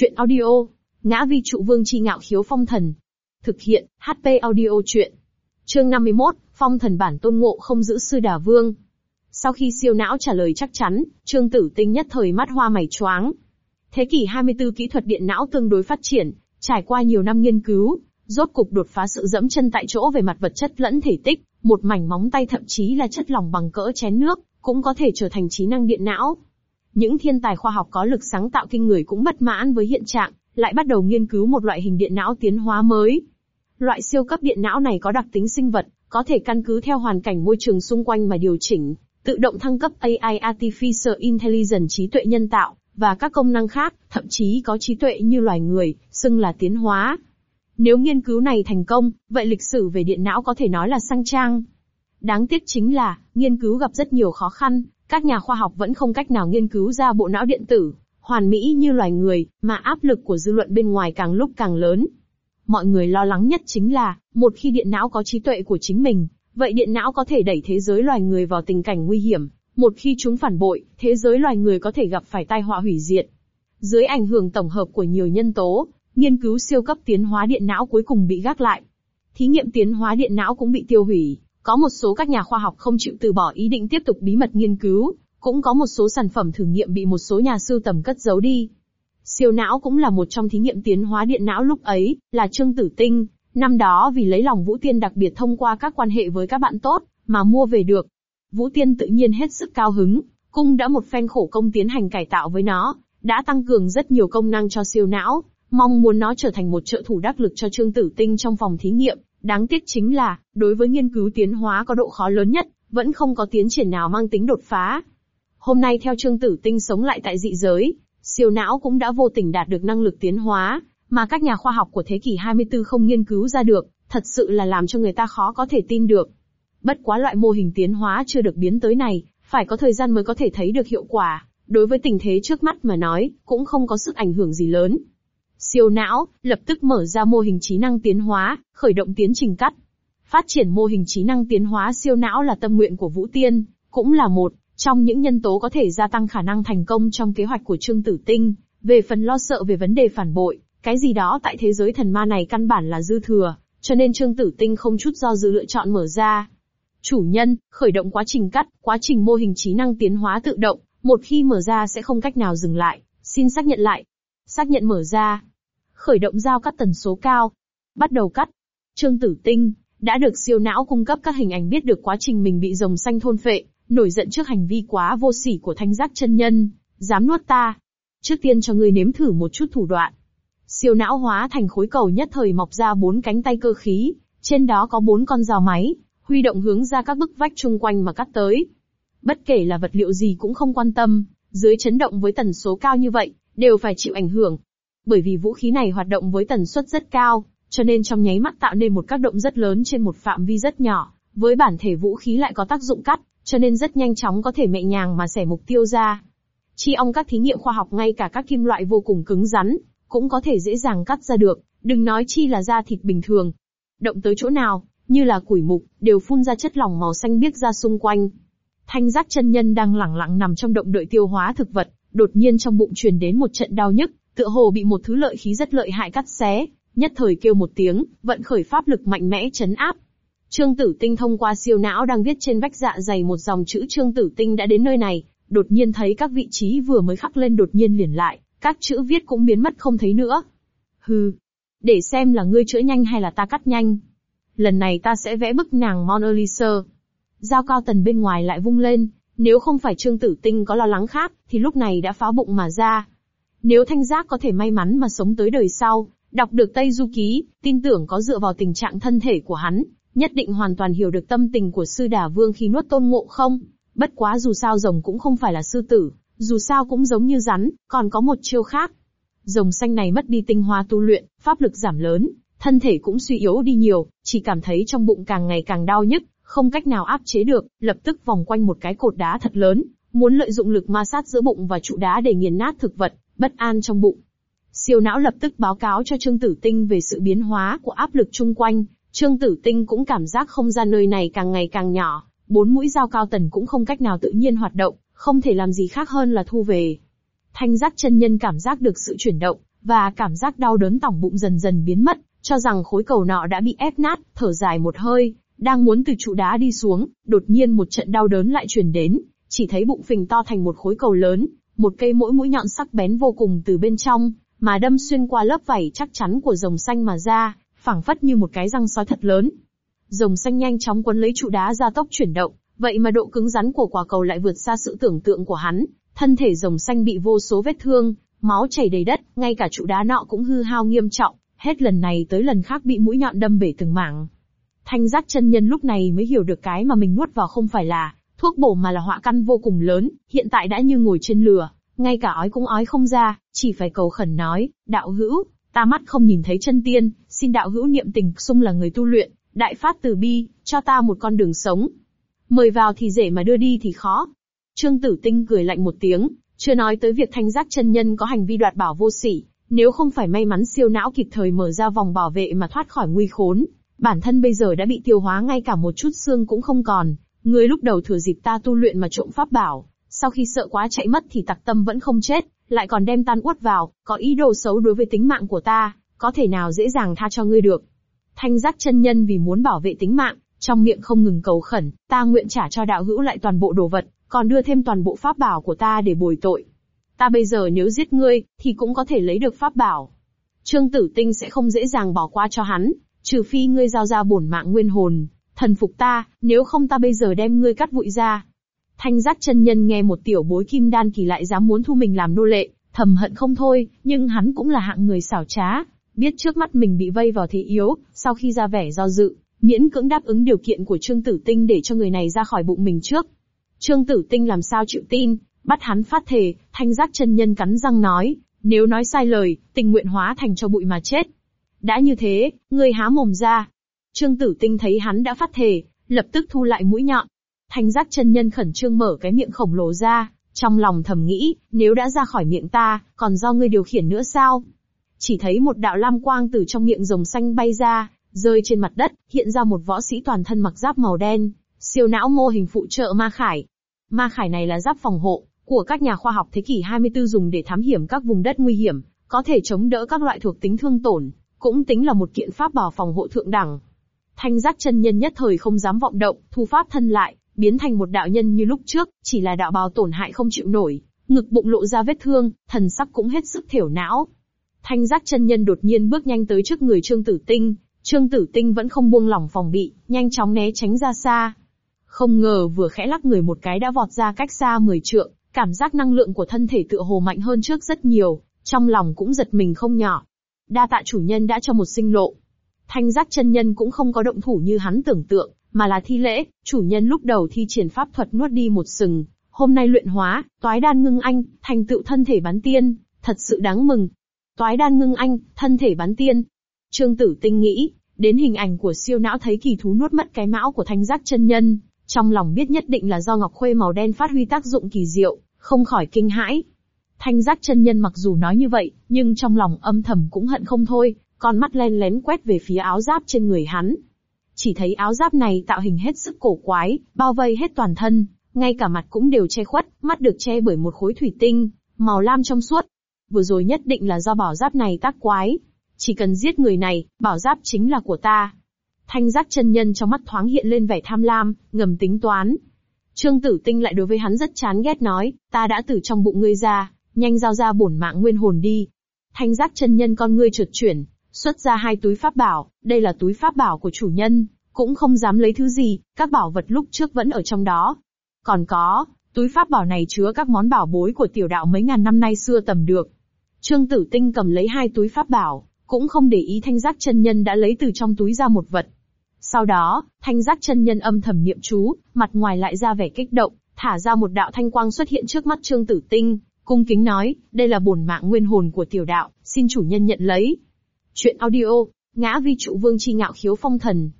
Chuyện audio, ngã vi trụ vương chi ngạo khiếu phong thần. Thực hiện, HP audio chuyện. Chương 51, phong thần bản tôn ngộ không giữ sư đà vương. Sau khi siêu não trả lời chắc chắn, Trương Tử Tinh nhất thời mắt hoa mày choáng. Thế kỷ 24 kỹ thuật điện não tương đối phát triển, trải qua nhiều năm nghiên cứu, rốt cục đột phá sự dẫm chân tại chỗ về mặt vật chất lẫn thể tích, một mảnh móng tay thậm chí là chất lỏng bằng cỡ chén nước, cũng có thể trở thành trí năng điện não. Những thiên tài khoa học có lực sáng tạo kinh người cũng bất mãn với hiện trạng, lại bắt đầu nghiên cứu một loại hình điện não tiến hóa mới. Loại siêu cấp điện não này có đặc tính sinh vật, có thể căn cứ theo hoàn cảnh môi trường xung quanh mà điều chỉnh, tự động thăng cấp AI Artificial Intelligence trí tuệ nhân tạo, và các công năng khác, thậm chí có trí tuệ như loài người, xưng là tiến hóa. Nếu nghiên cứu này thành công, vậy lịch sử về điện não có thể nói là sang trang. Đáng tiếc chính là, nghiên cứu gặp rất nhiều khó khăn, các nhà khoa học vẫn không cách nào nghiên cứu ra bộ não điện tử, hoàn mỹ như loài người, mà áp lực của dư luận bên ngoài càng lúc càng lớn. Mọi người lo lắng nhất chính là, một khi điện não có trí tuệ của chính mình, vậy điện não có thể đẩy thế giới loài người vào tình cảnh nguy hiểm. Một khi chúng phản bội, thế giới loài người có thể gặp phải tai họa hủy diệt. Dưới ảnh hưởng tổng hợp của nhiều nhân tố, nghiên cứu siêu cấp tiến hóa điện não cuối cùng bị gác lại. Thí nghiệm tiến hóa điện não cũng bị tiêu hủy. Có một số các nhà khoa học không chịu từ bỏ ý định tiếp tục bí mật nghiên cứu, cũng có một số sản phẩm thử nghiệm bị một số nhà sưu tầm cất giấu đi. Siêu não cũng là một trong thí nghiệm tiến hóa điện não lúc ấy, là Trương Tử Tinh, năm đó vì lấy lòng Vũ Tiên đặc biệt thông qua các quan hệ với các bạn tốt, mà mua về được. Vũ Tiên tự nhiên hết sức cao hứng, cung đã một phen khổ công tiến hành cải tạo với nó, đã tăng cường rất nhiều công năng cho siêu não, mong muốn nó trở thành một trợ thủ đắc lực cho Trương Tử Tinh trong phòng thí nghiệm. Đáng tiếc chính là, đối với nghiên cứu tiến hóa có độ khó lớn nhất, vẫn không có tiến triển nào mang tính đột phá. Hôm nay theo Trương Tử Tinh sống lại tại dị giới, siêu não cũng đã vô tình đạt được năng lực tiến hóa, mà các nhà khoa học của thế kỷ 24 không nghiên cứu ra được, thật sự là làm cho người ta khó có thể tin được. Bất quá loại mô hình tiến hóa chưa được biến tới này, phải có thời gian mới có thể thấy được hiệu quả, đối với tình thế trước mắt mà nói, cũng không có sức ảnh hưởng gì lớn. Siêu não, lập tức mở ra mô hình trí năng tiến hóa, khởi động tiến trình cắt. Phát triển mô hình trí năng tiến hóa siêu não là tâm nguyện của Vũ Tiên, cũng là một trong những nhân tố có thể gia tăng khả năng thành công trong kế hoạch của Trương Tử Tinh. Về phần lo sợ về vấn đề phản bội, cái gì đó tại thế giới thần ma này căn bản là dư thừa, cho nên Trương Tử Tinh không chút do dự lựa chọn mở ra. Chủ nhân, khởi động quá trình cắt, quá trình mô hình trí năng tiến hóa tự động, một khi mở ra sẽ không cách nào dừng lại, xin xác nhận lại. Xác nhận mở ra. Khởi động giao cắt tần số cao. Bắt đầu cắt. Trương Tử Tinh, đã được siêu não cung cấp các hình ảnh biết được quá trình mình bị rồng xanh thôn phệ, nổi giận trước hành vi quá vô sỉ của thanh giác chân nhân, dám nuốt ta. Trước tiên cho ngươi nếm thử một chút thủ đoạn. Siêu não hóa thành khối cầu nhất thời mọc ra bốn cánh tay cơ khí, trên đó có bốn con rào máy, huy động hướng ra các bức vách chung quanh mà cắt tới. Bất kể là vật liệu gì cũng không quan tâm, dưới chấn động với tần số cao như vậy, đều phải chịu ảnh hưởng. Bởi vì vũ khí này hoạt động với tần suất rất cao, cho nên trong nháy mắt tạo nên một tác động rất lớn trên một phạm vi rất nhỏ, với bản thể vũ khí lại có tác dụng cắt, cho nên rất nhanh chóng có thể mẹ nhàng mà xẻ mục tiêu ra. Chi ong các thí nghiệm khoa học ngay cả các kim loại vô cùng cứng rắn, cũng có thể dễ dàng cắt ra được, đừng nói chi là da thịt bình thường. Động tới chỗ nào, như là củi mục, đều phun ra chất lỏng màu xanh biếc ra xung quanh. Thanh giác chân nhân đang lẳng lặng nằm trong động đợi tiêu hóa thực vật, đột nhiên trong bụng truyền đến một trận đau nhức, tựa hồ bị một thứ lợi khí rất lợi hại cắt xé, nhất thời kêu một tiếng, vận khởi pháp lực mạnh mẽ chấn áp. Trương Tử Tinh thông qua siêu não đang viết trên vách dạ dày một dòng chữ Trương Tử Tinh đã đến nơi này, đột nhiên thấy các vị trí vừa mới khắc lên đột nhiên liền lại, các chữ viết cũng biến mất không thấy nữa. Hừ, để xem là ngươi chữa nhanh hay là ta cắt nhanh. Lần này ta sẽ vẽ bức nàng Mona Lisa. Giao cao tần bên ngoài lại vung lên, nếu không phải Trương Tử Tinh có lo lắng khác, thì lúc này đã phá bụng mà ra. Nếu thanh giác có thể may mắn mà sống tới đời sau, đọc được Tây Du Ký, tin tưởng có dựa vào tình trạng thân thể của hắn, nhất định hoàn toàn hiểu được tâm tình của sư đà vương khi nuốt tôn ngộ không. Bất quá dù sao rồng cũng không phải là sư tử, dù sao cũng giống như rắn, còn có một chiêu khác. Rồng xanh này mất đi tinh hoa tu luyện, pháp lực giảm lớn, thân thể cũng suy yếu đi nhiều, chỉ cảm thấy trong bụng càng ngày càng đau nhức, không cách nào áp chế được, lập tức vòng quanh một cái cột đá thật lớn, muốn lợi dụng lực ma sát giữa bụng và trụ đá để nghiền nát thực vật, bất an trong bụng. Siêu não lập tức báo cáo cho Trương Tử Tinh về sự biến hóa của áp lực chung quanh, Trương Tử Tinh cũng cảm giác không gian nơi này càng ngày càng nhỏ, bốn mũi dao cao tần cũng không cách nào tự nhiên hoạt động, không thể làm gì khác hơn là thu về. Thanh giác chân nhân cảm giác được sự chuyển động, và cảm giác đau đớn tỏng bụng dần dần biến mất, cho rằng khối cầu nọ đã bị ép nát, thở dài một hơi, đang muốn từ trụ đá đi xuống, đột nhiên một trận đau đớn lại truyền đến, chỉ thấy bụng phình to thành một khối cầu lớn, một cây mũi mũi nhọn sắc bén vô cùng từ bên trong, mà đâm xuyên qua lớp vảy chắc chắn của rồng xanh mà ra, phảng phất như một cái răng sói thật lớn. Rồng xanh nhanh chóng quấn lấy trụ đá ra tốc chuyển động, vậy mà độ cứng rắn của quả cầu lại vượt xa sự tưởng tượng của hắn, thân thể rồng xanh bị vô số vết thương, máu chảy đầy đất, ngay cả trụ đá nọ cũng hư hao nghiêm trọng, hết lần này tới lần khác bị mũi nhọn đâm bể từng mảng. Thanh giác chân nhân lúc này mới hiểu được cái mà mình nuốt vào không phải là thuốc bổ mà là họa căn vô cùng lớn, hiện tại đã như ngồi trên lửa, ngay cả ói cũng ói không ra, chỉ phải cầu khẩn nói, đạo hữu, ta mắt không nhìn thấy chân tiên, xin đạo hữu niệm tình sung là người tu luyện, đại phát từ bi, cho ta một con đường sống. Mời vào thì dễ mà đưa đi thì khó. Trương Tử Tinh cười lạnh một tiếng, chưa nói tới việc thanh giác chân nhân có hành vi đoạt bảo vô sỉ, nếu không phải may mắn siêu não kịp thời mở ra vòng bảo vệ mà thoát khỏi nguy khốn, bản thân bây giờ đã bị tiêu hóa ngay cả một chút xương cũng không còn. Ngươi lúc đầu thừa dịp ta tu luyện mà trộm pháp bảo, sau khi sợ quá chạy mất thì tặc tâm vẫn không chết, lại còn đem tan uất vào, có ý đồ xấu đối với tính mạng của ta, có thể nào dễ dàng tha cho ngươi được. Thanh giác chân nhân vì muốn bảo vệ tính mạng, trong miệng không ngừng cầu khẩn, ta nguyện trả cho đạo hữu lại toàn bộ đồ vật, còn đưa thêm toàn bộ pháp bảo của ta để bồi tội. Ta bây giờ nếu giết ngươi, thì cũng có thể lấy được pháp bảo. Trương Tử Tinh sẽ không dễ dàng bỏ qua cho hắn, trừ phi ngươi giao ra bổn mạng nguyên hồn, thần phục ta, nếu không ta bây giờ đem ngươi cắt vụi ra. Thanh giác chân nhân nghe một tiểu bối kim đan kỳ lại dám muốn thu mình làm nô lệ, thầm hận không thôi, nhưng hắn cũng là hạng người xảo trá, biết trước mắt mình bị vây vào thế yếu, sau khi ra vẻ do dự, miễn cưỡng đáp ứng điều kiện của Trương Tử Tinh để cho người này ra khỏi bụng mình trước. Trương Tử Tinh làm sao chịu tin, bắt hắn phát thề, thanh giác chân nhân cắn răng nói, nếu nói sai lời, tình nguyện hóa thành cho bụi mà chết. Đã như thế, ngươi há mồm ra. Trương Tử Tinh thấy hắn đã phát thề, lập tức thu lại mũi nhọn. Thanh giác chân nhân khẩn trương mở cái miệng khổng lồ ra, trong lòng thầm nghĩ, nếu đã ra khỏi miệng ta, còn do ngươi điều khiển nữa sao? Chỉ thấy một đạo lam quang từ trong miệng rồng xanh bay ra, rơi trên mặt đất, hiện ra một võ sĩ toàn thân mặc giáp màu đen, siêu não mô hình phụ trợ ma khải. Ma khải này là giáp phòng hộ, của các nhà khoa học thế kỷ 24 dùng để thám hiểm các vùng đất nguy hiểm, có thể chống đỡ các loại thuộc tính thương tổn, cũng tính là một kiện pháp bảo phòng hộ thượng đẳng. Thanh giác chân nhân nhất thời không dám vọng động, thu pháp thân lại, biến thành một đạo nhân như lúc trước, chỉ là đạo bào tổn hại không chịu nổi, ngực bụng lộ ra vết thương, thần sắc cũng hết sức thiểu não. Thanh giác chân nhân đột nhiên bước nhanh tới trước người Trương Tử Tinh, Trương Tử Tinh vẫn không buông lỏng phòng bị, nhanh chóng né tránh ra xa. Không ngờ vừa khẽ lắc người một cái đã vọt ra cách xa 10 trượng, cảm giác năng lượng của thân thể tựa hồ mạnh hơn trước rất nhiều, trong lòng cũng giật mình không nhỏ. Đa tạ chủ nhân đã cho một sinh lộ. Thanh giác chân nhân cũng không có động thủ như hắn tưởng tượng, mà là thi lễ, chủ nhân lúc đầu thi triển pháp thuật nuốt đi một sừng, hôm nay luyện hóa, toái đan ngưng anh, thành tựu thân thể bán tiên, thật sự đáng mừng. Toái đan ngưng anh, thân thể bán tiên. Trương Tử Tinh nghĩ, đến hình ảnh của siêu não thấy kỳ thú nuốt mất cái mão của thanh giác chân nhân, trong lòng biết nhất định là do ngọc khuê màu đen phát huy tác dụng kỳ diệu, không khỏi kinh hãi. Thanh giác chân nhân mặc dù nói như vậy, nhưng trong lòng âm thầm cũng hận không thôi, con mắt len lén quét về phía áo giáp trên người hắn. Chỉ thấy áo giáp này tạo hình hết sức cổ quái, bao vây hết toàn thân, ngay cả mặt cũng đều che khuất, mắt được che bởi một khối thủy tinh, màu lam trong suốt. Vừa rồi nhất định là do bảo giáp này tác quái. Chỉ cần giết người này, bảo giáp chính là của ta. Thanh giác chân nhân trong mắt thoáng hiện lên vẻ tham lam, ngầm tính toán. Trương Tử Tinh lại đối với hắn rất chán ghét nói, ta đã từ trong bụng ngươi ra, nhanh giao ra bổn mạng nguyên hồn đi. Thanh giác chân nhân con ngươi trượt chuyển, xuất ra hai túi pháp bảo, đây là túi pháp bảo của chủ nhân, cũng không dám lấy thứ gì, các bảo vật lúc trước vẫn ở trong đó. Còn có, túi pháp bảo này chứa các món bảo bối của tiểu đạo mấy ngàn năm nay xưa tầm được. Trương Tử Tinh cầm lấy hai túi pháp bảo, cũng không để ý thanh giác chân nhân đã lấy từ trong túi ra một vật. Sau đó, thanh giác chân nhân âm thầm niệm chú, mặt ngoài lại ra vẻ kích động, thả ra một đạo thanh quang xuất hiện trước mắt Trương Tử Tinh, cung kính nói, đây là bổn mạng nguyên hồn của tiểu đạo, xin chủ nhân nhận lấy. Chuyện audio, ngã vi trụ vương chi ngạo khiếu phong thần.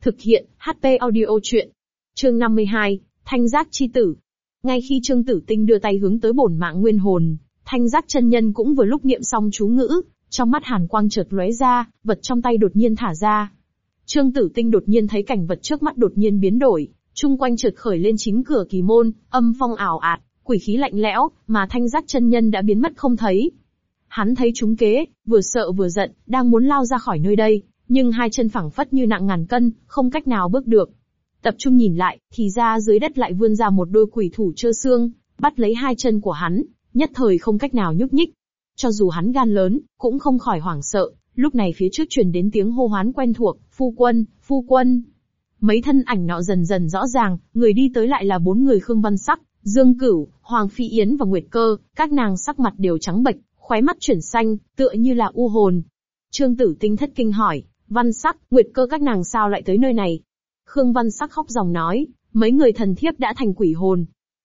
Thực hiện, HP audio chuyện. Chương 52, Thanh giác chi tử. Ngay khi Trương Tử Tinh đưa tay hướng tới bổn mạng nguyên hồn, Thanh giác chân nhân cũng vừa lúc niệm xong chú ngữ, trong mắt hàn quang chợt lóe ra, vật trong tay đột nhiên thả ra. Trương Tử Tinh đột nhiên thấy cảnh vật trước mắt đột nhiên biến đổi, chung quanh chợt khởi lên chính cửa kỳ môn, âm phong ảo ạt, quỷ khí lạnh lẽo, mà thanh giác chân nhân đã biến mất không thấy. Hắn thấy chúng kế, vừa sợ vừa giận, đang muốn lao ra khỏi nơi đây, nhưng hai chân phẳng phất như nặng ngàn cân, không cách nào bước được. Tập trung nhìn lại, thì ra dưới đất lại vươn ra một đôi quỷ thủ trơ xương, bắt lấy hai chân của hắn, nhất thời không cách nào nhúc nhích. Cho dù hắn gan lớn, cũng không khỏi hoảng sợ, lúc này phía trước truyền đến tiếng hô hoán quen thuộc, phu quân, phu quân. Mấy thân ảnh nọ dần dần rõ ràng, người đi tới lại là bốn người Khương Văn Sắc, Dương Cửu, Hoàng Phi Yến và Nguyệt Cơ, các nàng sắc mặt đều trắng bệch, khóe mắt chuyển xanh, tựa như là u hồn. Trương Tử Tinh thất kinh hỏi, Văn Sắc, Nguyệt Cơ các nàng sao lại tới nơi này? Khương Văn Sắc khóc dòng nói, mấy người thần thiếp đã thành quỷ hồn.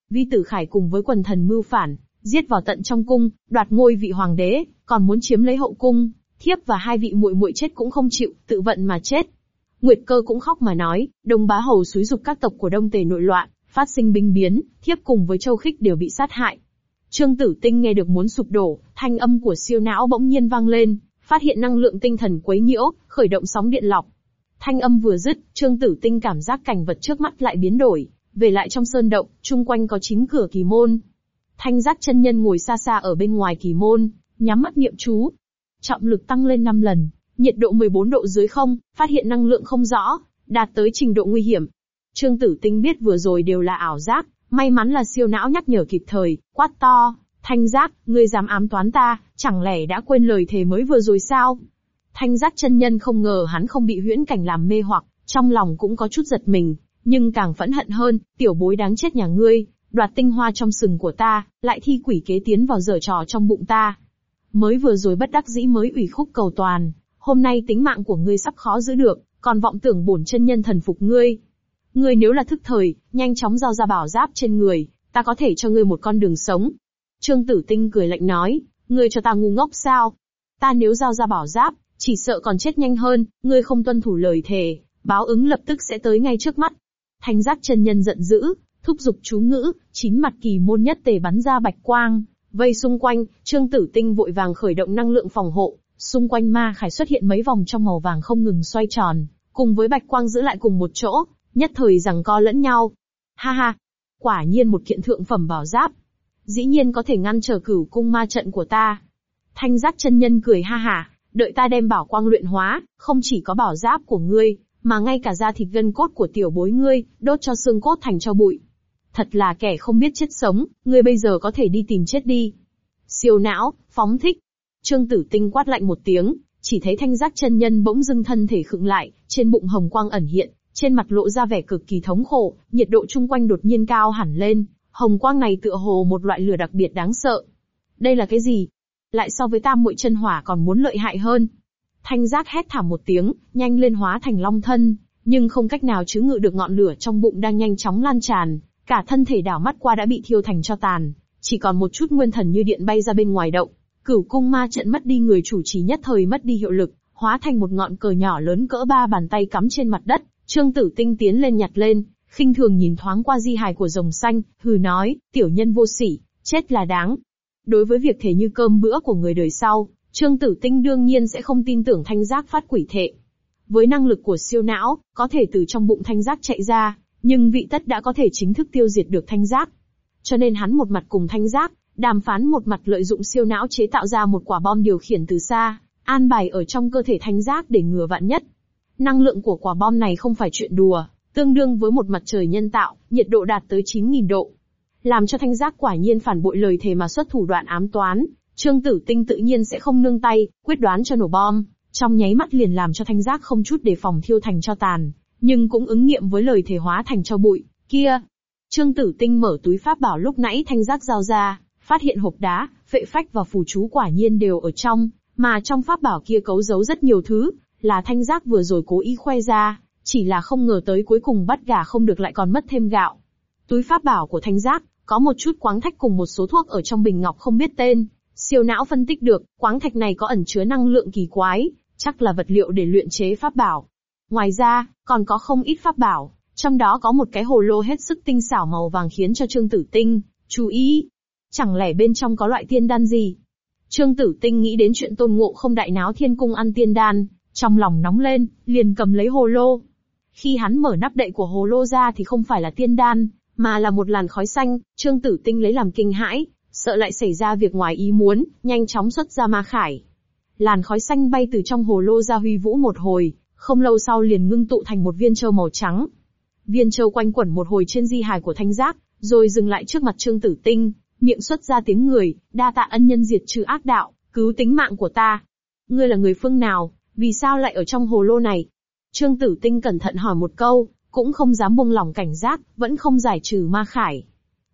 Vi Tử Khải cùng với quần thần mưu phản, giết vào tận trong cung, đoạt ngôi vị hoàng đế, còn muốn chiếm lấy hậu cung, thiếp và hai vị muội muội chết cũng không chịu, tự vận mà chết. Nguyệt Cơ cũng khóc mà nói, Đông Bá Hầu xúi dục các tộc của Đông Tề nội loạn, phát sinh binh biến, thiếp cùng với Châu Khích đều bị sát hại. Trương Tử Tinh nghe được muốn sụp đổ, thanh âm của siêu não bỗng nhiên vang lên, phát hiện năng lượng tinh thần quấy nhiễu, khởi động sóng điện lọc. Thanh âm vừa dứt, Trương Tử Tinh cảm giác cảnh vật trước mắt lại biến đổi, về lại trong sơn động, chung quanh có chín cửa kỳ môn. Thanh giác chân nhân ngồi xa xa ở bên ngoài kỳ môn, nhắm mắt niệm chú. Trọng lực tăng lên 5 lần, nhiệt độ 14 độ dưới không, phát hiện năng lượng không rõ, đạt tới trình độ nguy hiểm. Trương Tử Tinh biết vừa rồi đều là ảo giác, may mắn là siêu não nhắc nhở kịp thời, quát to, thanh giác, ngươi dám ám toán ta, chẳng lẽ đã quên lời thề mới vừa rồi sao? Thanh giác chân nhân không ngờ hắn không bị huyễn cảnh làm mê hoặc, trong lòng cũng có chút giật mình, nhưng càng phẫn hận hơn, tiểu bối đáng chết nhà ngươi, đoạt tinh hoa trong sừng của ta, lại thi quỷ kế tiến vào dở trò trong bụng ta. Mới vừa rồi bất đắc dĩ mới ủy khúc cầu toàn, hôm nay tính mạng của ngươi sắp khó giữ được, còn vọng tưởng bổn chân nhân thần phục ngươi. Ngươi nếu là thức thời, nhanh chóng giao ra bảo giáp trên người, ta có thể cho ngươi một con đường sống. Trương Tử Tinh cười lạnh nói, ngươi cho ta ngu ngốc sao? Ta nếu giao ra bảo giáp, chỉ sợ còn chết nhanh hơn, ngươi không tuân thủ lời thề, báo ứng lập tức sẽ tới ngay trước mắt. Thanh giác chân nhân giận dữ, thúc giục chú ngữ, chín mặt kỳ môn nhất tề bắn ra bạch quang, vây xung quanh, Trương Tử Tinh vội vàng khởi động năng lượng phòng hộ, xung quanh ma khải xuất hiện mấy vòng trong màu vàng không ngừng xoay tròn, cùng với bạch quang giữ lại cùng một chỗ, nhất thời rằng co lẫn nhau. Ha ha, quả nhiên một kiện thượng phẩm bảo giáp, dĩ nhiên có thể ngăn trở cửu cung ma trận của ta. Thanh giác chân nhân cười ha ha, đợi ta đem bảo quang luyện hóa, không chỉ có bảo giáp của ngươi, mà ngay cả da thịt gân cốt của tiểu bối ngươi, đốt cho xương cốt thành cho bụi. Thật là kẻ không biết chết sống, ngươi bây giờ có thể đi tìm chết đi. Siêu não, phóng thích. Trương tử tinh quát lạnh một tiếng, chỉ thấy thanh giác chân nhân bỗng dưng thân thể khựng lại, trên bụng hồng quang ẩn hiện, trên mặt lộ ra vẻ cực kỳ thống khổ, nhiệt độ chung quanh đột nhiên cao hẳn lên, hồng quang này tựa hồ một loại lửa đặc biệt đáng sợ. Đây là cái gì? Lại so với tam muội chân hỏa còn muốn lợi hại hơn. Thanh giác hét thảm một tiếng, nhanh lên hóa thành long thân, nhưng không cách nào chứa ngự được ngọn lửa trong bụng đang nhanh chóng lan tràn, cả thân thể đảo mắt qua đã bị thiêu thành cho tàn, chỉ còn một chút nguyên thần như điện bay ra bên ngoài động. Cửu cung ma trận mất đi người chủ trì nhất thời mất đi hiệu lực, hóa thành một ngọn cờ nhỏ lớn cỡ ba bàn tay cắm trên mặt đất, Trương Tử Tinh tiến lên nhặt lên, khinh thường nhìn thoáng qua di hài của rồng xanh, hừ nói, tiểu nhân vô sỉ, chết là đáng. Đối với việc thể như cơm bữa của người đời sau, Trương Tử Tinh đương nhiên sẽ không tin tưởng thanh giác phát quỷ thệ. Với năng lực của siêu não, có thể từ trong bụng thanh giác chạy ra, nhưng vị tất đã có thể chính thức tiêu diệt được thanh giác. Cho nên hắn một mặt cùng thanh giác, đàm phán một mặt lợi dụng siêu não chế tạo ra một quả bom điều khiển từ xa, an bài ở trong cơ thể thanh giác để ngừa vạn nhất. Năng lượng của quả bom này không phải chuyện đùa, tương đương với một mặt trời nhân tạo, nhiệt độ đạt tới 9.000 độ. Làm cho thanh giác quả nhiên phản bội lời thề mà xuất thủ đoạn ám toán, Trương Tử Tinh tự nhiên sẽ không nương tay, quyết đoán cho nổ bom, trong nháy mắt liền làm cho thanh giác không chút đề phòng thiêu thành cho tàn, nhưng cũng ứng nghiệm với lời thể hóa thành cho bụi. Kia, Trương Tử Tinh mở túi pháp bảo lúc nãy thanh giác giao ra, phát hiện hộp đá, vệ phách và phù chú quả nhiên đều ở trong, mà trong pháp bảo kia cấu giấu rất nhiều thứ, là thanh giác vừa rồi cố ý khoe ra, chỉ là không ngờ tới cuối cùng bắt gà không được lại còn mất thêm gạo. Túi pháp bảo của thanh giác, có một chút quáng thạch cùng một số thuốc ở trong bình ngọc không biết tên, siêu não phân tích được, quáng thạch này có ẩn chứa năng lượng kỳ quái, chắc là vật liệu để luyện chế pháp bảo. Ngoài ra, còn có không ít pháp bảo, trong đó có một cái hồ lô hết sức tinh xảo màu vàng khiến cho Trương Tử Tinh, chú ý. Chẳng lẽ bên trong có loại tiên đan gì? Trương Tử Tinh nghĩ đến chuyện tôn ngộ không đại náo thiên cung ăn tiên đan, trong lòng nóng lên, liền cầm lấy hồ lô. Khi hắn mở nắp đậy của hồ lô ra thì không phải là tiên đan, mà là một làn khói xanh, Trương Tử Tinh lấy làm kinh hãi, sợ lại xảy ra việc ngoài ý muốn, nhanh chóng xuất ra ma khải. Làn khói xanh bay từ trong hồ lô ra huy vũ một hồi, không lâu sau liền ngưng tụ thành một viên châu màu trắng. Viên châu quanh quẩn một hồi trên di hài của thanh giác, rồi dừng lại trước mặt Trương Tử Tinh, miệng xuất ra tiếng người, đa tạ ân nhân diệt trừ ác đạo, cứu tính mạng của ta. Ngươi là người phương nào, vì sao lại ở trong hồ lô này? Trương Tử Tinh cẩn thận hỏi một câu, cũng không dám buông lỏng cảnh giác, vẫn không giải trừ ma khải.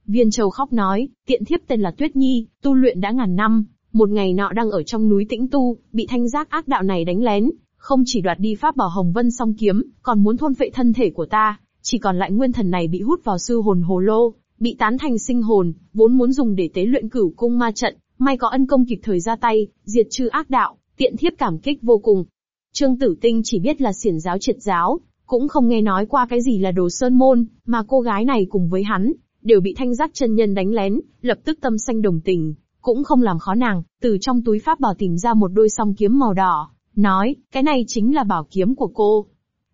Viên Châu khóc nói, tiện thiếp tên là Tuyết Nhi, tu luyện đã ngàn năm, một ngày nọ đang ở trong núi tĩnh tu, bị thanh giác ác đạo này đánh lén, không chỉ đoạt đi pháp bảo hồng vân song kiếm, còn muốn thôn phệ thân thể của ta, chỉ còn lại nguyên thần này bị hút vào sư hồn hồ lô, bị tán thành sinh hồn, vốn muốn dùng để tế luyện cửu cung ma trận, may có ân công kịp thời ra tay, diệt trừ ác đạo, tiện thiếp cảm kích vô cùng. Trương Tử Tinh chỉ biết là xiển giáo triệt giáo, cũng không nghe nói qua cái gì là đồ sơn môn, mà cô gái này cùng với hắn, đều bị thanh giác chân nhân đánh lén, lập tức tâm sanh đồng tình, cũng không làm khó nàng, từ trong túi pháp bảo tìm ra một đôi song kiếm màu đỏ, nói, cái này chính là bảo kiếm của cô.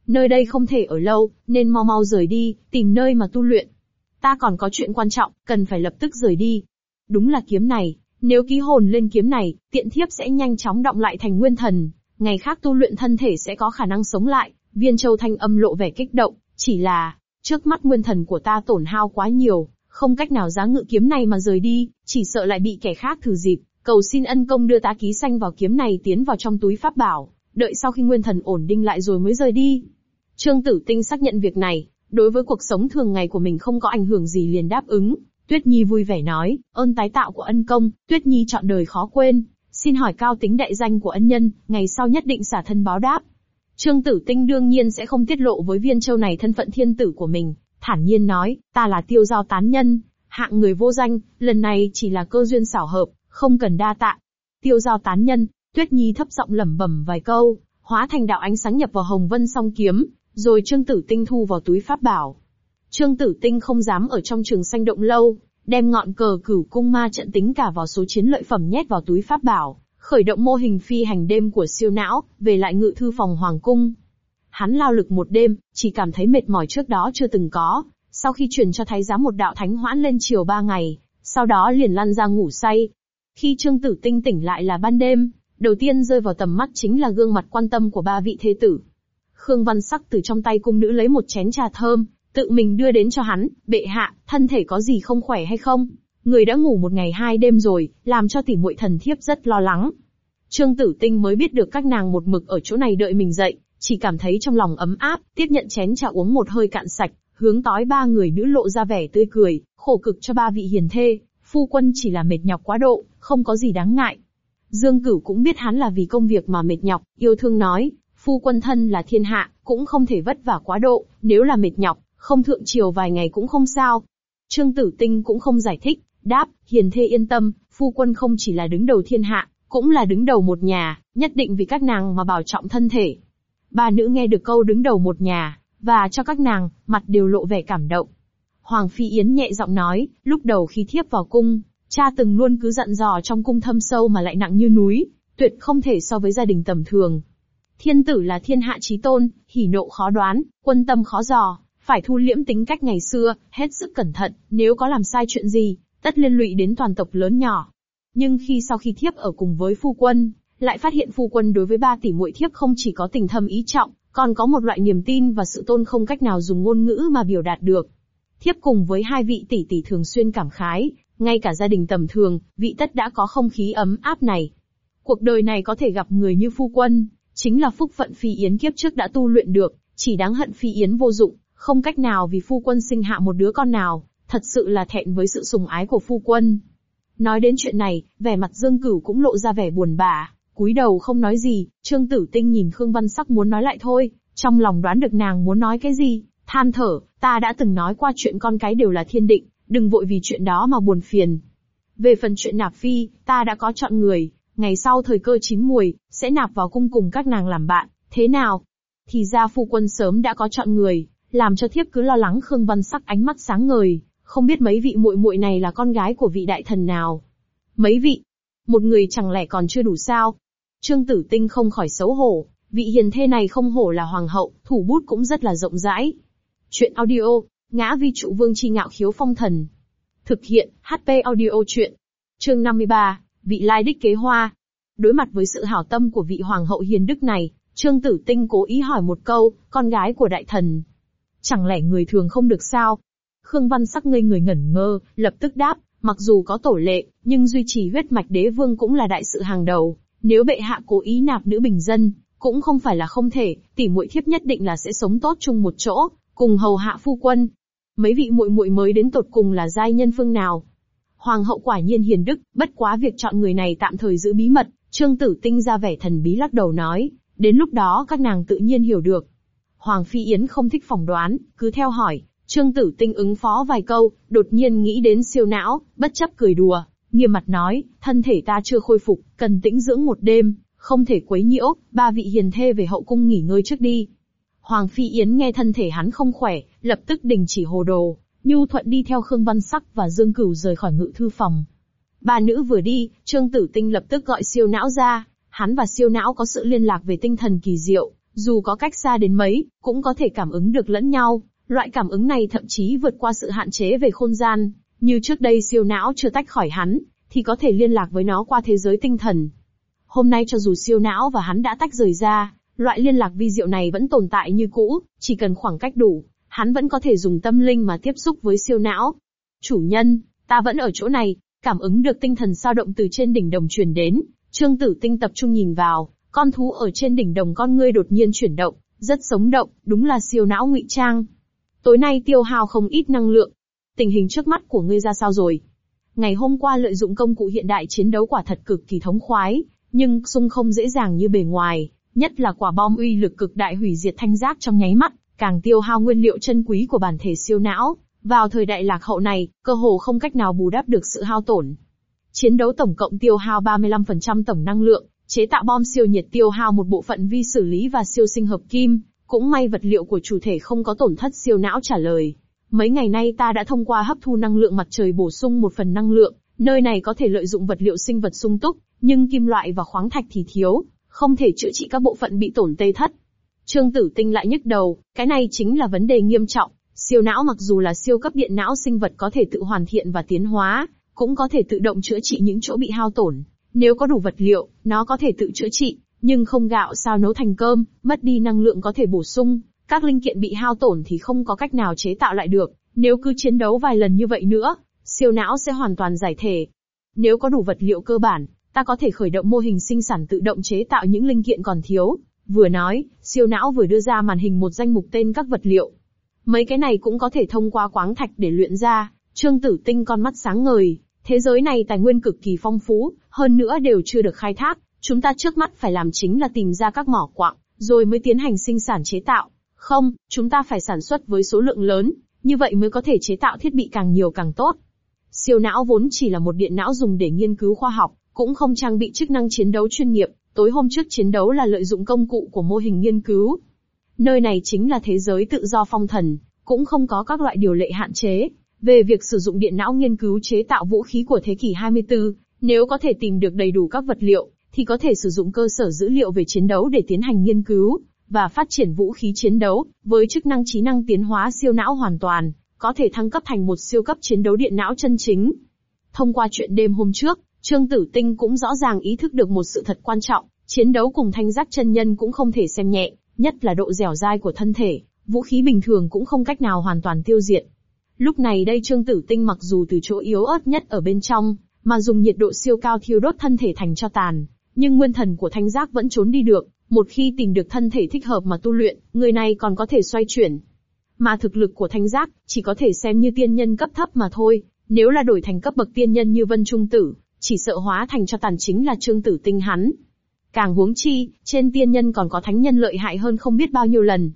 Nơi đây không thể ở lâu, nên mau mau rời đi, tìm nơi mà tu luyện. Ta còn có chuyện quan trọng, cần phải lập tức rời đi. Đúng là kiếm này, nếu ký hồn lên kiếm này, tiện thiếp sẽ nhanh chóng động lại thành nguyên thần, ngày khác tu luyện thân thể sẽ có khả năng sống lại. Viên Châu Thanh âm lộ vẻ kích động, chỉ là, trước mắt nguyên thần của ta tổn hao quá nhiều, không cách nào giá ngự kiếm này mà rời đi, chỉ sợ lại bị kẻ khác thử dịp, cầu xin ân công đưa tá ký xanh vào kiếm này tiến vào trong túi pháp bảo, đợi sau khi nguyên thần ổn định lại rồi mới rời đi. Trương Tử Tinh xác nhận việc này, đối với cuộc sống thường ngày của mình không có ảnh hưởng gì liền đáp ứng. Tuyết Nhi vui vẻ nói, ơn tái tạo của ân công, Tuyết Nhi chọn đời khó quên, xin hỏi cao tính đại danh của ân nhân, ngày sau nhất định xả thân báo đáp. Trương Tử Tinh đương nhiên sẽ không tiết lộ với viên châu này thân phận thiên tử của mình, thản nhiên nói, ta là tiêu giao tán nhân, hạng người vô danh, lần này chỉ là cơ duyên xảo hợp, không cần đa tạ. Tiêu giao tán nhân, Tuyết Nhi thấp giọng lẩm bẩm vài câu, hóa thành đạo ánh sáng nhập vào Hồng Vân song kiếm, rồi Trương Tử Tinh thu vào túi pháp bảo. Trương Tử Tinh không dám ở trong trường xanh động lâu, đem ngọn cờ cửu cung ma trận tính cả vào số chiến lợi phẩm nhét vào túi pháp bảo, khởi động mô hình phi hành đêm của siêu não, về lại ngự thư phòng hoàng cung. Hắn lao lực một đêm, chỉ cảm thấy mệt mỏi trước đó chưa từng có, sau khi truyền cho thái giám một đạo thánh hoãn lên chiều ba ngày, sau đó liền lăn ra ngủ say. Khi Trương Tử Tinh tỉnh lại là ban đêm, đầu tiên rơi vào tầm mắt chính là gương mặt quan tâm của ba vị thế tử. Khương Văn Sắc từ trong tay cung nữ lấy một chén trà thơm, tự mình đưa đến cho hắn, bệ hạ, thân thể có gì không khỏe hay không? Người đã ngủ một ngày hai đêm rồi, làm cho tỉ muội thần thiếp rất lo lắng. Trương Tử Tinh mới biết được các nàng một mực ở chỗ này đợi mình dậy, chỉ cảm thấy trong lòng ấm áp, tiếp nhận chén trà uống một hơi cạn sạch, hướng tói ba người nữ lộ ra vẻ tươi cười, khổ cực cho ba vị hiền thê, phu quân chỉ là mệt nhọc quá độ, không có gì đáng ngại. Dương Cửu cũng biết hắn là vì công việc mà mệt nhọc, yêu thương nói, phu quân thân là thiên hạ, cũng không thể vất vả quá độ, nếu là mệt nhọc, không thượng chiều vài ngày cũng không sao. Trương Tử Tinh cũng không giải thích, đáp, hiền thê yên tâm, phu quân không chỉ là đứng đầu thiên hạ, cũng là đứng đầu một nhà, nhất định vì các nàng mà bảo trọng thân thể. Ba nữ nghe được câu đứng đầu một nhà, và cho các nàng, mặt đều lộ vẻ cảm động. Hoàng Phi Yến nhẹ giọng nói, lúc đầu khi thiếp vào cung, cha từng luôn cứ dặn dò trong cung thâm sâu mà lại nặng như núi, tuyệt không thể so với gia đình tầm thường. Thiên tử là thiên hạ chí tôn, hỉ nộ khó đoán, quân tâm khó dò, phải thu liễm tính cách ngày xưa, hết sức cẩn thận, nếu có làm sai chuyện gì, tất liên lụy đến toàn tộc lớn nhỏ. Nhưng khi sau khi thiếp ở cùng với phu quân, lại phát hiện phu quân đối với ba tỷ muội thiếp không chỉ có tình thâm ý trọng, còn có một loại niềm tin và sự tôn không cách nào dùng ngôn ngữ mà biểu đạt được. Thiếp cùng với hai vị tỷ tỷ thường xuyên cảm khái, ngay cả gia đình tầm thường, vị tất đã có không khí ấm áp này. Cuộc đời này có thể gặp người như phu quân, chính là phúc phận phi yến kiếp trước đã tu luyện được, chỉ đáng hận phi yến vô dụng, không cách nào vì phu quân sinh hạ một đứa con nào, thật sự là thẹn với sự sùng ái của phu quân. Nói đến chuyện này, vẻ mặt Dương Cửu cũng lộ ra vẻ buồn bã cúi đầu không nói gì, Trương Tử Tinh nhìn Khương Văn Sắc muốn nói lại thôi, trong lòng đoán được nàng muốn nói cái gì, than thở, ta đã từng nói qua chuyện con cái đều là thiên định, đừng vội vì chuyện đó mà buồn phiền. Về phần chuyện nạp phi, ta đã có chọn người, ngày sau thời cơ chín mùi, sẽ nạp vào cung cùng các nàng làm bạn, thế nào? Thì ra phu quân sớm đã có chọn người, làm cho thiếp cứ lo lắng Khương Văn Sắc ánh mắt sáng ngời, không biết mấy vị muội muội này là con gái của vị đại thần nào. Mấy vị? Một người chẳng lẽ còn chưa đủ sao? Trương Tử Tinh không khỏi xấu hổ, vị hiền thê này không hổ là hoàng hậu, thủ bút cũng rất là rộng rãi. Chuyện audio, ngã vi trụ vương chi ngạo khiếu phong thần. Thực hiện, HP audio chuyện. Chương 53, vị lai đích kế hoa. Đối mặt với sự hảo tâm của vị hoàng hậu hiền đức này, Trương Tử Tinh cố ý hỏi một câu, con gái của đại thần. Chẳng lẽ người thường không được sao? Khương Văn sắc ngây người ngẩn ngơ, lập tức đáp, mặc dù có tổ lệ, nhưng duy trì huyết mạch đế vương cũng là đại sự hàng đầu. Nếu bệ hạ cố ý nạp nữ bình dân, cũng không phải là không thể, tỷ muội thiếp nhất định là sẽ sống tốt chung một chỗ, cùng hầu hạ phu quân. Mấy vị muội muội mới đến tột cùng là giai nhân phương nào? Hoàng hậu quả nhiên hiền đức, bất quá việc chọn người này tạm thời giữ bí mật, Trương Tử Tinh ra vẻ thần bí lắc đầu nói, đến lúc đó các nàng tự nhiên hiểu được. Hoàng Phi Yến không thích phỏng đoán, cứ theo hỏi, Trương Tử Tinh ứng phó vài câu, đột nhiên nghĩ đến siêu não, bất chấp cười đùa, nghiêm mặt nói, thân thể ta chưa khôi phục, cần tĩnh dưỡng một đêm, không thể quấy nhiễu, ba vị hiền thê về hậu cung nghỉ ngơi trước đi. Hoàng Phi Yến nghe thân thể hắn không khỏe, lập tức đình chỉ hồ đồ, nhu thuận đi theo Khương Văn Sắc và Dương Cửu rời khỏi ngự thư phòng. Ba nữ vừa đi, Trương Tử Tinh lập tức gọi siêu não ra, hắn và siêu não có sự liên lạc về tinh thần kỳ diệu, dù có cách xa đến mấy, cũng có thể cảm ứng được lẫn nhau, loại cảm ứng này thậm chí vượt qua sự hạn chế về không gian, như trước đây siêu não chưa tách khỏi hắn, thì có thể liên lạc với nó qua thế giới tinh thần. Hôm nay cho dù siêu não và hắn đã tách rời ra, loại liên lạc vi diệu này vẫn tồn tại như cũ, chỉ cần khoảng cách đủ, hắn vẫn có thể dùng tâm linh mà tiếp xúc với siêu não. Chủ nhân, ta vẫn ở chỗ này, cảm ứng được tinh thần sao động từ trên đỉnh đồng truyền đến, Trương Tử Tinh tập trung nhìn vào, con thú ở trên đỉnh đồng con ngươi đột nhiên chuyển động, rất sống động, đúng là siêu não ngụy trang. Tối nay tiêu hao không ít năng lượng. Tình hình trước mắt của ngươi ra sao rồi? Ngày hôm qua lợi dụng công cụ hiện đại chiến đấu quả thật cực kỳ thống khoái, nhưng xung không dễ dàng như bề ngoài, nhất là quả bom uy lực cực đại hủy diệt thanh giác trong nháy mắt, càng tiêu hao nguyên liệu chân quý của bản thể siêu não. Vào thời đại lạc hậu này, cơ hồ không cách nào bù đắp được sự hao tổn. Chiến đấu tổng cộng tiêu hao 35% tổng năng lượng, chế tạo bom siêu nhiệt tiêu hao một bộ phận vi xử lý và siêu sinh hợp kim, cũng may vật liệu của chủ thể không có tổn thất siêu não trả lời. Mấy ngày nay ta đã thông qua hấp thu năng lượng mặt trời bổ sung một phần năng lượng, nơi này có thể lợi dụng vật liệu sinh vật sung túc, nhưng kim loại và khoáng thạch thì thiếu, không thể chữa trị các bộ phận bị tổn tê thất. Trương Tử Tinh lại nhức đầu, cái này chính là vấn đề nghiêm trọng. Siêu não mặc dù là siêu cấp điện não sinh vật có thể tự hoàn thiện và tiến hóa, cũng có thể tự động chữa trị những chỗ bị hao tổn. Nếu có đủ vật liệu, nó có thể tự chữa trị, nhưng không gạo sao nấu thành cơm, mất đi năng lượng có thể bổ sung, các linh kiện bị hao tổn thì không có cách nào chế tạo lại được. Nếu cứ chiến đấu vài lần như vậy nữa, siêu não sẽ hoàn toàn giải thể. Nếu có đủ vật liệu cơ bản, ta có thể khởi động mô hình sinh sản tự động chế tạo những linh kiện còn thiếu. Vừa nói, siêu não vừa đưa ra màn hình một danh mục tên các vật liệu. Mấy cái này cũng có thể thông qua quáng thạch để luyện ra, Trương Tử Tinh con mắt sáng ngời, thế giới này tài nguyên cực kỳ phong phú, hơn nữa đều chưa được khai thác, chúng ta trước mắt phải làm chính là tìm ra các mỏ quặng, rồi mới tiến hành sinh sản chế tạo. Không, chúng ta phải sản xuất với số lượng lớn, như vậy mới có thể chế tạo thiết bị càng nhiều càng tốt. Siêu não vốn chỉ là một điện não dùng để nghiên cứu khoa học, cũng không trang bị chức năng chiến đấu chuyên nghiệp, tối hôm trước chiến đấu là lợi dụng công cụ của mô hình nghiên cứu. Nơi này chính là thế giới tự do phong thần, cũng không có các loại điều lệ hạn chế. Về việc sử dụng điện não nghiên cứu chế tạo vũ khí của thế kỷ 24, nếu có thể tìm được đầy đủ các vật liệu, thì có thể sử dụng cơ sở dữ liệu về chiến đấu để tiến hành nghiên cứu và phát triển vũ khí chiến đấu, với chức năng trí năng tiến hóa siêu não hoàn toàn, có thể thăng cấp thành một siêu cấp chiến đấu điện não chân chính. Thông qua chuyện đêm hôm trước, Trương Tử Tinh cũng rõ ràng ý thức được một sự thật quan trọng, chiến đấu cùng thanh giác chân nhân cũng không thể xem nhẹ, nhất là độ dẻo dai của thân thể, vũ khí bình thường cũng không cách nào hoàn toàn tiêu diệt. Lúc này đây Trương Tử Tinh mặc dù từ chỗ yếu ớt nhất ở bên trong, mà dùng nhiệt độ siêu cao thiêu đốt thân thể thành cho tàn, nhưng nguyên thần của thanh giác vẫn trốn đi được, một khi tìm được thân thể thích hợp mà tu luyện, người này còn có thể xoay chuyển. Mà thực lực của thanh giác, chỉ có thể xem như tiên nhân cấp thấp mà thôi, nếu là đổi thành cấp bậc tiên nhân như Vân Trung Tử, chỉ sợ hóa thành cho tàn chính là Trương Tử Tinh hắn. Càng huống chi, trên tiên nhân còn có thánh nhân lợi hại hơn không biết bao nhiêu lần.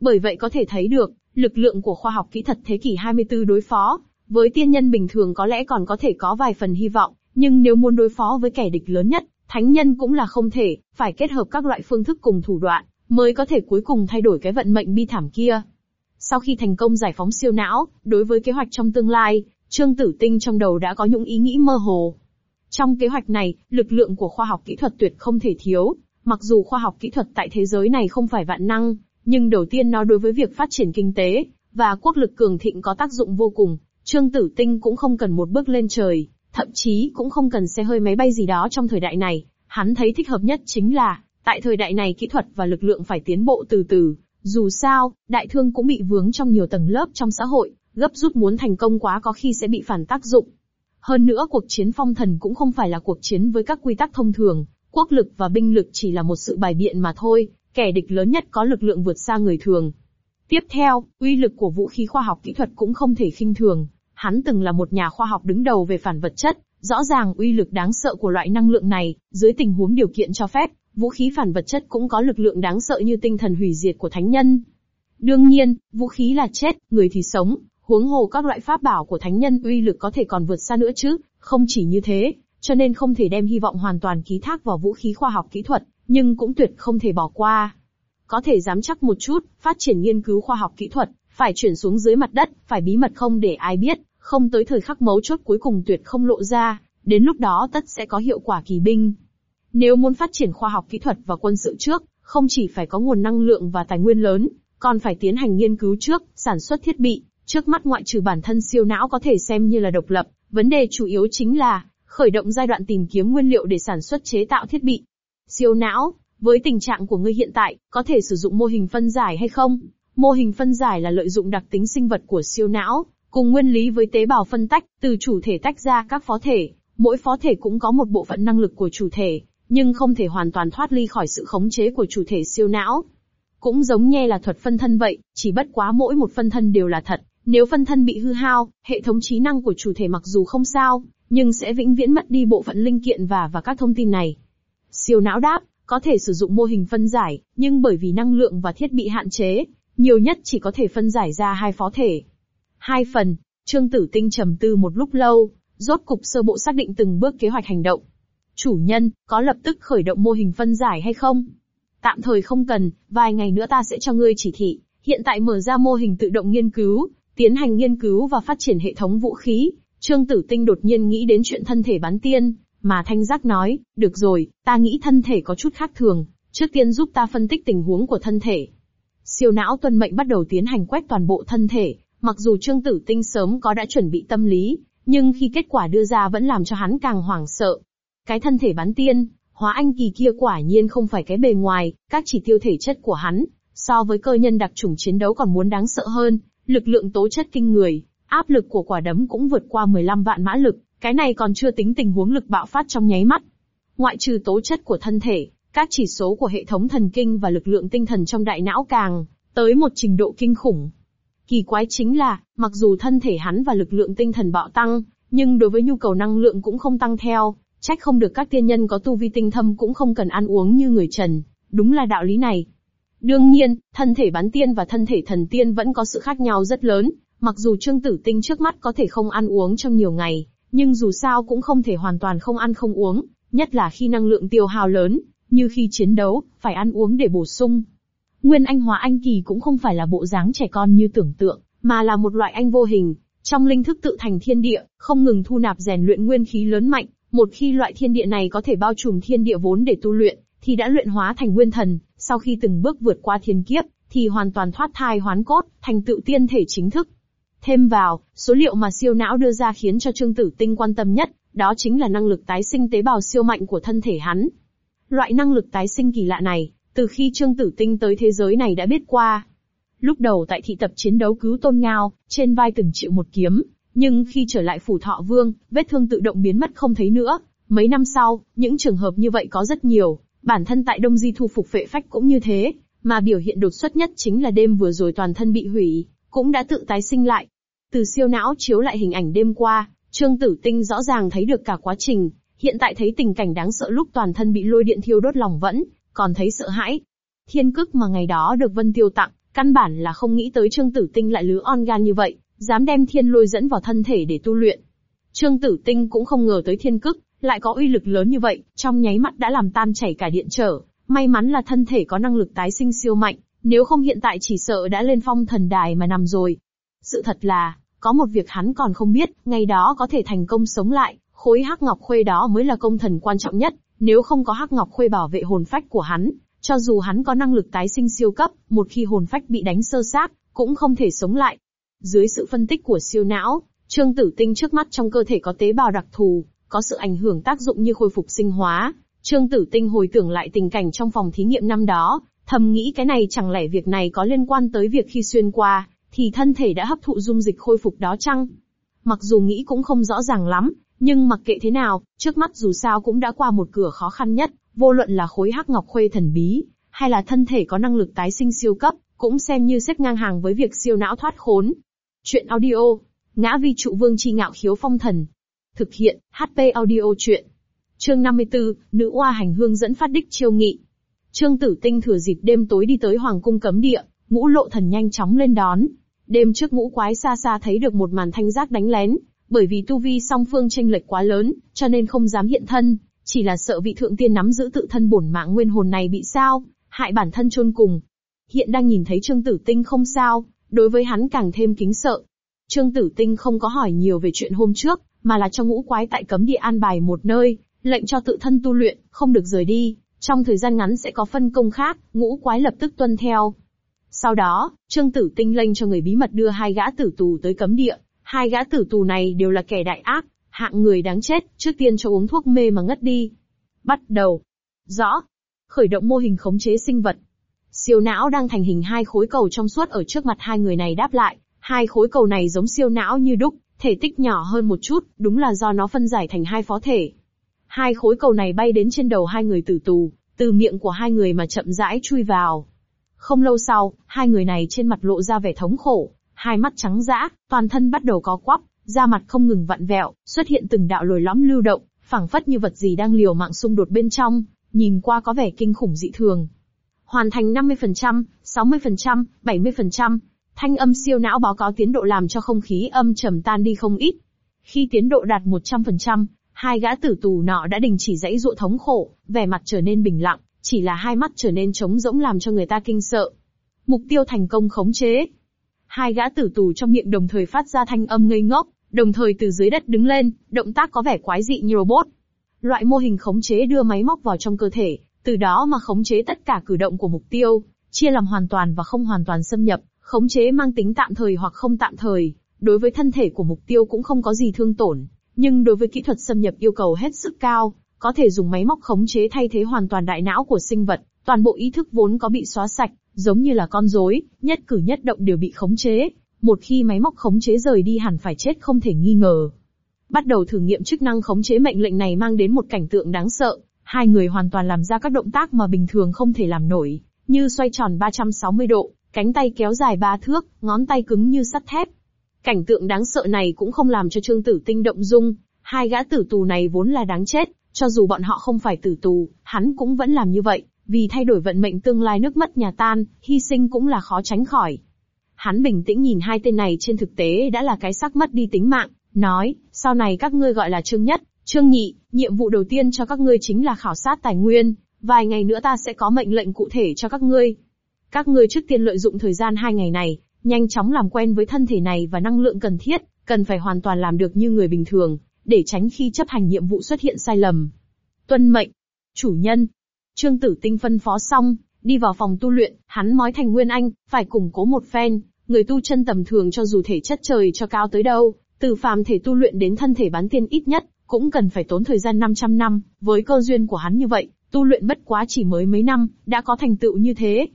Bởi vậy có thể thấy được, lực lượng của khoa học kỹ thuật thế kỷ 24 đối phó, với tiên nhân bình thường có lẽ còn có thể có vài phần hy vọng, nhưng nếu muốn đối phó với kẻ địch lớn nhất, thánh nhân cũng là không thể, phải kết hợp các loại phương thức cùng thủ đoạn, mới có thể cuối cùng thay đổi cái vận mệnh bi thảm kia. Sau khi thành công giải phóng siêu não, đối với kế hoạch trong tương lai, Trương Tử Tinh trong đầu đã có những ý nghĩ mơ hồ. Trong kế hoạch này, lực lượng của khoa học kỹ thuật tuyệt không thể thiếu, mặc dù khoa học kỹ thuật tại thế giới này không phải vạn năng, nhưng đầu tiên nó đối với việc phát triển kinh tế và quốc lực cường thịnh có tác dụng vô cùng. Trương Tử Tinh cũng không cần một bước lên trời, thậm chí cũng không cần xe hơi máy bay gì đó trong thời đại này, hắn thấy thích hợp nhất chính là, tại thời đại này kỹ thuật và lực lượng phải tiến bộ từ từ, dù sao, đại thương cũng bị vướng trong nhiều tầng lớp trong xã hội, gấp rút muốn thành công quá có khi sẽ bị phản tác dụng. Hơn nữa cuộc chiến phong thần cũng không phải là cuộc chiến với các quy tắc thông thường, quốc lực và binh lực chỉ là một sự bài biện mà thôi, kẻ địch lớn nhất có lực lượng vượt xa người thường. Tiếp theo, uy lực của vũ khí khoa học kỹ thuật cũng không thể khinh thường. Hắn từng là một nhà khoa học đứng đầu về phản vật chất, rõ ràng uy lực đáng sợ của loại năng lượng này, dưới tình huống điều kiện cho phép, vũ khí phản vật chất cũng có lực lượng đáng sợ như tinh thần hủy diệt của thánh nhân. Đương nhiên, vũ khí là chết, người thì sống, huống hồ các loại pháp bảo của thánh nhân uy lực có thể còn vượt xa nữa chứ, không chỉ như thế, cho nên không thể đem hy vọng hoàn toàn ký thác vào vũ khí khoa học kỹ thuật, nhưng cũng tuyệt không thể bỏ qua. Có thể dám chắc một chút, phát triển nghiên cứu khoa học kỹ thuật, phải chuyển xuống dưới mặt đất, phải bí mật không để ai biết, không tới thời khắc mấu chốt cuối cùng tuyệt không lộ ra, đến lúc đó tất sẽ có hiệu quả kỳ binh. Nếu muốn phát triển khoa học kỹ thuật và quân sự trước, không chỉ phải có nguồn năng lượng và tài nguyên lớn, còn phải tiến hành nghiên cứu trước, sản xuất thiết bị, trước mắt ngoại trừ bản thân siêu não có thể xem như là độc lập, vấn đề chủ yếu chính là khởi động giai đoạn tìm kiếm nguyên liệu để sản xuất chế tạo thiết bị. Siêu não, với tình trạng của ngươi hiện tại, có thể sử dụng mô hình phân giải hay không? Mô hình phân giải là lợi dụng đặc tính sinh vật của siêu não, cùng nguyên lý với tế bào phân tách, từ chủ thể tách ra các phó thể, mỗi phó thể cũng có một bộ phận năng lực của chủ thể, nhưng không thể hoàn toàn thoát ly khỏi sự khống chế của chủ thể siêu não. Cũng giống như là thuật phân thân vậy, chỉ bất quá mỗi một phân thân đều là thật, nếu phân thân bị hư hao, hệ thống trí năng của chủ thể mặc dù không sao, nhưng sẽ vĩnh viễn mất đi bộ phận linh kiện và và các thông tin này. Siêu não đáp, có thể sử dụng mô hình phân giải, nhưng bởi vì năng lượng và thiết bị hạn chế, nhiều nhất chỉ có thể phân giải ra hai phó thể. Hai phần, Trương Tử Tinh trầm tư một lúc lâu, rốt cục sơ bộ xác định từng bước kế hoạch hành động. Chủ nhân, có lập tức khởi động mô hình phân giải hay không? Tạm thời không cần, vài ngày nữa ta sẽ cho ngươi chỉ thị. Hiện tại mở ra mô hình tự động nghiên cứu, tiến hành nghiên cứu và phát triển hệ thống vũ khí. Trương Tử Tinh đột nhiên nghĩ đến chuyện thân thể bán tiên, mà Thanh Giác nói, được rồi, ta nghĩ thân thể có chút khác thường, trước tiên giúp ta phân tích tình huống của thân thể. Siêu não tuân mệnh bắt đầu tiến hành quét toàn bộ thân thể, mặc dù Trương Tử Tinh sớm có đã chuẩn bị tâm lý, nhưng khi kết quả đưa ra vẫn làm cho hắn càng hoảng sợ. Cái thân thể bán tiên, hóa anh kỳ kia quả nhiên không phải cái bề ngoài, các chỉ tiêu thể chất của hắn, so với cơ nhân đặc trùng chiến đấu còn muốn đáng sợ hơn, lực lượng tố chất kinh người, áp lực của quả đấm cũng vượt qua 15 vạn mã lực, cái này còn chưa tính tình huống lực bạo phát trong nháy mắt. Ngoại trừ tố chất của thân thể, các chỉ số của hệ thống thần kinh và lực lượng tinh thần trong đại não càng tới một trình độ kinh khủng. Kỳ quái chính là, mặc dù thân thể hắn và lực lượng tinh thần bạo tăng, nhưng đối với nhu cầu năng lượng cũng không tăng theo, trách không được các tiên nhân có tu vi tinh thâm cũng không cần ăn uống như người trần, đúng là đạo lý này. Đương nhiên, thân thể bán tiên và thân thể thần tiên vẫn có sự khác nhau rất lớn, mặc dù Trương Tử Tinh trước mắt có thể không ăn uống trong nhiều ngày, nhưng dù sao cũng không thể hoàn toàn không ăn không uống, nhất là khi năng lượng tiêu hao lớn, như khi chiến đấu, phải ăn uống để bổ sung. Nguyên Anh Hóa Anh Kỳ cũng không phải là bộ dáng trẻ con như tưởng tượng, mà là một loại anh vô hình, trong linh thức tự thành thiên địa, không ngừng thu nạp rèn luyện nguyên khí lớn mạnh, một khi loại thiên địa này có thể bao trùm thiên địa vốn để tu luyện, thì đã luyện hóa thành nguyên thần, sau khi từng bước vượt qua thiên kiếp, thì hoàn toàn thoát thai hoán cốt, thành tựu tiên thể chính thức. Thêm vào, số liệu mà siêu não đưa ra khiến cho Trương Tử Tinh quan tâm nhất, đó chính là năng lực tái sinh tế bào siêu mạnh của thân thể hắn. Loại năng lực tái sinh kỳ lạ này, từ khi Trương Tử Tinh tới thế giới này đã biết qua. Lúc đầu tại thị tập chiến đấu cứu Tôn Ngao, trên vai từng chịu một kiếm, nhưng khi trở lại phủ thọ vương, vết thương tự động biến mất không thấy nữa. Mấy năm sau, những trường hợp như vậy có rất nhiều, bản thân tại Đông Di thu phục phệ phách cũng như thế, mà biểu hiện đột xuất nhất chính là đêm vừa rồi toàn thân bị hủy, cũng đã tự tái sinh lại. Từ siêu não chiếu lại hình ảnh đêm qua, Trương Tử Tinh rõ ràng thấy được cả quá trình, hiện tại thấy tình cảnh đáng sợ lúc toàn thân bị lôi điện thiêu đốt lòng vẫn, còn thấy sợ hãi. Thiên cức mà ngày đó được Vân Tiêu tặng, căn bản là không nghĩ tới Trương Tử Tinh lại lứa on gan như vậy, dám đem thiên lôi dẫn vào thân thể để tu luyện. Trương Tử Tinh cũng không ngờ tới thiên cức, lại có uy lực lớn như vậy, trong nháy mắt đã làm tan chảy cả điện trở. May mắn là thân thể có năng lực tái sinh siêu mạnh, nếu không hiện tại chỉ sợ đã lên phong thần đài mà nằm rồi. Sự thật là, có một việc hắn còn không biết, ngày đó có thể thành công sống lại, khối hắc ngọc khuê đó mới là công thần quan trọng nhất, nếu không có hắc ngọc khuê bảo vệ hồn phách của hắn, cho dù hắn có năng lực tái sinh siêu cấp, một khi hồn phách bị đánh sơ xác, cũng không thể sống lại. Dưới sự phân tích của siêu não, Trương Tử Tinh trước mắt trong cơ thể có tế bào đặc thù, có sự ảnh hưởng tác dụng như khôi phục sinh hóa. Trương Tử Tinh hồi tưởng lại tình cảnh trong phòng thí nghiệm năm đó, thầm nghĩ cái này chẳng lẽ việc này có liên quan tới việc khi xuyên qua, thì thân thể đã hấp thụ dung dịch khôi phục đó chăng? Mặc dù nghĩ cũng không rõ ràng lắm, nhưng mặc kệ thế nào, trước mắt dù sao cũng đã qua một cửa khó khăn nhất, vô luận là khối hắc ngọc khuê thần bí, hay là thân thể có năng lực tái sinh siêu cấp, cũng xem như xếp ngang hàng với việc siêu não thoát khốn. Chuyện audio, ngã vi trụ vương chi ngạo khiếu phong thần. Thực hiện, HP audio chuyện. Chương 54, nữ oa hành hương dẫn phát đích chiêu nghị. Trương Tử Tinh thừa dịp đêm tối đi tới Hoàng cung cấm địa, ngũ lộ thần nhanh chóng lên đón. Đêm trước ngũ quái xa xa thấy được một màn thanh giác đánh lén, bởi vì tu vi song phương tranh lệch quá lớn, cho nên không dám hiện thân, chỉ là sợ vị thượng tiên nắm giữ tự thân bổn mạng nguyên hồn này bị sao, hại bản thân chôn cùng. Hiện đang nhìn thấy Trương Tử Tinh không sao, đối với hắn càng thêm kính sợ. Trương Tử Tinh không có hỏi nhiều về chuyện hôm trước, mà là cho ngũ quái tại cấm địa an bài một nơi, lệnh cho tự thân tu luyện, không được rời đi, trong thời gian ngắn sẽ có phân công khác, ngũ quái lập tức tuân theo. Sau đó, Trương Tử Tinh lệnh cho người bí mật đưa hai gã tử tù tới cấm địa, hai gã tử tù này đều là kẻ đại ác, hạng người đáng chết, trước tiên cho uống thuốc mê mà ngất đi. Bắt đầu. Rõ. Khởi động mô hình khống chế sinh vật. Siêu não đang thành hình hai khối cầu trong suốt ở trước mặt hai người này đáp lại, hai khối cầu này giống siêu não như đúc, thể tích nhỏ hơn một chút, đúng là do nó phân giải thành hai phó thể. Hai khối cầu này bay đến trên đầu hai người tử tù, từ miệng của hai người mà chậm rãi chui vào. Không lâu sau, hai người này trên mặt lộ ra vẻ thống khổ, hai mắt trắng dã, toàn thân bắt đầu có quắp, da mặt không ngừng vặn vẹo, xuất hiện từng đạo lồi lõm lưu động, phảng phất như vật gì đang liều mạng xung đột bên trong, nhìn qua có vẻ kinh khủng dị thường. Hoàn thành 50%, 60%, 70%, thanh âm siêu não báo cáo tiến độ làm cho không khí âm trầm tan đi không ít. Khi tiến độ đạt 100%, hai gã tử tù nọ đã đình chỉ dãy dụ thống khổ, vẻ mặt trở nên bình lặng, chỉ là hai mắt trở nên trống rỗng làm cho người ta kinh sợ. Mục tiêu thành công khống chế. Hai gã tử tù trong miệng đồng thời phát ra thanh âm ngây ngốc, đồng thời từ dưới đất đứng lên, động tác có vẻ quái dị như robot. Loại mô hình khống chế đưa máy móc vào trong cơ thể, từ đó mà khống chế tất cả cử động của mục tiêu, chia làm hoàn toàn và không hoàn toàn xâm nhập, khống chế mang tính tạm thời hoặc không tạm thời, đối với thân thể của mục tiêu cũng không có gì thương tổn, nhưng đối với kỹ thuật xâm nhập yêu cầu hết sức cao, có thể dùng máy móc khống chế thay thế hoàn toàn đại não của sinh vật, toàn bộ ý thức vốn có bị xóa sạch, giống như là con rối, nhất cử nhất động đều bị khống chế, một khi máy móc khống chế rời đi hẳn phải chết không thể nghi ngờ. Bắt đầu thử nghiệm chức năng khống chế mệnh lệnh này mang đến một cảnh tượng đáng sợ, hai người hoàn toàn làm ra các động tác mà bình thường không thể làm nổi, như xoay tròn 360 độ, cánh tay kéo dài ba thước, ngón tay cứng như sắt thép. Cảnh tượng đáng sợ này cũng không làm cho Trương Tử Tinh động dung, hai gã tử tù này vốn là đáng chết, cho dù bọn họ không phải tử tù, hắn cũng vẫn làm như vậy, vì thay đổi vận mệnh tương lai nước mất nhà tan, hy sinh cũng là khó tránh khỏi. Hắn bình tĩnh nhìn hai tên này trên thực tế đã là cái xác mất đi tính mạng, nói, sau này các ngươi gọi là Trương Nhất, Trương Nhị, nhiệm vụ đầu tiên cho các ngươi chính là khảo sát tài nguyên, vài ngày nữa ta sẽ có mệnh lệnh cụ thể cho các ngươi. Các ngươi trước tiên lợi dụng thời gian hai ngày này, nhanh chóng làm quen với thân thể này và năng lượng cần thiết, cần phải hoàn toàn làm được như người bình thường, để tránh khi chấp hành nhiệm vụ xuất hiện sai lầm. Tuân mệnh. Chủ nhân. Trương Tử Tinh phân phó xong, đi vào phòng tu luyện, hắn mói thành Nguyên Anh, phải củng cố một phen, người tu chân tầm thường cho dù thể chất trời cho cao tới đâu, từ phàm thể tu luyện đến thân thể bán tiên ít nhất, cũng cần phải tốn thời gian 500 năm, với cơ duyên của hắn như vậy, tu luyện bất quá chỉ mới mấy năm, đã có thành tựu như thế.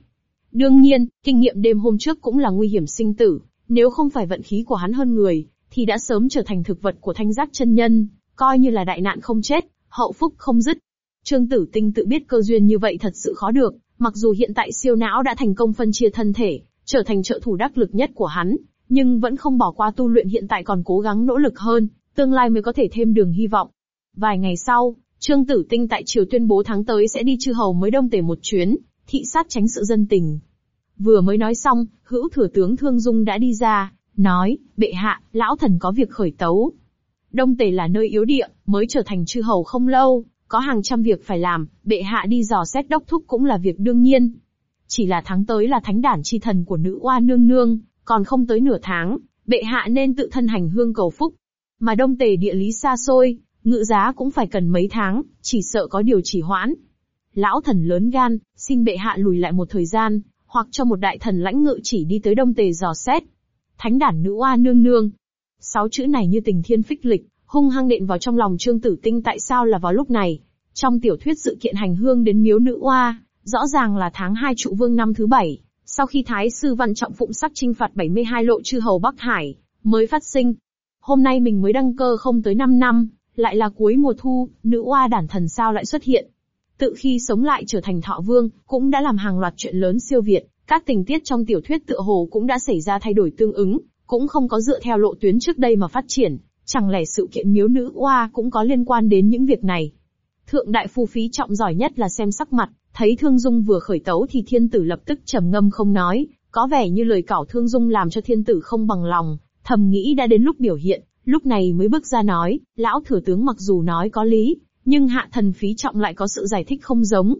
Đương nhiên, kinh nghiệm đêm hôm trước cũng là nguy hiểm sinh tử, nếu không phải vận khí của hắn hơn người, thì đã sớm trở thành thực vật của thanh giác chân nhân, coi như là đại nạn không chết, hậu phúc không dứt. Trương Tử Tinh tự biết cơ duyên như vậy thật sự khó được, mặc dù hiện tại siêu não đã thành công phân chia thân thể, trở thành trợ thủ đắc lực nhất của hắn, nhưng vẫn không bỏ qua tu luyện hiện tại còn cố gắng nỗ lực hơn, tương lai mới có thể thêm đường hy vọng. Vài ngày sau, Trương Tử Tinh tại triều tuyên bố tháng tới sẽ đi chư hầu mới đông tề một chuyến, thị sát tránh sự dân tình. Vừa mới nói xong, hữu thừa tướng Thương Dung đã đi ra, nói, bệ hạ, lão thần có việc khởi tấu. Đông tề là nơi yếu địa, mới trở thành chư hầu không lâu, có hàng trăm việc phải làm, bệ hạ đi dò xét đốc thúc cũng là việc đương nhiên. Chỉ là tháng tới là thánh đản chi thần của nữ oa nương nương, còn không tới nửa tháng, bệ hạ nên tự thân hành hương cầu phúc. Mà đông tề địa lý xa xôi, ngự giá cũng phải cần mấy tháng, chỉ sợ có điều chỉ hoãn. Lão thần lớn gan, xin bệ hạ lùi lại một thời gian, hoặc cho một đại thần lãnh ngự chỉ đi tới đông tề dò xét. Thánh đản nữ oa nương nương. Sáu chữ này như tình thiên phích lịch, hung hăng đện vào trong lòng Trương Tử Tinh tại sao là vào lúc này. Trong tiểu thuyết sự kiện hành hương đến miếu nữ oa, rõ ràng là tháng 2 trụ vương năm thứ bảy, sau khi Thái sư Văn Trọng phụng sắc trinh phạt 72 lộ chư hầu Bắc Hải, mới phát sinh. Hôm nay mình mới đăng cơ không tới 5 năm, lại là cuối mùa thu, nữ oa đản thần sao lại xuất hiện. Tự khi sống lại trở thành thọ vương, cũng đã làm hàng loạt chuyện lớn siêu việt, các tình tiết trong tiểu thuyết tựa hồ cũng đã xảy ra thay đổi tương ứng, cũng không có dựa theo lộ tuyến trước đây mà phát triển, chẳng lẽ sự kiện miếu nữ oa cũng có liên quan đến những việc này. Thượng đại phu phí trọng giỏi nhất là xem sắc mặt, thấy Thương Dung vừa khởi tấu thì thiên tử lập tức trầm ngâm không nói, có vẻ như lời cảo Thương Dung làm cho thiên tử không bằng lòng, thầm nghĩ đã đến lúc biểu hiện, lúc này mới bước ra nói, lão thừa tướng mặc dù nói có lý, nhưng hạ thần phí trọng lại có sự giải thích không giống.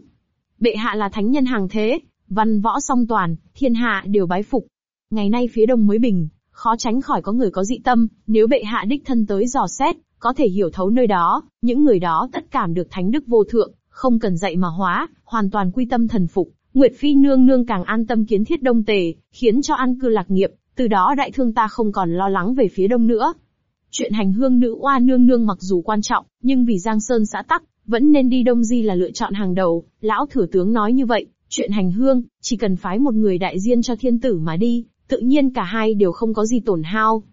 Bệ hạ là thánh nhân hàng thế, văn võ song toàn, thiên hạ đều bái phục. Ngày nay phía đông mới bình, khó tránh khỏi có người có dị tâm, nếu bệ hạ đích thân tới dò xét, có thể hiểu thấu nơi đó, những người đó tất cảm được thánh đức vô thượng, không cần dạy mà hóa, hoàn toàn quy tâm thần phục. Nguyệt Phi nương nương càng an tâm kiến thiết đông tề, khiến cho an cư lạc nghiệp, từ đó đại thương ta không còn lo lắng về phía đông nữa. Chuyện hành hương nữ oa nương nương mặc dù quan trọng, nhưng vì Giang Sơn xã tắc, vẫn nên đi Đông Di là lựa chọn hàng đầu, lão thừa tướng nói như vậy, chuyện hành hương, chỉ cần phái một người đại diện cho thiên tử mà đi, tự nhiên cả hai đều không có gì tổn hao.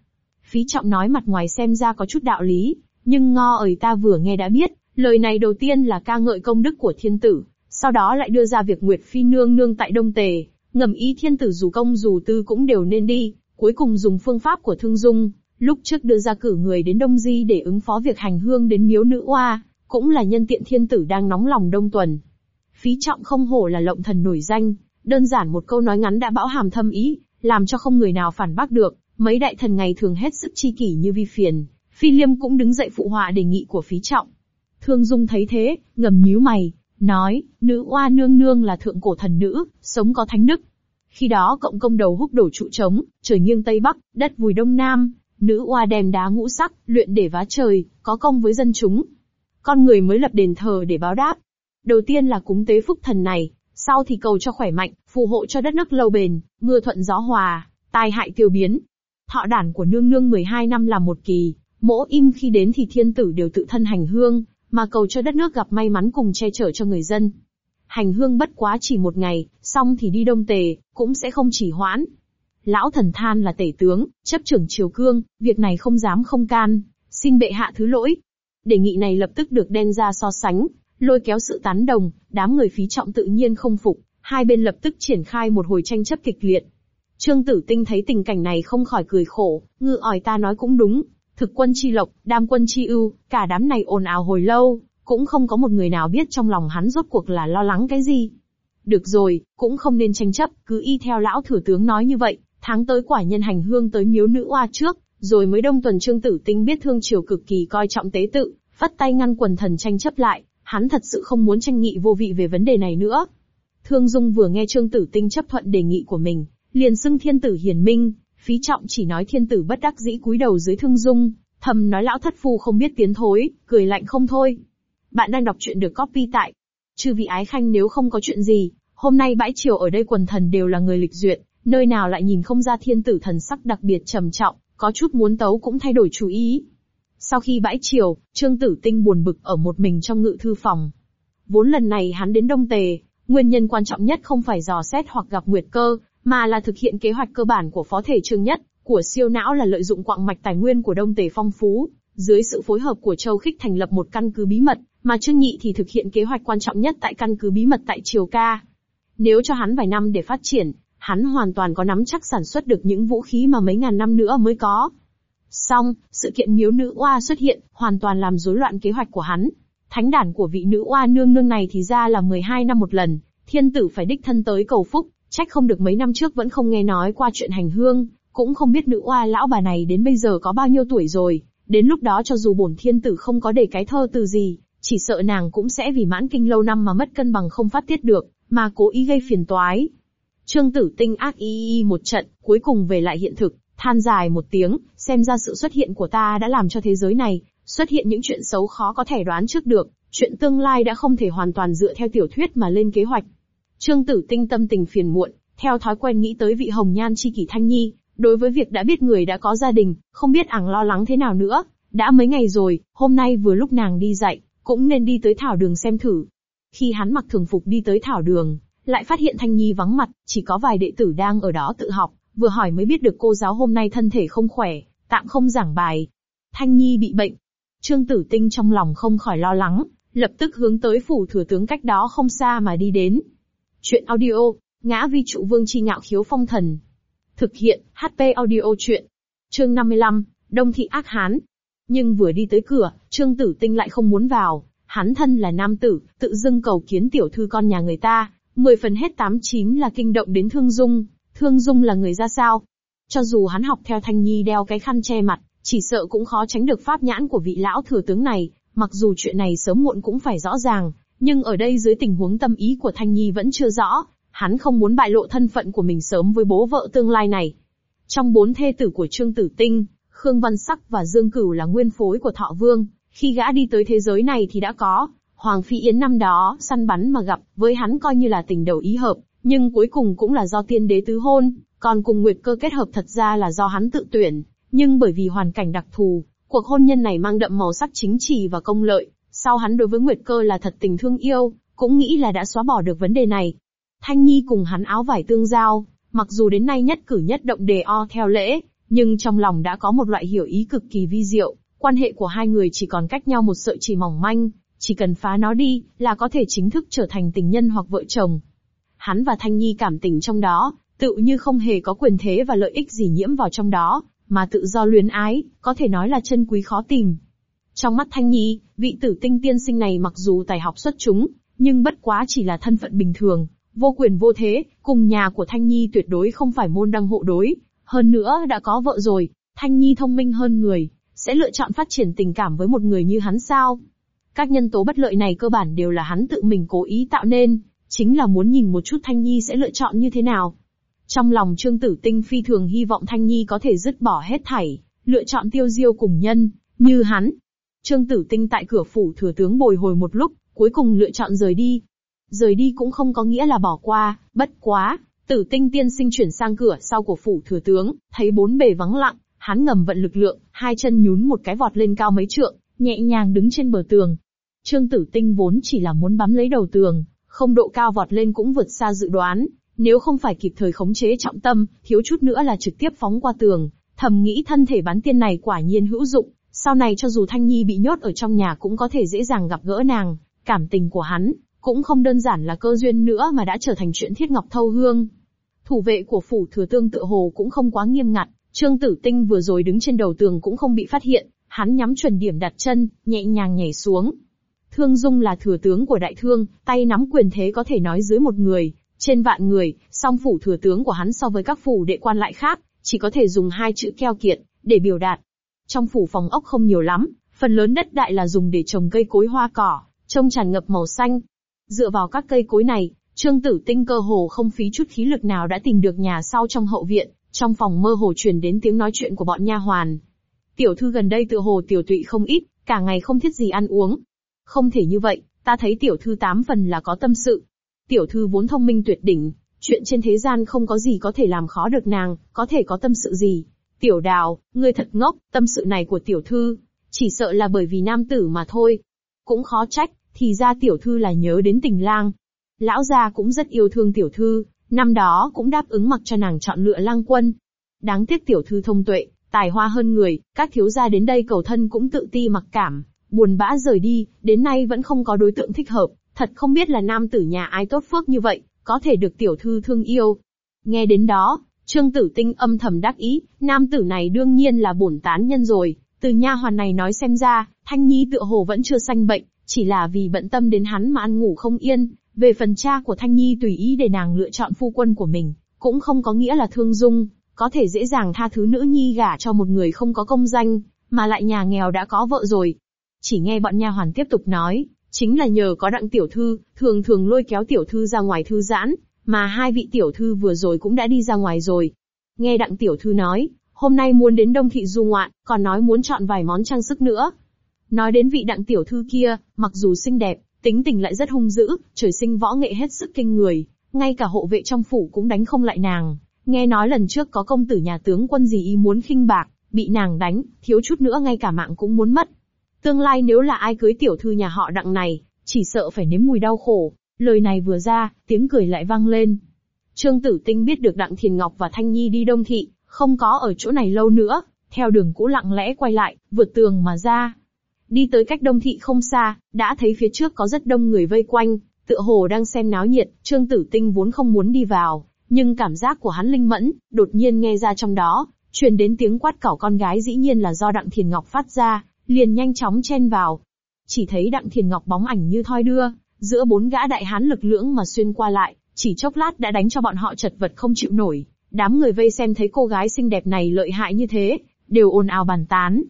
Phí trọng nói mặt ngoài xem ra có chút đạo lý, nhưng ngo ời ta vừa nghe đã biết, lời này đầu tiên là ca ngợi công đức của thiên tử, sau đó lại đưa ra việc Nguyệt Phi nương nương tại Đông Tề, ngầm ý thiên tử dù công dù tư cũng đều nên đi, cuối cùng dùng phương pháp của thương dung, lúc trước đưa ra cử người đến Đông Di để ứng phó việc hành hương đến miếu nữ oa, cũng là nhân tiện thiên tử đang nóng lòng đông tuần. Phí trọng không hổ là lộng thần nổi danh, đơn giản một câu nói ngắn đã bão hàm thâm ý, làm cho không người nào phản bác được, mấy đại thần ngày thường hết sức chi kỷ như vi phiền, phi liêm cũng đứng dậy phụ họa đề nghị của phí trọng. Thương Dung thấy thế, ngầm nhíu mày, nói, nữ oa nương nương là thượng cổ thần nữ, sống có thánh đức. Khi đó cộng công đầu húc đổ trụ trống, trời nghiêng tây bắc, đất vùi đông nam, nữ oa đem đá ngũ sắc, luyện để vá trời, có công với dân chúng. Con người mới lập đền thờ để báo đáp. Đầu tiên là cúng tế phúc thần này, sau thì cầu cho khỏe mạnh, phù hộ cho đất nước lâu bền, mưa thuận gió hòa, tai hại tiêu biến. Thọ đản của nương nương 12 năm là một kỳ, mỗ im khi đến thì thiên tử đều tự thân hành hương, mà cầu cho đất nước gặp may mắn cùng che chở cho người dân. Hành hương bất quá chỉ một ngày, xong thì đi đông tề, cũng sẽ không chỉ hoãn. Lão thần than là tể tướng, chấp trưởng triều cương, việc này không dám không can, xin bệ hạ thứ lỗi. Đề nghị này lập tức được đen ra so sánh, lôi kéo sự tán đồng, đám người phí trọng tự nhiên không phục, hai bên lập tức triển khai một hồi tranh chấp kịch liệt. Trương Tử Tinh thấy tình cảnh này không khỏi cười khổ, ngư ỏi ta nói cũng đúng, thực quân chi lộc, đam quân chi ưu, cả đám này ồn ào hồi lâu, cũng không có một người nào biết trong lòng hắn rốt cuộc là lo lắng cái gì. Được rồi, cũng không nên tranh chấp, cứ y theo lão thừa tướng nói như vậy, tháng tới quả nhân hành hương tới miếu nữ oa trước, rồi mới đông tuần trương tử tinh biết thương triều cực kỳ coi trọng tế tự, phất tay ngăn quần thần tranh chấp lại, hắn thật sự không muốn tranh nghị vô vị về vấn đề này nữa. Thương Dung vừa nghe Trương Tử Tinh chấp thuận đề nghị của mình, liền xưng thiên tử hiền minh, phí trọng chỉ nói thiên tử bất đắc dĩ cúi đầu dưới Thương Dung, thầm nói lão thất phu không biết tiến thối, cười lạnh không thôi. Bạn đang đọc truyện được copy tại chư vị ái khanh nếu không có chuyện gì, hôm nay bãi triều ở đây quần thần đều là người lịch duyệt, nơi nào lại nhìn không ra thiên tử thần sắc đặc biệt trầm trọng, có chút muốn tấu cũng thay đổi chú ý. Sau khi bãi triều, Trương Tử Tinh buồn bực ở một mình trong ngự thư phòng. Vốn lần này hắn đến Đông Tề, nguyên nhân quan trọng nhất không phải dò xét hoặc gặp Nguyệt Cơ, mà là thực hiện kế hoạch cơ bản của phó thể Trương Nhất, của siêu não là lợi dụng quạng mạch tài nguyên của Đông Tề phong phú, dưới sự phối hợp của Châu Khích thành lập một căn cứ bí mật, mà Trương Nhị thì thực hiện kế hoạch quan trọng nhất tại căn cứ bí mật tại Triều Ca. Nếu cho hắn vài năm để phát triển, hắn hoàn toàn có nắm chắc sản xuất được những vũ khí mà mấy ngàn năm nữa mới có. Song, sự kiện miếu nữ oa xuất hiện, hoàn toàn làm rối loạn kế hoạch của hắn. Thánh đản của vị nữ oa nương nương này thì ra là 12 năm một lần, thiên tử phải đích thân tới cầu phúc, trách không được mấy năm trước vẫn không nghe nói qua chuyện hành hương, cũng không biết nữ oa lão bà này đến bây giờ có bao nhiêu tuổi rồi, đến lúc đó cho dù bổn thiên tử không có để cái thơ từ gì, chỉ sợ nàng cũng sẽ vì mãn kinh lâu năm mà mất cân bằng không phát tiết được, mà cố ý gây phiền toái. Trương Tử Tinh ác y y một trận, cuối cùng về lại hiện thực, than dài một tiếng, xem ra sự xuất hiện của ta đã làm cho thế giới này, xuất hiện những chuyện xấu khó có thể đoán trước được, chuyện tương lai đã không thể hoàn toàn dựa theo tiểu thuyết mà lên kế hoạch. Trương Tử Tinh tâm tình phiền muộn, theo thói quen nghĩ tới vị hồng nhan chi kỷ Thanh Nhi, Đối với việc đã biết người đã có gia đình, không biết ảng lo lắng thế nào nữa, đã mấy ngày rồi, hôm nay vừa lúc nàng đi dạy, cũng nên đi tới thảo đường xem thử. Khi hắn mặc thường phục đi tới thảo đường, lại phát hiện Thanh Nhi vắng mặt, chỉ có vài đệ tử đang ở đó tự học, vừa hỏi mới biết được cô giáo hôm nay thân thể không khỏe, tạm không giảng bài. Thanh Nhi bị bệnh. Trương Tử Tinh trong lòng không khỏi lo lắng, lập tức hướng tới phủ thừa tướng cách đó không xa mà đi đến. Chuyện audio, ngã vi trụ vương chi ngạo khiếu phong thần. Thực hiện, HP audio chuyện. Chương 55, Đông Thị Ác Hán. Nhưng vừa đi tới cửa, Trương Tử Tinh lại không muốn vào, hắn thân là nam tử, tự dưng cầu kiến tiểu thư con nhà người ta, mười phần hết tám chín là kinh động đến Thương Dung. Thương Dung là người ra sao? Cho dù hắn học theo Thanh Nhi đeo cái khăn che mặt, chỉ sợ cũng khó tránh được pháp nhãn của vị lão thừa tướng này, mặc dù chuyện này sớm muộn cũng phải rõ ràng, nhưng ở đây dưới tình huống tâm ý của Thanh Nhi vẫn chưa rõ, hắn không muốn bại lộ thân phận của mình sớm với bố vợ tương lai này. Trong bốn thê tử của Trương Tử Tinh, Khương Văn Sắc và Dương Cửu là nguyên phối của Thọ Vương, khi gã đi tới thế giới này thì đã có, Hoàng Phi Yến năm đó, săn bắn mà gặp, với hắn coi như là tình đầu ý hợp, nhưng cuối cùng cũng là do tiên đế tứ hôn, còn cùng Nguyệt cơ kết hợp thật ra là do hắn tự tuyển, nhưng bởi vì hoàn cảnh đặc thù, cuộc hôn nhân này mang đậm màu sắc chính trị và công lợi, sau hắn đối với Nguyệt cơ là thật tình thương yêu, cũng nghĩ là đã xóa bỏ được vấn đề này. Thanh Nhi cùng hắn áo vải tương giao, mặc dù đến nay nhất cử nhất động đề o theo lễ, nhưng trong lòng đã có một loại hiểu ý cực kỳ vi diệu, quan hệ của hai người chỉ còn cách nhau một sợi chỉ mỏng manh, chỉ cần phá nó đi, là có thể chính thức trở thành tình nhân hoặc vợ chồng. Hắn và Thanh Nhi cảm tình trong đó, tự như không hề có quyền thế và lợi ích gì nhiễm vào trong đó, mà tự do luyến ái, có thể nói là chân quý khó tìm. Trong mắt Thanh Nhi, vị tử tinh tiên sinh này mặc dù tài học xuất chúng, nhưng bất quá chỉ là thân phận bình thường, vô quyền vô thế, cùng nhà của Thanh Nhi tuyệt đối không phải môn đăng hộ đối. Hơn nữa đã có vợ rồi, Thanh Nhi thông minh hơn người, sẽ lựa chọn phát triển tình cảm với một người như hắn sao? Các nhân tố bất lợi này cơ bản đều là hắn tự mình cố ý tạo nên, chính là muốn nhìn một chút Thanh Nhi sẽ lựa chọn như thế nào. Trong lòng Trương Tử Tinh phi thường hy vọng Thanh Nhi có thể dứt bỏ hết thảy, lựa chọn tiêu diêu cùng nhân, như hắn. Trương Tử Tinh tại cửa phủ thừa tướng bồi hồi một lúc, cuối cùng lựa chọn rời đi. Rời đi cũng không có nghĩa là bỏ qua, bất quá, Tử Tinh tiên sinh chuyển sang cửa sau của phủ thừa tướng, thấy bốn bề vắng lặng, hắn ngầm vận lực lượng, hai chân nhún một cái vọt lên cao mấy trượng, nhẹ nhàng đứng trên bờ tường. Trương Tử Tinh vốn chỉ là muốn bám lấy đầu tường, không độ cao vọt lên cũng vượt xa dự đoán, nếu không phải kịp thời khống chế trọng tâm, thiếu chút nữa là trực tiếp phóng qua tường, thầm nghĩ thân thể bán tiên này quả nhiên hữu dụng, sau này cho dù Thanh Nhi bị nhốt ở trong nhà cũng có thể dễ dàng gặp gỡ nàng, cảm tình của hắn, cũng không đơn giản là cơ duyên nữa mà đã trở thành chuyện thiết ngọc thâu hương. Thủ vệ của phủ thừa tương tự hồ cũng không quá nghiêm ngặt, Trương Tử Tinh vừa rồi đứng trên đầu tường cũng không bị phát hiện, hắn nhắm chuẩn điểm đặt chân, nhẹ nhàng nhảy xuống. Thương Dung là thừa tướng của đại thương, tay nắm quyền thế có thể nói dưới một người, trên vạn người, song phủ thừa tướng của hắn so với các phủ đệ quan lại khác, chỉ có thể dùng hai chữ keo kiệt, để biểu đạt. Trong phủ phòng ốc không nhiều lắm, phần lớn đất đại là dùng để trồng cây cối hoa cỏ, trông tràn ngập màu xanh. Dựa vào các cây cối này, Trương Tử Tinh cơ hồ không phí chút khí lực nào đã tìm được nhà sau trong hậu viện, trong phòng mơ hồ truyền đến tiếng nói chuyện của bọn nha hoàn. Tiểu thư gần đây tự hồ tiểu tụy không ít, cả ngày không thiết gì ăn uống. Không thể như vậy, ta thấy tiểu thư tám phần là có tâm sự. Tiểu thư vốn thông minh tuyệt đỉnh, chuyện trên thế gian không có gì có thể làm khó được nàng, có thể có tâm sự gì. Tiểu đào, ngươi thật ngốc, tâm sự này của tiểu thư, chỉ sợ là bởi vì nam tử mà thôi. Cũng khó trách, thì ra tiểu thư là nhớ đến tình lang. Lão gia cũng rất yêu thương tiểu thư, năm đó cũng đáp ứng mặc cho nàng chọn lựa lang quân. Đáng tiếc tiểu thư thông tuệ, tài hoa hơn người, các thiếu gia đến đây cầu thân cũng tự ti mặc cảm, buồn bã rời đi, đến nay vẫn không có đối tượng thích hợp, thật không biết là nam tử nhà ai tốt phước như vậy, có thể được tiểu thư thương yêu. Nghe đến đó, Trương Tử Tinh âm thầm đắc ý, nam tử này đương nhiên là bổn tán nhân rồi, từ nha hoàn này nói xem ra, Thanh Nhi tựa hồ vẫn chưa sanh bệnh, chỉ là vì bận tâm đến hắn mà ăn ngủ không yên, về phần cha của Thanh Nhi tùy ý để nàng lựa chọn phu quân của mình, cũng không có nghĩa là thương dung, có thể dễ dàng tha thứ nữ nhi gả cho một người không có công danh, mà lại nhà nghèo đã có vợ rồi. Chỉ nghe bọn nha hoàn tiếp tục nói, chính là nhờ có đặng tiểu thư, thường thường lôi kéo tiểu thư ra ngoài thư giãn, mà hai vị tiểu thư vừa rồi cũng đã đi ra ngoài rồi. Nghe đặng tiểu thư nói, hôm nay muốn đến đông thị du ngoạn, còn nói muốn chọn vài món trang sức nữa. Nói đến vị đặng tiểu thư kia, mặc dù xinh đẹp, tính tình lại rất hung dữ, trời sinh võ nghệ hết sức kinh người, ngay cả hộ vệ trong phủ cũng đánh không lại nàng, Nghe nói lần trước có công tử nhà tướng quân gì ý muốn khinh bạc, bị nàng đánh, thiếu chút nữa ngay cả mạng cũng muốn mất. Tương lai nếu là ai cưới tiểu thư nhà họ đặng này, chỉ sợ phải nếm mùi đau khổ. Lời này vừa ra, tiếng cười lại vang lên. Trương Tử Tinh biết được Đặng Thiền Ngọc và Thanh Nhi đi Đông Thị, không có ở chỗ này lâu nữa, theo đường cũ lặng lẽ quay lại, vượt tường mà ra. Đi tới cách Đông Thị không xa, đã thấy phía trước có rất đông người vây quanh, tựa hồ đang xem náo nhiệt, Trương Tử Tinh vốn không muốn đi vào, nhưng cảm giác của hắn linh mẫn, đột nhiên nghe ra trong đó, truyền đến tiếng quát cẩu con gái dĩ nhiên là do Đặng Thiền Ngọc phát ra, liền nhanh chóng chen vào. Chỉ thấy Đặng Thiền Ngọc bóng ảnh như thoi đưa, giữa bốn gã đại hán lực lưỡng mà xuyên qua lại, chỉ chốc lát đã đánh cho bọn họ chật vật không chịu nổi. Đám người vây xem thấy cô gái xinh đẹp này lợi hại như thế, đều ồn ào bàn tán.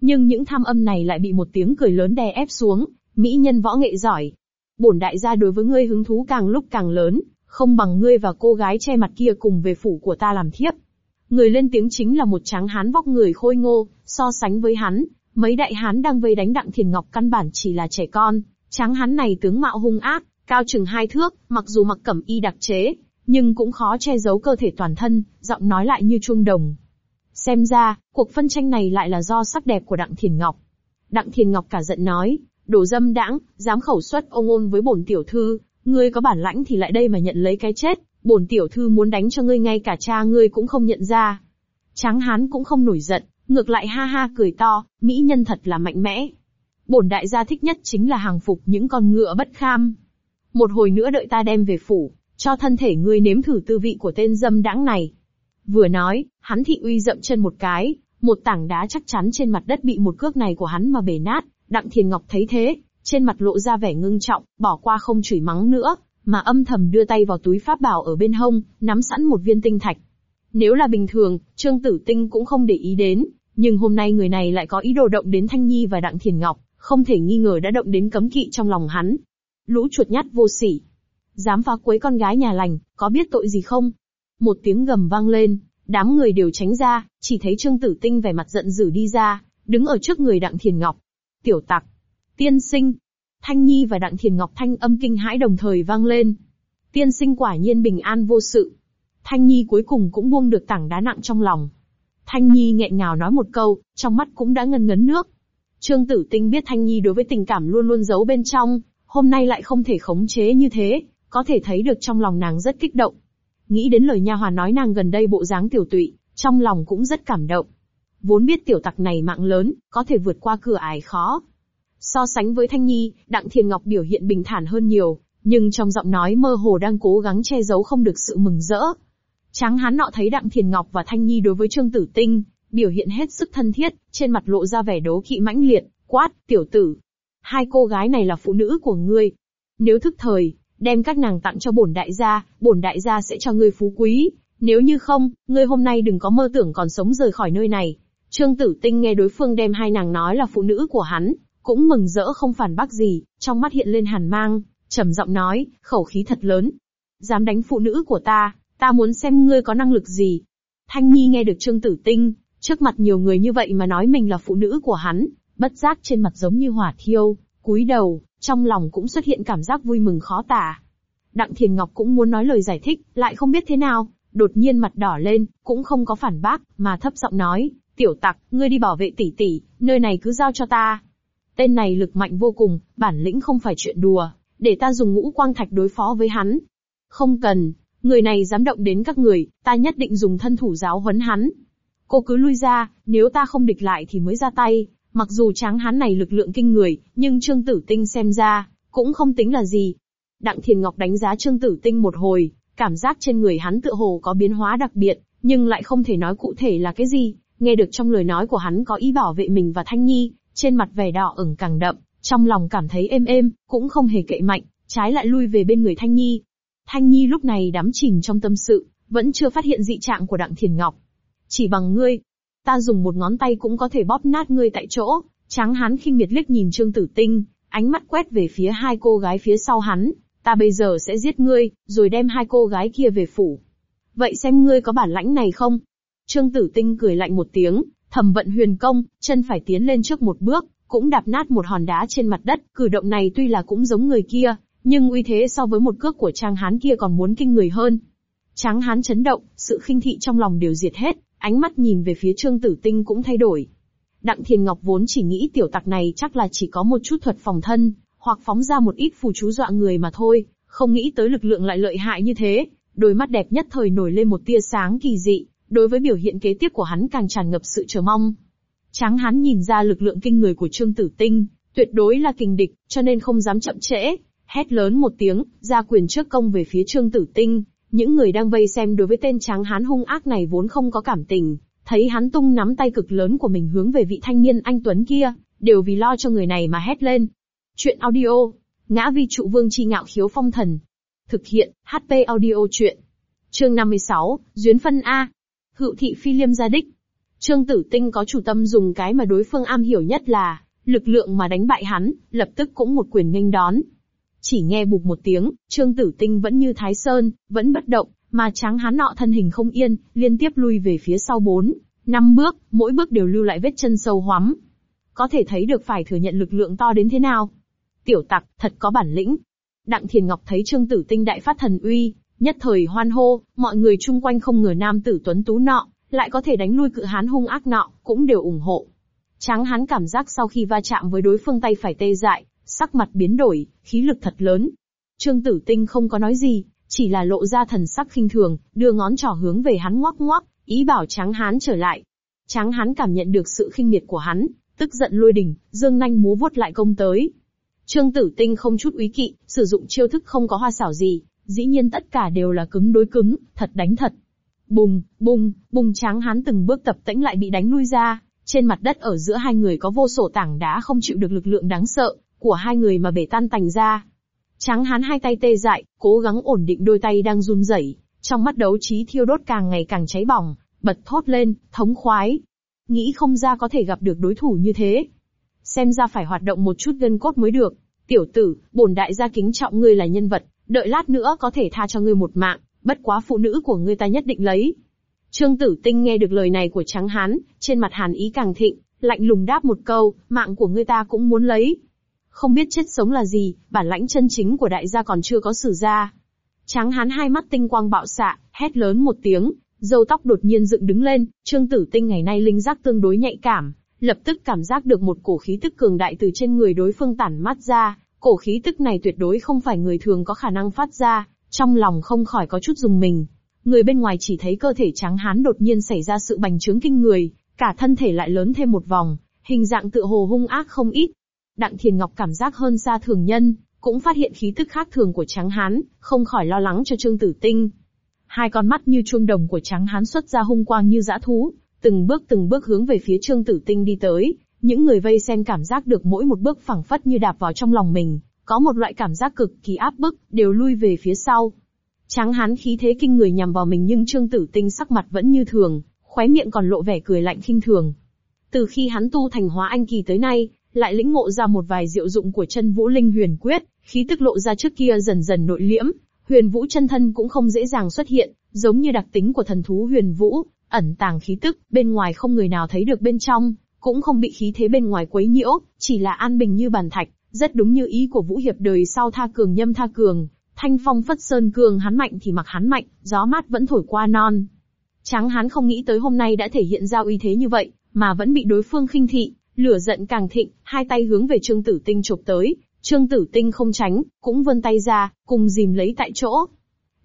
Nhưng những tham âm này lại bị một tiếng cười lớn đè ép xuống, mỹ nhân võ nghệ giỏi. Bổn đại gia đối với ngươi hứng thú càng lúc càng lớn, không bằng ngươi và cô gái che mặt kia cùng về phủ của ta làm thiếp. Người lên tiếng chính là một tráng hán vóc người khôi ngô, so sánh với hắn, mấy đại hán đang vây đánh đặng thiền ngọc căn bản chỉ là trẻ con. Tráng hán này tướng mạo hung ác, cao chừng hai thước, mặc dù mặc cẩm y đặc chế, nhưng cũng khó che giấu cơ thể toàn thân, giọng nói lại như chuông đồng. Xem ra, cuộc phân tranh này lại là do sắc đẹp của Đặng Thiền Ngọc. Đặng Thiền Ngọc cả giận nói, đồ dâm đãng, dám khẩu xuất ông ôn với bổn tiểu thư, ngươi có bản lãnh thì lại đây mà nhận lấy cái chết, bổn tiểu thư muốn đánh cho ngươi ngay cả cha ngươi cũng không nhận ra. Tráng hán cũng không nổi giận, ngược lại ha ha cười to, mỹ nhân thật là mạnh mẽ. Bổn đại gia thích nhất chính là hàng phục những con ngựa bất kham. Một hồi nữa đợi ta đem về phủ, cho thân thể ngươi nếm thử tư vị của tên dâm đãng này. Vừa nói, hắn thị uy dậm chân một cái, một tảng đá chắc chắn trên mặt đất bị một cước này của hắn mà bể nát, Đặng Thiền Ngọc thấy thế, trên mặt lộ ra vẻ ngưng trọng, bỏ qua không chửi mắng nữa, mà âm thầm đưa tay vào túi pháp bảo ở bên hông, nắm sẵn một viên tinh thạch. Nếu là bình thường, Trương Tử Tinh cũng không để ý đến, nhưng hôm nay người này lại có ý đồ động đến Thanh Nhi và Đặng Thiền Ngọc, không thể nghi ngờ đã động đến cấm kỵ trong lòng hắn. Lũ chuột nhắt vô sỉ. Dám phá quấy con gái nhà lành, có biết tội gì không? Một tiếng gầm vang lên, đám người đều tránh ra, chỉ thấy Trương Tử Tinh vẻ mặt giận dữ đi ra, đứng ở trước người Đặng Thiền Ngọc. Tiểu tặc, Tiên sinh. Thanh Nhi và Đặng Thiền Ngọc thanh âm kinh hãi đồng thời vang lên. Tiên sinh quả nhiên bình an vô sự. Thanh Nhi cuối cùng cũng buông được tảng đá nặng trong lòng. Thanh Nhi nghẹn ngào nói một câu, trong mắt cũng đã ngân ngấn nước. Trương Tử Tinh biết Thanh Nhi đối với tình cảm luôn luôn giấu bên trong, hôm nay lại không thể khống chế như thế, có thể thấy được trong lòng nàng rất kích động. Nghĩ đến lời nha hoàn nói nàng gần đây bộ dáng tiểu tụy, trong lòng cũng rất cảm động. Vốn biết tiểu tặc này mạng lớn, có thể vượt qua cửa ải khó, So sánh với Thanh Nhi, Đặng Thiền Ngọc biểu hiện bình thản hơn nhiều, nhưng trong giọng nói mơ hồ đang cố gắng che giấu không được sự mừng rỡ. Tráng hán nọ thấy Đặng Thiền Ngọc và Thanh Nhi đối với Trương Tử Tinh, biểu hiện hết sức thân thiết, trên mặt lộ ra vẻ đố kỵ mãnh liệt, quát, tiểu tử. Hai cô gái này là phụ nữ của ngươi. Nếu thức thời, đem các nàng tặng cho bổn đại gia, bổn đại gia sẽ cho ngươi phú quý. Nếu như không, ngươi hôm nay đừng có mơ tưởng còn sống rời khỏi nơi này. Trương Tử Tinh nghe đối phương đem hai nàng nói là phụ nữ của hắn, cũng mừng rỡ không phản bác gì, trong mắt hiện lên hàn mang, trầm giọng nói, khẩu khí thật lớn. Dám đánh phụ nữ của ta, ta muốn xem ngươi có năng lực gì. Thanh Nhi nghe được Trương Tử Tinh, trước mặt nhiều người như vậy mà nói mình là phụ nữ của hắn, bất giác trên mặt giống như hỏa thiêu, cúi đầu, trong lòng cũng xuất hiện cảm giác vui mừng khó tả. Đặng Thiền Ngọc cũng muốn nói lời giải thích, lại không biết thế nào, đột nhiên mặt đỏ lên, cũng không có phản bác, mà thấp giọng nói, tiểu tặc, ngươi đi bảo vệ tỷ tỷ, nơi này cứ giao cho ta. Tên này lực mạnh vô cùng, bản lĩnh không phải chuyện đùa, để ta dùng ngũ quang thạch đối phó với hắn. Không cần, người này dám động đến các người, ta nhất định dùng thân thủ giáo huấn hắn. Cô cứ lui ra, nếu ta không địch lại thì mới ra tay, mặc dù tráng hắn này lực lượng kinh người, nhưng Trương Tử Tinh xem ra, cũng không tính là gì. Đặng Thiền Ngọc đánh giá Trương Tử Tinh một hồi, cảm giác trên người hắn tựa hồ có biến hóa đặc biệt, nhưng lại không thể nói cụ thể là cái gì, nghe được trong lời nói của hắn có ý bảo vệ mình và Thanh Nhi, trên mặt vẻ đỏ ửng càng đậm, trong lòng cảm thấy êm êm, cũng không hề cậy mạnh, trái lại lui về bên người Thanh Nhi. Thanh Nhi lúc này đắm chìm trong tâm sự, vẫn chưa phát hiện dị trạng của Đặng Thiền Ngọc. Chỉ bằng ngươi, ta dùng một ngón tay cũng có thể bóp nát ngươi tại chỗ. Tráng hán khinh miệt liếc nhìn Trương Tử Tinh, ánh mắt quét về phía hai cô gái phía sau hắn. Ta bây giờ sẽ giết ngươi, rồi đem hai cô gái kia về phủ. Vậy xem ngươi có bản lãnh này không? Trương Tử Tinh cười lạnh một tiếng, thầm vận huyền công, chân phải tiến lên trước một bước, cũng đạp nát một hòn đá trên mặt đất, cử động này tuy là cũng giống người kia, nhưng uy thế so với một cước của trang hán kia còn muốn kinh người hơn. Tráng hán chấn động, sự khinh thị trong lòng đều diệt hết, ánh mắt nhìn về phía Trương Tử Tinh cũng thay đổi. Đặng Thiền Ngọc vốn chỉ nghĩ tiểu tặc này chắc là chỉ có một chút thuật phòng thân, hoặc phóng ra một ít phù chú dọa người mà thôi, không nghĩ tới lực lượng lại lợi hại như thế. Đôi mắt đẹp nhất thời nổi lên một tia sáng kỳ dị, đối với biểu hiện kế tiếp của hắn càng tràn ngập sự chờ mong. Tráng hán nhìn ra lực lượng kinh người của Trương Tử Tinh, tuyệt đối là kình địch, cho nên không dám chậm trễ, hét lớn một tiếng, ra quyền trước công về phía Trương Tử Tinh. Những người đang vây xem đối với tên tráng hán hung ác này vốn không có cảm tình, thấy hắn tung nắm tay cực lớn của mình hướng về vị thanh niên anh Tuấn kia, đều vì lo cho người này mà hét lên. Chuyện audio, ngã vi trụ vương chi ngạo khiếu phong thần. Thực hiện, HP audio chuyện. Chương 56, Duyến phân A. Hữu thị phi liêm gia đích. Trương Tử Tinh có chủ tâm dùng cái mà đối phương am hiểu nhất là, lực lượng mà đánh bại hắn, lập tức cũng một quyền nghênh đón. Chỉ nghe bục một tiếng, Trương Tử Tinh vẫn như Thái Sơn, vẫn bất động, mà tráng hán nọ thân hình không yên, liên tiếp lui về phía sau bốn, năm bước, mỗi bước đều lưu lại vết chân sâu hoắm. Có thể thấy được phải thừa nhận lực lượng to đến thế nào. Tiểu tặc, thật có bản lĩnh. Đặng Thiền Ngọc thấy Trương Tử Tinh đại phát thần uy, nhất thời hoan hô, mọi người chung quanh không ngờ nam tử tuấn tú nọ, lại có thể đánh lui cự hán hung ác nọ, cũng đều ủng hộ. Tráng hán cảm giác sau khi va chạm với đối phương tay phải tê dại, sắc mặt biến đổi, khí lực thật lớn. Trương Tử Tinh không có nói gì, chỉ là lộ ra thần sắc khinh thường, đưa ngón trỏ hướng về hắn ngoắc ngoắc, ý bảo Tráng Hán trở lại. Tráng Hán cảm nhận được sự khinh miệt của hắn, tức giận lôi đỉnh, dương nanh múa vuốt lại công tới. Trương Tử Tinh không chút úy kỵ, sử dụng chiêu thức không có hoa xảo gì, dĩ nhiên tất cả đều là cứng đối cứng, thật đánh thật. Bùng, bùng, bùng Tráng Hán từng bước tập tễnh lại bị đánh lui ra, trên mặt đất ở giữa hai người có vô sổ tảng đá không chịu được lực lượng đáng sợ của hai người mà bể tan tành ra. Tráng hán hai tay tê dại, cố gắng ổn định đôi tay đang run rẩy, trong mắt đấu trí thiêu đốt càng ngày càng cháy bỏng, bật thốt lên, thống khoái. Nghĩ không ra có thể gặp được đối thủ như thế. Xem ra phải hoạt động một chút gân cốt mới được. Tiểu tử, bổn đại gia kính trọng ngươi là nhân vật, đợi lát nữa có thể tha cho ngươi một mạng, bất quá phụ nữ của ngươi ta nhất định lấy. Trương Tử Tinh nghe được lời này của Tráng Hán, trên mặt hàn ý càng thịnh, lạnh lùng đáp một câu, mạng của ngươi ta cũng muốn lấy. Không biết chết sống là gì, bản lãnh chân chính của đại gia còn chưa có sử ra. Tráng hán hai mắt tinh quang bạo xạ, hét lớn một tiếng, dâu tóc đột nhiên dựng đứng lên, trương tử tinh ngày nay linh giác tương đối nhạy cảm, lập tức cảm giác được một cổ khí tức cường đại từ trên người đối phương tản mát ra, cổ khí tức này tuyệt đối không phải người thường có khả năng phát ra, trong lòng không khỏi có chút dùng mình. Người bên ngoài chỉ thấy cơ thể trắng hán đột nhiên xảy ra sự bành trướng kinh người, cả thân thể lại lớn thêm một vòng, hình dạng tựa hồ hung ác không ít, Đặng Thiền Ngọc cảm giác hơn xa thường nhân, cũng phát hiện khí tức khác thường của Tráng Hán, không khỏi lo lắng cho Trương Tử Tinh. Hai con mắt như chuông đồng của Tráng Hán xuất ra hung quang như dã thú, từng bước từng bước hướng về phía Trương Tử Tinh đi tới. Những người vây xem cảm giác được mỗi một bước phẳng phất như đạp vào trong lòng mình, có một loại cảm giác cực kỳ áp bức, đều lui về phía sau. Tráng Hán khí thế kinh người nhằm vào mình nhưng Trương Tử Tinh sắc mặt vẫn như thường, khóe miệng còn lộ vẻ cười lạnh khinh thường. Từ khi hắn tu thành hóa anh kỳ tới nay, lại lĩnh ngộ ra một vài diệu dụng của chân vũ linh huyền quyết, khí tức lộ ra trước kia dần dần nội liễm, huyền vũ chân thân cũng không dễ dàng xuất hiện, giống như đặc tính của thần thú huyền vũ, ẩn tàng khí tức, bên ngoài không người nào thấy được bên trong, cũng không bị khí thế bên ngoài quấy nhiễu, chỉ là an bình như bàn thạch, rất đúng như ý của vũ hiệp đời sau tha cường nhâm tha cường, thanh phong phất sơn cường hắn mạnh thì mặc hắn mạnh, gió mát vẫn thổi qua non. Tráng hắn không nghĩ tới hôm nay đã thể hiện ra uy thế như vậy, mà vẫn bị đối phương khinh thị, Lửa giận càng thịnh, hai tay hướng về Trương Tử Tinh chụp tới, Trương Tử Tinh không tránh, cũng vươn tay ra, cùng dìm lấy tại chỗ.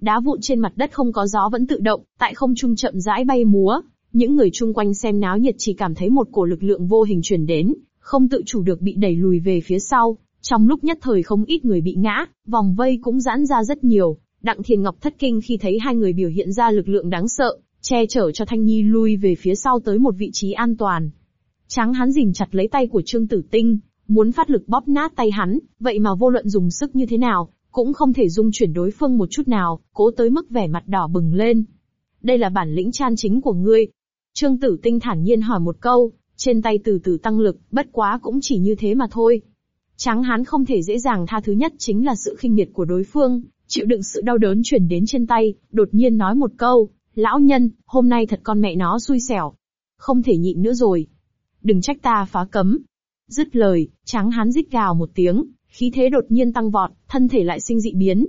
Đá vụn trên mặt đất không có gió vẫn tự động, tại không trung chậm rãi bay múa. Những người chung quanh xem náo nhiệt chỉ cảm thấy một cổ lực lượng vô hình truyền đến, không tự chủ được bị đẩy lùi về phía sau. Trong lúc nhất thời không ít người bị ngã, vòng vây cũng giãn ra rất nhiều. Đặng Thiền Ngọc thất kinh khi thấy hai người biểu hiện ra lực lượng đáng sợ, che chở cho Thanh Nhi lui về phía sau tới một vị trí an toàn. Tráng hắn dìm chặt lấy tay của Trương Tử Tinh, muốn phát lực bóp nát tay hắn, vậy mà vô luận dùng sức như thế nào, cũng không thể dung chuyển đối phương một chút nào, cố tới mức vẻ mặt đỏ bừng lên. Đây là bản lĩnh chan chính của ngươi. Trương Tử Tinh thản nhiên hỏi một câu, trên tay từ từ tăng lực, bất quá cũng chỉ như thế mà thôi. Tráng hán không thể dễ dàng tha thứ nhất chính là sự khinh miệt của đối phương, chịu đựng sự đau đớn chuyển đến trên tay, đột nhiên nói một câu, lão nhân, hôm nay thật con mẹ nó xui xẻo. Không thể nhịn nữa rồi, đừng trách ta phá cấm. Dứt lời, tráng hán rít gào một tiếng, khí thế đột nhiên tăng vọt, thân thể lại sinh dị biến.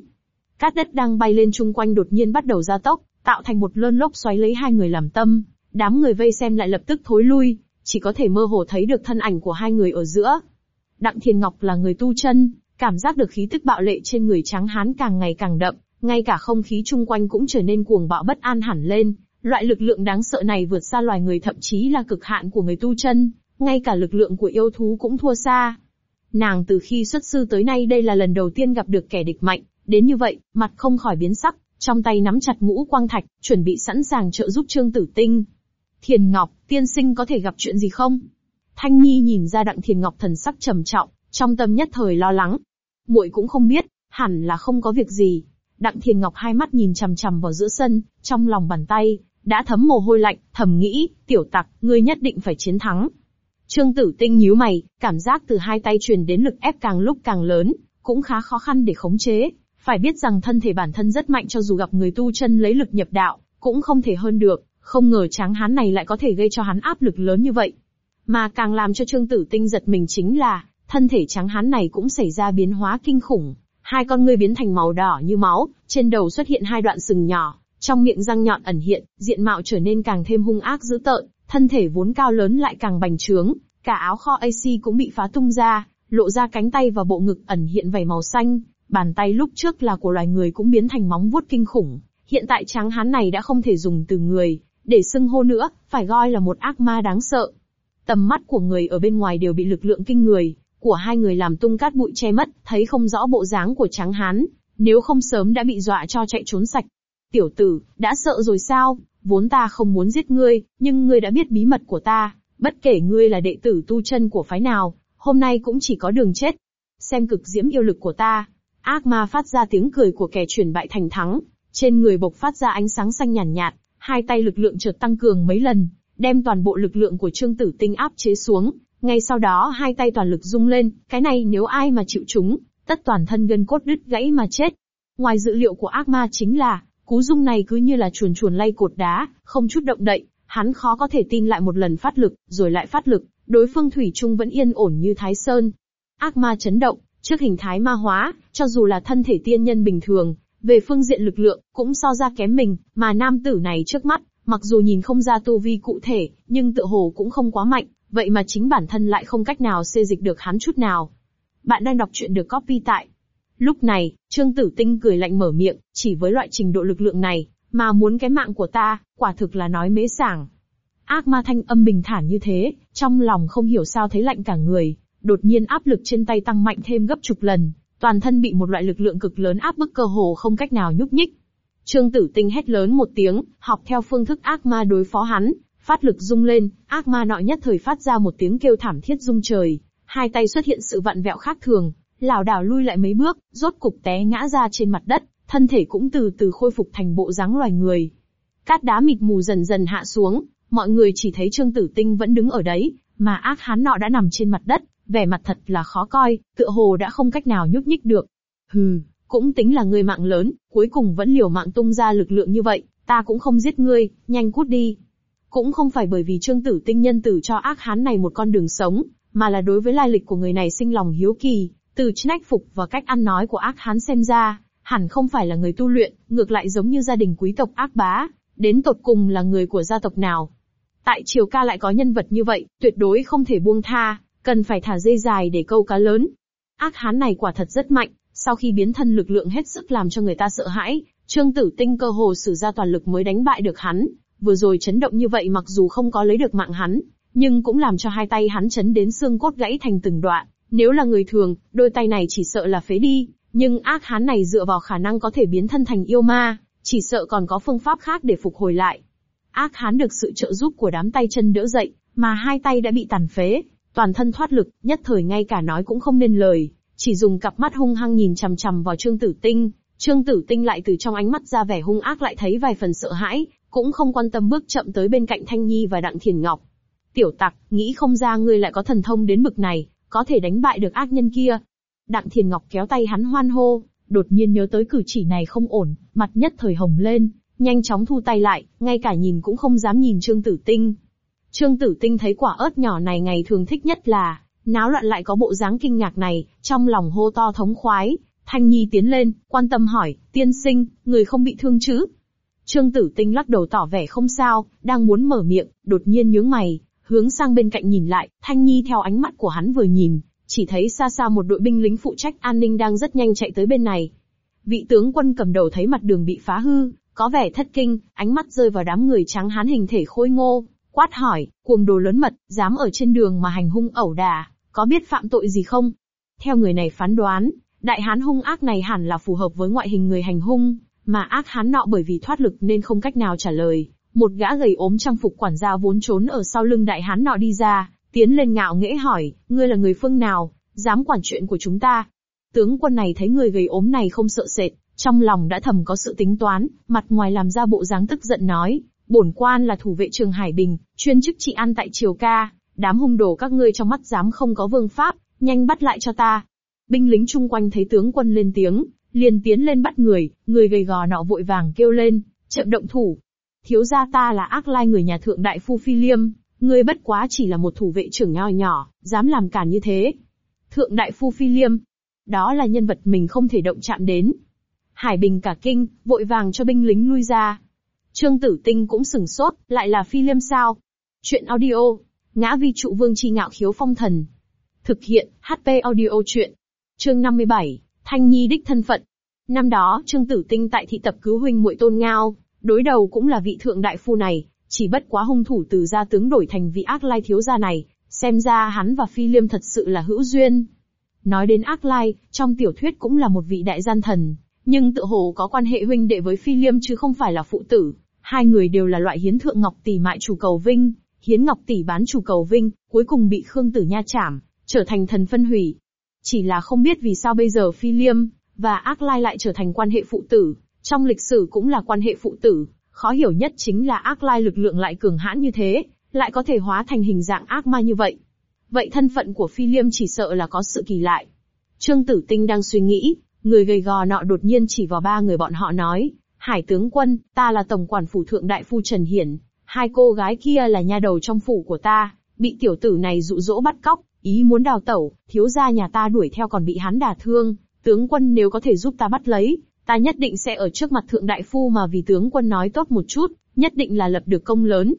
Cát đất đang bay lên chung quanh đột nhiên bắt đầu gia tốc, tạo thành một lơn lốc xoáy lấy hai người làm tâm, đám người vây xem lại lập tức thối lui, chỉ có thể mơ hồ thấy được thân ảnh của hai người ở giữa. Đặng Thiên Ngọc là người tu chân, cảm giác được khí tức bạo lệ trên người Tráng hán càng ngày càng đậm, ngay cả không khí chung quanh cũng trở nên cuồng bạo bất an hẳn lên. Loại lực lượng đáng sợ này vượt xa loài người thậm chí là cực hạn của người tu chân, ngay cả lực lượng của yêu thú cũng thua xa. Nàng từ khi xuất sư tới nay đây là lần đầu tiên gặp được kẻ địch mạnh, đến như vậy, mặt không khỏi biến sắc, trong tay nắm chặt ngũ quang thạch, chuẩn bị sẵn sàng trợ giúp Trương Tử Tinh. Thiền Ngọc, tiên sinh có thể gặp chuyện gì không? Thanh Nhi nhìn ra Đặng Thiền Ngọc thần sắc trầm trọng, trong tâm nhất thời lo lắng. Muội cũng không biết, hẳn là không có việc gì. Đặng Thiền Ngọc hai mắt nhìn chằm chằm vào giữa sân, trong lòng bàn tay, đã thấm mồ hôi lạnh, thầm nghĩ, tiểu tặc, ngươi nhất định phải chiến thắng. Trương Tử Tinh nhíu mày, cảm giác từ hai tay truyền đến lực ép càng lúc càng lớn, cũng khá khó khăn để khống chế. Phải biết rằng thân thể bản thân rất mạnh cho dù gặp người tu chân lấy lực nhập đạo, cũng không thể hơn được, không ngờ tráng hán này lại có thể gây cho hắn áp lực lớn như vậy. Mà càng làm cho Trương Tử Tinh giật mình chính là, thân thể trắng hán này cũng xảy ra biến hóa kinh khủng. Hai con ngươi biến thành màu đỏ như máu, trên đầu xuất hiện hai đoạn sừng nhỏ, trong miệng răng nhọn ẩn hiện, diện mạo trở nên càng thêm hung ác dữ tợn, thân thể vốn cao lớn lại càng bành trướng, cả áo kho AC cũng bị phá tung ra, lộ ra cánh tay và bộ ngực ẩn hiện vảy màu xanh, bàn tay lúc trước là của loài người cũng biến thành móng vuốt kinh khủng. Hiện tại tráng hán này đã không thể dùng từ người, để xưng hô nữa, phải gọi là một ác ma đáng sợ. Tầm mắt của người ở bên ngoài đều bị lực lượng kinh người, của hai người làm tung cát bụi che mất, thấy không rõ bộ dáng của tráng hán, nếu không sớm đã bị dọa cho chạy trốn sạch. Tiểu tử, đã sợ rồi sao, vốn ta không muốn giết ngươi, nhưng ngươi đã biết bí mật của ta, bất kể ngươi là đệ tử tu chân của phái nào, hôm nay cũng chỉ có đường chết. Xem cực diễm yêu lực của ta. Ác ma phát ra tiếng cười của kẻ chuyển bại thành thắng, trên người bộc phát ra ánh sáng xanh nhàn nhạt, nhạt, hai tay lực lượng chợt tăng cường mấy lần, đem toàn bộ lực lượng của Trương Tử Tinh áp chế xuống, ngay sau đó hai tay toàn lực rung lên, cái này nếu ai mà chịu chúng, tất toàn thân gân cốt đứt gãy mà chết. Ngoài dự liệu của ác ma chính là, cú rung này cứ như là chuồn chuồn lay cột đá, không chút động đậy, hắn khó có thể tin lại một lần phát lực, rồi lại phát lực, đối phương thủy trung vẫn yên ổn như Thái Sơn. Ác ma chấn động, trước hình thái ma hóa, cho dù là thân thể tiên nhân bình thường, về phương diện lực lượng, cũng so ra kém mình, mà nam tử này trước mắt, mặc dù nhìn không ra tu vi cụ thể, nhưng tự hồ cũng không quá mạnh, vậy mà chính bản thân lại không cách nào xê dịch được hắn chút nào. Bạn đang đọc truyện được copy tại. Lúc này, Trương Tử Tinh cười lạnh mở miệng, chỉ với loại trình độ lực lượng này, mà muốn cái mạng của ta, quả thực là nói mế sảng. Ác ma thanh âm bình thản như thế, trong lòng không hiểu sao thấy lạnh cả người, đột nhiên áp lực trên tay tăng mạnh thêm gấp chục lần, toàn thân bị một loại lực lượng cực lớn áp bức cơ hồ không cách nào nhúc nhích. Trương Tử Tinh hét lớn một tiếng, học theo phương thức ác ma đối phó hắn, phát lực rung lên, ác ma nọ nhất thời phát ra một tiếng kêu thảm thiết rung trời, hai tay xuất hiện sự vặn vẹo khác thường, lảo đảo lui lại mấy bước, rốt cục té ngã ra trên mặt đất, thân thể cũng từ từ khôi phục thành bộ dáng loài người. Cát đá mịt mù dần dần hạ xuống, mọi người chỉ thấy Trương Tử Tinh vẫn đứng ở đấy, mà ác hán nọ đã nằm trên mặt đất, vẻ mặt thật là khó coi, tựa hồ đã không cách nào nhúc nhích được. Hừ, cũng tính là người mạng lớn, cuối cùng vẫn liều mạng tung ra lực lượng như vậy, ta cũng không giết ngươi, nhanh cút đi. Cũng không phải bởi vì Trương Tử Tinh nhân tử cho ác hán này một con đường sống, mà là đối với lai lịch của người này sinh lòng hiếu kỳ, từ nách phục và cách ăn nói của ác hán xem ra, hẳn không phải là người tu luyện, ngược lại giống như gia đình quý tộc ác bá, đến tột cùng là người của gia tộc nào. Tại triều ca lại có nhân vật như vậy, tuyệt đối không thể buông tha, cần phải thả dây dài để câu cá lớn. Ác hán này quả thật rất mạnh, sau khi biến thân lực lượng hết sức làm cho người ta sợ hãi, Trương Tử Tinh cơ hồ sử ra toàn lực mới đánh bại được hắn, vừa rồi chấn động như vậy mặc dù không có lấy được mạng hắn, nhưng cũng làm cho hai tay hắn chấn đến xương cốt gãy thành từng đoạn. Nếu là người thường, đôi tay này chỉ sợ là phế đi, nhưng ác hán này dựa vào khả năng có thể biến thân thành yêu ma, chỉ sợ còn có phương pháp khác để phục hồi lại. Ác hán được sự trợ giúp của đám tay chân đỡ dậy, mà hai tay đã bị tàn phế, toàn thân thoát lực, nhất thời ngay cả nói cũng không nên lời, chỉ dùng cặp mắt hung hăng nhìn chằm chằm vào Trương Tử Tinh. Trương Tử Tinh lại từ trong ánh mắt ra vẻ hung ác lại thấy vài phần sợ hãi, cũng không quan tâm bước chậm tới bên cạnh Thanh Nhi và Đặng Thiền Ngọc. Tiểu tặc, nghĩ không ra ngươi lại có thần thông đến bực này, có thể đánh bại được ác nhân kia. Đặng Thiền Ngọc kéo tay hắn hoan hô, đột nhiên nhớ tới cử chỉ này không ổn, mặt nhất thời hồng lên, nhanh chóng thu tay lại, ngay cả nhìn cũng không dám nhìn Trương Tử Tinh. Trương Tử Tinh thấy quả ớt nhỏ này ngày thường thích nhất là, náo loạn lại có bộ dáng kinh ngạc này, trong lòng hô to thống khoái. Thanh Nhi tiến lên, quan tâm hỏi, tiên sinh, người không bị thương chứ? Trương Tử Tinh lắc đầu tỏ vẻ không sao, đang muốn mở miệng, đột nhiên nhướng mày, hướng sang bên cạnh nhìn lại, Thanh Nhi theo ánh mắt của hắn vừa nhìn, chỉ thấy xa xa một đội binh lính phụ trách an ninh đang rất nhanh chạy tới bên này. Vị tướng quân cầm đầu thấy mặt đường bị phá hư, có vẻ thất kinh, ánh mắt rơi vào đám người trắng hán hình thể khôi ngô, quát hỏi, cuồng đồ lớn mật, dám ở trên đường mà hành hung ẩu đả, có biết phạm tội gì không? Theo người này phán đoán, đại hán hung ác này hẳn là phù hợp với ngoại hình người hành hung, mà ác hán nọ bởi vì thoát lực nên không cách nào trả lời. Một gã gầy ốm trang phục quản gia vốn trốn ở sau lưng đại hán nọ đi ra, tiến lên ngạo nghễ hỏi, ngươi là người phương nào, dám quản chuyện của chúng ta? Tướng quân này thấy người gầy ốm này không sợ sệt, trong lòng đã thầm có sự tính toán, mặt ngoài làm ra bộ dáng tức giận nói, bổn quan là thủ vệ trường Hải Bình, chuyên chức trị an tại triều ca, đám hung đồ các ngươi trong mắt dám không có vương pháp, nhanh bắt lại cho ta. Binh lính chung quanh thấy tướng quân lên tiếng, liền tiến lên bắt người, người gầy gò nọ vội vàng kêu lên, chậm động thủ. Thiếu gia ta là ác lai người nhà thượng đại phu phi liêm, ngươi bất quá chỉ là một thủ vệ trưởng nho nhỏ, dám làm cản như thế. Thượng đại phu phi liêm, đó là nhân vật mình không thể động chạm đến. Hải Bình cả kinh, vội vàng cho binh lính lui ra. Trương Tử Tinh cũng sừng sốt, lại là phi liêm sao? Chuyện audio, ngã vi trụ vương chi ngạo khiếu phong thần. Thực hiện, HP audio chuyện. Chương 57, Thanh Nhi đích thân phận. Năm đó, Trương Tử Tinh tại thị tập cứu huynh muội tôn ngao, đối đầu cũng là vị thượng đại phu này, chỉ bất quá hung thủ từ gia tướng đổi thành vị ác lai thiếu gia này, xem ra hắn và phi liêm thật sự là hữu duyên. Nói đến ác lai, trong tiểu thuyết cũng là một vị đại gian thần, nhưng tự hồ có quan hệ huynh đệ với phi liêm chứ không phải là phụ tử. Hai người đều là loại hiến thượng ngọc tỷ mại chủ cầu vinh, hiến ngọc tỷ bán chủ cầu vinh, cuối cùng bị Khương Tử Nha chảm, trở thành thần phân hủy. Chỉ là không biết vì sao bây giờ phi liêm, và ác lai lại trở thành quan hệ phụ tử, trong lịch sử cũng là quan hệ phụ tử, khó hiểu nhất chính là ác lai lực lượng lại cường hãn như thế, lại có thể hóa thành hình dạng ác ma như vậy. Vậy thân phận của phi liêm chỉ sợ là có sự kỳ lạ. Trương Tử Tinh đang suy nghĩ, người gầy gò nọ đột nhiên chỉ vào ba người bọn họ nói, Hải tướng quân, ta là tổng quản phủ thượng đại phu Trần Hiển, hai cô gái kia là nha đầu trong phủ của ta, bị tiểu tử này dụ dỗ bắt cóc, ý muốn đào tẩu, thiếu gia nhà ta đuổi theo còn bị hắn đả thương, tướng quân nếu có thể giúp ta bắt lấy, ta nhất định sẽ ở trước mặt thượng đại phu mà vì tướng quân nói tốt một chút, nhất định là lập được công lớn.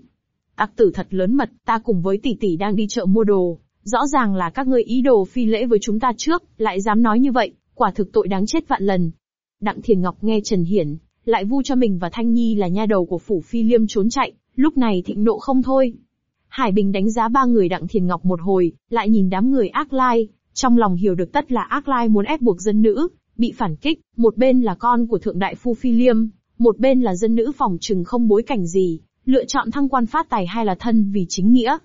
Tặc tử thật lớn mật, ta cùng với tỷ tỷ đang đi chợ mua đồ, rõ ràng là các ngươi ý đồ phi lễ với chúng ta trước, lại dám nói như vậy, quả thực tội đáng chết vạn lần. Đặng Thiền Ngọc nghe Trần Hiển, lại vu cho mình và Thanh Nhi là nha đầu của phủ phi liêm trốn chạy, lúc này thịnh nộ không thôi. Hải Bình đánh giá ba người Đặng Thiền Ngọc một hồi, lại nhìn đám người ác lai, trong lòng hiểu được tất là ác lai muốn ép buộc dân nữ, bị phản kích, một bên là con của thượng đại phu phi liêm, một bên là dân nữ phòng trừng không bối cảnh gì, lựa chọn thăng quan phát tài hay là thân vì chính nghĩa.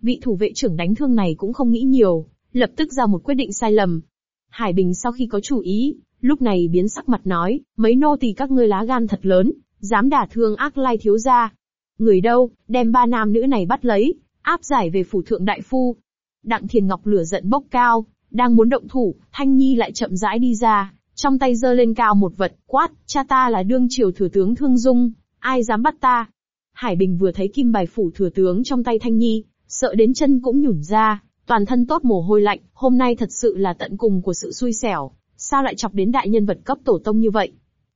Vị thủ vệ trưởng đánh thương này cũng không nghĩ nhiều, lập tức ra một quyết định sai lầm. Hải Bình sau khi có chủ ý, lúc này biến sắc mặt nói, mấy nô tỳ các ngươi lá gan thật lớn, dám đả thương ác lai thiếu gia. Người đâu, đem ba nam nữ này bắt lấy, áp giải về phủ thượng đại phu. Đặng Thiền Ngọc lửa giận bốc cao, đang muốn động thủ, Thanh Nhi lại chậm rãi đi ra, trong tay giơ lên cao một vật, quát, cha ta là đương triều thừa tướng Thương Dung, ai dám bắt ta? Hải Bình vừa thấy kim bài phủ thừa tướng trong tay Thanh Nhi, sợ đến chân cũng nhủn ra, toàn thân tốt mồ hôi lạnh, hôm nay thật sự là tận cùng của sự xui xẻo, sao lại chọc đến đại nhân vật cấp tổ tông như vậy?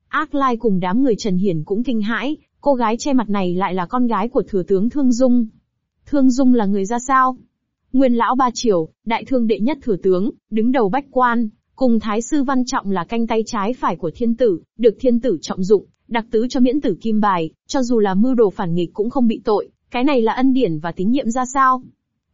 Ác Lai cùng đám người Trần Hiển cũng kinh hãi, cô gái che mặt này lại là con gái của thừa tướng Thương Dung. Thương Dung là người ra sao? Nguyên lão ba triều, đại thương đệ nhất thừa tướng, đứng đầu bách quan, cùng thái sư văn trọng là canh tay trái phải của thiên tử, được thiên tử trọng dụng, đặc tứ cho miễn tử kim bài, cho dù là mưu đồ phản nghịch cũng không bị tội, cái này là ân điển và tín nhiệm ra sao?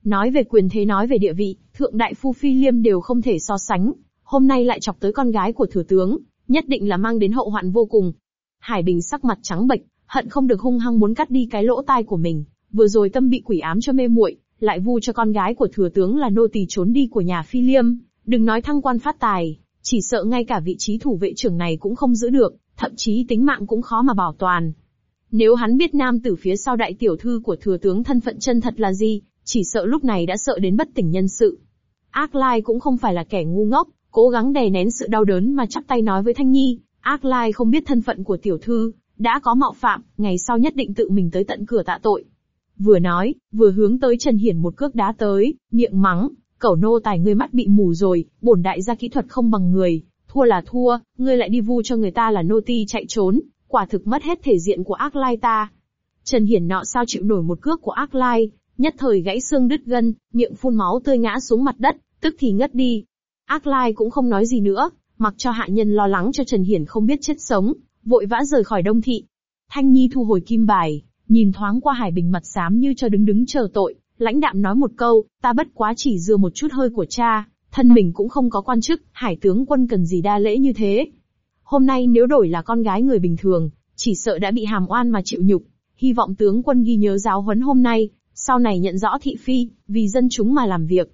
Nói về quyền thế nói về địa vị, thượng đại phu phi liêm đều không thể so sánh, hôm nay lại chọc tới con gái của thừa tướng, nhất định là mang đến hậu hoạn vô cùng. Hải Bình sắc mặt trắng bệch, hận không được hung hăng muốn cắt đi cái lỗ tai của mình, vừa rồi tâm bị quỷ ám cho mê muội, lại vu cho con gái của thừa tướng là nô tỳ trốn đi của nhà phi liêm, đừng nói thăng quan phát tài, chỉ sợ ngay cả vị trí thủ vệ trưởng này cũng không giữ được, thậm chí tính mạng cũng khó mà bảo toàn. Nếu hắn biết nam tử phía sau đại tiểu thư của thừa tướng thân phận chân thật là gì, chỉ sợ lúc này đã sợ đến bất tỉnh nhân sự. Ác Lai cũng không phải là kẻ ngu ngốc, cố gắng đè nén sự đau đớn mà chắp tay nói với Thanh Nhi, Ác Lai không biết thân phận của tiểu thư, đã có mạo phạm, ngày sau nhất định tự mình tới tận cửa tạ tội. Vừa nói, vừa hướng tới Trần Hiển một cước đá tới, miệng mắng, cẩu nô tài ngươi mắt bị mù rồi, bổn đại gia kỹ thuật không bằng người, thua là thua, ngươi lại đi vu cho người ta là nô ti chạy trốn, quả thực mất hết thể diện của ác lai ta. Trần Hiển nọ sao chịu nổi một cước của ác lai, nhất thời gãy xương đứt gân, miệng phun máu tươi ngã xuống mặt đất, tức thì ngất đi. Ác lai cũng không nói gì nữa, mặc cho hạ nhân lo lắng cho Trần Hiển không biết chết sống, vội vã rời khỏi đông thị. Thanh Nhi thu hồi kim bài, nhìn thoáng qua Hải Bình mặt xám như cho đứng đứng chờ tội, lãnh đạm nói một câu, ta bất quá chỉ dừa một chút hơi của cha, thân mình cũng không có quan chức, hải tướng quân cần gì đa lễ như thế. Hôm nay nếu đổi là con gái người bình thường, chỉ sợ đã bị hàm oan mà chịu nhục, hy vọng tướng quân ghi nhớ giáo huấn hôm nay, sau này nhận rõ thị phi, vì dân chúng mà làm việc.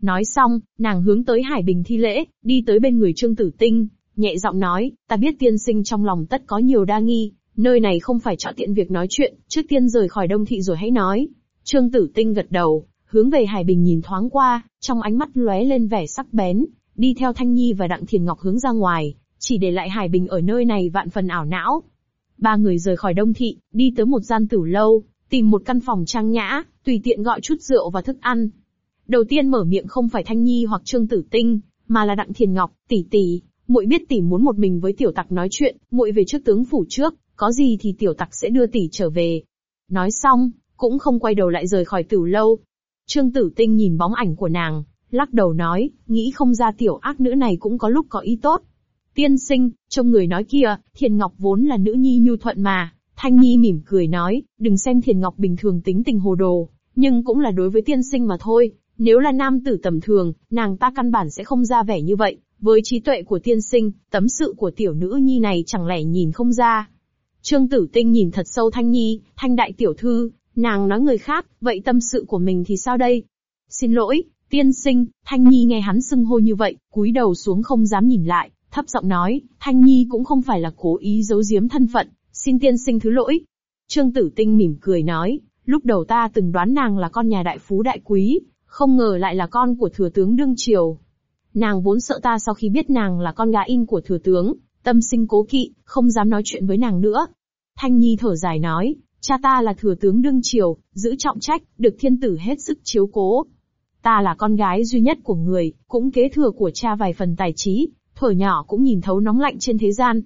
Nói xong, nàng hướng tới Hải Bình thi lễ, đi tới bên người Trương Tử Tinh, nhẹ giọng nói, ta biết tiên sinh trong lòng tất có nhiều đa nghi, nơi này không phải chọn tiện việc nói chuyện, trước tiên rời khỏi đông thị rồi hãy nói. Trương Tử Tinh gật đầu, hướng về Hải Bình nhìn thoáng qua, trong ánh mắt lóe lên vẻ sắc bén, đi theo Thanh Nhi và Đặng Thiền Ngọc hướng ra ngoài, chỉ để lại Hải Bình ở nơi này vạn phần ảo não. Ba người rời khỏi đông thị, đi tới một gian tử lâu, tìm một căn phòng trang nhã, tùy tiện gọi chút rượu và thức ăn. Đầu tiên mở miệng không phải Thanh Nhi hoặc Trương Tử Tinh, mà là Đặng Thiền Ngọc, tỷ tỷ, muội biết tỷ muốn một mình với tiểu tặc nói chuyện, muội về trước tướng phủ trước, có gì thì tiểu tặc sẽ đưa tỷ trở về. Nói xong, cũng không quay đầu lại rời khỏi tử lâu. Trương Tử Tinh nhìn bóng ảnh của nàng, lắc đầu nói, nghĩ không ra tiểu ác nữ này cũng có lúc có ý tốt. Tiên sinh, trông người nói kia, Thiền Ngọc vốn là nữ nhi nhu thuận mà. Thanh Nhi mỉm cười nói, đừng xem Thiền Ngọc bình thường tính tình hồ đồ, nhưng cũng là đối với tiên sinh mà thôi. Nếu là nam tử tầm thường, nàng ta căn bản sẽ không ra vẻ như vậy. Với trí tuệ của tiên sinh, tấm sự của tiểu nữ nhi này chẳng lẽ nhìn không ra. Trương Tử Tinh nhìn thật sâu Thanh Nhi, Thanh đại tiểu thư, nàng nói người khác, vậy tâm sự của mình thì sao đây? Xin lỗi, tiên sinh, Thanh Nhi nghe hắn xưng hô như vậy, cúi đầu xuống không dám nhìn lại, thấp giọng nói, Thanh Nhi cũng không phải là cố ý giấu giếm thân phận, xin tiên sinh thứ lỗi. Trương Tử Tinh mỉm cười nói, lúc đầu ta từng đoán nàng là con nhà đại phú đại quý, không ngờ lại là con của thừa tướng đương triều. Nàng vốn sợ ta sau khi biết nàng là con gái in của thừa tướng, tâm sinh cố kỵ, không dám nói chuyện với nàng nữa. Thanh Nhi thở dài nói, cha ta là thừa tướng đương triều, giữ trọng trách, được thiên tử hết sức chiếu cố. Ta là con gái duy nhất của người, cũng kế thừa của cha vài phần tài trí, thuở nhỏ cũng nhìn thấu nóng lạnh trên thế gian.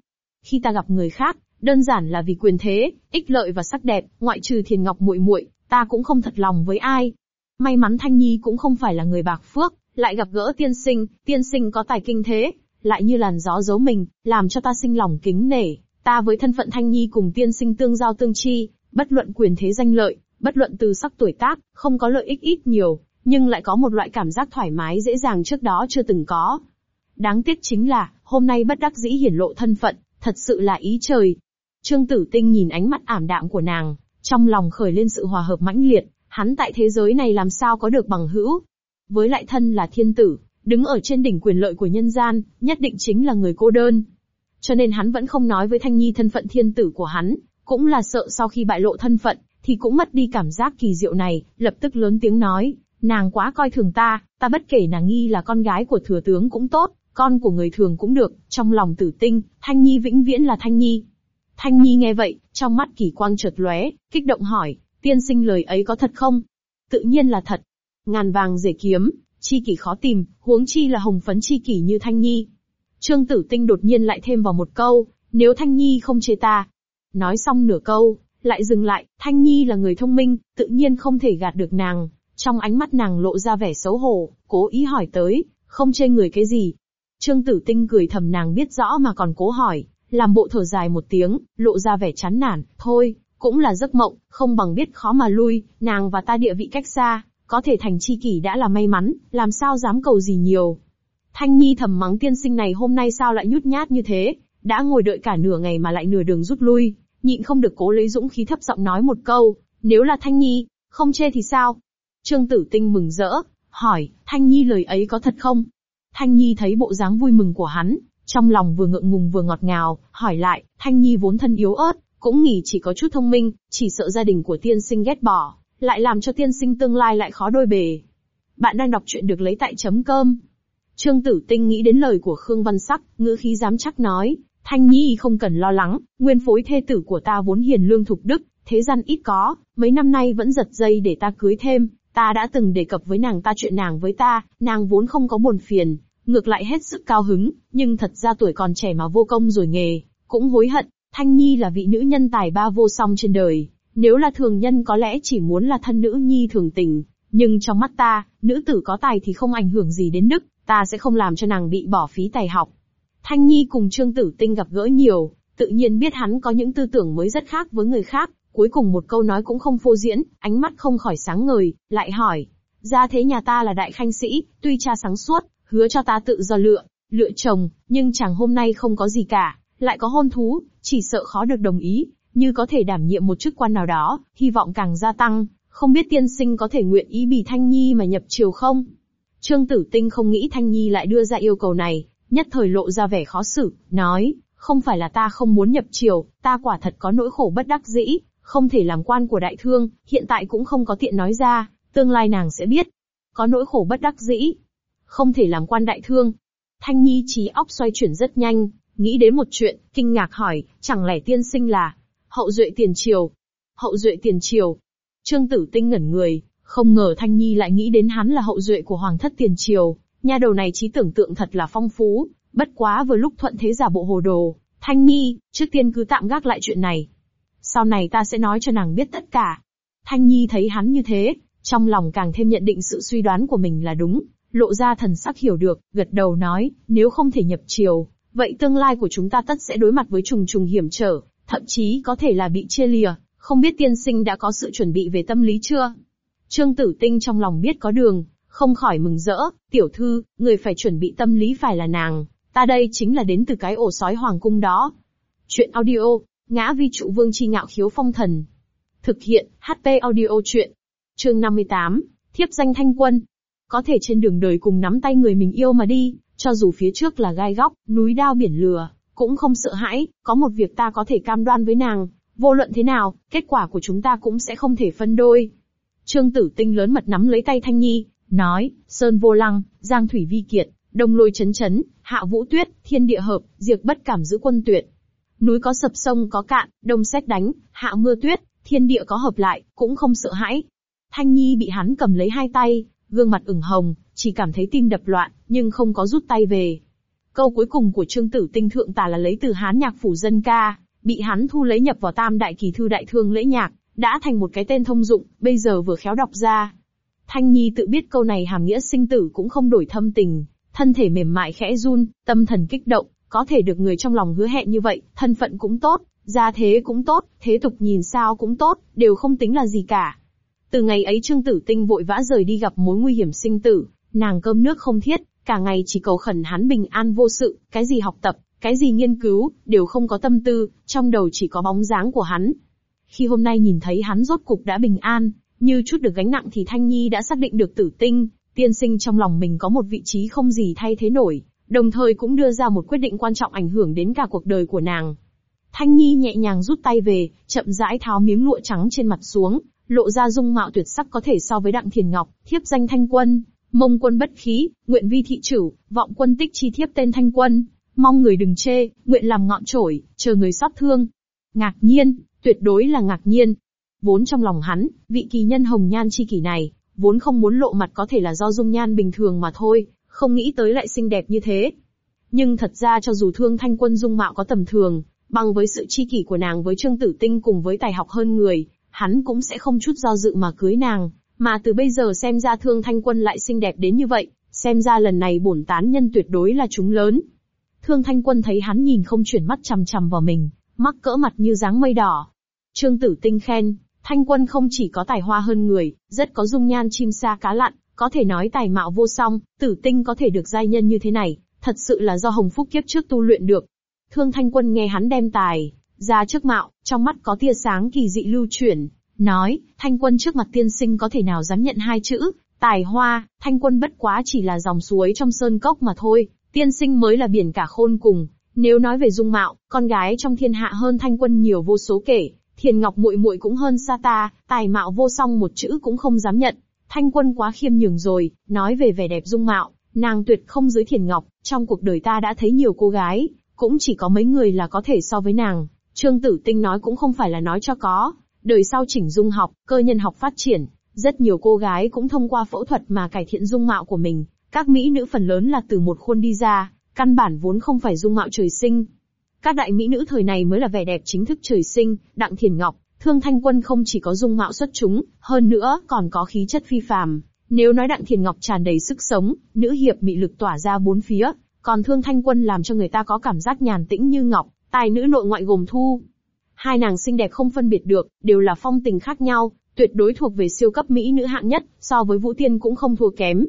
Khi ta gặp người khác, đơn giản là vì quyền thế, ích lợi và sắc đẹp, ngoại trừ Thiền Ngọc muội muội, ta cũng không thật lòng với ai. May mắn Thanh Nhi cũng không phải là người bạc phước, lại gặp gỡ tiên sinh, tiên sinh có tài kinh thế, lại như làn gió giấu mình, làm cho ta sinh lòng kính nể. Ta với thân phận Thanh Nhi cùng tiên sinh tương giao tương chi, bất luận quyền thế danh lợi, bất luận từ sắc tuổi tác, không có lợi ích ít nhiều, nhưng lại có một loại cảm giác thoải mái dễ dàng trước đó chưa từng có. Đáng tiếc chính là, hôm nay bất đắc dĩ hiển lộ thân phận, thật sự là ý trời. Trương Tử Tinh nhìn ánh mắt ảm đạm của nàng, trong lòng khởi lên sự hòa hợp mãnh liệt, hắn tại thế giới này làm sao có được bằng hữu. Với lại thân là thiên tử, đứng ở trên đỉnh quyền lợi của nhân gian, nhất định chính là người cô đơn. Cho nên hắn vẫn không nói với Thanh Nhi thân phận thiên tử của hắn, cũng là sợ sau khi bại lộ thân phận, thì cũng mất đi cảm giác kỳ diệu này, lập tức lớn tiếng nói, nàng quá coi thường ta, ta bất kể nàng nghi là con gái của thừa tướng cũng tốt, con của người thường cũng được, trong lòng tử tinh, Thanh Nhi vĩnh viễn là Thanh Nhi. Thanh Nhi nghe vậy, trong mắt kỳ quang chợt lóe, kích động hỏi, tiên sinh lời ấy có thật không? Tự nhiên là thật. Ngàn vàng rể kiếm, chi kỷ khó tìm, huống chi là hồng phấn chi kỷ như Thanh Nhi. Trương Tử Tinh đột nhiên lại thêm vào một câu, nếu Thanh Nhi không chê ta. Nói xong nửa câu, lại dừng lại, Thanh Nhi là người thông minh, tự nhiên không thể gạt được nàng. Trong ánh mắt nàng lộ ra vẻ xấu hổ, cố ý hỏi tới, không chê người cái gì. Trương Tử Tinh cười thầm nàng biết rõ mà còn cố hỏi, làm bộ thở dài một tiếng, lộ ra vẻ chán nản, thôi, cũng là giấc mộng, không bằng biết khó mà lui, nàng và ta địa vị cách xa, có thể thành chi kỷ đã là may mắn, làm sao dám cầu gì nhiều. Thanh Nhi thầm mắng tiên sinh này hôm nay sao lại nhút nhát như thế, đã ngồi đợi cả nửa ngày mà lại nửa đường rút lui, nhịn không được cố lấy dũng khí thấp giọng nói một câu, nếu là Thanh Nhi, không chê thì sao? Trương Tử Tinh mừng rỡ, hỏi, Thanh Nhi lời ấy có thật không? Thanh Nhi thấy bộ dáng vui mừng của hắn, trong lòng vừa ngượng ngùng vừa ngọt ngào, hỏi lại, Thanh Nhi vốn thân yếu ớt, cũng nghĩ chỉ có chút thông minh, chỉ sợ gia đình của tiên sinh ghét bỏ, lại làm cho tiên sinh tương lai lại khó đôi bề. Bạn đang đọc truyện được lấy tại chấm cơm. Trương Tử Tinh nghĩ đến lời của Khương Văn Sắc, ngữ khí dám chắc nói, Thanh Nhi không cần lo lắng, nguyên phối thê tử của ta vốn hiền lương thục đức, thế gian ít có, mấy năm nay vẫn giật dây để ta cưới thêm, ta đã từng đề cập với nàng ta chuyện nàng với ta, nàng vốn không có buồn phiền, ngược lại hết sức cao hứng, nhưng thật ra tuổi còn trẻ mà vô công rồi nghề, cũng hối hận. Thanh Nhi là vị nữ nhân tài ba vô song trên đời, nếu là thường nhân có lẽ chỉ muốn là thân nữ nhi thường tình, nhưng trong mắt ta, nữ tử có tài thì không ảnh hưởng gì đến đức, ta sẽ không làm cho nàng bị bỏ phí tài học. Thanh Nhi cùng Trương Tử Tinh gặp gỡ nhiều, tự nhiên biết hắn có những tư tưởng mới rất khác với người khác, cuối cùng một câu nói cũng không phô diễn, ánh mắt không khỏi sáng ngời, lại hỏi. Gia thế nhà ta là đại khanh sĩ, tuy cha sáng suốt, hứa cho ta tự do lựa, lựa chồng, nhưng chàng hôm nay không có gì cả, lại có hôn thú, chỉ sợ khó được đồng ý, như có thể đảm nhiệm một chức quan nào đó, hy vọng càng gia tăng, không biết tiên sinh có thể nguyện ý bì Thanh Nhi mà nhập triều không? Trương Tử Tinh không nghĩ Thanh Nhi lại đưa ra yêu cầu này, nhất thời lộ ra vẻ khó xử, nói, không phải là ta không muốn nhập triều, ta quả thật có nỗi khổ bất đắc dĩ, không thể làm quan của đại thương, hiện tại cũng không có tiện nói ra, tương lai nàng sẽ biết. Có nỗi khổ bất đắc dĩ, không thể làm quan đại thương. Thanh Nhi trí óc xoay chuyển rất nhanh, nghĩ đến một chuyện, kinh ngạc hỏi, chẳng lẽ tiên sinh là hậu duệ tiền triều? Hậu duệ tiền triều. Trương Tử Tinh ngẩn người, không ngờ Thanh Nhi lại nghĩ đến hắn là hậu duệ của hoàng thất tiền triều, nha đầu này trí tưởng tượng thật là phong phú, bất quá vừa lúc thuận thế giả bộ hồ đồ. Thanh Nhi, trước tiên cứ tạm gác lại chuyện này. Sau này ta sẽ nói cho nàng biết tất cả. Thanh Nhi thấy hắn như thế, trong lòng càng thêm nhận định sự suy đoán của mình là đúng, lộ ra thần sắc hiểu được, gật đầu nói, nếu không thể nhập triều, vậy tương lai của chúng ta tất sẽ đối mặt với trùng trùng hiểm trở, thậm chí có thể là bị chia lìa, không biết tiên sinh đã có sự chuẩn bị về tâm lý chưa? Trương Tử Tinh trong lòng biết có đường, không khỏi mừng rỡ, tiểu thư, người phải chuẩn bị tâm lý phải là nàng, ta đây chính là đến từ cái ổ sói hoàng cung đó. Chuyện audio, ngã vi trụ vương chi ngạo khiếu phong thần. Thực hiện, HP audio chuyện. Chương 58, thiếp danh thanh quân. Có thể trên đường đời cùng nắm tay người mình yêu mà đi, cho dù phía trước là gai góc, núi đao biển lừa, cũng không sợ hãi, có một việc ta có thể cam đoan với nàng, vô luận thế nào, kết quả của chúng ta cũng sẽ không thể phân đôi. Trương Tử Tinh lớn mật nắm lấy tay Thanh Nhi, nói, Sơn vô lăng, Giang Thủy vi kiệt, Đông lôi chấn chấn, Hạ vũ tuyết, Thiên địa hợp, Diệt bất cảm giữ quân tuyệt. Núi có sập sông có cạn, Đông xét đánh, Hạ mưa tuyết, Thiên địa có hợp lại, cũng không sợ hãi. Thanh Nhi bị hắn cầm lấy hai tay, gương mặt ửng hồng, chỉ cảm thấy tim đập loạn, nhưng không có rút tay về. Câu cuối cùng của Trương Tử Tinh thượng tả là lấy từ Hán nhạc phủ dân ca, bị hắn thu lấy nhập vào Tam Đại Kỳ thư Đại Thương lễ nhạc, đã thành một cái tên thông dụng, bây giờ vừa khéo đọc ra. Thanh Nhi tự biết câu này hàm nghĩa sinh tử cũng không đổi thâm tình, thân thể mềm mại khẽ run, tâm thần kích động, có thể được người trong lòng hứa hẹn như vậy, thân phận cũng tốt, gia thế cũng tốt, thế tục nhìn sao cũng tốt, đều không tính là gì cả. Từ ngày ấy Trương Tử Tinh vội vã rời đi gặp mối nguy hiểm sinh tử, nàng cơm nước không thiết, cả ngày chỉ cầu khẩn hắn bình an vô sự, cái gì học tập, cái gì nghiên cứu, đều không có tâm tư, trong đầu chỉ có bóng dáng của hắn. Khi hôm nay nhìn thấy hắn rốt cục đã bình an, như chút được gánh nặng thì Thanh Nhi đã xác định được tử tinh, tiên sinh trong lòng mình có một vị trí không gì thay thế nổi, đồng thời cũng đưa ra một quyết định quan trọng ảnh hưởng đến cả cuộc đời của nàng. Thanh Nhi nhẹ nhàng rút tay về, chậm rãi tháo miếng lụa trắng trên mặt xuống, lộ ra dung mạo tuyệt sắc có thể so với Đặng Thiền Ngọc, thiếp danh Thanh Quân, mông quân bất khí, nguyện vi thị chủ, vọng quân tích chi thiếp tên Thanh Quân, mong người đừng chê, nguyện làm ngọn trổi, chờ người xót thương. Ngạc nhiên, tuyệt đối là ngạc nhiên. Vốn trong lòng hắn, vị kỳ nhân hồng nhan chi kỷ này, vốn không muốn lộ mặt có thể là do dung nhan bình thường mà thôi, không nghĩ tới lại xinh đẹp như thế. Nhưng thật ra cho dù thương thanh quân dung mạo có tầm thường, bằng với sự chi kỷ của nàng với Trương Tử Tinh cùng với tài học hơn người, hắn cũng sẽ không chút do dự mà cưới nàng, mà từ bây giờ xem ra thương thanh quân lại xinh đẹp đến như vậy, xem ra lần này bổn tán nhân tuyệt đối là chúng lớn. Thương thanh quân thấy hắn nhìn không chuyển mắt chằm chằm vào mình, mắc cỡ mặt như dáng mây đỏ. Trương Tử Tinh khen, Thanh quân không chỉ có tài hoa hơn người, rất có dung nhan chim sa cá lặn, có thể nói tài mạo vô song, tử tinh có thể được giai nhân như thế này, thật sự là do hồng phúc kiếp trước tu luyện được. Thương thanh quân nghe hắn đem tài, ra trước mạo, trong mắt có tia sáng kỳ dị lưu chuyển, nói, thanh quân trước mặt tiên sinh có thể nào dám nhận hai chữ, tài hoa, thanh quân bất quá chỉ là dòng suối trong sơn cốc mà thôi, tiên sinh mới là biển cả khôn cùng. Nếu nói về dung mạo, con gái trong thiên hạ hơn thanh quân nhiều vô số kể, Thiền Ngọc muội muội cũng hơn xa ta, tài mạo vô song một chữ cũng không dám nhận. Thanh quân quá khiêm nhường rồi, nói về vẻ đẹp dung mạo, nàng tuyệt không dưới Thiền Ngọc, trong cuộc đời ta đã thấy nhiều cô gái, cũng chỉ có mấy người là có thể so với nàng. Trương Tử Tinh nói cũng không phải là nói cho có, đời sau chỉnh dung học, cơ nhân học phát triển, rất nhiều cô gái cũng thông qua phẫu thuật mà cải thiện dung mạo của mình, các mỹ nữ phần lớn là từ một khuôn đi ra, căn bản vốn không phải dung mạo trời sinh. Các đại mỹ nữ thời này mới là vẻ đẹp chính thức trời sinh, Đặng Thiền Ngọc, Thương Thanh Quân không chỉ có dung mạo xuất chúng, hơn nữa còn có khí chất phi phàm. Nếu nói Đặng Thiền Ngọc tràn đầy sức sống, nữ hiệp mị lực tỏa ra bốn phía, còn Thương Thanh Quân làm cho người ta có cảm giác nhàn tĩnh như ngọc, tài nữ nội ngoại gồm thu. Hai nàng xinh đẹp không phân biệt được, đều là phong tình khác nhau, tuyệt đối thuộc về siêu cấp mỹ nữ hạng nhất, so với Vũ Tiên cũng không thua kém.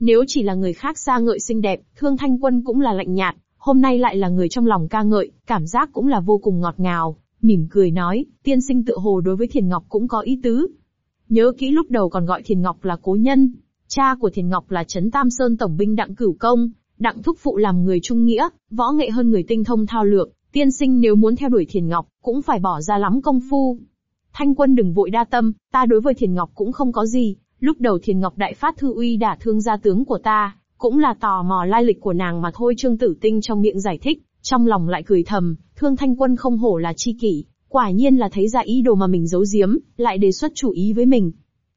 Nếu chỉ là người khác xa ngợi xinh đẹp, Thương Thanh Quân cũng là lạnh nhạt, hôm nay lại là người trong lòng ca ngợi, cảm giác cũng là vô cùng ngọt ngào, mỉm cười nói, tiên sinh tự hồ đối với Thiền Ngọc cũng có ý tứ. Nhớ kỹ lúc đầu còn gọi Thiền Ngọc là cố nhân, cha của Thiền Ngọc là Trấn Tam Sơn Tổng binh Đặng Cửu Công, Đặng Thúc Phụ làm người trung nghĩa, võ nghệ hơn người tinh thông thao lược, tiên sinh nếu muốn theo đuổi Thiền Ngọc, cũng phải bỏ ra lắm công phu. Thanh quân đừng vội đa tâm, ta đối với Thiền Ngọc cũng không có gì, lúc đầu Thiền Ngọc đại phát thư uy đả thương gia tướng của ta, cũng là tò mò lai lịch của nàng mà thôi Trương Tử Tinh trong miệng giải thích, trong lòng lại cười thầm, thương thanh quân không hổ là chi kỷ, quả nhiên là thấy ra ý đồ mà mình giấu giếm, lại đề xuất chủ ý với mình.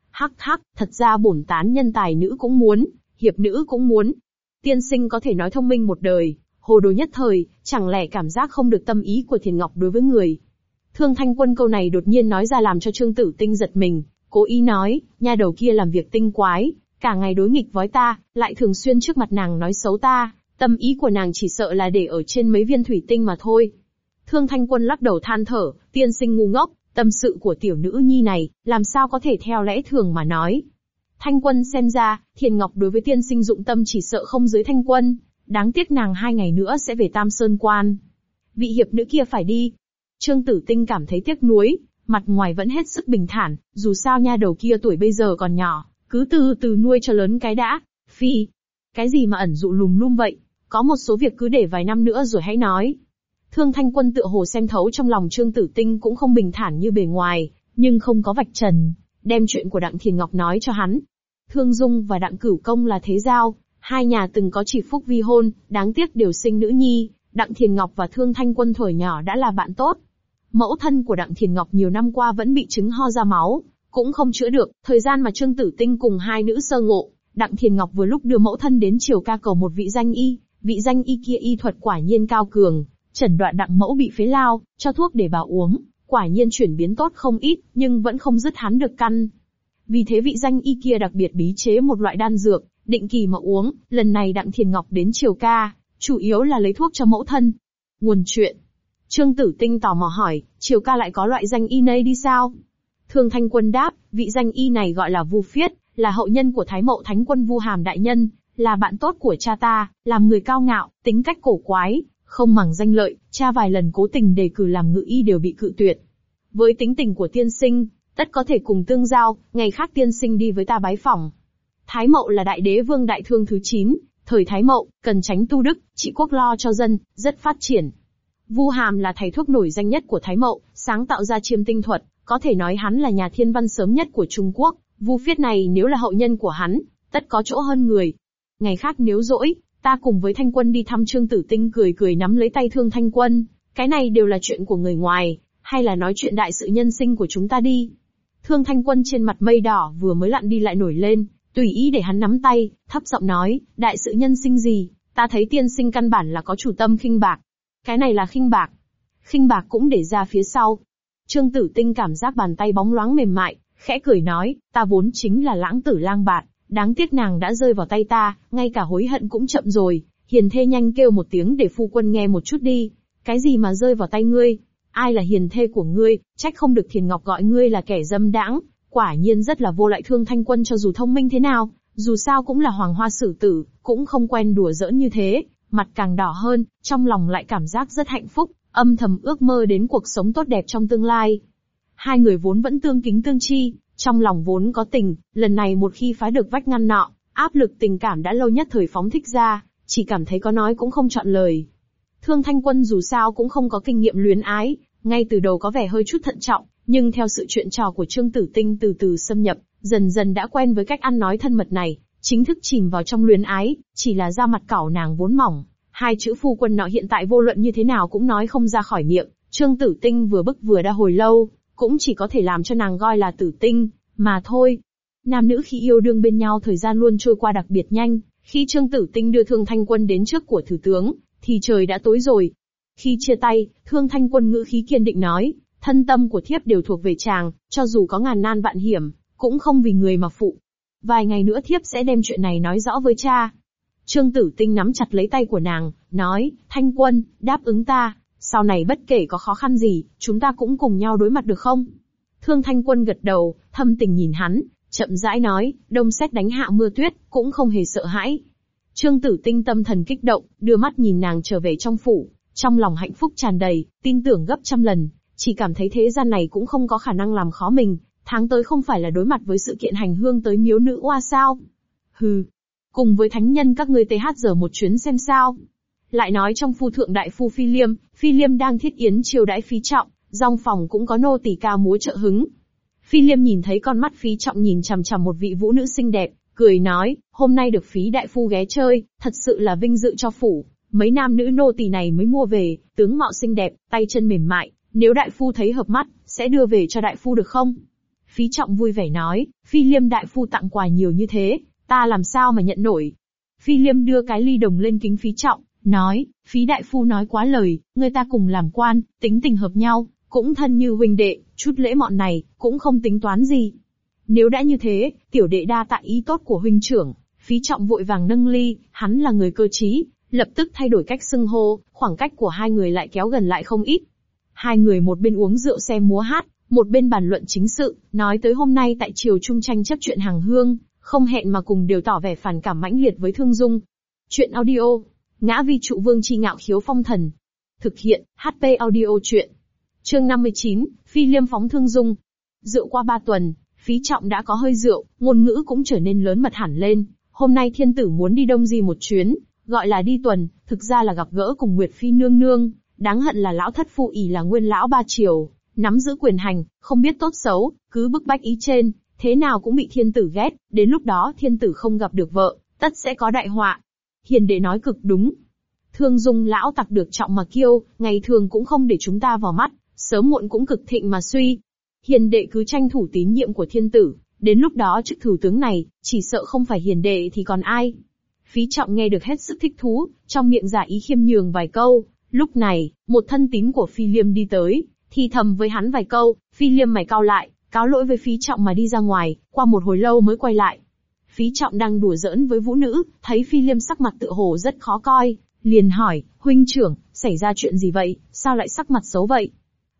Hắc hắc, thật ra bổn tán nhân tài nữ cũng muốn, hiệp nữ cũng muốn. Tiên sinh có thể nói thông minh một đời, hồ đồ nhất thời, chẳng lẽ cảm giác không được tâm ý của Thiền Ngọc đối với người. Thương Thanh Quân câu này đột nhiên nói ra làm cho Trương Tử Tinh giật mình, cố ý nói, nha đầu kia làm việc tinh quái, cả ngày đối nghịch với ta, lại thường xuyên trước mặt nàng nói xấu ta, tâm ý của nàng chỉ sợ là để ở trên mấy viên thủy tinh mà thôi. Thương Thanh Quân lắc đầu than thở, tiên sinh ngu ngốc, tâm sự của tiểu nữ nhi này, làm sao có thể theo lẽ thường mà nói. Thanh Quân xem ra, Thiền Ngọc đối với tiên sinh dụng tâm chỉ sợ không dưới Thanh Quân, đáng tiếc nàng hai ngày nữa sẽ về Tam Sơn Quan. Vị hiệp nữ kia phải đi. Trương Tử Tinh cảm thấy tiếc nuối, mặt ngoài vẫn hết sức bình thản, dù sao nha đầu kia tuổi bây giờ còn nhỏ, cứ từ từ nuôi cho lớn cái đã. Phi, cái gì mà ẩn dụ lùm lum vậy? Có một số việc cứ để vài năm nữa rồi hãy nói. Thương Thanh Quân tựa hồ xem thấu trong lòng Trương Tử Tinh cũng không bình thản như bề ngoài, nhưng không có vạch trần, đem chuyện của Đặng Thiền Ngọc nói cho hắn. Thương Dung và Đặng Cửu Công là thế giao, hai nhà từng có chỉ phúc vi hôn, đáng tiếc đều sinh nữ nhi, Đặng Thiền Ngọc và Thương Thanh Quân tuổi nhỏ đã là bạn tốt. Mẫu thân của Đặng Thiền Ngọc nhiều năm qua vẫn bị chứng ho ra máu, cũng không chữa được, thời gian mà Trương Tử Tinh cùng hai nữ sơ ngộ, Đặng Thiền Ngọc vừa lúc đưa mẫu thân đến triều ca cầu một vị danh y, vị danh y kia y thuật quả nhiên cao cường, chẩn đoạn đặng mẫu bị phế lao, cho thuốc để bà uống, quả nhiên chuyển biến tốt không ít, nhưng vẫn không dứt hắn được căn. Vì thế vị danh y kia đặc biệt bí chế một loại đan dược, định kỳ mà uống, lần này Đặng Thiền Ngọc đến triều ca, chủ yếu là lấy thuốc cho mẫu thân. Nguồn chuyện. Trương Tử Tinh tò mò hỏi, triều ca lại có loại danh y này đi sao? Thương Thanh Quân đáp, vị danh y này gọi là Vu Phiết, là hậu nhân của Thái Mậu Thánh Quân Vu Hàm đại nhân, là bạn tốt của cha ta, làm người cao ngạo, tính cách cổ quái, không màng danh lợi, cha vài lần cố tình đề cử làm ngự y đều bị cự tuyệt. Với tính tình của tiên sinh, tất có thể cùng tương giao, ngày khác tiên sinh đi với ta bái phỏng. Thái Mậu là đại đế vương đại thương thứ 9, thời Thái Mậu, cần tránh tu đức, trị quốc lo cho dân, rất phát triển. Vu Hàm là thầy thuốc nổi danh nhất của Thái Mậu, sáng tạo ra chiêm tinh thuật, có thể nói hắn là nhà thiên văn sớm nhất của Trung Quốc, Vu Phiết này nếu là hậu nhân của hắn, tất có chỗ hơn người. Ngày khác nếu rỗi, ta cùng với Thanh Quân đi thăm Trương Tử Tinh cười cười nắm lấy tay Thương Thanh Quân, cái này đều là chuyện của người ngoài, hay là nói chuyện đại sự nhân sinh của chúng ta đi. Thương Thanh Quân trên mặt mây đỏ vừa mới lặn đi lại nổi lên, tùy ý để hắn nắm tay, thấp giọng nói, đại sự nhân sinh gì, ta thấy tiên sinh căn bản là có chủ tâm khinh bạc. Cái này là khinh bạc. Khinh bạc cũng để ra phía sau, Trương Tử Tinh cảm giác bàn tay bóng loáng mềm mại, khẽ cười nói, ta vốn chính là lãng tử lang bạt, đáng tiếc nàng đã rơi vào tay ta, ngay cả hối hận cũng chậm rồi, hiền thê nhanh kêu một tiếng để phu quân nghe một chút đi, cái gì mà rơi vào tay ngươi, ai là hiền thê của ngươi, trách không được thiền ngọc gọi ngươi là kẻ dâm đãng, quả nhiên rất là vô lại thương thanh quân cho dù thông minh thế nào, dù sao cũng là hoàng hoa sử tử, cũng không quen đùa giỡn như thế, mặt càng đỏ hơn, trong lòng lại cảm giác rất hạnh phúc, âm thầm ước mơ đến cuộc sống tốt đẹp trong tương lai. Hai người vốn vẫn tương kính tương chi, trong lòng vốn có tình, lần này một khi phá được vách ngăn nọ, áp lực tình cảm đã lâu nhất thời phóng thích ra, chỉ cảm thấy có nói cũng không chọn lời. Thương Thanh Quân dù sao cũng không có kinh nghiệm luyến ái, ngay từ đầu có vẻ hơi chút thận trọng, nhưng theo sự chuyện trò của Trương Tử Tinh từ từ xâm nhập, dần dần đã quen với cách ăn nói thân mật này, chính thức chìm vào trong luyến ái, chỉ là da mặt cảo nàng vốn mỏng, Hai chữ phu quân nọ hiện tại vô luận như thế nào cũng nói không ra khỏi miệng, Trương Tử Tinh vừa bức vừa đã hồi lâu, cũng chỉ có thể làm cho nàng gọi là Tử Tinh, mà thôi. Nam nữ khi yêu đương bên nhau thời gian luôn trôi qua đặc biệt nhanh, khi Trương Tử Tinh đưa Thương Thanh Quân đến trước của Thủ tướng, thì trời đã tối rồi. Khi chia tay, Thương Thanh Quân ngữ khí kiên định nói, thân tâm của thiếp đều thuộc về chàng, cho dù có ngàn nan vạn hiểm, cũng không vì người mà phụ. Vài ngày nữa thiếp sẽ đem chuyện này nói rõ với cha. Trương Tử Tinh nắm chặt lấy tay của nàng, nói, Thanh Quân, đáp ứng ta, sau này bất kể có khó khăn gì, chúng ta cũng cùng nhau đối mặt được không? Thương Thanh Quân gật đầu, thâm tình nhìn hắn, chậm rãi nói, đông xét đánh hạ mưa tuyết, cũng không hề sợ hãi. Trương Tử Tinh tâm thần kích động, đưa mắt nhìn nàng trở về trong phủ, trong lòng hạnh phúc tràn đầy, tin tưởng gấp trăm lần, chỉ cảm thấy thế gian này cũng không có khả năng làm khó mình, tháng tới không phải là đối mặt với sự kiện hành hương tới miếu nữ oa sao? Hừ, cùng với thánh nhân các ngươi TH giờ một chuyến xem sao. Lại nói trong phu thượng đại phu Phi Liêm, Phi Liêm đang thiết yến chiều đãi phí trọng, dòng phòng cũng có nô tỳ ca múa trợ hứng. Phi Liêm nhìn thấy con mắt phí trọng nhìn chằm chằm một vị vũ nữ xinh đẹp, cười nói, hôm nay được phí đại phu ghé chơi, thật sự là vinh dự cho phủ. Mấy nam nữ nô tỳ này mới mua về, tướng mạo xinh đẹp, tay chân mềm mại, nếu đại phu thấy hợp mắt, sẽ đưa về cho đại phu được không? Phí trọng vui vẻ nói, phi liêm đại phu tặng quà nhiều như thế, ta làm sao mà nhận nổi. Phi liêm đưa cái ly đồng lên kính phí trọng, nói, phí đại phu nói quá lời, người ta cùng làm quan, tính tình hợp nhau, cũng thân như huynh đệ, chút lễ mọn này, cũng không tính toán gì. Nếu đã như thế, tiểu đệ đa tại ý tốt của huynh trưởng, phí trọng vội vàng nâng ly, hắn là người cơ trí, lập tức thay đổi cách xưng hô, khoảng cách của hai người lại kéo gần lại không ít. Hai người một bên uống rượu xem múa hát, một bên bàn luận chính sự, nói tới hôm nay tại triều trung tranh chấp chuyện hàng hương, không hẹn mà cùng đều tỏ vẻ phản cảm mãnh liệt với Thương Dung. Chuyện audio, ngã vi trụ vương chi ngạo khiếu phong thần. Thực hiện, HP audio chuyện. Chương 59, Phi Liêm phóng Thương Dung. Rượu qua ba tuần, phí trọng đã có hơi rượu, ngôn ngữ cũng trở nên lớn mật hẳn lên. Hôm nay thiên tử muốn đi đông di một chuyến, gọi là đi tuần, thực ra là gặp gỡ cùng Nguyệt Phi nương nương, đáng hận là lão thất phu ỷ là nguyên lão ba triều, nắm giữ quyền hành, không biết tốt xấu, cứ bức bách ý trên, thế nào cũng bị thiên tử ghét, đến lúc đó thiên tử không gặp được vợ, tất sẽ có đại họa. Hiền đệ nói cực đúng. Thương dung lão tặc được trọng mà kiêu, ngày thường cũng không để chúng ta vào mắt, sớm muộn cũng cực thịnh mà suy. Hiền đệ cứ tranh thủ tín nhiệm của thiên tử, đến lúc đó chức thủ tướng này, chỉ sợ không phải hiền đệ thì còn ai. Phí trọng nghe được hết sức thích thú, trong miệng giả ý khiêm nhường vài câu, lúc này, một thân tín của phi liêm đi tới, thì thầm với hắn vài câu, phi liêm mày cao lại, cáo lỗi với phí trọng mà đi ra ngoài, qua một hồi lâu mới quay lại. Phí trọng đang đùa giỡn với vũ nữ, thấy phi liêm sắc mặt tựa hồ rất khó coi, liền hỏi, huynh trưởng, xảy ra chuyện gì vậy, sao lại sắc mặt xấu vậy?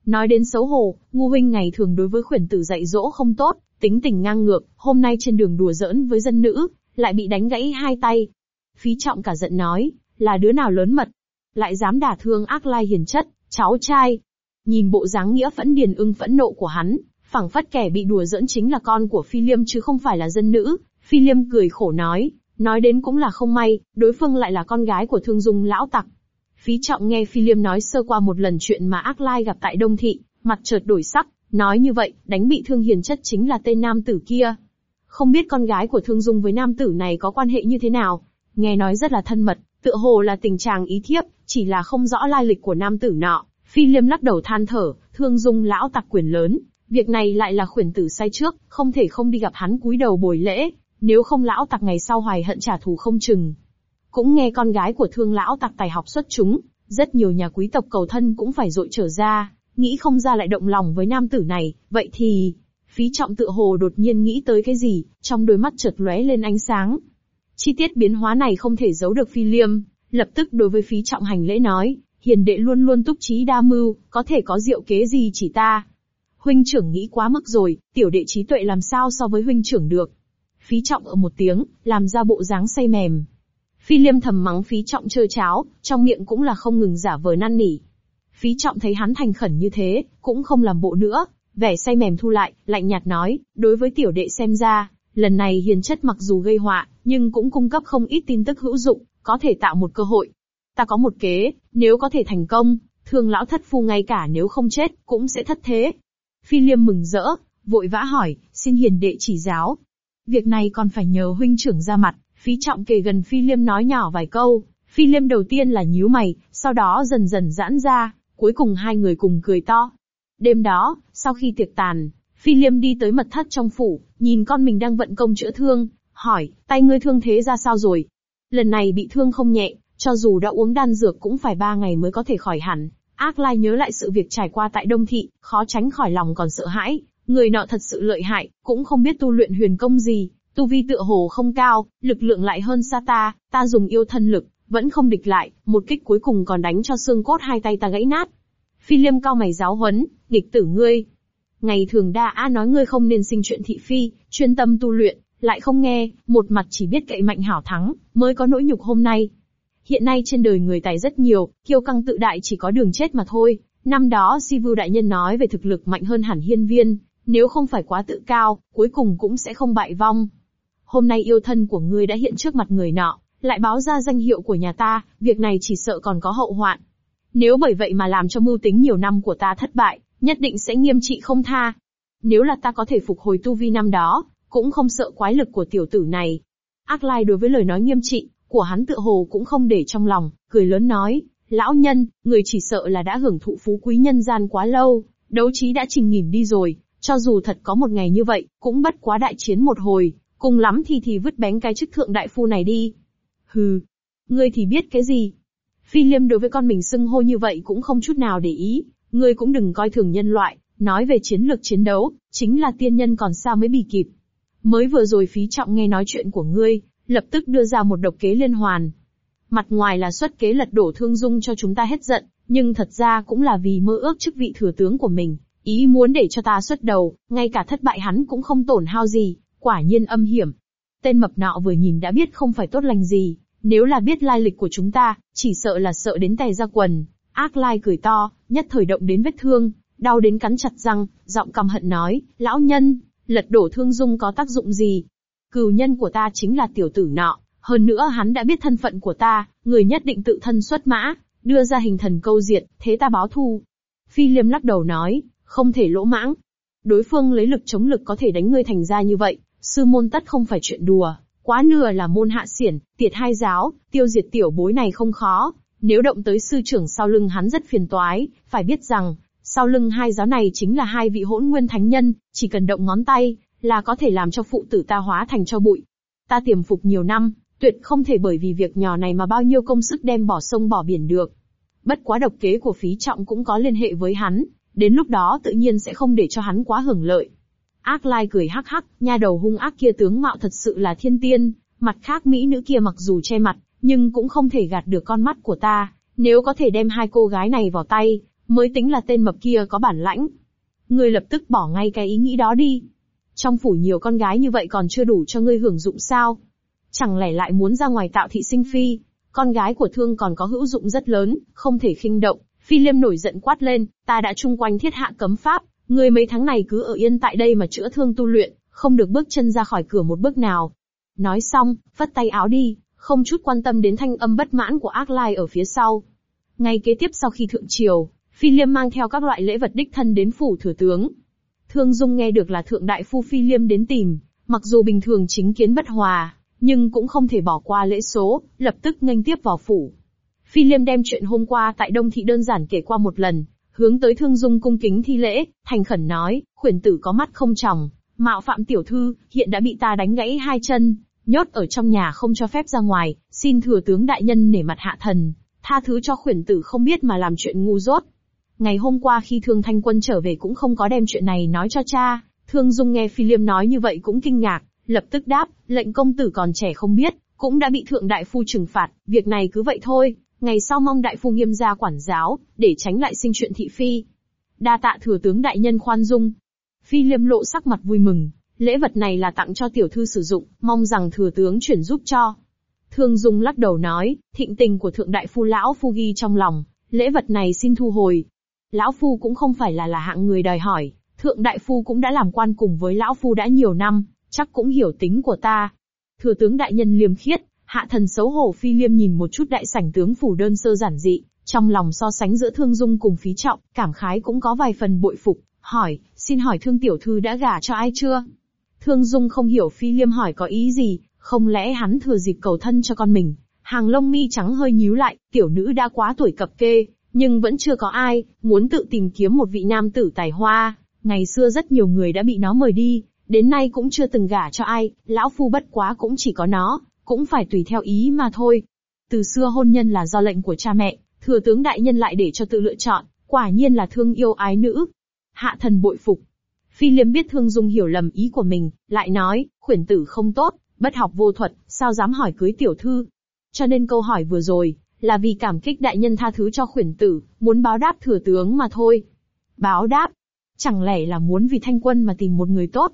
Nói đến xấu hổ, ngu huynh ngày thường đối với khuyển tử dạy dỗ không tốt, tính tình ngang ngược, hôm nay trên đường đùa giỡn với dân nữ, lại bị đánh gãy hai tay. Phí trọng cả giận nói, là đứa nào lớn mật, lại dám đả thương ác lai hiền chất, cháu trai, Nhìn bộ dáng nghĩa phẫn điền ưng phẫn nộ của hắn, phẳng phất kẻ bị đùa giỡn chính là con của Phi Liêm chứ không phải là dân nữ. Phi Liêm cười khổ nói, nói đến cũng là không may, đối phương lại là con gái của thương dung lão tặc. Phí trọng nghe Phi Liêm nói sơ qua một lần chuyện mà ác lai gặp tại Đông Thị, mặt chợt đổi sắc, nói như vậy, đánh bị thương hiền chất chính là tên nam tử kia. Không biết con gái của thương dung với nam tử này có quan hệ như thế nào, nghe nói rất là thân mật, tựa hồ là tình trạng ý thiếp, chỉ là không rõ lai lịch của nam tử nọ. Phi Liêm lắc đầu than thở, thương dung lão tặc quyền lớn, việc này lại là khuyển tử sai trước, không thể không đi gặp hắn cúi đầu bồi lễ, nếu không lão tặc ngày sau hoài hận trả thù không chừng. Cũng nghe con gái của thương lão tặc tài học xuất chúng, rất nhiều nhà quý tộc cầu thân cũng phải dội trở ra, nghĩ không ra lại động lòng với nam tử này, vậy thì... Phí trọng tự hồ đột nhiên nghĩ tới cái gì, trong đôi mắt chợt lóe lên ánh sáng. Chi tiết biến hóa này không thể giấu được phi liêm, lập tức đối với phí trọng hành lễ nói, hiền đệ luôn luôn túc trí đa mưu, có thể có diệu kế gì chỉ ta. Huynh trưởng nghĩ quá mức rồi, tiểu đệ trí tuệ làm sao so với huynh trưởng được. Phí trọng ở một tiếng, làm ra bộ dáng say mềm. Phi liêm thầm mắng phí trọng chơi cháo, trong miệng cũng là không ngừng giả vờ năn nỉ. Phí trọng thấy hắn thành khẩn như thế, cũng không làm bộ nữa, vẻ say mềm thu lại, lạnh nhạt nói, đối với tiểu đệ xem ra, lần này hiền chất mặc dù gây họa, nhưng cũng cung cấp không ít tin tức hữu dụng, có thể tạo một cơ hội, Ta có một kế, nếu có thể thành công, thương lão thất phu ngay cả nếu không chết, cũng sẽ thất thế. Phi liêm mừng rỡ, vội vã hỏi, xin hiền đệ chỉ giáo. Việc này còn phải nhờ huynh trưởng ra mặt, phí trọng kề gần phi liêm nói nhỏ vài câu. Phi liêm đầu tiên là nhíu mày, sau đó dần dần giãn ra, cuối cùng hai người cùng cười to. Đêm đó, sau khi tiệc tàn, Phi Liêm đi tới mật thất trong phủ, nhìn con mình đang vận công chữa thương, hỏi, tay ngươi thương thế ra sao rồi? Lần này bị thương không nhẹ, Cho dù đã uống đan dược cũng phải ba ngày mới có thể khỏi hẳn. Ác Lai nhớ lại sự việc trải qua tại Đông Thị, khó tránh khỏi lòng còn sợ hãi. Người nọ thật sự lợi hại, cũng không biết tu luyện huyền công gì, tu vi tựa hồ không cao, lực lượng lại hơn xa ta, ta dùng yêu thân lực, vẫn không địch lại, một kích cuối cùng còn đánh cho xương cốt hai tay ta gãy nát. Phi liêm cao mày giáo huấn, nghịch tử ngươi. Ngày thường đa a nói ngươi không nên sinh chuyện thị phi, chuyên tâm tu luyện, lại không nghe, một mặt chỉ biết cậy mạnh hảo thắng, mới có nỗi nhục hôm nay. Hiện nay trên đời người tài rất nhiều, kiêu căng tự đại chỉ có đường chết mà thôi. Năm đó Si Vưu Đại Nhân nói về thực lực mạnh hơn hẳn hiên viên, nếu không phải quá tự cao, cuối cùng cũng sẽ không bại vong. Hôm nay yêu thân của ngươi đã hiện trước mặt người nọ, lại báo ra danh hiệu của nhà ta, việc này chỉ sợ còn có hậu hoạn. Nếu bởi vậy mà làm cho mưu tính nhiều năm của ta thất bại, nhất định sẽ nghiêm trị không tha. Nếu là ta có thể phục hồi tu vi năm đó, cũng không sợ quái lực của tiểu tử này. Ác Lai đối với lời nói nghiêm trị của hắn tựa hồ cũng không để trong lòng, cười lớn nói, lão nhân, người chỉ sợ là đã hưởng thụ phú quý nhân gian quá lâu, đấu trí đã trình nghỉm đi rồi, cho dù thật có một ngày như vậy, cũng bất quá đại chiến một hồi, cùng lắm thì thì vứt bén cái chức thượng đại phu này đi. Hừ, ngươi thì biết cái gì? Phi liêm đối với con mình xưng hô như vậy cũng không chút nào để ý, ngươi cũng đừng coi thường nhân loại, nói về chiến lược chiến đấu, chính là tiên nhân còn sao mới bị kịp. Mới vừa rồi phí trọng nghe nói chuyện của ngươi, lập tức đưa ra một độc kế liên hoàn. Mặt ngoài là xuất kế lật đổ thương dung cho chúng ta hết giận, nhưng thật ra cũng là vì mơ ước chức vị thừa tướng của mình, ý muốn để cho ta xuất đầu, ngay cả thất bại hắn cũng không tổn hao gì, quả nhiên âm hiểm. Tên mập nọ vừa nhìn đã biết không phải tốt lành gì, nếu là biết lai lịch của chúng ta, chỉ sợ là sợ đến tè ra quần. Ác lai cười to, nhất thời động đến vết thương, đau đến cắn chặt răng, giọng căm hận nói, lão nhân, lật đổ thương dung có tác dụng gì? Cừu nhân của ta chính là tiểu tử nọ, hơn nữa hắn đã biết thân phận của ta, người nhất định tự thân xuất mã, đưa ra hình thần câu diệt, thế ta báo thù. Phi liêm lắc đầu nói, không thể lỗ mãng. Đối phương lấy lực chống lực có thể đánh ngươi thành ra như vậy, sư môn tất không phải chuyện đùa. Quá nửa là môn hạ xiển, tiệt hai giáo, tiêu diệt tiểu bối này không khó. Nếu động tới sư trưởng sau lưng hắn rất phiền toái, phải biết rằng, sau lưng hai giáo này chính là hai vị hỗn nguyên thánh nhân, chỉ cần động ngón tay, là có thể làm cho phụ tử ta hóa thành cho bụi. Ta tiềm phục nhiều năm, tuyệt không thể bởi vì việc nhỏ này mà bao nhiêu công sức đem bỏ sông bỏ biển được. Bất quá độc kế của phí trọng cũng có liên hệ với hắn, đến lúc đó tự nhiên sẽ không để cho hắn quá hưởng lợi. Ác Lai cười hắc hắc, nha đầu hung ác kia tướng mạo thật sự là thiên tiên, mặt khác mỹ nữ kia mặc dù che mặt, nhưng cũng không thể gạt được con mắt của ta, nếu có thể đem hai cô gái này vào tay, mới tính là tên mập kia có bản lãnh. Ngươi lập tức bỏ ngay cái ý nghĩ đó đi. Trong phủ nhiều con gái như vậy còn chưa đủ cho ngươi hưởng dụng sao? Chẳng lẽ lại muốn ra ngoài tạo thị sinh phi? Con gái của thương còn có hữu dụng rất lớn, không thể khinh động. Phi liêm nổi giận quát lên, ta đã chung quanh thiết hạ cấm pháp, Ngươi mấy tháng này cứ ở yên tại đây mà chữa thương tu luyện, không được bước chân ra khỏi cửa một bước nào. Nói xong, phất tay áo đi, không chút quan tâm đến thanh âm bất mãn của ác lai ở phía sau. Ngay kế tiếp sau khi thượng triều, Phi Liêm mang theo các loại lễ vật đích thân đến phủ thừa tướng. Thương Dung nghe được là thượng đại phu Phi Liêm đến tìm, mặc dù bình thường chính kiến bất hòa, nhưng cũng không thể bỏ qua lễ số, lập tức nghênh tiếp vào phủ. Phi Liêm đem chuyện hôm qua tại Đông Thị đơn giản kể qua một lần, hướng tới Thương Dung cung kính thi lễ, thành khẩn nói, khuyển tử có mắt không tròng, mạo phạm tiểu thư, hiện đã bị ta đánh gãy hai chân, nhốt ở trong nhà không cho phép ra ngoài, xin thừa tướng đại nhân nể mặt hạ thần, tha thứ cho khuyển tử không biết mà làm chuyện ngu dốt. Ngày hôm qua khi Thương Thanh Quân trở về cũng không có đem chuyện này nói cho cha, Thương Dung nghe Phi Liêm nói như vậy cũng kinh ngạc, lập tức đáp, lệnh công tử còn trẻ không biết, cũng đã bị thượng đại phu trừng phạt, việc này cứ vậy thôi, Ngày sau mong đại phu nghiêm gia quản giáo, để tránh lại sinh chuyện thị phi. Đa tạ thừa tướng đại nhân khoan dung. Phi liêm lộ sắc mặt vui mừng, lễ vật này là tặng cho tiểu thư sử dụng, mong rằng thừa tướng chuyển giúp cho. Thương Dung lắc đầu nói, thịnh tình của thượng đại phu lão phu ghi trong lòng, lễ vật này xin thu hồi. Lão phu cũng không phải là là hạng người đòi hỏi, thượng đại phu cũng đã làm quan cùng với lão phu đã nhiều năm, chắc cũng hiểu tính của ta. Thừa tướng đại nhân liêm khiết, Hạ thần xấu hổ phi liêm nhìn một chút đại sảnh tướng phủ đơn sơ giản dị, trong lòng so sánh giữa thương dung cùng phí trọng, cảm khái cũng có vài phần bội phục, hỏi, xin hỏi thương tiểu thư đã gả cho ai chưa? Thương dung không hiểu phi liêm hỏi có ý gì, không lẽ hắn thừa dịp cầu thân cho con mình. Hàng lông mi trắng hơi nhíu lại, tiểu nữ đã quá tuổi cập kê, nhưng vẫn chưa có ai, muốn tự tìm kiếm một vị nam tử tài hoa. Ngày xưa rất nhiều người đã bị nó mời đi, đến nay cũng chưa từng gả cho ai, lão phu bất quá cũng chỉ có nó, cũng phải tùy theo ý mà thôi. Từ xưa hôn nhân là do lệnh của cha mẹ, thừa tướng đại nhân lại để cho tự lựa chọn, quả nhiên là thương yêu ái nữ. Hạ thần bội phục. Phi Liêm biết Thương Dung hiểu lầm ý của mình, lại nói, khuyển tử không tốt, bất học vô thuật, sao dám hỏi cưới tiểu thư. Cho nên câu hỏi vừa rồi, là vì cảm kích đại nhân tha thứ cho khuyển tử, muốn báo đáp thừa tướng mà thôi. Báo đáp? Chẳng lẽ là muốn vì thanh quân mà tìm một người tốt?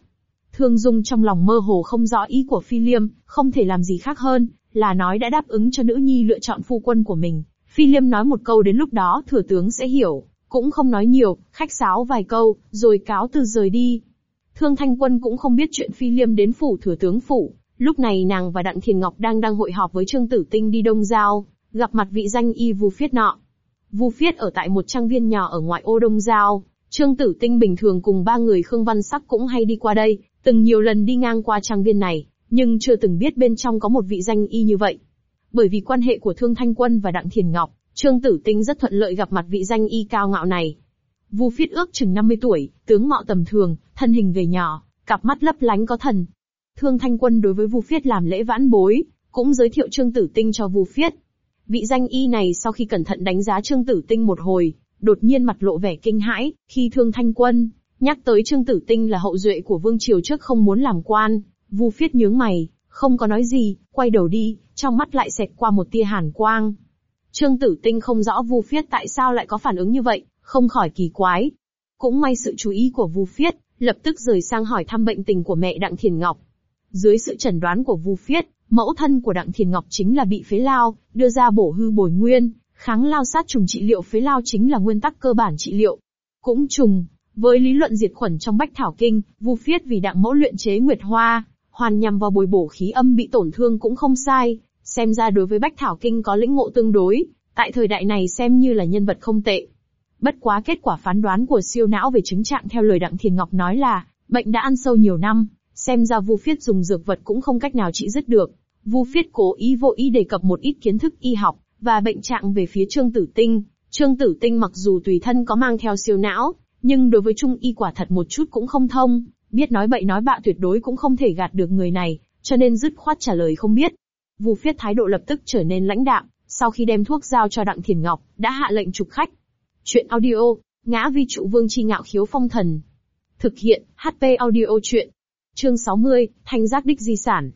Thương Dung trong lòng mơ hồ không rõ ý của Phi Liêm, không thể làm gì khác hơn, là nói đã đáp ứng cho nữ nhi lựa chọn phu quân của mình. Phi Liêm nói một câu đến lúc đó thừa tướng sẽ hiểu, cũng không nói nhiều, khách sáo vài câu, rồi cáo từ rời đi. Thương Thanh Quân cũng không biết chuyện Phi Liêm đến phủ thừa tướng phủ, lúc này nàng và Đặng Thiền Ngọc đang đang hội họp với Trương Tử Tinh đi Đông Giao, gặp mặt vị danh y Vu Phiết nọ. Vu Phiết ở tại một trang viên nhỏ ở ngoại ô Đông Giao, Trương Tử Tinh bình thường cùng ba người Khương Văn Sắc cũng hay đi qua đây, từng nhiều lần đi ngang qua trang viên này, nhưng chưa từng biết bên trong có một vị danh y như vậy. Bởi vì quan hệ của Thương Thanh Quân và Đặng Thiền Ngọc, Trương Tử Tinh rất thuận lợi gặp mặt vị danh y cao ngạo này. Vu Phiết ước chừng 50 tuổi, tướng mạo tầm thường, thân hình gầy nhỏ, cặp mắt lấp lánh có thần. Thương Thanh Quân đối với Vu Phiết làm lễ vãn bối, cũng giới thiệu Trương Tử Tinh cho Vu Phiết. Vị danh y này sau khi cẩn thận đánh giá Trương Tử Tinh một hồi, đột nhiên mặt lộ vẻ kinh hãi, khi Thương Thanh Quân nhắc tới Trương Tử Tinh là hậu duệ của vương triều trước không muốn làm quan, Vu Phiết nhướng mày, không có nói gì, quay đầu đi, trong mắt lại xẹt qua một tia hàn quang. Trương Tử Tinh không rõ Vu Phiết tại sao lại có phản ứng như vậy, không khỏi kỳ quái. Cũng may sự chú ý của Vu Phiết, lập tức rời sang hỏi thăm bệnh tình của mẹ Đặng Thiền Ngọc. Dưới sự chẩn đoán của Vu Phiết, mẫu thân của Đặng Thiền Ngọc chính là bị phế lao, đưa ra bổ hư bồi nguyên, kháng lao sát trùng trị liệu phế lao chính là nguyên tắc cơ bản trị liệu. Cũng trùng, với lý luận diệt khuẩn trong Bách Thảo Kinh, Vu Phiết vì đặng mẫu luyện chế Nguyệt Hoa, hoàn nhằm vào bồi bổ khí âm bị tổn thương cũng không sai, xem ra đối với Bách Thảo Kinh có lĩnh ngộ tương đối, tại thời đại này xem như là nhân vật không tệ. Bất quá kết quả phán đoán của siêu não về chứng trạng theo lời Đặng Thiền Ngọc nói là, bệnh đã ăn sâu nhiều năm, xem ra Vu Phiết dùng dược vật cũng không cách nào trị dứt được. Vu Phiết cố ý vô ý đề cập một ít kiến thức y học và bệnh trạng về phía Trương Tử Tinh. Trương Tử Tinh mặc dù tùy thân có mang theo siêu não, nhưng đối với trung y quả thật một chút cũng không thông, biết nói bậy nói bạ tuyệt đối cũng không thể gạt được người này, cho nên dứt khoát trả lời không biết. Vu Phiết thái độ lập tức trở nên lãnh đạm, sau khi đem thuốc giao cho Đặng Thiền Ngọc, đã hạ lệnh trục khách. Chuyện audio, ngã vi trụ vương chi ngạo khiếu phong thần. Thực hiện, HP audio chuyện. Chương 60, thanh giác đích di sản.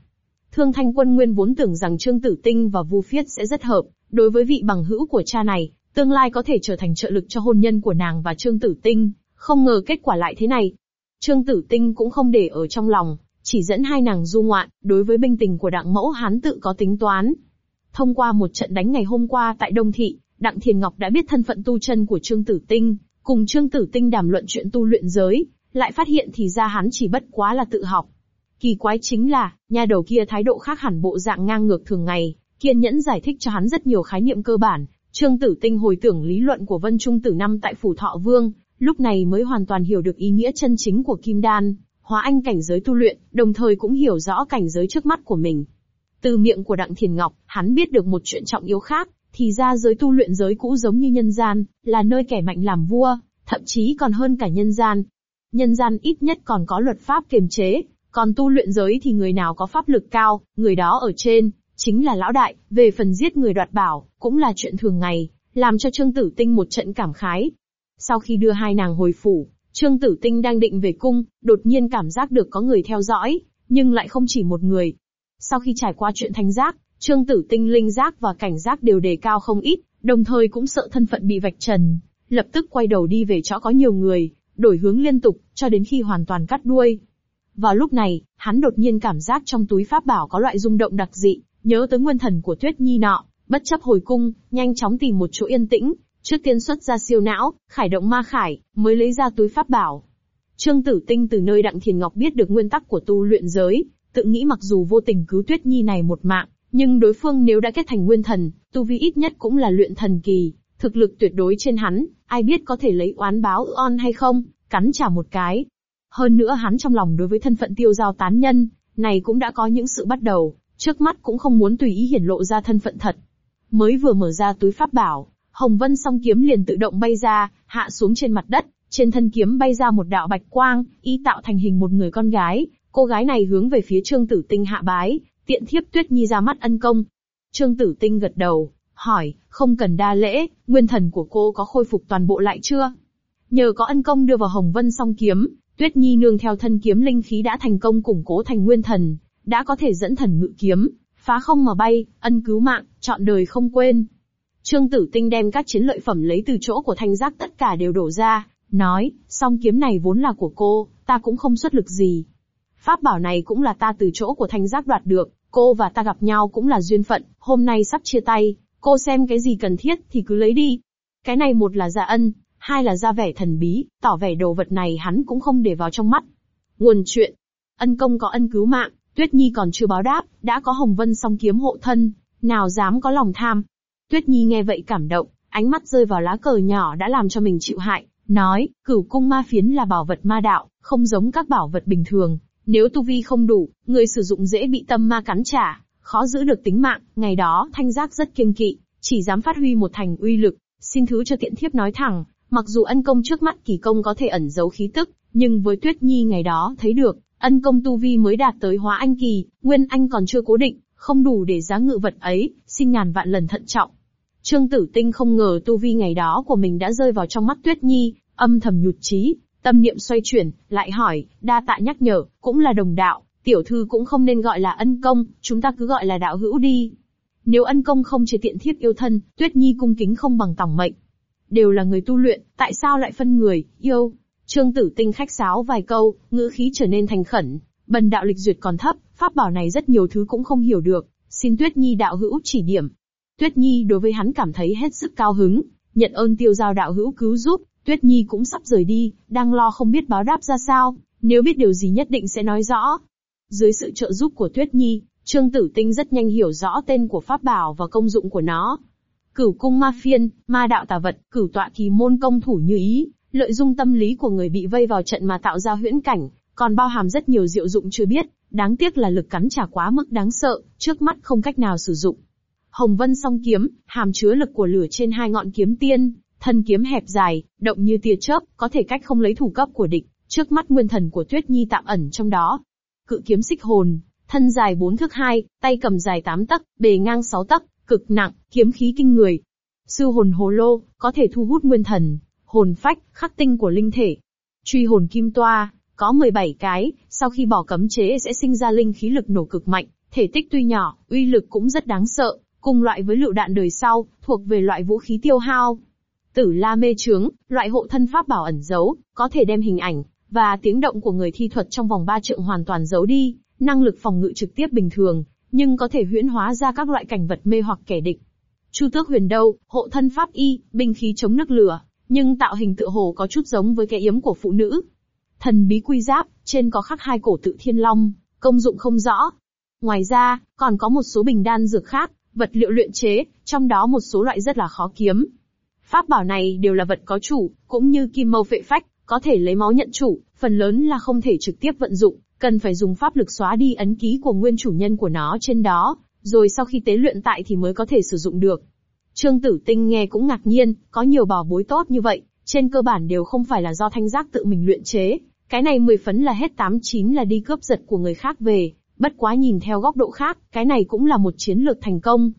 Thương Thanh Quân nguyên vốn tưởng rằng Trương Tử Tinh và Vu Phiết sẽ rất hợp, đối với vị bằng hữu của cha này, tương lai có thể trở thành trợ lực cho hôn nhân của nàng và Trương Tử Tinh, không ngờ kết quả lại thế này. Trương Tử Tinh cũng không để ở trong lòng, chỉ dẫn hai nàng du ngoạn, đối với binh tình của đặng mẫu hắn tự có tính toán. Thông qua một trận đánh ngày hôm qua tại Đông Thị, Đặng Thiền Ngọc đã biết thân phận tu chân của Trương Tử Tinh, cùng Trương Tử Tinh đàm luận chuyện tu luyện giới, lại phát hiện thì ra hắn chỉ bất quá là tự học. Kỳ quái chính là, nhà đầu kia thái độ khác hẳn bộ dạng ngang ngược thường ngày, kiên nhẫn giải thích cho hắn rất nhiều khái niệm cơ bản. Trương Tử Tinh hồi tưởng lý luận của Vân Trung Tử năm tại phủ Thọ Vương, lúc này mới hoàn toàn hiểu được ý nghĩa chân chính của Kim Đan, hóa anh cảnh giới tu luyện, đồng thời cũng hiểu rõ cảnh giới trước mắt của mình. Từ miệng của Đặng Thiền Ngọc, hắn biết được một chuyện trọng yếu khác, thì ra giới tu luyện giới cũ giống như nhân gian, là nơi kẻ mạnh làm vua, thậm chí còn hơn cả nhân gian. Nhân gian ít nhất còn có luật pháp kiềm chế, còn tu luyện giới thì người nào có pháp lực cao, người đó ở trên, chính là lão đại, về phần giết người đoạt bảo, cũng là chuyện thường ngày, làm cho Trương Tử Tinh một trận cảm khái. Sau khi đưa hai nàng hồi phủ, Trương Tử Tinh đang định về cung, đột nhiên cảm giác được có người theo dõi, nhưng lại không chỉ một người. Sau khi trải qua chuyện thanh giác, Trương Tử Tinh linh giác và cảnh giác đều đề cao không ít, đồng thời cũng sợ thân phận bị vạch trần, lập tức quay đầu đi về chỗ có nhiều người, đổi hướng liên tục, cho đến khi hoàn toàn cắt đuôi. Vào lúc này, hắn đột nhiên cảm giác trong túi pháp bảo có loại rung động đặc dị, nhớ tới nguyên thần của Tuyết Nhi nọ, bất chấp hồi cung, nhanh chóng tìm một chỗ yên tĩnh, trước tiên xuất ra siêu não, khải động ma khải, mới lấy ra túi pháp bảo. Trương Tử Tinh từ nơi Đặng Thiền Ngọc biết được nguyên tắc của tu luyện giới, tự nghĩ mặc dù vô tình cứu Tuyết Nhi này một mạng, nhưng đối phương nếu đã kết thành nguyên thần, tu vi ít nhất cũng là luyện thần kỳ, thực lực tuyệt đối trên hắn, ai biết có thể lấy oán báo on hay không, cắn trả một cái. Hơn nữa hắn trong lòng đối với thân phận tiêu giao tán nhân, này cũng đã có những sự bắt đầu, trước mắt cũng không muốn tùy ý hiển lộ ra thân phận thật. Mới vừa mở ra túi pháp bảo, Hồng Vân song kiếm liền tự động bay ra, hạ xuống trên mặt đất, trên thân kiếm bay ra một đạo bạch quang, y tạo thành hình một người con gái, cô gái này hướng về phía Trương Tử Tinh hạ bái, tiện thiếp Tuyết Nhi ra mắt ân công. Trương Tử Tinh gật đầu, hỏi, không cần đa lễ, nguyên thần của cô có khôi phục toàn bộ lại chưa? Nhờ có ân công đưa vào Hồng Vân song kiếm, Tuyết Nhi nương theo thân kiếm linh khí đã thành công củng cố thành nguyên thần, đã có thể dẫn thần ngự kiếm, phá không mà bay, ân cứu mạng, chọn đời không quên. Trương Tử Tinh đem các chiến lợi phẩm lấy từ chỗ của thanh giác tất cả đều đổ ra, nói, song kiếm này vốn là của cô, ta cũng không xuất lực gì. Pháp bảo này cũng là ta từ chỗ của thanh giác đoạt được, cô và ta gặp nhau cũng là duyên phận, hôm nay sắp chia tay, cô xem cái gì cần thiết thì cứ lấy đi. Cái này một là gia ân, hai là ra vẻ thần bí, tỏ vẻ đồ vật này hắn cũng không để vào trong mắt. Nguồn chuyện. Ân công có ân cứu mạng, Tuyết Nhi còn chưa báo đáp, đã có Hồng Vân song kiếm hộ thân, nào dám có lòng tham. Tuyết Nhi nghe vậy cảm động, ánh mắt rơi vào lá cờ nhỏ đã làm cho mình chịu hại, nói, cửu cung ma phiến là bảo vật ma đạo, không giống các bảo vật bình thường. Nếu tu vi không đủ, người sử dụng dễ bị tâm ma cắn trả, khó giữ được tính mạng, ngày đó thanh giác rất kiêng kỵ, chỉ dám phát huy một thành uy lực, xin thứ cho tiện thiếp nói thẳng, mặc dù ân công trước mắt kỳ công có thể ẩn giấu khí tức, nhưng với Tuyết Nhi ngày đó thấy được, ân công tu vi mới đạt tới hóa anh kỳ, nguyên anh còn chưa cố định, không đủ để giá ngự vật ấy, xin ngàn vạn lần thận trọng. Trương Tử Tinh không ngờ tu vi ngày đó của mình đã rơi vào trong mắt Tuyết Nhi, âm thầm nhụt chí, tâm niệm xoay chuyển, lại hỏi, đa tạ nhắc nhở, cũng là đồng đạo, tiểu thư cũng không nên gọi là ân công, chúng ta cứ gọi là đạo hữu đi. Nếu ân công không chế tiện thiếp yêu thân, Tuyết Nhi cung kính không bằng tòng mệnh. Đều là người tu luyện, tại sao lại phân người, yêu? Trương Tử Tinh khách sáo vài câu, ngữ khí trở nên thành khẩn. Bần đạo lịch duyệt còn thấp, pháp bảo này rất nhiều thứ cũng không hiểu được, xin Tuyết Nhi đạo hữu chỉ điểm. Tuyết Nhi đối với hắn cảm thấy hết sức cao hứng, nhận ơn tiêu giao đạo hữu cứu giúp, Tuyết Nhi cũng sắp rời đi, đang lo không biết báo đáp ra sao, nếu biết điều gì nhất định sẽ nói rõ. Dưới sự trợ giúp của Tuyết Nhi, Trương Tử Tinh rất nhanh hiểu rõ tên của pháp bảo và công dụng của nó. Cửu cung ma phiên, ma đạo tà vật, cửu tọa kỳ môn công thủ như ý, lợi dụng tâm lý của người bị vây vào trận mà tạo ra huyễn cảnh, còn bao hàm rất nhiều diệu dụng chưa biết, đáng tiếc là lực cắn trả quá mức đáng sợ, trước mắt không cách nào sử dụng. Hồng Vân song kiếm, hàm chứa lực của lửa trên hai ngọn kiếm tiên, thân kiếm hẹp dài, động như tia chớp, có thể cách không lấy thủ cấp của địch, trước mắt nguyên thần của Tuyết Nhi tạm ẩn trong đó. Cự kiếm xích hồn, thân dài 4 thước 2, tay cầm dài 8 tấc, bề ngang 6 tấc, cực nặng, kiếm khí kinh người. Sư hồn hồ lô, có thể thu hút nguyên thần, hồn phách, khắc tinh của linh thể. Truy hồn kim toa, có 17 cái, sau khi bỏ cấm chế sẽ sinh ra linh khí lực nổ cực mạnh, thể tích tuy nhỏ, uy lực cũng rất đáng sợ, cùng loại với lựu đạn đời sau, thuộc về loại vũ khí tiêu hao. Tử la mê trướng, loại hộ thân pháp bảo ẩn giấu, có thể đem hình ảnh, và tiếng động của người thi thuật trong vòng 3 trượng hoàn toàn giấu đi, năng lực phòng ngự trực tiếp bình thường, nhưng có thể huyễn hóa ra các loại cảnh vật mê hoặc kẻ địch. Chu tước huyền đâu, hộ thân pháp y, binh khí chống nước lửa, nhưng tạo hình tựa hồ có chút giống với cái yếm của phụ nữ. Thần bí quy giáp, trên có khắc hai cổ tự thiên long, công dụng không rõ. Ngoài ra, còn có một số bình đan dược khác, vật liệu luyện chế, trong đó một số loại rất là khó kiếm. Pháp bảo này đều là vật có chủ, cũng như kim mâu phệ phách, có thể lấy máu nhận chủ, phần lớn là không thể trực tiếp vận dụng, cần phải dùng pháp lực xóa đi ấn ký của nguyên chủ nhân của nó trên đó, rồi sau khi tế luyện tại thì mới có thể sử dụng được. Trương Tử Tinh nghe cũng ngạc nhiên, có nhiều bảo bối tốt như vậy, trên cơ bản đều không phải là do thanh giác tự mình luyện chế. Cái này mười phấn là hết tám chín là đi cướp giật của người khác về, bất quá nhìn theo góc độ khác, cái này cũng là một chiến lược thành công.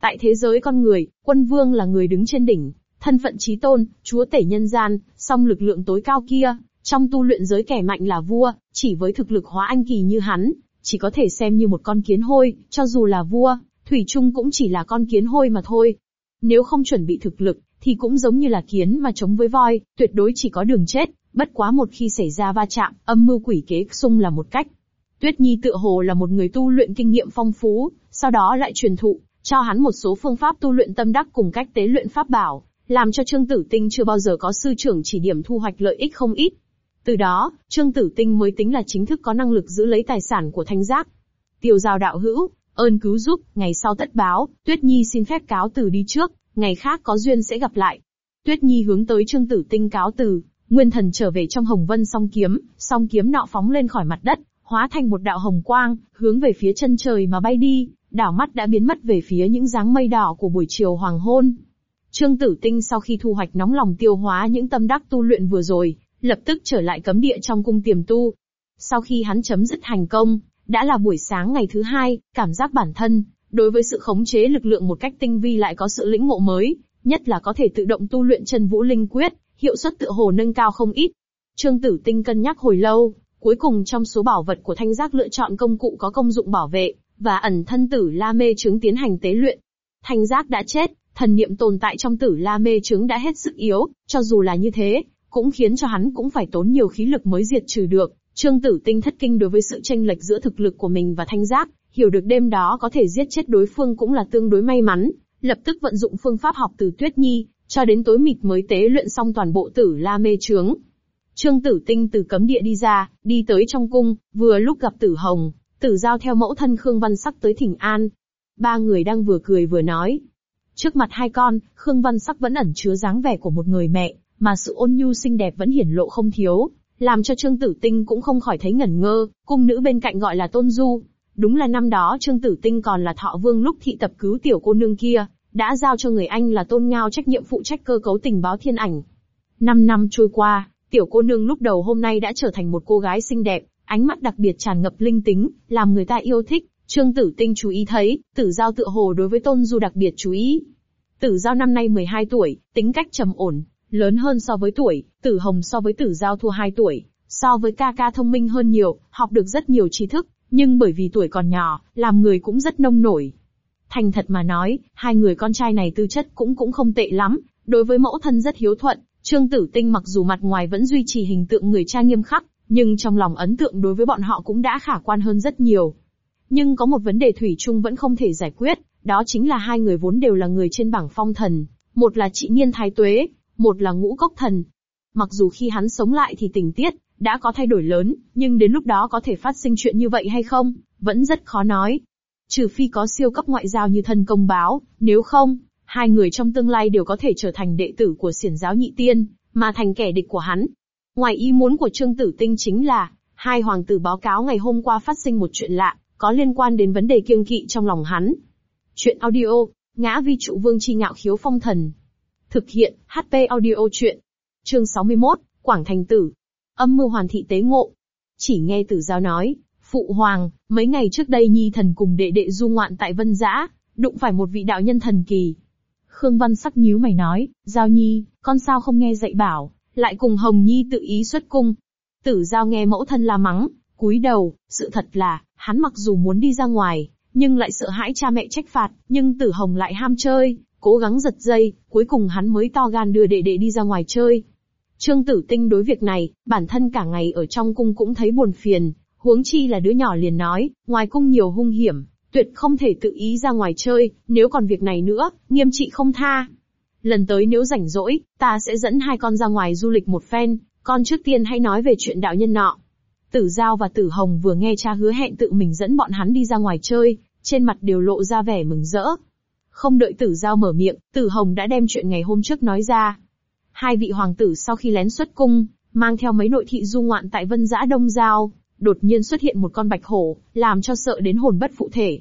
Tại thế giới con người, quân vương là người đứng trên đỉnh, thân phận trí tôn, chúa tể nhân gian, song lực lượng tối cao kia, trong tu luyện giới kẻ mạnh là vua, chỉ với thực lực hóa anh kỳ như hắn, chỉ có thể xem như một con kiến hôi, cho dù là vua, Thủy Trung cũng chỉ là con kiến hôi mà thôi. Nếu không chuẩn bị thực lực, thì cũng giống như là kiến mà chống với voi, tuyệt đối chỉ có đường chết, bất quá một khi xảy ra va chạm, âm mưu quỷ kế xung là một cách. Tuyết Nhi tựa hồ là một người tu luyện kinh nghiệm phong phú, sau đó lại truyền thụ, cho hắn một số phương pháp tu luyện tâm đắc cùng cách tế luyện pháp bảo, làm cho Trương Tử Tinh chưa bao giờ có sư trưởng chỉ điểm thu hoạch lợi ích không ít. Từ đó, Trương Tử Tinh mới tính là chính thức có năng lực giữ lấy tài sản của thanh giác. Tiêu giao đạo hữu, ơn cứu giúp, ngày sau tất báo, Tuyết Nhi xin phép cáo từ đi trước, ngày khác có duyên sẽ gặp lại. Tuyết Nhi hướng tới Trương Tử Tinh cáo từ, nguyên thần trở về trong Hồng Vân song kiếm, song kiếm nọ phóng lên khỏi mặt đất, hóa thành một đạo hồng quang, hướng về phía chân trời mà bay đi, đảo mắt đã biến mất về phía những dáng mây đỏ của buổi chiều hoàng hôn. Trương Tử Tinh sau khi thu hoạch nóng lòng tiêu hóa những tâm đắc tu luyện vừa rồi, lập tức trở lại cấm địa trong cung tiềm tu. Sau khi hắn chấm dứt hành công, đã là buổi sáng ngày thứ hai, cảm giác bản thân, đối với sự khống chế lực lượng một cách tinh vi lại có sự lĩnh ngộ mới, nhất là có thể tự động tu luyện chân vũ linh quyết, hiệu suất tự hồ nâng cao không ít. Trương Tử Tinh cân nhắc hồi lâu, cuối cùng trong số bảo vật của thanh giác lựa chọn công cụ có công dụng bảo vệ, và ẩn thân tử la mê trứng tiến hành tế luyện. Thanh giác đã chết, thần niệm tồn tại trong tử la mê trứng đã hết sức yếu, cho dù là như thế, cũng khiến cho hắn cũng phải tốn nhiều khí lực mới diệt trừ được. Trương Tử Tinh thất kinh đối với sự tranh lệch giữa thực lực của mình và thanh giác, hiểu được đêm đó có thể giết chết đối phương cũng là tương đối may mắn, lập tức vận dụng phương pháp học từ Tuyết Nhi, cho đến tối mịt mới tế luyện xong toàn bộ tử la mê trướng. Trương Tử Tinh từ cấm địa đi ra, đi tới trong cung, vừa lúc gặp Tử Hồng, Tử Giao theo mẫu thân Khương Văn Sắc tới thỉnh an. Ba người đang vừa cười vừa nói. Trước mặt hai con, Khương Văn Sắc vẫn ẩn chứa dáng vẻ của một người mẹ, mà sự ôn nhu xinh đẹp vẫn hiển lộ không thiếu, làm cho Trương Tử Tinh cũng không khỏi thấy ngẩn ngơ, cung nữ bên cạnh gọi là Tôn Du. Đúng là năm đó Trương Tử Tinh còn là thọ vương lúc thị tập cứu tiểu cô nương kia, đã giao cho người anh là Tôn Ngao trách nhiệm phụ trách cơ cấu tình báo thiên ảnh. Năm năm trôi qua, tiểu cô nương lúc đầu hôm nay đã trở thành một cô gái xinh đẹp, ánh mắt đặc biệt tràn ngập linh tính, làm người ta yêu thích. Trương Tử Tinh chú ý thấy, Tử Giao tựa hồ đối với Tôn Du đặc biệt chú ý. Tử Giao năm nay 12 tuổi, tính cách trầm ổn, lớn hơn so với tuổi, Tử Hồng so với Tử Giao thua 2 tuổi, so với ca ca thông minh hơn nhiều, học được rất nhiều tri thức, nhưng bởi vì tuổi còn nhỏ, làm người cũng rất nông nổi. Thành thật mà nói, hai người con trai này tư chất cũng cũng không tệ lắm, đối với mẫu thân rất hiếu thuận, Trương Tử Tinh mặc dù mặt ngoài vẫn duy trì hình tượng người cha nghiêm khắc, nhưng trong lòng ấn tượng đối với bọn họ cũng đã khả quan hơn rất nhiều. Nhưng có một vấn đề thủy chung vẫn không thể giải quyết, đó chính là hai người vốn đều là người trên bảng phong thần, một là trị niên thái tuế, một là ngũ cốc thần. Mặc dù khi hắn sống lại thì tình tiết đã có thay đổi lớn, nhưng đến lúc đó có thể phát sinh chuyện như vậy hay không, vẫn rất khó nói. Trừ phi có siêu cấp ngoại giao như thân công báo, nếu không, hai người trong tương lai đều có thể trở thành đệ tử của xiển giáo nhị tiên, mà thành kẻ địch của hắn. Ngoài ý muốn của Trương Tử Tinh chính là, hai hoàng tử báo cáo ngày hôm qua phát sinh một chuyện lạ, có liên quan đến vấn đề kiêng kỵ trong lòng hắn. Chuyện audio, ngã vi trụ vương chi ngạo khiếu phong thần. Thực hiện, HP audio chuyện. Chương 61, Quảng Thành Tử. Âm mưu hoàn thị tế ngộ. Chỉ nghe tử giao nói, Phụ Hoàng, mấy ngày trước đây Nhi thần cùng đệ đệ du ngoạn tại Vân Giã, đụng phải một vị đạo nhân thần kỳ. Khương Văn sắc nhíu mày nói, Giao Nhi, con sao không nghe dạy bảo, lại cùng Hồng Nhi tự ý xuất cung. Tử Giao nghe mẫu thân la mắng, cúi đầu, sự thật là, hắn mặc dù muốn đi ra ngoài, nhưng lại sợ hãi cha mẹ trách phạt, nhưng Tử Hồng lại ham chơi, cố gắng giật dây, cuối cùng hắn mới to gan đưa đệ đệ đi ra ngoài chơi. Trương Tử Tinh đối việc này, bản thân cả ngày ở trong cung cũng thấy buồn phiền, huống chi là đứa nhỏ liền nói, ngoài cung nhiều hung hiểm, tuyệt không thể tự ý ra ngoài chơi, nếu còn việc này nữa, nghiêm trị không tha. Lần tới nếu rảnh rỗi, ta sẽ dẫn hai con ra ngoài du lịch một phen, con trước tiên hãy nói về chuyện đạo nhân nọ. Tử Giao và Tử Hồng vừa nghe cha hứa hẹn tự mình dẫn bọn hắn đi ra ngoài chơi, trên mặt đều lộ ra vẻ mừng rỡ. Không đợi Tử Giao mở miệng, Tử Hồng đã đem chuyện ngày hôm trước nói ra. Hai vị hoàng tử sau khi lén xuất cung, mang theo mấy nội thị du ngoạn tại Vân Giã Đông Giao, đột nhiên xuất hiện một con bạch hổ, làm cho sợ đến hồn bất phụ thể.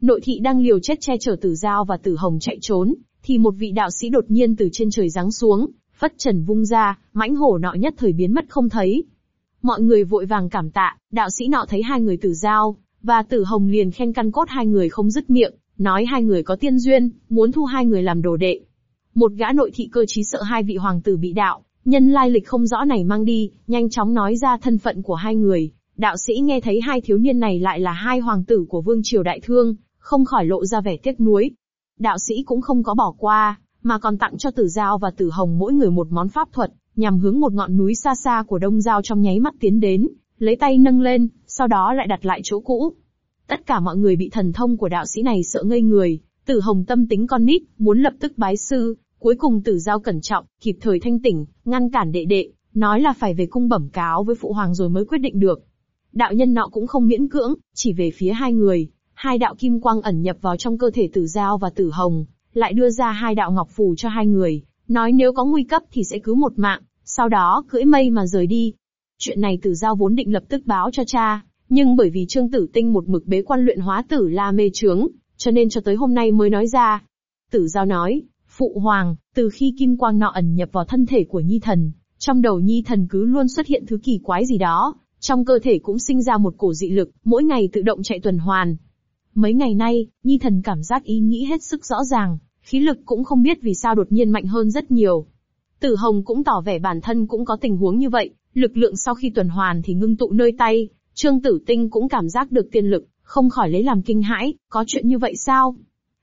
Nội thị đang liều chết che chở Tử Giao và Tử Hồng chạy trốn, thì một vị đạo sĩ đột nhiên từ trên trời giáng xuống, phất trần vung ra, mãnh hổ nọ nhất thời biến mất không thấy. Mọi người vội vàng cảm tạ, đạo sĩ nọ thấy hai người Tử Giao và Tử Hồng liền khen căn cốt hai người không dứt miệng, nói hai người có tiên duyên, muốn thu hai người làm đồ đệ. Một gã nội thị cơ trí sợ hai vị hoàng tử bị đạo, nhân lai lịch không rõ này mang đi, nhanh chóng nói ra thân phận của hai người. Đạo sĩ nghe thấy hai thiếu niên này lại là hai hoàng tử của vương triều đại thương, không khỏi lộ ra vẻ tiếc nuối. Đạo sĩ cũng không có bỏ qua, mà còn tặng cho tử giao và tử hồng mỗi người một món pháp thuật, nhằm hướng một ngọn núi xa xa của đông giao trong nháy mắt tiến đến, lấy tay nâng lên, sau đó lại đặt lại chỗ cũ. Tất cả mọi người bị thần thông của đạo sĩ này sợ ngây người, tử hồng tâm tính con nít, muốn lập tức bái sư, cuối cùng tử giao cẩn trọng, kịp thời thanh tỉnh, ngăn cản đệ đệ, nói là phải về cung bẩm cáo với phụ hoàng rồi mới quyết định được. Đạo nhân nọ cũng không miễn cưỡng, chỉ về phía hai người, hai đạo kim quang ẩn nhập vào trong cơ thể tử giao và tử hồng, lại đưa ra hai đạo ngọc phù cho hai người, nói nếu có nguy cấp thì sẽ cứu một mạng, sau đó cưỡi mây mà rời đi. Chuyện này tử giao vốn định lập tức báo cho cha, nhưng bởi vì Trương Tử Tinh một mực bế quan luyện hóa tử la mê trướng, cho nên cho tới hôm nay mới nói ra. Tử giao nói, Phụ Hoàng, từ khi kim quang nọ ẩn nhập vào thân thể của Nhi Thần, trong đầu Nhi Thần cứ luôn xuất hiện thứ kỳ quái gì đó, trong cơ thể cũng sinh ra một cổ dị lực, mỗi ngày tự động chạy tuần hoàn. Mấy ngày nay, Nhi thần cảm giác ý nghĩ hết sức rõ ràng, khí lực cũng không biết vì sao đột nhiên mạnh hơn rất nhiều. Tử Hồng cũng tỏ vẻ bản thân cũng có tình huống như vậy, lực lượng sau khi tuần hoàn thì ngưng tụ nơi tay, Trương Tử Tinh cũng cảm giác được tiên lực, không khỏi lấy làm kinh hãi, có chuyện như vậy sao?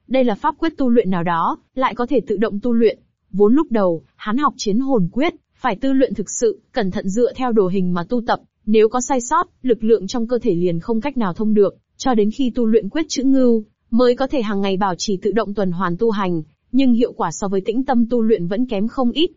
Đây là pháp quyết tu luyện nào đó, lại có thể tự động tu luyện. Vốn lúc đầu, hắn học chiến hồn quyết, phải tư luyện thực sự, cẩn thận dựa theo đồ hình mà tu tập, nếu có sai sót, lực lượng trong cơ thể liền không cách nào thông được, cho đến khi tu luyện quyết chữ ngưu, mới có thể hàng ngày bảo trì tự động tuần hoàn tu hành, nhưng hiệu quả so với tĩnh tâm tu luyện vẫn kém không ít.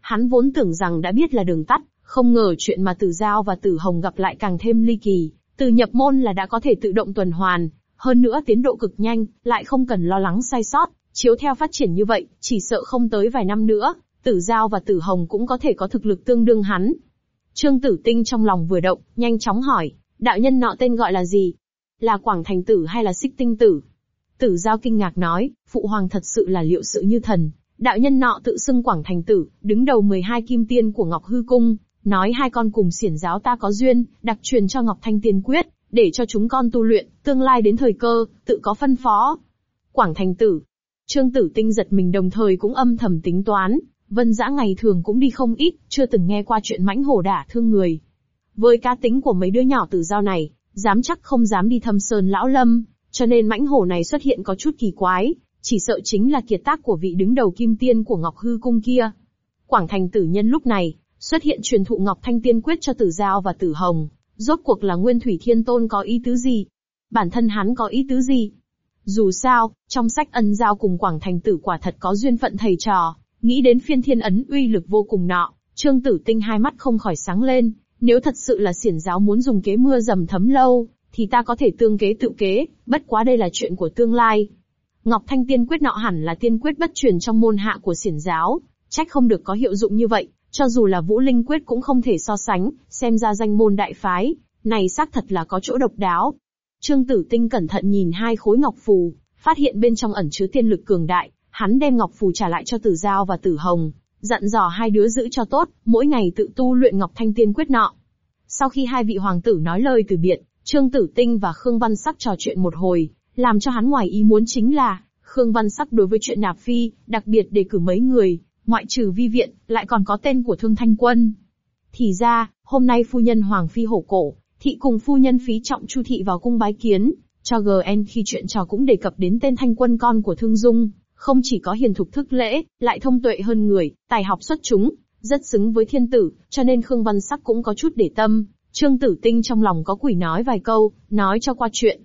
Hắn vốn tưởng rằng đã biết là đường tắt, không ngờ chuyện mà Tử Giao và Tử Hồng gặp lại càng thêm ly kỳ, từ nhập môn là đã có thể tự động tuần hoàn, hơn nữa tiến độ cực nhanh, lại không cần lo lắng sai sót, chiếu theo phát triển như vậy, chỉ sợ không tới vài năm nữa, Tử Giao và Tử Hồng cũng có thể có thực lực tương đương hắn. Trương Tử Tinh trong lòng vừa động, nhanh chóng hỏi, đạo nhân nọ tên gọi là gì? Là Quảng Thành Tử hay là Xích Tinh Tử? Tử Giao kinh ngạc nói, Phụ Hoàng thật sự là liệu sự như thần. Đạo nhân nọ tự xưng Quảng Thành Tử, đứng đầu 12 kim tiên của Ngọc Hư Cung, nói hai con cùng xiển giáo ta có duyên, đặc truyền cho Ngọc Thanh Tiên Quyết, để cho chúng con tu luyện, tương lai đến thời cơ, tự có phân phó. Quảng Thành Tử. Trương Tử Tinh giật mình đồng thời cũng âm thầm tính toán, Vân Dã ngày thường cũng đi không ít, chưa từng nghe qua chuyện mãnh hổ đả thương người. Với cá tính của mấy đứa nhỏ tử giao này, dám chắc không dám đi thâm sơn lão lâm, cho nên mãnh hổ này xuất hiện có chút kỳ quái, chỉ sợ chính là kiệt tác của vị đứng đầu kim tiên của Ngọc Hư Cung kia. Quảng Thành tử nhân lúc này, xuất hiện truyền thụ Ngọc Thanh Tiên Quyết cho Tử Giao và Tử Hồng, rốt cuộc là Nguyên Thủy Thiên Tôn có ý tứ gì? Bản thân hắn có ý tứ gì? Dù sao, trong sách ân giao cùng Quảng Thành tử quả thật có duyên phận thầy trò, nghĩ đến phiên thiên ấn uy lực vô cùng nọ, Trương Tử Tinh hai mắt không khỏi sáng lên, nếu thật sự là xiển giáo muốn dùng kế mưa dầm thấm lâu, thì ta có thể tương kế tự kế, bất quá đây là chuyện của tương lai. Ngọc Thanh Tiên Quyết nọ hẳn là tiên quyết bất truyền trong môn hạ của xiển giáo, trách không được có hiệu dụng như vậy, cho dù là Vũ Linh Quyết cũng không thể so sánh, xem ra danh môn đại phái, này xác thật là có chỗ độc đáo. Trương Tử Tinh cẩn thận nhìn hai khối ngọc phù, phát hiện bên trong ẩn chứa tiên lực cường đại, hắn đem ngọc phù trả lại cho Tử Giao và Tử Hồng, dặn dò hai đứa giữ cho tốt, mỗi ngày tự tu luyện Ngọc Thanh Tiên Quyết nọ. Sau khi hai vị hoàng tử nói lời từ biệt, Trương Tử Tinh và Khương Văn Sắc trò chuyện một hồi, làm cho hắn ngoài ý muốn chính là, Khương Văn Sắc đối với chuyện nạp phi, đặc biệt đề cử mấy người, ngoại trừ vi viện, lại còn có tên của Thương Thanh Quân. Thì ra, hôm nay phu nhân Hoàng Phi hổ cổ, thị cùng phu nhân phí trọng Chu Thị vào cung bái kiến, cho GN khi chuyện trò cũng đề cập đến tên Thanh Quân con của Thương Dung, không chỉ có hiền thục thức lễ, lại thông tuệ hơn người, tài học xuất chúng, rất xứng với thiên tử, cho nên Khương Văn Sắc cũng có chút để tâm. Trương Tử Tinh trong lòng có quỷ nói vài câu, nói cho qua chuyện.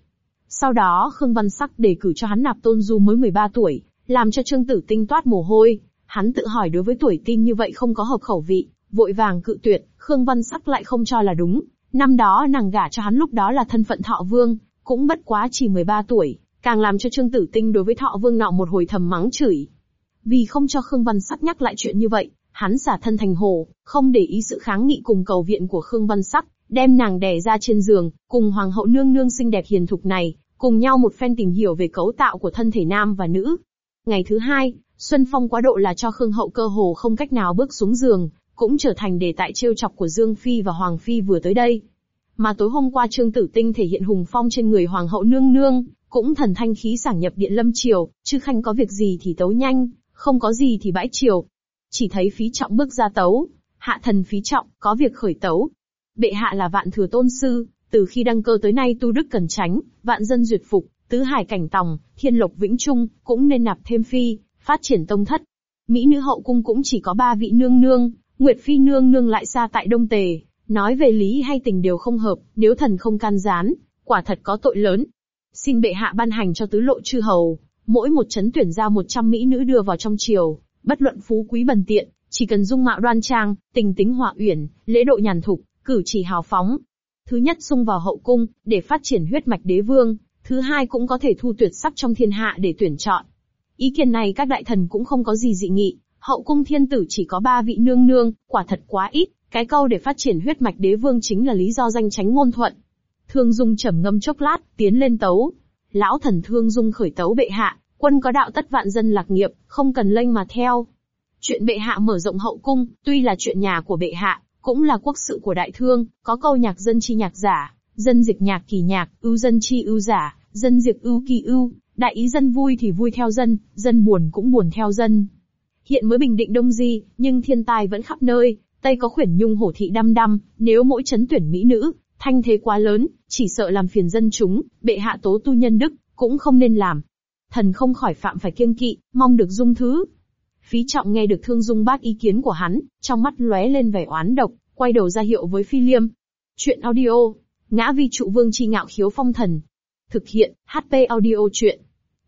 Sau đó Khương Văn Sắc đề cử cho hắn nạp tôn du mới 13 tuổi, làm cho Trương Tử Tinh toát mồ hôi, Hắn tự hỏi đối với tuổi tin như vậy không có hợp khẩu vị, vội vàng cự tuyệt, Khương Văn Sắc lại không cho là đúng. Năm đó nàng gả cho hắn lúc đó là thân phận thọ vương, cũng bất quá chỉ 13 tuổi, càng làm cho Trương Tử Tinh đối với thọ vương nọ một hồi thầm mắng chửi. Vì không cho Khương Văn Sắc nhắc lại chuyện như vậy, hắn xả thân thành hồ, không để ý sự kháng nghị cùng cầu viện của Khương Văn Sắc, đem nàng đè ra trên giường, cùng hoàng hậu nương nương xinh đẹp hiền thục này, cùng nhau một phen tìm hiểu về cấu tạo của thân thể nam và nữ. Ngày thứ hai, Xuân Phong quá độ là cho Khương Hậu cơ hồ không cách nào bước xuống giường, cũng trở thành đề tại trêu chọc của Dương Phi và Hoàng Phi vừa tới đây. Mà tối hôm qua Trương Tử Tinh thể hiện hùng phong trên người Hoàng hậu nương nương, cũng thần thanh khí sảng nhập điện lâm triều, chứ khanh có việc gì thì tấu nhanh, không có gì thì bãi triều. Chỉ thấy phí trọng bước ra tấu, hạ thần phí trọng, có việc khởi tấu. Bệ hạ là vạn thừa tôn sư, từ khi đăng cơ tới nay tu đức cần tránh, vạn dân duyệt phục, tứ hải cảnh tòng, thiên lộc vĩnh trung, cũng nên nạp thêm phi, phát triển tông thất. Mỹ nữ hậu cung cũng chỉ có ba vị nương nương, Nguyệt Phi nương nương lại xa tại Đông Tề, nói về lý hay tình đều không hợp, nếu thần không can gián, quả thật có tội lớn. Xin bệ hạ ban hành cho tứ lộ chư hầu, mỗi một chấn tuyển ra 100 mỹ nữ đưa vào trong triều, bất luận phú quý bần tiện, chỉ cần dung mạo đoan trang, tình tính hòa uyển, lễ độ nhàn thục, cử chỉ hào phóng. Thứ nhất xung vào hậu cung, để phát triển huyết mạch đế vương, thứ hai cũng có thể thu tuyệt sắc trong thiên hạ để tuyển chọn. Ý kiến này các đại thần cũng không có gì dị nghị, hậu cung thiên tử chỉ có ba vị nương nương, quả thật quá ít, cái câu để phát triển huyết mạch đế vương chính là lý do danh tránh ngôn thuận. Thương Dung trầm ngâm chốc lát, tiến lên tấu. Lão thần Thương Dung khởi tấu bệ hạ, quân có đạo tất vạn dân lạc nghiệp, không cần lênh mà theo. Chuyện bệ hạ mở rộng hậu cung, tuy là chuyện nhà của bệ hạ, cũng là quốc sự của đại thương, có câu nhạc dân chi nhạc giả, dân dịch nhạc kỳ nhạc, ưu dân chi ưu giả, dân diệt ưu kỳ ưu, đại ý dân vui thì vui theo dân, dân buồn cũng buồn theo dân. Hiện mới bình định Đông Di, nhưng thiên tai vẫn khắp nơi, Tây có khuyển nhung hổ thị đăm đăm, nếu mỗi chấn tuyển mỹ nữ, thanh thế quá lớn, chỉ sợ làm phiền dân chúng, bệ hạ tố tu nhân đức, cũng không nên làm. Thần không khỏi phạm phải kiêng kỵ, mong được dung thứ. Phí trọng nghe được thương dung bác ý kiến của hắn, trong mắt lóe lên vẻ oán độc, quay đầu ra hiệu với phi liêm. Chuyện audio, ngã vi trụ vương chi ngạo khiếu phong thần. Thực hiện, HP audio chuyện.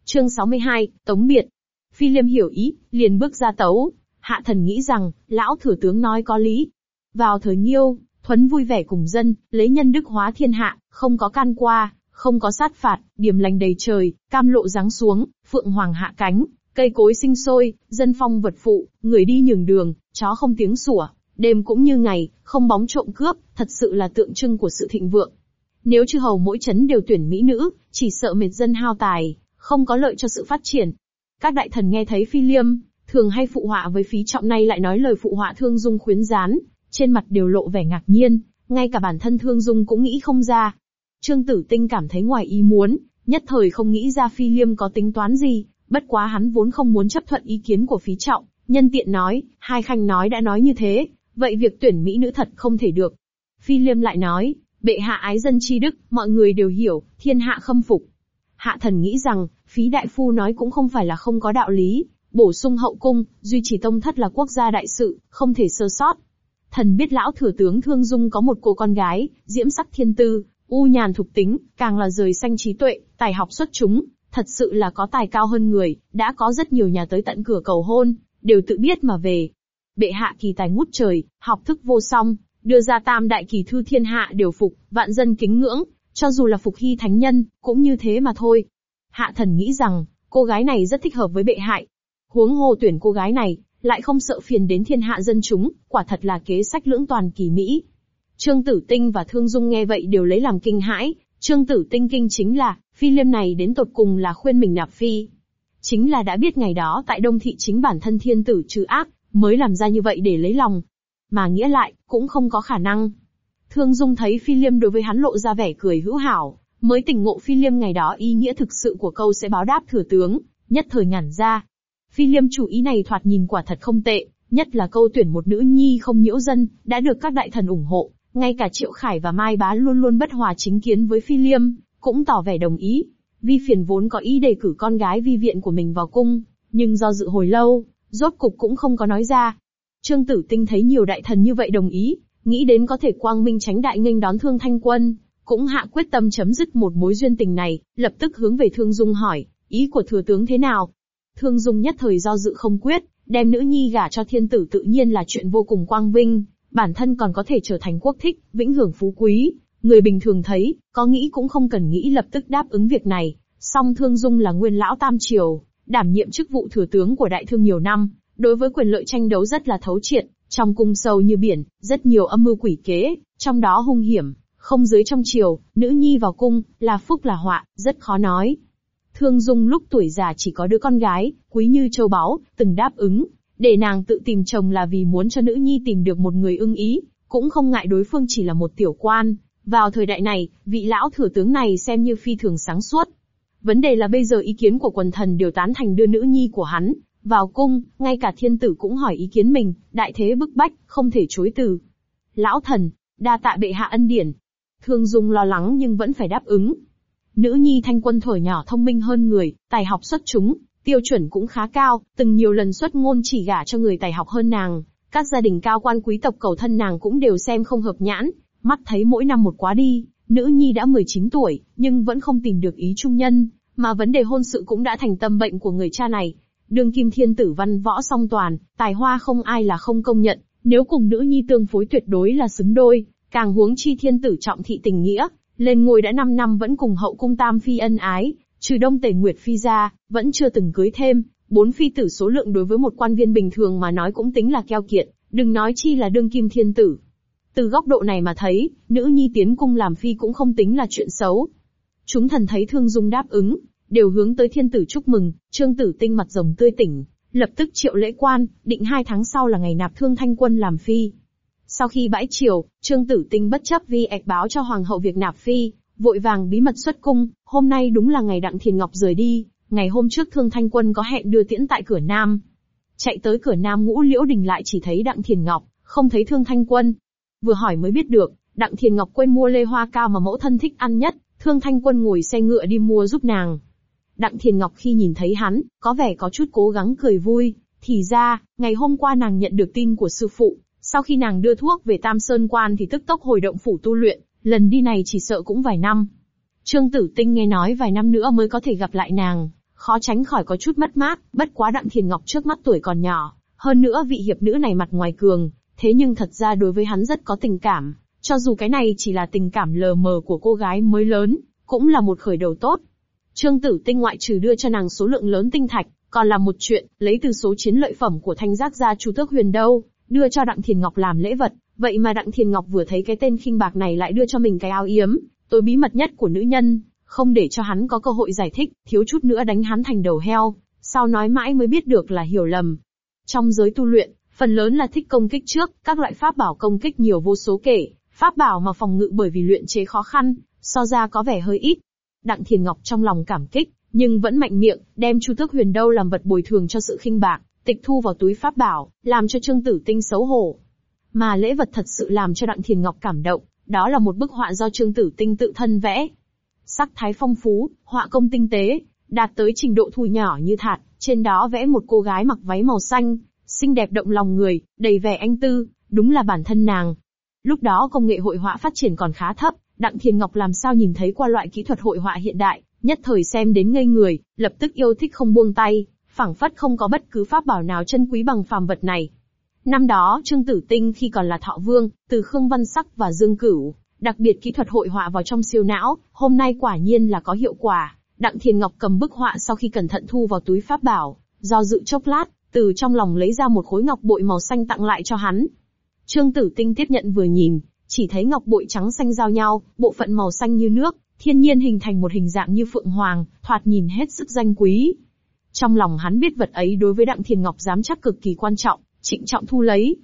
Chương 62, Tống Biệt. Phi liêm hiểu ý, liền bước ra tấu. Hạ thần nghĩ rằng, lão thừa tướng nói có lý. Vào thời nhiêu, Thuấn vui vẻ cùng dân, lấy nhân đức hóa thiên hạ, không có can qua, không có sát phạt, điểm lành đầy trời, cam lộ giáng xuống, phượng hoàng hạ cánh, cây cối sinh sôi, dân phong vật phụ, người đi nhường đường, chó không tiếng sủa, đêm cũng như ngày, không bóng trộm cướp, thật sự là tượng trưng của sự thịnh vượng. Nếu chư hầu mỗi chấn đều tuyển mỹ nữ, chỉ sợ mệt dân hao tài, không có lợi cho sự phát triển. Các đại thần nghe thấy phi liêm, thường hay phụ họa với phí trọng nay lại nói lời phụ họa thương dung khuyến gián, trên mặt đều lộ vẻ ngạc nhiên, ngay cả bản thân Thương Dung cũng nghĩ không ra. Trương Tử Tinh cảm thấy ngoài ý muốn, nhất thời không nghĩ ra Phi Liêm có tính toán gì, bất quá hắn vốn không muốn chấp thuận ý kiến của phí trọng, nhân tiện nói, hai khanh nói đã nói như thế, vậy việc tuyển mỹ nữ thật không thể được. Phi Liêm lại nói, bệ hạ ái dân chi đức, mọi người đều hiểu, thiên hạ khâm phục. Hạ thần nghĩ rằng, phí đại phu nói cũng không phải là không có đạo lý, bổ sung hậu cung, duy trì tông thất là quốc gia đại sự, không thể sơ sót. Thần biết lão thừa tướng Thương Dung có một cô con gái, diễm sắc thiên tư, u nhàn thục tính, càng là rời xanh trí tuệ, tài học xuất chúng, thật sự là có tài cao hơn người, đã có rất nhiều nhà tới tận cửa cầu hôn, đều tự biết mà về. Bệ hạ kỳ tài ngút trời, học thức vô song, đưa ra tam đại kỳ thư thiên hạ đều phục, vạn dân kính ngưỡng, cho dù là phục hy thánh nhân, cũng như thế mà thôi. Hạ thần nghĩ rằng, cô gái này rất thích hợp với bệ hại. Huống hồ tuyển cô gái này, lại không sợ phiền đến thiên hạ dân chúng, quả thật là kế sách lưỡng toàn kỳ mỹ. Trương Tử Tinh và Thương Dung nghe vậy đều lấy làm kinh hãi, Trương Tử Tinh kinh chính là, phi liêm này đến tột cùng là khuyên mình nạp phi. Chính là đã biết ngày đó tại Đông Thị chính bản thân thiên tử trừ ác, mới làm ra như vậy để lấy lòng. Mà nghĩa lại, cũng không có khả năng. Thương Dung thấy phi liêm đối với hắn lộ ra vẻ cười hữu hảo, mới tỉnh ngộ phi liêm ngày đó ý nghĩa thực sự của câu sẽ báo đáp thừa tướng, nhất thời ngẩn ra, Phi liêm chủ ý này thoạt nhìn quả thật không tệ, nhất là câu tuyển một nữ nhi không nhiễu dân, đã được các đại thần ủng hộ, ngay cả Triệu Khải và Mai Bá luôn luôn bất hòa chính kiến với Phi liêm, cũng tỏ vẻ đồng ý. Vi phiền vốn có ý đề cử con gái vi viện của mình vào cung, nhưng do dự hồi lâu, rốt cục cũng không có nói ra. Trương Tử Tinh thấy nhiều đại thần như vậy đồng ý, nghĩ đến có thể quang minh tránh đại nghênh đón Thương Thanh Quân, cũng hạ quyết tâm chấm dứt một mối duyên tình này, lập tức hướng về Thương Dung hỏi, ý của thừa tướng thế nào? Thương Dung nhất thời do dự không quyết, đem nữ nhi gả cho thiên tử tự nhiên là chuyện vô cùng quang vinh, bản thân còn có thể trở thành quốc thích, vĩnh hưởng phú quý. Người bình thường thấy, có nghĩ cũng không cần nghĩ lập tức đáp ứng việc này. Song Thương Dung là nguyên lão tam triều, đảm nhiệm chức vụ thừa tướng của đại thương nhiều năm, đối với quyền lợi tranh đấu rất là thấu triệt, trong cung sâu như biển, rất nhiều âm mưu quỷ kế, trong đó hung hiểm, không dưới trong triều, nữ nhi vào cung, là phúc là họa, rất khó nói. Thương Dung lúc tuổi già chỉ có đứa con gái, quý như châu báu, từng đáp ứng, để nàng tự tìm chồng là vì muốn cho nữ nhi tìm được một người ưng ý, cũng không ngại đối phương chỉ là một tiểu quan. Vào thời đại này, vị lão thừa tướng này xem như phi thường sáng suốt. Vấn đề là bây giờ ý kiến của quần thần đều tán thành đưa nữ nhi của hắn vào cung, ngay cả thiên tử cũng hỏi ý kiến mình, đại thế bức bách, không thể chối từ. Lão thần, đa tạ bệ hạ ân điển. Thương Dung lo lắng nhưng vẫn phải đáp ứng. Nữ nhi thanh quân thổi nhỏ thông minh hơn người, tài học xuất chúng, tiêu chuẩn cũng khá cao, từng nhiều lần xuất ngôn chỉ gả cho người tài học hơn nàng. Các gia đình cao quan quý tộc cầu thân nàng cũng đều xem không hợp nhãn, mắt thấy mỗi năm một quá đi, nữ nhi đã 19 tuổi, nhưng vẫn không tìm được ý trung nhân, mà vấn đề hôn sự cũng đã thành tâm bệnh của người cha này. Đường kim thiên tử văn võ song toàn, tài hoa không ai là không công nhận, nếu cùng nữ nhi tương phối tuyệt đối là xứng đôi, càng huống chi thiên tử trọng thị tình nghĩa, lên ngôi đã 5 năm vẫn cùng hậu cung tam phi ân ái, trừ đông tề nguyệt phi ra, vẫn chưa từng cưới thêm, bốn phi tử số lượng đối với một quan viên bình thường mà nói cũng tính là keo kiệt, đừng nói chi là đương kim thiên tử. Từ góc độ này mà thấy, nữ nhi tiến cung làm phi cũng không tính là chuyện xấu. Chúng thần thấy thương dung đáp ứng, đều hướng tới thiên tử chúc mừng, trương tử tinh mặt rồng tươi tỉnh, lập tức triệu lễ quan, định hai tháng sau là ngày nạp thương thanh quân làm phi. Sau khi bãi triều, Trương Tử Tinh bất chấp vi ạch báo cho Hoàng hậu việc nạp phi, vội vàng bí mật xuất cung, hôm nay đúng là ngày Đặng Thiền Ngọc rời đi, ngày hôm trước Thương Thanh Quân có hẹn đưa tiễn tại cửa Nam. Chạy tới cửa Nam ngũ liễu đình lại chỉ thấy Đặng Thiền Ngọc, không thấy Thương Thanh Quân. Vừa hỏi mới biết được, Đặng Thiền Ngọc quên mua lê hoa cao mà mẫu thân thích ăn nhất, Thương Thanh Quân ngồi xe ngựa đi mua giúp nàng. Đặng Thiền Ngọc khi nhìn thấy hắn, có vẻ có chút cố gắng cười vui, thì ra, ngày hôm qua nàng nhận được tin của sư phụ, sau khi nàng đưa thuốc về Tam Sơn Quan thì tức tốc hồi động phủ tu luyện, lần đi này chỉ sợ cũng vài năm. Trương Tử Tinh nghe nói vài năm nữa mới có thể gặp lại nàng, khó tránh khỏi có chút mất mát, bất quá Đặng Thiền Ngọc trước mắt tuổi còn nhỏ, hơn nữa vị hiệp nữ này mặt ngoài cường, thế nhưng thật ra đối với hắn rất có tình cảm, cho dù cái này chỉ là tình cảm lờ mờ của cô gái mới lớn, cũng là một khởi đầu tốt. Trương Tử Tinh ngoại trừ đưa cho nàng số lượng lớn tinh thạch, còn là một chuyện, lấy từ số chiến lợi phẩm của thanh giác gia Chu Tước Huyền đâu, đưa cho Đặng Thiền Ngọc làm lễ vật, vậy mà Đặng Thiền Ngọc vừa thấy cái tên khinh bạc này lại đưa cho mình cái áo yếm, tối bí mật nhất của nữ nhân, không để cho hắn có cơ hội giải thích, thiếu chút nữa đánh hắn thành đầu heo, sau nói mãi mới biết được là hiểu lầm. Trong giới tu luyện, phần lớn là thích công kích trước, các loại pháp bảo công kích nhiều vô số kể, pháp bảo mà phòng ngự bởi vì luyện chế khó khăn, so ra có vẻ hơi ít. Đặng Thiền Ngọc trong lòng cảm kích, nhưng vẫn mạnh miệng, đem Chu Tước Huyền Đâu làm vật bồi thường cho sự khinh bạc, tịch thu vào túi pháp bảo, làm cho Trương Tử Tinh xấu hổ. Mà lễ vật thật sự làm cho Đặng Thiền Ngọc cảm động, đó là một bức họa do Trương Tử Tinh tự thân vẽ. Sắc thái phong phú, họa công tinh tế, đạt tới trình độ thu nhỏ như thạt, trên đó vẽ một cô gái mặc váy màu xanh, xinh đẹp động lòng người, đầy vẻ anh tư, đúng là bản thân nàng. Lúc đó công nghệ hội họa phát triển còn khá thấp, Đặng Thiền Ngọc làm sao nhìn thấy qua loại kỹ thuật hội họa hiện đại, nhất thời xem đến ngây người, lập tức yêu thích không buông tay, phảng phất không có bất cứ pháp bảo nào chân quý bằng phàm vật này. Năm đó, Trương Tử Tinh khi còn là thọ vương, từ Khương Văn Sắc và Dương Cửu, đặc biệt kỹ thuật hội họa vào trong siêu não, hôm nay quả nhiên là có hiệu quả. Đặng Thiền Ngọc cầm bức họa sau khi cẩn thận thu vào túi pháp bảo, do dự chốc lát, từ trong lòng lấy ra một khối ngọc bội màu xanh tặng lại cho hắn. Trương Tử Tinh tiếp nhận vừa nhìn, chỉ thấy ngọc bội trắng xanh giao nhau, bộ phận màu xanh như nước, thiên nhiên hình thành một hình dạng như phượng hoàng, thoạt nhìn hết sức danh quý. Trong lòng hắn biết vật ấy đối với Đặng Thiền Ngọc dám chắc cực kỳ quan trọng, trịnh trọng thu lấy.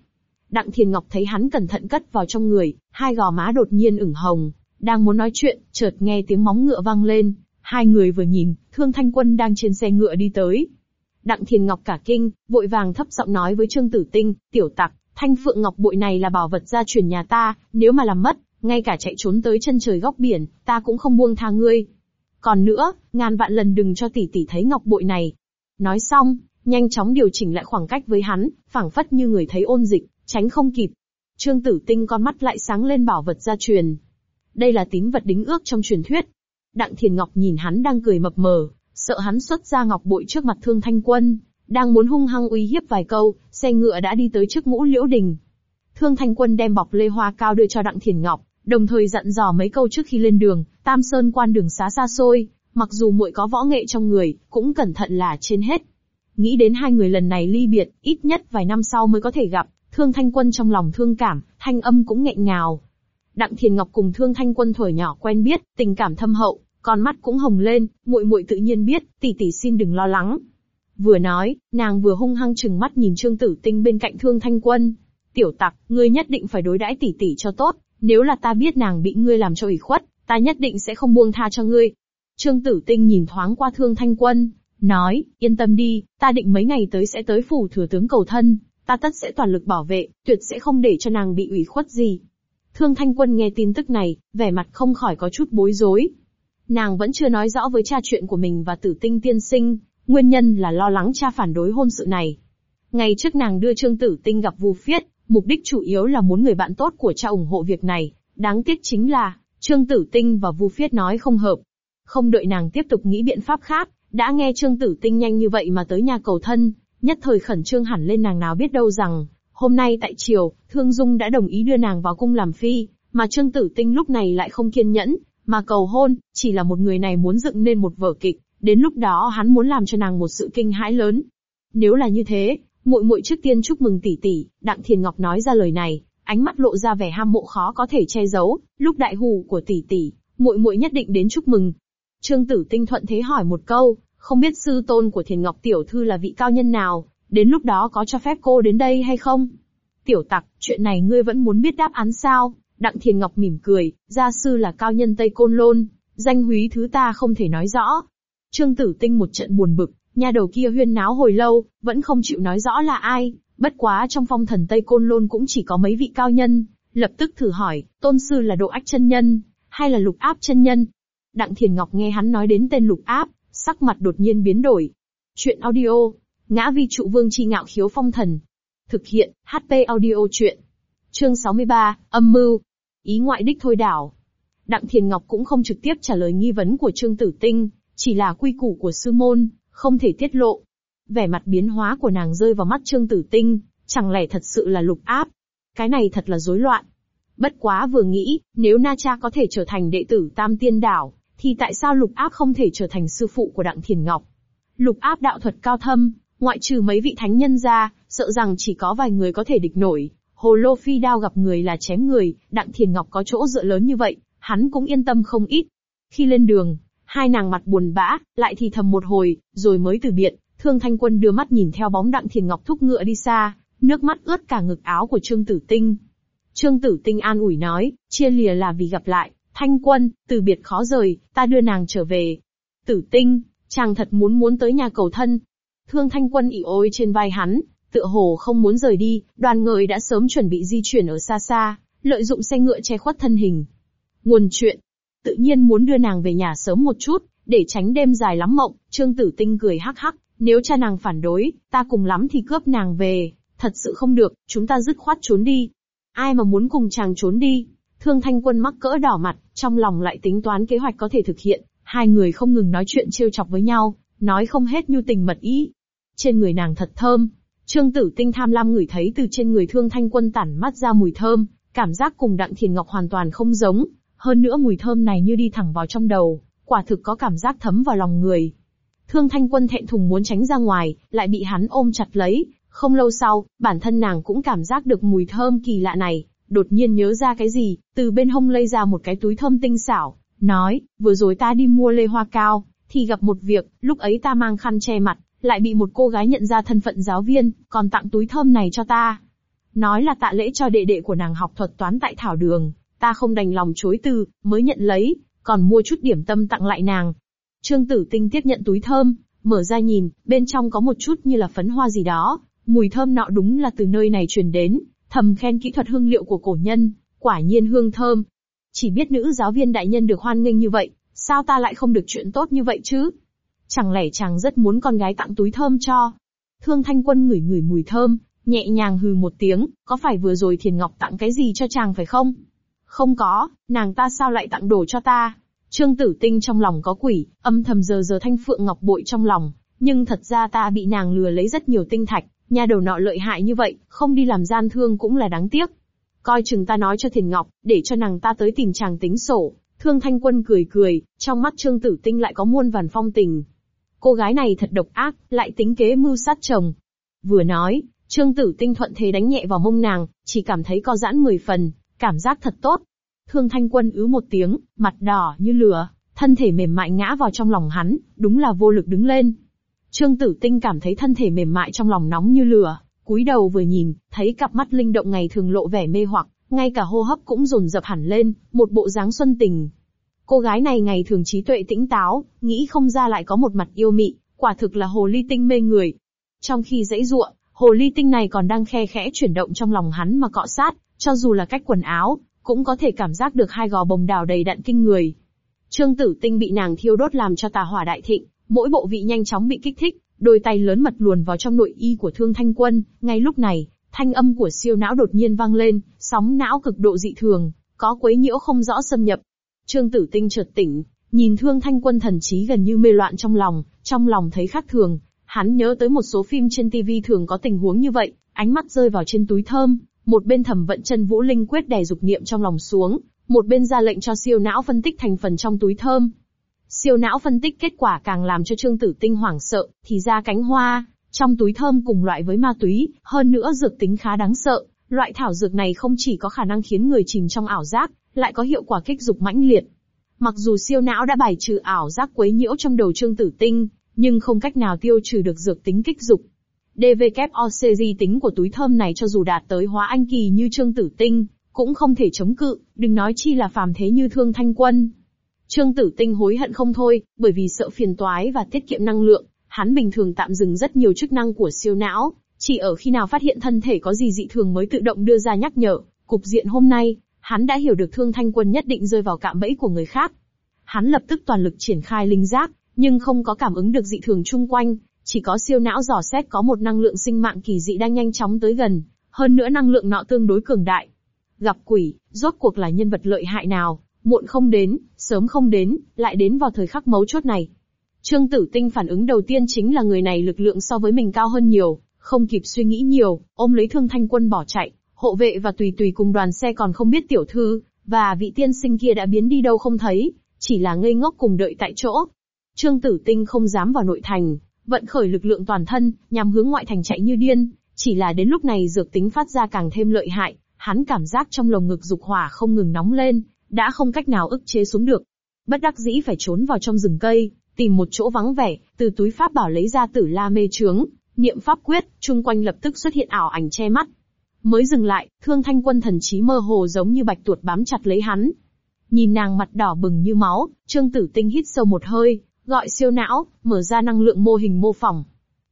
Đặng Thiền Ngọc thấy hắn cẩn thận cất vào trong người, hai gò má đột nhiên ửng hồng, đang muốn nói chuyện, chợt nghe tiếng móng ngựa vang lên, hai người vừa nhìn, Thương Thanh Quân đang trên xe ngựa đi tới. Đặng Thiền Ngọc cả kinh, vội vàng thấp giọng nói với Trương Tử Tinh, tiểu tặc, thanh phượng ngọc bội này là bảo vật gia truyền nhà ta, nếu mà làm mất, ngay cả chạy trốn tới chân trời góc biển, ta cũng không buông tha ngươi. Còn nữa, ngàn vạn lần đừng cho tỷ tỷ thấy ngọc bội này. Nói xong, nhanh chóng điều chỉnh lại khoảng cách với hắn, phảng phất như người thấy ôn dịch, tránh không kịp. Trương Tử Tinh con mắt lại sáng lên bảo vật gia truyền. Đây là tín vật đính ước trong truyền thuyết. Đặng Thiền Ngọc nhìn hắn đang cười mập mờ, sợ hắn xuất ra ngọc bội trước mặt Thương Thanh Quân, đang muốn hung hăng uy hiếp vài câu, xe ngựa đã đi tới trước ngũ liễu đình. Thương Thanh Quân đem bọc lê hoa cao đưa cho Đặng Thiền Ngọc, đồng thời dặn dò mấy câu trước khi lên đường, Tam Sơn quan đường xá xa xôi, mặc dù muội có võ nghệ trong người, cũng cẩn thận là trên hết. Nghĩ đến hai người lần này ly biệt, ít nhất vài năm sau mới có thể gặp, Thương Thanh Quân trong lòng thương cảm, thanh âm cũng nghẹn ngào. Đặng Thiền Ngọc cùng Thương Thanh Quân thổi nhỏ quen biết, tình cảm thâm hậu, con mắt cũng hồng lên, muội muội tự nhiên biết, tỷ tỷ xin đừng lo lắng. Vừa nói, nàng vừa hung hăng chừng mắt nhìn Trương Tử Tinh bên cạnh Thương Thanh Quân. Tiểu tặc, ngươi nhất định phải đối đãi tỷ tỷ cho tốt, nếu là ta biết nàng bị ngươi làm cho ủy khuất, ta nhất định sẽ không buông tha cho ngươi. Trương Tử Tinh nhìn thoáng qua Thương Thanh Quân, nói, yên tâm đi, ta định mấy ngày tới sẽ tới phủ thừa tướng cầu thân, ta tất sẽ toàn lực bảo vệ, tuyệt sẽ không để cho nàng bị ủy khuất gì. Thương Thanh Quân nghe tin tức này, vẻ mặt không khỏi có chút bối rối. Nàng vẫn chưa nói rõ với cha chuyện của mình và tử tinh tiên sinh, nguyên nhân là lo lắng cha phản đối hôn sự này. Ngày trước nàng đưa Trương Tử Tinh gặp Vu Phiết, mục đích chủ yếu là muốn người bạn tốt của cha ủng hộ việc này, đáng tiếc chính là, Trương Tử Tinh và Vu Phiết nói không hợp. Không đợi nàng tiếp tục nghĩ biện pháp khác, đã nghe Trương Tử Tinh nhanh như vậy mà tới nhà cầu thân, nhất thời khẩn trương hẳn lên nàng nào biết đâu rằng, hôm nay tại triều, Thương Dung đã đồng ý đưa nàng vào cung làm phi, mà Trương Tử Tinh lúc này lại không kiên nhẫn, mà cầu hôn, chỉ là một người này muốn dựng nên một vở kịch, đến lúc đó hắn muốn làm cho nàng một sự kinh hãi lớn. Nếu là như thế, muội muội trước tiên chúc mừng tỷ tỷ, Đặng Thiền Ngọc nói ra lời này, ánh mắt lộ ra vẻ ham mộ khó có thể che giấu, lúc đại hù của tỷ tỷ, muội muội nhất định đến chúc mừng. Trương Tử Tinh thuận thế hỏi một câu, không biết sư tôn của Thiền Ngọc tiểu thư là vị cao nhân nào, đến lúc đó có cho phép cô đến đây hay không? Tiểu tặc, chuyện này ngươi vẫn muốn biết đáp án sao? Đặng Thiền Ngọc mỉm cười, gia sư là cao nhân Tây Côn Lôn, danh húy thứ ta không thể nói rõ. Trương Tử Tinh một trận buồn bực, nhà đầu kia huyên náo hồi lâu, vẫn không chịu nói rõ là ai, bất quá trong phong thần Tây Côn Lôn cũng chỉ có mấy vị cao nhân, lập tức thử hỏi, tôn sư là độ ách chân nhân, hay là lục áp chân nhân? Đặng Thiền Ngọc nghe hắn nói đến tên lục áp, sắc mặt đột nhiên biến đổi. Chuyện audio, ngã vi trụ vương chi ngạo khiếu phong thần. Thực hiện, HP audio chuyện. Chương 63, âm mưu. Ý ngoại đích thôi đảo. Đặng Thiền Ngọc cũng không trực tiếp trả lời nghi vấn của Trương Tử Tinh, chỉ là quy củ của sư môn, không thể tiết lộ. Vẻ mặt biến hóa của nàng rơi vào mắt Trương Tử Tinh, chẳng lẽ thật sự là lục áp. Cái này thật là rối loạn. Bất quá vừa nghĩ, nếu Na Cha có thể trở thành đệ tử Tam Tiên Đảo, thì tại sao lục áp không thể trở thành sư phụ của Đặng Thiền Ngọc? Lục áp đạo thuật cao thâm, ngoại trừ mấy vị thánh nhân ra, sợ rằng chỉ có vài người có thể địch nổi. Hồ lô phi đao gặp người là chém người, Đặng Thiền Ngọc có chỗ dựa lớn như vậy, hắn cũng yên tâm không ít. Khi lên đường, hai nàng mặt buồn bã, lại thì thầm một hồi, rồi mới từ biệt, Thương Thanh Quân đưa mắt nhìn theo bóng Đặng Thiền Ngọc thúc ngựa đi xa, nước mắt ướt cả ngực áo của Trương Tử Tinh. Trương Tử Tinh an ủi nói, chia lìa là vì gặp lại, Thanh Quân, từ biệt khó rời, ta đưa nàng trở về. Tử Tinh, chàng thật muốn muốn tới nhà cầu thân. Thương Thanh Quân ỉ ôi trên vai hắn, tựa hồ không muốn rời đi, đoàn người đã sớm chuẩn bị di chuyển ở xa xa, lợi dụng xe ngựa che khuất thân hình. Nguồn chuyện, tự nhiên muốn đưa nàng về nhà sớm một chút, để tránh đêm dài lắm mộng, Trương Tử Tinh cười hắc hắc, nếu cha nàng phản đối, ta cùng lắm thì cướp nàng về, thật sự không được, chúng ta dứt khoát trốn đi. Ai mà muốn cùng chàng trốn đi? Thương Thanh Quân mắc cỡ đỏ mặt, trong lòng lại tính toán kế hoạch có thể thực hiện, hai người không ngừng nói chuyện trêu chọc với nhau, nói không hết nhu tình mật ý. Trên người nàng thật thơm. Trương Tử Tinh tham lam ngửi thấy từ trên người Thương Thanh Quân tản mắt ra mùi thơm, cảm giác cùng Đặng Thiền Ngọc hoàn toàn không giống, hơn nữa mùi thơm này như đi thẳng vào trong đầu, quả thực có cảm giác thấm vào lòng người. Thương Thanh Quân thẹn thùng muốn tránh ra ngoài, lại bị hắn ôm chặt lấy. Không lâu sau, bản thân nàng cũng cảm giác được mùi thơm kỳ lạ này, đột nhiên nhớ ra cái gì, từ bên hông lây ra một cái túi thơm tinh xảo, nói, vừa rồi ta đi mua lê hoa cao, thì gặp một việc, lúc ấy ta mang khăn che mặt, lại bị một cô gái nhận ra thân phận giáo viên, còn tặng túi thơm này cho ta. Nói là tạ lễ cho đệ đệ của nàng học thuật toán tại thảo đường, ta không đành lòng chối từ, mới nhận lấy, còn mua chút điểm tâm tặng lại nàng. Trương Tử Tinh tiếp nhận túi thơm, mở ra nhìn, bên trong có một chút như là phấn hoa gì đó, mùi thơm nọ đúng là từ nơi này truyền đến, thầm khen kỹ thuật hương liệu của cổ nhân, quả nhiên hương thơm. Chỉ biết nữ giáo viên đại nhân được hoan nghênh như vậy, sao ta lại không được chuyện tốt như vậy chứ? Chẳng lẽ chàng rất muốn con gái tặng túi thơm cho? Thương Thanh Quân ngửi ngửi mùi thơm, nhẹ nhàng hừ một tiếng, có phải vừa rồi Thiền Ngọc tặng cái gì cho chàng phải không? Không có, nàng ta sao lại tặng đồ cho ta? Trương Tử Tinh trong lòng có quỷ, âm thầm giờ giờ thanh phượng ngọc bội trong lòng, nhưng thật ra ta bị nàng lừa lấy rất nhiều tinh thạch, nhà đầu nọ lợi hại như vậy, không đi làm gian thương cũng là đáng tiếc. Coi chừng ta nói cho Thiền Ngọc, để cho nàng ta tới tìm chàng tính sổ. Thương Thanh Quân cười cười, trong mắt Trương Tử Tinh lại có muôn vàn phong tình. Cô gái này thật độc ác, lại tính kế mưu sát chồng. Vừa nói, Trương Tử Tinh thuận thế đánh nhẹ vào mông nàng, chỉ cảm thấy co giãn mười phần, cảm giác thật tốt. Thương Thanh Quân ứ một tiếng, mặt đỏ như lửa, thân thể mềm mại ngã vào trong lòng hắn, đúng là vô lực đứng lên. Trương Tử Tinh cảm thấy thân thể mềm mại trong lòng nóng như lửa, cúi đầu vừa nhìn, thấy cặp mắt linh động ngày thường lộ vẻ mê hoặc, ngay cả hô hấp cũng dồn dập hẳn lên, một bộ dáng xuân tình. Cô gái này ngày thường trí tuệ tĩnh táo, nghĩ không ra lại có một mặt yêu mị, quả thực là hồ ly tinh mê người. Trong khi dãy ruộng, hồ ly tinh này còn đang khe khẽ chuyển động trong lòng hắn mà cọ sát, cho dù là cách quần áo, cũng có thể cảm giác được hai gò bồng đào đầy đặn kinh người. Trương Tử Tinh bị nàng thiêu đốt làm cho tà hỏa đại thịnh, mỗi bộ vị nhanh chóng bị kích thích, đôi tay lớn mật luồn vào trong nội y của Thương Thanh Quân. Ngay lúc này, thanh âm của siêu não đột nhiên vang lên, sóng não cực độ dị thường, có quấy nhiễu không rõ xâm nhập. Trương Tử Tinh chợt tỉnh, nhìn Thương Thanh Quân thần trí gần như mê loạn trong lòng, trong lòng thấy khác thường. Hắn nhớ tới một số phim trên TV thường có tình huống như vậy, ánh mắt rơi vào trên túi thơm, một bên thẩm vận chân vũ linh quyết đè dục niệm trong lòng xuống, một bên ra lệnh cho siêu não phân tích thành phần trong túi thơm. Siêu não phân tích kết quả càng làm cho Trương Tử Tinh hoảng sợ, thì ra cánh hoa, trong túi thơm cùng loại với ma túy, hơn nữa dược tính khá đáng sợ. Loại thảo dược này không chỉ có khả năng khiến người chìm trong ảo giác, lại có hiệu quả kích dục mãnh liệt. Mặc dù siêu não đã bài trừ ảo giác quấy nhiễu trong đầu Trương Tử Tinh, nhưng không cách nào tiêu trừ được dược tính kích dục. DVKOCG tính của túi thơm này cho dù đạt tới hóa anh kỳ như Trương Tử Tinh, cũng không thể chống cự, đừng nói chi là phàm thế như thương thanh quân. Trương Tử Tinh hối hận không thôi, bởi vì sợ phiền toái và tiết kiệm năng lượng, hắn bình thường tạm dừng rất nhiều chức năng của siêu não, chỉ ở khi nào phát hiện thân thể có gì dị thường mới tự động đưa ra nhắc nhở. Cục diện hôm nay, hắn đã hiểu được Thương Thanh Quân nhất định rơi vào cạm bẫy của người khác. Hắn lập tức toàn lực triển khai linh giác, nhưng không có cảm ứng được dị thường chung quanh, chỉ có siêu não dò xét có một năng lượng sinh mạng kỳ dị đang nhanh chóng tới gần, hơn nữa năng lượng nọ tương đối cường đại. Gặp quỷ, rốt cuộc là nhân vật lợi hại nào, muộn không đến, sớm không đến, lại đến vào thời khắc mấu chốt này. Trương Tử Tinh phản ứng đầu tiên chính là người này lực lượng so với mình cao hơn nhiều, không kịp suy nghĩ nhiều, ôm lấy Thương Thanh Quân bỏ chạy, hộ vệ và tùy tùy cùng đoàn xe còn không biết tiểu thư, và vị tiên sinh kia đã biến đi đâu không thấy, chỉ là ngây ngốc cùng đợi tại chỗ. Trương Tử Tinh không dám vào nội thành, vận khởi lực lượng toàn thân, nhằm hướng ngoại thành chạy như điên, chỉ là đến lúc này dược tính phát ra càng thêm lợi hại, hắn cảm giác trong lồng ngực dục hỏa không ngừng nóng lên, đã không cách nào ức chế xuống được. Bất đắc dĩ phải trốn vào trong rừng cây, tìm một chỗ vắng vẻ, từ túi pháp bảo lấy ra tử la mê trướng, niệm pháp quyết, chung quanh lập tức xuất hiện ảo ảnh che mắt. Mới dừng lại, thương thanh quân thần trí mơ hồ giống như bạch tuột bám chặt lấy hắn. Nhìn nàng mặt đỏ bừng như máu, trương tử tinh hít sâu một hơi, gọi siêu não, mở ra năng lượng mô hình mô phỏng.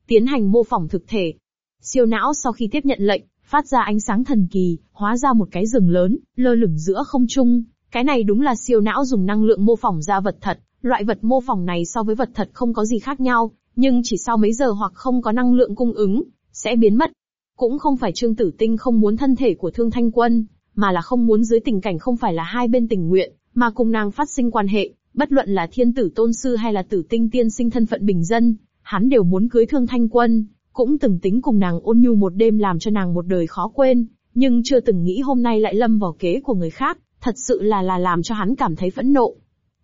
Tiến hành mô phỏng thực thể. Siêu não sau khi tiếp nhận lệnh, phát ra ánh sáng thần kỳ, hóa ra một cái rừng lớn, lơ lửng giữa không trung. Cái này đúng là siêu não dùng năng lượng mô phỏng ra vật thật, loại vật mô phỏng này so với vật thật không có gì khác nhau, nhưng chỉ sau mấy giờ hoặc không có năng lượng cung ứng, sẽ biến mất. Cũng không phải Trương Tử Tinh không muốn thân thể của Thương Thanh Quân, mà là không muốn dưới tình cảnh không phải là hai bên tình nguyện, mà cùng nàng phát sinh quan hệ, bất luận là thiên tử tôn sư hay là tử tinh tiên sinh thân phận bình dân, hắn đều muốn cưới Thương Thanh Quân, cũng từng tính cùng nàng ôn nhu một đêm làm cho nàng một đời khó quên, nhưng chưa từng nghĩ hôm nay lại lâm vào kế của người khác, thật sự là là làm cho hắn cảm thấy phẫn nộ.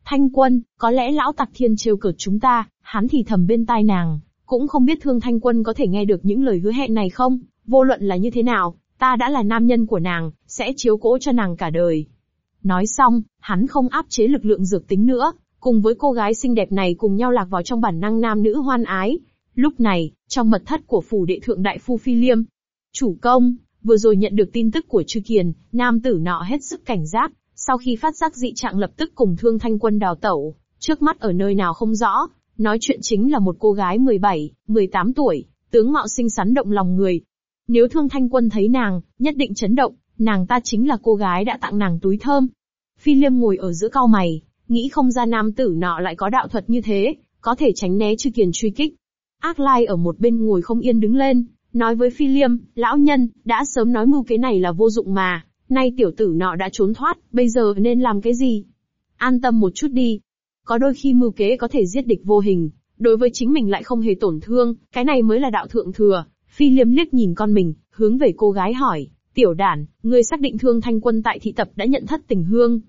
Thanh quân, có lẽ lão tặc thiên trêu cợt chúng ta, hắn thì thầm bên tai nàng, cũng không biết thương thanh quân có thể nghe được những lời hứa hẹn này không, vô luận là như thế nào, ta đã là nam nhân của nàng, sẽ chiếu cố cho nàng cả đời. Nói xong, hắn không áp chế lực lượng dược tính nữa, cùng với cô gái xinh đẹp này cùng nhau lạc vào trong bản năng nam nữ hoan ái. Lúc này, trong mật thất của phủ đệ thượng đại phu phi liêm, chủ công, vừa rồi nhận được tin tức của Trư Kiền, nam tử nọ hết sức cảnh giác, sau khi phát giác dị trạng lập tức cùng Thương Thanh Quân đào tẩu, trước mắt ở nơi nào không rõ, nói chuyện chính là một cô gái 17, 18 tuổi, tướng mạo xinh xắn động lòng người. Nếu Thương Thanh Quân thấy nàng, nhất định chấn động, nàng ta chính là cô gái đã tặng nàng túi thơm. Phi Liêm ngồi ở giữa cao mày, nghĩ không ra nam tử nọ lại có đạo thuật như thế, có thể tránh né chư kiền truy kích. Ác Lai ở một bên ngồi không yên đứng lên, nói với Phi Liêm, lão nhân, đã sớm nói mưu kế này là vô dụng mà, Nay tiểu tử nọ đã trốn thoát, bây giờ nên làm cái gì? An tâm một chút đi. Có đôi khi mưu kế có thể giết địch vô hình, đối với chính mình lại không hề tổn thương, cái này mới là đạo thượng thừa. Phi liêm liếc nhìn con mình, hướng về cô gái hỏi, tiểu đàn, ngươi xác định thương thanh quân tại thị tập đã nhận thất tình hương.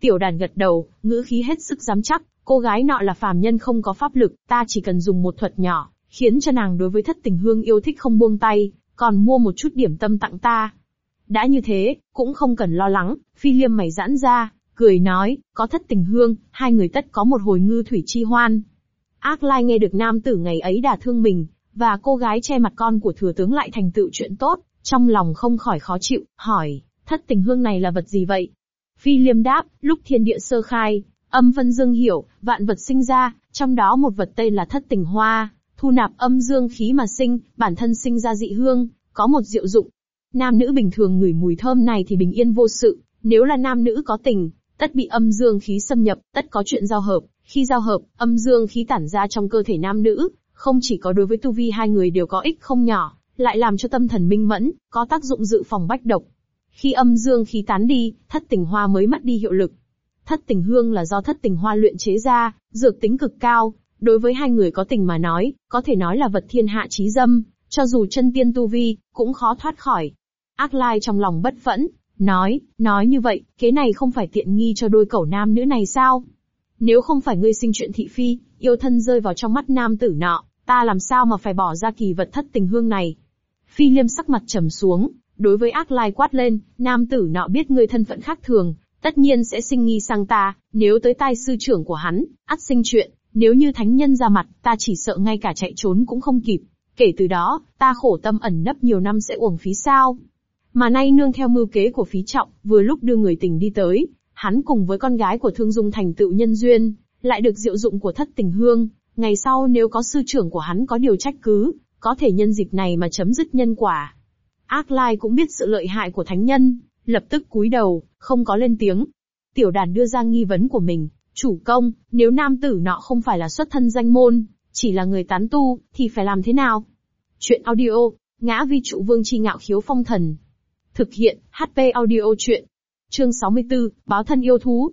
Tiểu đàn gật đầu, ngữ khí hết sức dám chắc, cô gái nọ là phàm nhân không có pháp lực, ta chỉ cần dùng một thuật nhỏ, khiến cho nàng đối với thất tình hương yêu thích không buông tay, còn mua một chút điểm tâm tặng ta, đã như thế, cũng không cần lo lắng, phi liêm mày giãn ra, cười nói, có thất tình hương, hai người tất có một hồi ngư thủy chi hoan. Ác lai nghe được nam tử ngày ấy đả thương mình, và cô gái che mặt con của thừa tướng lại thành tựu chuyện tốt, trong lòng không khỏi khó chịu, hỏi, thất tình hương này là vật gì vậy? Phi liêm đáp, lúc thiên địa sơ khai, âm phân dương hiểu, vạn vật sinh ra, trong đó một vật tên là thất tình hoa, thu nạp âm dương khí mà sinh, bản thân sinh ra dị hương, có một diệu dụng, Nam nữ bình thường ngửi mùi thơm này thì bình yên vô sự, nếu là nam nữ có tình, tất bị âm dương khí xâm nhập, tất có chuyện giao hợp. Khi giao hợp, âm dương khí tản ra trong cơ thể nam nữ, không chỉ có đối với tu vi hai người đều có ích không nhỏ, lại làm cho tâm thần minh mẫn, có tác dụng dự phòng bách độc. Khi âm dương khí tán đi, thất tình hoa mới mất đi hiệu lực. Thất tình hương là do thất tình hoa luyện chế ra, dược tính cực cao, đối với hai người có tình mà nói, có thể nói là vật thiên hạ trí dâm, cho dù chân tiên tu vi, cũng khó thoát khỏi. Ác Lai trong lòng bất phẫn, nói, nói như vậy, kế này không phải tiện nghi cho đôi cẩu nam nữ này sao? Nếu không phải ngươi sinh chuyện thị phi, yêu thân rơi vào trong mắt nam tử nọ, ta làm sao mà phải bỏ ra kỳ vật thất tình hương này? Phi liêm sắc mặt trầm xuống, đối với ác lai quát lên, nam tử nọ biết ngươi thân phận khác thường, tất nhiên sẽ sinh nghi sang ta, nếu tới tai sư trưởng của hắn, ắt sinh chuyện, nếu như thánh nhân ra mặt, ta chỉ sợ ngay cả chạy trốn cũng không kịp. Kể từ đó, ta khổ tâm ẩn nấp nhiều năm sẽ uổng phí sao? Mà nay nương theo mưu kế của phí trọng, vừa lúc đưa người tình đi tới, hắn cùng với con gái của Thương Dung thành tựu nhân duyên, lại được diệu dụng của thất tình hương, ngày sau nếu có sư trưởng của hắn có điều trách cứ, có thể nhân dịp này mà chấm dứt nhân quả. Ác Lai cũng biết sự lợi hại của thánh nhân, lập tức cúi đầu, không có lên tiếng. Tiểu đàn đưa ra nghi vấn của mình, chủ công, nếu nam tử nọ không phải là xuất thân danh môn, chỉ là người tán tu, thì phải làm thế nào? Chuyện audio, ngã vi trụ vương chi ngạo khiếu phong thần. Thực hiện, HP audio chuyện. Chương 64, báo thân yêu thú.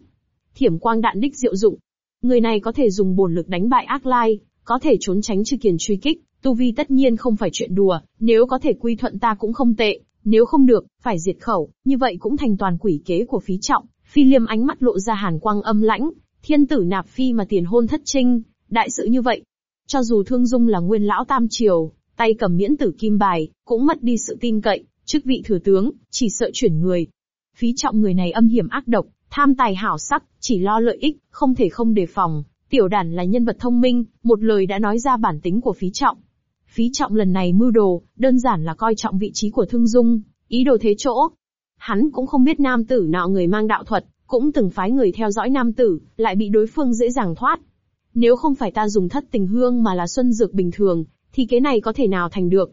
Thiểm quang đạn đích diệu dụng. Người này có thể dùng bổn lực đánh bại ác lai, có thể trốn tránh chư kiền truy kích, tu vi tất nhiên không phải chuyện đùa, nếu có thể quy thuận ta cũng không tệ, nếu không được, phải diệt khẩu, như vậy cũng thành toàn quỷ kế của phí trọng. Phi liêm ánh mắt lộ ra hàn quang âm lãnh, thiên tử nạp phi mà tiền hôn thất trinh, đại sự như vậy. Cho dù thương dung là nguyên lão tam triều, tay cầm miễn tử kim bài, cũng mất đi sự tin cậy, chức vị thừa tướng, chỉ sợ chuyển người. Phí trọng người này âm hiểm ác độc, tham tài hảo sắc, chỉ lo lợi ích, không thể không đề phòng. Tiểu đản là nhân vật thông minh, một lời đã nói ra bản tính của phí trọng. Phí trọng lần này mưu đồ, đơn giản là coi trọng vị trí của thương dung, ý đồ thế chỗ. Hắn cũng không biết nam tử nọ người mang đạo thuật, cũng từng phái người theo dõi nam tử, lại bị đối phương dễ dàng thoát. Nếu không phải ta dùng thất tình hương mà là xuân dược bình thường, thì kế này có thể nào thành được.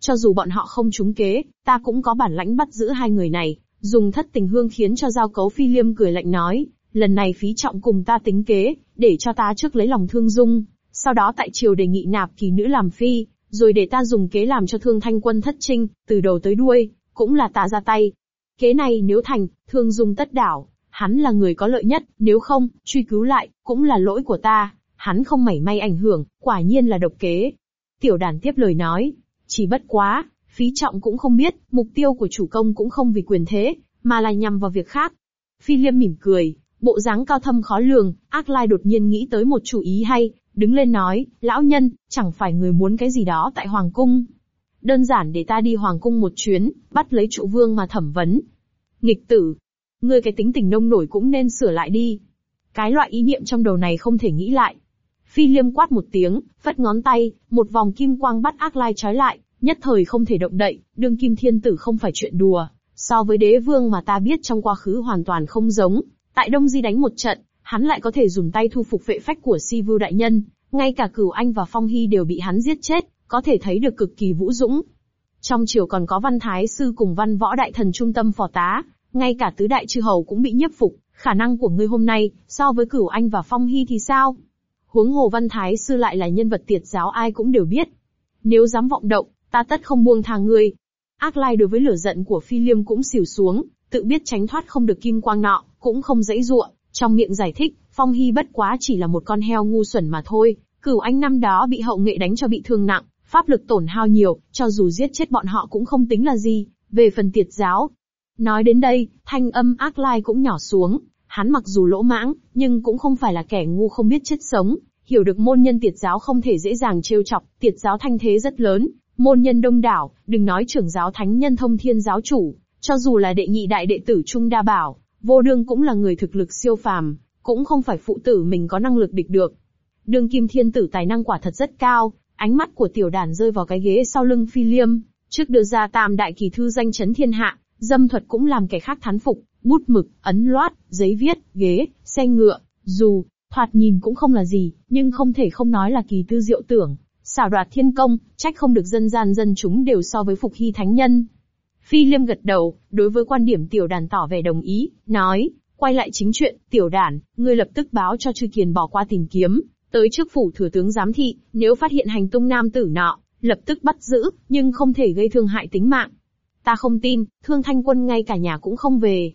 Cho dù bọn họ không trúng kế, ta cũng có bản lãnh bắt giữ hai người này, dùng thất tình hương khiến cho giao cấu phi liêm cười lạnh nói, lần này phí trọng cùng ta tính kế, để cho ta trước lấy lòng thương dung, sau đó tại triều đề nghị nạp kỳ nữ làm phi, rồi để ta dùng kế làm cho thương thanh quân thất trinh, từ đầu tới đuôi, cũng là ta ra tay. Kế này nếu thành, thương dung tất đảo, hắn là người có lợi nhất, nếu không, truy cứu lại, cũng là lỗi của ta, hắn không mảy may ảnh hưởng, quả nhiên là độc kế. Tiểu đàn tiếp lời nói, chỉ bất quá, phí trọng cũng không biết, mục tiêu của chủ công cũng không vì quyền thế, mà là nhằm vào việc khác. Phi liêm mỉm cười, bộ dáng cao thâm khó lường, ác lai đột nhiên nghĩ tới một chủ ý hay, đứng lên nói, lão nhân, chẳng phải người muốn cái gì đó tại Hoàng Cung. Đơn giản để ta đi Hoàng Cung một chuyến, bắt lấy trụ vương mà thẩm vấn. Nghịch tử, ngươi cái tính tình nông nổi cũng nên sửa lại đi. Cái loại ý niệm trong đầu này không thể nghĩ lại. Phi liêm quát một tiếng, phất ngón tay, một vòng kim quang bắt ác lai trói lại, nhất thời không thể động đậy, đương kim thiên tử không phải chuyện đùa. So với đế vương mà ta biết trong quá khứ hoàn toàn không giống, tại Đông Di đánh một trận, hắn lại có thể dùng tay thu phục vệ phách của Si Vưu đại nhân, ngay cả Cửu Anh và Phong Hy đều bị hắn giết chết, có thể thấy được cực kỳ vũ dũng. Trong triều còn có Văn Thái sư cùng Văn Võ đại thần trung tâm phò tá, ngay cả tứ đại chư hầu cũng bị nhiếp phục, khả năng của ngươi hôm nay, so với Cửu Anh và Phong Hy thì sao? Huống hồ Văn Thái sư lại là nhân vật tiệt giáo ai cũng đều biết. Nếu dám vọng động, ta tất không buông tha ngươi. Ác lai đối với lửa giận của Phi Liêm cũng xỉu xuống, tự biết tránh thoát không được kim quang nọ, cũng không dãy ruộng, trong miệng giải thích, Phong Hy bất quá chỉ là một con heo ngu xuẩn mà thôi, cửu anh năm đó bị hậu nghệ đánh cho bị thương nặng, pháp lực tổn hao nhiều, cho dù giết chết bọn họ cũng không tính là gì, về phần tiệt giáo. Nói đến đây, thanh âm ác lai cũng nhỏ xuống, hắn mặc dù lỗ mãng, nhưng cũng không phải là kẻ ngu không biết chết sống, hiểu được môn nhân tiệt giáo không thể dễ dàng trêu chọc, tiệt giáo thanh thế rất lớn, môn nhân đông đảo, đừng nói trưởng giáo thánh nhân thông thiên giáo chủ, cho dù là đệ nhị đại đệ tử Trung Đa Bảo, vô đương cũng là người thực lực siêu phàm, cũng không phải phụ tử mình có năng lực địch được. Đương kim thiên tử tài năng quả thật rất cao, ánh mắt của tiểu đàn rơi vào cái ghế sau lưng phi liêm, trước đưa ra tam đại kỳ thư danh chấn thiên hạ, dâm thuật cũng làm kẻ khác thán phục, bút mực, ấn loát, giấy viết, ghế, xe ngựa, dù, thoạt nhìn cũng không là gì, nhưng không thể không nói là kỳ tư diệu tưởng, xảo đoạt thiên công, trách không được dân gian dân chúng đều so với phục hy thánh nhân. Phi Liêm gật đầu, đối với quan điểm tiểu đàn tỏ vẻ đồng ý, nói, quay lại chính chuyện, tiểu đàn, ngươi lập tức báo cho Trư Kiền bỏ qua tìm kiếm, tới trước phủ thừa tướng giám thị, nếu phát hiện hành tung nam tử nọ, lập tức bắt giữ, nhưng không thể gây thương hại tính mạng. Ta không tin, thương thanh quân ngay cả nhà cũng không về.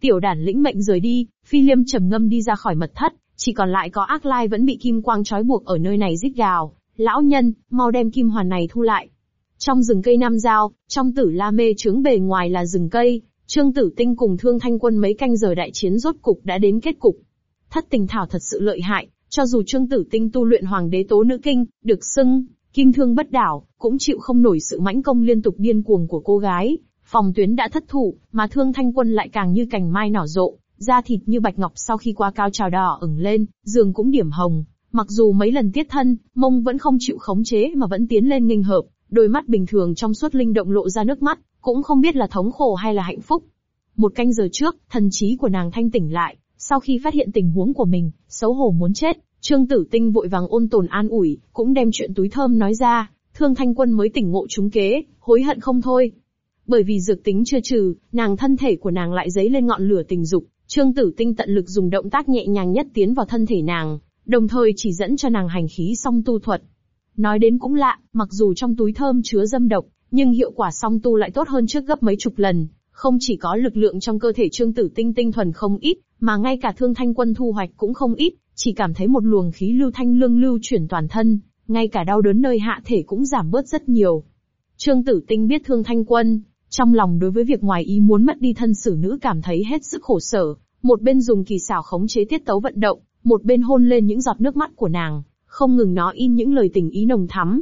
Tiểu đản lĩnh mệnh rời đi, phi liêm trầm ngâm đi ra khỏi mật thất, chỉ còn lại có ác lai vẫn bị kim quang trói buộc ở nơi này rít gào. Lão nhân, mau đem kim hoàn này thu lại. Trong rừng cây Nam Giao, trong tử la mê trướng bề ngoài là rừng cây, Trương Tử Tinh cùng Thương Thanh Quân mấy canh giờ đại chiến rốt cục đã đến kết cục. Thất tình thảo thật sự lợi hại, cho dù Trương Tử Tinh tu luyện Hoàng đế tố nữ kinh, được xưng, kim thương bất đảo, cũng chịu không nổi sự mãnh công liên tục điên cuồng của cô gái. Phòng tuyến đã thất thủ, mà Thương Thanh Quân lại càng như cành mai nở rộ, da thịt như bạch ngọc sau khi qua cao trào đỏ ửng lên, giường cũng điểm hồng. Mặc dù mấy lần tiết thân, mông vẫn không chịu khống chế mà vẫn tiến lên nghênh hợp, đôi mắt bình thường trong suốt linh động lộ ra nước mắt, cũng không biết là thống khổ hay là hạnh phúc. Một canh giờ trước, thần trí của nàng thanh tỉnh lại, sau khi phát hiện tình huống của mình, xấu hổ muốn chết, Trương Tử Tinh vội vàng ôn tồn an ủi, cũng đem chuyện túi thơm nói ra, Thương Thanh Quân mới tỉnh ngộ trúng kế, hối hận không thôi. Bởi vì dược tính chưa trừ, nàng thân thể của nàng lại dấy lên ngọn lửa tình dục, Trương Tử Tinh tận lực dùng động tác nhẹ nhàng nhất tiến vào thân thể nàng, đồng thời chỉ dẫn cho nàng hành khí song tu thuật. Nói đến cũng lạ, mặc dù trong túi thơm chứa dâm độc, nhưng hiệu quả song tu lại tốt hơn trước gấp mấy chục lần, không chỉ có lực lượng trong cơ thể Trương Tử Tinh tinh thuần không ít, mà ngay cả thương thanh quân thu hoạch cũng không ít, chỉ cảm thấy một luồng khí lưu thanh lương lưu chuyển toàn thân, ngay cả đau đớn nơi hạ thể cũng giảm bớt rất nhiều. Trương Tử Tinh biết thương thanh quân, trong lòng đối với việc ngoài ý muốn mất đi thân xử nữ cảm thấy hết sức khổ sở, một bên dùng kỳ xảo khống chế tiết tấu vận động, một bên hôn lên những giọt nước mắt của nàng, không ngừng nó in những lời tình ý nồng thắm.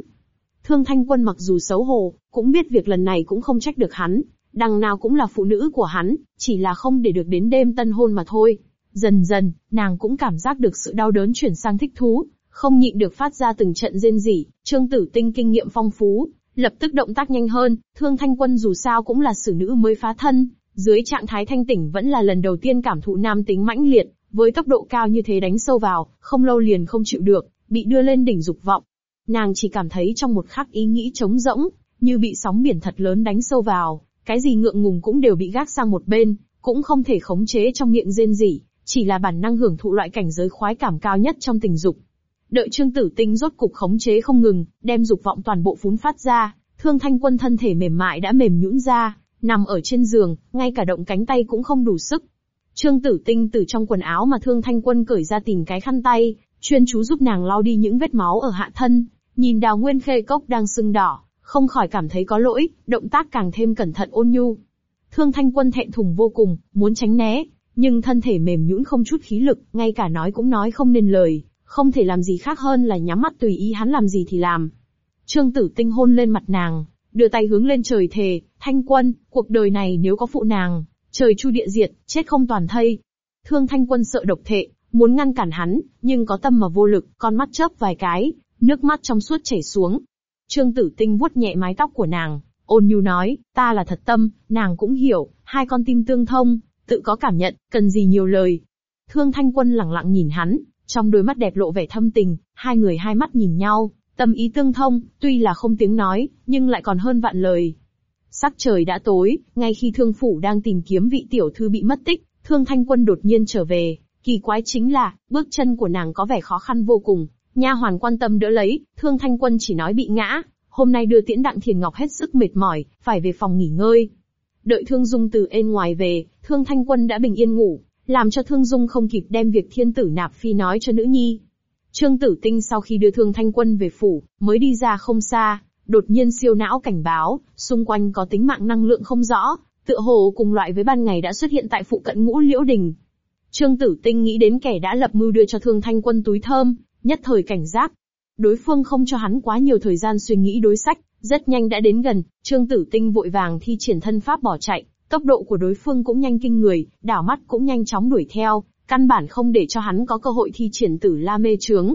Thương Thanh Quân mặc dù xấu hổ, cũng biết việc lần này cũng không trách được hắn, đằng nào cũng là phụ nữ của hắn, chỉ là không để được đến đêm tân hôn mà thôi. Dần dần, nàng cũng cảm giác được sự đau đớn chuyển sang thích thú, không nhịn được phát ra từng trận rên rỉ, Trương Tử Tinh kinh nghiệm phong phú, lập tức động tác nhanh hơn, Thương Thanh Quân dù sao cũng là xử nữ mới phá thân, dưới trạng thái thanh tỉnh vẫn là lần đầu tiên cảm thụ nam tính mãnh liệt, với tốc độ cao như thế đánh sâu vào, không lâu liền không chịu được, bị đưa lên đỉnh dục vọng. Nàng chỉ cảm thấy trong một khắc ý nghĩ trống rỗng, như bị sóng biển thật lớn đánh sâu vào, cái gì ngượng ngùng cũng đều bị gác sang một bên, cũng không thể khống chế trong miệng rên rỉ, chỉ là bản năng hưởng thụ loại cảnh giới khoái cảm cao nhất trong tình dục. Đợi Trương Tử Tinh rốt cục khống chế không ngừng, đem dục vọng toàn bộ phún phát ra, Thương Thanh Quân thân thể mềm mại đã mềm nhũn ra, nằm ở trên giường, ngay cả động cánh tay cũng không đủ sức. Trương Tử Tinh từ trong quần áo mà Thương Thanh Quân cởi ra tìm cái khăn tay, chuyên chú giúp nàng lau đi những vết máu ở hạ thân, nhìn Đào Nguyên Khê cốc đang sưng đỏ, không khỏi cảm thấy có lỗi, động tác càng thêm cẩn thận ôn nhu. Thương Thanh Quân thẹn thùng vô cùng, muốn tránh né, nhưng thân thể mềm nhũn không chút khí lực, ngay cả nói cũng nói không nên lời, không thể làm gì khác hơn là nhắm mắt tùy ý hắn làm gì thì làm. Trương Tử Tinh hôn lên mặt nàng, đưa tay hướng lên trời thề, Thanh Quân, cuộc đời này nếu có phụ nàng, trời chu địa diệt, chết không toàn thây. Thương Thanh Quân sợ độc thệ, muốn ngăn cản hắn, nhưng có tâm mà vô lực, con mắt chớp vài cái, nước mắt trong suốt chảy xuống. Trương Tử Tinh vuốt nhẹ mái tóc của nàng, ôn nhu nói, ta là thật tâm, nàng cũng hiểu, hai con tim tương thông, tự có cảm nhận, cần gì nhiều lời. Thương Thanh Quân lặng lặng nhìn hắn, trong đôi mắt đẹp lộ vẻ thâm tình, hai người hai mắt nhìn nhau, tâm ý tương thông, tuy là không tiếng nói, nhưng lại còn hơn vạn lời. Sắc trời đã tối, ngay khi thương phủ đang tìm kiếm vị tiểu thư bị mất tích, thương thanh quân đột nhiên trở về. Kỳ quái chính là, bước chân của nàng có vẻ khó khăn vô cùng. Nha hoàn quan tâm đỡ lấy, thương thanh quân chỉ nói bị ngã. Hôm nay đưa tiễn đặng thiền ngọc hết sức mệt mỏi, phải về phòng nghỉ ngơi. Đợi thương dung từ ên ngoài về, thương thanh quân đã bình yên ngủ, làm cho thương dung không kịp đem việc thiên tử nạp phi nói cho nữ nhi. Trương Tử Tinh sau khi đưa Thương Thanh Quân về phủ, mới đi ra không xa, đột nhiên siêu não cảnh báo, xung quanh có tính mạng năng lượng không rõ, tựa hồ cùng loại với ban ngày đã xuất hiện tại phụ cận ngũ liễu đình. Trương Tử Tinh nghĩ đến kẻ đã lập mưu đưa cho Thương Thanh Quân túi thơm, nhất thời cảnh giác. Đối phương không cho hắn quá nhiều thời gian suy nghĩ đối sách, rất nhanh đã đến gần, Trương Tử Tinh vội vàng thi triển thân pháp bỏ chạy, tốc độ của đối phương cũng nhanh kinh người, đảo mắt cũng nhanh chóng đuổi theo, căn bản không để cho hắn có cơ hội thi triển tử la mê trướng.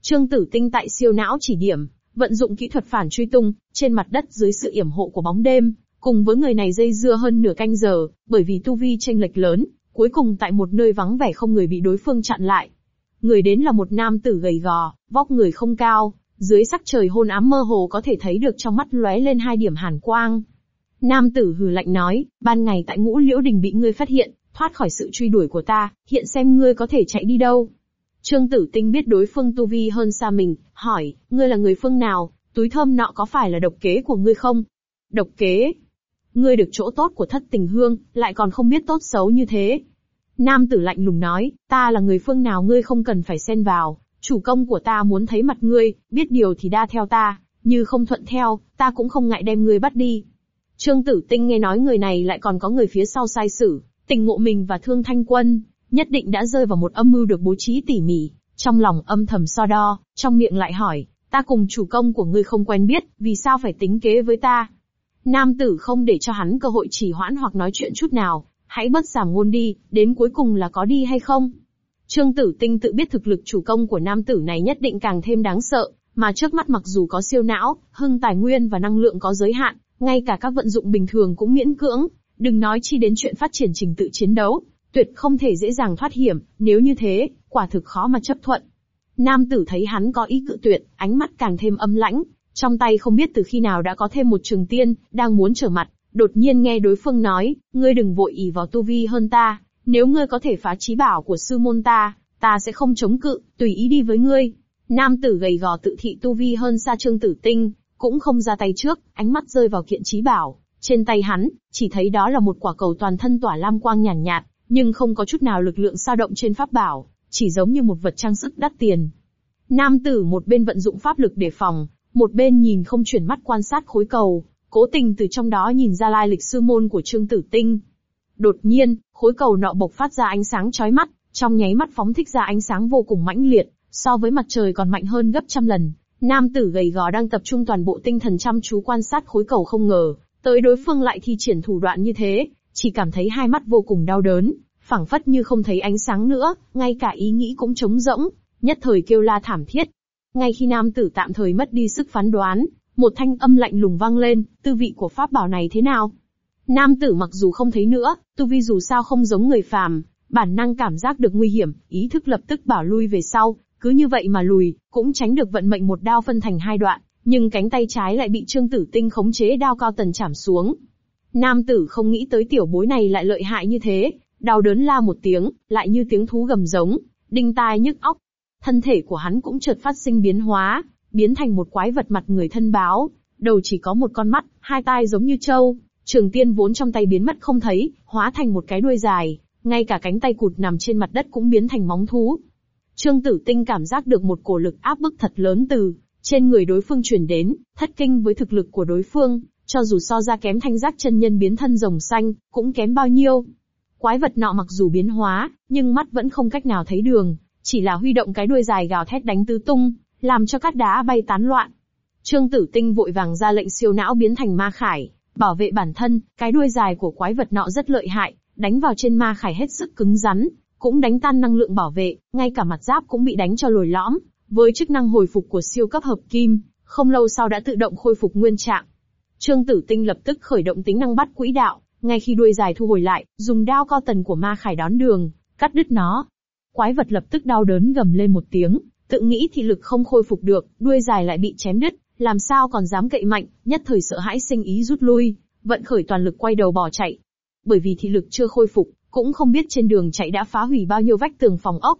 Trương Tử Tinh tại siêu não chỉ điểm, vận dụng kỹ thuật phản truy tung, trên mặt đất dưới sự yểm hộ của bóng đêm, cùng với người này dây dưa hơn nửa canh giờ, bởi vì tu vi tranh lệch lớn, cuối cùng tại một nơi vắng vẻ không người bị đối phương chặn lại. Người đến là một nam tử gầy gò, vóc người không cao, dưới sắc trời hôn ám mơ hồ có thể thấy được trong mắt lóe lên hai điểm hàn quang. Nam tử hừ lạnh nói, ban ngày tại ngũ liễu đình bị ngươi phát hiện, thoát khỏi sự truy đuổi của ta, hiện xem ngươi có thể chạy đi đâu. Trương Tử Tinh biết đối phương tu vi hơn xa mình, hỏi, ngươi là người phương nào, túi thơm nọ có phải là độc kế của ngươi không? Độc kế? Ngươi được chỗ tốt của thất tình hương, lại còn không biết tốt xấu như thế. Nam tử lạnh lùng nói, ta là người phương nào ngươi không cần phải xen vào, chủ công của ta muốn thấy mặt ngươi, biết điều thì đa theo ta, như không thuận theo, ta cũng không ngại đem ngươi bắt đi. Trương Tử Tinh nghe nói người này lại còn có người phía sau sai sử, tình ngộ mình và Thương Thanh Quân, nhất định đã rơi vào một âm mưu được bố trí tỉ mỉ, trong lòng âm thầm so đo, trong miệng lại hỏi, ta cùng chủ công của ngươi không quen biết, vì sao phải tính kế với ta? Nam tử không để cho hắn cơ hội chỉ hoãn hoặc nói chuyện chút nào, hãy bất giảm ngôn đi, đến cuối cùng là có đi hay không? Trương Tử Tinh tự biết thực lực chủ công của nam tử này nhất định càng thêm đáng sợ, mà trước mắt mặc dù có siêu não, hưng tài nguyên và năng lượng có giới hạn, ngay cả các vận dụng bình thường cũng miễn cưỡng, đừng nói chi đến chuyện phát triển trình tự chiến đấu, tuyệt không thể dễ dàng thoát hiểm, nếu như thế, quả thực khó mà chấp thuận. Nam tử thấy hắn có ý cự tuyệt, ánh mắt càng thêm âm lãnh, trong tay không biết từ khi nào đã có thêm một trường tiên, đang muốn trở mặt, đột nhiên nghe đối phương nói, ngươi đừng vội ý vào tu vi hơn ta, nếu ngươi có thể phá trí bảo của sư môn ta, ta sẽ không chống cự, tùy ý đi với ngươi. Nam tử gầy gò tự thị tu vi hơn xa trương tử tinh, cũng không ra tay trước, ánh mắt rơi vào kiện trí bảo. Trên tay hắn, chỉ thấy đó là một quả cầu toàn thân tỏa lam quang nhàn nhạt, nhạt, nhưng không có chút nào lực lượng sao động trên pháp bảo, chỉ giống như một vật trang sức đắt tiền. Nam tử một bên vận dụng pháp lực để phòng, một bên nhìn không chuyển mắt quan sát khối cầu, cố tình từ trong đó nhìn ra lai lịch sư môn của Trương Tử Tinh. Đột nhiên, khối cầu nọ bộc phát ra ánh sáng chói mắt, trong nháy mắt phóng thích ra ánh sáng vô cùng mãnh liệt, so với mặt trời còn mạnh hơn gấp trăm lần. Nam tử gầy gò đang tập trung toàn bộ tinh thần chăm chú quan sát khối cầu không ngờ, tới đối phương lại thi triển thủ đoạn như thế, chỉ cảm thấy hai mắt vô cùng đau đớn, phảng phất như không thấy ánh sáng nữa, ngay cả ý nghĩ cũng trống rỗng, nhất thời kêu la thảm thiết. Ngay khi nam tử tạm thời mất đi sức phán đoán, một thanh âm lạnh lùng vang lên, tư vị của pháp bảo này thế nào? Nam tử mặc dù không thấy nữa, tu vi dù sao không giống người phàm, bản năng cảm giác được nguy hiểm, ý thức lập tức bảo lui về sau, cứ như vậy mà lùi, cũng tránh được vận mệnh một đao phân thành hai đoạn, nhưng cánh tay trái lại bị Trương Tử Tinh khống chế đao cao tần chảm xuống. Nam tử không nghĩ tới tiểu bối này lại lợi hại như thế, đau đớn la một tiếng, lại như tiếng thú gầm giống, đinh tai nhức óc. Thân thể của hắn cũng chợt phát sinh biến hóa, biến thành một quái vật mặt người thân báo, đầu chỉ có một con mắt, hai tai giống như trâu, trường tiên vốn trong tay biến mất không thấy, hóa thành một cái đuôi dài, ngay cả cánh tay cụt nằm trên mặt đất cũng biến thành móng thú. Trương Tử Tinh cảm giác được một cổ lực áp bức thật lớn từ trên người đối phương truyền đến, thất kinh với thực lực của đối phương, cho dù so ra kém thanh giác chân nhân biến thân rồng xanh, cũng kém bao nhiêu. Quái vật nọ mặc dù biến hóa, nhưng mắt vẫn không cách nào thấy đường, chỉ là huy động cái đuôi dài gào thét đánh tứ tung, làm cho cát đá bay tán loạn. Trương Tử Tinh vội vàng ra lệnh siêu não biến thành ma khải, bảo vệ bản thân, cái đuôi dài của quái vật nọ rất lợi hại, đánh vào trên ma khải hết sức cứng rắn, cũng đánh tan năng lượng bảo vệ, ngay cả mặt giáp cũng bị đánh cho lồi lõm, với chức năng hồi phục của siêu cấp hợp kim, không lâu sau đã tự động khôi phục nguyên trạng. Trương Tử Tinh lập tức khởi động tính năng bắt quỹ đạo, ngay khi đuôi dài thu hồi lại, dùng đao cao tần của ma khải đón đường, cắt đứt nó. Quái vật lập tức đau đớn gầm lên một tiếng, tự nghĩ thị lực không khôi phục được, đuôi dài lại bị chém đứt, làm sao còn dám cậy mạnh, nhất thời sợ hãi sinh ý rút lui, vận khởi toàn lực quay đầu bỏ chạy. Bởi vì thị lực chưa khôi phục, cũng không biết trên đường chạy đã phá hủy bao nhiêu vách tường phòng ốc.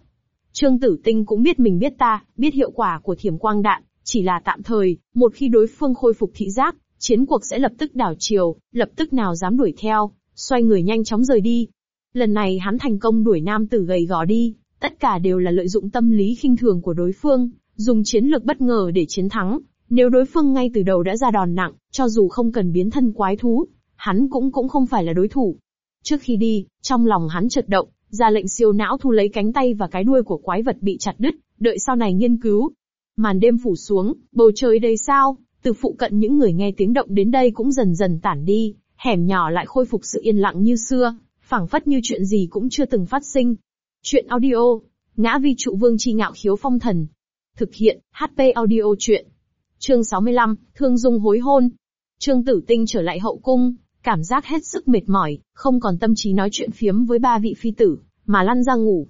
Trương Tử Tinh cũng biết mình biết ta, biết hiệu quả của thiểm quang đạn, chỉ là tạm thời, một khi đối phương khôi phục thị giác, chiến cuộc sẽ lập tức đảo chiều, lập tức nào dám đuổi theo, xoay người nhanh chóng rời đi. Lần này hắn thành công đuổi nam tử gầy gò đi, tất cả đều là lợi dụng tâm lý khinh thường của đối phương, dùng chiến lược bất ngờ để chiến thắng. Nếu đối phương ngay từ đầu đã ra đòn nặng, cho dù không cần biến thân quái thú, hắn cũng cũng không phải là đối thủ. Trước khi đi, trong lòng hắn chợt động, ra lệnh siêu não thu lấy cánh tay và cái đuôi của quái vật bị chặt đứt, đợi sau này nghiên cứu. Màn đêm phủ xuống, bầu trời đầy sao, từ phụ cận những người nghe tiếng động đến đây cũng dần dần tản đi, hẻm nhỏ lại khôi phục sự yên lặng như xưa, phảng phất như chuyện gì cũng chưa từng phát sinh. Chuyện audio, ngã vi trụ vương chi ngạo khiếu phong thần. Thực hiện, HP audio chuyện. Chương 65, Thương Dung hối hôn. Trương Tử Tinh trở lại hậu cung, cảm giác hết sức mệt mỏi, không còn tâm trí nói chuyện phiếm với ba vị phi tử, mà lăn ra ngủ.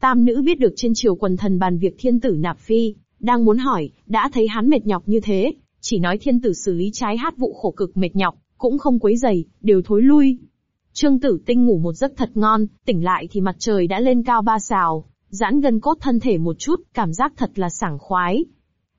Tam nữ biết được trên triều quần thần bàn việc thiên tử nạp phi, đang muốn hỏi, đã thấy hắn mệt nhọc như thế, chỉ nói thiên tử xử lý trái hát vụ khổ cực mệt nhọc, cũng không quấy giày, đều thối lui. Trương tử tinh ngủ một giấc thật ngon, tỉnh lại thì mặt trời đã lên cao ba xào, giãn gần cốt thân thể một chút, cảm giác thật là sảng khoái.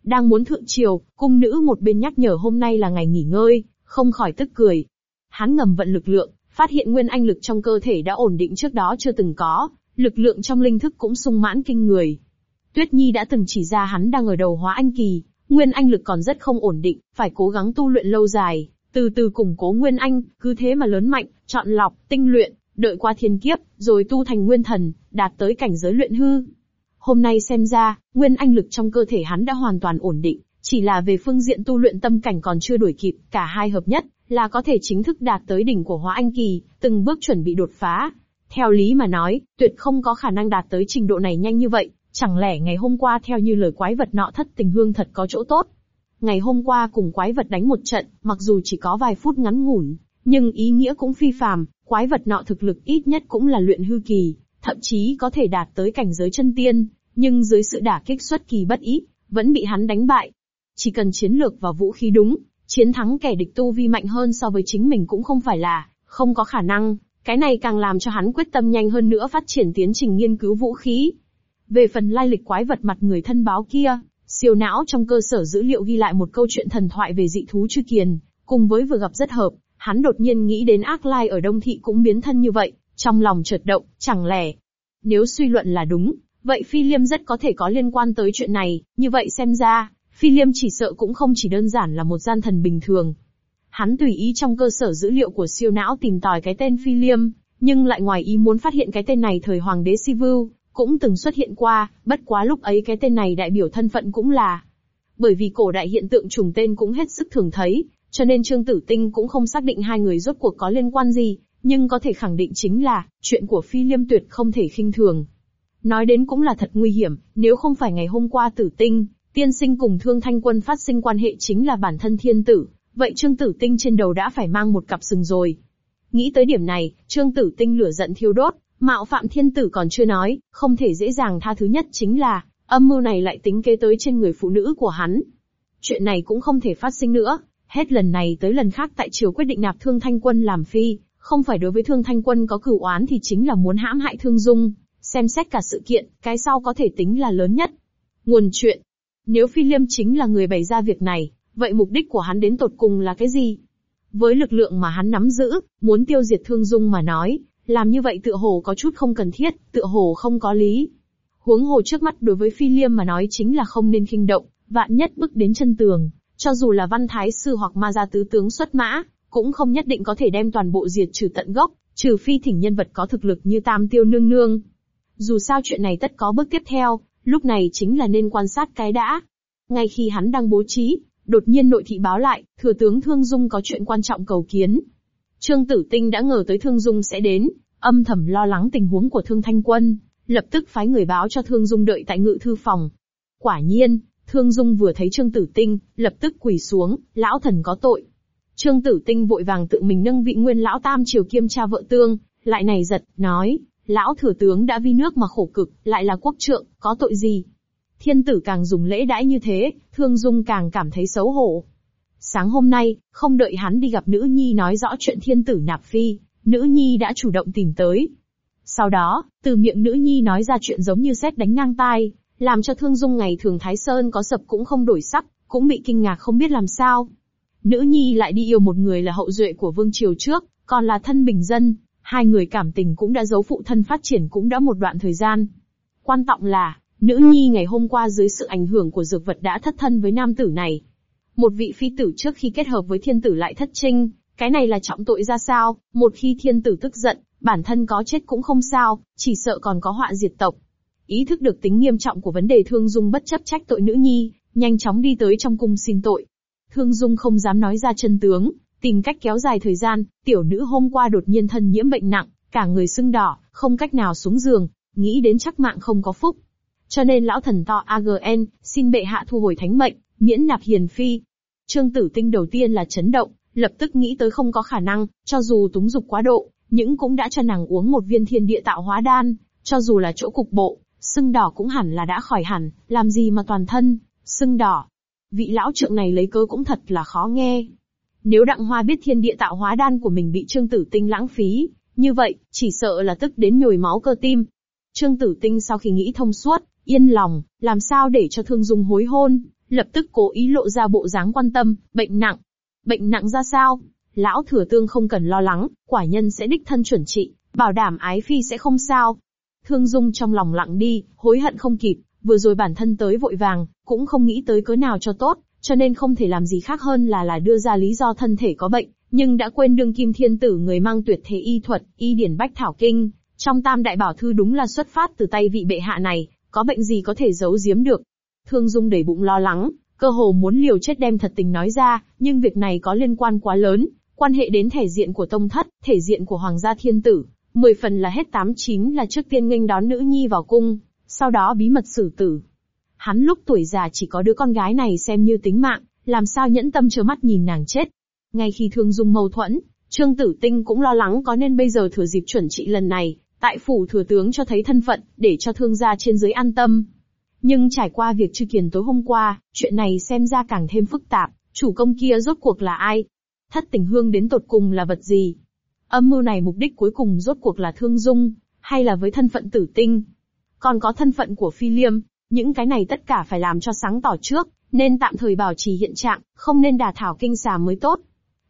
Đang muốn thượng triều, cung nữ một bên nhắc nhở hôm nay là ngày nghỉ ngơi, không khỏi tức cười. Hắn ngầm vận lực lượng, phát hiện nguyên anh lực trong cơ thể đã ổn định trước đó chưa từng có, lực lượng trong linh thức cũng sung mãn kinh người. Tuyết Nhi đã từng chỉ ra hắn đang ở đầu hóa anh kỳ, Nguyên Anh lực còn rất không ổn định, phải cố gắng tu luyện lâu dài, từ từ củng cố Nguyên Anh, cứ thế mà lớn mạnh, chọn lọc, tinh luyện, đợi qua thiên kiếp, rồi tu thành Nguyên Thần, đạt tới cảnh giới luyện hư. Hôm nay xem ra, Nguyên Anh lực trong cơ thể hắn đã hoàn toàn ổn định, chỉ là về phương diện tu luyện tâm cảnh còn chưa đuổi kịp, cả hai hợp nhất, là có thể chính thức đạt tới đỉnh của hóa anh kỳ, từng bước chuẩn bị đột phá. Theo lý mà nói, tuyệt không có khả năng đạt tới trình độ này nhanh như vậy, Chẳng lẽ ngày hôm qua theo như lời quái vật nọ thất tình hương thật có chỗ tốt? Ngày hôm qua cùng quái vật đánh một trận, mặc dù chỉ có vài phút ngắn ngủn, nhưng ý nghĩa cũng phi phàm, quái vật nọ thực lực ít nhất cũng là luyện hư kỳ, thậm chí có thể đạt tới cảnh giới chân tiên, nhưng dưới sự đả kích xuất kỳ bất ý, vẫn bị hắn đánh bại. Chỉ cần chiến lược và vũ khí đúng, chiến thắng kẻ địch tu vi mạnh hơn so với chính mình cũng không phải là không có khả năng, cái này càng làm cho hắn quyết tâm nhanh hơn nữa phát triển tiến trình nghiên cứu vũ khí. Về phần lai lịch quái vật mặt người thân báo kia, siêu não trong cơ sở dữ liệu ghi lại một câu chuyện thần thoại về dị thú chư kiền, cùng với vừa gặp rất hợp, hắn đột nhiên nghĩ đến ác lai ở Đông Thị cũng biến thân như vậy, trong lòng chợt động, chẳng lẽ. Nếu suy luận là đúng, vậy Phi Liêm rất có thể có liên quan tới chuyện này, như vậy xem ra, Phi Liêm chỉ sợ cũng không chỉ đơn giản là một gian thần bình thường. Hắn tùy ý trong cơ sở dữ liệu của siêu não tìm tòi cái tên Phi Liêm, nhưng lại ngoài ý muốn phát hiện cái tên này thời Hoàng đế Sivu, cũng từng xuất hiện qua, bất quá lúc ấy cái tên này đại biểu thân phận cũng là. Bởi vì cổ đại hiện tượng trùng tên cũng hết sức thường thấy, cho nên Trương Tử Tinh cũng không xác định hai người rốt cuộc có liên quan gì, nhưng có thể khẳng định chính là, chuyện của Phi Liêm tuyệt không thể khinh thường. Nói đến cũng là thật nguy hiểm, nếu không phải ngày hôm qua Tử Tinh, tiên sinh cùng Thương Thanh Quân phát sinh quan hệ chính là bản thân thiên tử, vậy Trương Tử Tinh trên đầu đã phải mang một cặp sừng rồi. Nghĩ tới điểm này, Trương Tử Tinh lửa giận thiêu đốt, mạo phạm thiên tử còn chưa nói, không thể dễ dàng tha thứ nhất chính là, âm mưu này lại tính kế tới trên người phụ nữ của hắn. Chuyện này cũng không thể phát sinh nữa, hết lần này tới lần khác tại triều quyết định nạp Thương Thanh Quân làm phi, không phải đối với Thương Thanh Quân có cửu oán thì chính là muốn hãm hại Thương Dung, xem xét cả sự kiện, cái sau có thể tính là lớn nhất. Nguồn chuyện. Nếu Phi Liêm chính là người bày ra việc này, vậy mục đích của hắn đến tột cùng là cái gì? Với lực lượng mà hắn nắm giữ, muốn tiêu diệt Thương Dung mà nói, làm như vậy tựa hồ có chút không cần thiết, tựa hồ không có lý. Huống hồ trước mắt đối với Phi Liêm mà nói chính là không nên kinh động, vạn nhất bước đến chân tường, cho dù là văn thái sư hoặc ma gia tứ tướng xuất mã, cũng không nhất định có thể đem toàn bộ diệt trừ tận gốc, trừ phi thỉnh nhân vật có thực lực như Tam Tiêu Nương Nương. Dù sao chuyện này tất có bước tiếp theo, lúc này chính là nên quan sát cái đã. Ngay khi hắn đang bố trí, đột nhiên nội thị báo lại, thừa tướng Thương Dung có chuyện quan trọng cầu kiến. Trương Tử Tinh đã ngờ tới Thương Dung sẽ đến, âm thầm lo lắng tình huống của Thương Thanh Quân, lập tức phái người báo cho Thương Dung đợi tại ngự thư phòng. Quả nhiên, Thương Dung vừa thấy Trương Tử Tinh, lập tức quỳ xuống, lão thần có tội. Trương Tử Tinh vội vàng tự mình nâng vị nguyên lão tam triều kiêm cha vợ tương, lại này giật, nói, lão thừa tướng đã vi nước mà khổ cực, lại là quốc trượng, có tội gì? Thiên tử càng dùng lễ đãi như thế, Thương Dung càng cảm thấy xấu hổ. Sáng hôm nay, không đợi hắn đi gặp nữ nhi nói rõ chuyện thiên tử nạp phi, nữ nhi đã chủ động tìm tới. Sau đó, từ miệng nữ nhi nói ra chuyện giống như xét đánh ngang tai, làm cho Thương Dung ngày thường Thái Sơn có sập cũng không đổi sắc, cũng bị kinh ngạc không biết làm sao. Nữ nhi lại đi yêu một người là hậu duệ của vương triều trước, còn là thân bình dân, hai người cảm tình cũng đã giấu phụ thân phát triển cũng đã một đoạn thời gian. Quan trọng là, nữ nhi ngày hôm qua dưới sự ảnh hưởng của dược vật đã thất thân với nam tử này. Một vị phi tử trước khi kết hợp với thiên tử lại thất trinh, cái này là trọng tội ra sao, một khi thiên tử tức giận, bản thân có chết cũng không sao, chỉ sợ còn có họa diệt tộc. Ý thức được tính nghiêm trọng của vấn đề Thương Dung bất chấp trách tội nữ nhi, nhanh chóng đi tới trong cung xin tội. Thương Dung không dám nói ra chân tướng, tìm cách kéo dài thời gian, tiểu nữ hôm qua đột nhiên thân nhiễm bệnh nặng, cả người sưng đỏ, không cách nào xuống giường, nghĩ đến chắc mạng không có phúc. Cho nên lão thần to AGN, xin bệ hạ thu hồi thánh mệnh, miễn nạp hiền phi. Trương tử tinh đầu tiên là chấn động, lập tức nghĩ tới không có khả năng, cho dù túng dục quá độ, những cũng đã cho nàng uống một viên thiên địa tạo hóa đan, cho dù là chỗ cục bộ, sưng đỏ cũng hẳn là đã khỏi hẳn, làm gì mà toàn thân, sưng đỏ. Vị lão trượng này lấy cớ cũng thật là khó nghe. Nếu đặng hoa biết thiên địa tạo hóa đan của mình bị trương tử tinh lãng phí, như vậy, chỉ sợ là tức đến nhồi máu cơ tim. Trương tử tinh sau khi nghĩ thông suốt, yên lòng, làm sao để cho thương dung hối hôn, lập tức cố ý lộ ra bộ dáng quan tâm, bệnh nặng. Bệnh nặng ra sao? Lão thừa tương không cần lo lắng, quả nhân sẽ đích thân chuẩn trị, bảo đảm ái phi sẽ không sao. Thương Dung trong lòng lặng đi, hối hận không kịp, vừa rồi bản thân tới vội vàng, cũng không nghĩ tới cớ nào cho tốt, cho nên không thể làm gì khác hơn là là đưa ra lý do thân thể có bệnh, nhưng đã quên đương kim thiên tử người mang tuyệt thế y thuật, y điển bách thảo kinh, trong tam đại bảo thư đúng là xuất phát từ tay vị bệ hạ này, có bệnh gì có thể giấu giếm được. Thương Dung đầy bụng lo lắng, cơ hồ muốn liều chết đem thật tình nói ra, nhưng việc này có liên quan quá lớn, quan hệ đến thể diện của tông thất, thể diện của hoàng gia thiên tử, mười phần là hết tám chín là trước tiên nghênh đón nữ nhi vào cung, sau đó bí mật xử tử. Hắn lúc tuổi già chỉ có đứa con gái này xem như tính mạng, làm sao nhẫn tâm trơ mắt nhìn nàng chết. Ngay khi thương dung mâu thuẫn, Trương Tử Tinh cũng lo lắng có nên bây giờ thừa dịp chuẩn trị lần này, tại phủ thừa tướng cho thấy thân phận, để cho thương gia trên dưới an tâm. Nhưng trải qua việc trừ kiền tối hôm qua, chuyện này xem ra càng thêm phức tạp, chủ công kia rốt cuộc là ai? Thất tình hương đến tột cùng là vật gì? Âm mưu này mục đích cuối cùng rốt cuộc là thương dung, hay là với thân phận tử tinh? Còn có thân phận của phi liêm, những cái này tất cả phải làm cho sáng tỏ trước, nên tạm thời bảo trì hiện trạng, không nên đà thảo kinh xà mới tốt.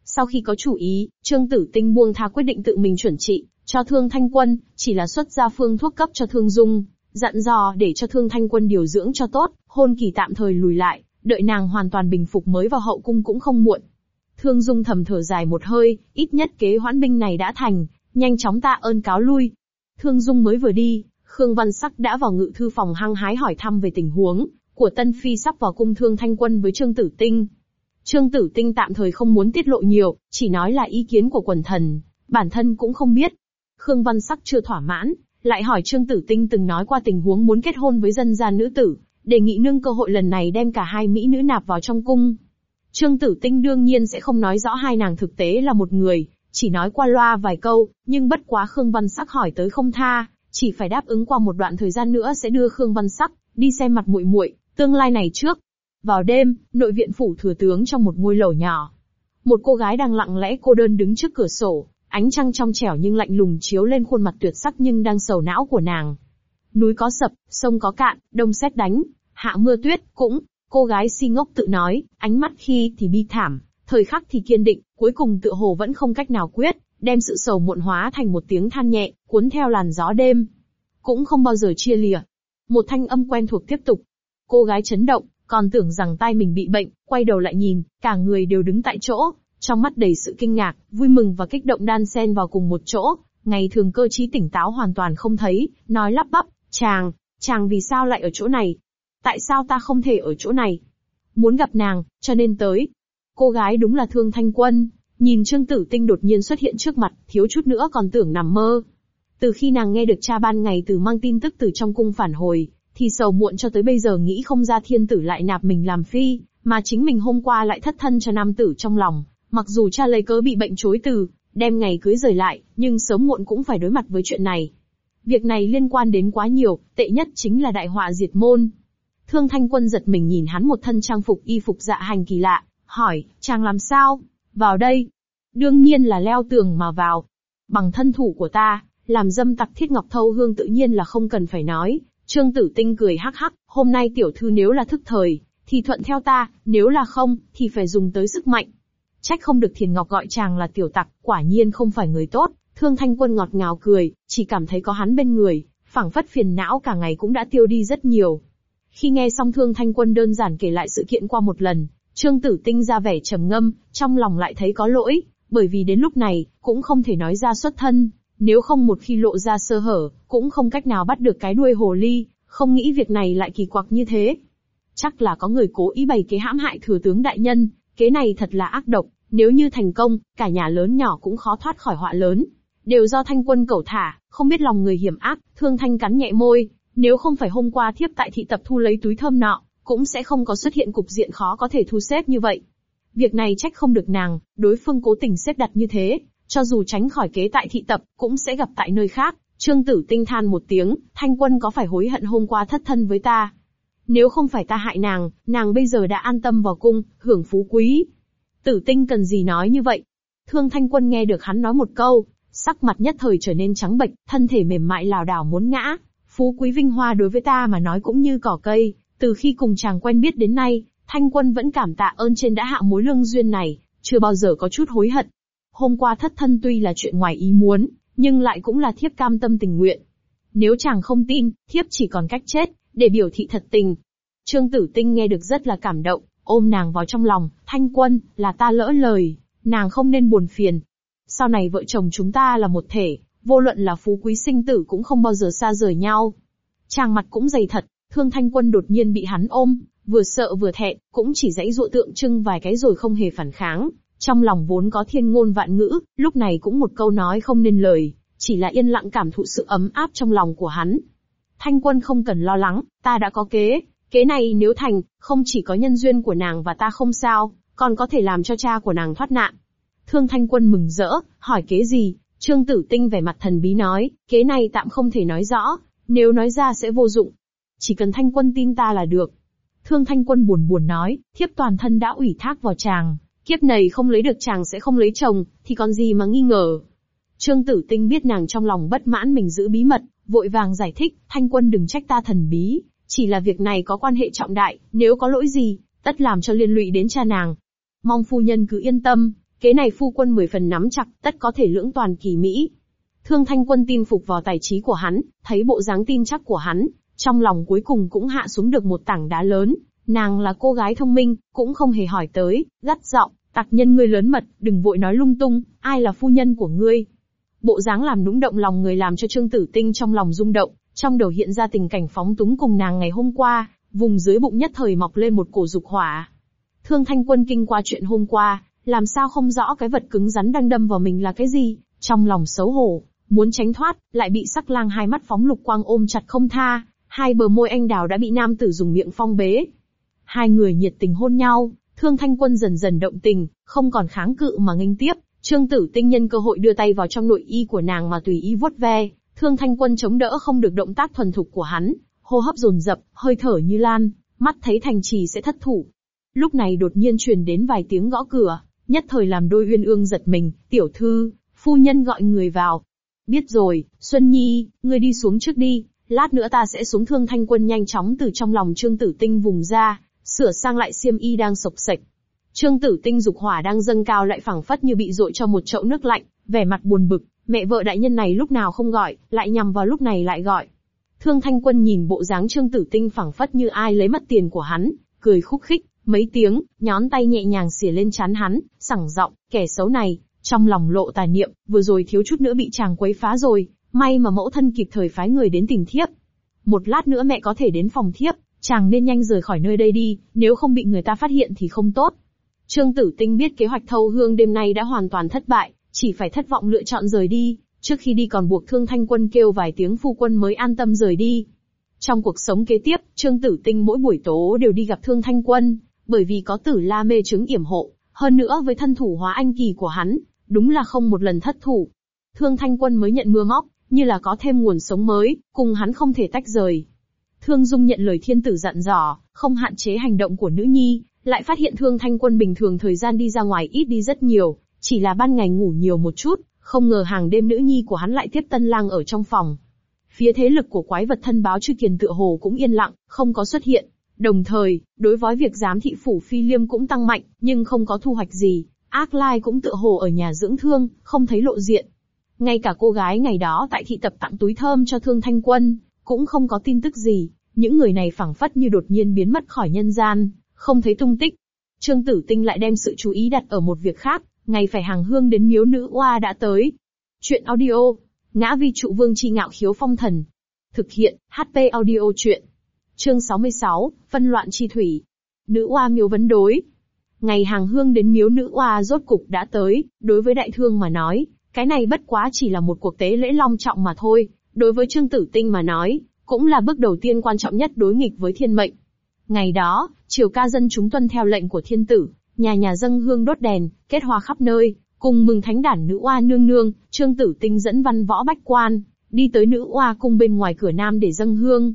Sau khi có chủ ý, Trương Tử Tinh buông tha quyết định tự mình chuẩn trị, cho Thương Thanh Quân, chỉ là xuất ra phương thuốc cấp cho Thương Dung, dặn dò để cho Thương Thanh Quân điều dưỡng cho tốt, hôn kỳ tạm thời lùi lại, đợi nàng hoàn toàn bình phục mới vào hậu cung cũng không muộn. Thương Dung thầm thở dài một hơi, ít nhất kế hoãn binh này đã thành, nhanh chóng tạ ơn cáo lui. Thương Dung mới vừa đi, Khương Văn Sắc đã vào ngự thư phòng hăng hái hỏi thăm về tình huống của Tân Phi sắp vào cung Thương Thanh Quân với Trương Tử Tinh. Trương Tử Tinh tạm thời không muốn tiết lộ nhiều, chỉ nói là ý kiến của quần thần, bản thân cũng không biết. Khương Văn Sắc chưa thỏa mãn, lại hỏi Trương Tử Tinh từng nói qua tình huống muốn kết hôn với dân gian nữ tử, đề nghị nương cơ hội lần này đem cả hai mỹ nữ nạp vào trong cung. Trương Tử Tinh đương nhiên sẽ không nói rõ hai nàng thực tế là một người, chỉ nói qua loa vài câu, nhưng bất quá Khương Văn Sắc hỏi tới không tha, chỉ phải đáp ứng qua một đoạn thời gian nữa sẽ đưa Khương Văn Sắc đi xem mặt muội muội, tương lai này trước. Vào đêm, nội viện phủ thừa tướng trong một ngôi lầu nhỏ, một cô gái đang lặng lẽ cô đơn đứng trước cửa sổ, ánh trăng trong trẻo nhưng lạnh lùng chiếu lên khuôn mặt tuyệt sắc nhưng đang sầu não của nàng. Núi có sập, sông có cạn, đông xét đánh, hạ mưa tuyết, cũng, cô gái si ngốc tự nói, ánh mắt khi thì bi thảm, thời khắc thì kiên định, cuối cùng tựa hồ vẫn không cách nào quyết, đem sự sầu muộn hóa thành một tiếng than nhẹ, cuốn theo làn gió đêm. Cũng không bao giờ chia lìa. Một thanh âm quen thuộc tiếp tục. Cô gái chấn động, còn tưởng rằng tai mình bị bệnh, quay đầu lại nhìn, cả người đều đứng tại chỗ, trong mắt đầy sự kinh ngạc, vui mừng và kích động đan xen vào cùng một chỗ. Ngày thường cơ trí tỉnh táo hoàn toàn không thấy, nói lắp bắp, chàng, chàng vì sao lại ở chỗ này? Tại sao ta không thể ở chỗ này? Muốn gặp nàng, cho nên tới. Cô gái đúng là Thương Thanh Quân, nhìn Trương Tử Tinh đột nhiên xuất hiện trước mặt, thiếu chút nữa còn tưởng nằm mơ. Từ khi nàng nghe được cha ban ngày từ mang tin tức từ trong cung phản hồi, thì sầu muộn cho tới bây giờ nghĩ không ra thiên tử lại nạp mình làm phi, mà chính mình hôm qua lại thất thân cho nam tử trong lòng. Mặc dù cha lấy cớ bị bệnh chối từ, đem ngày cưới rời lại, nhưng sớm muộn cũng phải đối mặt với chuyện này. Việc này liên quan đến quá nhiều, tệ nhất chính là đại họa diệt môn. Thương Thanh Quân giật mình nhìn hắn một thân trang phục y phục dạ hành kỳ lạ, hỏi, chàng làm sao? Vào đây. Đương nhiên là leo tường mà vào. Bằng thân thủ của ta, làm dâm tặc thiết ngọc thâu hương tự nhiên là không cần phải nói. Trương Tử Tinh cười hắc hắc, hôm nay tiểu thư nếu là thức thời, thì thuận theo ta, nếu là không, thì phải dùng tới sức mạnh. Trách không được Thiền Ngọc gọi chàng là tiểu tặc, quả nhiên không phải người tốt. Thương Thanh Quân ngọt ngào cười, chỉ cảm thấy có hắn bên người, phảng phất phiền não cả ngày cũng đã tiêu đi rất nhiều. Khi nghe xong Thương Thanh Quân đơn giản kể lại sự kiện qua một lần, Trương Tử Tinh ra vẻ trầm ngâm, trong lòng lại thấy có lỗi, bởi vì đến lúc này, cũng không thể nói ra xuất thân, nếu không một khi lộ ra sơ hở, cũng không cách nào bắt được cái đuôi hồ ly, không nghĩ việc này lại kỳ quặc như thế. Chắc là có người cố ý bày kế hãm hại thừa tướng đại nhân, kế này thật là ác độc, nếu như thành công, cả nhà lớn nhỏ cũng khó thoát khỏi họa lớn. Đều do thanh quân cẩu thả, không biết lòng người hiểm ác, thương thanh cắn nhẹ môi, nếu không phải hôm qua thiếp tại thị tập thu lấy túi thơm nọ, cũng sẽ không có xuất hiện cục diện khó có thể thu xếp như vậy. Việc này trách không được nàng, đối phương cố tình xếp đặt như thế, cho dù tránh khỏi kế tại thị tập, cũng sẽ gặp tại nơi khác. Trương Tử Tinh than một tiếng, thanh quân có phải hối hận hôm qua thất thân với ta? Nếu không phải ta hại nàng, nàng bây giờ đã an tâm vào cung, hưởng phú quý. Tử Tinh cần gì nói như vậy? Thương Thanh Quân nghe được hắn nói một câu, sắc mặt nhất thời trở nên trắng bệch, thân thể mềm mại lảo đảo muốn ngã. Phú quý vinh hoa đối với ta mà nói cũng như cỏ cây, từ khi cùng chàng quen biết đến nay, Thanh Quân vẫn cảm tạ ơn trên đã hạ mối lương duyên này, chưa bao giờ có chút hối hận. Hôm qua thất thân tuy là chuyện ngoài ý muốn, nhưng lại cũng là thiếp cam tâm tình nguyện. Nếu chàng không tin, thiếp chỉ còn cách chết, để biểu thị thật tình. Trương Tử Tinh nghe được rất là cảm động, ôm nàng vào trong lòng, Thanh Quân, là ta lỡ lời, nàng không nên buồn phiền. Sau này vợ chồng chúng ta là một thể, vô luận là phú quý sinh tử cũng không bao giờ xa rời nhau. Chàng mặt cũng dày thật, Thương Thanh Quân đột nhiên bị hắn ôm, vừa sợ vừa thẹn, cũng chỉ dãy dụa tượng trưng vài cái rồi không hề phản kháng. Trong lòng vốn có thiên ngôn vạn ngữ, lúc này cũng một câu nói không nên lời, chỉ là yên lặng cảm thụ sự ấm áp trong lòng của hắn. Thanh Quân không cần lo lắng, ta đã có kế, Kế này nếu thành, không chỉ có nhân duyên của nàng và ta không sao, còn có thể làm cho cha của nàng thoát nạn. Thương Thanh Quân mừng rỡ, hỏi kế gì? Trương Tử Tinh vẻ mặt thần bí nói, kế này tạm không thể nói rõ, nếu nói ra sẽ vô dụng. Chỉ cần Thanh Quân tin ta là được. Thương Thanh Quân buồn buồn nói, thiếp toàn thân đã ủy thác vào chàng, kiếp này không lấy được chàng sẽ không lấy chồng, thì còn gì mà nghi ngờ. Trương Tử Tinh biết nàng trong lòng bất mãn mình giữ bí mật, vội vàng giải thích, Thanh Quân đừng trách ta thần bí, chỉ là việc này có quan hệ trọng đại, nếu có lỗi gì, tất làm cho liên lụy đến cha nàng. Mong phu nhân cứ yên tâm, kế này phu quân mười phần nắm chặt, tất có thể lưỡng toàn kỳ mỹ. Thương Thanh Quân tin phục vào tài trí của hắn, thấy bộ dáng tin chắc của hắn, trong lòng cuối cùng cũng hạ xuống được một tảng đá lớn. Nàng là cô gái thông minh, cũng không hề hỏi tới, gắt giọng, tặc nhân ngươi lớn mật, đừng vội nói lung tung, ai là phu nhân của ngươi. Bộ dáng làm nũng động lòng người làm cho Trương Tử Tinh trong lòng rung động, trong đầu hiện ra tình cảnh phóng túng cùng nàng ngày hôm qua, vùng dưới bụng nhất thời mọc lên một cổ dục hỏa. Thương Thanh Quân kinh qua chuyện hôm qua, làm sao không rõ cái vật cứng rắn đang đâm vào mình là cái gì, trong lòng xấu hổ, muốn tránh thoát, lại bị sắc lang hai mắt phóng lục quang ôm chặt không tha, hai bờ môi anh đào đã bị nam tử dùng miệng phong bế. Hai người nhiệt tình hôn nhau, Thương Thanh Quân dần dần động tình, không còn kháng cự mà nghênh tiếp, Trương Tử Tinh nhân cơ hội đưa tay vào trong nội y của nàng mà tùy ý vuốt ve, Thương Thanh Quân chống đỡ không được động tác thuần thục của hắn, hô hấp dồn dập, hơi thở như lan, mắt thấy thành trì sẽ thất thủ. Lúc này đột nhiên truyền đến vài tiếng gõ cửa, nhất thời làm đôi uyên ương giật mình, tiểu thư, phu nhân gọi người vào. Biết rồi, Xuân Nhi, ngươi đi xuống trước đi, lát nữa ta sẽ xuống thương thanh quân nhanh chóng từ trong lòng trương tử tinh vùng ra, sửa sang lại xiêm y đang sộc sạch. Trương tử tinh dục hỏa đang dâng cao lại phẳng phất như bị dội cho một chậu nước lạnh, vẻ mặt buồn bực, mẹ vợ đại nhân này lúc nào không gọi, lại nhằm vào lúc này lại gọi. Thương Thanh Quân nhìn bộ dáng Trương Tử Tinh phẳng phất như ai lấy mất tiền của hắn, cười khúc khích, mấy tiếng, nhón tay nhẹ nhàng xỉa lên chán hắn, sẳng giọng, kẻ xấu này, trong lòng lộ tà niệm, vừa rồi thiếu chút nữa bị chàng quấy phá rồi, may mà mẫu thân kịp thời phái người đến tìm thiếp. Một lát nữa mẹ có thể đến phòng thiếp, chàng nên nhanh rời khỏi nơi đây đi, nếu không bị người ta phát hiện thì không tốt. Trương Tử Tinh biết kế hoạch thâu hương đêm nay đã hoàn toàn thất bại, chỉ phải thất vọng lựa chọn rời đi, trước khi đi còn buộc Thương Thanh Quân kêu vài tiếng phu quân mới an tâm rời đi. Trong cuộc sống kế tiếp, Trương Tử Tinh mỗi buổi tố đều đi gặp Thương Thanh Quân, bởi vì có tử la mê chứng yểm hộ, hơn nữa với thân thủ hóa anh kỳ của hắn, đúng là không một lần thất thủ. Thương Thanh Quân mới nhận mưa móc, như là có thêm nguồn sống mới, cùng hắn không thể tách rời. Thương Dung nhận lời thiên tử dặn dò, không hạn chế hành động của nữ nhi, lại phát hiện Thương Thanh Quân bình thường thời gian đi ra ngoài ít đi rất nhiều, chỉ là ban ngày ngủ nhiều một chút, không ngờ hàng đêm nữ nhi của hắn lại tiếp tân lang ở trong phòng. Phía thế lực của quái vật thân báo chư kiền tựa hồ cũng yên lặng, không có xuất hiện. Đồng thời, đối với việc giám thị phủ phi liêm cũng tăng mạnh, nhưng không có thu hoạch gì. Ác Lai cũng tựa hồ ở nhà dưỡng thương, không thấy lộ diện. Ngay cả cô gái ngày đó tại thị tập tặng túi thơm cho thương thanh quân, cũng không có tin tức gì. Những người này phẳng phất như đột nhiên biến mất khỏi nhân gian, không thấy tung tích. Trương Tử Tinh lại đem sự chú ý đặt ở một việc khác, ngày phải hàng hương đến miếu nữ oa đã tới. Chuyện audio, ngã vi trụ vương chi ngạo khiếu phong thần. Thực hiện, HP audio chuyện. Chương 66, phân loạn chi thủy. Nữ oa miếu vấn đối. Ngày hàng hương đến miếu nữ oa rốt cục đã tới, đối với đại thương mà nói, cái này bất quá chỉ là một cuộc tế lễ long trọng mà thôi, đối với Trương Tử Tinh mà nói, cũng là bước đầu tiên quan trọng nhất đối nghịch với thiên mệnh. Ngày đó, triều ca dân chúng tuân theo lệnh của thiên tử, nhà nhà dâng hương đốt đèn, kết hoa khắp nơi, cùng mừng thánh đản nữ oa nương nương, Trương Tử Tinh dẫn văn võ bách quan, đi tới nữ oa cung bên ngoài cửa nam để dâng hương.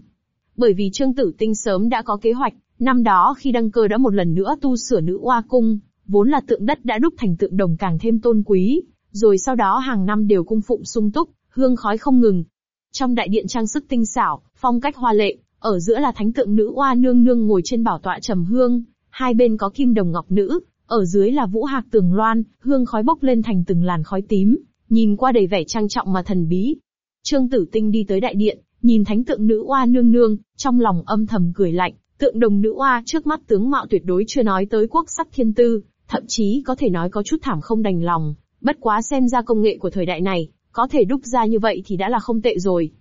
Bởi vì Trương Tử Tinh sớm đã có kế hoạch, năm đó khi đăng cơ đã một lần nữa tu sửa nữ oa cung, vốn là tượng đất đã đúc thành tượng đồng càng thêm tôn quý, rồi sau đó hàng năm đều cung phụng sung túc, hương khói không ngừng. Trong đại điện trang sức tinh xảo, phong cách hoa lệ, ở giữa là thánh tượng nữ oa nương nương ngồi trên bảo tọa trầm hương, hai bên có kim đồng ngọc nữ, ở dưới là vũ hạc tường loan, hương khói bốc lên thành từng làn khói tím, nhìn qua đầy vẻ trang trọng mà thần bí. Trương Tử Tinh đi tới đại điện, nhìn thánh tượng nữ oa nương nương, trong lòng âm thầm cười lạnh, tượng đồng nữ oa trước mắt tướng mạo tuyệt đối chưa nói tới quốc sắc thiên tư, thậm chí có thể nói có chút thảm không đành lòng, bất quá xem ra công nghệ của thời đại này, có thể đúc ra như vậy thì đã là không tệ rồi.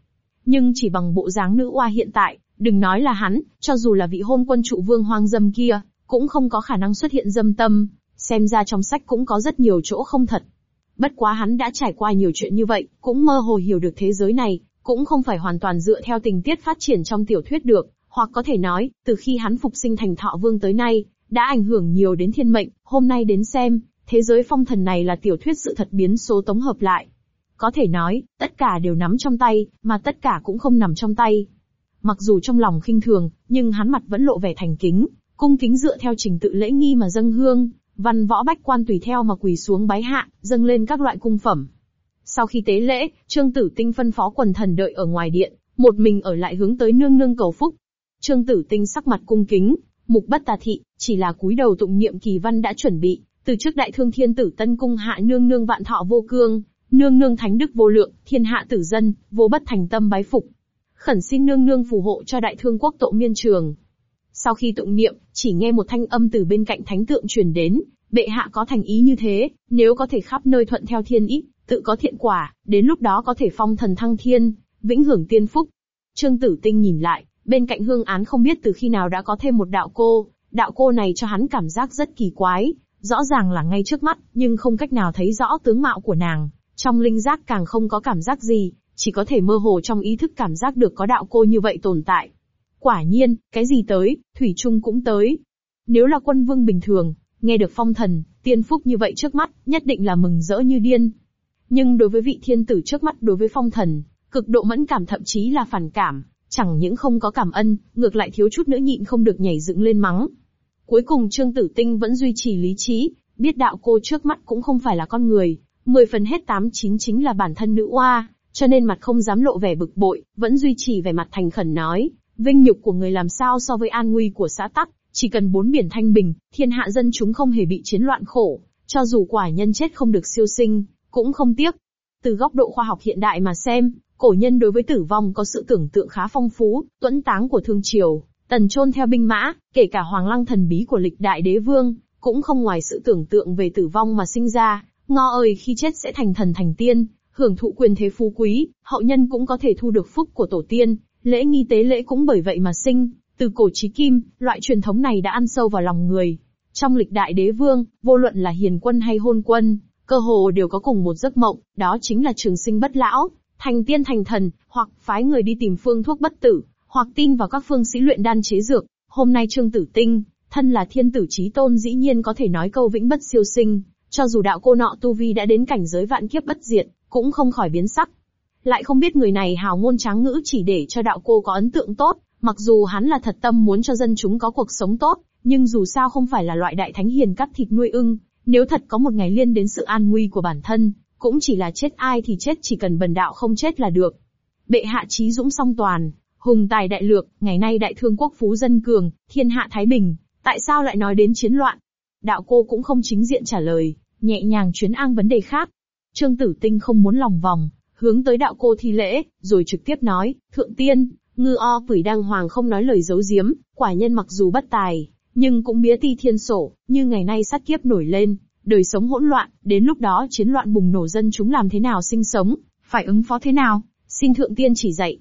Nhưng chỉ bằng bộ dáng nữ oa hiện tại, đừng nói là hắn, cho dù là vị hôn quân trụ vương hoang dâm kia, cũng không có khả năng xuất hiện dâm tâm, xem ra trong sách cũng có rất nhiều chỗ không thật. Bất quá hắn đã trải qua nhiều chuyện như vậy, cũng mơ hồ hiểu được thế giới này, cũng không phải hoàn toàn dựa theo tình tiết phát triển trong tiểu thuyết được, Hoặc có thể nói, từ khi hắn phục sinh thành thọ vương tới nay, đã ảnh hưởng nhiều đến thiên mệnh, hôm nay đến xem, thế giới phong thần này là tiểu thuyết sự thật biến số tống hợp lại. Có thể nói, tất cả đều nắm trong tay, mà tất cả cũng không nằm trong tay. Mặc dù trong lòng khinh thường, nhưng hắn mặt vẫn lộ vẻ thành kính, cung kính dựa theo trình tự lễ nghi mà dâng hương, văn võ bách quan tùy theo mà quỳ xuống bái hạ, dâng lên các loại cung phẩm. Sau khi tế lễ, Trương Tử Tinh phân phó quần thần đợi ở ngoài điện, một mình ở lại hướng tới nương nương cầu phúc. Trương Tử Tinh sắc mặt cung kính, mục bất tà thị, chỉ là cúi đầu tụng niệm kỳ văn đã chuẩn bị, từ trước đại thương thiên tử tân cung hạ nương nương vạn thọ vô cương, nương nương thánh đức vô lượng, thiên hạ tử dân, vô bất thành tâm bái phục. Khẩn xin nương nương phù hộ cho đại thương quốc tộ miên trường. Sau khi tụng niệm, chỉ nghe một thanh âm từ bên cạnh thánh tượng truyền đến, bệ hạ có thành ý như thế, nếu có thể khắp nơi thuận theo thiên ý, tự có thiện quả, đến lúc đó có thể phong thần thăng thiên, vĩnh hưởng tiên phúc. Trương Tử Tinh nhìn lại, bên cạnh hương án không biết từ khi nào đã có thêm một đạo cô, đạo cô này cho hắn cảm giác rất kỳ quái, rõ ràng là ngay trước mắt, nhưng không cách nào thấy rõ tướng mạo của nàng. Trong linh giác càng không có cảm giác gì, chỉ có thể mơ hồ trong ý thức cảm giác được có đạo cô như vậy tồn tại. Quả nhiên, cái gì tới, Thủy Trung cũng tới. Nếu là quân vương bình thường, nghe được phong thần, tiên phúc như vậy trước mắt, nhất định là mừng rỡ như điên. Nhưng đối với vị thiên tử trước mắt đối với phong thần, cực độ mẫn cảm thậm chí là phản cảm, chẳng những không có cảm ân, ngược lại thiếu chút nữa nhịn không được nhảy dựng lên mắng. Cuối cùng Trương Tử Tinh vẫn duy trì lý trí, biết đạo cô trước mắt cũng không phải là con người, mười phần hết tám chín chính là bản thân nữ oa, cho nên mặt không dám lộ vẻ bực bội, vẫn duy trì vẻ mặt thành khẩn nói, vinh nhục của người làm sao so với an nguy của xã tắc, chỉ cần bốn biển thanh bình, thiên hạ dân chúng không hề bị chiến loạn khổ, cho dù quả nhân chết không được siêu sinh, cũng không tiếc. Từ góc độ khoa học hiện đại mà xem, cổ nhân đối với tử vong có sự tưởng tượng khá phong phú, tuẫn táng của thương triều, tần chôn theo binh mã, kể cả hoàng lăng thần bí của lịch đại đế vương, cũng không ngoài sự tưởng tượng về tử vong mà sinh ra, ngo ơi khi chết sẽ thành thần thành tiên, hưởng thụ quyền thế phú quý, hậu nhân cũng có thể thu được phúc của tổ tiên, lễ nghi tế lễ cũng bởi vậy mà sinh, từ cổ chí kim, loại truyền thống này đã ăn sâu vào lòng người. Trong lịch đại đế vương, vô luận là hiền quân hay hôn quân, cơ hồ đều có cùng một giấc mộng, đó chính là trường sinh bất lão, thành tiên thành thần, hoặc phái người đi tìm phương thuốc bất tử, hoặc tin vào các phương sĩ luyện đan chế dược. Hôm nay Trương Tử Tinh, thân là thiên tử trí tôn dĩ nhiên có thể nói câu vĩnh bất siêu sinh, cho dù đạo cô nọ tu vi đã đến cảnh giới vạn kiếp bất diệt, cũng không khỏi biến sắc. Lại không biết người này hào ngôn tráng ngữ chỉ để cho đạo cô có ấn tượng tốt, mặc dù hắn là thật tâm muốn cho dân chúng có cuộc sống tốt, nhưng dù sao không phải là loại đại thánh hiền cắt thịt nuôi ưng, nếu thật có một ngày liên đến sự an nguy của bản thân, cũng chỉ là chết ai thì chết chỉ cần bần đạo không chết là được. Bệ hạ trí dũng song toàn, hùng tài đại lược, ngày nay đại thương quốc phú dân cường, thiên hạ thái bình, tại sao lại nói đến chiến loạn? Đạo cô cũng không chính diện trả lời, nhẹ nhàng chuyến an vấn đề khác. Trương Tử Tinh không muốn lòng vòng, hướng tới đạo cô thi lễ, rồi trực tiếp nói, thượng tiên, ngư o phửi đăng hoàng không nói lời giấu giếm, quả nhân mặc dù bất tài, nhưng cũng bía ti thiên sổ, như ngày nay sát kiếp nổi lên, đời sống hỗn loạn, đến lúc đó chiến loạn bùng nổ dân chúng làm thế nào sinh sống, phải ứng phó thế nào, xin thượng tiên chỉ dạy.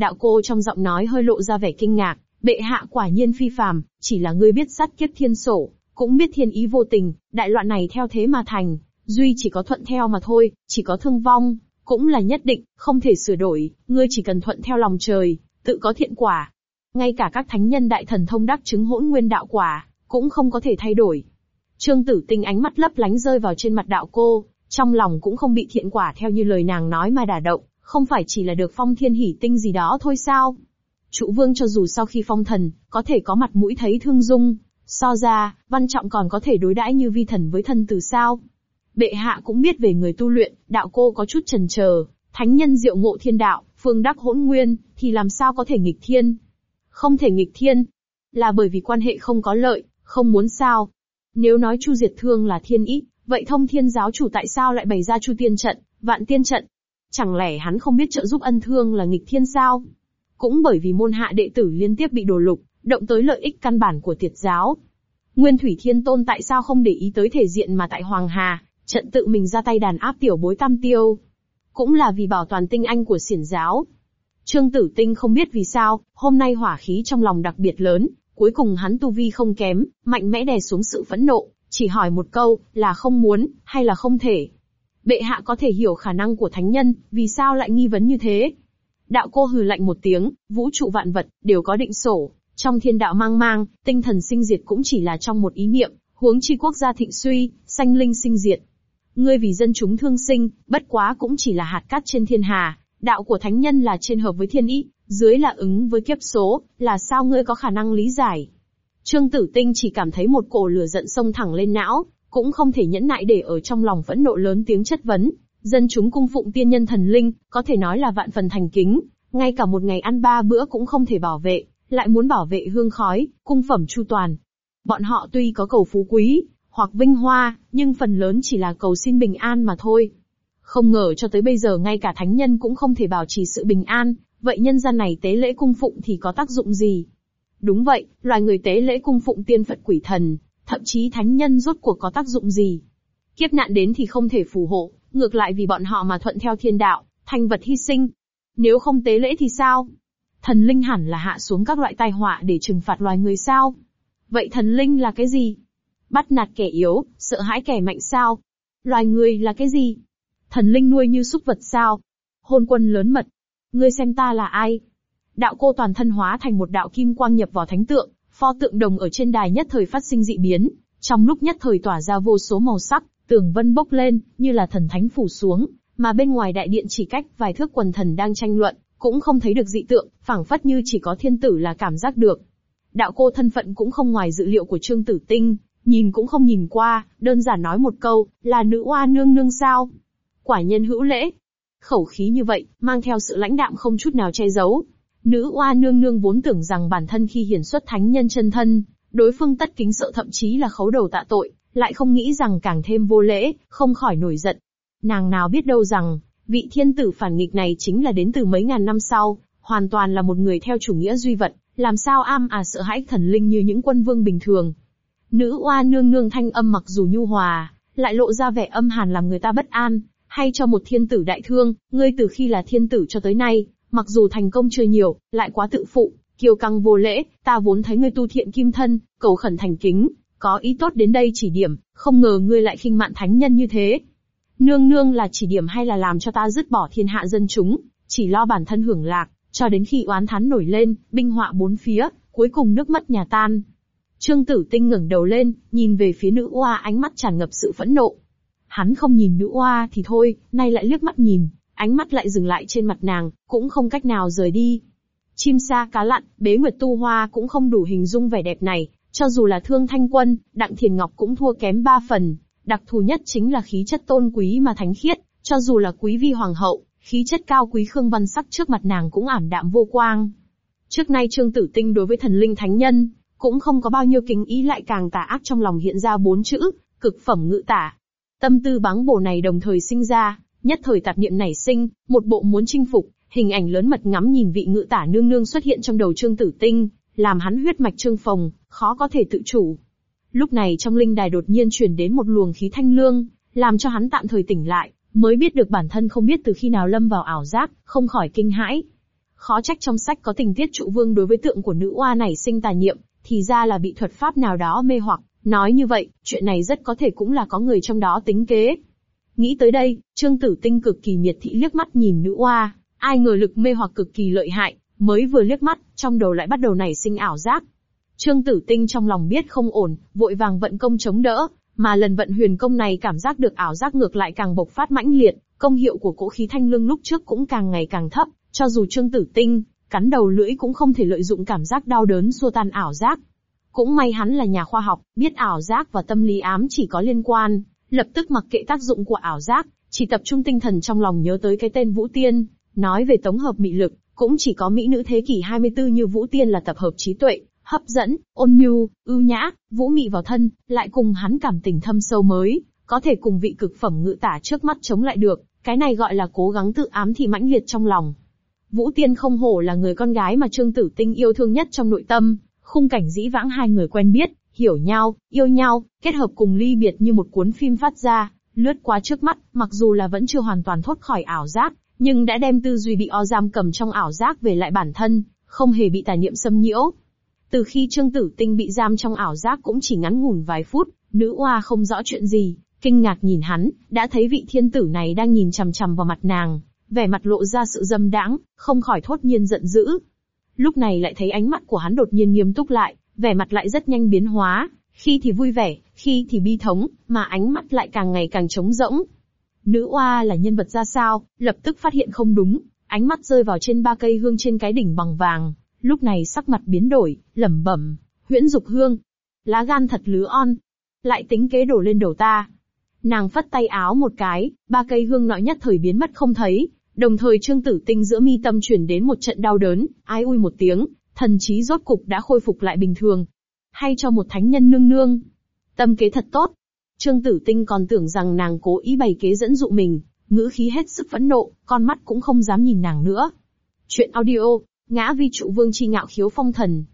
Đạo cô trong giọng nói hơi lộ ra vẻ kinh ngạc, bệ hạ quả nhiên phi phàm, chỉ là ngươi biết sát kiếp thiên sổ, cũng biết thiên ý vô tình, đại loạn này theo thế mà thành, duy chỉ có thuận theo mà thôi, chỉ có thương vong, cũng là nhất định, không thể sửa đổi, ngươi chỉ cần thuận theo lòng trời, tự có thiện quả. Ngay cả các thánh nhân đại thần thông đắc chứng hỗn nguyên đạo quả, cũng không có thể thay đổi. Trương Tử Tinh ánh mắt lấp lánh rơi vào trên mặt đạo cô, trong lòng cũng không bị thiện quả theo như lời nàng nói mà đả động, không phải chỉ là được phong thiên hỷ tinh gì đó thôi sao. Trụ vương cho dù sau khi phong thần, có thể có mặt mũi thấy thương dung, so ra, văn trọng còn có thể đối đãi như vi thần với thân từ sao. Bệ hạ cũng biết về người tu luyện, đạo cô có chút trần chờ, thánh nhân diệu ngộ thiên đạo, phương đắc hỗn nguyên, thì làm sao có thể nghịch thiên? Không thể nghịch thiên, là bởi vì quan hệ không có lợi, không muốn sao. Nếu nói Chu Diệt Thương là thiên ý, vậy thông thiên giáo chủ tại sao lại bày ra Chu Tiên Trận, Vạn Tiên Trận? Chẳng lẽ hắn không biết trợ giúp ân thương là nghịch thiên sao? Cũng bởi vì môn hạ đệ tử liên tiếp bị đổ lục, động tới lợi ích căn bản của tiệt giáo. Nguyên Thủy Thiên Tôn tại sao không để ý tới thể diện mà tại Hoàng Hà, trận tự mình ra tay đàn áp tiểu bối tam tiêu? Cũng là vì bảo toàn tinh anh của xiển giáo. Trương Tử Tinh không biết vì sao, hôm nay hỏa khí trong lòng đặc biệt lớn, cuối cùng hắn tu vi không kém, mạnh mẽ đè xuống sự phẫn nộ, chỉ hỏi một câu, là không muốn, hay là không thể. Bệ hạ có thể hiểu khả năng của thánh nhân, vì sao lại nghi vấn như thế? Đạo cô hừ lạnh một tiếng, vũ trụ vạn vật, đều có định sổ, trong thiên đạo mang mang, tinh thần sinh diệt cũng chỉ là trong một ý niệm, huống chi quốc gia thịnh suy, sanh linh sinh diệt. Ngươi vì dân chúng thương sinh, bất quá cũng chỉ là hạt cát trên thiên hà, đạo của thánh nhân là trên hợp với thiên ý, dưới là ứng với kiếp số, là sao ngươi có khả năng lý giải. Trương Tử Tinh chỉ cảm thấy một cổ lửa giận sông thẳng lên não, cũng không thể nhẫn nại để ở trong lòng phẫn nộ lớn tiếng chất vấn. Dân chúng cung phụng tiên nhân thần linh, có thể nói là vạn phần thành kính, ngay cả một ngày ăn ba bữa cũng không thể bảo vệ, lại muốn bảo vệ hương khói, cung phẩm chu toàn. Bọn họ tuy có cầu phú quý, hoặc vinh hoa, nhưng phần lớn chỉ là cầu xin bình an mà thôi. Không ngờ cho tới bây giờ ngay cả thánh nhân cũng không thể bảo trì sự bình an, vậy nhân gian này tế lễ cung phụng thì có tác dụng gì? Đúng vậy, loài người tế lễ cung phụng tiên Phật quỷ thần, thậm chí thánh nhân rốt cuộc có tác dụng gì? Kiếp nạn đến thì không thể phù hộ, ngược lại vì bọn họ mà thuận theo thiên đạo, thành vật hy sinh. Nếu không tế lễ thì sao? Thần linh hẳn là hạ xuống các loại tai họa để trừng phạt loài người sao? Vậy thần linh là cái gì? Bắt nạt kẻ yếu, sợ hãi kẻ mạnh sao? Loài người là cái gì? Thần linh nuôi như súc vật sao? Hôn quân lớn mật. Ngươi xem ta là ai? Đạo cô toàn thân hóa thành một đạo kim quang nhập vào thánh tượng, pho tượng đồng ở trên đài nhất thời phát sinh dị biến, trong lúc nhất thời tỏa ra vô số màu sắc, tường vân bốc lên, như là thần thánh phủ xuống, mà bên ngoài đại điện chỉ cách vài thước quần thần đang tranh luận, cũng không thấy được dị tượng, phảng phất như chỉ có thiên tử là cảm giác được. Đạo cô thân phận cũng không ngoài dự liệu của Trương Tử Tinh, nhìn cũng không nhìn qua, đơn giản nói một câu, là nữ oa nương nương sao. Quả nhân hữu lễ. Khẩu khí như vậy, mang theo sự lãnh đạm không chút nào che giấu. Nữ oa nương nương vốn tưởng rằng bản thân khi hiển xuất thánh nhân chân thân, đối phương tất kính sợ thậm chí là khấu đầu tạ tội, lại không nghĩ rằng càng thêm vô lễ, không khỏi nổi giận. Nàng nào biết đâu rằng, vị thiên tử phản nghịch này chính là đến từ mấy ngàn năm sau, hoàn toàn là một người theo chủ nghĩa duy vật, làm sao am à sợ hãi thần linh như những quân vương bình thường. Nữ oa nương nương thanh âm mặc dù nhu hòa, lại lộ ra vẻ âm hàn làm người ta bất an, hay cho một thiên tử đại thương, ngươi từ khi là thiên tử cho tới nay, mặc dù thành công chưa nhiều, lại quá tự phụ, kiêu căng vô lễ, ta vốn thấy ngươi tu thiện kim thân, cầu khẩn thành kính, có ý tốt đến đây chỉ điểm, không ngờ ngươi lại khinh mạn thánh nhân như thế. Nương nương là chỉ điểm hay là làm cho ta dứt bỏ thiên hạ dân chúng, chỉ lo bản thân hưởng lạc, cho đến khi oán thán nổi lên, binh họa bốn phía, cuối cùng nước mất nhà tan. Trương Tử Tinh ngẩng đầu lên, nhìn về phía nữ oa ánh mắt tràn ngập sự phẫn nộ. Hắn không nhìn nữ oa thì thôi, nay lại liếc mắt nhìn, ánh mắt lại dừng lại trên mặt nàng, cũng không cách nào rời đi. Chim sa cá lặn, bế nguyệt tu hoa cũng không đủ hình dung vẻ đẹp này, cho dù là thương thanh quân, đặng thiền ngọc cũng thua kém ba phần. Đặc thù nhất chính là khí chất tôn quý mà thánh khiết, cho dù là quý vi hoàng hậu, khí chất cao quý khương văn sắc trước mặt nàng cũng ảm đạm vô quang. Trước nay Trương Tử Tinh đối với thần linh thánh nhân, cũng không có bao nhiêu kính ý lại càng tà ác trong lòng hiện ra bốn chữ, cực phẩm ngự tả. Tâm tư báng bổ này đồng thời sinh ra, nhất thời tạp niệm nảy sinh, một bộ muốn chinh phục, hình ảnh lớn mật ngắm nhìn vị ngự tả nương nương xuất hiện trong đầu Trương Tử Tinh, làm hắn huyết mạch trương phồng, khó có thể tự chủ. Lúc này trong linh đài đột nhiên truyền đến một luồng khí thanh lương, làm cho hắn tạm thời tỉnh lại, mới biết được bản thân không biết từ khi nào lâm vào ảo giác, không khỏi kinh hãi. Khó trách trong sách có tình tiết trụ vương đối với tượng của nữ oa này sinh tà niệm, thì ra là bị thuật pháp nào đó mê hoặc, nói như vậy, chuyện này rất có thể cũng là có người trong đó tính kế. Nghĩ tới đây, Trương Tử Tinh cực kỳ miệt thị liếc mắt nhìn nữ oa, ai ngờ lực mê hoặc cực kỳ lợi hại, mới vừa liếc mắt, trong đầu lại bắt đầu nảy sinh ảo giác. Trương Tử Tinh trong lòng biết không ổn, vội vàng vận công chống đỡ, mà lần vận huyền công này cảm giác được ảo giác ngược lại càng bộc phát mãnh liệt, công hiệu của cỗ khí thanh lương lúc trước cũng càng ngày càng thấp, cho dù Trương Tử Tinh cắn đầu lưỡi cũng không thể lợi dụng cảm giác đau đớn xua tan ảo giác. Cũng may hắn là nhà khoa học, biết ảo giác và tâm lý ám chỉ có liên quan, lập tức mặc kệ tác dụng của ảo giác, chỉ tập trung tinh thần trong lòng nhớ tới cái tên Vũ Tiên, nói về tổng hợp mị lực, cũng chỉ có mỹ nữ thế kỷ 24 như Vũ Tiên là tập hợp trí tuệ, hấp dẫn, ôn nhu, ưu nhã, vũ mị vào thân, lại cùng hắn cảm tình thâm sâu mới, có thể cùng vị cực phẩm ngự tả trước mắt chống lại được, cái này gọi là cố gắng tự ám thì mãnh liệt trong lòng. Vũ Tiên không hổ là người con gái mà Trương Tử Tinh yêu thương nhất trong nội tâm, khung cảnh dĩ vãng hai người quen biết, hiểu nhau, yêu nhau, kết hợp cùng ly biệt như một cuốn phim phát ra, lướt qua trước mắt, mặc dù là vẫn chưa hoàn toàn thoát khỏi ảo giác, nhưng đã đem tư duy bị o giam cầm trong ảo giác về lại bản thân, không hề bị tà niệm xâm nhiễu. Từ khi Trương Tử Tinh bị giam trong ảo giác cũng chỉ ngắn ngủn vài phút, nữ oa không rõ chuyện gì, kinh ngạc nhìn hắn, đã thấy vị thiên tử này đang nhìn chằm chằm vào mặt nàng, vẻ mặt lộ ra sự dâm đãng, không khỏi thốt nhiên giận dữ. Lúc này lại thấy ánh mắt của hắn đột nhiên nghiêm túc lại, vẻ mặt lại rất nhanh biến hóa, khi thì vui vẻ, khi thì bi thống, mà ánh mắt lại càng ngày càng trống rỗng. Nữ oa là nhân vật ra sao, lập tức phát hiện không đúng, ánh mắt rơi vào trên ba cây hương trên cái đỉnh bằng vàng, lúc này sắc mặt biến đổi, lẩm bẩm, huyễn dục hương. Lá gan thật lứa on. Lại tính kế đổ lên đầu ta. Nàng phất tay áo một cái, ba cây hương nọ nhất thời biến mất không thấy, đồng thời trương tử tinh giữa mi tâm chuyển đến một trận đau đớn, ai ui một tiếng, thần trí rốt cục đã khôi phục lại bình thường. Hay cho một thánh nhân nương nương. Tâm kế thật tốt. Trương tử tinh còn tưởng rằng nàng cố ý bày kế dẫn dụ mình, ngữ khí hết sức phẫn nộ, con mắt cũng không dám nhìn nàng nữa. Chuyện audio, ngã vi trụ vương chi ngạo khiếu phong thần.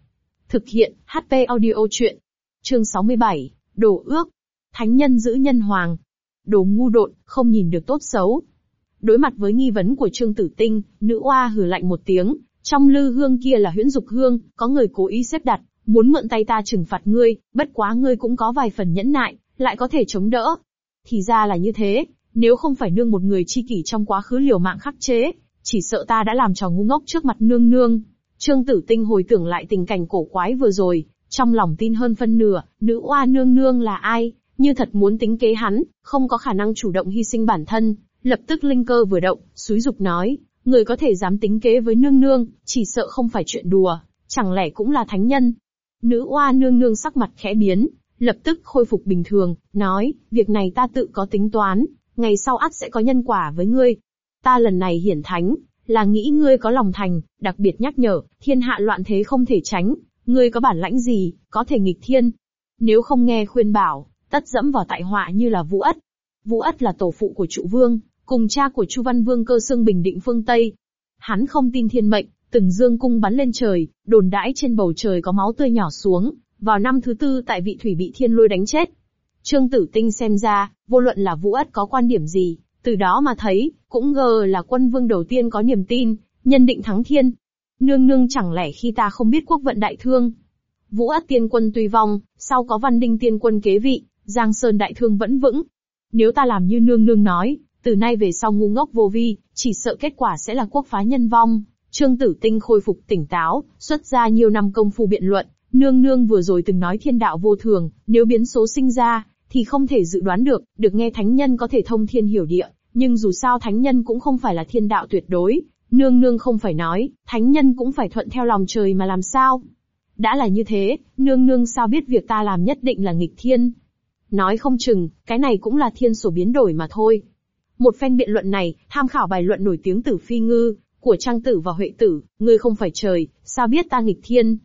Thực hiện, HP audio chuyện. Chương 67, Đồ ước. Thánh nhân giữ nhân hoàng. Đồ ngu độn, không nhìn được tốt xấu. Đối mặt với nghi vấn của Trương Tử Tinh, nữ oa hừ lạnh một tiếng, trong lư hương kia là huyễn dục hương, có người cố ý xếp đặt, muốn mượn tay ta trừng phạt ngươi, bất quá ngươi cũng có vài phần nhẫn nại, lại có thể chống đỡ. Thì ra là như thế, nếu không phải nương một người chi kỷ trong quá khứ liều mạng khắc chế, chỉ sợ ta đã làm trò ngu ngốc trước mặt nương nương. Trương Tử Tinh hồi tưởng lại tình cảnh cổ quái vừa rồi, trong lòng tin hơn phân nửa, nữ oa nương nương là ai, như thật muốn tính kế hắn, không có khả năng chủ động hy sinh bản thân, lập tức linh cơ vừa động, suối dục nói, người có thể dám tính kế với nương nương, chỉ sợ không phải chuyện đùa, chẳng lẽ cũng là thánh nhân. Nữ oa nương nương sắc mặt khẽ biến, lập tức khôi phục bình thường, nói, việc này ta tự có tính toán, ngày sau ắt sẽ có nhân quả với ngươi. Ta lần này hiển thánh, là nghĩ ngươi có lòng thành, đặc biệt nhắc nhở, thiên hạ loạn thế không thể tránh, ngươi có bản lãnh gì, có thể nghịch thiên. Nếu không nghe khuyên bảo, tất dẫm vào tại họa như là Vũ Ất. Vũ Ất là tổ phụ của trụ vương, cùng cha của Chu Văn Vương cơ xương bình định phương Tây. Hắn không tin thiên mệnh, từng dương cung bắn lên trời, đồn đãi trên bầu trời có máu tươi nhỏ xuống, vào năm thứ tư tại vị thủy bị thiên lôi đánh chết. Trương Tử Tinh xem ra, vô luận là Vũ Ất có quan điểm gì, từ đó mà thấy, cũng ngờ là quân vương đầu tiên có niềm tin, nhân định thắng thiên. Nương nương chẳng lẽ khi ta không biết quốc vận đại thương. Vũ Ất tiên quân tuy vong, sau có văn đinh tiên quân kế vị, Giang Sơn đại thương vẫn vững. Nếu ta làm như nương nương nói, từ nay về sau ngu ngốc vô vi, chỉ sợ kết quả sẽ là quốc phá nhân vong. Trương Tử Tinh khôi phục tỉnh táo, xuất ra nhiều năm công phu biện luận, nương nương vừa rồi từng nói thiên đạo vô thường, nếu biến số sinh ra, thì không thể dự đoán được, được nghe thánh nhân có thể thông thiên hiểu địa, nhưng dù sao thánh nhân cũng không phải là thiên đạo tuyệt đối, nương nương không phải nói, thánh nhân cũng phải thuận theo lòng trời mà làm sao. Đã là như thế, nương nương sao biết việc ta làm nhất định là nghịch thiên. Nói không chừng, cái này cũng là thiên sổ biến đổi mà thôi. Một phen biện luận này, tham khảo bài luận nổi tiếng tử phi ngư, của Trang Tử và Huệ Tử, ngươi không phải trời, sao biết ta nghịch thiên.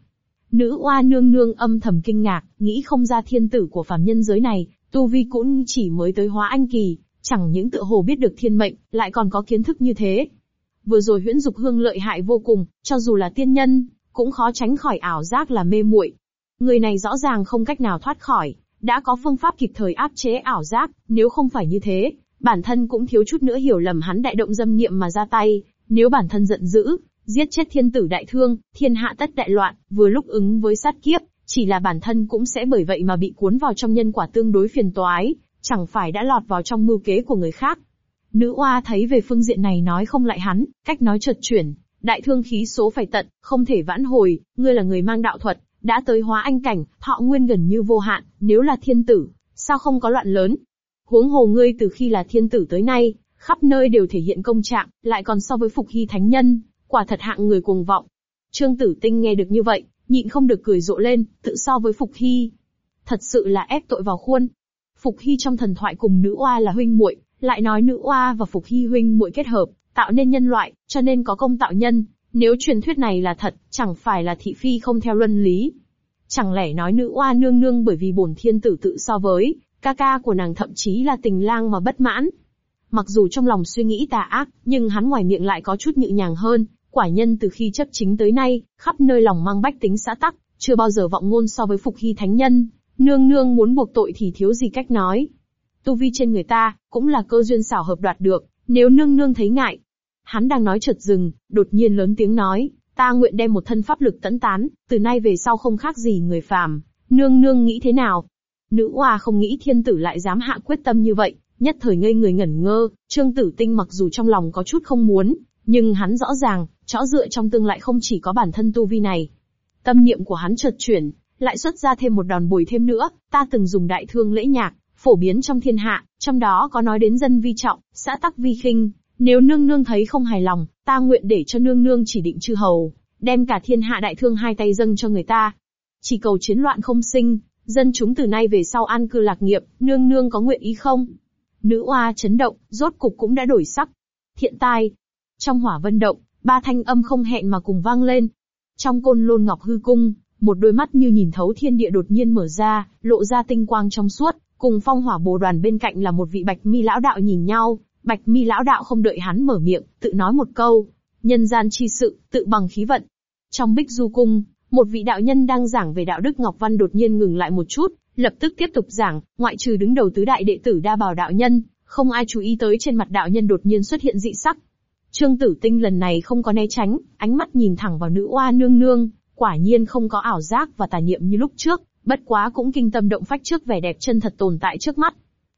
Nữ oa nương nương âm thầm kinh ngạc, nghĩ không ra thiên tử của phàm nhân giới này, tu vi cũng chỉ mới tới hóa anh kỳ, chẳng những tự hồ biết được thiên mệnh, lại còn có kiến thức như thế. Vừa rồi huyễn dục hương lợi hại vô cùng, cho dù là tiên nhân, cũng khó tránh khỏi ảo giác là mê muội. Người này rõ ràng không cách nào thoát khỏi, đã có phương pháp kịp thời áp chế ảo giác, nếu không phải như thế, bản thân cũng thiếu chút nữa hiểu lầm hắn đại động dâm niệm mà ra tay, nếu bản thân giận dữ, giết chết thiên tử đại thương, thiên hạ tất đại loạn, vừa lúc ứng với sát kiếp, chỉ là bản thân cũng sẽ bởi vậy mà bị cuốn vào trong nhân quả tương đối phiền toái, chẳng phải đã lọt vào trong mưu kế của người khác. Nữ oa thấy về phương diện này nói không lại hắn, cách nói chợt chuyển, đại thương khí số phải tận, không thể vãn hồi, ngươi là người mang đạo thuật, đã tới hóa anh cảnh, thọ nguyên gần như vô hạn, nếu là thiên tử, sao không có loạn lớn? Huống hồ ngươi từ khi là thiên tử tới nay, khắp nơi đều thể hiện công trạng, lại còn so với phục hy thánh nhân, quả thật hạng người cuồng vọng. Trương Tử Tinh nghe được như vậy, nhịn không được cười rộ lên, tự so với Phục Hy. Thật sự là ép tội vào khuôn. Phục Hy trong thần thoại cùng nữ oa là huynh muội, lại nói nữ oa và Phục Hy huynh muội kết hợp, tạo nên nhân loại, cho nên có công tạo nhân. Nếu truyền thuyết này là thật, chẳng phải là thị phi không theo luân lý. Chẳng lẽ nói nữ oa nương nương bởi vì bổn thiên tử tự so với, ca ca của nàng thậm chí là tình lang mà bất mãn. Mặc dù trong lòng suy nghĩ tà ác, nhưng hắn ngoài miệng lại có chút nhự nhàng hơn, Quả nhân từ khi chấp chính tới nay, khắp nơi lòng mang bách tính xã tắc, chưa bao giờ vọng ngôn so với phục hy thánh nhân. Nương nương muốn buộc tội thì thiếu gì cách nói. Tu vi trên người ta, cũng là cơ duyên xảo hợp đoạt được, nếu nương nương thấy ngại. Hắn đang nói chợt dừng, đột nhiên lớn tiếng nói, ta nguyện đem một thân pháp lực tẫn tán, từ nay về sau không khác gì người phàm. Nương nương nghĩ thế nào? Nữ oa không nghĩ thiên tử lại dám hạ quyết tâm như vậy, nhất thời ngây người ngẩn ngơ, Trương Tử Tinh mặc dù trong lòng có chút không muốn, nhưng hắn rõ ràng, chó dựa trong tương lại không chỉ có bản thân tu vi này. Tâm niệm của hắn chợt chuyển, lại xuất ra thêm một đòn bồi thêm nữa, ta từng dùng đại thương lễ nhạc, phổ biến trong thiên hạ, trong đó có nói đến dân vi trọng, xã tắc vi khinh. Nếu nương nương thấy không hài lòng, ta nguyện để cho nương nương chỉ định chư hầu, đem cả thiên hạ đại thương hai tay dâng cho người ta. Chỉ cầu chiến loạn không sinh, dân chúng từ nay về sau an cư lạc nghiệp, nương nương có nguyện ý không? Nữ oa chấn động, rốt cục cũng đã đổi sắc. Thiện tai. Trong hỏa vân động, ba thanh âm không hẹn mà cùng vang lên. Trong côn lôn ngọc hư cung, một đôi mắt như nhìn thấu thiên địa đột nhiên mở ra, lộ ra tinh quang trong suốt, cùng phong hỏa bồ đoàn bên cạnh là một vị bạch mi lão đạo nhìn nhau, bạch mi lão đạo không đợi hắn mở miệng, tự nói một câu, nhân gian chi sự, tự bằng khí vận. Trong bích du cung, một vị đạo nhân đang giảng về đạo đức Ngọc Văn đột nhiên ngừng lại một chút, lập tức tiếp tục giảng, ngoại trừ đứng đầu tứ đại đệ tử đa bảo đạo nhân, không ai chú ý tới trên mặt đạo nhân đột nhiên xuất hiện dị sắc. Trương Tử Tinh lần này không có né tránh, ánh mắt nhìn thẳng vào nữ oa nương nương, quả nhiên không có ảo giác và tà niệm như lúc trước, bất quá cũng kinh tâm động phách trước vẻ đẹp chân thật tồn tại trước mắt.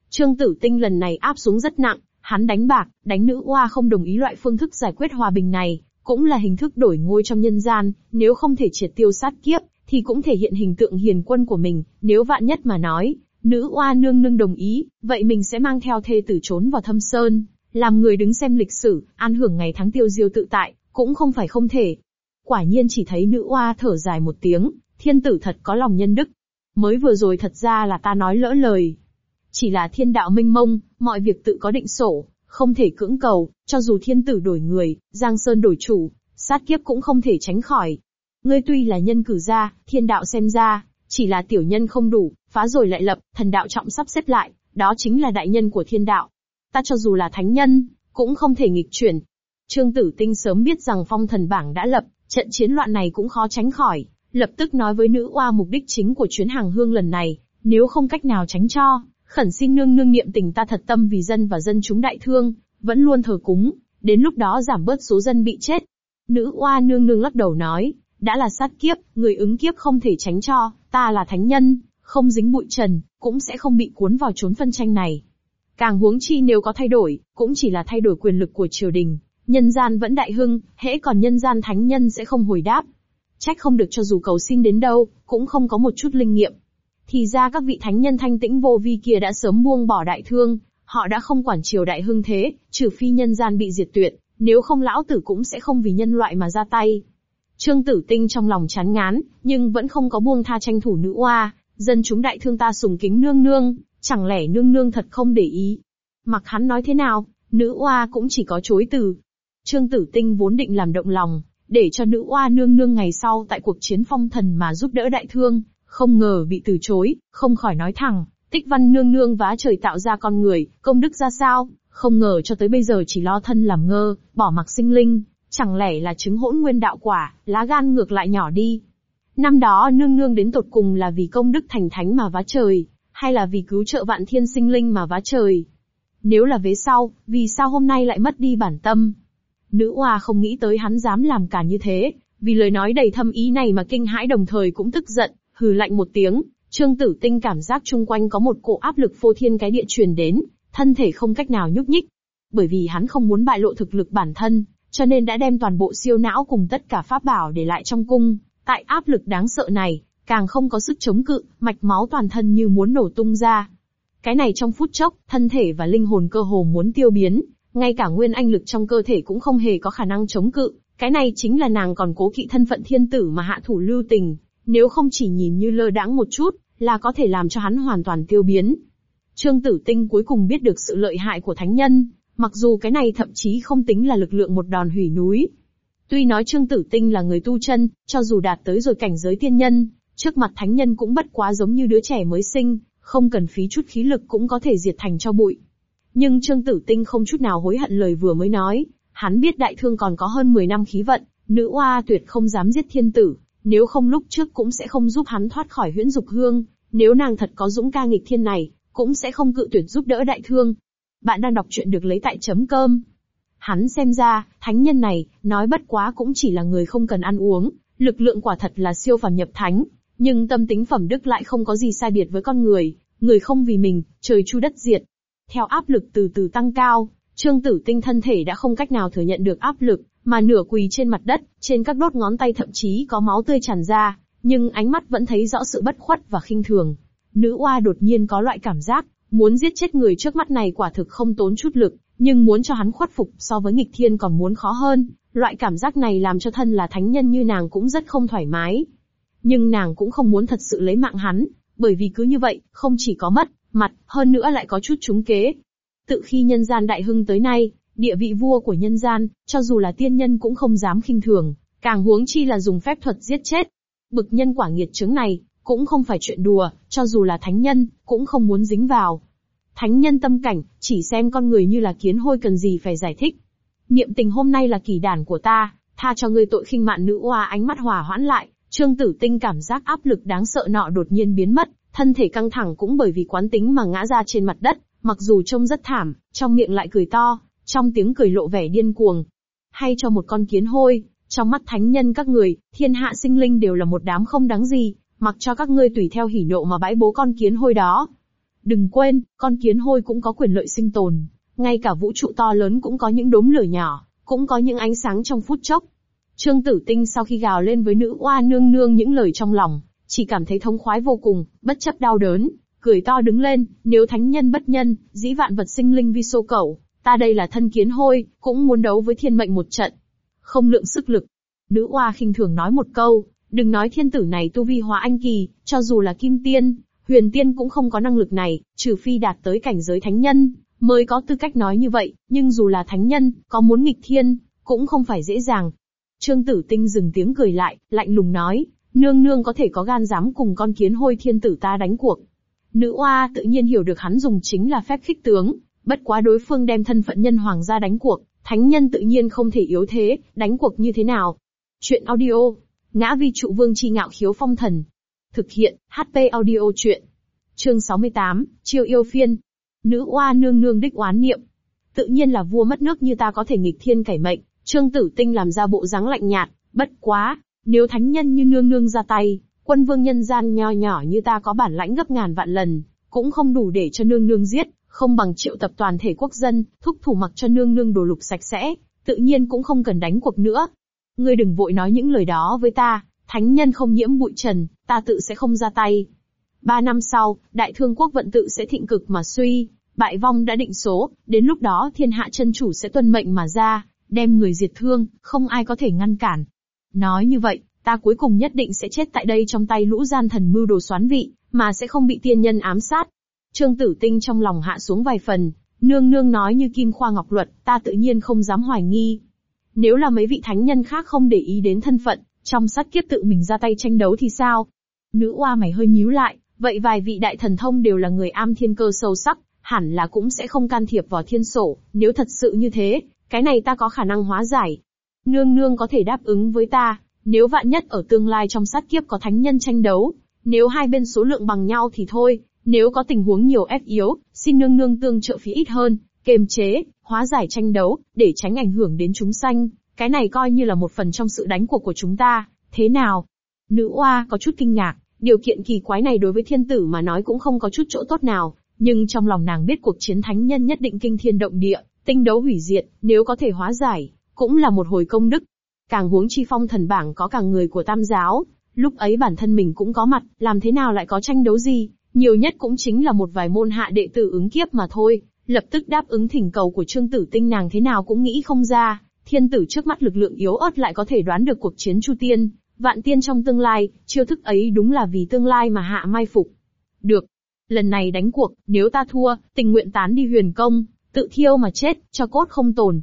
Trương Tử Tinh lần này áp xuống rất nặng, hắn đánh bạc, đánh nữ oa không đồng ý loại phương thức giải quyết hòa bình này, cũng là hình thức đổi ngôi trong nhân gian, nếu không thể triệt tiêu sát kiếp, thì cũng thể hiện hình tượng hiền quân của mình, nếu vạn nhất mà nói, nữ oa nương nương đồng ý, vậy mình sẽ mang theo thê tử trốn vào thâm sơn, làm người đứng xem lịch sử, an hưởng ngày tháng tiêu diêu tự tại, cũng không phải không thể. Quả nhiên chỉ thấy nữ oa thở dài một tiếng, thiên tử thật có lòng nhân đức. Mới vừa rồi thật ra là ta nói lỡ lời. Chỉ là thiên đạo minh mông, mọi việc tự có định sổ, không thể cưỡng cầu, cho dù thiên tử đổi người, Giang Sơn đổi chủ, sát kiếp cũng không thể tránh khỏi. Ngươi tuy là nhân cử ra, thiên đạo xem ra, chỉ là tiểu nhân không đủ, phá rồi lại lập, thần đạo trọng sắp xếp lại, đó chính là đại nhân của thiên đạo. Ta cho dù là thánh nhân, cũng không thể nghịch chuyển. Trương Tử Tinh sớm biết rằng phong thần bảng đã lập, trận chiến loạn này cũng khó tránh khỏi, lập tức nói với nữ oa mục đích chính của chuyến hàng hương lần này, nếu không cách nào tránh cho, khẩn xin nương nương niệm tình ta thật tâm vì dân và dân chúng đại thương, vẫn luôn thờ cúng, đến lúc đó giảm bớt số dân bị chết. Nữ oa nương nương lắc đầu nói, đã là sát kiếp, người ứng kiếp không thể tránh cho, ta là thánh nhân, không dính bụi trần, cũng sẽ không bị cuốn vào chốn phân tranh này. Càng huống chi nếu có thay đổi, cũng chỉ là thay đổi quyền lực của triều đình, nhân gian vẫn đại hưng, hễ còn nhân gian thánh nhân sẽ không hồi đáp. Trách không được cho dù cầu xin đến đâu, cũng không có một chút linh nghiệm. Thì ra các vị thánh nhân thanh tĩnh vô vi kia đã sớm buông bỏ đại thương, họ đã không quản triều đại hưng thế, trừ phi nhân gian bị diệt tuyệt, nếu không lão tử cũng sẽ không vì nhân loại mà ra tay. Trương Tử Tinh trong lòng chán ngán, nhưng vẫn không có buông tha tranh thủ nữ oa, dân chúng đại thương ta sùng kính nương nương, chẳng lẽ nương nương thật không để ý. Mặc hắn nói thế nào, nữ oa cũng chỉ có chối từ. Trương Tử Tinh vốn định làm động lòng, để cho nữ oa nương nương ngày sau tại cuộc chiến phong thần mà giúp đỡ đại thương, không ngờ bị từ chối, không khỏi nói thẳng, tích văn nương nương vá trời tạo ra con người, công đức ra sao, không ngờ cho tới bây giờ chỉ lo thân làm ngơ, bỏ mặc sinh linh, chẳng lẽ là chứng hỗn nguyên đạo quả, lá gan ngược lại nhỏ đi. Năm đó nương nương đến tột cùng là vì công đức thành thánh mà vá trời, hay là vì cứu trợ vạn thiên sinh linh mà vá trời. Nếu là vế sau, vì sao hôm nay lại mất đi bản tâm? Nữ oa không nghĩ tới hắn dám làm cả như thế, vì lời nói đầy thâm ý này mà kinh hãi đồng thời cũng tức giận, hừ lạnh một tiếng, Trương Tử Tinh cảm giác chung quanh có một cỗ áp lực phô thiên cái địa truyền đến, thân thể không cách nào nhúc nhích. Bởi vì hắn không muốn bại lộ thực lực bản thân, cho nên đã đem toàn bộ siêu não cùng tất cả pháp bảo để lại trong cung. Tại áp lực đáng sợ này, càng không có sức chống cự, mạch máu toàn thân như muốn nổ tung ra. Cái này trong phút chốc, thân thể và linh hồn cơ hồ muốn tiêu biến, ngay cả nguyên anh lực trong cơ thể cũng không hề có khả năng chống cự. Cái này chính là nàng còn cố kỵ thân phận thiên tử mà hạ thủ lưu tình, nếu không chỉ nhìn như lơ đãng một chút, là có thể làm cho hắn hoàn toàn tiêu biến. Trương Tử Tinh cuối cùng biết được sự lợi hại của thánh nhân, mặc dù cái này thậm chí không tính là lực lượng một đòn hủy núi. Tuy nói Trương Tử Tinh là người tu chân, cho dù đạt tới rồi cảnh giới tiên nhân, trước mặt thánh nhân cũng bất quá giống như đứa trẻ mới sinh, không cần phí chút khí lực cũng có thể diệt thành cho bụi. Nhưng Trương Tử Tinh không chút nào hối hận lời vừa mới nói, hắn biết đại thương còn có hơn 10 năm khí vận, nữ oa tuyệt không dám giết thiên tử, nếu không lúc trước cũng sẽ không giúp hắn thoát khỏi huyễn dục hương, nếu nàng thật có dũng ca nghịch thiên này, cũng sẽ không cự tuyệt giúp đỡ đại thương. Bạn đang đọc truyện được lấy tại chấm cơm. Hắn xem ra, thánh nhân này, nói bất quá cũng chỉ là người không cần ăn uống, lực lượng quả thật là siêu phàm nhập thánh, nhưng tâm tính phẩm đức lại không có gì sai biệt với con người, người không vì mình, trời chu đất diệt. Theo áp lực từ từ tăng cao, Trương Tử Tinh thân thể đã không cách nào thừa nhận được áp lực, mà nửa quỳ trên mặt đất, trên các đốt ngón tay thậm chí có máu tươi tràn ra, nhưng ánh mắt vẫn thấy rõ sự bất khuất và khinh thường. Nữ oa đột nhiên có loại cảm giác, muốn giết chết người trước mắt này quả thực không tốn chút lực, nhưng muốn cho hắn khuất phục so với nghịch thiên còn muốn khó hơn, loại cảm giác này làm cho thân là thánh nhân như nàng cũng rất không thoải mái. Nhưng nàng cũng không muốn thật sự lấy mạng hắn, bởi vì cứ như vậy, không chỉ có mất, mặt, hơn nữa lại có chút trúng kế. Tự khi nhân gian đại hưng tới nay, địa vị vua của nhân gian, cho dù là tiên nhân cũng không dám khinh thường, càng huống chi là dùng phép thuật giết chết. Bực nhân quả nghiệt chứng này, cũng không phải chuyện đùa, cho dù là thánh nhân, cũng không muốn dính vào. Thánh nhân tâm cảnh, chỉ xem con người như là kiến hôi cần gì phải giải thích. Niệm tình hôm nay là kỳ đàn của ta, tha cho ngươi tội khinh mạn nữ oa ánh mắt hòa hoãn lại, trương tử tinh cảm giác áp lực đáng sợ nọ đột nhiên biến mất, thân thể căng thẳng cũng bởi vì quán tính mà ngã ra trên mặt đất, mặc dù trông rất thảm, trong miệng lại cười to, trong tiếng cười lộ vẻ điên cuồng. Hay cho một con kiến hôi, trong mắt thánh nhân các người, thiên hạ sinh linh đều là một đám không đáng gì, mặc cho các ngươi tùy theo hỉ nộ mà bãi bố con kiến hôi đó. Đừng quên, con kiến hôi cũng có quyền lợi sinh tồn, ngay cả vũ trụ to lớn cũng có những đốm lửa nhỏ, cũng có những ánh sáng trong phút chốc. Trương Tử Tinh sau khi gào lên với nữ oa nương nương những lời trong lòng, chỉ cảm thấy thống khoái vô cùng, bất chấp đau đớn, cười to đứng lên, nếu thánh nhân bất nhân, dĩ vạn vật sinh linh vi sô cẩu, ta đây là thân kiến hôi, cũng muốn đấu với thiên mệnh một trận. Không lượng sức lực. Nữ oa khinh thường nói một câu, đừng nói thiên tử này tu vi hóa anh kỳ, cho dù là kim tiên, huyền tiên cũng không có năng lực này, trừ phi đạt tới cảnh giới thánh nhân, mới có tư cách nói như vậy, nhưng dù là thánh nhân, có muốn nghịch thiên, cũng không phải dễ dàng. Trương Tử Tinh dừng tiếng cười lại, lạnh lùng nói, nương nương có thể có gan dám cùng con kiến hôi thiên tử ta đánh cuộc. Nữ oa tự nhiên hiểu được hắn dùng chính là phép khích tướng, bất quá đối phương đem thân phận nhân hoàng ra đánh cuộc, thánh nhân tự nhiên không thể yếu thế, đánh cuộc như thế nào. Chuyện audio, ngã vi trụ vương chi ngạo khiếu phong thần. Thực hiện, HP audio chuyện. Chương 68, chiêu yêu phiên. Nữ oa nương nương đích oán niệm. Tự nhiên là vua mất nước như ta có thể nghịch thiên cải mệnh, trương tử tinh làm ra bộ dáng lạnh nhạt, bất quá, nếu thánh nhân như nương nương ra tay, quân vương nhân gian nho nhỏ như ta có bản lãnh gấp ngàn vạn lần, cũng không đủ để cho nương nương giết, không bằng triệu tập toàn thể quốc dân, thúc thủ mặc cho nương nương đồ lục sạch sẽ, tự nhiên cũng không cần đánh cuộc nữa. Ngươi đừng vội nói những lời đó với ta, thánh nhân không nhiễm bụi trần, ta tự sẽ không ra tay. Ba năm sau, đại thương quốc vận tự sẽ thịnh cực mà suy, bại vong đã định số, đến lúc đó thiên hạ chân chủ sẽ tuân mệnh mà ra, đem người diệt thương, không ai có thể ngăn cản. Nói như vậy, ta cuối cùng nhất định sẽ chết tại đây trong tay lũ gian thần mưu đồ xoán vị, mà sẽ không bị tiên nhân ám sát. Trương Tử Tinh trong lòng hạ xuống vài phần, nương nương nói như kim khoa ngọc luật, ta tự nhiên không dám hoài nghi. Nếu là mấy vị thánh nhân khác không để ý đến thân phận, trong sát kiếp tự mình ra tay tranh đấu thì sao? Nữ oa mày hơi nhíu lại, vậy vài vị đại thần thông đều là người am thiên cơ sâu sắc, hẳn là cũng sẽ không can thiệp vào thiên sổ, nếu thật sự như thế, cái này ta có khả năng hóa giải. Nương nương có thể đáp ứng với ta, nếu vạn nhất ở tương lai trong sát kiếp có thánh nhân tranh đấu, nếu hai bên số lượng bằng nhau thì thôi, nếu có tình huống nhiều ép yếu, xin nương nương tương trợ phí ít hơn, kềm chế, hóa giải tranh đấu, để tránh ảnh hưởng đến chúng sanh. Cái này coi như là một phần trong sự đánh cuộc của chúng ta, thế nào? Nữ oa có chút kinh ngạc, điều kiện kỳ quái này đối với thiên tử mà nói cũng không có chút chỗ tốt nào, nhưng trong lòng nàng biết cuộc chiến thánh nhân nhất định kinh thiên động địa, tinh đấu hủy diệt, nếu có thể hóa giải, cũng là một hồi công đức. Càng huống chi phong thần bảng có cả người của tam giáo, lúc ấy bản thân mình cũng có mặt, làm thế nào lại có tranh đấu gì, nhiều nhất cũng chính là một vài môn hạ đệ tử ứng kiếp mà thôi, lập tức đáp ứng thỉnh cầu của Trương Tử Tinh nàng thế nào cũng nghĩ không ra, thiên tử trước mắt lực lượng yếu ớt lại có thể đoán được cuộc chiến Chu Tiên, vạn tiên trong tương lai, chiêu thức ấy đúng là vì tương lai mà hạ mai phục. Được. Lần này đánh cuộc, nếu ta thua, tình nguyện tán đi huyền công, tự thiêu mà chết, cho cốt không tồn.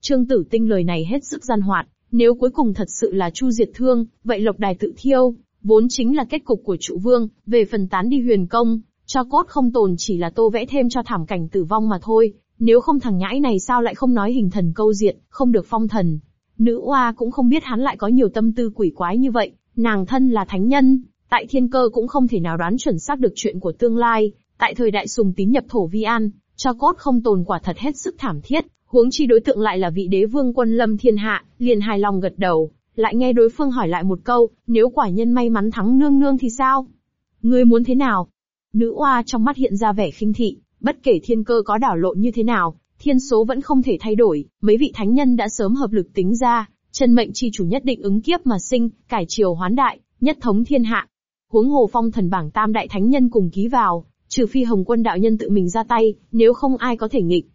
Trương Tử Tinh lời này hết sức gian hoạt, nếu cuối cùng thật sự là Chu diệt thương, vậy lộc đài tự thiêu, vốn chính là kết cục của trụ vương, về phần tán đi huyền công, cho cốt không tồn chỉ là tô vẽ thêm cho thảm cảnh tử vong mà thôi, nếu không thằng nhãi này sao lại không nói hình thần câu diện không được phong thần. Nữ oa cũng không biết hắn lại có nhiều tâm tư quỷ quái như vậy, nàng thân là thánh nhân, tại thiên cơ cũng không thể nào đoán chuẩn xác được chuyện của tương lai, tại thời đại sùng tín nhập thổ vi an, cho cốt không tồn quả thật hết sức thảm thiết, huống chi đối tượng lại là vị đế vương quân lâm thiên hạ, liền hài lòng gật đầu, lại nghe đối phương hỏi lại một câu, nếu quả nhân may mắn thắng nương nương thì sao? Ngươi muốn thế nào? Nữ oa trong mắt hiện ra vẻ khinh thị, Bất kể thiên cơ có đảo lộn như thế nào, thiên số vẫn không thể thay đổi, mấy vị thánh nhân đã sớm hợp lực tính ra, chân mệnh chi chủ nhất định ứng kiếp mà sinh, cải triều hoán đại, nhất thống thiên hạ. Huống hồ phong thần bảng tam đại thánh nhân cùng ký vào, trừ phi hồng quân đạo nhân tự mình ra tay, nếu không ai có thể nghịch.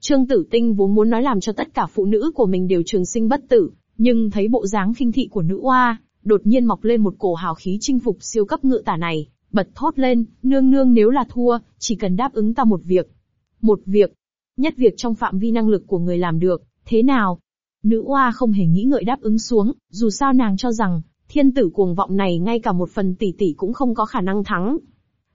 Trương Tử Tinh vốn muốn nói làm cho tất cả phụ nữ của mình đều trường sinh bất tử, nhưng thấy bộ dáng khinh thị của nữ oa, đột nhiên mọc lên một cổ hào khí chinh phục siêu cấp ngự tả này, bật thốt lên, nương nương nếu là thua, chỉ cần đáp ứng ta một việc. Một việc. Nhất việc trong phạm vi năng lực của người làm được, thế nào? Nữ oa không hề nghĩ ngợi đáp ứng xuống, dù sao nàng cho rằng, thiên tử cuồng vọng này ngay cả một phần tỷ tỷ cũng không có khả năng thắng.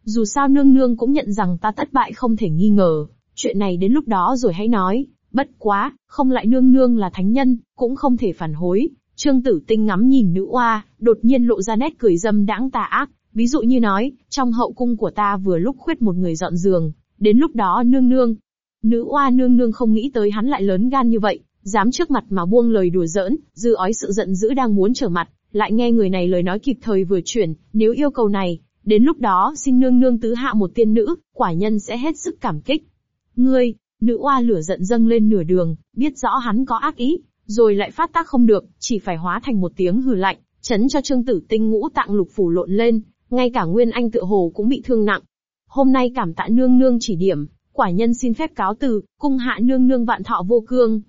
Dù sao nương nương cũng nhận rằng ta thất bại không thể nghi ngờ, chuyện này đến lúc đó rồi hãy nói, bất quá, không lại nương nương là thánh nhân, cũng không thể phản hối. Trương tử tinh ngắm nhìn nữ oa, đột nhiên lộ ra nét cười dâm đãng tà ác, ví dụ như nói, trong hậu cung của ta vừa lúc khuyết một người dọn giường, đến lúc đó nương nương. Nữ oa nương nương không nghĩ tới hắn lại lớn gan như vậy, dám trước mặt mà buông lời đùa giỡn, dư ói sự giận dữ đang muốn trở mặt, lại nghe người này lời nói kịp thời vừa chuyển, nếu yêu cầu này, đến lúc đó xin nương nương tứ hạ một tiên nữ, quả nhân sẽ hết sức cảm kích. Ngươi, nữ oa lửa giận dâng lên nửa đường, biết rõ hắn có ác ý, rồi lại phát tác không được, chỉ phải hóa thành một tiếng hừ lạnh, chấn cho trương tử tinh ngũ tạng lục phủ lộn lên, ngay cả Nguyên Anh tựa hồ cũng bị thương nặng. Hôm nay cảm tạ nương nương chỉ điểm, quả nhân xin phép cáo từ, cung hạ nương nương vạn thọ vô cương.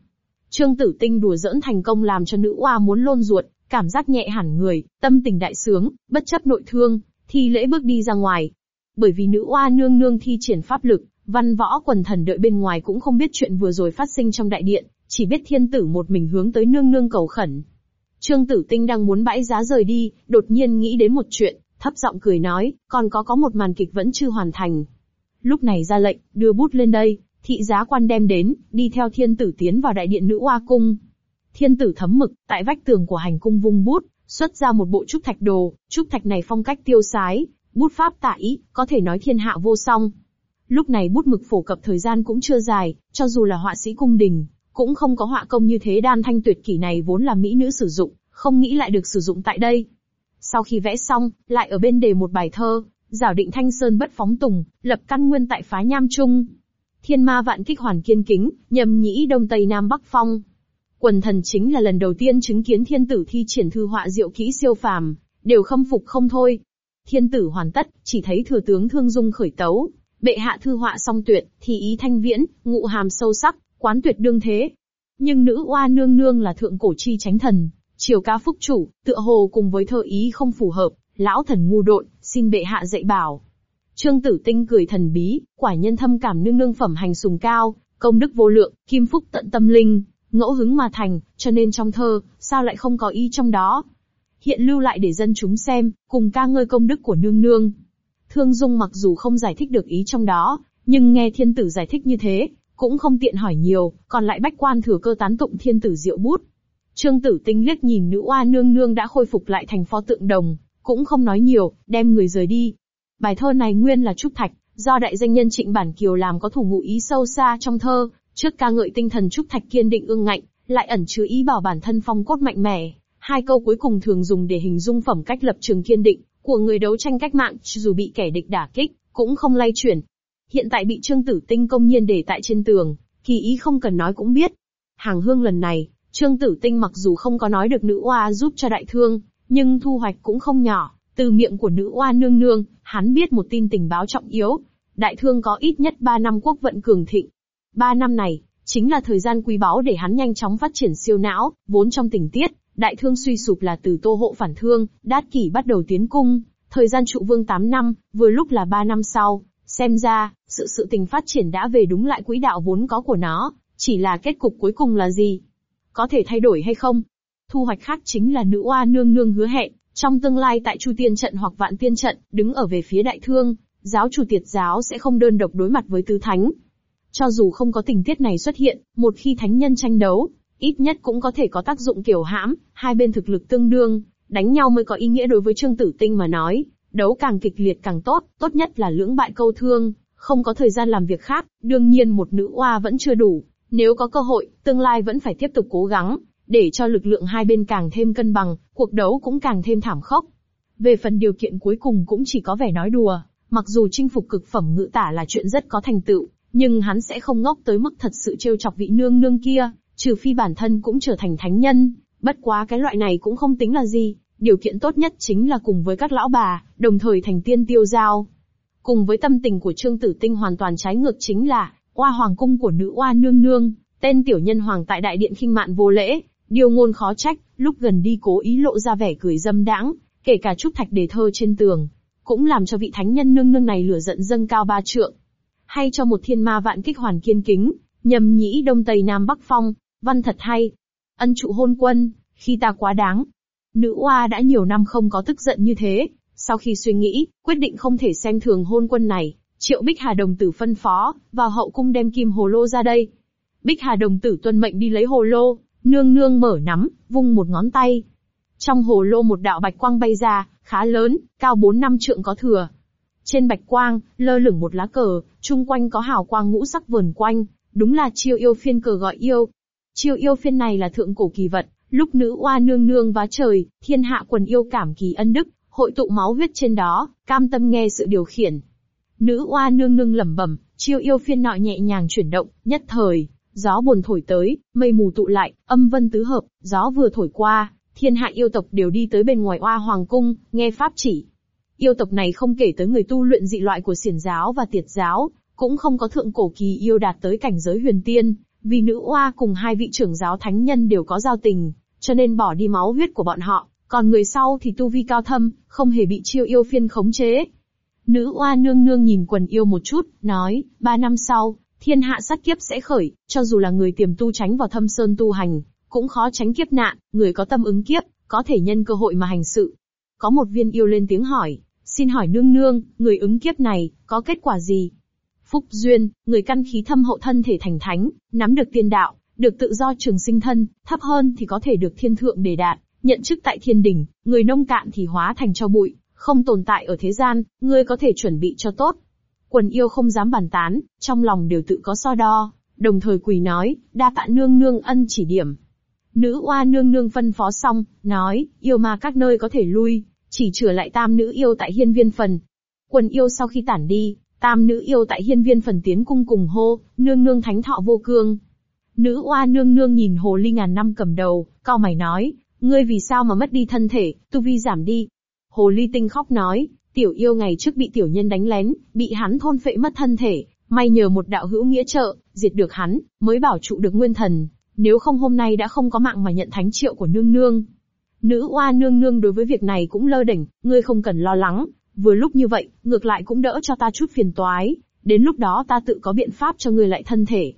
Trương Tử Tinh đùa giỡn thành công làm cho nữ oa muốn lôn ruột, cảm giác nhẹ hẳn người, tâm tình đại sướng, bất chấp nội thương, thi lễ bước đi ra ngoài. Bởi vì nữ oa nương nương thi triển pháp lực, văn võ quần thần đợi bên ngoài cũng không biết chuyện vừa rồi phát sinh trong đại điện, chỉ biết thiên tử một mình hướng tới nương nương cầu khẩn. Trương Tử Tinh đang muốn bãi giá rời đi, đột nhiên nghĩ đến một chuyện, thấp giọng cười nói, còn có có một màn kịch vẫn chưa hoàn thành. Lúc này ra lệnh, đưa bút lên đây, thị giá quan đem đến, đi theo thiên tử tiến vào đại điện nữ oa cung. Thiên tử thấm mực, tại vách tường của hành cung vung bút, xuất ra một bộ trúc thạch đồ, trúc thạch này phong cách tiêu sái, bút pháp tả ý, có thể nói thiên hạ vô song. Lúc này bút mực phổ cập thời gian cũng chưa dài, cho dù là họa sĩ cung đình, cũng không có họa công như thế đan thanh tuyệt kỷ này vốn là mỹ nữ sử dụng, không nghĩ lại được sử dụng tại đây. Sau khi vẽ xong, lại ở bên đề một bài thơ, giảo định thanh sơn bất phóng tùng, lập căn nguyên tại phá nham trung. Thiên ma vạn kích hoàn kiên kính, nhầm nhĩ đông tây nam bắc phong. Quần thần chính là lần đầu tiên chứng kiến thiên tử thi triển thư họa diệu kỹ siêu phàm, đều khâm phục không thôi. Thiên tử hoàn tất, chỉ thấy thừa tướng thương dung khởi tấu, bệ hạ thư họa song tuyệt, thì ý thanh viễn, ngụ hàm sâu sắc, quán tuyệt đương thế. Nhưng nữ oa nương nương là thượng cổ chi tránh thần, Triều ca phúc chủ, tựa hồ cùng với thơ ý không phù hợp, lão thần ngu độn, xin bệ hạ dạy bảo. Trương Tử Tinh cười thần bí, quả nhân thâm cảm nương nương phẩm hành sùng cao, công đức vô lượng, kim phúc tận tâm linh, ngẫu hứng mà thành, cho nên trong thơ, sao lại không có ý trong đó. Hiện lưu lại để dân chúng xem, cùng ca ngơi công đức của nương nương. Thương Dung mặc dù không giải thích được ý trong đó, nhưng nghe thiên tử giải thích như thế, cũng không tiện hỏi nhiều, còn lại bách quan thừa cơ tán tụng thiên tử diệu bút, Trương Tử Tinh liếc nhìn nữ oa nương nương đã khôi phục lại thành pho tượng đồng, cũng không nói nhiều, đem người rời đi. Bài thơ này nguyên là trúc thạch, do đại danh nhân Trịnh Bản Kiều làm có thủ ngụ ý sâu xa trong thơ, trước ca ngợi tinh thần trúc thạch kiên định ương ngạnh, lại ẩn chứa ý bảo bản thân phong cốt mạnh mẽ. Hai câu cuối cùng thường dùng để hình dung phẩm cách lập trường kiên định của người đấu tranh cách mạng, dù bị kẻ địch đả kích, cũng không lay chuyển. Hiện tại bị Trương Tử Tinh công nhiên để tại trên tường, kỳ ý không cần nói cũng biết. Hàng hương lần này, Trương Tử Tinh mặc dù không có nói được nữ oa giúp cho đại thương, nhưng thu hoạch cũng không nhỏ. Từ miệng của nữ oa nương nương, hắn biết một tin tình báo trọng yếu. Đại thương có ít nhất 3 năm quốc vận cường thịnh. 3 năm này, chính là thời gian quý báu để hắn nhanh chóng phát triển siêu não, vốn trong tình tiết, đại thương suy sụp là từ tô hộ phản thương, đát kỷ bắt đầu tiến cung, thời gian trụ vương 8 năm, vừa lúc là 3 năm sau, xem ra, sự sự tình phát triển đã về đúng lại quỹ đạo vốn có của nó, chỉ là kết cục cuối cùng là gì, có thể thay đổi hay không? Thu hoạch khác chính là nữ oa nương nương hứa hẹn, trong tương lai tại Chu Tiên trận hoặc Vạn Tiên trận, đứng ở về phía đại thương, giáo chủ tiệt giáo sẽ không đơn độc đối mặt với tứ thánh. Cho dù không có tình tiết này xuất hiện, một khi thánh nhân tranh đấu, ít nhất cũng có thể có tác dụng kiểu hãm, hai bên thực lực tương đương, đánh nhau mới có ý nghĩa đối với Trương Tử Tinh mà nói, đấu càng kịch liệt càng tốt, tốt nhất là lưỡng bại câu thương, không có thời gian làm việc khác, đương nhiên một nữ oa vẫn chưa đủ, nếu có cơ hội, tương lai vẫn phải tiếp tục cố gắng, để cho lực lượng hai bên càng thêm cân bằng, cuộc đấu cũng càng thêm thảm khốc. Về phần điều kiện cuối cùng cũng chỉ có vẻ nói đùa, Mặc dù chinh phục cực phẩm ngự tả là chuyện rất có thành tựu, nhưng hắn sẽ không ngốc tới mức thật sự trêu chọc vị nương nương kia, trừ phi bản thân cũng trở thành thánh nhân. Bất quá cái loại này cũng không tính là gì, điều kiện tốt nhất chính là cùng với các lão bà, đồng thời thành tiên tiêu giao. Cùng với tâm tình của Trương Tử Tinh hoàn toàn trái ngược chính là, oa hoàng cung của nữ oa nương nương, tên tiểu nhân hoàng tại đại điện khinh mạn vô lễ, điều ngôn khó trách, lúc gần đi cố ý lộ ra vẻ cười dâm đãng, kể cả trúc thạch đề thơ trên tường, cũng làm cho vị thánh nhân nương nương này lửa giận dâng cao ba trượng. Hay cho một thiên ma vạn kích hoàn kiên kính, nhầm nhĩ đông tây nam bắc phong, văn thật hay. Ân trụ hôn quân, khi ta quá đáng. Nữ oa đã nhiều năm không có tức giận như thế, sau khi suy nghĩ, quyết định không thể xem thường hôn quân này, triệu Bích Hà Đồng Tử phân phó, vào hậu cung đem kim hồ lô ra đây. Bích Hà Đồng Tử tuân mệnh đi lấy hồ lô, nương nương mở nắm, vung một ngón tay. Trong hồ lô một đạo bạch quang bay ra, khá lớn, cao 4 năm trượng có thừa. Trên bạch quang, lơ lửng một lá cờ, chung quanh có hào quang ngũ sắc vờn quanh, đúng là chiêu yêu phiên cờ gọi yêu. Chiêu yêu phiên này là thượng cổ kỳ vật, lúc nữ oa nương nương vá trời, thiên hạ quần yêu cảm kỳ ân đức, hội tụ máu huyết trên đó, cam tâm nghe sự điều khiển. Nữ oa nương nương lẩm bẩm, chiêu yêu phiên nọ nhẹ nhàng chuyển động, nhất thời, gió buồn thổi tới, mây mù tụ lại, âm vân tứ hợp, gió vừa thổi qua, thiên hạ yêu tộc đều đi tới bên ngoài oa hoàng cung, nghe pháp chỉ. Yêu tộc này không kể tới người tu luyện dị loại của xiển giáo và tiệt giáo, cũng không có thượng cổ kỳ yêu đạt tới cảnh giới huyền tiên, vì nữ oa cùng hai vị trưởng giáo thánh nhân đều có giao tình, cho nên bỏ đi máu huyết của bọn họ, còn người sau thì tu vi cao thâm, không hề bị chiêu yêu phiên khống chế. Nữ oa nương nương nhìn quần yêu một chút, nói, ba năm sau, thiên hạ sát kiếp sẽ khởi, cho dù là người tiềm tu tránh vào thâm sơn tu hành, cũng khó tránh kiếp nạn, người có tâm ứng kiếp, có thể nhân cơ hội mà hành sự. Có một viên yêu lên tiếng hỏi, xin hỏi nương nương, người ứng kiếp này, có kết quả gì? Phúc duyên, người căn khí thâm hậu thân thể thành thánh, nắm được tiên đạo, được tự do trường sinh thân, thấp hơn thì có thể được thiên thượng đề đạt, nhận chức tại thiên đình, người nông cạn thì hóa thành cho bụi, không tồn tại ở thế gian, ngươi có thể chuẩn bị cho tốt. Quần yêu không dám bàn tán, trong lòng đều tự có so đo, đồng thời quỳ nói, đa tạ nương nương ân chỉ điểm. Nữ oa nương nương phân phó xong, nói, yêu ma các nơi có thể lui, chỉ trở lại tam nữ yêu tại hiên viên phần. Quần yêu sau khi tản đi, tam nữ yêu tại hiên viên phần tiến cung cùng hô, nương nương thánh thọ vô cương. Nữ oa nương nương nhìn hồ ly ngàn năm cầm đầu, cao mày nói, ngươi vì sao mà mất đi thân thể, tu vi giảm đi. Hồ ly tinh khóc nói, tiểu yêu ngày trước bị tiểu nhân đánh lén, bị hắn thôn phệ mất thân thể, may nhờ một đạo hữu nghĩa trợ, diệt được hắn, mới bảo trụ được nguyên thần, nếu không hôm nay đã không có mạng mà nhận thánh triệu của nương nương. Nữ oa nương nương đối với việc này cũng lơ đỉnh, ngươi không cần lo lắng, vừa lúc như vậy, ngược lại cũng đỡ cho ta chút phiền toái, đến lúc đó ta tự có biện pháp cho ngươi lại thân thể.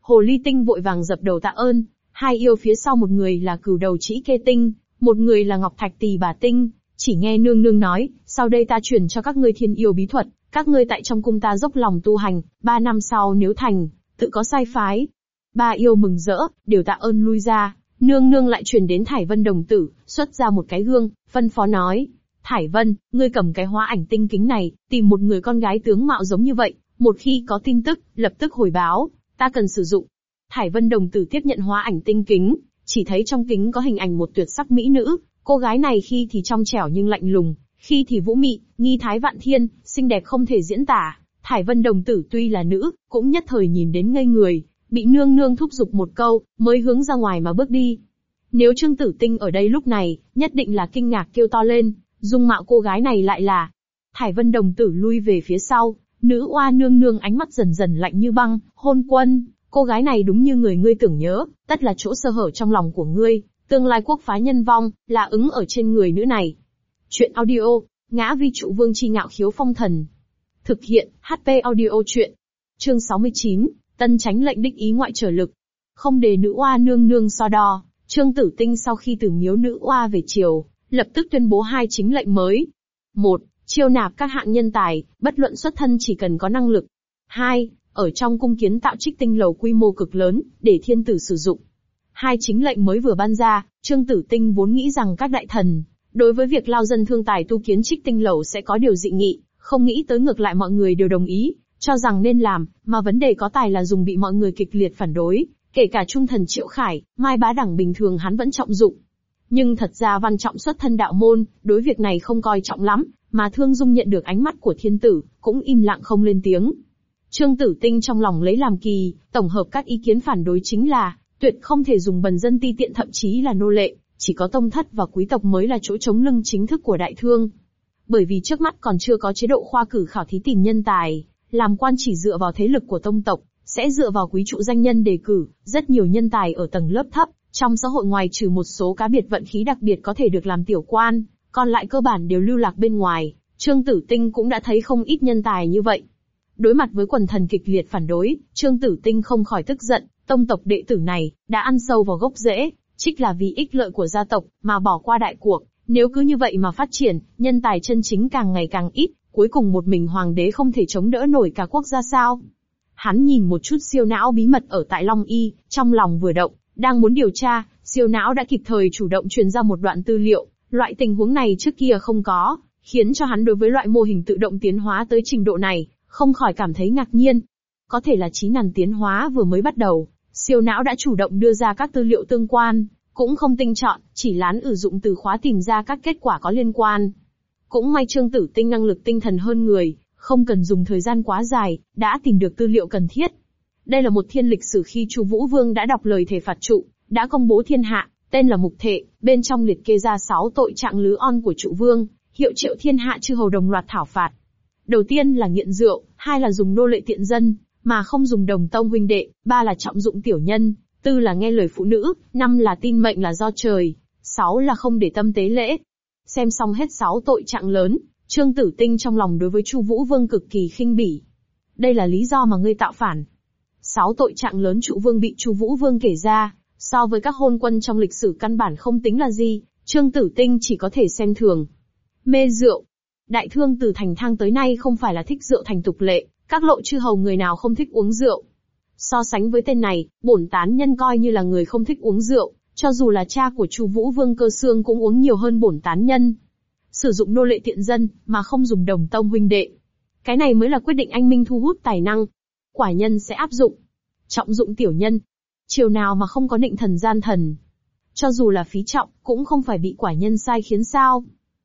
Hồ ly tinh vội vàng dập đầu tạ ơn, hai yêu phía sau một người là cửu đầu chỉ kê tinh, một người là ngọc thạch tỳ bà tinh, chỉ nghe nương nương nói, sau đây ta truyền cho các ngươi thiên yêu bí thuật, các ngươi tại trong cung ta dốc lòng tu hành, ba năm sau nếu thành, tự có sai phái. Ba yêu mừng rỡ, đều tạ ơn lui ra, nương nương lại truyền đến Thải Vân đồng tử, xuất ra một cái gương, phân phó nói. Thải Vân, ngươi cầm cái hóa ảnh tinh kính này, tìm một người con gái tướng mạo giống như vậy, một khi có tin tức, lập tức hồi báo, ta cần sử dụng. Thải Vân đồng tử tiếp nhận hóa ảnh tinh kính, chỉ thấy trong kính có hình ảnh một tuyệt sắc mỹ nữ, cô gái này khi thì trong trẻo nhưng lạnh lùng, khi thì vũ mị, nghi thái vạn thiên, xinh đẹp không thể diễn tả. Thải Vân đồng tử tuy là nữ, cũng nhất thời nhìn đến ngây người, bị nương nương thúc giục một câu, mới hướng ra ngoài mà bước đi. Nếu Trương Tử Tinh ở đây lúc này, nhất định là kinh ngạc kêu to lên, dung mạo cô gái này lại là. Thải Vân đồng tử lui về phía sau, nữ oa nương nương ánh mắt dần dần lạnh như băng, hôn quân, cô gái này đúng như người ngươi tưởng nhớ, tất là chỗ sơ hở trong lòng của ngươi, tương lai quốc phá nhân vong, là ứng ở trên người nữ này. Chuyện audio, ngã vi trụ vương chi ngạo khiếu phong thần. Thực hiện, HP audio chuyện. Chương 69, tân tránh lệnh đích ý ngoại trở lực. Không để nữ oa nương nương so đo, Trương Tử Tinh sau khi từ miếu nữ oa về chiều, lập tức tuyên bố hai chính lệnh mới. Một, chiêu nạp các hạng nhân tài, bất luận xuất thân chỉ cần có năng lực. Hai, ở trong cung kiến tạo trích tinh lầu quy mô cực lớn, để thiên tử sử dụng. Hai chính lệnh mới vừa ban ra, Trương Tử Tinh vốn nghĩ rằng các đại thần, đối với việc lao dân thương tài tu kiến trích tinh lầu sẽ có điều dị nghị, không nghĩ tới ngược lại mọi người đều đồng ý, cho rằng nên làm, mà vấn đề có tài là dùng bị mọi người kịch liệt phản đối, kể cả trung thần Triệu Khải, Mai Bá Đẳng bình thường hắn vẫn trọng dụng. Nhưng thật ra văn trọng xuất thân đạo môn, đối việc này không coi trọng lắm, Mà Thương Dung nhận được ánh mắt của thiên tử, cũng im lặng không lên tiếng. Trương Tử Tinh trong lòng lấy làm kỳ, tổng hợp các ý kiến phản đối chính là, tuyệt không thể dùng bần dân ti tiện thậm chí là nô lệ, chỉ có tông thất và quý tộc mới là chỗ chống lưng chính thức của đại thương. Bởi vì trước mắt còn chưa có chế độ khoa cử khảo thí tìm nhân tài, làm quan chỉ dựa vào thế lực của tông tộc, sẽ dựa vào quý trụ danh nhân đề cử, rất nhiều nhân tài ở tầng lớp thấp, trong xã hội ngoài trừ một số cá biệt vận khí đặc biệt có thể được làm tiểu quan, còn lại cơ bản đều lưu lạc bên ngoài. Trương Tử Tinh cũng đã thấy không ít nhân tài như vậy. Đối mặt với quần thần kịch liệt phản đối, Trương Tử Tinh không khỏi tức giận, tông tộc đệ tử này, đã ăn sâu vào gốc rễ, trích là vì ích lợi của gia tộc, mà bỏ qua đại cuộc. Nếu cứ như vậy mà phát triển, nhân tài chân chính càng ngày càng ít, cuối cùng một mình hoàng đế không thể chống đỡ nổi cả quốc gia sao. Hắn nhìn một chút siêu não bí mật ở tại Long Y, trong lòng vừa động, đang muốn điều tra, siêu não đã kịp thời chủ động truyền ra một đoạn tư liệu, loại tình huống này trước kia không có, khiến cho hắn đối với loại mô hình tự động tiến hóa tới trình độ này, không khỏi cảm thấy ngạc nhiên. Có thể là trí nàn tiến hóa vừa mới bắt đầu, siêu não đã chủ động đưa ra các tư liệu tương quan, cũng không tinh chọn, chỉ lán ử dụng từ khóa tìm ra các kết quả có liên quan. Cũng may Trương Tử Tinh năng lực tinh thần hơn người, không cần dùng thời gian quá dài, đã tìm được tư liệu cần thiết. Đây là một thiên lịch sử khi Chu Vũ Vương đã đọc lời thể phạt trụ, đã công bố thiên hạ, tên là Mục Thệ, bên trong liệt kê ra 6 tội trạng lứ on của trụ vương, hiệu triệu thiên hạ chư hầu đồng loạt thảo phạt. Đầu tiên là nghiện rượu, hai là dùng nô lệ tiện dân, mà không dùng đồng tông huynh đệ, ba là trọng dụng tiểu nhân, tư là nghe lời phụ nữ, năm là tin mệnh là do trời, sáu là không để tâm tế lễ. Xem xong hết sáu tội trạng lớn, Trương Tử Tinh trong lòng đối với Chu Vũ Vương cực kỳ khinh bỉ. Đây là lý do mà ngươi tạo phản. Sáu tội trạng lớn trụ vương bị Chu Vũ Vương kể ra, so với các hôn quân trong lịch sử căn bản không tính là gì, Trương Tử Tinh chỉ có thể xem thường. Mê rượu. Đại thương từ thành thang tới nay không phải là thích rượu thành tục lệ, các lộ chư hầu người nào không thích uống rượu. So sánh với tên này, bổn tán nhân coi như là người không thích uống rượu, cho dù là cha của Chu Vũ Vương Cơ Xương cũng uống nhiều hơn bổn tán nhân. Sử dụng nô lệ tiện dân, mà không dùng đồng tông huynh đệ. Cái này mới là quyết định anh minh thu hút tài năng. Quả nhân sẽ áp dụng. Trọng dụng tiểu nhân. Chiều nào mà không có định thần gian thần. Cho dù là phí trọng, cũng không phải bị quả nhân sai khiến sao.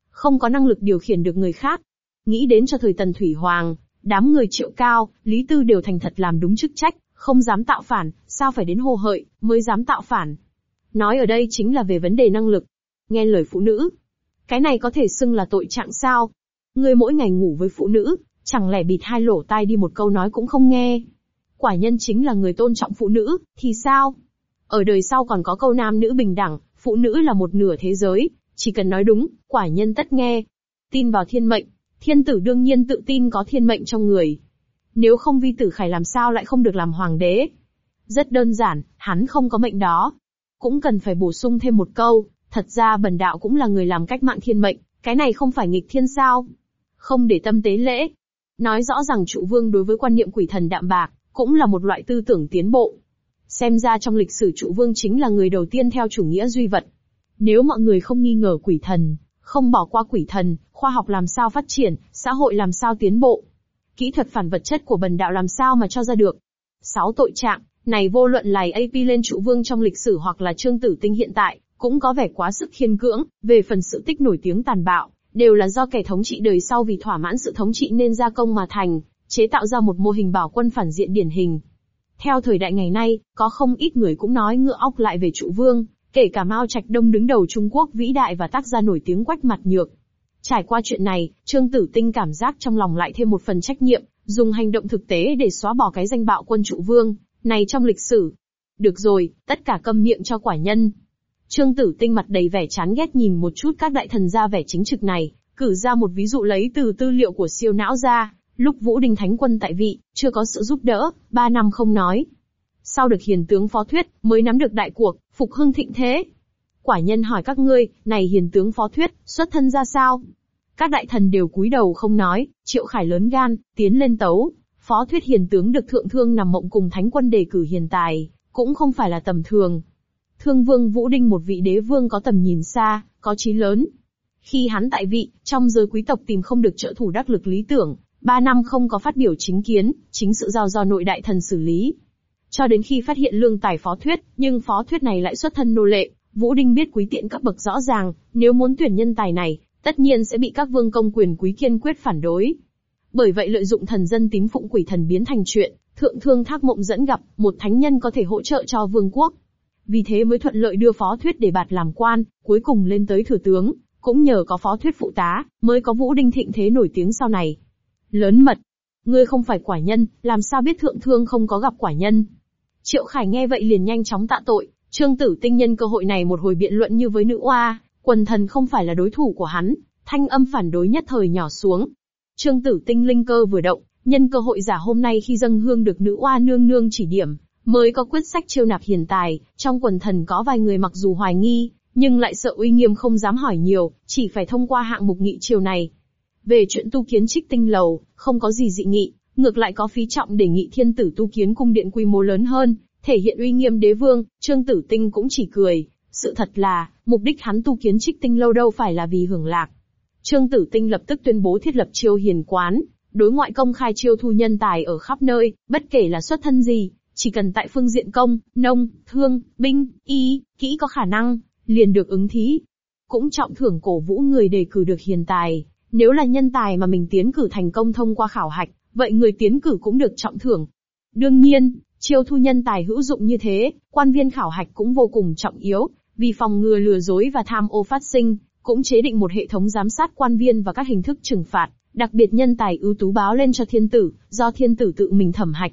Không có năng lực điều khiển được người khác. Nghĩ đến cho thời tần thủy hoàng, Đám người triệu cao, Lý Tư đều thành thật làm đúng chức trách, không dám tạo phản, sao phải đến hồ hợi, mới dám tạo phản. Nói ở đây chính là về vấn đề năng lực. Nghe lời phụ nữ. Cái này có thể xưng là tội trạng sao? Người mỗi ngày ngủ với phụ nữ, chẳng lẽ bịt hai lỗ tai đi một câu nói cũng không nghe. Quả nhân chính là người tôn trọng phụ nữ, thì sao? Ở đời sau còn có câu nam nữ bình đẳng, phụ nữ là một nửa thế giới, chỉ cần nói đúng, quả nhân tất nghe. Tin vào thiên mệnh, Thiên tử đương nhiên tự tin có thiên mệnh trong người. Nếu không vi tử khải làm sao lại không được làm hoàng đế? Rất đơn giản, hắn không có mệnh đó. Cũng cần phải bổ sung thêm một câu, thật ra bần đạo cũng là người làm cách mạng thiên mệnh, cái này không phải nghịch thiên sao? Không để tâm tế lễ. Nói rõ rằng trụ vương đối với quan niệm quỷ thần đạm bạc, cũng là một loại tư tưởng tiến bộ. Xem ra trong lịch sử trụ vương chính là người đầu tiên theo chủ nghĩa duy vật. Nếu mọi người không nghi ngờ quỷ thần, không bỏ qua quỷ thần, khoa học làm sao phát triển, xã hội làm sao tiến bộ. Kỹ thuật phản vật chất của bần đạo làm sao mà cho ra được. Sáu tội trạng, này vô luận là AP lên trụ vương trong lịch sử hoặc là trương tử tinh hiện tại, cũng có vẻ quá sức khiên cưỡng, về phần sự tích nổi tiếng tàn bạo, đều là do kẻ thống trị đời sau vì thỏa mãn sự thống trị nên gia công mà thành, chế tạo ra một mô hình bảo quân phản diện điển hình. Theo thời đại ngày nay, có không ít người cũng nói ngựa óc lại về trụ vương, kể cả Mao Trạch Đông đứng đầu Trung Quốc vĩ đại và tác gia nổi tiếng quách mặt nhược. Trải qua chuyện này, Trương Tử Tinh cảm giác trong lòng lại thêm một phần trách nhiệm, dùng hành động thực tế để xóa bỏ cái danh bạo quân trụ vương, này trong lịch sử. Được rồi, tất cả câm miệng cho quả nhân. Trương Tử Tinh mặt đầy vẻ chán ghét nhìn một chút các đại thần ra vẻ chính trực này, cử ra một ví dụ lấy từ tư liệu của siêu não ra, lúc Vũ Đình Thánh Quân tại vị, chưa có sự giúp đỡ, ba năm không nói. Sau được hiền tướng phó thuyết, mới nắm được đại cuộc, phục hưng thịnh thế. Quả nhân hỏi các ngươi, này hiền tướng phó thuyết, xuất thân ra sao? Các đại thần đều cúi đầu không nói, triệu khải lớn gan, tiến lên tấu. Phó thuyết hiền tướng được thượng thương nằm mộng cùng thánh quân đề cử hiền tài, cũng không phải là tầm thường. Thương vương Vũ Đinh một vị đế vương có tầm nhìn xa, có trí lớn. Khi hắn tại vị, trong giới quý tộc tìm không được trợ thủ đắc lực lý tưởng, ba năm không có phát biểu chính kiến, chính sự giao do nội đại thần xử lý. Cho đến khi phát hiện lương tài phó thuyết, nhưng phó thuyết này lại xuất thân nô lệ, Vũ Đinh biết quý tiện các bậc rõ ràng, nếu muốn tuyển nhân tài này, tất nhiên sẽ bị các vương công quyền quý kiên quyết phản đối. Bởi vậy lợi dụng thần dân tín phụng quỷ thần biến thành chuyện, thượng thương thác mộng dẫn gặp, một thánh nhân có thể hỗ trợ cho vương quốc. Vì thế mới thuận lợi đưa phó thuyết để bạt làm quan, cuối cùng lên tới thừa tướng, cũng nhờ có phó thuyết phụ tá, mới có vũ đinh thịnh thế nổi tiếng sau này. Lớn mật. Ngươi không phải quả nhân, làm sao biết thượng thương không có gặp quả nhân? Triệu Khải nghe vậy liền nhanh chóng tạ tội, Trương Tử Tinh nhân cơ hội này một hồi biện luận như với nữ oa, quần thần không phải là đối thủ của hắn, thanh âm phản đối nhất thời nhỏ xuống. Trương Tử Tinh linh cơ vừa động, nhân cơ hội giả hôm nay khi dâng hương được nữ oa nương nương chỉ điểm, mới có quyết sách chiêu nạp hiền tài, trong quần thần có vài người mặc dù hoài nghi, nhưng lại sợ uy nghiêm không dám hỏi nhiều, chỉ phải thông qua hạng mục nghị chiều này. Về chuyện tu kiến trích tinh lầu, không có gì dị nghị, ngược lại có phí trọng đề nghị thiên tử tu kiến cung điện quy mô lớn hơn, thể hiện uy nghiêm đế vương, Trương Tử Tinh cũng chỉ cười. Sự thật là, mục đích hắn tu kiến trích tinh lâu đâu phải là vì hưởng lạc. Trương Tử Tinh lập tức tuyên bố thiết lập chiêu hiền quán, đối ngoại công khai chiêu thu nhân tài ở khắp nơi, bất kể là xuất thân gì, chỉ cần tại phương diện công, nông, thương, binh, y, kỹ có khả năng, liền được ứng thí. Cũng trọng thưởng cổ vũ người đề cử được hiền tài, nếu là nhân tài mà mình tiến cử thành công thông qua khảo hạch, vậy người tiến cử cũng được trọng thưởng. Đương nhiên, chiêu thu nhân tài hữu dụng như thế, quan viên khảo hạch cũng vô cùng trọng yếu, vì phòng ngừa lừa dối và tham ô phát sinh, cũng chế định một hệ thống giám sát quan viên và các hình thức trừng phạt, đặc biệt nhân tài ưu tú báo lên cho thiên tử, do thiên tử tự mình thẩm hạch.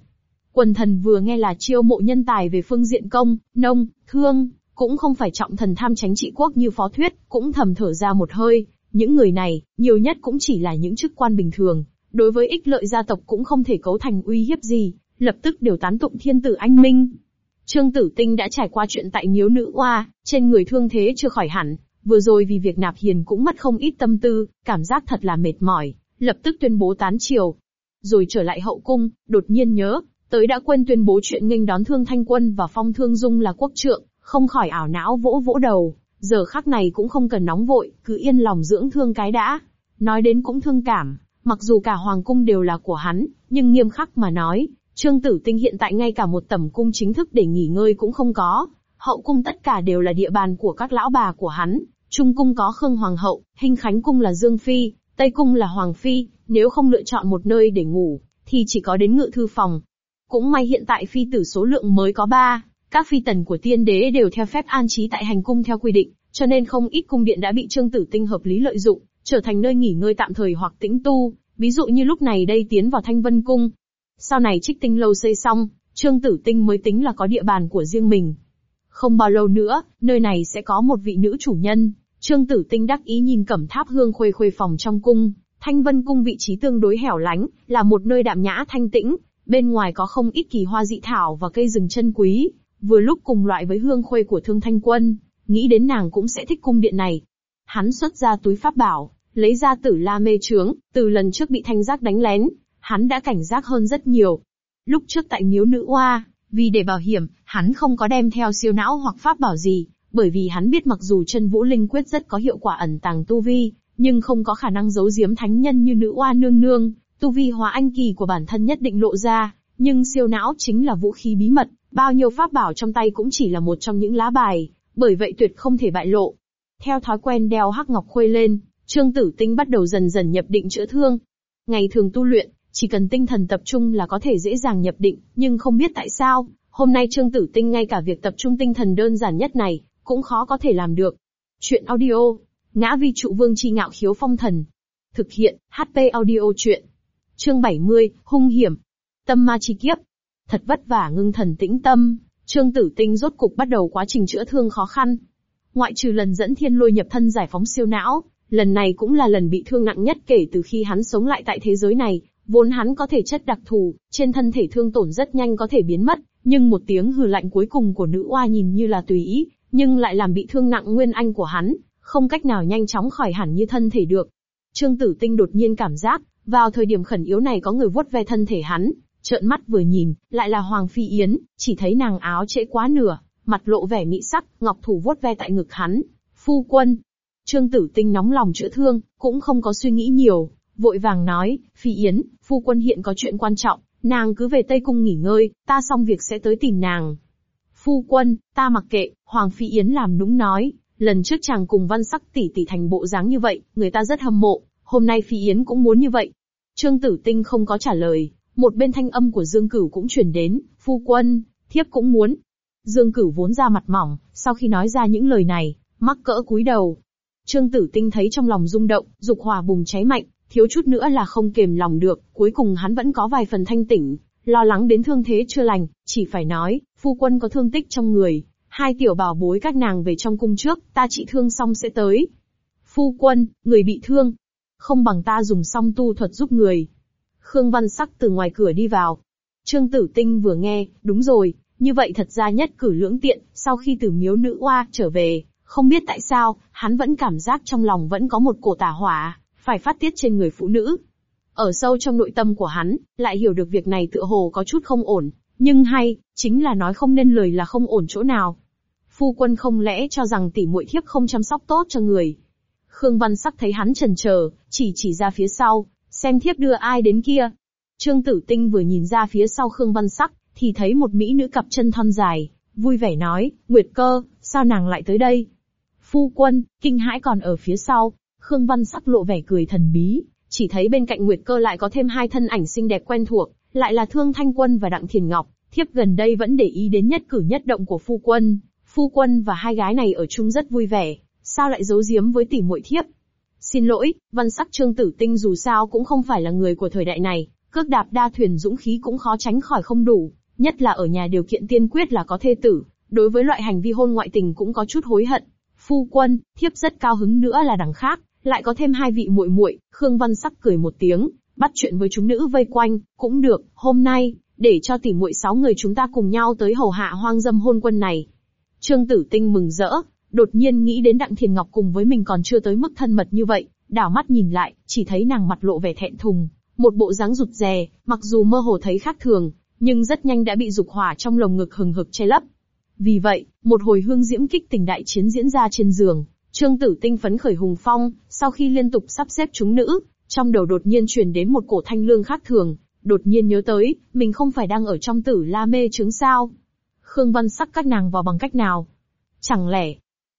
Quần thần vừa nghe là chiêu mộ nhân tài về phương diện công, nông, thương, cũng không phải trọng thần tham tránh trị quốc như phó thuyết, cũng thầm thở ra một hơi. Những người này, nhiều nhất cũng chỉ là những chức quan bình thường, đối với ích lợi gia tộc cũng không thể cấu thành uy hiếp gì, lập tức đều tán tụng thiên tử anh minh. Trương Tử Tinh đã trải qua chuyện tại miếu nữ oa, trên người thương thế chưa khỏi hẳn, vừa rồi vì việc nạp hiền cũng mất không ít tâm tư, cảm giác thật là mệt mỏi, lập tức tuyên bố tán triều. Rồi trở lại hậu cung, đột nhiên nhớ, tới đã quên tuyên bố chuyện nghênh đón thương thanh quân và phong thương dung là quốc trượng, không khỏi ảo não vỗ vỗ đầu, giờ khắc này cũng không cần nóng vội, cứ yên lòng dưỡng thương cái đã. Nói đến cũng thương cảm, mặc dù cả hoàng cung đều là của hắn, nhưng nghiêm khắc mà nói, Trương Tử Tinh hiện tại ngay cả một tẩm cung chính thức để nghỉ ngơi cũng không có, hậu cung tất cả đều là địa bàn của các lão bà của hắn, trung cung có Khương Hoàng hậu, Hinh Khánh cung là Dương Phi, Tây cung là Hoàng Phi, nếu không lựa chọn một nơi để ngủ, thì chỉ có đến ngự thư phòng. Cũng may hiện tại phi tử số lượng mới có ba, các phi tần của tiên đế đều theo phép an trí tại hành cung theo quy định, cho nên không ít cung điện đã bị Trương Tử Tinh hợp lý lợi dụng, trở thành nơi nghỉ ngơi tạm thời hoặc tĩnh tu, ví dụ như lúc này đây tiến vào Thanh Vân cung. Sau này Trích Tinh lâu xây xong, Trương Tử Tinh mới tính là có địa bàn của riêng mình. Không bao lâu nữa, nơi này sẽ có một vị nữ chủ nhân. Trương Tử Tinh đắc ý nhìn cẩm tháp hương khuê khuê phòng trong cung, Thanh Vân cung vị trí tương đối hẻo lánh, là một nơi đạm nhã thanh tĩnh, bên ngoài có không ít kỳ hoa dị thảo và cây rừng chân quý, vừa lúc cùng loại với hương khuê của Thương Thanh Quân, nghĩ đến nàng cũng sẽ thích cung điện này. Hắn xuất ra túi pháp bảo, lấy ra tử la mê trướng, từ lần trước bị thanh giác đánh lén, hắn đã cảnh giác hơn rất nhiều. Lúc trước tại miếu nữ oa, vì để bảo hiểm, hắn không có đem theo siêu não hoặc pháp bảo gì, bởi vì hắn biết mặc dù chân vũ linh quyết rất có hiệu quả ẩn tàng tu vi, nhưng không có khả năng giấu giếm thánh nhân như nữ oa nương nương, tu vi hóa anh kỳ của bản thân nhất định lộ ra, nhưng siêu não chính là vũ khí bí mật, bao nhiêu pháp bảo trong tay cũng chỉ là một trong những lá bài, bởi vậy tuyệt không thể bại lộ. Theo thói quen đeo hắc ngọc khuê lên, Trương Tử Tinh bắt đầu dần dần nhập định chữa thương. Ngày thường tu luyện, chỉ cần tinh thần tập trung là có thể dễ dàng nhập định, nhưng không biết tại sao, hôm nay Trương Tử Tinh ngay cả việc tập trung tinh thần đơn giản nhất này, cũng khó có thể làm được. Chuyện audio, ngã vi trụ vương chi ngạo khiếu phong thần. Thực hiện, HP audio chuyện. Chương 70, hung hiểm. Tâm ma chi kiếp. Thật vất vả ngưng thần tĩnh tâm, Trương Tử Tinh rốt cục bắt đầu quá trình chữa thương khó khăn. Ngoại trừ lần dẫn thiên lôi nhập thân giải phóng siêu não, lần này cũng là lần bị thương nặng nhất kể từ khi hắn sống lại tại thế giới này, vốn hắn có thể chất đặc thù, trên thân thể thương tổn rất nhanh có thể biến mất, nhưng một tiếng hừ lạnh cuối cùng của nữ oa nhìn như là tùy ý, nhưng lại làm bị thương nặng nguyên anh của hắn, không cách nào nhanh chóng khỏi hẳn như thân thể được. Trương Tử Tinh đột nhiên cảm giác, vào thời điểm khẩn yếu này có người vuốt ve thân thể hắn, trợn mắt vừa nhìn, lại là Hoàng Phi Yến, chỉ thấy nàng áo trễ quá nửa, mặt lộ vẻ mỹ sắc, ngọc thủ vuốt ve tại ngực hắn. Phu quân. Trương Tử Tinh nóng lòng chữa thương, cũng không có suy nghĩ nhiều, vội vàng nói, Phi Yến, phu quân hiện có chuyện quan trọng, nàng cứ về Tây Cung nghỉ ngơi, ta xong việc sẽ tới tìm nàng. Phu quân, ta mặc kệ, Hoàng Phi Yến làm nũng nói, Lần trước chàng cùng văn sắc tỷ tỷ thành bộ dáng như vậy, người ta rất hâm mộ, hôm nay Phi Yến cũng muốn như vậy. Trương Tử Tinh không có trả lời, một bên thanh âm của Dương Cửu cũng truyền đến, phu quân, thiếp cũng muốn. Dương Cửu vốn ra mặt mỏng, sau khi nói ra những lời này, mắc cỡ cúi đầu. Trương Tử Tinh thấy trong lòng rung động, dục hỏa bùng cháy mạnh, thiếu chút nữa là không kềm lòng được, cuối cùng hắn vẫn có vài phần thanh tỉnh, lo lắng đến thương thế chưa lành, chỉ phải nói, phu quân có thương tích trong người, hai tiểu bảo bối các nàng về trong cung trước, ta trị thương xong sẽ tới. Phu quân, người bị thương, không bằng ta dùng song tu thuật giúp người. Khương Văn Sắc từ ngoài cửa đi vào. Trương Tử Tinh vừa nghe, đúng rồi, như vậy thật ra nhất cử lưỡng tiện, sau khi từ miếu nữ oa trở về, không biết tại sao, hắn vẫn cảm giác trong lòng vẫn có một cổ tà hỏa, phải phát tiết trên người phụ nữ. Ở sâu trong nội tâm của hắn, lại hiểu được việc này tựa hồ có chút không ổn, nhưng hay, chính là nói không nên lời là không ổn chỗ nào. Phu quân không lẽ cho rằng tỷ muội thiếp không chăm sóc tốt cho người. Khương Văn Sắc thấy hắn trần chờ, chỉ chỉ ra phía sau, xem thiếp đưa ai đến kia. Trương Tử Tinh vừa nhìn ra phía sau Khương Văn Sắc, thì thấy một mỹ nữ cặp chân thon dài, vui vẻ nói, Nguyệt cơ, sao nàng lại tới đây? Phu quân, kinh hãi còn ở phía sau, Khương Văn Sắc lộ vẻ cười thần bí, chỉ thấy bên cạnh Nguyệt cơ lại có thêm hai thân ảnh xinh đẹp quen thuộc, lại là Thương Thanh Quân và Đặng Thiền Ngọc, thiếp gần đây vẫn để ý đến nhất cử nhất động của phu quân. Phu quân và hai gái này ở chung rất vui vẻ, sao lại giấu giếm với tỷ muội thiếp? Xin lỗi, văn sắc trương tử tinh dù sao cũng không phải là người của thời đại này, cước đạp đa thuyền dũng khí cũng khó tránh khỏi không đủ, nhất là ở nhà điều kiện tiên quyết là có thê tử, đối với loại hành vi hôn ngoại tình cũng có chút hối hận. Phu quân, thiếp rất cao hứng nữa là đằng khác, lại có thêm hai vị muội muội, Khương Văn Sắc cười một tiếng, bắt chuyện với chúng nữ vây quanh, cũng được, hôm nay, để cho tỷ muội sáu người chúng ta cùng nhau tới hầu hạ hoang dâm hôn quân này. Trương Tử Tinh mừng rỡ, đột nhiên nghĩ đến Đặng Thiền Ngọc cùng với mình còn chưa tới mức thân mật như vậy, đảo mắt nhìn lại, chỉ thấy nàng mặt lộ vẻ thẹn thùng, một bộ dáng rụt rè, mặc dù mơ hồ thấy khác thường, nhưng rất nhanh đã bị dục hỏa trong lồng ngực hừng hực che lấp. Vì vậy, một hồi hương diễm kích tình đại chiến diễn ra trên giường, Trương Tử Tinh phấn khởi hùng phong, sau khi liên tục sắp xếp chúng nữ, trong đầu đột nhiên truyền đến một cổ thanh lương khác thường, đột nhiên nhớ tới, mình không phải đang ở trong tử la mê chứng sao. Khương Văn sắc các nàng vào bằng cách nào? Chẳng lẽ,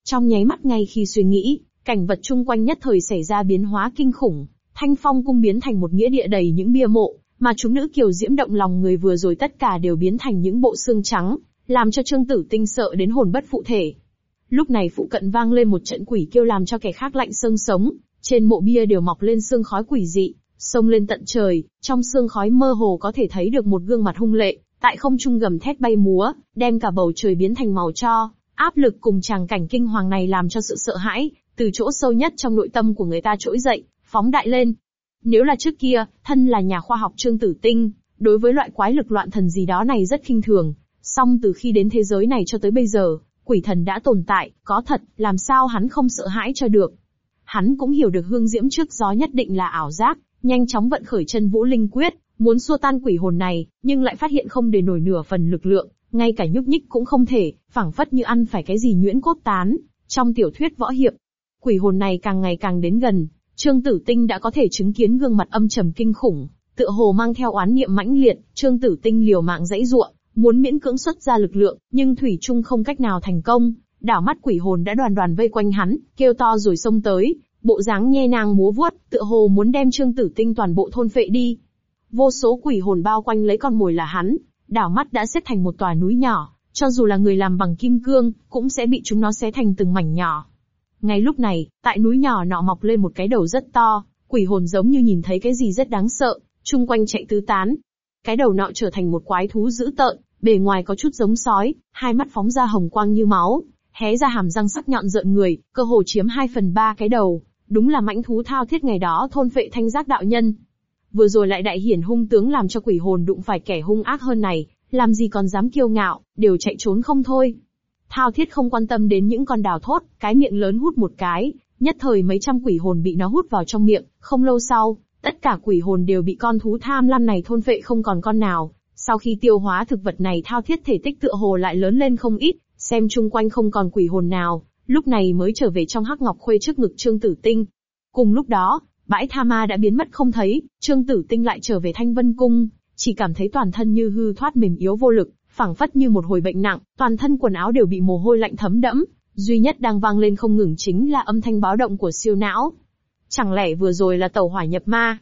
trong nháy mắt ngay khi suy nghĩ, cảnh vật chung quanh nhất thời xảy ra biến hóa kinh khủng, thanh phong cung biến thành một nghĩa địa đầy những bia mộ, mà chúng nữ kiều diễm động lòng người vừa rồi tất cả đều biến thành những bộ xương trắng, làm cho Trương Tử Tinh sợ đến hồn bất phụ thể. Lúc này phụ cận vang lên một trận quỷ kêu làm cho kẻ khác lạnh xương sống, trên mộ bia đều mọc lên xương khói quỷ dị, sông lên tận trời, trong xương khói mơ hồ có thể thấy được một gương mặt hung lệ, tại không trung gầm thét bay múa, đem cả bầu trời biến thành màu cho. Áp lực cùng tràng cảnh kinh hoàng này làm cho sự sợ hãi, từ chỗ sâu nhất trong nội tâm của người ta trỗi dậy, phóng đại lên. Nếu là trước kia, thân là nhà khoa học Trương Tử Tinh, đối với loại quái lực loạn thần gì đó này rất khinh thường, song từ khi đến thế giới này cho tới bây giờ, quỷ thần đã tồn tại, có thật, làm sao hắn không sợ hãi cho được. Hắn cũng hiểu được hương diễm trước gió nhất định là ảo giác, nhanh chóng vận khởi chân vũ linh quyết, muốn xua tan quỷ hồn này, nhưng lại phát hiện không để nổi nửa phần lực lượng, ngay cả nhúc nhích cũng không thể, phảng phất như ăn phải cái gì nhuyễn cốt tán. Trong tiểu thuyết võ hiệp, quỷ hồn này càng ngày càng đến gần, Trương Tử Tinh đã có thể chứng kiến gương mặt âm trầm kinh khủng, tựa hồ mang theo oán niệm mãnh liệt, Trương Tử Tinh liều mạng dãy ruộng, muốn miễn cưỡng xuất ra lực lượng, nhưng thủy chung không cách nào thành công. Đảo mắt quỷ hồn đã đoàn đoàn vây quanh hắn, kêu to rồi xông tới, bộ dáng nhe nang múa vuốt, tựa hồ muốn đem Trương Tử Tinh toàn bộ thôn phệ đi. Vô số quỷ hồn bao quanh lấy con mồi là hắn, đảo mắt đã xếp thành một tòa núi nhỏ, cho dù là người làm bằng kim cương, cũng sẽ bị chúng nó xé thành từng mảnh nhỏ. Ngay lúc này, tại núi nhỏ nọ mọc lên một cái đầu rất to, quỷ hồn giống như nhìn thấy cái gì rất đáng sợ, chung quanh chạy tứ tán. Cái đầu nọ trở thành một quái thú dữ tợn, bề ngoài có chút giống sói, hai mắt phóng ra hồng quang như máu, hé ra hàm răng sắc nhọn rợn người, cơ hồ chiếm hai phần ba cái đầu, đúng là mãnh thú thao thiết ngày đó thôn phệ thanh giác đạo nhân. Vừa rồi lại đại hiển hung tướng làm cho quỷ hồn đụng phải kẻ hung ác hơn này, làm gì còn dám kiêu ngạo, đều chạy trốn không thôi. Thao thiết không quan tâm đến những con đào thốt, cái miệng lớn hút một cái, nhất thời mấy trăm quỷ hồn bị nó hút vào trong miệng, không lâu sau, tất cả quỷ hồn đều bị con thú tham lam này thôn phệ không còn con nào. Sau khi tiêu hóa thực vật này thao thiết thể tích tựa hồ lại lớn lên không ít, xem chung quanh không còn quỷ hồn nào, lúc này mới trở về trong hắc ngọc khuê trước ngực Trương Tử Tinh. Cùng lúc đó, bãi tha ma đã biến mất không thấy, Trương Tử Tinh lại trở về Thanh Vân Cung, chỉ cảm thấy toàn thân như hư thoát mềm yếu vô lực, phảng phất như một hồi bệnh nặng, toàn thân quần áo đều bị mồ hôi lạnh thấm đẫm, duy nhất đang vang lên không ngừng chính là âm thanh báo động của siêu não. Chẳng lẽ vừa rồi là tàu hỏa nhập ma?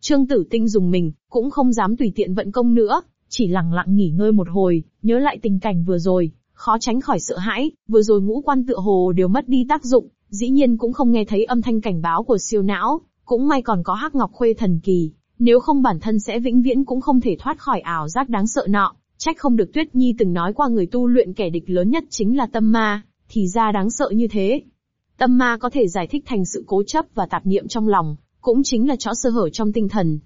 Trương Tử Tinh dùng mình, cũng không dám tùy tiện vận công nữa, chỉ lặng lặng nghỉ ngơi một hồi, nhớ lại tình cảnh vừa rồi, khó tránh khỏi sợ hãi, vừa rồi ngũ quan tựa hồ đều mất đi tác dụng, dĩ nhiên cũng không nghe thấy âm thanh cảnh báo của siêu não, cũng may còn có hắc ngọc khuê thần kỳ, nếu không bản thân sẽ vĩnh viễn cũng không thể thoát khỏi ảo giác đáng sợ nọ, trách không được Tuyết Nhi từng nói qua người tu luyện kẻ địch lớn nhất chính là tâm ma, thì ra đáng sợ như thế. Tâm ma có thể giải thích thành sự cố chấp và tạp niệm trong lòng, cũng chính là chỗ sơ hở trong tinh thần.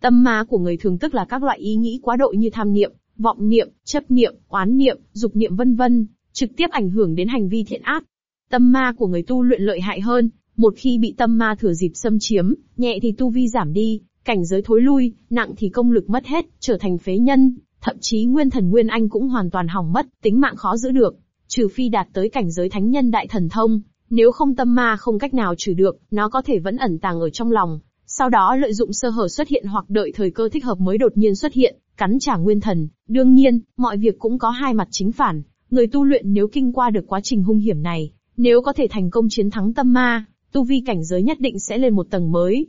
Tâm ma của người thường tức là các loại ý nghĩ quá độ như tham niệm, vọng niệm, chấp niệm, oán niệm, dục niệm vân vân, trực tiếp ảnh hưởng đến hành vi thiện ác. Tâm ma của người tu luyện lợi hại hơn, một khi bị tâm ma thừa dịp xâm chiếm, nhẹ thì tu vi giảm đi, cảnh giới thối lui, nặng thì công lực mất hết, trở thành phế nhân, thậm chí nguyên thần nguyên anh cũng hoàn toàn hỏng mất, tính mạng khó giữ được, trừ phi đạt tới cảnh giới thánh nhân đại thần thông, nếu không tâm ma không cách nào trừ được, nó có thể vẫn ẩn tàng ở trong lòng, sau đó lợi dụng sơ hở xuất hiện hoặc đợi thời cơ thích hợp mới đột nhiên xuất hiện, cắn trả nguyên thần. Đương nhiên, mọi việc cũng có hai mặt chính phản, người tu luyện nếu kinh qua được quá trình hung hiểm này, nếu có thể thành công chiến thắng tâm ma, tu vi cảnh giới nhất định sẽ lên một tầng mới.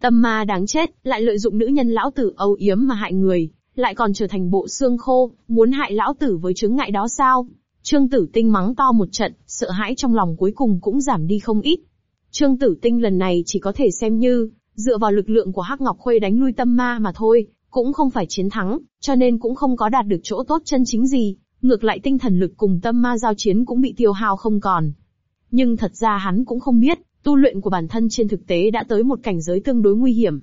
Tâm ma đáng chết, lại lợi dụng nữ nhân lão tử âu yếm mà hại người, lại còn trở thành bộ xương khô, muốn hại lão tử với chứng ngại đó sao? Trương Tử Tinh mắng to một trận, sợ hãi trong lòng cuối cùng cũng giảm đi không ít. Trương Tử Tinh lần này chỉ có thể xem như, dựa vào lực lượng của Hắc Ngọc Khuê đánh lui tâm ma mà thôi, cũng không phải chiến thắng, cho nên cũng không có đạt được chỗ tốt chân chính gì, ngược lại tinh thần lực cùng tâm ma giao chiến cũng bị tiêu hao không còn. Nhưng thật ra hắn cũng không biết, tu luyện của bản thân trên thực tế đã tới một cảnh giới tương đối nguy hiểm.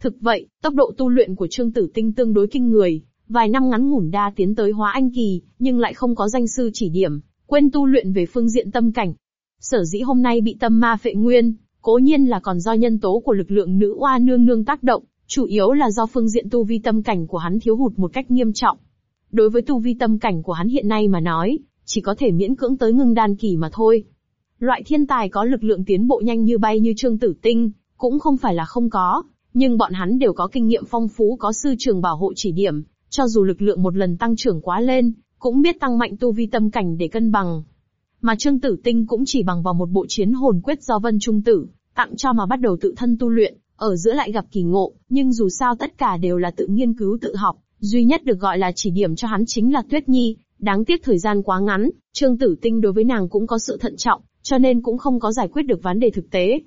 Thực vậy, tốc độ tu luyện của Trương Tử Tinh tương đối kinh người, vài năm ngắn ngủn đa tiến tới hóa anh kỳ, nhưng lại không có danh sư chỉ điểm, quên tu luyện về phương diện tâm cảnh. Sở dĩ hôm nay bị tâm ma phệ nguyên, cố nhiên là còn do nhân tố của lực lượng nữ oa nương nương tác động, chủ yếu là do phương diện tu vi tâm cảnh của hắn thiếu hụt một cách nghiêm trọng. Đối với tu vi tâm cảnh của hắn hiện nay mà nói, chỉ có thể miễn cưỡng tới ngưng đan kỳ mà thôi. Loại thiên tài có lực lượng tiến bộ nhanh như bay như Trương Tử Tinh, cũng không phải là không có, nhưng bọn hắn đều có kinh nghiệm phong phú có sư trường bảo hộ chỉ điểm, cho dù lực lượng một lần tăng trưởng quá lên, cũng biết tăng mạnh tu vi tâm cảnh để cân bằng. Mà Trương Tử Tinh cũng chỉ bằng vào một bộ chiến hồn quyết do Vân Trung Tử, tặng cho mà bắt đầu tự thân tu luyện, ở giữa lại gặp kỳ ngộ, nhưng dù sao tất cả đều là tự nghiên cứu tự học, duy nhất được gọi là chỉ điểm cho hắn chính là Tuyết Nhi, đáng tiếc thời gian quá ngắn, Trương Tử Tinh đối với nàng cũng có sự thận trọng, cho nên cũng không có giải quyết được vấn đề thực tế.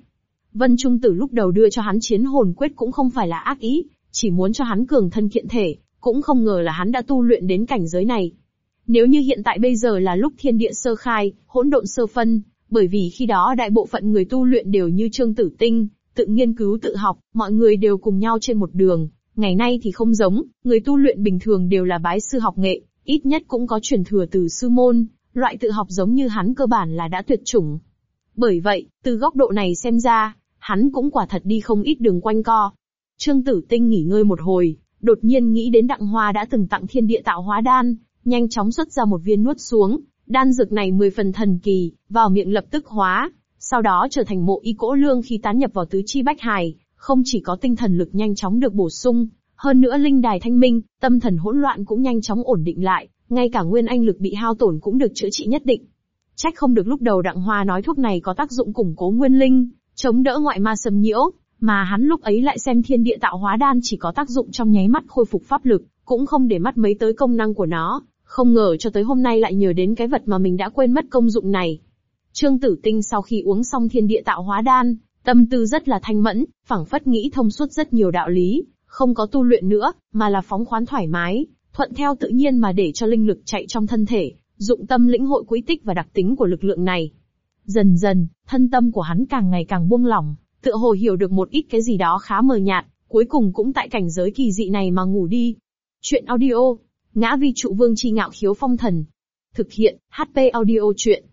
Vân Trung Tử lúc đầu đưa cho hắn chiến hồn quyết cũng không phải là ác ý, chỉ muốn cho hắn cường thân kiện thể, cũng không ngờ là hắn đã tu luyện đến cảnh giới này. Nếu như hiện tại bây giờ là lúc thiên địa sơ khai, hỗn độn sơ phân, bởi vì khi đó đại bộ phận người tu luyện đều như Trương Tử Tinh, tự nghiên cứu tự học, mọi người đều cùng nhau trên một đường. Ngày nay thì không giống, người tu luyện bình thường đều là bái sư học nghệ, ít nhất cũng có truyền thừa từ sư môn, loại tự học giống như hắn cơ bản là đã tuyệt chủng. Bởi vậy, từ góc độ này xem ra, hắn cũng quả thật đi không ít đường quanh co. Trương Tử Tinh nghỉ ngơi một hồi, đột nhiên nghĩ đến Đặng Hoa đã từng tặng thiên địa tạo hóa đan, nhanh chóng xuất ra một viên nuốt xuống, đan dược này mười phần thần kỳ, vào miệng lập tức hóa, sau đó trở thành mộ y cỗ lương khi tán nhập vào tứ chi bách hài, không chỉ có tinh thần lực nhanh chóng được bổ sung, hơn nữa linh đài thanh minh, tâm thần hỗn loạn cũng nhanh chóng ổn định lại, ngay cả nguyên anh lực bị hao tổn cũng được chữa trị nhất định. Trách không được lúc đầu Đặng Hoa nói thuốc này có tác dụng củng cố nguyên linh, chống đỡ ngoại ma xâm nhiễu, mà hắn lúc ấy lại xem thiên địa tạo hóa đan chỉ có tác dụng trong nháy mắt khôi phục pháp lực, cũng không để mắt mấy tới công năng của nó, không ngờ cho tới hôm nay lại nhớ đến cái vật mà mình đã quên mất công dụng này. Trương Tử Tinh sau khi uống xong thiên địa tạo hóa đan, tâm tư rất là thanh mẫn, phảng phất nghĩ thông suốt rất nhiều đạo lý, không có tu luyện nữa, mà là phóng khoán thoải mái, thuận theo tự nhiên mà để cho linh lực chạy trong thân thể, dụng tâm lĩnh hội quỹ tích và đặc tính của lực lượng này. Dần dần, thân tâm của hắn càng ngày càng buông lỏng, tựa hồ hiểu được một ít cái gì đó khá mờ nhạt, cuối cùng cũng tại cảnh giới kỳ dị này mà ngủ đi. Chuyện audio, ngã vi trụ vương chi ngạo khiếu phong thần. Thực hiện, HP audio chuyện.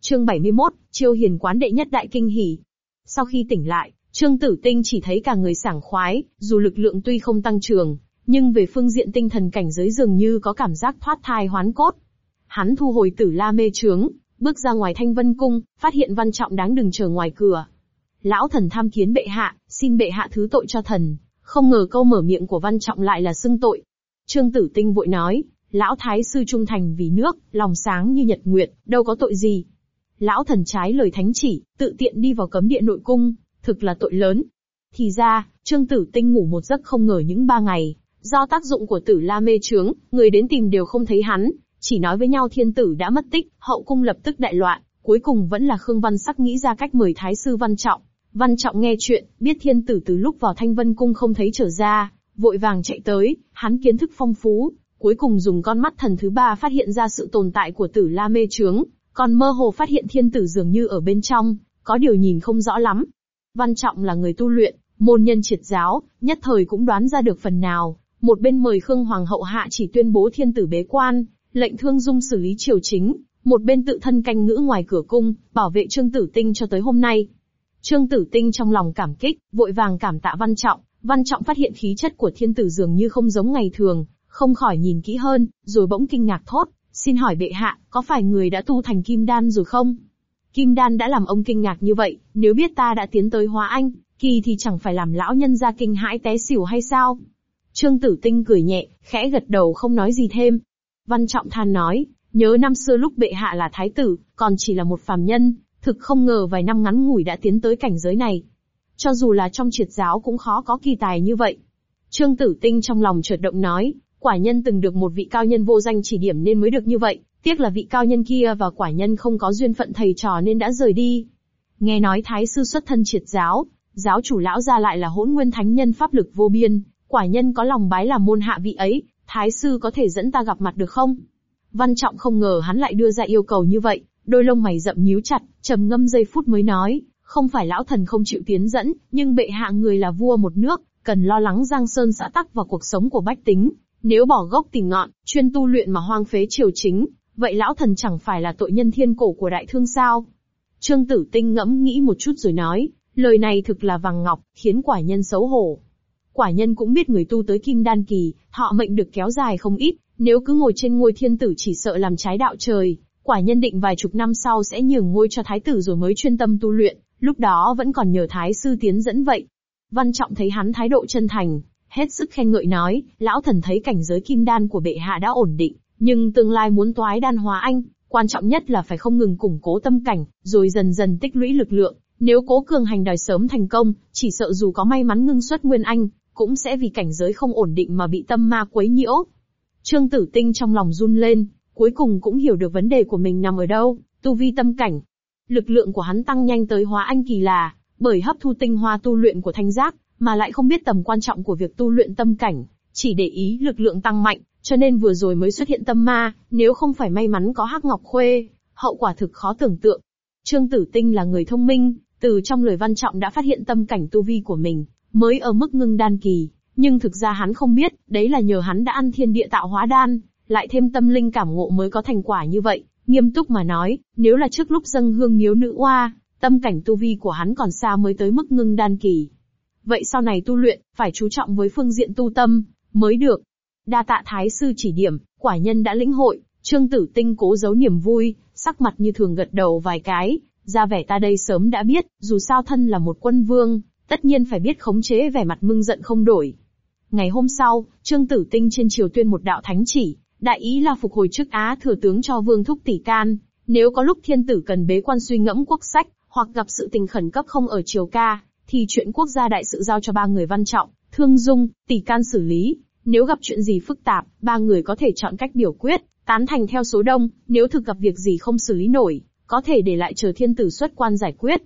Chương 71, chiêu hiền quán đệ nhất đại kinh hỉ. Sau khi tỉnh lại, Trương Tử Tinh chỉ thấy cả người sảng khoái, dù lực lượng tuy không tăng trưởng, nhưng về phương diện tinh thần cảnh giới dường như có cảm giác thoát thai hoán cốt. Hắn thu hồi tử la mê trướng, bước ra ngoài thanh vân cung, phát hiện văn trọng đáng đừng chờ ngoài cửa. Lão thần tham kiến bệ hạ, xin bệ hạ thứ tội cho thần. Không ngờ câu mở miệng của văn trọng lại là xưng tội. Trương Tử Tinh vội nói, lão thái sư trung thành vì nước, lòng sáng như nhật nguyệt, đâu có tội gì. Lão thần trái lời thánh chỉ, tự tiện đi vào cấm địa nội cung, thực là tội lớn. Thì ra, Trương Tử Tinh ngủ một giấc không ngờ những ba ngày, do tác dụng của tử la mê trướng, người đến tìm đều không thấy hắn, chỉ nói với nhau thiên tử đã mất tích, hậu cung lập tức đại loạn, cuối cùng vẫn là Khương Văn Sắc nghĩ ra cách mời Thái sư Văn Trọng. Văn Trọng nghe chuyện, biết thiên tử từ lúc vào Thanh Vân Cung không thấy trở ra, vội vàng chạy tới, hắn kiến thức phong phú, cuối cùng dùng con mắt thần thứ ba phát hiện ra sự tồn tại của tử la mê trướng, còn mơ hồ phát hiện thiên tử dường như ở bên trong, có điều nhìn không rõ lắm. Văn Trọng là người tu luyện, môn nhân triệt giáo, nhất thời cũng đoán ra được phần nào, một bên mời Khương Hoàng hậu hạ chỉ tuyên bố thiên tử bế quan, lệnh thương dung xử lý triều chính, một bên tự thân canh ngữ ngoài cửa cung, bảo vệ Trương Tử Tinh cho tới hôm nay. Trương Tử Tinh trong lòng cảm kích, vội vàng cảm tạ Văn Trọng, Văn Trọng phát hiện khí chất của thiên tử dường như không giống ngày thường, không khỏi nhìn kỹ hơn, rồi bỗng kinh ngạc thốt, xin hỏi bệ hạ, có phải người đã tu thành kim đan rồi không? Kim đan đã làm ông kinh ngạc như vậy, nếu biết ta đã tiến tới hóa anh, kỳ thì chẳng phải làm lão nhân ra kinh hãi té xỉu hay sao? Trương Tử Tinh cười nhẹ, khẽ gật đầu không nói gì thêm. Văn Trọng than nói, nhớ năm xưa lúc bệ hạ là thái tử, còn chỉ là một phàm nhân, thực không ngờ vài năm ngắn ngủi đã tiến tới cảnh giới này. Cho dù là trong triệt giáo cũng khó có kỳ tài như vậy. Trương Tử Tinh trong lòng chợt động nói, quả nhân từng được một vị cao nhân vô danh chỉ điểm nên mới được như vậy, tiếc là vị cao nhân kia và quả nhân không có duyên phận thầy trò nên đã rời đi. Nghe nói thái sư xuất thân triệt giáo, giáo chủ lão gia lại là hỗn nguyên thánh nhân pháp lực vô biên, quả nhân có lòng bái làm môn hạ vị ấy, thái sư có thể dẫn ta gặp mặt được không? Văn Trọng không ngờ hắn lại đưa ra yêu cầu như vậy, đôi lông mày rậm nhíu chặt, trầm ngâm giây phút mới nói, không phải lão thần không chịu tiến dẫn, nhưng bệ hạ người là vua một nước, cần lo lắng giang sơn xã tắc và cuộc sống của bách tính. Nếu bỏ gốc tìm ngọn, chuyên tu luyện mà hoang phế triều chính, vậy lão thần chẳng phải là tội nhân thiên cổ của đại thương sao? Trương Tử Tinh ngẫm nghĩ một chút rồi nói, lời này thực là vàng ngọc, khiến quả nhân xấu hổ. Quả nhân cũng biết người tu tới kim đan kỳ, họ mệnh được kéo dài không ít, nếu cứ ngồi trên ngôi thiên tử chỉ sợ làm trái đạo trời, quả nhân định vài chục năm sau sẽ nhường ngôi cho thái tử rồi mới chuyên tâm tu luyện, lúc đó vẫn còn nhờ thái sư tiến dẫn vậy. Văn Trọng thấy hắn thái độ chân thành, hết sức khen ngợi nói, lão thần thấy cảnh giới kim đan của bệ hạ đã ổn định, nhưng tương lai muốn toái đan hóa anh, quan trọng nhất là phải không ngừng củng cố tâm cảnh, rồi dần dần tích lũy lực lượng. Nếu cố cường hành đòi sớm thành công, chỉ sợ dù có may mắn ngưng xuất nguyên anh, cũng sẽ vì cảnh giới không ổn định mà bị tâm ma quấy nhiễu. Trương Tử Tinh trong lòng run lên, cuối cùng cũng hiểu được vấn đề của mình nằm ở đâu, tu vi tâm cảnh. Lực lượng của hắn tăng nhanh tới hóa anh kỳ là, bởi hấp thu tinh hoa tu luyện của thanh giác, mà lại không biết tầm quan trọng của việc tu luyện tâm cảnh, chỉ để ý lực lượng tăng mạnh, cho nên vừa rồi mới xuất hiện tâm ma, nếu không phải may mắn có hắc ngọc khuê, hậu quả thực khó tưởng tượng. Trương Tử Tinh là người thông minh, từ trong lời văn trọng đã phát hiện tâm cảnh tu vi của mình, mới ở mức ngưng đan kỳ, nhưng thực ra hắn không biết, đấy là nhờ hắn đã ăn thiên địa tạo hóa đan, lại thêm tâm linh cảm ngộ mới có thành quả như vậy. Nghiêm túc mà nói, nếu là trước lúc dâng hương miếu nữ oa, tâm cảnh tu vi của hắn còn xa mới tới mức ngưng đan kỳ. Vậy sau này tu luyện, phải chú trọng với phương diện tu tâm, mới được. Đa tạ thái sư chỉ điểm, quả nhân đã lĩnh hội, trương tử tinh cố giấu niềm vui, sắc mặt như thường gật đầu vài cái, ra vẻ ta đây sớm đã biết, dù sao thân là một quân vương, tất nhiên phải biết khống chế vẻ mặt mưng giận không đổi. Ngày hôm sau, Trương Tử Tinh trên triều tuyên một đạo thánh chỉ, đại ý là phục hồi chức Á thừa tướng cho Vương Thúc Tỷ Can. Nếu có lúc thiên tử cần bế quan suy ngẫm quốc sách, hoặc gặp sự tình khẩn cấp không ở triều ca, thì chuyện quốc gia đại sự giao cho ba người văn trọng, thương dung, tỷ can xử lý. Nếu gặp chuyện gì phức tạp, ba người có thể chọn cách biểu quyết, tán thành theo số đông, nếu thực gặp việc gì không xử lý nổi, có thể để lại chờ thiên tử xuất quan giải quyết.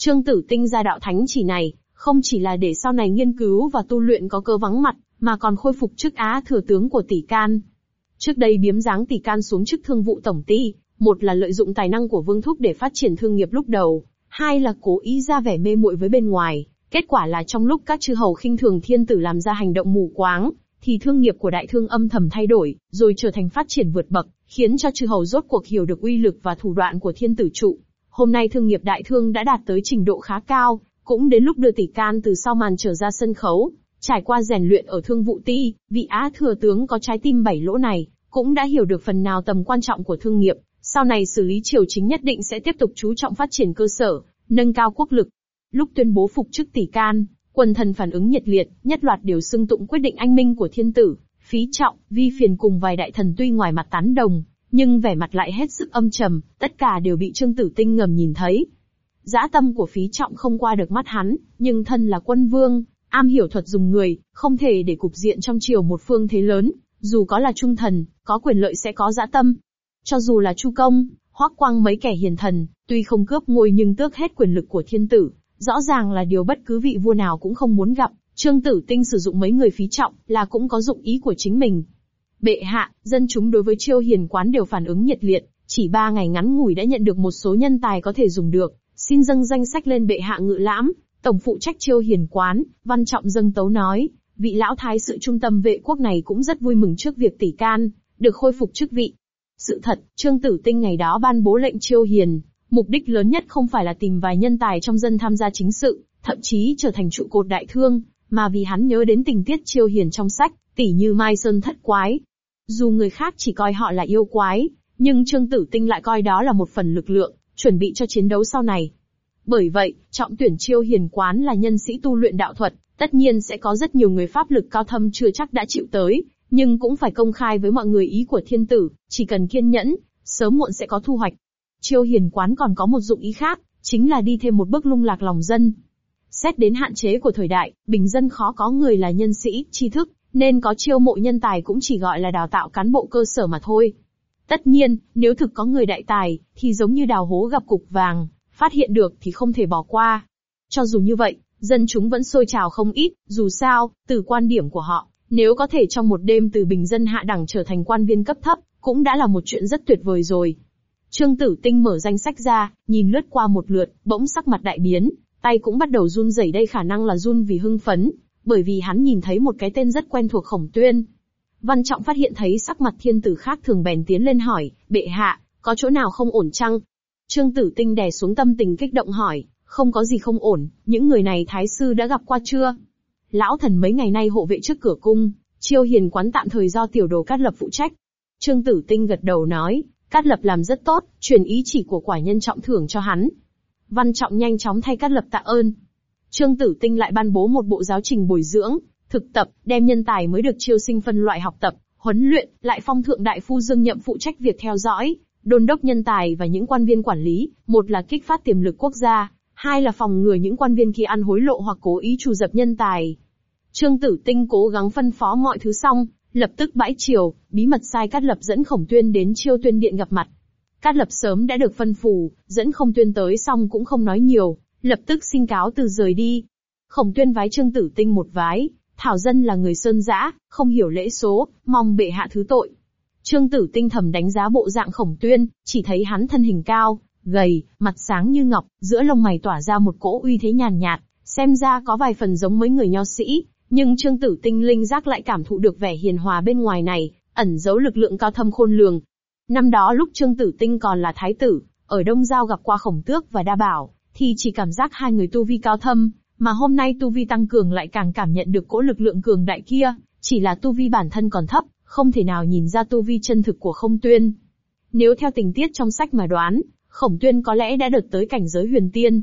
Trương Tử Tinh ra đạo thánh chỉ này, không chỉ là để sau này nghiên cứu và tu luyện có cơ vắng mặt, mà còn khôi phục chức Á thừa tướng của tỷ can. Trước đây biếm dáng tỷ can xuống chức thương vụ tổng ty, một là lợi dụng tài năng của Vương Thúc để phát triển thương nghiệp lúc đầu, hai là cố ý ra vẻ mê muội với bên ngoài. Kết quả là trong lúc các chư hầu khinh thường thiên tử làm ra hành động mù quáng, thì thương nghiệp của đại thương âm thầm thay đổi, rồi trở thành phát triển vượt bậc, khiến cho chư hầu rốt cuộc hiểu được uy lực và thủ đoạn của thiên tử trụ. Hôm nay thương nghiệp đại thương đã đạt tới trình độ khá cao, cũng đến lúc đưa tỷ can từ sau màn trở ra sân khấu, trải qua rèn luyện ở thương vụ ti, vị á thừa tướng có trái tim bảy lỗ này, cũng đã hiểu được phần nào tầm quan trọng của thương nghiệp, sau này xử lý triều chính nhất định sẽ tiếp tục chú trọng phát triển cơ sở, nâng cao quốc lực. Lúc tuyên bố phục chức tỷ can, quần thần phản ứng nhiệt liệt, nhất loạt đều xưng tụng quyết định anh minh của thiên tử, phí trọng, vi phiền cùng vài đại thần tuy ngoài mặt tán đồng, nhưng vẻ mặt lại hết sức âm trầm, tất cả đều bị Trương Tử Tinh ngầm nhìn thấy. Dã tâm của phí trọng không qua được mắt hắn, nhưng thân là quân vương, am hiểu thuật dùng người, không thể để cục diện trong triều một phương thế lớn, dù có là trung thần, có quyền lợi sẽ có dã tâm. Cho dù là chu công, hoắc quang mấy kẻ hiền thần, tuy không cướp ngôi nhưng tước hết quyền lực của thiên tử, rõ ràng là điều bất cứ vị vua nào cũng không muốn gặp. Trương Tử Tinh sử dụng mấy người phí trọng là cũng có dụng ý của chính mình. Bệ hạ, dân chúng đối với chiêu hiền quán đều phản ứng nhiệt liệt, chỉ ba ngày ngắn ngủi đã nhận được một số nhân tài có thể dùng được, xin dâng danh sách lên bệ hạ ngự lãm, tổng phụ trách chiêu hiền quán, văn trọng dâng tấu nói, vị lão thái sự trung tâm vệ quốc này cũng rất vui mừng trước việc tỷ can, được khôi phục chức vị. Sự thật, Trương Tử Tinh ngày đó ban bố lệnh chiêu hiền, mục đích lớn nhất không phải là tìm vài nhân tài trong dân tham gia chính sự, thậm chí trở thành trụ cột đại thương, mà vì hắn nhớ đến tình tiết chiêu hiền trong sách, tỷ như Mai Sơn thất quái. Dù người khác chỉ coi họ là yêu quái, nhưng Trương Tử Tinh lại coi đó là một phần lực lượng, chuẩn bị cho chiến đấu sau này. Bởi vậy, trọng tuyển chiêu hiền quán là nhân sĩ tu luyện đạo thuật, tất nhiên sẽ có rất nhiều người pháp lực cao thâm chưa chắc đã chịu tới, nhưng cũng phải công khai với mọi người ý của thiên tử, chỉ cần kiên nhẫn, sớm muộn sẽ có thu hoạch. Chiêu hiền quán còn có một dụng ý khác, chính là đi thêm một bước lung lạc lòng dân. Xét đến hạn chế của thời đại, bình dân khó có người là nhân sĩ, tri thức, nên có chiêu mộ nhân tài cũng chỉ gọi là đào tạo cán bộ cơ sở mà thôi. Tất nhiên, nếu thực có người đại tài, thì giống như đào hố gặp cục vàng, phát hiện được thì không thể bỏ qua. Cho dù như vậy, dân chúng vẫn sôi trào không ít, dù sao, từ quan điểm của họ, nếu có thể trong một đêm từ bình dân hạ đẳng trở thành quan viên cấp thấp, cũng đã là một chuyện rất tuyệt vời rồi. Trương Tử Tinh mở danh sách ra, nhìn lướt qua một lượt, bỗng sắc mặt đại biến, tay cũng bắt đầu run rẩy đây khả năng là run vì hưng phấn, bởi vì hắn nhìn thấy một cái tên rất quen thuộc khổng tuyên. Văn Trọng phát hiện thấy sắc mặt thiên tử khác thường bèn tiến lên hỏi, bệ hạ, có chỗ nào không ổn chăng? Trương Tử Tinh đè xuống tâm tình kích động hỏi, không có gì không ổn, những người này thái sư đã gặp qua chưa? Lão thần mấy ngày nay hộ vệ trước cửa cung, chiêu hiền quán tạm thời do tiểu đồ cát lập phụ trách. Trương Tử Tinh gật đầu nói, cát lập làm rất tốt, truyền ý chỉ của quả nhân trọng thưởng cho hắn. Văn trọng nhanh chóng thay cát lập tạ ơn. Trương Tử Tinh lại ban bố một bộ giáo trình bồi dưỡng, thực tập, đem nhân tài mới được chiêu sinh phân loại học tập, huấn luyện, lại phong thượng đại phu dương nhậm phụ trách việc theo dõi, đôn đốc nhân tài và những quan viên quản lý, một là kích phát tiềm lực quốc gia, hai là phòng ngừa những quan viên khi ăn hối lộ hoặc cố ý trù dập nhân tài. Trương Tử Tinh cố gắng phân phó mọi thứ xong, lập tức bãi triều, bí mật sai Cát Lập dẫn Khổng Tuyên đến Chiêu Tuyên Điện gặp mặt. Cát Lập sớm đã được phân phù, dẫn Khổng Tuyên tới xong cũng không nói nhiều, lập tức xin cáo từ rời đi. Khổng Tuyên vái Trương Tử Tinh một vái, Thảo dân là người sơn dã, không hiểu lễ số, mong bệ hạ thứ tội. Trương Tử Tinh thầm đánh giá bộ dạng Khổng Tuyên, chỉ thấy hắn thân hình cao, gầy, mặt sáng như ngọc, giữa lông mày tỏa ra một cỗ uy thế nhàn nhạt, xem ra có vài phần giống mấy người nho sĩ, nhưng Trương Tử Tinh linh giác lại cảm thụ được vẻ hiền hòa bên ngoài này, ẩn giấu lực lượng cao thâm khôn lường. Năm đó lúc Trương Tử Tinh còn là thái tử, ở Đông Giao gặp qua Khổng Tước và Đa Bảo, thì chỉ cảm giác hai người tu vi cao thâm, mà hôm nay tu vi tăng cường lại càng cảm nhận được cỗ lực lượng cường đại kia, chỉ là tu vi bản thân còn thấp, không thể nào nhìn ra tu vi chân thực của không tuyên. Nếu theo tình tiết trong sách mà đoán, khổng tuyên có lẽ đã đợt tới cảnh giới huyền tiên.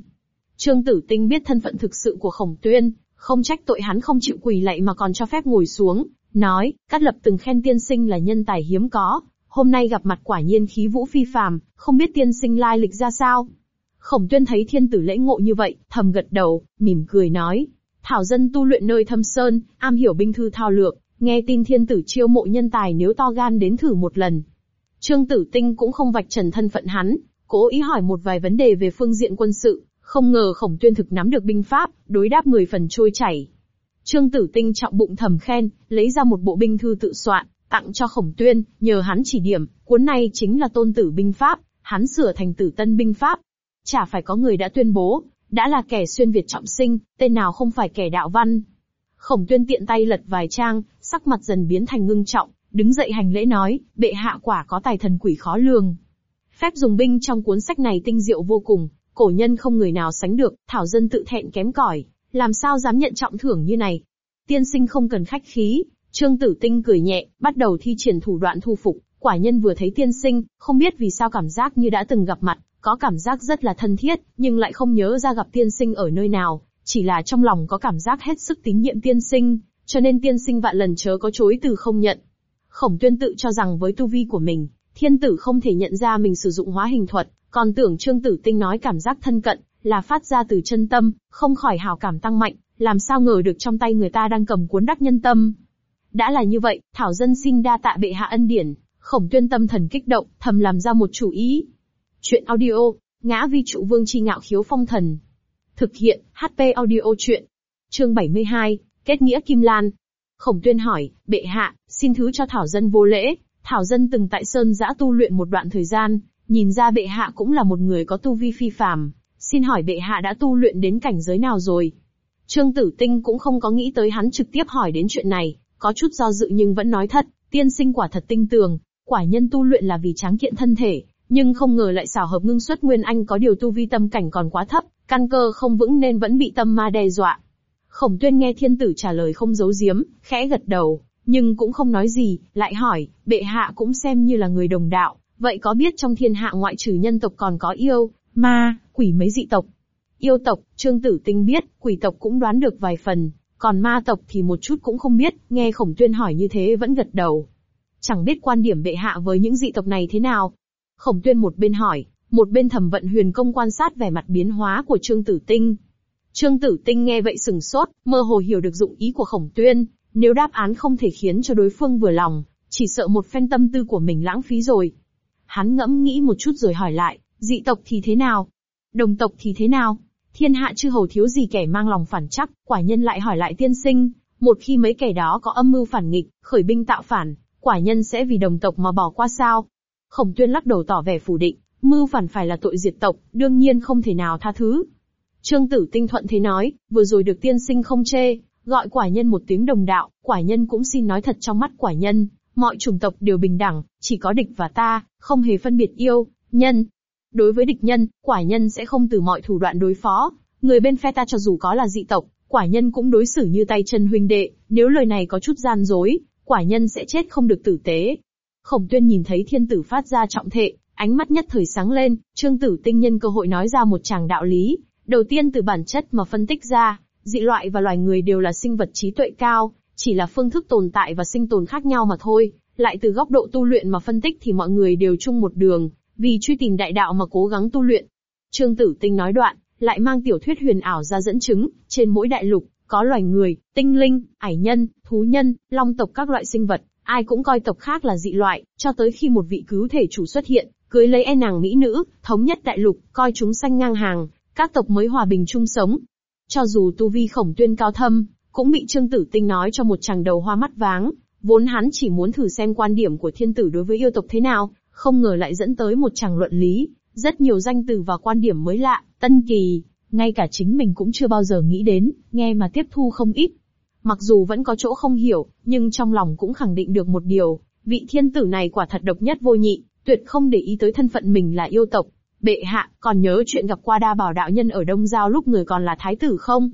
Trương Tử Tinh biết thân phận thực sự của khổng tuyên, không trách tội hắn không chịu quỳ lạy mà còn cho phép ngồi xuống, nói, Cát Lập từng khen tiên sinh là nhân tài hiếm có, hôm nay gặp mặt quả nhiên khí vũ phi phàm, không biết tiên sinh lai lịch ra sao. Khổng tuyên thấy thiên tử lễ ngộ như vậy, thầm gật đầu, mỉm cười nói, thảo dân tu luyện nơi thâm sơn, am hiểu binh thư thao lược, nghe tin thiên tử chiêu mộ nhân tài nếu to gan đến thử một lần. Trương Tử Tinh cũng không vạch trần thân phận hắn, cố ý hỏi một vài vấn đề về phương diện quân sự, không ngờ khổng tuyên thực nắm được binh pháp, đối đáp 10 phần trôi chảy. Trương Tử Tinh trọng bụng thầm khen, lấy ra một bộ binh thư tự soạn, tặng cho khổng tuyên, nhờ hắn chỉ điểm, cuốn này chính là tôn tử binh pháp, hắn sửa thành tử tân binh pháp. Chả phải có người đã tuyên bố, đã là kẻ xuyên Việt trọng sinh, tên nào không phải kẻ đạo văn. Khổng tuyên tiện tay lật vài trang, sắc mặt dần biến thành ngưng trọng, đứng dậy hành lễ nói, bệ hạ quả có tài thần quỷ khó lường. Phép dùng binh trong cuốn sách này tinh diệu vô cùng, cổ nhân không người nào sánh được, thảo dân tự thẹn kém cỏi, làm sao dám nhận trọng thưởng như này. Tiên sinh không cần khách khí, Trương Tử Tinh cười nhẹ, bắt đầu thi triển thủ đoạn thu phục, quả nhân vừa thấy tiên sinh, không biết vì sao cảm giác như đã từng gặp mặt, có cảm giác rất là thân thiết, nhưng lại không nhớ ra gặp tiên sinh ở nơi nào, chỉ là trong lòng có cảm giác hết sức tín nhiệm tiên sinh, cho nên tiên sinh vạn lần chớ có chối từ không nhận. Khổng tuyên tự cho rằng với tu vi của mình, Thiên tử không thể nhận ra mình sử dụng hóa hình thuật, còn tưởng Trương Tử Tinh nói cảm giác thân cận, là phát ra từ chân tâm, không khỏi hào cảm tăng mạnh, làm sao ngờ được trong tay người ta đang cầm cuốn đắc nhân tâm. Đã là như vậy, Thảo Dân xin đa tạ bệ hạ ân điển, khổng tuyên tâm thần kích động, thầm làm ra một chủ ý. Chuyện audio, ngã vi trụ vương chi ngạo khiếu phong thần. Thực hiện, HP audio chuyện. Chương 72, kết nghĩa Kim Lan. Khổng tuyên hỏi, bệ hạ, xin thứ cho Thảo Dân vô lễ, Thảo Dân từng tại Sơn giã tu luyện một đoạn thời gian, nhìn ra bệ hạ cũng là một người có tu vi phi phàm, xin hỏi bệ hạ đã tu luyện đến cảnh giới nào rồi? Trương Tử Tinh cũng không có nghĩ tới hắn trực tiếp hỏi đến chuyện này, có chút do dự nhưng vẫn nói thật, tiên sinh quả thật tinh tường, quả nhân tu luyện là vì tráng kiện thân thể, nhưng không ngờ lại xảo hợp ngưng xuất nguyên anh có điều tu vi tâm cảnh còn quá thấp, căn cơ không vững nên vẫn bị tâm ma đe dọa. Khổng tuyên nghe thiên tử trả lời không giấu giếm, khẽ gật đầu, nhưng cũng không nói gì, lại hỏi, bệ hạ cũng xem như là người đồng đạo, vậy có biết trong thiên hạ ngoại trừ nhân tộc còn có yêu, ma, quỷ mấy dị tộc? Yêu tộc, Trương Tử Tinh biết, quỷ tộc cũng đoán được vài phần, còn ma tộc thì một chút cũng không biết, nghe khổng tuyên hỏi như thế vẫn gật đầu. Chẳng biết quan điểm bệ hạ với những dị tộc này thế nào. Khổng tuyên một bên hỏi, một bên thẩm vận huyền công quan sát vẻ mặt biến hóa của Trương Tử Tinh. Trương Tử Tinh nghe vậy sừng sốt, mơ hồ hiểu được dụng ý của khổng tuyên, nếu đáp án không thể khiến cho đối phương vừa lòng, chỉ sợ một phen tâm tư của mình lãng phí rồi. Hắn ngẫm nghĩ một chút rồi hỏi lại, dị tộc thì thế nào? Đồng tộc thì thế nào? Thiên hạ chư hầu thiếu gì kẻ mang lòng phản chắc, quả nhân lại hỏi lại tiên sinh, một khi mấy kẻ đó có âm mưu phản nghịch, khởi binh tạo phản, quả nhân sẽ vì đồng tộc mà bỏ qua sao? Khổng tuyên lắc đầu tỏ vẻ phủ định, mưu phản phải là tội diệt tộc, đương nhiên không thể nào tha thứ. Trương Tử Tinh thuận thế nói, vừa rồi được tiên sinh không chê, gọi quả nhân một tiếng đồng đạo, quả nhân cũng xin nói thật trong mắt quả nhân, mọi chủng tộc đều bình đẳng, chỉ có địch và ta, không hề phân biệt yêu, nhân. Đối với địch nhân, quả nhân sẽ không từ mọi thủ đoạn đối phó, người bên phe ta cho dù có là dị tộc, quả nhân cũng đối xử như tay chân huynh đệ, nếu lời này có chút gian dối, quả nhân sẽ chết không được tử tế. Khổng tuyên nhìn thấy thiên tử phát ra trọng thệ, ánh mắt nhất thời sáng lên, trương tử tinh nhân cơ hội nói ra một tràng đạo lý, đầu tiên từ bản chất mà phân tích ra, dị loại và loài người đều là sinh vật trí tuệ cao, chỉ là phương thức tồn tại và sinh tồn khác nhau mà thôi, lại từ góc độ tu luyện mà phân tích thì mọi người đều chung một đường, vì truy tìm đại đạo mà cố gắng tu luyện. Trương Tử Tinh nói đoạn, lại mang tiểu thuyết huyền ảo ra dẫn chứng, trên mỗi đại lục, có loài người, tinh linh, ải nhân, thú nhân, long tộc các loại sinh vật, ai cũng coi tộc khác là dị loại, cho tới khi một vị cứu thể chủ xuất hiện, cưới lấy e nàng mỹ nữ, thống nhất đại lục, coi chúng sanh ngang hàng, các tộc mới hòa bình chung sống. Cho dù tu vi khổng tuyên cao thâm, cũng bị Trương Tử Tinh nói cho một chàng đầu hoa mắt váng, vốn hắn chỉ muốn thử xem quan điểm của thiên tử đối với yêu tộc thế nào, không ngờ lại dẫn tới một chàng luận lý, rất nhiều danh từ và quan điểm mới lạ, tân kỳ, ngay cả chính mình cũng chưa bao giờ nghĩ đến, nghe mà tiếp thu không ít. Mặc dù vẫn có chỗ không hiểu, nhưng trong lòng cũng khẳng định được một điều, vị thiên tử này quả thật độc nhất vô nhị, tuyệt không để ý tới thân phận mình là yêu tộc. Bệ hạ, còn nhớ chuyện gặp qua đa bảo đạo nhân ở Đông Giao lúc người còn là thái tử không?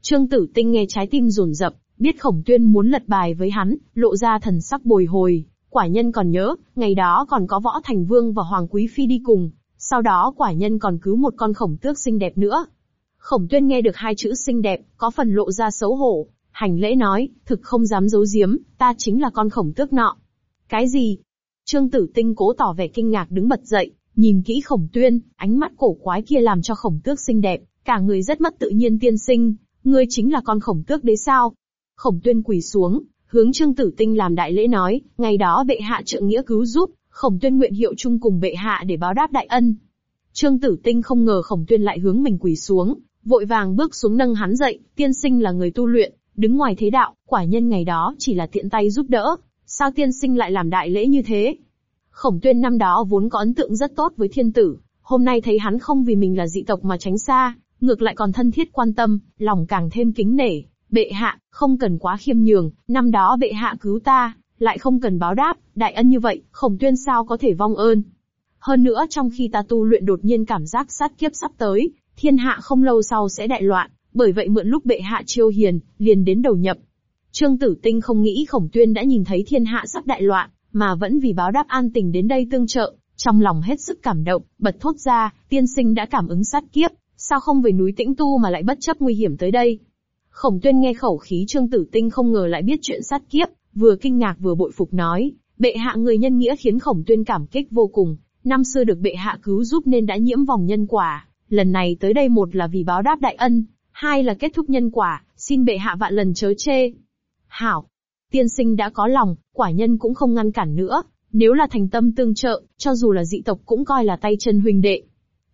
Trương Tử Tinh nghe trái tim rồn rập, biết Khổng Tuyên muốn lật bài với hắn, lộ ra thần sắc bồi hồi. Quả nhân còn nhớ, ngày đó còn có Võ Thành Vương và Hoàng Quý Phi đi cùng, sau đó quả nhân còn cứu một con khổng tước xinh đẹp nữa. Khổng Tuyên nghe được hai chữ xinh đẹp, có phần lộ ra xấu hổ, hành lễ nói, thực không dám giấu giếm, ta chính là con khổng tước nọ. Cái gì? Trương Tử Tinh cố tỏ vẻ kinh ngạc đứng bật dậy, nhìn kỹ Khổng Tuyên, ánh mắt cổ quái kia làm cho Khổng Tước xinh đẹp, cả người rất mất tự nhiên tiên sinh, ngươi chính là con khổng tước đấy sao? Khổng tuyên quỳ xuống, hướng Trương Tử Tinh làm đại lễ nói, ngày đó bệ hạ trượng nghĩa cứu giúp, khổng tuyên nguyện hiệu chung cùng bệ hạ để báo đáp đại ân. Trương Tử Tinh không ngờ khổng tuyên lại hướng mình quỳ xuống, vội vàng bước xuống nâng hắn dậy, tiên sinh là người tu luyện, đứng ngoài thế đạo, quả nhân ngày đó chỉ là tiện tay giúp đỡ, sao tiên sinh lại làm đại lễ như thế? Khổng tuyên năm đó vốn có ấn tượng rất tốt với thiên tử, hôm nay thấy hắn không vì mình là dị tộc mà tránh xa, ngược lại còn thân thiết quan tâm, lòng càng thêm kính nể. Bệ hạ, không cần quá khiêm nhường, năm đó bệ hạ cứu ta, lại không cần báo đáp, đại ân như vậy, khổng tuyên sao có thể vong ơn. Hơn nữa trong khi ta tu luyện đột nhiên cảm giác sát kiếp sắp tới, thiên hạ không lâu sau sẽ đại loạn, bởi vậy mượn lúc bệ hạ chiêu hiền, liền đến đầu nhập. Trương Tử Tinh không nghĩ khổng tuyên đã nhìn thấy thiên hạ sắp đại loạn, mà vẫn vì báo đáp an tình đến đây tương trợ, trong lòng hết sức cảm động, bật thốt ra, tiên sinh đã cảm ứng sát kiếp, sao không về núi tĩnh tu mà lại bất chấp nguy hiểm tới đây? Khổng tuyên nghe khẩu khí trương tử tinh không ngờ lại biết chuyện sát kiếp, vừa kinh ngạc vừa bội phục nói, Bệ hạ người nhân nghĩa khiến khổng tuyên cảm kích vô cùng, năm xưa được bệ hạ cứu giúp nên đã nhiễm vòng nhân quả, lần này tới đây một là vì báo đáp đại ân, hai là kết thúc nhân quả, xin bệ hạ vạn lần chớ chê. Hảo, tiên sinh đã có lòng, quả nhân cũng không ngăn cản nữa, nếu là thành tâm tương trợ, cho dù là dị tộc cũng coi là tay chân huynh đệ.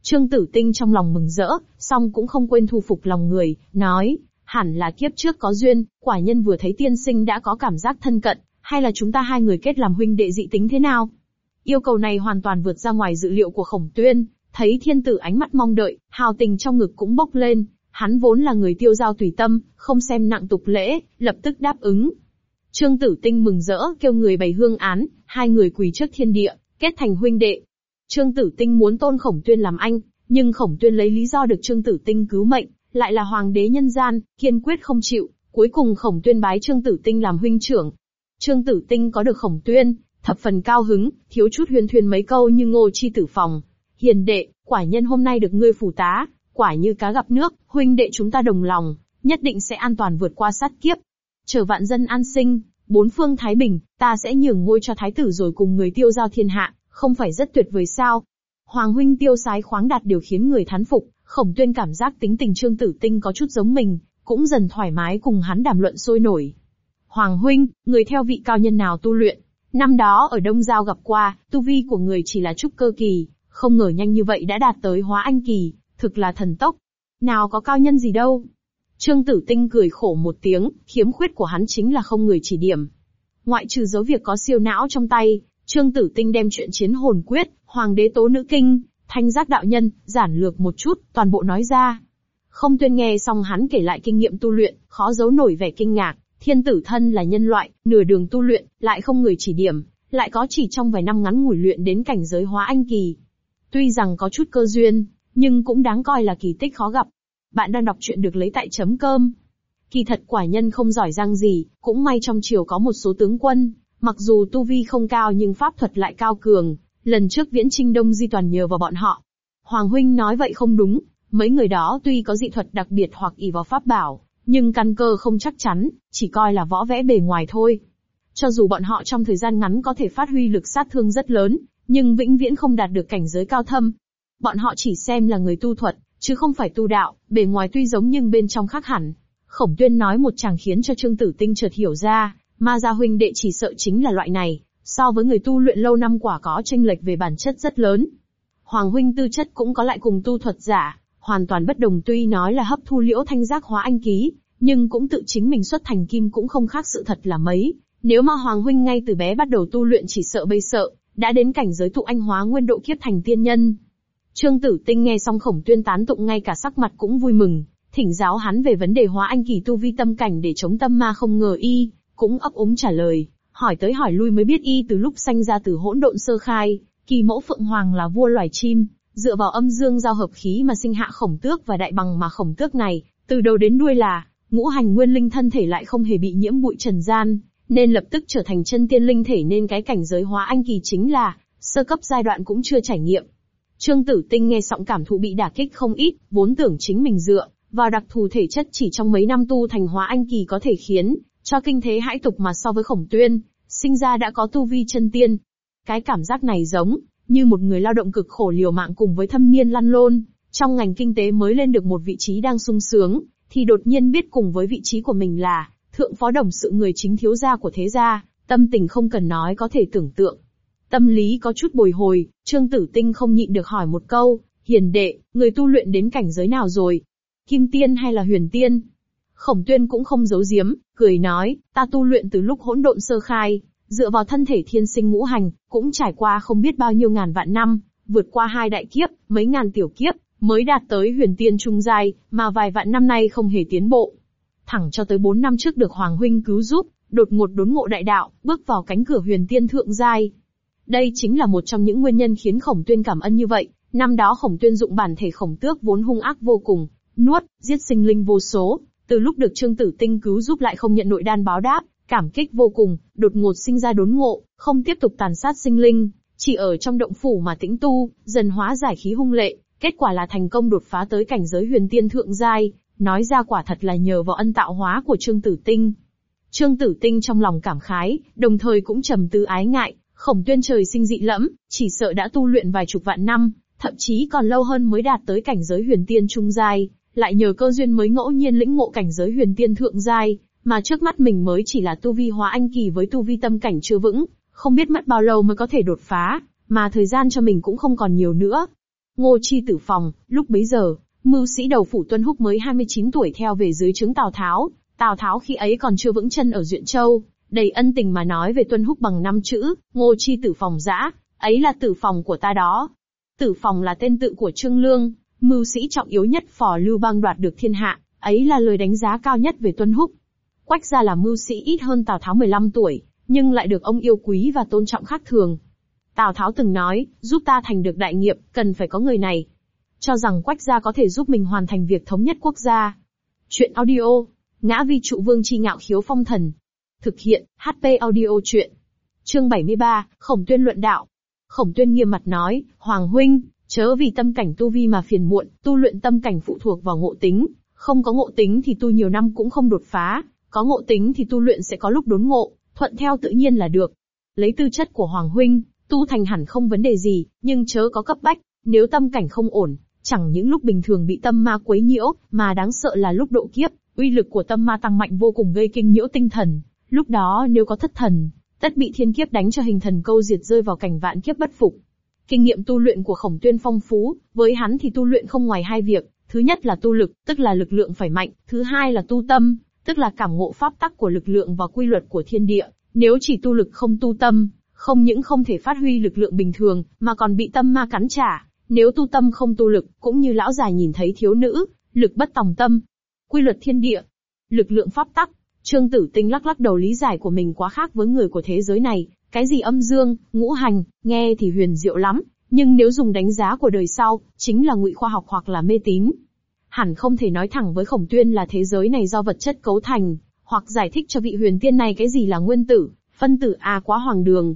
Trương Tử Tinh trong lòng mừng rỡ, song cũng không quên thu phục lòng người, nói, hẳn là kiếp trước có duyên, quả nhân vừa thấy tiên sinh đã có cảm giác thân cận, hay là chúng ta hai người kết làm huynh đệ dị tính thế nào? Yêu cầu này hoàn toàn vượt ra ngoài dự liệu của khổng tuyên, thấy thiên tử ánh mắt mong đợi, hào tình trong ngực cũng bốc lên, hắn vốn là người tiêu giao tùy tâm, không xem nặng tục lễ, lập tức đáp ứng. Trương Tử Tinh mừng rỡ kêu người bày hương án, hai người quỳ trước thiên địa, kết thành huynh đệ. Trương Tử Tinh muốn tôn khổng tuyên làm anh, nhưng khổng tuyên lấy lý do được Trương Tử Tinh cứu mệnh, lại là hoàng đế nhân gian, kiên quyết không chịu, cuối cùng khổng tuyên bái Trương Tử Tinh làm huynh trưởng. Trương Tử Tinh có được khổng tuyên, thập phần cao hứng, thiếu chút huyên thuyên mấy câu như ngô chi tử phòng. Hiền đệ, quả nhân hôm nay được ngươi phủ tá, quả như cá gặp nước, huynh đệ chúng ta đồng lòng, nhất định sẽ an toàn vượt qua sát kiếp. Chờ vạn dân an sinh, bốn phương thái bình, ta sẽ nhường ngôi cho thái tử rồi cùng người tiêu giao thiên hạ, không phải rất tuyệt vời sao? Hoàng huynh tiêu sái khoáng đạt điều khiến người thán phục, khổng tuyên cảm giác tính tình trương tử tinh có chút giống mình, cũng dần thoải mái cùng hắn đàm luận sôi nổi. Hoàng huynh, người theo vị cao nhân nào tu luyện? Năm đó ở Đông Giao gặp qua, tu vi của người chỉ là trúc cơ kỳ, không ngờ nhanh như vậy đã đạt tới hóa anh kỳ, thực là thần tốc. Nào có cao nhân gì đâu. Trương Tử Tinh cười khổ một tiếng, khiếm khuyết của hắn chính là không người chỉ điểm. Ngoại trừ dấu việc có siêu não trong tay, Trương Tử Tinh đem chuyện chiến hồn quyết, hoàng đế tố nữ kinh, thanh giác đạo nhân, giản lược một chút, toàn bộ nói ra. Không tuyên nghe xong hắn kể lại kinh nghiệm tu luyện, khó giấu nổi vẻ kinh ngạc, thiên tử thân là nhân loại, nửa đường tu luyện, lại không người chỉ điểm, lại có chỉ trong vài năm ngắn ngủi luyện đến cảnh giới hóa anh kỳ. Tuy rằng có chút cơ duyên, nhưng cũng đáng coi là kỳ tích khó gặp. Bạn đang đọc truyện được lấy tại chấm cơm. Kỳ thật quả nhân không giỏi giang gì, cũng may trong triều có một số tướng quân, mặc dù tu vi không cao nhưng pháp thuật lại cao cường, lần trước viễn trinh đông di toàn nhờ vào bọn họ. Hoàng huynh nói vậy không đúng, mấy người đó tuy có dị thuật đặc biệt hoặc ỷ vào pháp bảo, nhưng căn cơ không chắc chắn, chỉ coi là võ vẽ bề ngoài thôi. Cho dù bọn họ trong thời gian ngắn có thể phát huy lực sát thương rất lớn, nhưng vĩnh viễn không đạt được cảnh giới cao thâm, Bọn họ chỉ xem là người tu thuật, chứ không phải tu đạo, bề ngoài tuy giống nhưng bên trong khác hẳn. Khổng tuyên nói một chàng khiến cho Trương Tử Tinh chợt hiểu ra, ma gia huynh đệ chỉ sợ chính là loại này, so với người tu luyện lâu năm quả có tranh lệch về bản chất rất lớn. Hoàng huynh tư chất cũng có lại cùng tu thuật giả, hoàn toàn bất đồng tuy nói là hấp thu liễu thanh giác hóa anh ký, nhưng cũng tự chính mình xuất thành kim cũng không khác sự thật là mấy. Nếu mà Hoàng huynh ngay từ bé bắt đầu tu luyện chỉ sợ bây sợ, đã đến cảnh giới tụ anh hóa nguyên độ kiếp thành tiên nhân, Trương Tử Tinh nghe xong khổng tuyên tán tụng ngay cả sắc mặt cũng vui mừng, thỉnh giáo hắn về vấn đề hóa anh kỳ tu vi tâm cảnh để chống tâm ma không ngờ y, cũng ấp úng trả lời, hỏi tới hỏi lui mới biết y từ lúc sanh ra từ hỗn độn sơ khai, kỳ mẫu phượng hoàng là vua loài chim, dựa vào âm dương giao hợp khí mà sinh hạ khổng tước và đại bằng mà khổng tước này, từ đầu đến đuôi là, ngũ hành nguyên linh thân thể lại không hề bị nhiễm bụi trần gian, nên lập tức trở thành chân tiên linh thể nên cái cảnh giới hóa anh kỳ chính là, sơ cấp giai đoạn cũng chưa trải nghiệm, Trương Tử Tinh nghe giọng cảm thụ bị đả kích không ít, vốn tưởng chính mình dựa vào đặc thù thể chất chỉ trong mấy năm tu thành hóa anh kỳ có thể khiến cho kinh thế hãi tục mà so với Khổng Tuyên, sinh ra đã có tu vi chân tiên. Cái cảm giác này giống như một người lao động cực khổ liều mạng cùng với thâm niên lăn lôn, trong ngành kinh tế mới lên được một vị trí đang sung sướng, thì đột nhiên biết cùng với vị trí của mình là thượng phó đồng sự người chính thiếu gia của thế gia, tâm tình không cần nói có thể tưởng tượng. Tâm lý có chút bồi hồi, Trương Tử Tinh không nhịn được hỏi một câu, hiền đệ, người tu luyện đến cảnh giới nào rồi? Kim tiên hay là huyền tiên? Khổng tuyên cũng không giấu giếm, cười nói, ta tu luyện từ lúc hỗn độn sơ khai, dựa vào thân thể thiên sinh ngũ hành, cũng trải qua không biết bao nhiêu ngàn vạn năm, vượt qua hai đại kiếp, mấy ngàn tiểu kiếp, mới đạt tới huyền tiên trung giai, mà vài vạn năm nay không hề tiến bộ. Thẳng cho tới bốn năm trước được Hoàng Huynh cứu giúp, đột ngột đốn ngộ đại đạo, bước vào cánh cửa huyền tiên thượng giai, đây chính là một trong những nguyên nhân khiến khổng tuyên cảm ân như vậy. Năm đó khổng tuyên dụng bản thể khổng tước vốn hung ác vô cùng, nuốt, giết sinh linh vô số, từ lúc được Trương Tử Tinh cứu giúp lại không nhận nội đan báo đáp, cảm kích vô cùng, đột ngột sinh ra đốn ngộ, không tiếp tục tàn sát sinh linh, chỉ ở trong động phủ mà tĩnh tu, dần hóa giải khí hung lệ, kết quả là thành công đột phá tới cảnh giới huyền tiên thượng giai, nói ra quả thật là nhờ vào ân tạo hóa của Trương Tử Tinh. Trương Tử Tinh trong lòng cảm khái, đồng thời cũng trầm tư ái ngại, khổng tuyên trời sinh dị lẫm, chỉ sợ đã tu luyện vài chục vạn năm, thậm chí còn lâu hơn mới đạt tới cảnh giới huyền tiên trung giai, lại nhờ cơ duyên mới ngẫu nhiên lĩnh ngộ cảnh giới huyền tiên thượng giai, mà trước mắt mình mới chỉ là tu vi hóa anh kỳ với tu vi tâm cảnh chưa vững, không biết mất bao lâu mới có thể đột phá, mà thời gian cho mình cũng không còn nhiều nữa. Ngô Chi tử phòng, lúc bấy giờ, mưu sĩ đầu phủ Tuân Húc mới 29 tuổi theo về dưới trướng Tào Tháo, Tào Tháo khi ấy còn chưa vững chân ở Duyện Châu, đầy ân tình mà nói về Tuân Húc bằng năm chữ, Ngô Chi tử phòng giã, ấy là tử phòng của ta đó. Tử phòng là tên tự của Trương Lương, mưu sĩ trọng yếu nhất phò lưu bang đoạt được thiên hạ, ấy là lời đánh giá cao nhất về Tuân Húc. Quách gia là mưu sĩ ít hơn Tào Tháo 15 tuổi, nhưng lại được ông yêu quý và tôn trọng khác thường. Tào Tháo từng nói, giúp ta thành được đại nghiệp, cần phải có người này. Cho rằng Quách gia có thể giúp mình hoàn thành việc thống nhất quốc gia. Chuyện audio, ngã vi trụ vương chi ngạo khiếu phong thần. Thực hiện, HP audio chuyện. Chương 73, Khổng Tuyên luận đạo. Khổng Tuyên nghiêm mặt nói, Hoàng huynh, chớ vì tâm cảnh tu vi mà phiền muộn, tu luyện tâm cảnh phụ thuộc vào ngộ tính, không có ngộ tính thì tu nhiều năm cũng không đột phá, có ngộ tính thì tu luyện sẽ có lúc đốn ngộ, thuận theo tự nhiên là được. Lấy tư chất của Hoàng huynh, tu thành hẳn không vấn đề gì, nhưng chớ có cấp bách, nếu tâm cảnh không ổn, chẳng những lúc bình thường bị tâm ma quấy nhiễu, mà đáng sợ là lúc độ kiếp, uy lực của tâm ma tăng mạnh vô cùng gây kinh nhiễu tinh thần. Lúc đó nếu có thất thần, tất bị thiên kiếp đánh cho hình thần câu diệt rơi vào cảnh vạn kiếp bất phục. Kinh nghiệm tu luyện của khổng tuyên phong phú, với hắn thì tu luyện không ngoài hai việc, thứ nhất là tu lực, tức là lực lượng phải mạnh, thứ hai là tu tâm, tức là cảm ngộ pháp tắc của lực lượng và quy luật của thiên địa. Nếu chỉ tu lực không tu tâm, không những không thể phát huy lực lượng bình thường, mà còn bị tâm ma cắn trả. Nếu tu tâm không tu lực, cũng như lão già nhìn thấy thiếu nữ, lực bất tòng tâm. Quy luật thiên địa, lực lượng pháp tắc. Trương Tử Tinh lắc lắc đầu lý giải của mình quá khác với người của thế giới này. Cái gì âm dương, ngũ hành, nghe thì huyền diệu lắm, nhưng nếu dùng đánh giá của đời sau, chính là ngụy khoa học hoặc là mê tín hẳn không thể nói thẳng với khổng tuyên là thế giới này do vật chất cấu thành, hoặc giải thích cho vị huyền tiên này cái gì là nguyên tử, phân tử A quá hoàng đường.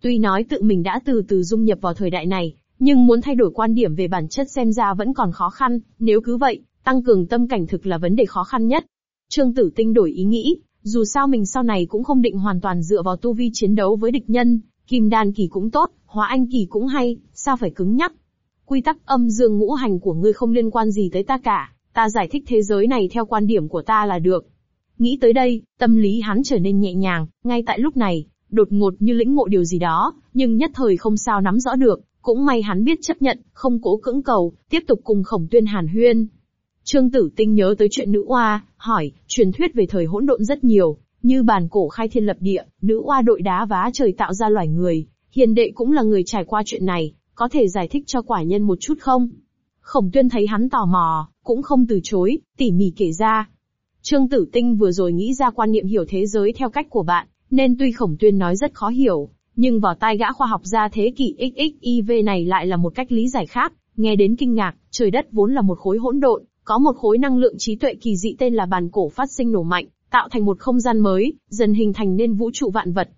Tuy nói tự mình đã từ từ dung nhập vào thời đại này, nhưng muốn thay đổi quan điểm về bản chất xem ra vẫn còn khó khăn, nếu cứ vậy, tăng cường tâm cảnh thực là vấn đề khó khăn nhất. Trương Tử Tinh đổi ý nghĩ, dù sao mình sau này cũng không định hoàn toàn dựa vào tu vi chiến đấu với địch nhân, kim đan kỳ cũng tốt, hóa anh kỳ cũng hay, sao phải cứng nhắc, Quy tắc âm dương ngũ hành của ngươi không liên quan gì tới ta cả, ta giải thích thế giới này theo quan điểm của ta là được. Nghĩ tới đây, tâm lý hắn trở nên nhẹ nhàng, ngay tại lúc này, đột ngột như lĩnh ngộ điều gì đó, nhưng nhất thời không sao nắm rõ được, cũng may hắn biết chấp nhận, không cố cưỡng cầu, tiếp tục cùng khổng tuyên hàn huyên. Trương Tử Tinh nhớ tới chuyện nữ oa, hỏi, truyền thuyết về thời hỗn độn rất nhiều, như bàn cổ khai thiên lập địa, nữ oa đội đá vá trời tạo ra loài người, hiền đệ cũng là người trải qua chuyện này, có thể giải thích cho quả nhân một chút không? Khổng tuyên thấy hắn tò mò, cũng không từ chối, tỉ mỉ kể ra. Trương Tử Tinh vừa rồi nghĩ ra quan niệm hiểu thế giới theo cách của bạn, nên tuy khổng tuyên nói rất khó hiểu, nhưng vào tai gã khoa học gia thế kỷ XXIV này lại là một cách lý giải khác, nghe đến kinh ngạc, trời đất vốn là một khối hỗn độn, có một khối năng lượng trí tuệ kỳ dị tên là bàn cổ phát sinh nổ mạnh, tạo thành một không gian mới, dần hình thành nên vũ trụ vạn vật.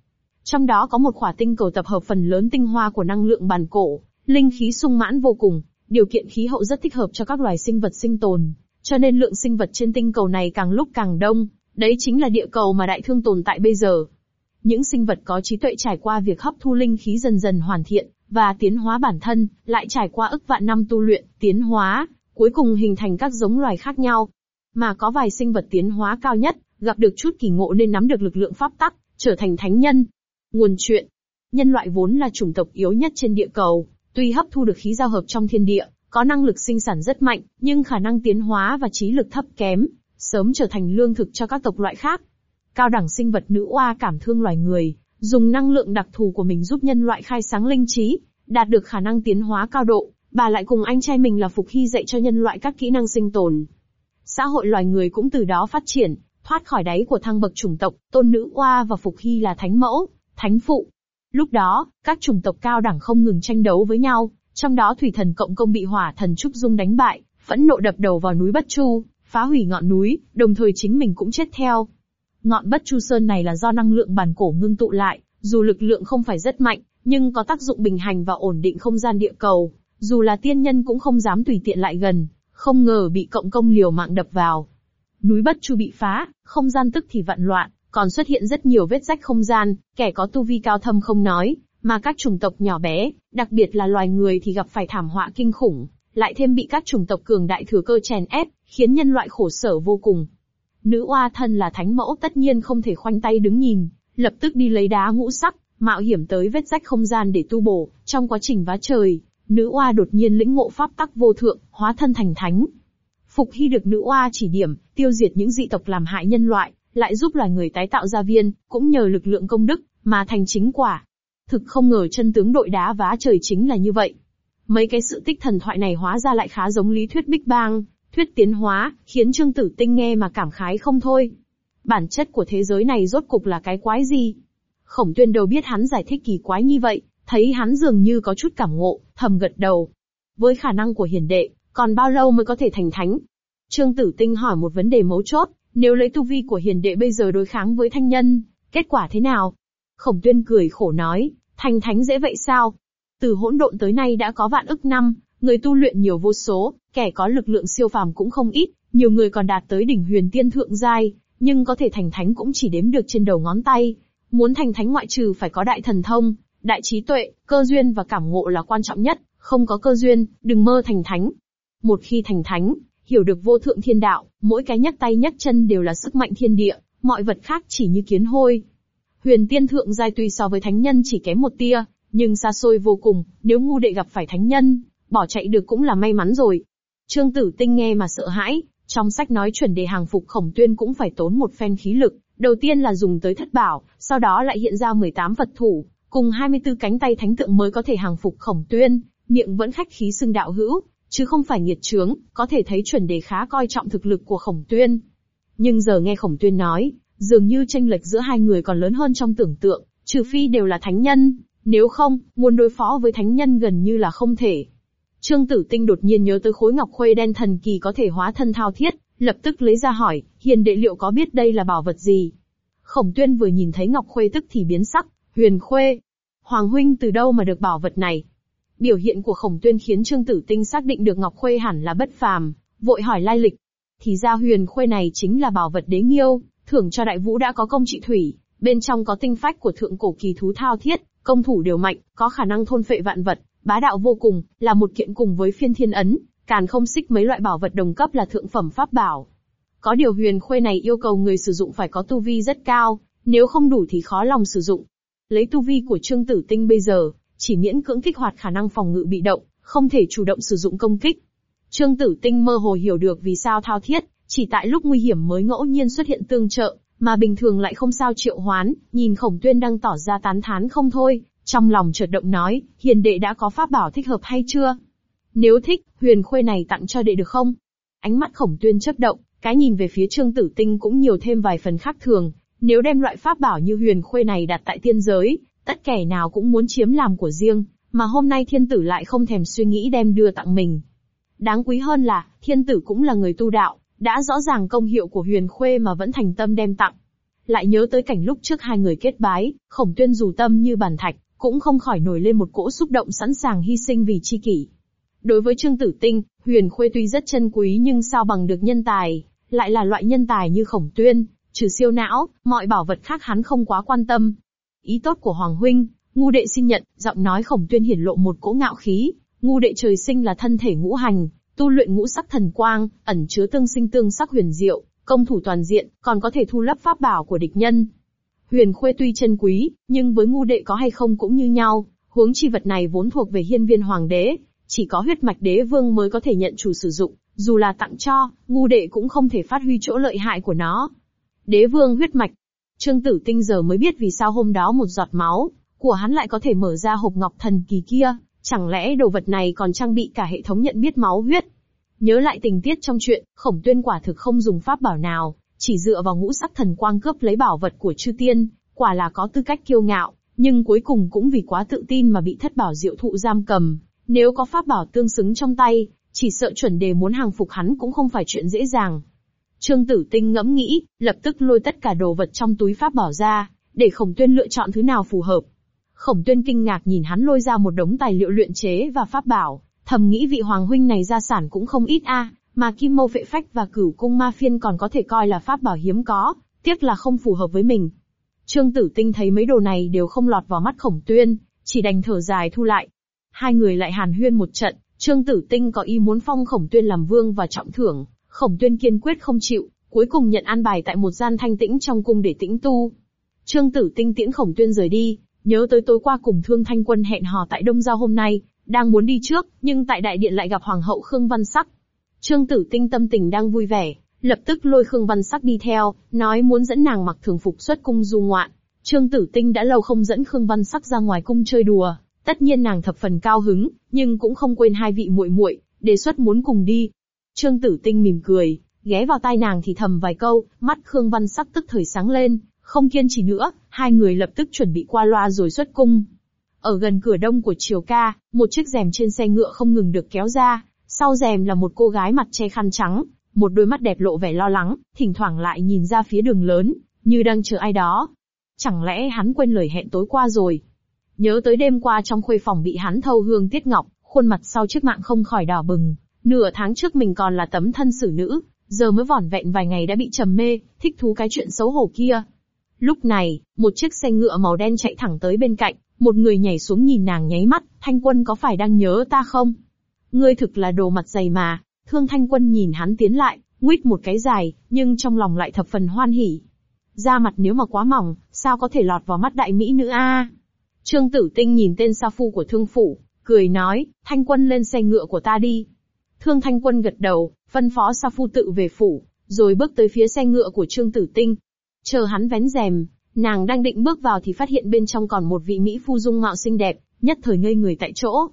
Trong đó có một khỏa tinh cầu tập hợp phần lớn tinh hoa của năng lượng bàn cổ, linh khí sung mãn vô cùng, điều kiện khí hậu rất thích hợp cho các loài sinh vật sinh tồn, cho nên lượng sinh vật trên tinh cầu này càng lúc càng đông, đấy chính là địa cầu mà đại thương tồn tại bây giờ. Những sinh vật có trí tuệ trải qua việc hấp thu linh khí dần dần hoàn thiện, và tiến hóa bản thân, lại trải qua ức vạn năm tu luyện, tiến hóa, cuối cùng hình thành các giống loài khác nhau. Mà có vài sinh vật tiến hóa cao nhất, gặp được chút kỳ ngộ nên nắm được lực lượng pháp tắc, trở thành thánh nhân. Nguồn chuyện. Nhân loại vốn là chủng tộc yếu nhất trên địa cầu, tuy hấp thu được khí giao hợp trong thiên địa, có năng lực sinh sản rất mạnh, nhưng khả năng tiến hóa và trí lực thấp kém, sớm trở thành lương thực cho các tộc loại khác. Cao đẳng sinh vật nữ oa cảm thương loài người, dùng năng lượng đặc thù của mình giúp nhân loại khai sáng linh trí, đạt được khả năng tiến hóa cao độ, bà lại cùng anh trai mình là Phục Hy dạy cho nhân loại các kỹ năng sinh tồn. Xã hội loài người cũng từ đó phát triển, thoát khỏi đáy của thăng bậc chủng tộc, tôn nữ oa và Phục Hy là thánh mẫu, thánh phụ. Lúc đó, các chủng tộc cao đẳng không ngừng tranh đấu với nhau, trong đó thủy thần cộng công bị hỏa thần Trúc Dung đánh bại, phẫn nộ đập đầu vào núi Bất Chu, phá hủy ngọn núi, đồng thời chính mình cũng chết theo. Ngọn Bất Chu Sơn này là do năng lượng bản cổ ngưng tụ lại, dù lực lượng không phải rất mạnh, nhưng có tác dụng bình hành và ổn định không gian địa cầu, dù là tiên nhân cũng không dám tùy tiện lại gần, không ngờ bị cộng công liều mạng đập vào. Núi Bất Chu bị phá, không gian tức thì vặn loạn, còn xuất hiện rất nhiều vết rách không gian, kẻ có tu vi cao thâm không nói, mà các chủng tộc nhỏ bé, đặc biệt là loài người thì gặp phải thảm họa kinh khủng, lại thêm bị các chủng tộc cường đại thừa cơ chèn ép, khiến nhân loại khổ sở vô cùng. Nữ oa thân là thánh mẫu tất nhiên không thể khoanh tay đứng nhìn, lập tức đi lấy đá ngũ sắc, mạo hiểm tới vết rách không gian để tu bổ, trong quá trình vá trời, nữ oa đột nhiên lĩnh ngộ pháp tắc vô thượng, hóa thân thành thánh. Phục Hy được nữ oa chỉ điểm, tiêu diệt những dị tộc làm hại nhân loại, lại giúp loài người tái tạo ra viên, cũng nhờ lực lượng công đức, mà thành chính quả. Thực không ngờ chân tướng đội đá vá trời chính là như vậy. Mấy cái sự tích thần thoại này hóa ra lại khá giống lý thuyết Big Bang, thuyết tiến hóa, khiến Trương Tử Tinh nghe mà cảm khái không thôi. Bản chất của thế giới này rốt cục là cái quái gì? Khổng tuyên đâu biết hắn giải thích kỳ quái như vậy, thấy hắn dường như có chút cảm ngộ, thầm gật đầu. Với khả năng của hiền đệ, còn bao lâu mới có thể thành thánh? Trương Tử Tinh hỏi một vấn đề mấu chốt, nếu lấy tu vi của hiền đệ bây giờ đối kháng với thanh nhân, kết quả thế nào? Khổng tuyên cười khổ nói, thành thánh dễ vậy sao? Từ hỗn độn tới nay đã có vạn ức năm, người tu luyện nhiều vô số, kẻ có lực lượng siêu phàm cũng không ít, nhiều người còn đạt tới đỉnh huyền tiên thượng giai, nhưng có thể thành thánh cũng chỉ đếm được trên đầu ngón tay. Muốn thành thánh ngoại trừ phải có đại thần thông, đại trí tuệ, cơ duyên và cảm ngộ là quan trọng nhất, không có cơ duyên, đừng mơ thành thánh. Một khi thành thánh, hiểu được vô thượng thiên đạo, mỗi cái nhấc tay nhấc chân đều là sức mạnh thiên địa, mọi vật khác chỉ như kiến hôi. Huyền tiên thượng giai tuy so với thánh nhân chỉ kém một tia, nhưng xa xôi vô cùng, nếu ngu đệ gặp phải thánh nhân, bỏ chạy được cũng là may mắn rồi. Trương Tử Tinh nghe mà sợ hãi, trong sách nói chuẩn đề hàng phục khổng tuyên cũng phải tốn một phen khí lực, đầu tiên là dùng tới thất bảo, sau đó lại hiện ra 18 vật thủ, cùng 24 cánh tay thánh tượng mới có thể hàng phục khổng tuyên, miệng vẫn khách khí xưng đạo hữu, chứ không phải nghiệt trướng, có thể thấy chuẩn đề khá coi trọng thực lực của khổng tuyên. Nhưng giờ nghe khổng tuyên nói, dường như tranh lệch giữa hai người còn lớn hơn trong tưởng tượng, trừ phi đều là thánh nhân, nếu không, muốn đối phó với thánh nhân gần như là không thể. Trương Tử Tinh đột nhiên nhớ tới khối ngọc khuê đen thần kỳ có thể hóa thân thao thiết, lập tức lấy ra hỏi, hiền đệ liệu có biết đây là bảo vật gì? Khổng tuyên vừa nhìn thấy ngọc khuê tức thì biến sắc, huyền khuê. Hoàng huynh từ đâu mà được bảo vật này? Biểu hiện của khổng tuyên khiến Trương Tử Tinh xác định được ngọc khuê hẳn là bất phàm, vội hỏi lai lịch. Thì ra huyền khuê này chính là bảo vật đế nghiêu, thưởng cho đại vũ đã có công trị thủy, bên trong có tinh phách của thượng cổ kỳ thú thao thiết, công thủ đều mạnh, có khả năng thôn phệ vạn vật, bá đạo vô cùng, là một kiện cùng với phiên thiên ấn, càn không xích mấy loại bảo vật đồng cấp là thượng phẩm pháp bảo. Có điều huyền khuê này yêu cầu người sử dụng phải có tu vi rất cao, nếu không đủ thì khó lòng sử dụng. Lấy tu vi của Trương Tử Tinh bây giờ, chỉ miễn cưỡng kích hoạt khả năng phòng ngự bị động, không thể chủ động sử dụng công kích. Trương Tử Tinh mơ hồ hiểu được vì sao thao thiết, chỉ tại lúc nguy hiểm mới ngẫu nhiên xuất hiện tương trợ, mà bình thường lại không sao triệu hoán, nhìn khổng tuyên đang tỏ ra tán thán không thôi, trong lòng chợt động nói, hiền đệ đã có pháp bảo thích hợp hay chưa? Nếu thích, huyền khuê này tặng cho đệ được không? Ánh mắt khổng tuyên chớp động, cái nhìn về phía trương tử tinh cũng nhiều thêm vài phần khác thường. Nếu đem loại pháp bảo như huyền khuê này đặt tại tiên giới, tất kẻ nào cũng muốn chiếm làm của riêng, mà hôm nay thiên tử lại không thèm suy nghĩ đem đưa tặng mình. Đáng quý hơn là, thiên tử cũng là người tu đạo, đã rõ ràng công hiệu của huyền khuê mà vẫn thành tâm đem tặng. Lại nhớ tới cảnh lúc trước hai người kết bái, khổng tuyên dù tâm như bàn thạch, cũng không khỏi nổi lên một cỗ xúc động sẵn sàng hy sinh vì chi kỷ. Đối với Trương Tử Tinh, Huyền Khuê tuy rất chân quý nhưng sao bằng được nhân tài, lại là loại nhân tài như khổng tuyên, trừ siêu não, mọi bảo vật khác hắn không quá quan tâm. Ý tốt của Hoàng Huynh, ngu đệ xin nhận, giọng nói khổng tuyên hiển lộ một cỗ ngạo khí, ngu đệ trời sinh là thân thể ngũ hành, tu luyện ngũ sắc thần quang, ẩn chứa tương sinh tương sắc huyền diệu, công thủ toàn diện, còn có thể thu lấp pháp bảo của địch nhân. Huyền Khuê tuy chân quý, nhưng với ngu đệ có hay không cũng như nhau, huống chi vật này vốn thuộc về hiên viên hoàng đế, chỉ có huyết mạch đế vương mới có thể nhận chủ sử dụng, dù là tặng cho, ngu đệ cũng không thể phát huy chỗ lợi hại của nó. Đế vương huyết mạch. Trương Tử Tinh giờ mới biết vì sao hôm đó một giọt máu của hắn lại có thể mở ra hộp ngọc thần kỳ kia, chẳng lẽ đồ vật này còn trang bị cả hệ thống nhận biết máu huyết. Nhớ lại tình tiết trong chuyện, khổng tuyên quả thực không dùng pháp bảo nào, chỉ dựa vào ngũ sắc thần quang cướp lấy bảo vật của chư tiên, quả là có tư cách kiêu ngạo, nhưng cuối cùng cũng vì quá tự tin mà bị thất bảo diệu thụ giam cầm. Nếu có pháp bảo tương xứng trong tay, chỉ sợ chuẩn đề muốn hàng phục hắn cũng không phải chuyện dễ dàng. Trương Tử Tinh ngẫm nghĩ, lập tức lôi tất cả đồ vật trong túi pháp bảo ra, để Khổng Tuyên lựa chọn thứ nào phù hợp. Khổng Tuyên kinh ngạc nhìn hắn lôi ra một đống tài liệu luyện chế và pháp bảo, thầm nghĩ vị hoàng huynh này gia sản cũng không ít a, mà kim mâu vệ phách và cửu cung ma phiên còn có thể coi là pháp bảo hiếm có, tiếc là không phù hợp với mình. Trương Tử Tinh thấy mấy đồ này đều không lọt vào mắt Khổng Tuyên, chỉ đành thở dài thu lại. Hai người lại hàn huyên một trận, Trương Tử Tinh có ý muốn phong Khổng Tuyên làm vương và trọng thưởng, Khổng Tuyên kiên quyết không chịu, cuối cùng nhận an bài tại một gian thanh tĩnh trong cung để tĩnh tu. Trương Tử Tinh tiễn Khổng Tuyên rời đi, nhớ tới tối qua cùng Thương Thanh Quân hẹn hò tại Đông Giao hôm nay, đang muốn đi trước, nhưng tại đại điện lại gặp Hoàng hậu Khương Văn Sắc. Trương Tử Tinh tâm tình đang vui vẻ, lập tức lôi Khương Văn Sắc đi theo, nói muốn dẫn nàng mặc thường phục xuất cung du ngoạn. Trương Tử Tinh đã lâu không dẫn Khương Văn Sắc ra ngoài cung chơi đùa, tất nhiên nàng thập phần cao hứng, nhưng cũng không quên hai vị muội muội, đề xuất muốn cùng đi. Trương Tử Tinh mỉm cười, ghé vào tai nàng thì thầm vài câu, mắt Khương Văn Sắc tức thời sáng lên, không kiên trì nữa, hai người lập tức chuẩn bị qua loa rồi xuất cung. Ở gần cửa đông của triều ca, một chiếc rèm trên xe ngựa không ngừng được kéo ra, sau rèm là một cô gái mặt che khăn trắng, một đôi mắt đẹp lộ vẻ lo lắng, thỉnh thoảng lại nhìn ra phía đường lớn, như đang chờ ai đó. Chẳng lẽ hắn quên lời hẹn tối qua rồi? Nhớ tới đêm qua trong khuê phòng bị hắn thâu hương tiết ngọc, khuôn mặt sau chiếc mạng không khỏi đỏ bừng. Nửa tháng trước mình còn là tấm thân xử nữ, giờ mới vỏn vẹn vài ngày đã bị trầm mê, thích thú cái chuyện xấu hổ kia. Lúc này, một chiếc xe ngựa màu đen chạy thẳng tới bên cạnh, một người nhảy xuống nhìn nàng nháy mắt, thanh quân có phải đang nhớ ta không? Ngươi thực là đồ mặt dày mà, thương thanh quân nhìn hắn tiến lại, nguyết một cái dài, nhưng trong lòng lại thập phần hoan hỉ. Da mặt nếu mà quá mỏng, sao có thể lọt vào mắt đại mỹ nữ a? Trương Tử Tinh nhìn tên sa phu của thương phủ, cười nói, thanh quân lên xe ngựa của ta đi. Thương thanh quân gật đầu, phân phó sa phu tự về phủ, rồi bước tới phía xe ngựa của Trương Tử Tinh. Chờ hắn vén rèm, nàng đang định bước vào thì phát hiện bên trong còn một vị Mỹ phu dung mạo xinh đẹp, nhất thời ngây người tại chỗ.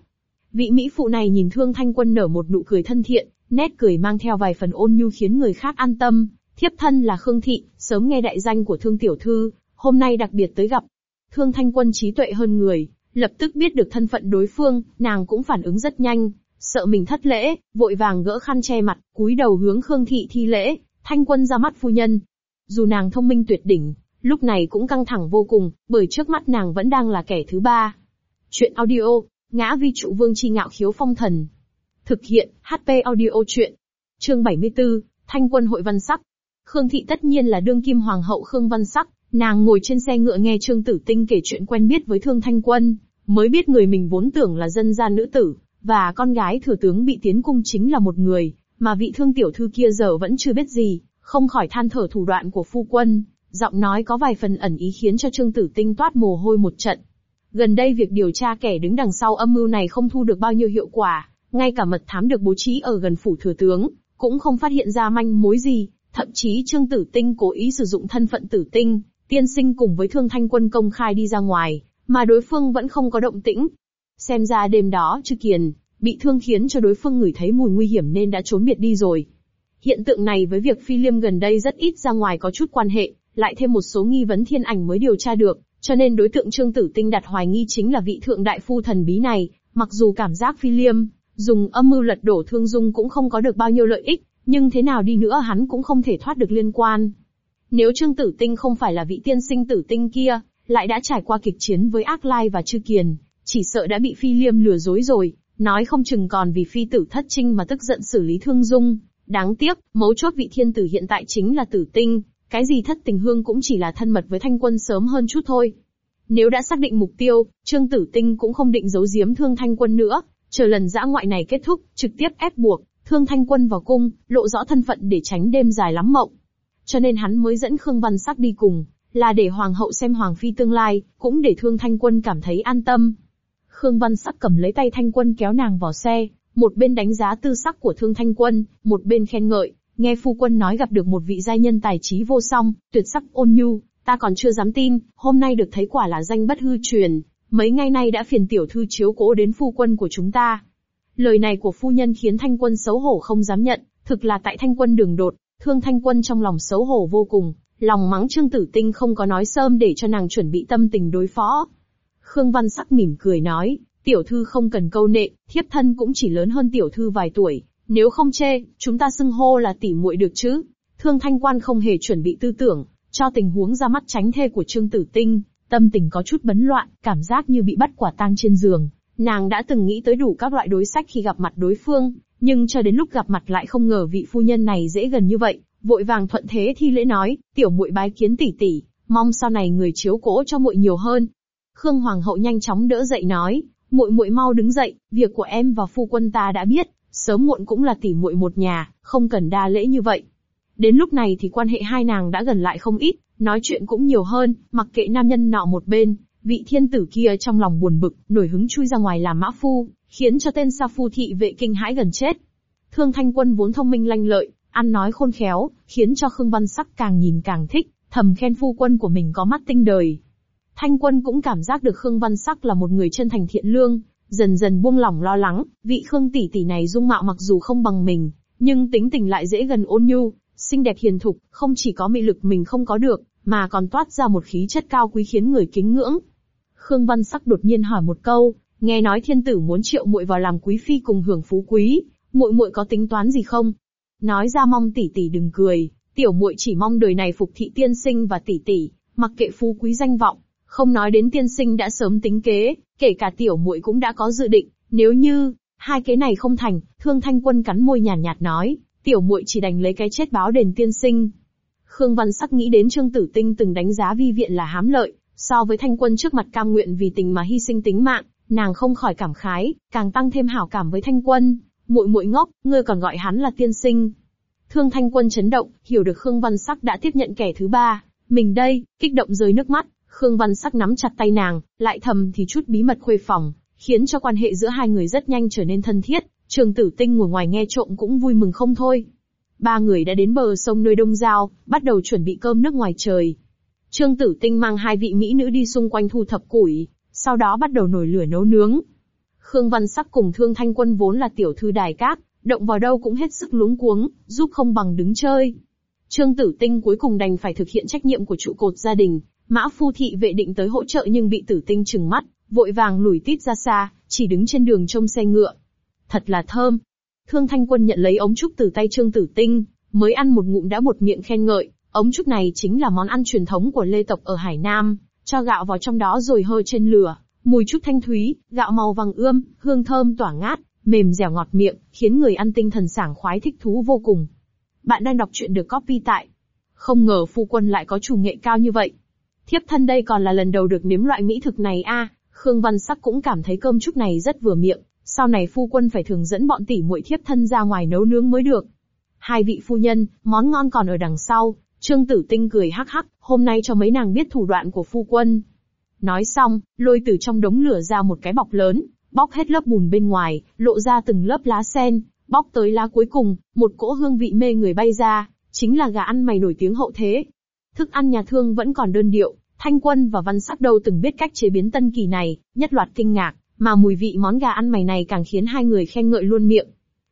Vị Mỹ phụ này nhìn Thương Thanh Quân nở một nụ cười thân thiện, nét cười mang theo vài phần ôn nhu khiến người khác an tâm. Thiếp thân là Khương Thị, sớm nghe đại danh của Thương Tiểu Thư, hôm nay đặc biệt tới gặp. Thương Thanh Quân trí tuệ hơn người, lập tức biết được thân phận đối phương, nàng cũng phản ứng rất nhanh, sợ mình thất lễ, vội vàng gỡ khăn che mặt, cúi đầu hướng Khương Thị thi lễ, Thanh Quân ra mắt phu nhân. Dù nàng thông minh tuyệt đỉnh, lúc này cũng căng thẳng vô cùng, bởi trước mắt nàng vẫn đang là kẻ thứ ba. Chuyện audio, ngã vi trụ vương chi ngạo khiếu phong thần. Thực hiện, HP audio chuyện. Chương 74, Thanh quân hội văn sắc. Khương Thị tất nhiên là đương kim hoàng hậu Khương Văn Sắc, nàng ngồi trên xe ngựa nghe Trương Tử Tinh kể chuyện quen biết với Thương Thanh Quân, mới biết người mình vốn tưởng là dân gian nữ tử, và con gái thừa tướng bị tiến cung chính là một người, mà vị thương tiểu thư kia giờ vẫn chưa biết gì, không khỏi than thở thủ đoạn của phu quân, giọng nói có vài phần ẩn ý khiến cho Trương Tử Tinh toát mồ hôi một trận. Gần đây việc điều tra kẻ đứng đằng sau âm mưu này không thu được bao nhiêu hiệu quả, ngay cả mật thám được bố trí ở gần phủ thừa tướng, cũng không phát hiện ra manh mối gì, thậm chí Trương Tử Tinh cố ý sử dụng thân phận Tử Tinh, tiên sinh cùng với Thương Thanh Quân công khai đi ra ngoài, mà đối phương vẫn không có động tĩnh. Xem ra đêm đó Trư Kiền, bị thương khiến cho đối phương ngửi thấy mùi nguy hiểm nên đã trốn biệt đi rồi. Hiện tượng này với việc Phi Liêm gần đây rất ít ra ngoài có chút quan hệ, lại thêm một số nghi vấn thiên ảnh mới điều tra được, cho nên đối tượng Trương Tử Tinh đặt hoài nghi chính là vị thượng đại phu thần bí này, mặc dù cảm giác Phi Liêm, dùng âm mưu lật đổ thương dung cũng không có được bao nhiêu lợi ích, nhưng thế nào đi nữa hắn cũng không thể thoát được liên quan. Nếu Trương Tử Tinh không phải là vị tiên sinh tử tinh kia, lại đã trải qua kịch chiến với Ác Lai và Chư Kiền, chỉ sợ đã bị Phi Liêm lừa dối rồi, nói không chừng còn vì phi tử thất trinh mà tức giận xử lý thương dung. Đáng tiếc, mấu chốt vị thiên tử hiện tại chính là tử tinh, cái gì thất tình hương cũng chỉ là thân mật với thanh quân sớm hơn chút thôi. Nếu đã xác định mục tiêu, Trương Tử Tinh cũng không định giấu giếm thương thanh quân nữa, chờ lần dã ngoại này kết thúc, trực tiếp ép buộc, thương thanh quân vào cung, lộ rõ thân phận để tránh đêm dài lắm mộng. Cho nên hắn mới dẫn Khương Văn Sắc đi cùng, là để hoàng hậu xem hoàng phi tương lai, cũng để thương thanh quân cảm thấy an tâm. Khương Văn Sắc cầm lấy tay thanh quân kéo nàng vào xe, một bên đánh giá tư sắc của thương thanh quân, một bên khen ngợi, nghe phu quân nói gặp được một vị giai nhân tài trí vô song, tuyệt sắc ôn nhu, ta còn chưa dám tin, hôm nay được thấy quả là danh bất hư truyền, mấy ngày nay đã phiền tiểu thư chiếu cố đến phu quân của chúng ta. Lời này của phu nhân khiến thanh quân xấu hổ không dám nhận, thực là tại thanh quân đường đột, thương thanh quân trong lòng xấu hổ vô cùng, lòng mắng trương tử tinh không có nói sớm để cho nàng chuẩn bị tâm tình đối phó. Khương Văn sắc mỉm cười nói, tiểu thư không cần câu nệ, thiếp thân cũng chỉ lớn hơn tiểu thư vài tuổi, nếu không chê, chúng ta xưng hô là tỷ muội được chứ? Thương Thanh Quan không hề chuẩn bị tư tưởng, cho tình huống ra mắt tránh thê của Trương Tử Tinh, tâm tình có chút bấn loạn, cảm giác như bị bắt quả tang trên giường. Nàng đã từng nghĩ tới đủ các loại đối sách khi gặp mặt đối phương, nhưng cho đến lúc gặp mặt lại không ngờ vị phu nhân này dễ gần như vậy, vội vàng thuận thế thi lễ nói, tiểu muội bái kiến tỷ tỷ, mong sau này người chiếu cố cho muội nhiều hơn. Khương Hoàng hậu nhanh chóng đỡ dậy nói, muội muội mau đứng dậy, việc của em và phu quân ta đã biết, sớm muộn cũng là tỷ muội một nhà, không cần đa lễ như vậy. Đến lúc này thì quan hệ hai nàng đã gần lại không ít, nói chuyện cũng nhiều hơn, mặc kệ nam nhân nọ một bên, vị thiên tử kia trong lòng buồn bực, nổi hứng chui ra ngoài làm mã phu, khiến cho tên sa phu thị vệ kinh hãi gần chết. Thương Thanh Quân vốn thông minh lanh lợi, ăn nói khôn khéo, khiến cho Khương Văn Sắc càng nhìn càng thích, thầm khen phu quân của mình có mắt tinh đời. Thanh Quân cũng cảm giác được Khương Văn Sắc là một người chân thành thiện lương, dần dần buông lỏng lo lắng, vị Khương tỷ tỷ này dung mạo mặc dù không bằng mình, nhưng tính tình lại dễ gần ôn nhu, xinh đẹp hiền thục, không chỉ có mị lực mình không có được, mà còn toát ra một khí chất cao quý khiến người kính ngưỡng. Khương Văn Sắc đột nhiên hỏi một câu, nghe nói thiên tử muốn triệu muội vào làm quý phi cùng hưởng phú quý, muội muội có tính toán gì không? Nói ra mong tỷ tỷ đừng cười, tiểu muội chỉ mong đời này phục thị tiên sinh và tỷ tỷ, mặc kệ phú quý danh vọng, không nói đến tiên sinh đã sớm tính kế, kể cả tiểu muội cũng đã có dự định, nếu như hai cái này không thành, Thương Thanh Quân cắn môi nhàn nhạt, nhạt nói, tiểu muội chỉ đành lấy cái chết báo đền tiên sinh. Khương Văn Sắc nghĩ đến Trương Tử Tinh từng đánh giá vi viện là hám lợi, so với Thanh Quân trước mặt cam nguyện vì tình mà hy sinh tính mạng, nàng không khỏi cảm khái, càng tăng thêm hảo cảm với Thanh Quân. Muội muội ngốc, ngươi còn gọi hắn là tiên sinh. Thương Thanh Quân chấn động, hiểu được Khương Văn Sắc đã tiếp nhận kẻ thứ ba, mình đây, kích động rơi nước mắt, Khương Văn Sắc nắm chặt tay nàng, lại thầm thì chút bí mật khuê phòng, khiến cho quan hệ giữa hai người rất nhanh trở nên thân thiết. Trường Tử Tinh ngồi ngoài nghe trộm cũng vui mừng không thôi. Ba người đã đến bờ sông nơi đông giao, bắt đầu chuẩn bị cơm nước ngoài trời. Trương Tử Tinh mang hai vị mỹ nữ đi xung quanh thu thập củi, sau đó bắt đầu nổi lửa nấu nướng. Khương Văn Sắc cùng Thương Thanh Quân vốn là tiểu thư đài cát, động vào đâu cũng hết sức luống cuống, giúp không bằng đứng chơi. Trương Tử Tinh cuối cùng đành phải thực hiện trách nhiệm của trụ cột gia đình, Mã Phu thị vệ định tới hỗ trợ nhưng bị Tử Tinh trừng mắt, vội vàng lùi tít ra xa, chỉ đứng trên đường trông xe ngựa. Thật là thơm. Thương Thanh Quân nhận lấy ống trúc từ tay Trương Tử Tinh, mới ăn một ngụm đã một miệng khen ngợi, ống trúc này chính là món ăn truyền thống của Lê tộc ở Hải Nam, cho gạo vào trong đó rồi hơi trên lửa, mùi trúc thanh thúy, gạo màu vàng ươm, hương thơm tỏa ngát, mềm dẻo ngọt miệng, khiến người ăn tinh thần sảng khoái thích thú vô cùng. Bạn đang đọc truyện được copy tại. Không ngờ phu quân lại có chủ nghệ cao như vậy. Thiếp thân đây còn là lần đầu được nếm loại mỹ thực này a. Khương Văn Sắc cũng cảm thấy cơm trúc này rất vừa miệng, sau này phu quân phải thường dẫn bọn tỷ muội thiếp thân ra ngoài nấu nướng mới được. Hai vị phu nhân, món ngon còn ở đằng sau, Trương Tử Tinh cười hắc hắc, hôm nay cho mấy nàng biết thủ đoạn của phu quân. Nói xong, lôi từ trong đống lửa ra một cái bọc lớn, bóc hết lớp bùn bên ngoài, lộ ra từng lớp lá sen, bóc tới lá cuối cùng, một cỗ hương vị mê người bay ra, chính là gà ăn mày nổi tiếng hậu thế. Thức ăn nhà thương vẫn còn đơn điệu, Thanh Quân và Văn Sắc đâu từng biết cách chế biến tân kỳ này, nhất loạt kinh ngạc, mà mùi vị món gà ăn mày này càng khiến hai người khen ngợi luôn miệng.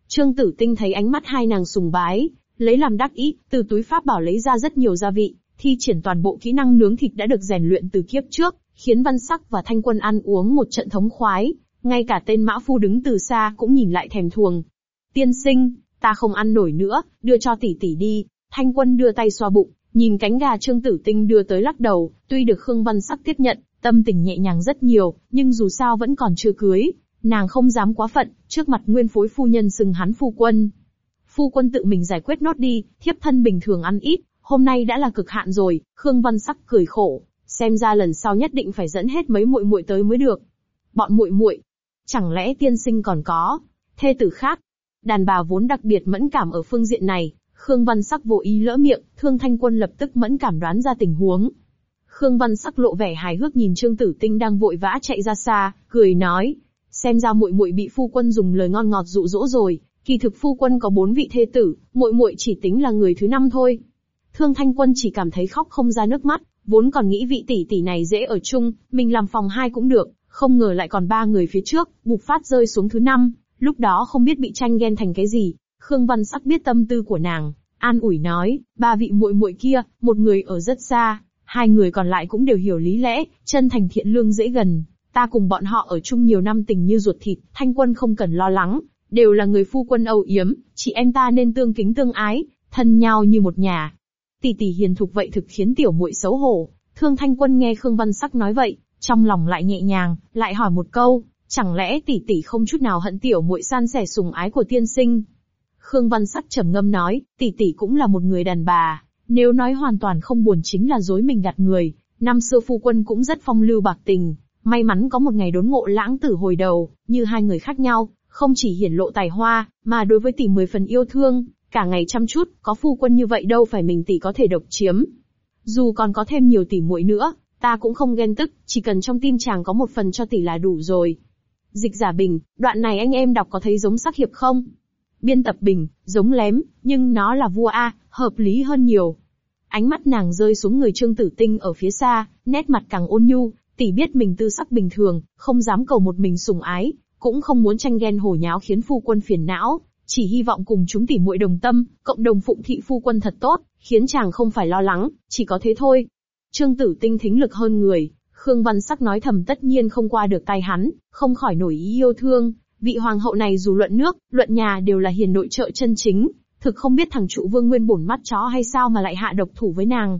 Trương Tử Tinh thấy ánh mắt hai nàng sùng bái, lấy làm đắc ý, từ túi pháp bảo lấy ra rất nhiều gia vị, thi triển toàn bộ kỹ năng nướng thịt đã được rèn luyện từ kiếp trước, khiến Văn Sắc và Thanh Quân ăn uống một trận thống khoái, ngay cả tên mã phu đứng từ xa cũng nhìn lại thèm thuồng. Tiên sinh, ta không ăn nổi nữa, đưa cho tỷ tỷ đi. Thanh quân đưa tay xoa bụng, nhìn cánh gà trương tử tinh đưa tới lắc đầu, tuy được Khương Văn Sắc tiếp nhận, tâm tình nhẹ nhàng rất nhiều, nhưng dù sao vẫn còn chưa cưới. Nàng không dám quá phận, trước mặt nguyên phối phu nhân xưng hắn phu quân. Phu quân tự mình giải quyết nốt đi, thiếp thân bình thường ăn ít, hôm nay đã là cực hạn rồi, Khương Văn Sắc cười khổ, xem ra lần sau nhất định phải dẫn hết mấy muội muội tới mới được. Bọn muội muội, Chẳng lẽ tiên sinh còn có thê tử khác? Đàn bà vốn đặc biệt mẫn cảm ở phương diện này, Khương Văn Sắc vô ý lỡ miệng, Thương Thanh Quân lập tức mẫn cảm đoán ra tình huống. Khương Văn Sắc lộ vẻ hài hước nhìn Trương Tử Tinh đang vội vã chạy ra xa, cười nói, xem ra muội muội bị phu quân dùng lời ngon ngọt dụ dỗ rồi, kỳ thực phu quân có bốn vị thê tử, muội muội chỉ tính là người thứ năm thôi. Thương Thanh Quân chỉ cảm thấy khóc không ra nước mắt, vốn còn nghĩ vị tỷ tỷ này dễ ở chung, mình làm phòng hai cũng được, không ngờ lại còn ba người phía trước, bục phát rơi xuống thứ năm, lúc đó không biết bị tranh ghen thành cái gì. Khương Văn Sắc biết tâm tư của nàng, an ủi nói, ba vị muội muội kia, một người ở rất xa, hai người còn lại cũng đều hiểu lý lẽ, chân thành thiện lương dễ gần. Ta cùng bọn họ ở chung nhiều năm tình như ruột thịt, thanh quân không cần lo lắng, đều là người phu quân âu yếm, chị em ta nên tương kính tương ái, thân nhau như một nhà. Tỷ tỷ hiền thục vậy thực khiến tiểu muội xấu hổ. Thương Thanh Quân nghe Khương Văn Sắc nói vậy, trong lòng lại nhẹ nhàng, lại hỏi một câu, chẳng lẽ tỷ tỷ không chút nào hận tiểu muội san sẻ sùng ái của tiên sinh? Khương Văn Sắc trầm ngâm nói, tỷ tỷ cũng là một người đàn bà, nếu nói hoàn toàn không buồn chính là dối mình gạt người, năm xưa phu quân cũng rất phong lưu bạc tình, may mắn có một ngày đốn ngộ lãng tử hồi đầu, như hai người khác nhau, không chỉ hiển lộ tài hoa, mà đối với tỷ mười phần yêu thương, cả ngày chăm chút, có phu quân như vậy đâu phải mình tỷ có thể độc chiếm. Dù còn có thêm nhiều tỷ muội nữa, ta cũng không ghen tức, chỉ cần trong tim chàng có một phần cho tỷ là đủ rồi. Dịch giả bình, đoạn này anh em đọc có thấy giống sắc hiệp không? Biên tập bình, giống lém, nhưng nó là vua A, hợp lý hơn nhiều. Ánh mắt nàng rơi xuống người trương tử tinh ở phía xa, nét mặt càng ôn nhu, tỷ biết mình tư sắc bình thường, không dám cầu một mình sủng ái, cũng không muốn tranh ghen hổ nháo khiến phu quân phiền não, chỉ hy vọng cùng chúng tỷ muội đồng tâm, cộng đồng phụng thị phu quân thật tốt, khiến chàng không phải lo lắng, chỉ có thế thôi. Trương Tử Tinh thính lực hơn người, Khương Văn Sắc nói thầm tất nhiên không qua được tay hắn, không khỏi nổi ý yêu thương, vị hoàng hậu này dù luận nước, luận nhà đều là hiền nội trợ chân chính, thực không biết thằng trụ vương nguyên bổn mắt chó hay sao mà lại hạ độc thủ với nàng.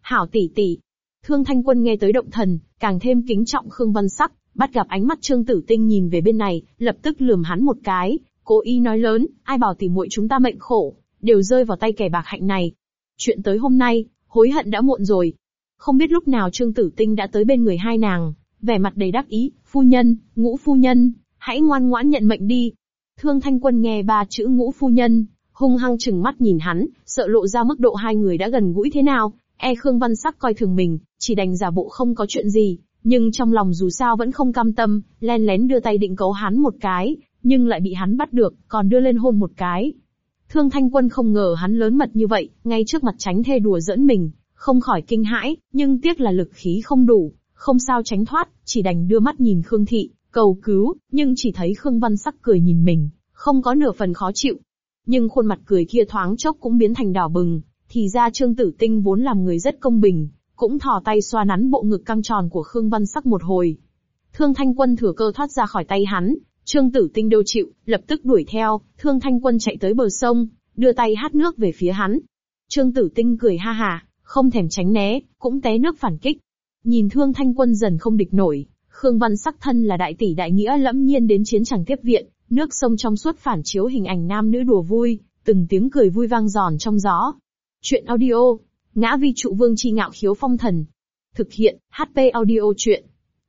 Hảo tỷ tỷ. Thương Thanh Quân nghe tới động thần, càng thêm kính trọng Khương Văn Sắc, bắt gặp ánh mắt Trương Tử Tinh nhìn về bên này, lập tức lườm hắn một cái, cố ý nói lớn, ai bảo tỷ muội chúng ta mệnh khổ, đều rơi vào tay kẻ bạc hạnh này. Chuyện tới hôm nay, hối hận đã muộn rồi. Không biết lúc nào Trương Tử Tinh đã tới bên người hai nàng, vẻ mặt đầy đắc ý, phu nhân, ngũ phu nhân, hãy ngoan ngoãn nhận mệnh đi. Thương Thanh Quân nghe ba chữ ngũ phu nhân, hung hăng chừng mắt nhìn hắn, sợ lộ ra mức độ hai người đã gần gũi thế nào, e Khương Văn Sắc coi thường mình, chỉ đành giả bộ không có chuyện gì, nhưng trong lòng dù sao vẫn không cam tâm, len lén đưa tay định cấu hắn một cái, nhưng lại bị hắn bắt được, còn đưa lên hôn một cái. Thương Thanh Quân không ngờ hắn lớn mật như vậy, ngay trước mặt tránh thê đùa giỡn mình, không khỏi kinh hãi, nhưng tiếc là lực khí không đủ, không sao tránh thoát, chỉ đành đưa mắt nhìn Khương Thị, cầu cứu, nhưng chỉ thấy Khương Văn Sắc cười nhìn mình, không có nửa phần khó chịu. Nhưng khuôn mặt cười kia thoáng chốc cũng biến thành đỏ bừng, thì ra Trương Tử Tinh vốn làm người rất công bình, cũng thò tay xoa nắn bộ ngực căng tròn của Khương Văn Sắc một hồi. Thương Thanh Quân thừa cơ thoát ra khỏi tay hắn, Trương Tử Tinh đâu chịu, lập tức đuổi theo, Thương Thanh Quân chạy tới bờ sông, đưa tay hát nước về phía hắn. Trương Tử Tinh cười ha hà, không thèm tránh né, cũng té nước phản kích. Nhìn Thương Thanh Quân dần không địch nổi, Khương Văn sắc thân là đại tỷ đại nghĩa lẫm nhiên đến chiến chẳng tiếp viện, nước sông trong suốt phản chiếu hình ảnh nam nữ đùa vui, từng tiếng cười vui vang giòn trong gió. Chuyện audio, ngã vi trụ vương chi ngạo khiếu phong thần. Thực hiện, HP audio chuyện.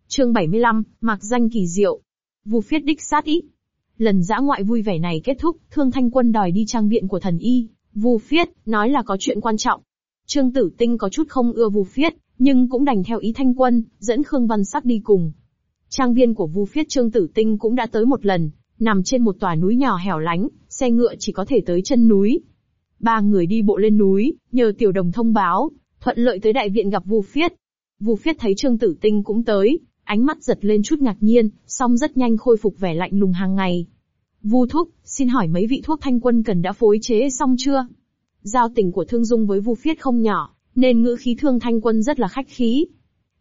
Chương 75, mặc danh kỳ diệu. Vu phiết đích sát ý. Lần dã ngoại vui vẻ này kết thúc, Thương Thanh Quân đòi đi trang viện của thần y. Vu phiết, nói là có chuyện quan trọng. Trương Tử Tinh có chút không ưa Vu phiết, nhưng cũng đành theo ý Thanh Quân, dẫn Khương Văn Sắc đi cùng. Trang viên của Vu phiết Trương Tử Tinh cũng đã tới một lần, nằm trên một tòa núi nhỏ hẻo lánh, xe ngựa chỉ có thể tới chân núi. Ba người đi bộ lên núi, nhờ tiểu đồng thông báo, thuận lợi tới đại viện gặp Vu phiết. Vu phiết thấy Trương Tử Tinh cũng tới, ánh mắt giật lên chút ngạc nhiên, song rất nhanh khôi phục vẻ lạnh lùng hàng ngày. Vu thúc, xin hỏi mấy vị thuốc thanh quân cần đã phối chế xong chưa? Giao tình của Thương Dung với Vu Phiết không nhỏ, nên ngữ khí Thương Thanh Quân rất là khách khí.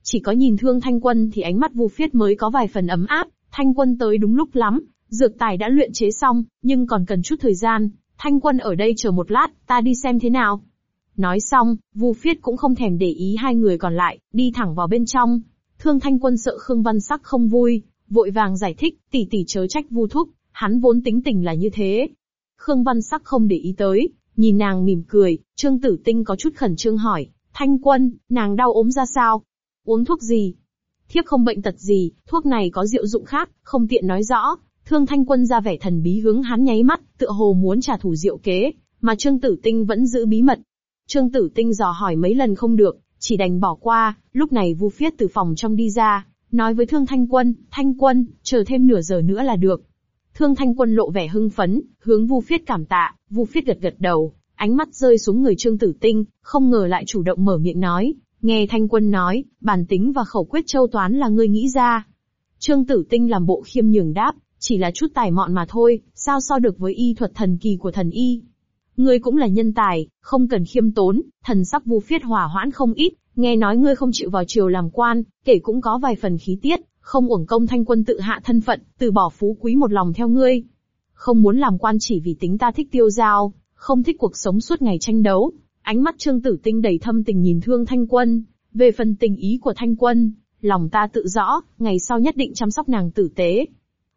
Chỉ có nhìn Thương Thanh Quân thì ánh mắt Vu Phiết mới có vài phần ấm áp, Thanh Quân tới đúng lúc lắm, dược tài đã luyện chế xong, nhưng còn cần chút thời gian, Thanh Quân ở đây chờ một lát, ta đi xem thế nào. Nói xong, Vu Phiết cũng không thèm để ý hai người còn lại, đi thẳng vào bên trong, Thương Thanh Quân sợ Khương Văn Sắc không vui, vội vàng giải thích, tỷ tỷ chớ trách Vu thúc, hắn vốn tính tình là như thế. Khương Văn Sắc không để ý tới, nhìn nàng mỉm cười, Trương Tử Tinh có chút khẩn trương hỏi, Thanh Quân, nàng đau ốm ra sao? Uống thuốc gì? Thiếp không bệnh tật gì, thuốc này có diệu dụng khác, không tiện nói rõ. Thương Thanh Quân ra vẻ thần bí hướng hắn nháy mắt, tựa hồ muốn trả thù diệu kế, mà Trương Tử Tinh vẫn giữ bí mật. Trương Tử Tinh dò hỏi mấy lần không được, chỉ đành bỏ qua, lúc này Vu Phiết từ phòng trong đi ra, nói với Thương Thanh Quân, Thanh Quân, chờ thêm nửa giờ nữa là được. Thương Thanh Quân lộ vẻ hưng phấn, hướng Vu Phiết cảm tạ, Vu Phiết gật gật đầu, ánh mắt rơi xuống người Trương Tử Tinh, không ngờ lại chủ động mở miệng nói, nghe Thanh Quân nói, bản tính và khẩu quyết châu toán là ngươi nghĩ ra. Trương Tử Tinh làm bộ khiêm nhường đáp, chỉ là chút tài mọn mà thôi, sao so được với y thuật thần kỳ của thần y. Ngươi cũng là nhân tài, không cần khiêm tốn, thần sắc vu phiết hòa hoãn không ít, nghe nói ngươi không chịu vào triều làm quan, kể cũng có vài phần khí tiết, không uổng công thanh quân tự hạ thân phận, từ bỏ phú quý một lòng theo ngươi. Không muốn làm quan chỉ vì tính ta thích tiêu giao, không thích cuộc sống suốt ngày tranh đấu. Ánh mắt trương tử tinh đầy thâm tình nhìn thương thanh quân, về phần tình ý của thanh quân, lòng ta tự rõ, ngày sau nhất định chăm sóc nàng tử tế.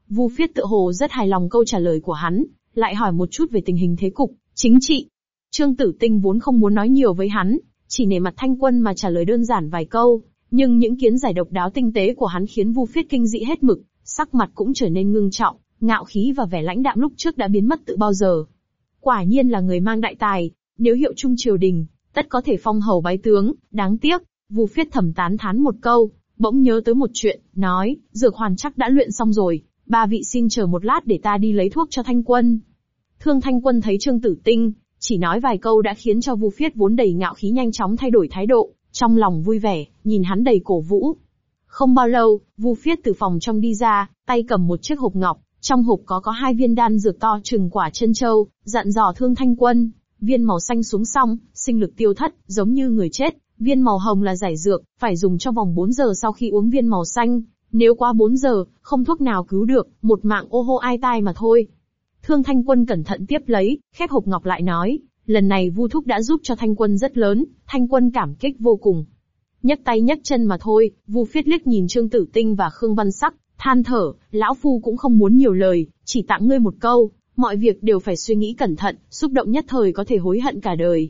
Vu phiết tự hồ rất hài lòng câu trả lời của hắn, lại hỏi một chút về tình hình thế cục, chính trị. Trương Tử Tinh vốn không muốn nói nhiều với hắn, chỉ nể mặt thanh quân mà trả lời đơn giản vài câu, nhưng những kiến giải độc đáo tinh tế của hắn khiến Vu Phiết kinh dị hết mực, sắc mặt cũng trở nên ngưng trọng, ngạo khí và vẻ lãnh đạm lúc trước đã biến mất tự bao giờ. Quả nhiên là người mang đại tài, nếu hiệu trung triều đình, tất có thể phong hầu bái tướng, đáng tiếc, Vu Phiết thầm tán thán một câu, bỗng nhớ tới một chuyện, nói, dược hoàn chắc đã luyện xong rồi, ba vị xin chờ một lát để ta đi lấy thuốc cho thanh quân. Thương thanh quân thấy Trương Tử Tinh, chỉ nói vài câu đã khiến cho Vu Phiết vốn đầy ngạo khí nhanh chóng thay đổi thái độ, trong lòng vui vẻ, nhìn hắn đầy cổ vũ. Không bao lâu, Vu Phiết từ phòng trong đi ra, tay cầm một chiếc hộp ngọc, trong hộp có có hai viên đan dược to chừng quả chân châu, dặn dò Thương Thanh Quân, viên màu xanh xuống xong, sinh lực tiêu thất, giống như người chết, viên màu hồng là giải dược, phải dùng trong vòng 4 giờ sau khi uống viên màu xanh, nếu quá 4 giờ, không thuốc nào cứu được, một mạng ô hô ai tai mà thôi. Thương Thanh Quân cẩn thận tiếp lấy, khép hộp ngọc lại nói, lần này Vu Thúc đã giúp cho Thanh Quân rất lớn, Thanh Quân cảm kích vô cùng. nhấc tay nhấc chân mà thôi, Vu Phiết liếc nhìn Trương Tử Tinh và Khương Văn Sắc, than thở, lão phu cũng không muốn nhiều lời, chỉ tặng ngươi một câu, mọi việc đều phải suy nghĩ cẩn thận, xúc động nhất thời có thể hối hận cả đời.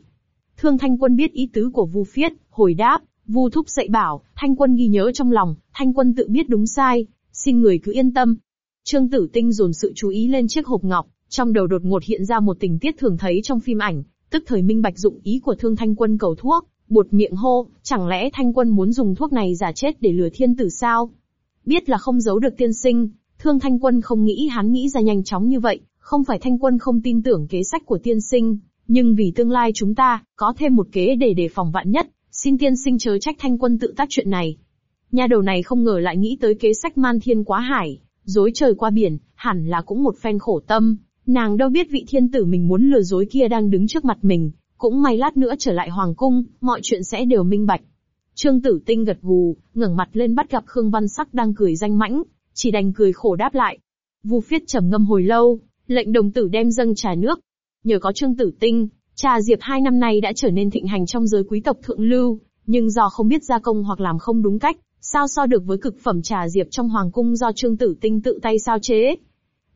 Thương Thanh Quân biết ý tứ của Vu Phiết, hồi đáp, Vu Thúc dạy bảo, Thanh Quân ghi nhớ trong lòng, Thanh Quân tự biết đúng sai, xin người cứ yên tâm. Trương Tử Tinh dồn sự chú ý lên chiếc hộp ngọc, trong đầu đột ngột hiện ra một tình tiết thường thấy trong phim ảnh, tức thời minh bạch dụng ý của Thương Thanh Quân cầu thuốc, buột miệng hô, chẳng lẽ Thanh Quân muốn dùng thuốc này giả chết để lừa thiên tử sao? Biết là không giấu được tiên sinh, Thương Thanh Quân không nghĩ hắn nghĩ ra nhanh chóng như vậy, không phải Thanh Quân không tin tưởng kế sách của tiên sinh, nhưng vì tương lai chúng ta, có thêm một kế để đề phòng vạn nhất, xin tiên sinh chớ trách thanh quân tự tác chuyện này. Nhà đầu này không ngờ lại nghĩ tới kế sách man thiên quá hải, dối trời qua biển, hẳn là cũng một phen khổ tâm, nàng đâu biết vị thiên tử mình muốn lừa dối kia đang đứng trước mặt mình, cũng may lát nữa trở lại hoàng cung, mọi chuyện sẽ đều minh bạch. Trương Tử Tinh gật gù, ngẩng mặt lên bắt gặp Khương Văn Sắc đang cười danh mãnh, chỉ đành cười khổ đáp lại. Vu Phiết trầm ngâm hồi lâu, lệnh đồng tử đem dâng trà nước, Nhờ có Trương Tử Tinh, trà diệp hai năm nay đã trở nên thịnh hành trong giới quý tộc thượng lưu, nhưng do không biết gia công hoặc làm không đúng cách, sao so được với cực phẩm trà diệp trong hoàng cung do Trương Tử Tinh tự tay sao chế.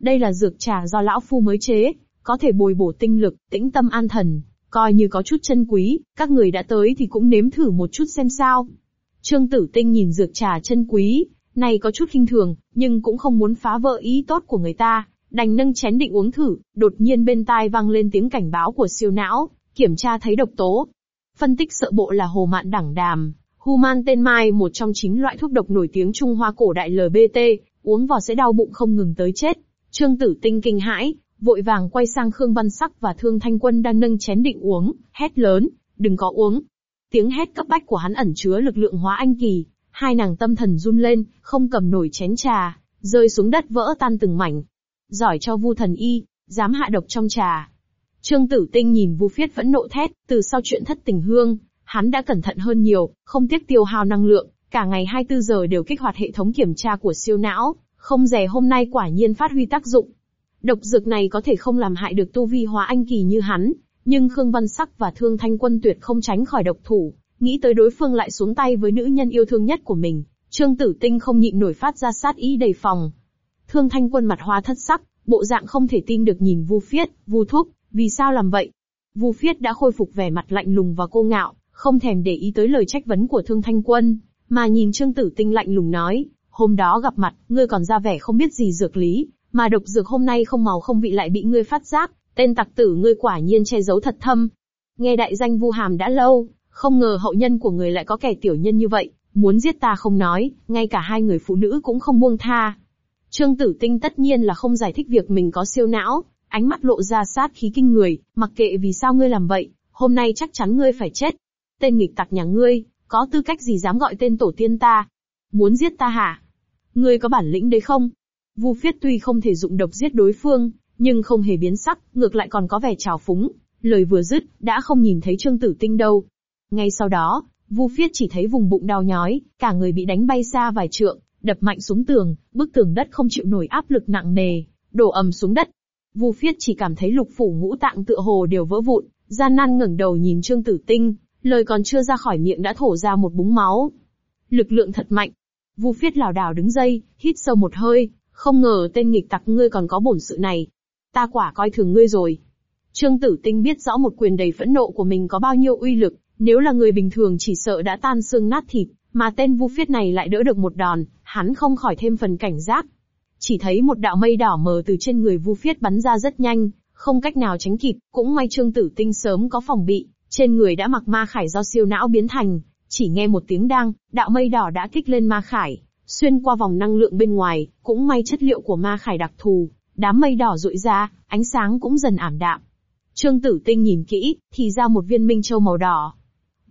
Đây là dược trà do lão phu mới chế, có thể bồi bổ tinh lực, tĩnh tâm an thần, coi như có chút chân quý, các người đã tới thì cũng nếm thử một chút xem sao. Trương Tử Tinh nhìn dược trà chân quý, này có chút khinh thường, nhưng cũng không muốn phá vỡ ý tốt của người ta, Đành nâng chén định uống thử, đột nhiên bên tai vang lên tiếng cảnh báo của siêu não, kiểm tra thấy độc tố. Phân tích sợ bộ là hồ mạn đẳng đàm, Human tên mai một trong chín loại thuốc độc nổi tiếng Trung Hoa cổ đại LBT, uống vào sẽ đau bụng không ngừng tới chết. Trương Tử Tinh kinh hãi, vội vàng quay sang Khương Văn Sắc và Thương Thanh Quân đang nâng chén định uống, hét lớn, đừng có uống. Tiếng hét cấp bách của hắn ẩn chứa lực lượng hóa anh kỳ, hai nàng tâm thần run lên, không cầm nổi chén trà, rơi xuống đất vỡ tan từng mảnh giỏi cho Vu Thần Y, dám hạ độc trong trà. Trương Tử Tinh nhìn Vu Phiết vẫn nộ thét, từ sau chuyện thất tình hương, hắn đã cẩn thận hơn nhiều, không tiếc tiêu hao năng lượng, cả ngày 24 giờ đều kích hoạt hệ thống kiểm tra của siêu não, không dè hôm nay quả nhiên phát huy tác dụng. Độc dược này có thể không làm hại được tu vi hóa anh kỳ như hắn, nhưng Khương Văn Sắc và Thương Thanh Quân tuyệt không tránh khỏi độc thủ, nghĩ tới đối phương lại xuống tay với nữ nhân yêu thương nhất của mình, Trương Tử Tinh không nhịn nổi phát ra sát ý đầy phòng, Thương Thanh Quân mặt hoa thất sắc, bộ dạng không thể tin được nhìn Vu Phiết, Vu Thúc, vì sao làm vậy? Vu Phiết đã khôi phục vẻ mặt lạnh lùng và cô ngạo, không thèm để ý tới lời trách vấn của Thương Thanh Quân, mà nhìn Trương Tử Tinh lạnh lùng nói, hôm đó gặp mặt, ngươi còn ra vẻ không biết gì dược lý, mà độc dược hôm nay không màu không vị lại bị ngươi phát giác, tên tặc tử ngươi quả nhiên che giấu thật thâm. Nghe đại danh Vu Hàm đã lâu, không ngờ hậu nhân của người lại có kẻ tiểu nhân như vậy, muốn giết ta không nói, ngay cả hai người phụ nữ cũng không buông tha. Trương Tử Tinh tất nhiên là không giải thích việc mình có siêu não, ánh mắt lộ ra sát khí kinh người, mặc kệ vì sao ngươi làm vậy, hôm nay chắc chắn ngươi phải chết. Tên nghịch tặc nhà ngươi, có tư cách gì dám gọi tên tổ tiên ta? Muốn giết ta hả? Ngươi có bản lĩnh đấy không? Vu Phiết tuy không thể dụng độc giết đối phương, nhưng không hề biến sắc, ngược lại còn có vẻ trào phúng. Lời vừa dứt, đã không nhìn thấy Trương Tử Tinh đâu. Ngay sau đó, Vu Phiết chỉ thấy vùng bụng đau nhói, cả người bị đánh bay xa vài trượng, đập mạnh xuống tường, bức tường đất không chịu nổi áp lực nặng nề, đổ ầm xuống đất. Vu Phiết chỉ cảm thấy lục phủ ngũ tạng tựa hồ đều vỡ vụn, gian nan ngẩng đầu nhìn Trương Tử Tinh, lời còn chưa ra khỏi miệng đã thổ ra một búng máu. Lực lượng thật mạnh. Vu Phiết lảo đảo đứng dây, hít sâu một hơi, không ngờ tên nghịch tặc ngươi còn có bổn sự này. ta quả coi thường ngươi rồi. Trương Tử Tinh biết rõ một quyền đầy phẫn nộ của mình có bao nhiêu uy lực, nếu là người bình thường chỉ sợ đã tan xương nát thịt, mà tên Vu Phiết này lại đỡ được một đòn, hắn không khỏi thêm phần cảnh giác. Chỉ thấy một đạo mây đỏ mờ từ trên người Vu Phiết bắn ra rất nhanh, không cách nào tránh kịp, cũng may Trương Tử Tinh sớm có phòng bị, trên người đã mặc ma khải do siêu não biến thành, chỉ nghe một tiếng đang, đạo mây đỏ đã kích lên ma khải, xuyên qua vòng năng lượng bên ngoài, cũng may chất liệu của ma khải đặc thù, đám mây đỏ rụi ra, ánh sáng cũng dần ảm đạm. Trương Tử Tinh nhìn kỹ, thì ra một viên minh châu màu đỏ.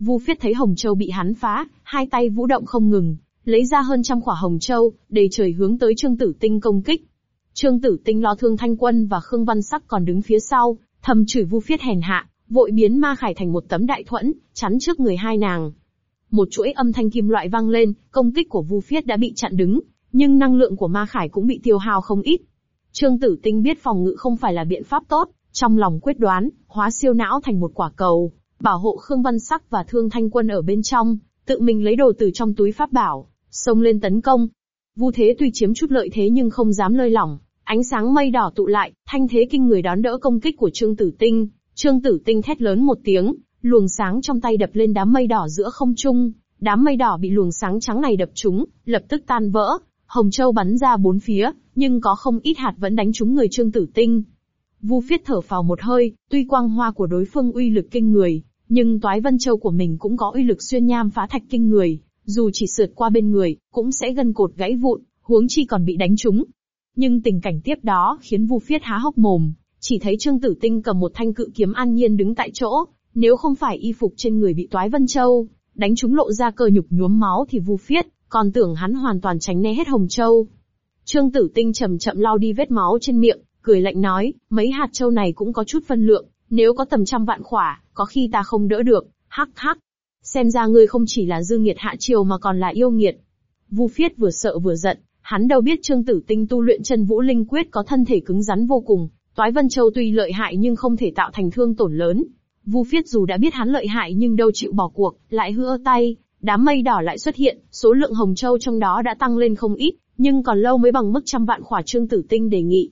Vu Phiết thấy hồng châu bị hắn phá, hai tay vũ động không ngừng, lấy ra hơn trăm quả hồng châu, đầy trời hướng tới Trương Tử Tinh công kích. Trương Tử Tinh lo thương Thanh Quân và Khương Văn Sắc còn đứng phía sau, thầm chửi Vu Phiết hèn hạ, vội biến ma khải thành một tấm đại thuẫn, chắn trước người hai nàng. Một chuỗi âm thanh kim loại vang lên, công kích của Vu Phiết đã bị chặn đứng, nhưng năng lượng của ma khải cũng bị tiêu hao không ít. Trương Tử Tinh biết phòng ngự không phải là biện pháp tốt, trong lòng quyết đoán, hóa siêu não thành một quả cầu, bảo hộ Khương Văn Sắc và Thương Thanh Quân ở bên trong, tự mình lấy đồ từ trong túi pháp bảo, xông lên tấn công. Vu Thế tuy chiếm chút lợi thế nhưng không dám lơi lỏng, ánh sáng mây đỏ tụ lại, thanh thế kinh người đón đỡ công kích của Trương Tử Tinh. Trương Tử Tinh thét lớn một tiếng, luồng sáng trong tay đập lên đám mây đỏ giữa không trung, đám mây đỏ bị luồng sáng trắng này đập trúng, lập tức tan vỡ, hồng châu bắn ra bốn phía, nhưng có không ít hạt vẫn đánh trúng người Trương Tử Tinh. Vu Phiết thở phào một hơi, tuy quang hoa của đối phương uy lực kinh người, nhưng toái vân châu của mình cũng có uy lực xuyên nham phá thạch kinh người, dù chỉ sượt qua bên người, cũng sẽ gân cột gãy vụn, huống chi còn bị đánh trúng. Nhưng tình cảnh tiếp đó khiến Vu Phiết há hốc mồm, chỉ thấy Trương Tử Tinh cầm một thanh cự kiếm an nhiên đứng tại chỗ, nếu không phải y phục trên người bị toái vân châu, đánh trúng lộ ra cơ nhục nhuốm máu thì Vu Phiết, còn tưởng hắn hoàn toàn tránh né hết hồng châu. Trương Tử Tinh chậm chậm lau đi vết máu trên miệng, cười lạnh nói, mấy hạt châu này cũng có chút phân lượng, nếu có tầm trăm vạn khỏa, có khi ta không đỡ được, hắc hắc. Xem ra ngươi không chỉ là dư nghiệt hạ triều mà còn là yêu nghiệt. Vu Phiết vừa sợ vừa giận, hắn đâu biết Trương Tử Tinh tu luyện chân vũ linh quyết có thân thể cứng rắn vô cùng, Toái Vân Châu tuy lợi hại nhưng không thể tạo thành thương tổn lớn. Vu Phiết dù đã biết hắn lợi hại nhưng đâu chịu bỏ cuộc, lại hứa tay, đám mây đỏ lại xuất hiện, số lượng hồng châu trong đó đã tăng lên không ít, nhưng còn lâu mới bằng mức trăm vạn khỏa Trương Tử Tinh đề nghị.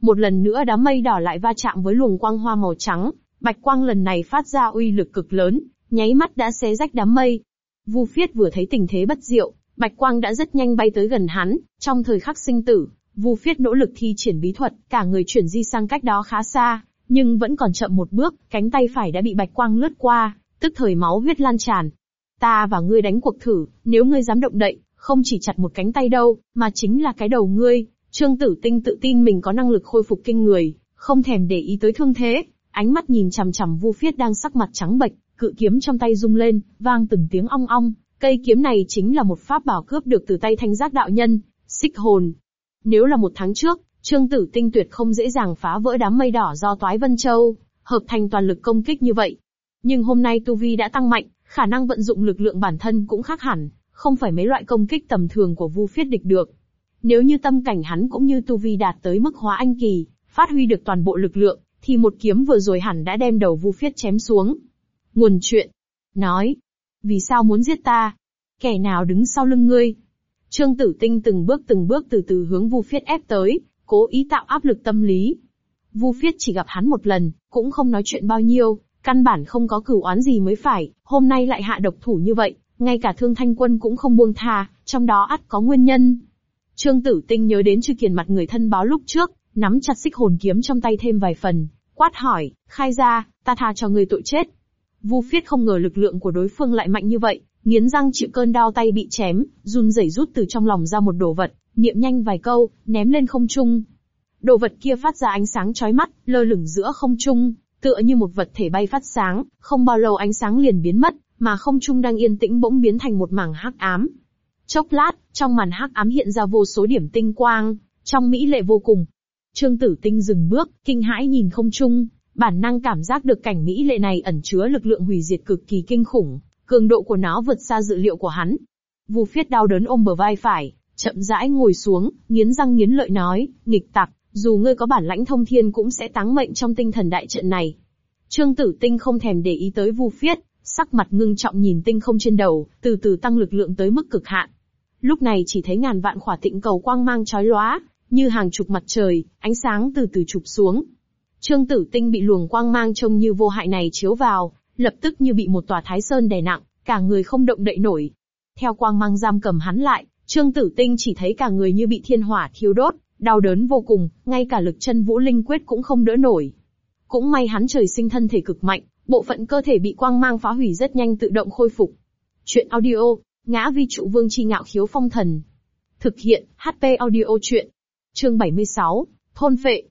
Một lần nữa đám mây đỏ lại va chạm với luồng quang hoa màu trắng, bạch quang lần này phát ra uy lực cực lớn, nháy mắt đã xé rách đám mây. Vu Phiết vừa thấy tình thế bất diệu, bạch quang đã rất nhanh bay tới gần hắn, trong thời khắc sinh tử, Vu Phiết nỗ lực thi triển bí thuật, cả người chuyển di sang cách đó khá xa, nhưng vẫn còn chậm một bước, cánh tay phải đã bị bạch quang lướt qua, tức thời máu huyết lan tràn. Ta và ngươi đánh cuộc thử, nếu ngươi dám động đậy, không chỉ chặt một cánh tay đâu, mà chính là cái đầu ngươi. Trương Tử Tinh tự tin mình có năng lực khôi phục kinh người, không thèm để ý tới thương thế, ánh mắt nhìn chằm chằm Vu Phiết đang sắc mặt trắng bệch, cự kiếm trong tay rung lên, vang từng tiếng ong ong. Cây kiếm này chính là một pháp bảo cướp được từ tay Thanh Giác đạo nhân, Xích hồn. Nếu là một tháng trước, Trương Tử Tinh tuyệt không dễ dàng phá vỡ đám mây đỏ do Toái Vân Châu, hợp thành toàn lực công kích như vậy. Nhưng hôm nay Tu Vi đã tăng mạnh, khả năng vận dụng lực lượng bản thân cũng khác hẳn, không phải mấy loại công kích tầm thường của Vu Phiết địch được. Nếu như tâm cảnh hắn cũng như tu vi đạt tới mức hóa anh kỳ, phát huy được toàn bộ lực lượng, thì một kiếm vừa rồi hẳn đã đem đầu Vu Phiết chém xuống. Nguồn chuyện. Nói. Vì sao muốn giết ta? Kẻ nào đứng sau lưng ngươi? Trương Tử Tinh từng bước từng bước từ từ hướng Vu Phiết ép tới, cố ý tạo áp lực tâm lý. Vu Phiết chỉ gặp hắn một lần, cũng không nói chuyện bao nhiêu, căn bản không có cửu oán gì mới phải, hôm nay lại hạ độc thủ như vậy, ngay cả thương thanh quân cũng không buông tha, trong đó ắt có nguyên nhân. Trương Tử Tinh nhớ đến chư kiền mặt người thân báo lúc trước, nắm chặt xích hồn kiếm trong tay thêm vài phần, quát hỏi, khai ra, ta tha cho người tội chết. Vu Phiết không ngờ lực lượng của đối phương lại mạnh như vậy, nghiến răng chịu cơn đau tay bị chém, run rẩy rút từ trong lòng ra một đồ vật, niệm nhanh vài câu, ném lên không trung. Đồ vật kia phát ra ánh sáng chói mắt, lơ lửng giữa không trung, tựa như một vật thể bay phát sáng, không bao lâu ánh sáng liền biến mất, mà không trung đang yên tĩnh bỗng biến thành một mảng hắc ám. Chốc lát, trong màn hắc ám hiện ra vô số điểm tinh quang, trong mỹ lệ vô cùng. Trương Tử Tinh dừng bước, kinh hãi nhìn không trung, bản năng cảm giác được cảnh mỹ lệ này ẩn chứa lực lượng hủy diệt cực kỳ kinh khủng, cường độ của nó vượt xa dự liệu của hắn. Vu Phiết đau đớn ôm bờ vai phải, chậm rãi ngồi xuống, nghiến răng nghiến lợi nói, nghịch tặc, dù ngươi có bản lãnh thông thiên cũng sẽ táng mệnh trong tinh thần đại trận này. Trương Tử Tinh không thèm để ý tới Vu Phiết, sắc mặt ngưng trọng nhìn tinh không trên đầu, từ từ tăng lực lượng tới mức cực hạn. Lúc này chỉ thấy ngàn vạn khỏa tịnh cầu quang mang chói lóa, như hàng chục mặt trời, ánh sáng từ từ chụp xuống. Trương Tử Tinh bị luồng quang mang trông như vô hại này chiếu vào, lập tức như bị một tòa thái sơn đè nặng, cả người không động đậy nổi. Theo quang mang giam cầm hắn lại, Trương Tử Tinh chỉ thấy cả người như bị thiên hỏa thiêu đốt, đau đớn vô cùng, ngay cả lực chân vũ linh quyết cũng không đỡ nổi. Cũng may hắn trời sinh thân thể cực mạnh, bộ phận cơ thể bị quang mang phá hủy rất nhanh tự động khôi phục. Chuyện audio, ngã vi trụ vương chi ngạo khiếu phong thần. Thực hiện, HP audio chuyện. Chương 76, thôn phệ.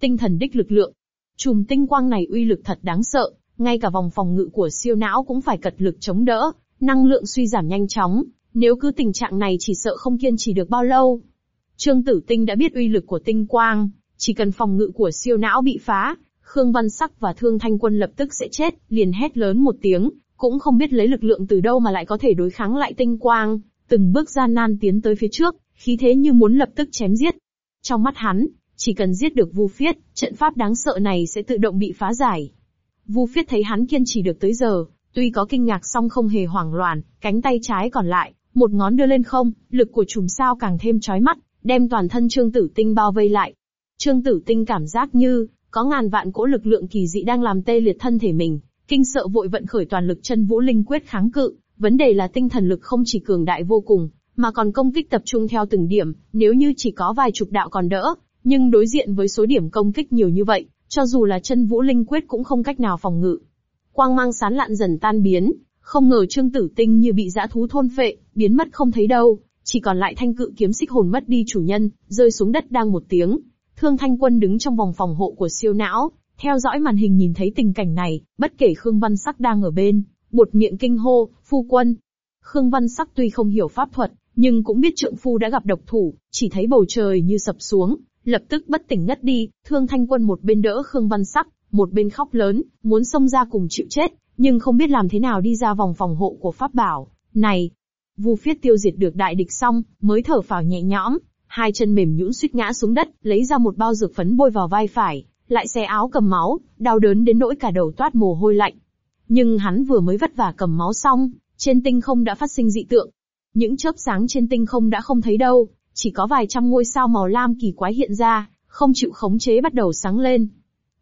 Tinh thần đích lực lượng. Chùm tinh quang này uy lực thật đáng sợ, ngay cả vòng phòng ngự của siêu não cũng phải cật lực chống đỡ, năng lượng suy giảm nhanh chóng, nếu cứ tình trạng này chỉ sợ không kiên trì được bao lâu. Trương Tử Tinh đã biết uy lực của tinh quang, chỉ cần phòng ngự của siêu não bị phá, Khương Văn Sắc và Thương Thanh Quân lập tức sẽ chết, liền hét lớn một tiếng, cũng không biết lấy lực lượng từ đâu mà lại có thể đối kháng lại tinh quang, từng bước gian nan tiến tới phía trước, khí thế như muốn lập tức chém giết. Trong mắt hắn, chỉ cần giết được Vu Phiết, trận pháp đáng sợ này sẽ tự động bị phá giải. Vu Phiết thấy hắn kiên trì được tới giờ, tuy có kinh ngạc song không hề hoảng loạn, cánh tay trái còn lại, một ngón đưa lên không, lực của chùm sao càng thêm chói mắt, đem toàn thân Trương Tử Tinh bao vây lại. Trương Tử Tinh cảm giác như, có ngàn vạn cỗ lực lượng kỳ dị đang làm tê liệt thân thể mình, kinh sợ vội vận khởi toàn lực chân vũ linh quyết kháng cự, vấn đề là tinh thần lực không chỉ cường đại vô cùng, mà còn công kích tập trung theo từng điểm, nếu như chỉ có vài chục đạo còn đỡ, nhưng đối diện với số điểm công kích nhiều như vậy, cho dù là chân vũ linh quyết cũng không cách nào phòng ngự. Quang mang sán lạn dần tan biến, không ngờ Trương Tử Tinh như bị dã thú thôn phệ, biến mất không thấy đâu, chỉ còn lại thanh cự kiếm xích hồn mất đi chủ nhân, rơi xuống đất đang một tiếng. Thương Thanh Quân đứng trong vòng phòng hộ của siêu não, theo dõi màn hình nhìn thấy tình cảnh này, bất kể Khương Văn Sắc đang ở bên, buột miệng kinh hô, phu quân. Khương Văn Sắc tuy không hiểu pháp thuật, nhưng cũng biết trượng phu đã gặp độc thủ, chỉ thấy bầu trời như sập xuống, lập tức bất tỉnh ngất đi, Thương Thanh Quân một bên đỡ Khương Văn Sắc, một bên khóc lớn, muốn xông ra cùng chịu chết, nhưng không biết làm thế nào đi ra vòng phòng hộ của pháp bảo. Này, Vu Phiết tiêu diệt được đại địch xong, mới thở phào nhẹ nhõm, hai chân mềm nhũn suýt ngã xuống đất, lấy ra một bao dược phấn bôi vào vai phải, lại xé áo cầm máu, đau đớn đến nỗi cả đầu toát mồ hôi lạnh. Nhưng hắn vừa mới vất vả cầm máu xong, trên tinh không đã phát sinh dị tượng. Những chớp sáng trên tinh không đã không thấy đâu, chỉ có vài trăm ngôi sao màu lam kỳ quái hiện ra, không chịu khống chế bắt đầu sáng lên.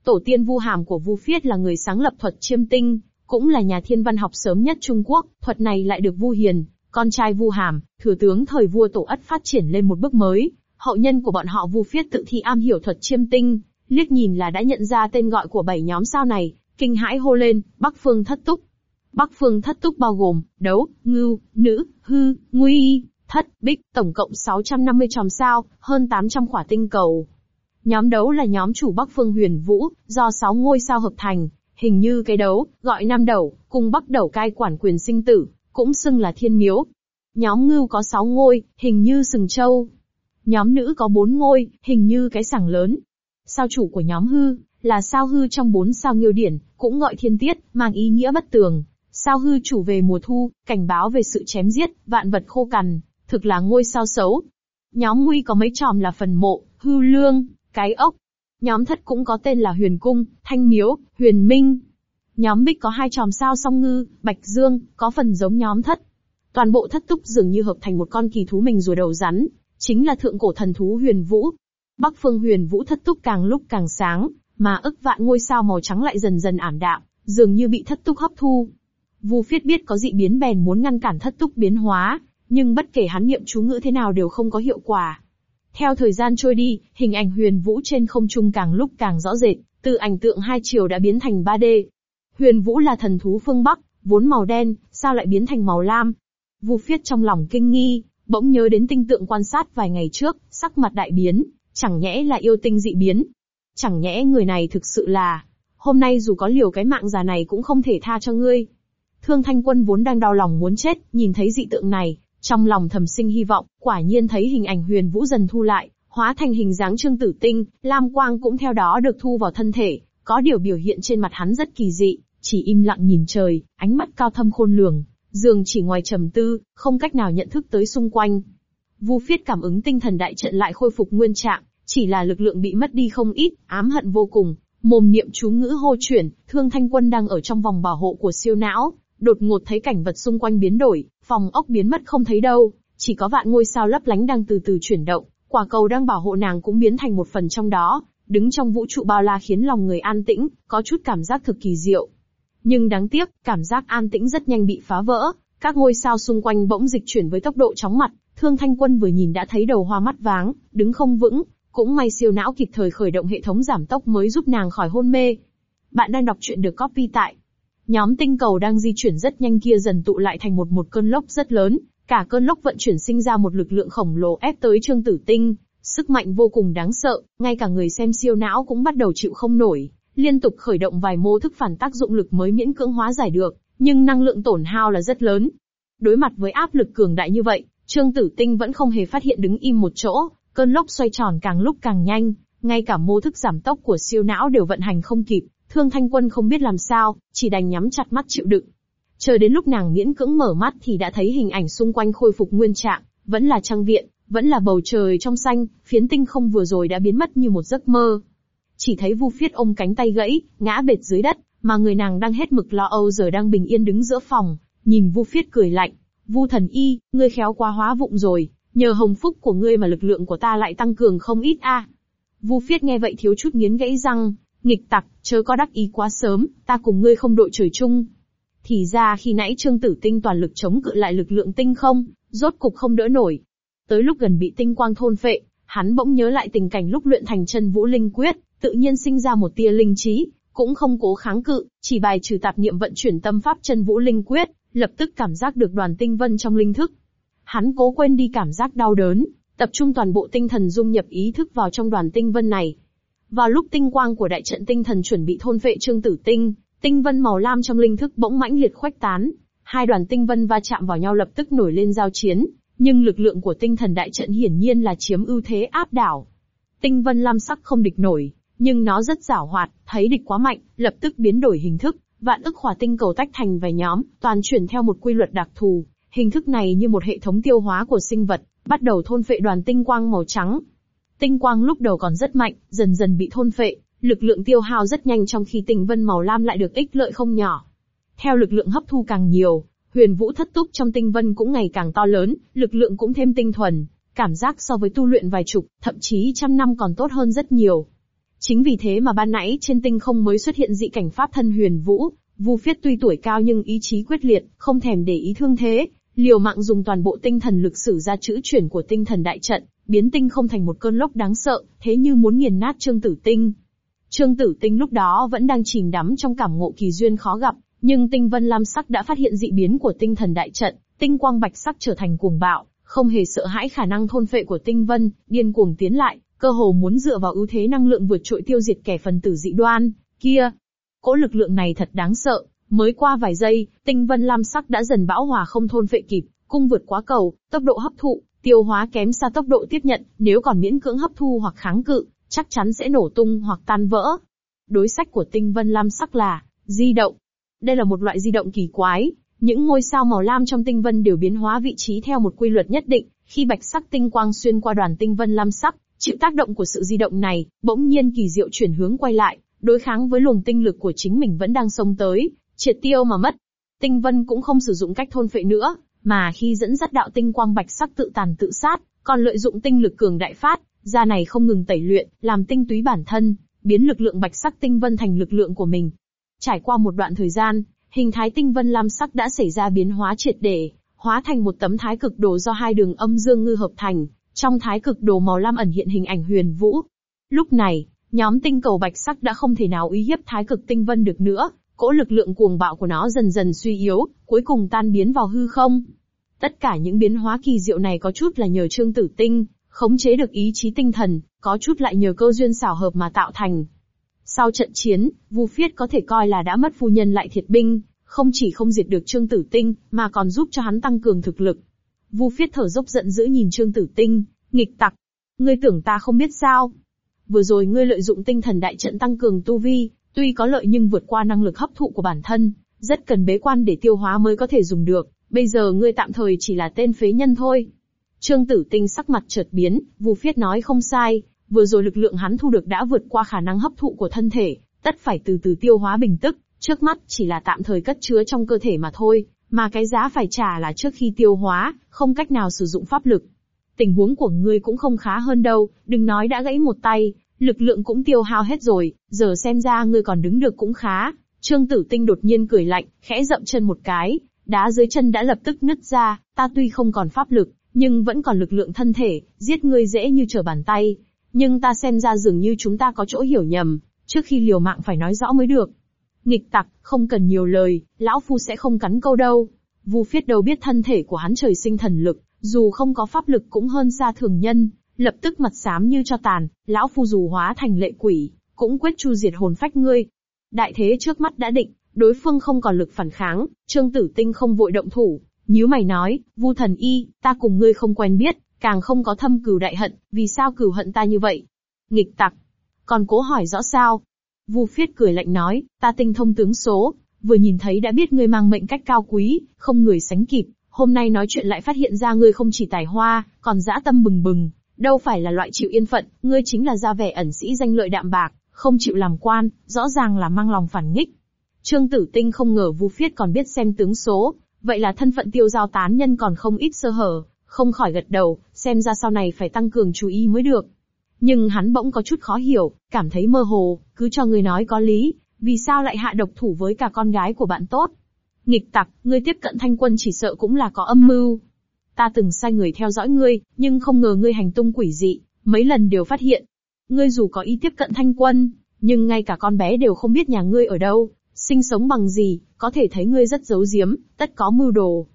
Tổ tiên Vu Hàm của Vu Phiết là người sáng lập thuật chiêm tinh, cũng là nhà thiên văn học sớm nhất Trung Quốc, thuật này lại được Vu Hiền, con trai Vu Hàm, thừa tướng thời vua Tổ Ất phát triển lên một bước mới. Hậu nhân của bọn họ Vu Phiết tự thi am hiểu thuật chiêm tinh, liếc nhìn là đã nhận ra tên gọi của bảy nhóm sao này, kinh hãi hô lên, Bắc Phương Thất Túc. Bắc Phương Thất Túc bao gồm, đấu, ngưu, nữ, hư, nguy, thất, bích, tổng cộng 650 tròm sao, hơn 800 quả tinh cầu. Nhóm đấu là nhóm chủ Bắc Phương Huyền Vũ, do 6 ngôi sao hợp thành, hình như cái đấu, gọi Nam Đầu, cùng Bắc Đầu cai quản quyền sinh tử, cũng xưng là Thiên Miếu. Nhóm ngưu có 6 ngôi, hình như sừng châu. Nhóm nữ có 4 ngôi, hình như cái sảng lớn. Sao chủ của nhóm hư, là sao hư trong bốn sao nghiêu điển, cũng gọi thiên tiết, mang ý nghĩa bất tường. Sao hư chủ về mùa thu, cảnh báo về sự chém giết, vạn vật khô cằn, thực là ngôi sao xấu. Nhóm nguy có mấy tròm là phần mộ, hư lương, cái ốc. Nhóm thất cũng có tên là huyền cung, thanh miếu, huyền minh. Nhóm bích có hai tròm sao song ngư, bạch dương, có phần giống nhóm thất. Toàn bộ thất túc dường như hợp thành một con kỳ thú mình rùa đầu rắn, chính là thượng cổ thần thú huyền vũ. Bắc phương huyền vũ thất túc càng lúc càng sáng, mà ức vạn ngôi sao màu trắng lại dần dần ảm đạm, dường như bị thất túc hấp thu. Vu Phiết biết có dị biến bèn muốn ngăn cản thất túc biến hóa, nhưng bất kể hắn niệm chú ngữ thế nào đều không có hiệu quả. Theo thời gian trôi đi, hình ảnh huyền vũ trên không trung càng lúc càng rõ rệt, từ ảnh tượng hai chiều đã biến thành 3D. Huyền vũ là thần thú phương Bắc, vốn màu đen, sao lại biến thành màu lam? Vu Phiết trong lòng kinh nghi, bỗng nhớ đến tinh tượng quan sát vài ngày trước, sắc mặt đại biến, chẳng nhẽ là yêu tinh dị biến. Chẳng nhẽ người này thực sự là, hôm nay dù có liều cái mạng già này cũng không thể tha cho ngươi. Thương Thanh Quân vốn đang đau lòng muốn chết, nhìn thấy dị tượng này, trong lòng thầm sinh hy vọng, quả nhiên thấy hình ảnh huyền vũ dần thu lại, hóa thành hình dáng trương tử tinh, lam quang cũng theo đó được thu vào thân thể, có điều biểu hiện trên mặt hắn rất kỳ dị, chỉ im lặng nhìn trời, ánh mắt cao thâm khôn lường, dường chỉ ngoài trầm tư, không cách nào nhận thức tới xung quanh. Vu Phiết cảm ứng tinh thần đại trận lại khôi phục nguyên trạng, chỉ là lực lượng bị mất đi không ít, ám hận vô cùng, mồm niệm chú ngữ hô chuyển, Thương Thanh Quân đang ở trong vòng bảo hộ của siêu não, đột ngột thấy cảnh vật xung quanh biến đổi, phòng ốc biến mất không thấy đâu, chỉ có vạn ngôi sao lấp lánh đang từ từ chuyển động, quả cầu đang bảo hộ nàng cũng biến thành một phần trong đó, đứng trong vũ trụ bao la khiến lòng người an tĩnh, có chút cảm giác thực kỳ diệu. Nhưng đáng tiếc, cảm giác an tĩnh rất nhanh bị phá vỡ, các ngôi sao xung quanh bỗng dịch chuyển với tốc độ chóng mặt, Thương Thanh Quân vừa nhìn đã thấy đầu hoa mắt váng, đứng không vững, cũng may siêu não kịp thời khởi động hệ thống giảm tốc mới giúp nàng khỏi hôn mê. Bạn đang đọc truyện được copy tại. Nhóm tinh cầu đang di chuyển rất nhanh kia dần tụ lại thành một một cơn lốc rất lớn, cả cơn lốc vận chuyển sinh ra một lực lượng khổng lồ ép tới Trương Tử Tinh, sức mạnh vô cùng đáng sợ, ngay cả người xem siêu não cũng bắt đầu chịu không nổi, liên tục khởi động vài mô thức phản tác dụng lực mới miễn cưỡng hóa giải được, nhưng năng lượng tổn hao là rất lớn. Đối mặt với áp lực cường đại như vậy, Trương Tử Tinh vẫn không hề phát hiện đứng im một chỗ, cơn lốc xoay tròn càng lúc càng nhanh, ngay cả mô thức giảm tốc của siêu não đều vận hành không kịp, Thương Thanh Quân không biết làm sao, chỉ đành nhắm chặt mắt chịu đựng. Chờ đến lúc nàng miễn cưỡng mở mắt thì đã thấy hình ảnh xung quanh khôi phục nguyên trạng, vẫn là trang viện, vẫn là bầu trời trong xanh, phiến tinh không vừa rồi đã biến mất như một giấc mơ. Chỉ thấy Vu Phiết ôm cánh tay gãy, ngã bệt dưới đất, mà người nàng đang hết mực lo âu giờ đang bình yên đứng giữa phòng, nhìn Vu Phiết cười lạnh, Vu thần y, ngươi khéo quá hóa vụng rồi, nhờ hồng phúc của ngươi mà lực lượng của ta lại tăng cường không ít a. Vu Phiết nghe vậy thiếu chút nghiến gãy răng, nghịch tặc, chớ có đắc ý quá sớm, ta cùng ngươi không đội trời chung. Thì ra khi nãy Trương Tử Tinh toàn lực chống cự lại lực lượng tinh không, rốt cục không đỡ nổi. Tới lúc gần bị tinh quang thôn phệ, hắn bỗng nhớ lại tình cảnh lúc luyện thành chân vũ linh quyết, tự nhiên sinh ra một tia linh trí, cũng không cố kháng cự, chỉ bài trừ tạp niệm vận chuyển tâm pháp chân vũ linh quyết, lập tức cảm giác được đoàn tinh vân trong linh thức. Hắn cố quên đi cảm giác đau đớn, tập trung toàn bộ tinh thần dung nhập ý thức vào trong đoàn tinh vân này. Vào lúc tinh quang của đại trận tinh thần chuẩn bị thôn vệ trương tử tinh, tinh vân màu lam trong linh thức bỗng mãnh liệt khoách tán, hai đoàn tinh vân va chạm vào nhau lập tức nổi lên giao chiến, nhưng lực lượng của tinh thần đại trận hiển nhiên là chiếm ưu thế áp đảo. Tinh vân lam sắc không địch nổi, nhưng nó rất giảo hoạt, thấy địch quá mạnh, lập tức biến đổi hình thức, vạn ức hỏa tinh cầu tách thành vài nhóm, toàn chuyển theo một quy luật đặc thù. Hình thức này như một hệ thống tiêu hóa của sinh vật, bắt đầu thôn phệ đoàn tinh quang màu trắng. Tinh quang lúc đầu còn rất mạnh, dần dần bị thôn phệ, lực lượng tiêu hao rất nhanh trong khi tinh vân màu lam lại được ích lợi không nhỏ. Theo lực lượng hấp thu càng nhiều, huyền vũ thất túc trong tinh vân cũng ngày càng to lớn, lực lượng cũng thêm tinh thuần, cảm giác so với tu luyện vài chục, thậm chí trăm năm còn tốt hơn rất nhiều. Chính vì thế mà ban nãy trên tinh không mới xuất hiện dị cảnh pháp thân huyền vũ, Vu Phiết tuy tuổi cao nhưng ý chí quyết liệt, không thèm để ý thương thế, liều mạng dùng toàn bộ tinh thần lực sử ra chữ chuyển của tinh thần đại trận, biến tinh không thành một cơn lốc đáng sợ, thế như muốn nghiền nát Trương Tử Tinh. Trương Tử Tinh lúc đó vẫn đang chìm đắm trong cảm ngộ kỳ duyên khó gặp, nhưng tinh vân lam sắc đã phát hiện dị biến của tinh thần đại trận, tinh quang bạch sắc trở thành cuồng bạo, không hề sợ hãi khả năng thôn phệ của tinh vân, điên cuồng tiến lại, cơ hồ muốn dựa vào ưu thế năng lượng vượt trội tiêu diệt kẻ phần tử dị đoan, kia. Cỗ lực lượng này thật đáng sợ, mới qua vài giây, tinh vân lam sắc đã dần bão hòa không thôn phệ kịp, cung vượt quá cầu, tốc độ hấp thụ, tiêu hóa kém xa tốc độ tiếp nhận, nếu còn miễn cưỡng hấp thu hoặc kháng cự, chắc chắn sẽ nổ tung hoặc tan vỡ. Đối sách của tinh vân lam sắc là, di động. Đây là một loại di động kỳ quái, những ngôi sao màu lam trong tinh vân đều biến hóa vị trí theo một quy luật nhất định, khi bạch sắc tinh quang xuyên qua đoàn tinh vân lam sắc, Chịu tác động của sự di động này, bỗng nhiên kỳ diệu chuyển hướng quay lại, đối kháng với luồng tinh lực của chính mình vẫn đang xông tới, triệt tiêu mà mất. Tinh vân cũng không sử dụng cách thôn phệ nữa, mà khi dẫn dắt đạo tinh quang bạch sắc tự tàn tự sát, còn lợi dụng tinh lực cường đại phát, ra này không ngừng tẩy luyện, làm tinh túy bản thân, biến lực lượng bạch sắc tinh vân thành lực lượng của mình. Trải qua một đoạn thời gian, hình thái tinh vân lam sắc đã xảy ra biến hóa triệt để, hóa thành một tấm thái cực đồ do hai đường âm dương ngư hợp thành, trong thái cực đồ màu lam ẩn hiện hình ảnh huyền vũ. Lúc này, nhóm tinh cầu bạch sắc đã không thể nào uy hiếp thái cực tinh vân được nữa, cỗ lực lượng cuồng bạo của nó dần dần suy yếu, cuối cùng tan biến vào hư không. Tất cả những biến hóa kỳ diệu này có chút là nhờ trương tử tinh, khống chế được ý chí tinh thần, có chút lại nhờ cơ duyên xảo hợp mà tạo thành. Sau trận chiến, Vu Phiết có thể coi là đã mất phu nhân lại thiệt binh, không chỉ không diệt được Trương Tử Tinh, mà còn giúp cho hắn tăng cường thực lực. Vu Phiết thở dốc giận dữ nhìn Trương Tử Tinh, nghịch tặc. Ngươi tưởng ta không biết sao? Vừa rồi ngươi lợi dụng tinh thần đại trận tăng cường tu vi, tuy có lợi nhưng vượt qua năng lực hấp thụ của bản thân, rất cần bế quan để tiêu hóa mới có thể dùng được, bây giờ ngươi tạm thời chỉ là tên phế nhân thôi. Trương Tử Tinh sắc mặt chợt biến, Vu Phiết nói không sai, vừa rồi lực lượng hắn thu được đã vượt qua khả năng hấp thụ của thân thể, tất phải từ từ tiêu hóa bình tức, trước mắt chỉ là tạm thời cất chứa trong cơ thể mà thôi, mà cái giá phải trả là trước khi tiêu hóa, không cách nào sử dụng pháp lực. Tình huống của ngươi cũng không khá hơn đâu, đừng nói đã gãy một tay, lực lượng cũng tiêu hao hết rồi, giờ xem ra ngươi còn đứng được cũng khá. Trương Tử Tinh đột nhiên cười lạnh, khẽ dậm chân một cái, đá dưới chân đã lập tức nứt ra, ta tuy không còn pháp lực, nhưng vẫn còn lực lượng thân thể, giết ngươi dễ như trở bàn tay. Nhưng ta xem ra dường như chúng ta có chỗ hiểu nhầm, trước khi liều mạng phải nói rõ mới được. Nghịch tặc, không cần nhiều lời, lão phu sẽ không cắn câu đâu. Vu Phiết đầu biết thân thể của hắn trời sinh thần lực, dù không có pháp lực cũng hơn xa thường nhân, lập tức mặt xám như cho tàn, lão phu dù hóa thành lệ quỷ, cũng quyết chu diệt hồn phách ngươi. Đại thế trước mắt đã định, đối phương không còn lực phản kháng, Trương Tử Tinh không vội động thủ, nhíu mày nói, Vu Thần Y, ta cùng ngươi không quen biết, càng không có thâm cừu đại hận, vì sao cừu hận ta như vậy? Nghịch tặc, còn cố hỏi rõ sao? Vu Phiết cười lạnh nói, ta tinh thông tướng số, vừa nhìn thấy đã biết ngươi mang mệnh cách cao quý, không người sánh kịp, hôm nay nói chuyện lại phát hiện ra ngươi không chỉ tài hoa, còn dã tâm bừng bừng, đâu phải là loại chịu yên phận, ngươi chính là gia vẻ ẩn sĩ danh lợi đạm bạc, không chịu làm quan, rõ ràng là mang lòng phản nghịch. Trương Tử Tinh không ngờ Vu Phiết còn biết xem tướng số, vậy là thân phận tiêu giao tán nhân còn không ít sơ hở, không khỏi gật đầu, xem ra sau này phải tăng cường chú ý mới được. Nhưng hắn bỗng có chút khó hiểu, cảm thấy mơ hồ, cứ cho người nói có lý, vì sao lại hạ độc thủ với cả con gái của bạn tốt? Nghịch tặc, ngươi tiếp cận thanh quân chỉ sợ cũng là có âm mưu. Ta từng sai người theo dõi ngươi, nhưng không ngờ ngươi hành tung quỷ dị, mấy lần đều phát hiện. Ngươi dù có ý tiếp cận thanh quân, nhưng ngay cả con bé đều không biết nhà ngươi ở đâu, sinh sống bằng gì, có thể thấy ngươi rất giấu giếm, tất có mưu đồ.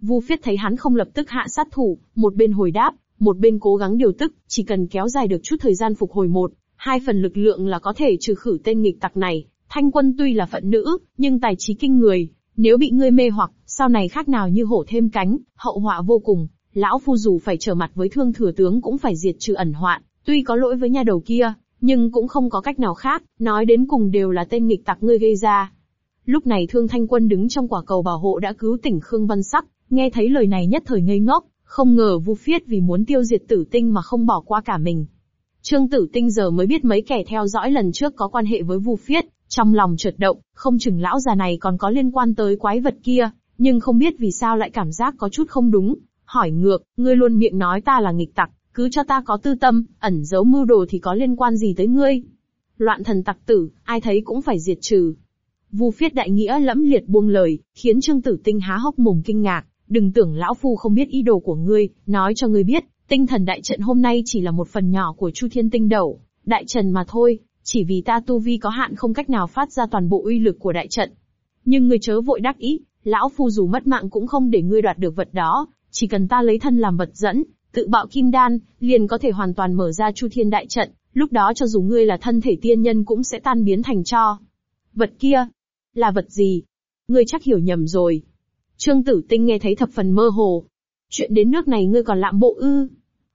Vu Phiết thấy hắn không lập tức hạ sát thủ, một bên hồi đáp, một bên cố gắng điều tức, chỉ cần kéo dài được chút thời gian phục hồi một, hai phần lực lượng là có thể trừ khử tên nghịch tặc này. Thanh quân tuy là phận nữ, nhưng tài trí kinh người, nếu bị ngươi mê hoặc, sau này khác nào như hổ thêm cánh, hậu họa vô cùng. Lão phu dù phải trở mặt với thương thừa tướng cũng phải diệt trừ ẩn hoạn, tuy có lỗi với nhà đầu kia, nhưng cũng không có cách nào khác, nói đến cùng đều là tên nghịch tặc ngươi gây ra. Lúc này Thương Thanh Quân đứng trong quả cầu bảo hộ đã cứu tỉnh Khương Văn Sắc, nghe thấy lời này nhất thời ngây ngốc, không ngờ Vu Phiết vì muốn tiêu diệt Tử Tinh mà không bỏ qua cả mình. Trương Tử Tinh giờ mới biết mấy kẻ theo dõi lần trước có quan hệ với Vu Phiết, trong lòng chợt động, không chừng lão già này còn có liên quan tới quái vật kia, nhưng không biết vì sao lại cảm giác có chút không đúng. Hỏi ngược, ngươi luôn miệng nói ta là nghịch tặc, cứ cho ta có tư tâm, ẩn giấu mưu đồ thì có liên quan gì tới ngươi? Loạn thần tặc tử, ai thấy cũng phải diệt trừ. Vu phiết đại nghĩa lẫm liệt buông lời, khiến Trương Tử Tinh há hốc mồm kinh ngạc, đừng tưởng lão phu không biết ý đồ của ngươi, nói cho ngươi biết, tinh thần đại trận hôm nay chỉ là một phần nhỏ của Chu Thiên Tinh Đầu, đại trận mà thôi, chỉ vì ta tu vi có hạn không cách nào phát ra toàn bộ uy lực của đại trận. Nhưng ngươi chớ vội đắc ý, lão phu dù mất mạng cũng không để ngươi đoạt được vật đó, chỉ cần ta lấy thân làm vật dẫn, tự bạo kim đan, liền có thể hoàn toàn mở ra chu thiên đại trận, lúc đó cho dù ngươi là thân thể tiên nhân cũng sẽ tan biến thành cho. Vật kia, là vật gì? Ngươi chắc hiểu nhầm rồi. Trương Tử Tinh nghe thấy thập phần mơ hồ. Chuyện đến nước này ngươi còn lạm bộ ư?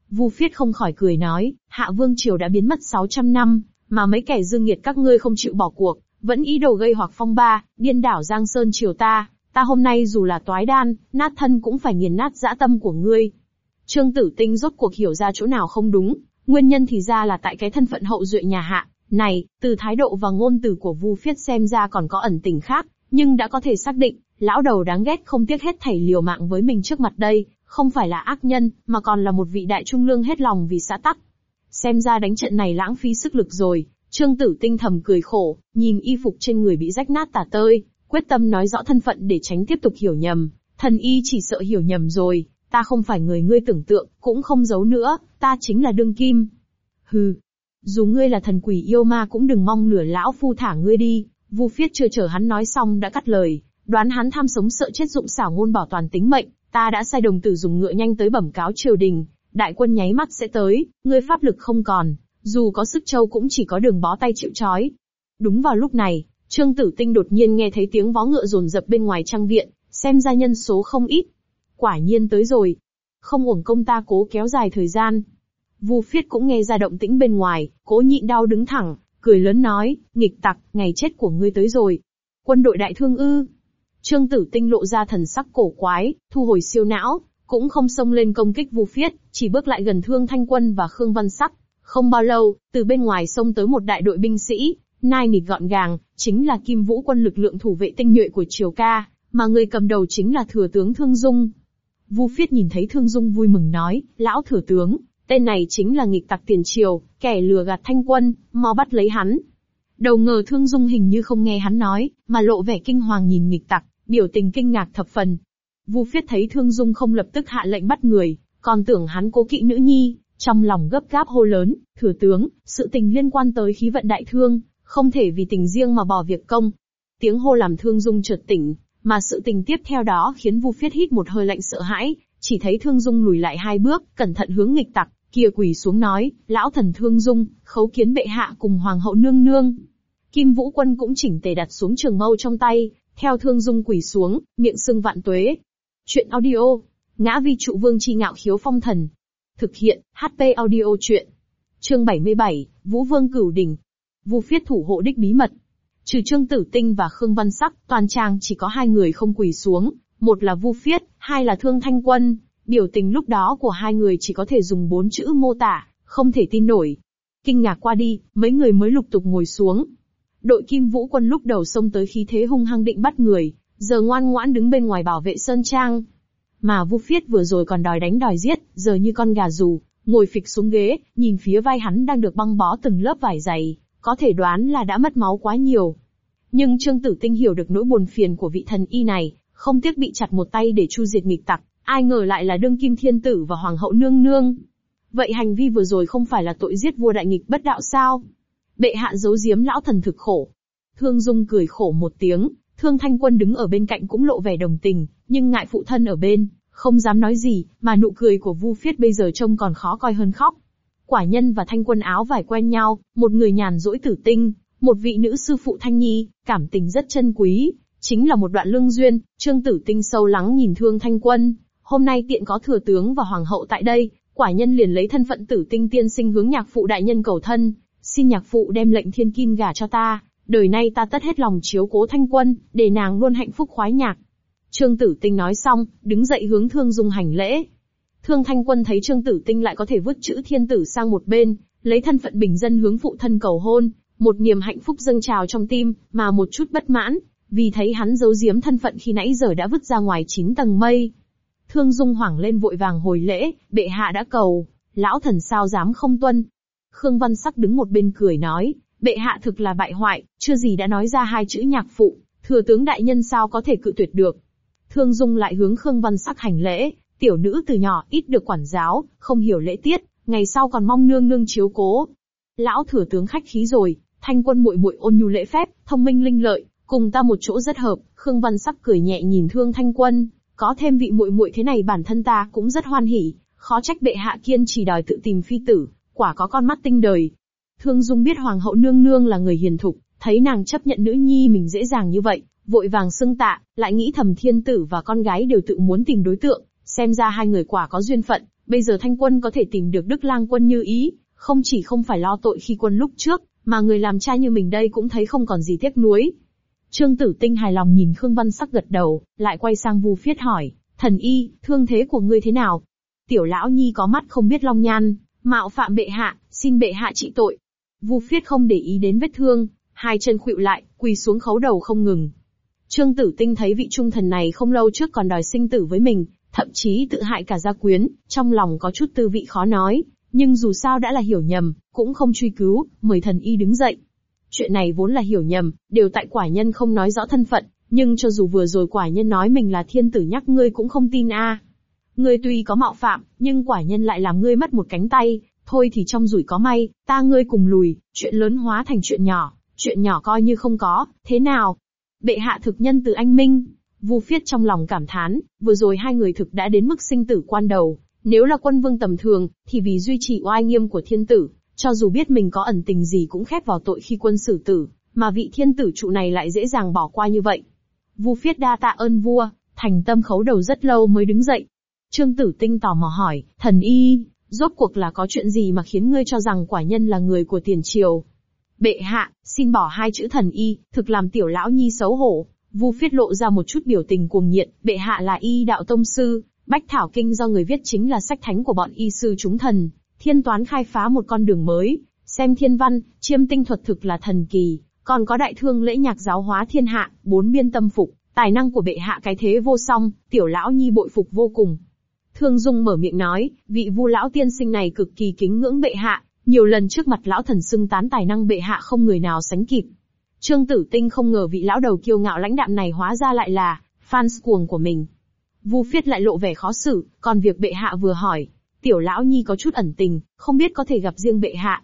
Vu Phiết không khỏi cười nói, Hạ Vương Triều đã biến mất 600 năm, mà mấy kẻ dương nghiệt các ngươi không chịu bỏ cuộc, vẫn ý đồ gây hoặc phong ba, điên đảo Giang Sơn Triều ta, ta hôm nay dù là toái đan, nát thân cũng phải nghiền nát dã tâm của ngươi. Trương Tử Tinh rốt cuộc hiểu ra chỗ nào không đúng, nguyên nhân thì ra là tại cái thân phận hậu duệ nhà hạ. Này, từ thái độ và ngôn từ của Vu Phiết xem ra còn có ẩn tình khác, nhưng đã có thể xác định, lão đầu đáng ghét không tiếc hết thảy liều mạng với mình trước mặt đây, không phải là ác nhân, mà còn là một vị đại trung lương hết lòng vì xã tắc. Xem ra đánh trận này lãng phí sức lực rồi, Trương Tử Tinh thầm cười khổ, nhìn y phục trên người bị rách nát tả tơi, quyết tâm nói rõ thân phận để tránh tiếp tục hiểu nhầm. Thần y chỉ sợ hiểu nhầm rồi, ta không phải người ngươi tưởng tượng, cũng không giấu nữa, ta chính là đương kim. Hừ, dù ngươi là thần quỷ yêu ma cũng đừng mong lửa lão phu thả ngươi đi. Vu Phiết chưa chờ hắn nói xong đã cắt lời, đoán hắn tham sống sợ chết dụng xảo ngôn bảo toàn tính mệnh, ta đã sai đồng tử dùng ngựa nhanh tới bẩm cáo triều đình, đại quân nháy mắt sẽ tới, ngươi pháp lực không còn, dù có sức châu cũng chỉ có đường bó tay chịu chói. Đúng vào lúc này, Trương Tử Tinh đột nhiên nghe thấy tiếng vó ngựa rồn rập bên ngoài trang viện, xem ra nhân số không ít. Quả nhiên tới rồi. Không uổng công ta cố kéo dài thời gian. Vu Phiết cũng nghe ra động tĩnh bên ngoài, cố nhịn đau đứng thẳng, cười lớn nói, nghịch tặc, ngày chết của ngươi tới rồi. Quân đội đại thương ư. Trương Tử Tinh lộ ra thần sắc cổ quái, thu hồi siêu não, cũng không xông lên công kích Vu Phiết, chỉ bước lại gần Thương Thanh Quân và Khương Văn Sắc. Không bao lâu, từ bên ngoài xông tới một đại đội binh sĩ, nai nịt gọn gàng, chính là Kim Vũ quân lực lượng thủ vệ tinh nhuệ của Triều Ca, mà người cầm đầu chính là thừa tướng Thương Dung. Vu Phiết nhìn thấy Thương Dung vui mừng nói, lão thừa tướng, tên này chính là nghịch tặc tiền triều, kẻ lừa gạt thanh quân, mau bắt lấy hắn. Đầu ngờ Thương Dung hình như không nghe hắn nói, mà lộ vẻ kinh hoàng nhìn nghịch tặc, biểu tình kinh ngạc thập phần. Vu Phiết thấy Thương Dung không lập tức hạ lệnh bắt người, còn tưởng hắn cố kỵ nữ nhi, trong lòng gấp gáp hô lớn, thừa tướng, sự tình liên quan tới khí vận đại thương, không thể vì tình riêng mà bỏ việc công. Tiếng hô làm Thương Dung chợt tỉnh, mà sự tình tiếp theo đó khiến Vu Phiết hít một hơi lạnh sợ hãi, chỉ thấy Thương Dung lùi lại hai bước, cẩn thận hướng nghịch tặc, kia quỳ xuống nói, lão thần Thương Dung, khấu kiến bệ hạ cùng hoàng hậu nương nương. Kim Vũ Quân cũng chỉnh tề đặt xuống trường mâu trong tay, theo Thương Dung quỳ xuống, miệng sưng vạn tuế. Chuyện audio, ngã vi trụ vương chi ngạo khiếu phong thần. Thực hiện, HP audio chuyện. Chương 77, Vũ Vương Cửu Đỉnh. Vu Phiết thủ hộ đích bí mật. Trừ Trương Tử Tinh và Khương Văn Sắc, toàn trang chỉ có hai người không quỳ xuống, một là Vu Phiết, hai là Thương Thanh Quân. Biểu tình lúc đó của hai người chỉ có thể dùng bốn chữ mô tả, không thể tin nổi. Kinh ngạc qua đi, mấy người mới lục tục ngồi xuống. Đội Kim Vũ Quân lúc đầu xông tới khí thế hung hăng định bắt người, giờ ngoan ngoãn đứng bên ngoài bảo vệ Sơn Trang. Mà Vu Phiết vừa rồi còn đòi đánh đòi giết, giờ như con gà rù, ngồi phịch xuống ghế, nhìn phía vai hắn đang được băng bó từng lớp vải dày, có thể đoán là đã mất máu quá nhiều. Nhưng Trương Tử Tinh hiểu được nỗi buồn phiền của vị thần y này, không tiếc bị chặt một tay để chu diệt nghịch tặc, ai ngờ lại là đương kim thiên tử và hoàng hậu nương nương. Vậy hành vi vừa rồi không phải là tội giết vua đại nghịch bất đạo sao? Bệ hạ giấu giếm lão thần thực khổ. Thương Dung cười khổ một tiếng, Thương Thanh Quân đứng ở bên cạnh cũng lộ vẻ đồng tình, nhưng ngại phụ thân ở bên, không dám nói gì, mà nụ cười của Vu Phiết bây giờ trông còn khó coi hơn khóc. Quả nhân và thanh quân áo vải quen nhau, một người nhàn rỗi tử tinh, một vị nữ sư phụ thanh nhi, cảm tình rất chân quý, chính là một đoạn lương duyên, trương tử tinh sâu lắng nhìn thương thanh quân. Hôm nay tiện có thừa tướng và hoàng hậu tại đây, quả nhân liền lấy thân phận tử tinh tiên sinh hướng nhạc phụ đại nhân cầu thân, xin nhạc phụ đem lệnh thiên kim gả cho ta, đời nay ta tất hết lòng chiếu cố thanh quân, để nàng luôn hạnh phúc khoái nhạc. Trương Tử Tinh nói xong, đứng dậy hướng Thương Dung hành lễ. Thương Thanh Quân thấy Trương Tử Tinh lại có thể vứt chữ thiên tử sang một bên, lấy thân phận bình dân hướng phụ thân cầu hôn, một niềm hạnh phúc dâng trào trong tim, mà một chút bất mãn, vì thấy hắn giấu giếm thân phận khi nãy giờ đã vứt ra ngoài chín tầng mây. Thương Dung hoảng lên vội vàng hồi lễ, bệ hạ đã cầu, lão thần sao dám không tuân. Khương Văn Sắc đứng một bên cười nói, bệ hạ thực là bại hoại, chưa gì đã nói ra hai chữ nhạc phụ, thừa tướng đại nhân sao có thể cự tuyệt được. Thương Dung lại hướng Khương Văn Sắc hành lễ, tiểu nữ từ nhỏ ít được quản giáo, không hiểu lễ tiết, ngày sau còn mong nương nương chiếu cố. Lão thừa tướng khách khí rồi, thanh quân muội muội ôn nhu lễ phép, thông minh linh lợi, cùng ta một chỗ rất hợp. Khương Văn Sắc cười nhẹ nhìn Thương Thanh Quân, có thêm vị muội muội thế này bản thân ta cũng rất hoan hỉ, khó trách bệ hạ kiên chỉ đòi tự tìm phi tử, quả có con mắt tinh đời. Thương Dung biết hoàng hậu nương nương là người hiền thục, thấy nàng chấp nhận nữ nhi mình dễ dàng như vậy, vội vàng xưng tạ, lại nghĩ thầm thiên tử và con gái đều tự muốn tìm đối tượng, xem ra hai người quả có duyên phận, bây giờ thanh quân có thể tìm được đức lang quân như ý, không chỉ không phải lo tội khi quân lúc trước, mà người làm cha như mình đây cũng thấy không còn gì tiếc nuối. Trương Tử Tinh hài lòng nhìn Khương Văn Sắc gật đầu, lại quay sang Vu Phiết hỏi, thần y, thương thế của ngươi thế nào? Tiểu lão nhi có mắt không biết long nhan, mạo phạm bệ hạ, xin bệ hạ trị tội. Vu Phiết không để ý đến vết thương, hai chân khuỵu lại, quỳ xuống khấu đầu không ngừng. Trương Tử Tinh thấy vị trung thần này không lâu trước còn đòi sinh tử với mình, thậm chí tự hại cả gia quyến, trong lòng có chút tư vị khó nói, nhưng dù sao đã là hiểu nhầm, cũng không truy cứu, mời thần y đứng dậy. Chuyện này vốn là hiểu nhầm, đều tại quả nhân không nói rõ thân phận, nhưng cho dù vừa rồi quả nhân nói mình là thiên tử nhắc ngươi cũng không tin a. Ngươi tuy có mạo phạm, nhưng quả nhân lại làm ngươi mất một cánh tay, thôi thì trong rủi có may, ta ngươi cùng lùi, chuyện lớn hóa thành chuyện nhỏ, chuyện nhỏ coi như không có, thế nào? Bệ hạ thực nhân từ anh minh. Vu Phiết trong lòng cảm thán, vừa rồi hai người thực đã đến mức sinh tử quan đầu. Nếu là quân vương tầm thường, thì vì duy trì oai nghiêm của thiên tử, cho dù biết mình có ẩn tình gì cũng khép vào tội khi quân xử tử, mà vị thiên tử trụ này lại dễ dàng bỏ qua như vậy. Vu Phiết đa tạ ơn vua, thành tâm khấu đầu rất lâu mới đứng dậy. Trương Tử Tinh tò mò hỏi, thần y, rốt cuộc là có chuyện gì mà khiến ngươi cho rằng quả nhân là người của tiền triều? Bệ hạ, xin bỏ hai chữ thần y, thực làm tiểu lão nhi xấu hổ. Vu Phiết lộ ra một chút biểu tình cuồng nhiệt, bệ hạ là y đạo tông sư, Bách Thảo Kinh do người viết chính là sách thánh của bọn y sư chúng thần, thiên toán khai phá một con đường mới, xem thiên văn, chiêm tinh thuật thực là thần kỳ, còn có đại thương lễ nhạc giáo hóa thiên hạ, bốn biên tâm phục, tài năng của bệ hạ cái thế vô song, tiểu lão nhi bội phục vô cùng. Thương Dung mở miệng nói, vị vu lão tiên sinh này cực kỳ kính ngưỡng bệ hạ, nhiều lần trước mặt lão thần xưng tán tài năng bệ hạ không người nào sánh kịp. Trương Tử Tinh không ngờ vị lão đầu kiêu ngạo lãnh đạm này hóa ra lại là fans cuồng của mình. Vu Phiết lại lộ vẻ khó xử, còn việc bệ hạ vừa hỏi, tiểu lão nhi có chút ẩn tình, không biết có thể gặp riêng bệ hạ.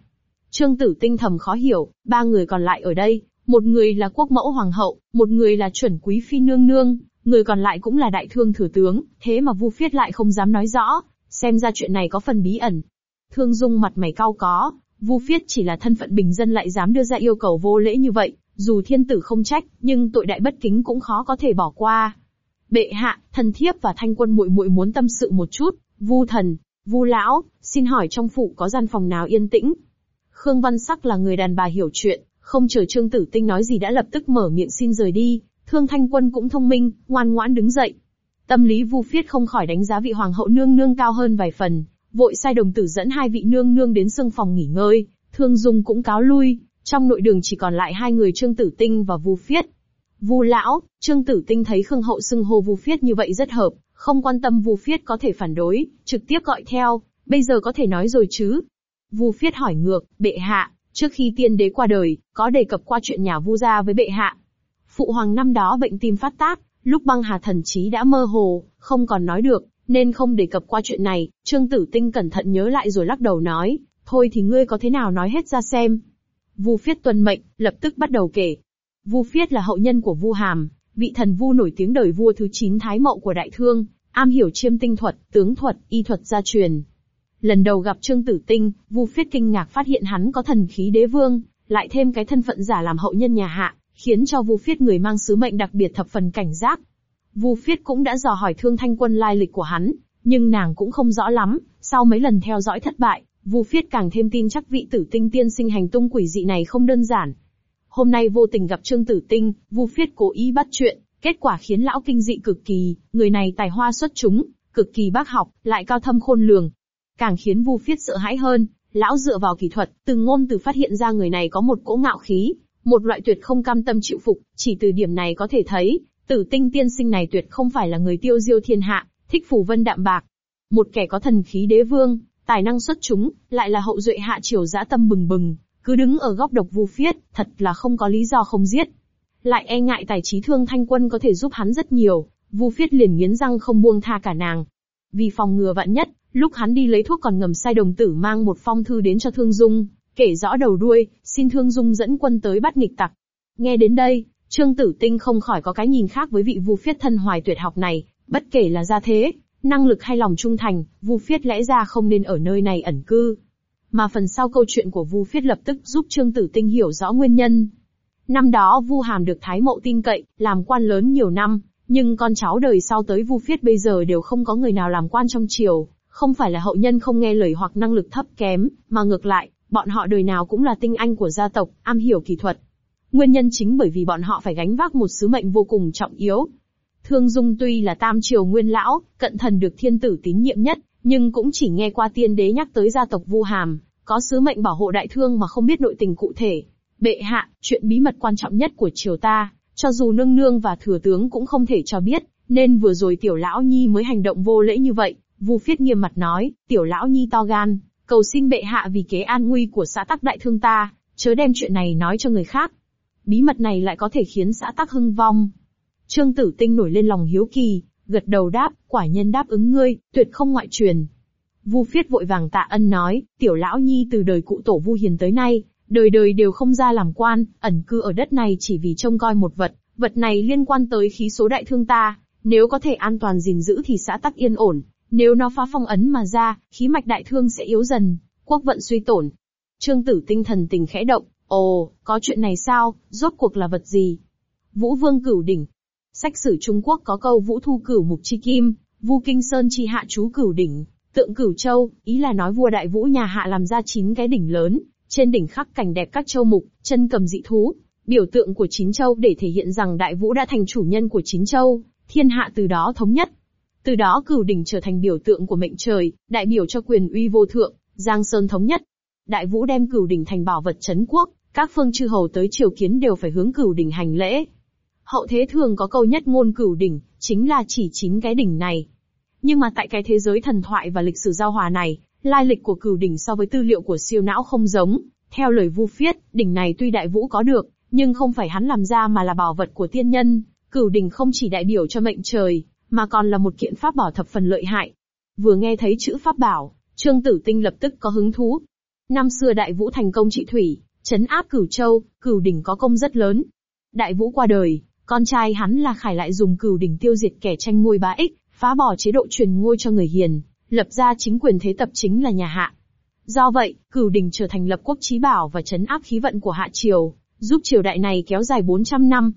Trương Tử Tinh thầm khó hiểu, ba người còn lại ở đây, một người là quốc mẫu hoàng hậu, một người là chuẩn quý phi nương nương, người còn lại cũng là đại thương thừa tướng, thế mà Vu Phiết lại không dám nói rõ, xem ra chuyện này có phần bí ẩn. Thương Dung mặt mày cau có, Vu Phiết chỉ là thân phận bình dân lại dám đưa ra yêu cầu vô lễ như vậy, dù thiên tử không trách, nhưng tội đại bất kính cũng khó có thể bỏ qua. Bệ hạ, thần thiếp và thanh quân muội muội muốn tâm sự một chút, Vu thần, Vu lão, xin hỏi trong phủ có gian phòng nào yên tĩnh? Khương Văn Sắc là người đàn bà hiểu chuyện, không chờ Trương Tử Tinh nói gì đã lập tức mở miệng xin rời đi, Thương Thanh Quân cũng thông minh, ngoan ngoãn đứng dậy. Tâm lý Vu Phiết không khỏi đánh giá vị hoàng hậu nương nương cao hơn vài phần, vội sai đồng tử dẫn hai vị nương nương đến sương phòng nghỉ ngơi, Thương Dung cũng cáo lui, trong nội đường chỉ còn lại hai người Trương Tử Tinh và Vu Phiết. Vu lão, Trương Tử Tinh thấy Khương hậu xưng hô Vu Phiết như vậy rất hợp, không quan tâm Vu Phiết có thể phản đối, trực tiếp gọi theo, bây giờ có thể nói rồi chứ? Vu Phiết hỏi ngược, bệ hạ, trước khi tiên đế qua đời, có đề cập qua chuyện nhà Vu gia với bệ hạ. Phụ hoàng năm đó bệnh tim phát tác, lúc băng hà thần trí đã mơ hồ, không còn nói được, nên không đề cập qua chuyện này. Trương Tử Tinh cẩn thận nhớ lại rồi lắc đầu nói, thôi thì ngươi có thế nào nói hết ra xem. Vu Phiết tuân mệnh, lập tức bắt đầu kể. Vu Phiết là hậu nhân của Vu Hàm, vị thần Vu nổi tiếng đời vua thứ 9 Thái Mậu của Đại Thương, am hiểu chiêm tinh thuật, tướng thuật, y thuật gia truyền. Lần đầu gặp Trương Tử Tinh, Vu Phiết kinh ngạc phát hiện hắn có thần khí đế vương, lại thêm cái thân phận giả làm hậu nhân nhà hạ, khiến cho Vu Phiết người mang sứ mệnh đặc biệt thập phần cảnh giác. Vu Phiết cũng đã dò hỏi Thương Thanh Quân lai lịch của hắn, nhưng nàng cũng không rõ lắm, sau mấy lần theo dõi thất bại, Vu Phiết càng thêm tin chắc vị tử tinh tiên sinh hành tung quỷ dị này không đơn giản. Hôm nay vô tình gặp Trương Tử Tinh, Vu Phiết cố ý bắt chuyện, kết quả khiến lão kinh dị cực kỳ, người này tài hoa xuất chúng, cực kỳ bác học, lại cao thâm khôn lường. Càng khiến Vu Phiết sợ hãi hơn, lão dựa vào kỹ thuật, từng ngôn từ phát hiện ra người này có một cỗ ngạo khí, một loại tuyệt không cam tâm chịu phục, chỉ từ điểm này có thể thấy, tử tinh tiên sinh này tuyệt không phải là người tiêu diêu thiên hạ, thích phù vân đạm bạc. Một kẻ có thần khí đế vương, tài năng xuất chúng, lại là hậu duệ hạ triều dã tâm bừng bừng, cứ đứng ở góc độc vu phiết, thật là không có lý do không giết. Lại e ngại tài trí thương thanh quân có thể giúp hắn rất nhiều, vu phiết liền nghiến răng không buông tha cả nàng. Vì phòng ngừa vạn nhất, lúc hắn đi lấy thuốc còn ngầm sai đồng tử mang một phong thư đến cho thương dung, kể rõ đầu đuôi, xin thương dung dẫn quân tới bắt nghịch tặc. Nghe đến đây, Trương Tử Tinh không khỏi có cái nhìn khác với vị vu phiết thân hoài tuyệt học này, bất kể là gia thế, năng lực hay lòng trung thành, Vu Phiết lẽ ra không nên ở nơi này ẩn cư. Mà phần sau câu chuyện của Vu Phiết lập tức giúp Trương Tử Tinh hiểu rõ nguyên nhân. Năm đó Vu Hàm được Thái Mậu tin cậy, làm quan lớn nhiều năm, nhưng con cháu đời sau tới Vu Phiết bây giờ đều không có người nào làm quan trong triều, không phải là hậu nhân không nghe lời hoặc năng lực thấp kém, mà ngược lại, bọn họ đời nào cũng là tinh anh của gia tộc, am hiểu kỹ thuật. Nguyên nhân chính bởi vì bọn họ phải gánh vác một sứ mệnh vô cùng trọng yếu, Thương Dung tuy là tam triều nguyên lão, cận thần được thiên tử tín nhiệm nhất, nhưng cũng chỉ nghe qua tiên đế nhắc tới gia tộc Vu Hàm, có sứ mệnh bảo hộ đại thương mà không biết nội tình cụ thể. Bệ hạ, chuyện bí mật quan trọng nhất của triều ta, cho dù nương nương và thừa tướng cũng không thể cho biết, nên vừa rồi tiểu lão nhi mới hành động vô lễ như vậy. Vu Phiết nghiêm mặt nói, tiểu lão nhi to gan, cầu xin bệ hạ vì kế an nguy của xã tắc đại thương ta, chớ đem chuyện này nói cho người khác. Bí mật này lại có thể khiến xã tắc hưng vong, Trương Tử Tinh nổi lên lòng hiếu kỳ, gật đầu đáp, quả nhân đáp ứng ngươi, tuyệt không ngoại truyền. Vu Phiết vội vàng tạ ân nói, tiểu lão nhi từ đời cụ tổ Vu Hiền tới nay, đời đời đều không ra làm quan, ẩn cư ở đất này chỉ vì trông coi một vật, vật này liên quan tới khí số đại thương ta, nếu có thể an toàn gìn giữ thì xã tắc yên ổn, nếu nó phá phong ấn mà ra, khí mạch đại thương sẽ yếu dần, quốc vận suy tổn. Trương Tử Tinh thần tình khẽ động, ồ, có chuyện này sao, rốt cuộc là vật gì? Vũ Vương Cửu Đỉnh, Sách sử Trung Quốc có câu vũ thu cửu mục chi kim, vu kinh sơn chi hạ chú cửu đỉnh, tượng cửu châu, ý là nói vua đại vũ nhà hạ làm ra chín cái đỉnh lớn, trên đỉnh khắc cảnh đẹp các châu mục, chân cầm dị thú, biểu tượng của chín châu để thể hiện rằng đại vũ đã thành chủ nhân của chín châu, thiên hạ từ đó thống nhất. Từ đó cửu đỉnh trở thành biểu tượng của mệnh trời, đại biểu cho quyền uy vô thượng, giang sơn thống nhất. Đại vũ đem cửu đỉnh thành bảo vật chấn quốc, các phương chư hầu tới triều kiến đều phải hướng cửu đỉnh hành lễ. Hậu thế thường có câu nhất ngôn cửu đỉnh, chính là chỉ chín cái đỉnh này. Nhưng mà tại cái thế giới thần thoại và lịch sử giao hòa này, lai lịch của cửu đỉnh so với tư liệu của siêu não không giống. Theo lời Vu Phiết, đỉnh này tuy đại vũ có được, nhưng không phải hắn làm ra mà là bảo vật của tiên nhân. Cửu đỉnh không chỉ đại biểu cho mệnh trời, mà còn là một kiện pháp bảo thập phần lợi hại. Vừa nghe thấy chữ pháp bảo, Trương Tử Tinh lập tức có hứng thú. Năm xưa Đại Vũ thành công trị thủy, chấn áp Cửu Châu, Cửu đỉnh có công rất lớn. Đại Vũ qua đời, con trai hắn là Khải lại dùng Cửu đỉnh tiêu diệt kẻ tranh ngôi bá ích, phá bỏ chế độ truyền ngôi cho người hiền, lập ra chính quyền thế tập chính là nhà Hạ. Do vậy, Cửu đỉnh trở thành lập quốc trí bảo và chấn áp khí vận của Hạ triều, giúp triều đại này kéo dài 400 năm.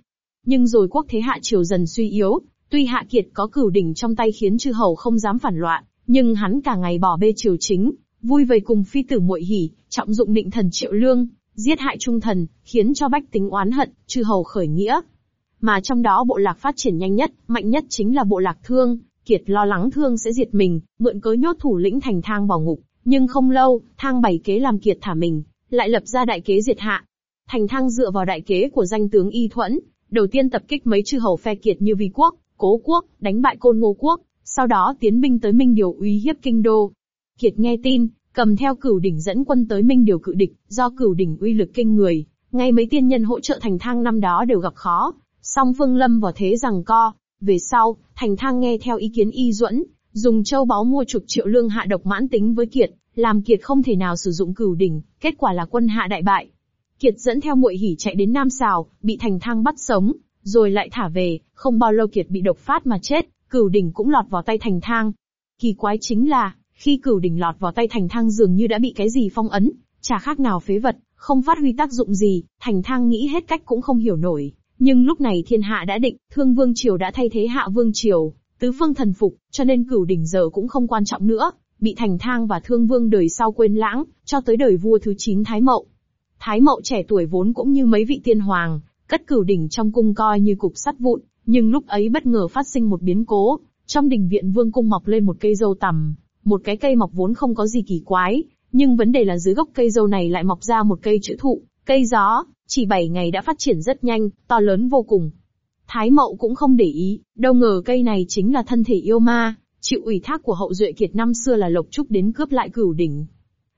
Nhưng rồi quốc thế Hạ triều dần suy yếu, tuy Hạ Kiệt có Cửu đỉnh trong tay khiến chư hầu không dám phản loạn, nhưng hắn cả ngày bỏ bê triều chính, vui về cùng phi tử muội hỉ, trọng dụng định thần triệu lương, giết hại trung thần, khiến cho bách tính oán hận, chư hầu khởi nghĩa. Mà trong đó bộ lạc phát triển nhanh nhất, mạnh nhất chính là bộ lạc thương, Kiệt lo lắng thương sẽ diệt mình, mượn cớ nhốt thủ lĩnh thành thang vào ngục. Nhưng không lâu, thang bày kế làm Kiệt thả mình, lại lập ra đại kế diệt hạ. Thành thang dựa vào đại kế của danh tướng Y Thuẫn, đầu tiên tập kích mấy chư hầu phe Kiệt như Vi Quốc, Cố Quốc, đánh bại Côn Ngô Quốc, sau đó tiến binh tới Minh Điều uy hiếp kinh đô. Kiệt nghe tin, cầm theo cửu đỉnh dẫn quân tới Minh Điều cự địch, do cửu đỉnh uy lực kinh người, ngay mấy tiên nhân hỗ trợ thành thang năm đó đều gặp khó, song phương lâm vào thế rằng co. Về sau, thành thang nghe theo ý kiến y duẫn, dùng châu báu mua chục triệu lương hạ độc mãn tính với Kiệt, làm Kiệt không thể nào sử dụng cửu đỉnh, kết quả là quân hạ đại bại. Kiệt dẫn theo muội hỉ chạy đến Nam Sào, bị thành thang bắt sống, rồi lại thả về, không bao lâu Kiệt bị độc phát mà chết, cửu đỉnh cũng lọt vào tay thành thang. Kỳ quái chính là, khi cửu đỉnh lọt vào tay thành thang dường như đã bị cái gì phong ấn, chả khác nào phế vật, không phát huy tác dụng gì, thành thang nghĩ hết cách cũng không hiểu nổi. Nhưng lúc này thiên hạ đã định, thương vương triều đã thay thế hạ vương triều, tứ phương thần phục, cho nên cửu đỉnh giờ cũng không quan trọng nữa, bị thành thang và thương vương đời sau quên lãng, cho tới đời vua thứ 9 Thái Mậu. Thái Mậu trẻ tuổi vốn cũng như mấy vị tiên hoàng, cất cửu đỉnh trong cung coi như cục sắt vụn, nhưng lúc ấy bất ngờ phát sinh một biến cố, trong đình viện vương cung mọc lên một cây dâu tằm, một cái cây mọc vốn không có gì kỳ quái, nhưng vấn đề là dưới gốc cây dâu này lại mọc ra một cây chữ thụ, cây gió, chỉ 7 ngày đã phát triển rất nhanh, to lớn vô cùng. Thái mậu cũng không để ý, đâu ngờ cây này chính là thân thể yêu ma, chịu ủy thác của hậu duệ kiệt năm xưa là Lộc Trúc đến cướp lại cửu đỉnh.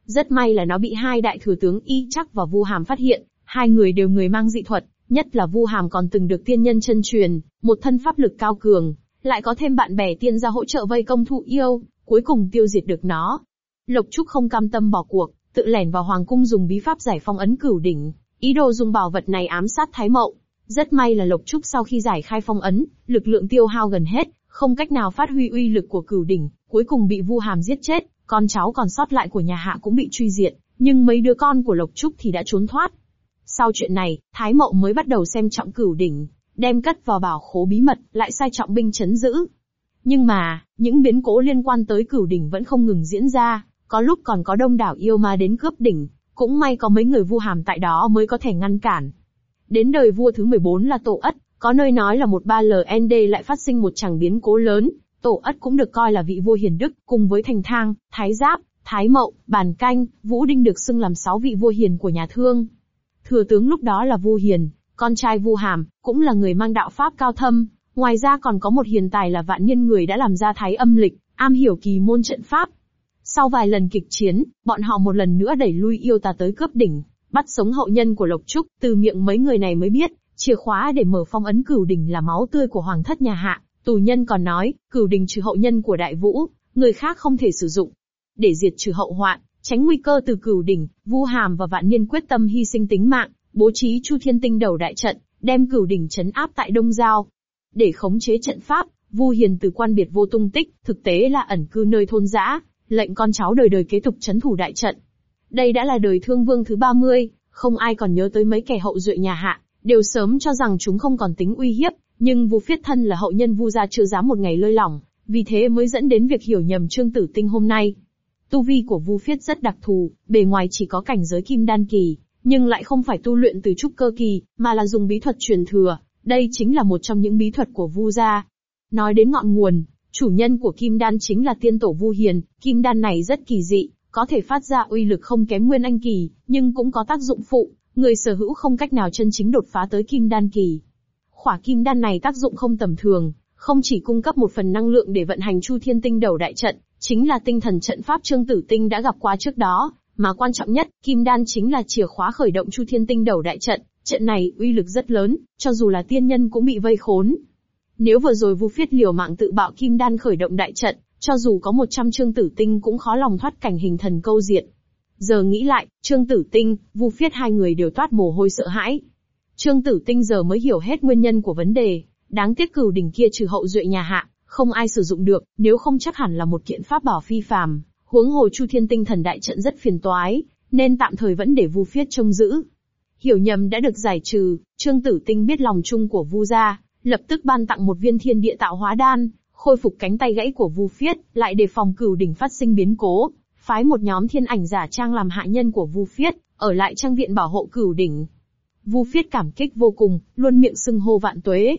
Rất may là nó bị hai đại thừa tướng Y Chắc và Vu Hàm phát hiện, hai người đều người mang dị thuật, Nhất là Vu Hàm còn từng được tiên nhân chân truyền, một thân pháp lực cao cường, lại có thêm bạn bè tiên gia hỗ trợ vây công thụ yêu, cuối cùng tiêu diệt được nó. Lộc Trúc không cam tâm bỏ cuộc, tự lẻn vào hoàng cung dùng bí pháp giải phong ấn cửu đỉnh, ý đồ dùng bảo vật này ám sát Thái Mậu. Rất may là Lộc Trúc sau khi giải khai phong ấn, lực lượng tiêu hao gần hết, không cách nào phát huy uy lực của cửu đỉnh, cuối cùng bị Vu Hàm giết chết, con cháu còn sót lại của nhà Hạ cũng bị truy diệt, nhưng mấy đứa con của Lộc Trúc thì đã trốn thoát. Sau chuyện này, Thái Mậu mới bắt đầu xem trọng cửu đỉnh, đem cất vào bảo khố bí mật, lại sai trọng binh chấn giữ. Nhưng mà, những biến cố liên quan tới cửu đỉnh vẫn không ngừng diễn ra, có lúc còn có đông đảo yêu ma đến cướp đỉnh, cũng may có mấy người vu hàm tại đó mới có thể ngăn cản. Đến đời vua thứ 14 là Tổ Ất, có nơi nói là một ba LND lại phát sinh một chẳng biến cố lớn, Tổ Ất cũng được coi là vị vua hiền đức, cùng với Thành Thang, Thái Giáp, Thái Mậu, Bàn Canh, Vũ Đinh được xưng làm sáu vị vua hiền của nhà Thương. Thừa tướng lúc đó là Vu Hiền, con trai Vu Hàm, cũng là người mang đạo pháp cao thâm, ngoài ra còn có một hiền tài là vạn nhân người đã làm ra thái âm lịch, am hiểu kỳ môn trận pháp. Sau vài lần kịch chiến, bọn họ một lần nữa đẩy lui yêu tà tới cướp đỉnh, bắt sống hậu nhân của Lộc Trúc, từ miệng mấy người này mới biết, chìa khóa để mở phong ấn cửu đỉnh là máu tươi của hoàng thất nhà hạ. Tù nhân còn nói, cửu đỉnh trừ hậu nhân của đại vũ, người khác không thể sử dụng. Để diệt trừ hậu hoạn, Tránh nguy cơ từ cửu đỉnh, Vu Hàm và Vạn Niên quyết tâm hy sinh tính mạng, bố trí Chu Thiên Tinh đầu đại trận, đem cửu đỉnh chấn áp tại Đông Giao. Để khống chế trận pháp, Vu Hiền từ quan biệt vô tung tích, thực tế là ẩn cư nơi thôn dã, lệnh con cháu đời đời kế tục chấn thủ đại trận. Đây đã là đời Thương Vương thứ 30, không ai còn nhớ tới mấy kẻ hậu duệ nhà Hạ, đều sớm cho rằng chúng không còn tính uy hiếp, nhưng Vu Phiết thân là hậu nhân Vu gia chưa dám một ngày lơi lỏng, vì thế mới dẫn đến việc hiểu nhầm Trương Tử Tinh hôm nay. Tu vi của Vu Phiết rất đặc thù, bề ngoài chỉ có cảnh giới kim đan kỳ, nhưng lại không phải tu luyện từ trúc cơ kỳ, mà là dùng bí thuật truyền thừa. Đây chính là một trong những bí thuật của Vu gia. Nói đến ngọn nguồn, chủ nhân của kim đan chính là tiên tổ Vu Hiền, kim đan này rất kỳ dị, có thể phát ra uy lực không kém nguyên anh kỳ, nhưng cũng có tác dụng phụ, người sở hữu không cách nào chân chính đột phá tới kim đan kỳ. Khỏa kim đan này tác dụng không tầm thường, không chỉ cung cấp một phần năng lượng để vận hành Chu Thiên Tinh Đầu đại trận, chính là tinh thần trận pháp Trương Tử Tinh đã gặp qua trước đó, mà quan trọng nhất, Kim Đan chính là chìa khóa khởi động Chu Thiên Tinh Đầu đại trận, trận này uy lực rất lớn, cho dù là tiên nhân cũng bị vây khốn. Nếu vừa rồi Vu Phiết liều mạng tự bạo Kim Đan khởi động đại trận, cho dù có 100 Trương Tử Tinh cũng khó lòng thoát cảnh hình thần câu diệt. Giờ nghĩ lại, Trương Tử Tinh, Vu Phiết hai người đều toát mồ hôi sợ hãi. Trương Tử Tinh giờ mới hiểu hết nguyên nhân của vấn đề, đáng tiếc cửu đỉnh kia trừ hậu duệ nhà hạ, không ai sử dụng được, nếu không chắc hẳn là một kiện pháp bảo phi phàm. Huống hồ Chu Thiên Tinh Thần đại trận rất phiền toái, nên tạm thời vẫn để Vu Phiết trông giữ. Hiểu nhầm đã được giải trừ, Trương Tử Tinh biết lòng chung của Vu gia, lập tức ban tặng một viên thiên địa tạo hóa đan, khôi phục cánh tay gãy của Vu Phiết, lại đề phòng cửu đỉnh phát sinh biến cố, phái một nhóm thiên ảnh giả trang làm hạ nhân của Vu Phiết, ở lại trang viện bảo hộ cửu đỉnh. Vu Phiết cảm kích vô cùng, luôn miệng xưng hô vạn tuế.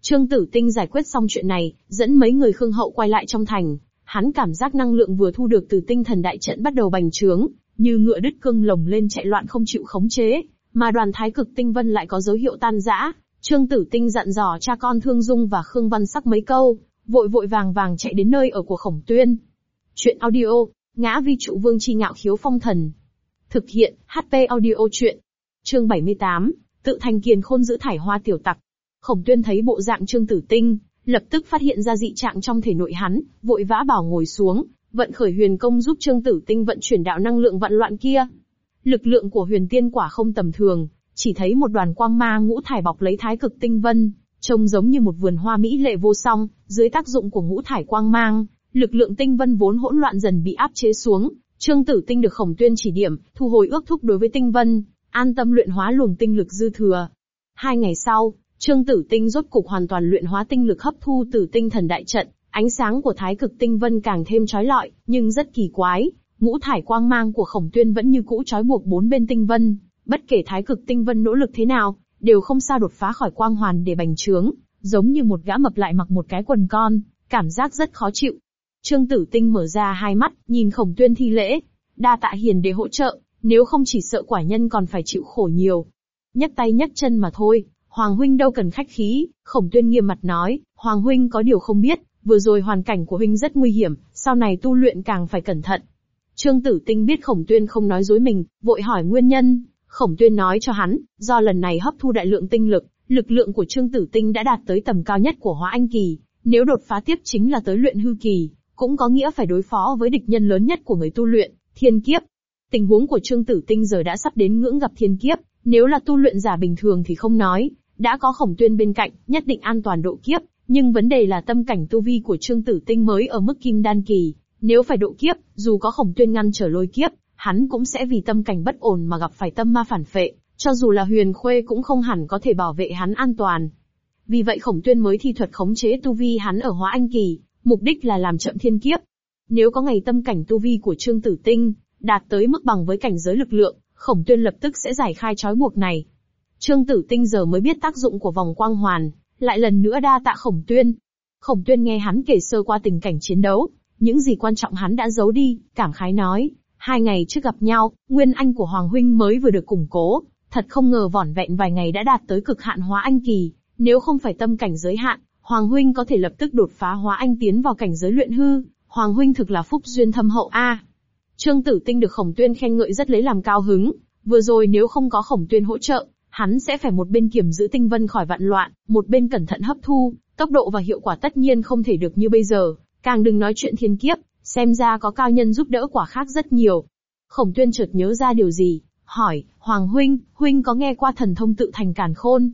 Trương Tử Tinh giải quyết xong chuyện này, dẫn mấy người Khương Hậu quay lại trong thành. Hắn cảm giác năng lượng vừa thu được từ tinh thần đại trận bắt đầu bành trướng, như ngựa đứt cương lồng lên chạy loạn không chịu khống chế, mà đoàn thái cực tinh vân lại có dấu hiệu tan rã. Trương Tử Tinh dặn dò cha con Thương Dung và Khương Văn Sắc mấy câu, vội vội vàng vàng chạy đến nơi ở của Khổng Tuyên. Chuyện audio, ngã vi trụ vương chi ngạo khiếu phong thần. Thực hiện, HP audio chuyện. Chương 78, tự thành kiền khôn giữ thải hoa tiểu tặc. Khổng Tuyên thấy bộ dạng Trương Tử Tinh, lập tức phát hiện ra dị trạng trong thể nội hắn, vội vã bảo ngồi xuống, vận khởi huyền công giúp Trương Tử Tinh vận chuyển đạo năng lượng vận loạn kia. Lực lượng của huyền tiên quả không tầm thường, chỉ thấy một đoàn quang ma ngũ thải bọc lấy thái cực tinh vân, trông giống như một vườn hoa mỹ lệ vô song, dưới tác dụng của ngũ thải quang mang, lực lượng tinh vân vốn hỗn loạn dần bị áp chế xuống, Trương Tử Tinh được Khổng Tuyên chỉ điểm, thu hồi ước thúc đối với tinh vân, an tâm luyện hóa luồng tinh lực dư thừa. Hai ngày sau, Trương Tử Tinh rốt cục hoàn toàn luyện hóa tinh lực hấp thu từ tinh thần đại trận, ánh sáng của thái cực tinh vân càng thêm chói lọi, nhưng rất kỳ quái, ngũ thải quang mang của Khổng Tuyên vẫn như cũ trói buộc bốn bên tinh vân, bất kể thái cực tinh vân nỗ lực thế nào, đều không sao đột phá khỏi quang hoàn để bành trướng, giống như một gã mập lại mặc một cái quần con, cảm giác rất khó chịu. Trương Tử Tinh mở ra hai mắt, nhìn Khổng Tuyên thi lễ, đa tạ hiền để hỗ trợ, nếu không chỉ sợ quả nhân còn phải chịu khổ nhiều. Nhấc tay nhấc chân mà thôi, Hoàng huynh đâu cần khách khí, Khổng Tuyên nghiêm mặt nói, Hoàng huynh có điều không biết, vừa rồi hoàn cảnh của huynh rất nguy hiểm, sau này tu luyện càng phải cẩn thận. Trương Tử Tinh biết Khổng Tuyên không nói dối mình, vội hỏi nguyên nhân. Khổng Tuyên nói cho hắn, do lần này hấp thu đại lượng tinh lực, lực lượng của Trương Tử Tinh đã đạt tới tầm cao nhất của Hóa Anh Kỳ, nếu đột phá tiếp chính là tới luyện hư kỳ, cũng có nghĩa phải đối phó với địch nhân lớn nhất của người tu luyện, thiên kiếp. Tình huống của Trương Tử Tinh giờ đã sắp đến ngưỡng gặp thiên kiếp, nếu là tu luyện giả bình thường thì không nói, đã có khổng tuyên bên cạnh, nhất định an toàn độ kiếp, nhưng vấn đề là tâm cảnh tu vi của Trương Tử Tinh mới ở mức kim đan kỳ, nếu phải độ kiếp, dù có khổng tuyên ngăn trở lôi kiếp, hắn cũng sẽ vì tâm cảnh bất ổn mà gặp phải tâm ma phản phệ, cho dù là huyền khuê cũng không hẳn có thể bảo vệ hắn an toàn. Vì vậy khổng tuyên mới thi thuật khống chế tu vi hắn ở hóa anh kỳ, mục đích là làm chậm thiên kiếp. Nếu có ngày tâm cảnh tu vi của Trương Tử Tinh, đạt tới mức bằng với cảnh giới lực lượng, khổng tuyên lập tức sẽ giải khai trói buộc này. Trương Tử Tinh giờ mới biết tác dụng của vòng quang hoàn, lại lần nữa đa tạ khổng tuyên. Khổng tuyên nghe hắn kể sơ qua tình cảnh chiến đấu, những gì quan trọng hắn đã giấu đi, cảm khái nói, hai ngày trước gặp nhau, nguyên anh của Hoàng Huynh mới vừa được củng cố, thật không ngờ vỏn vẹn vài ngày đã đạt tới cực hạn hóa anh kỳ, nếu không phải tâm cảnh giới hạn, Hoàng Huynh có thể lập tức đột phá hóa anh tiến vào cảnh giới luyện hư, Hoàng Huynh thực là phúc duyên thâm hậu a. Trương Tử Tinh được Khổng Tuyên khen ngợi rất lấy làm cao hứng, vừa rồi nếu không có Khổng Tuyên hỗ trợ, hắn sẽ phải một bên kiểm giữ tinh vân khỏi vạn loạn, một bên cẩn thận hấp thu, tốc độ và hiệu quả tất nhiên không thể được như bây giờ, càng đừng nói chuyện thiên kiếp, xem ra có cao nhân giúp đỡ quả khác rất nhiều. Khổng tuyên chợt nhớ ra điều gì, hỏi, Hoàng Huynh, Huynh có nghe qua thần thông tự thành càn khôn?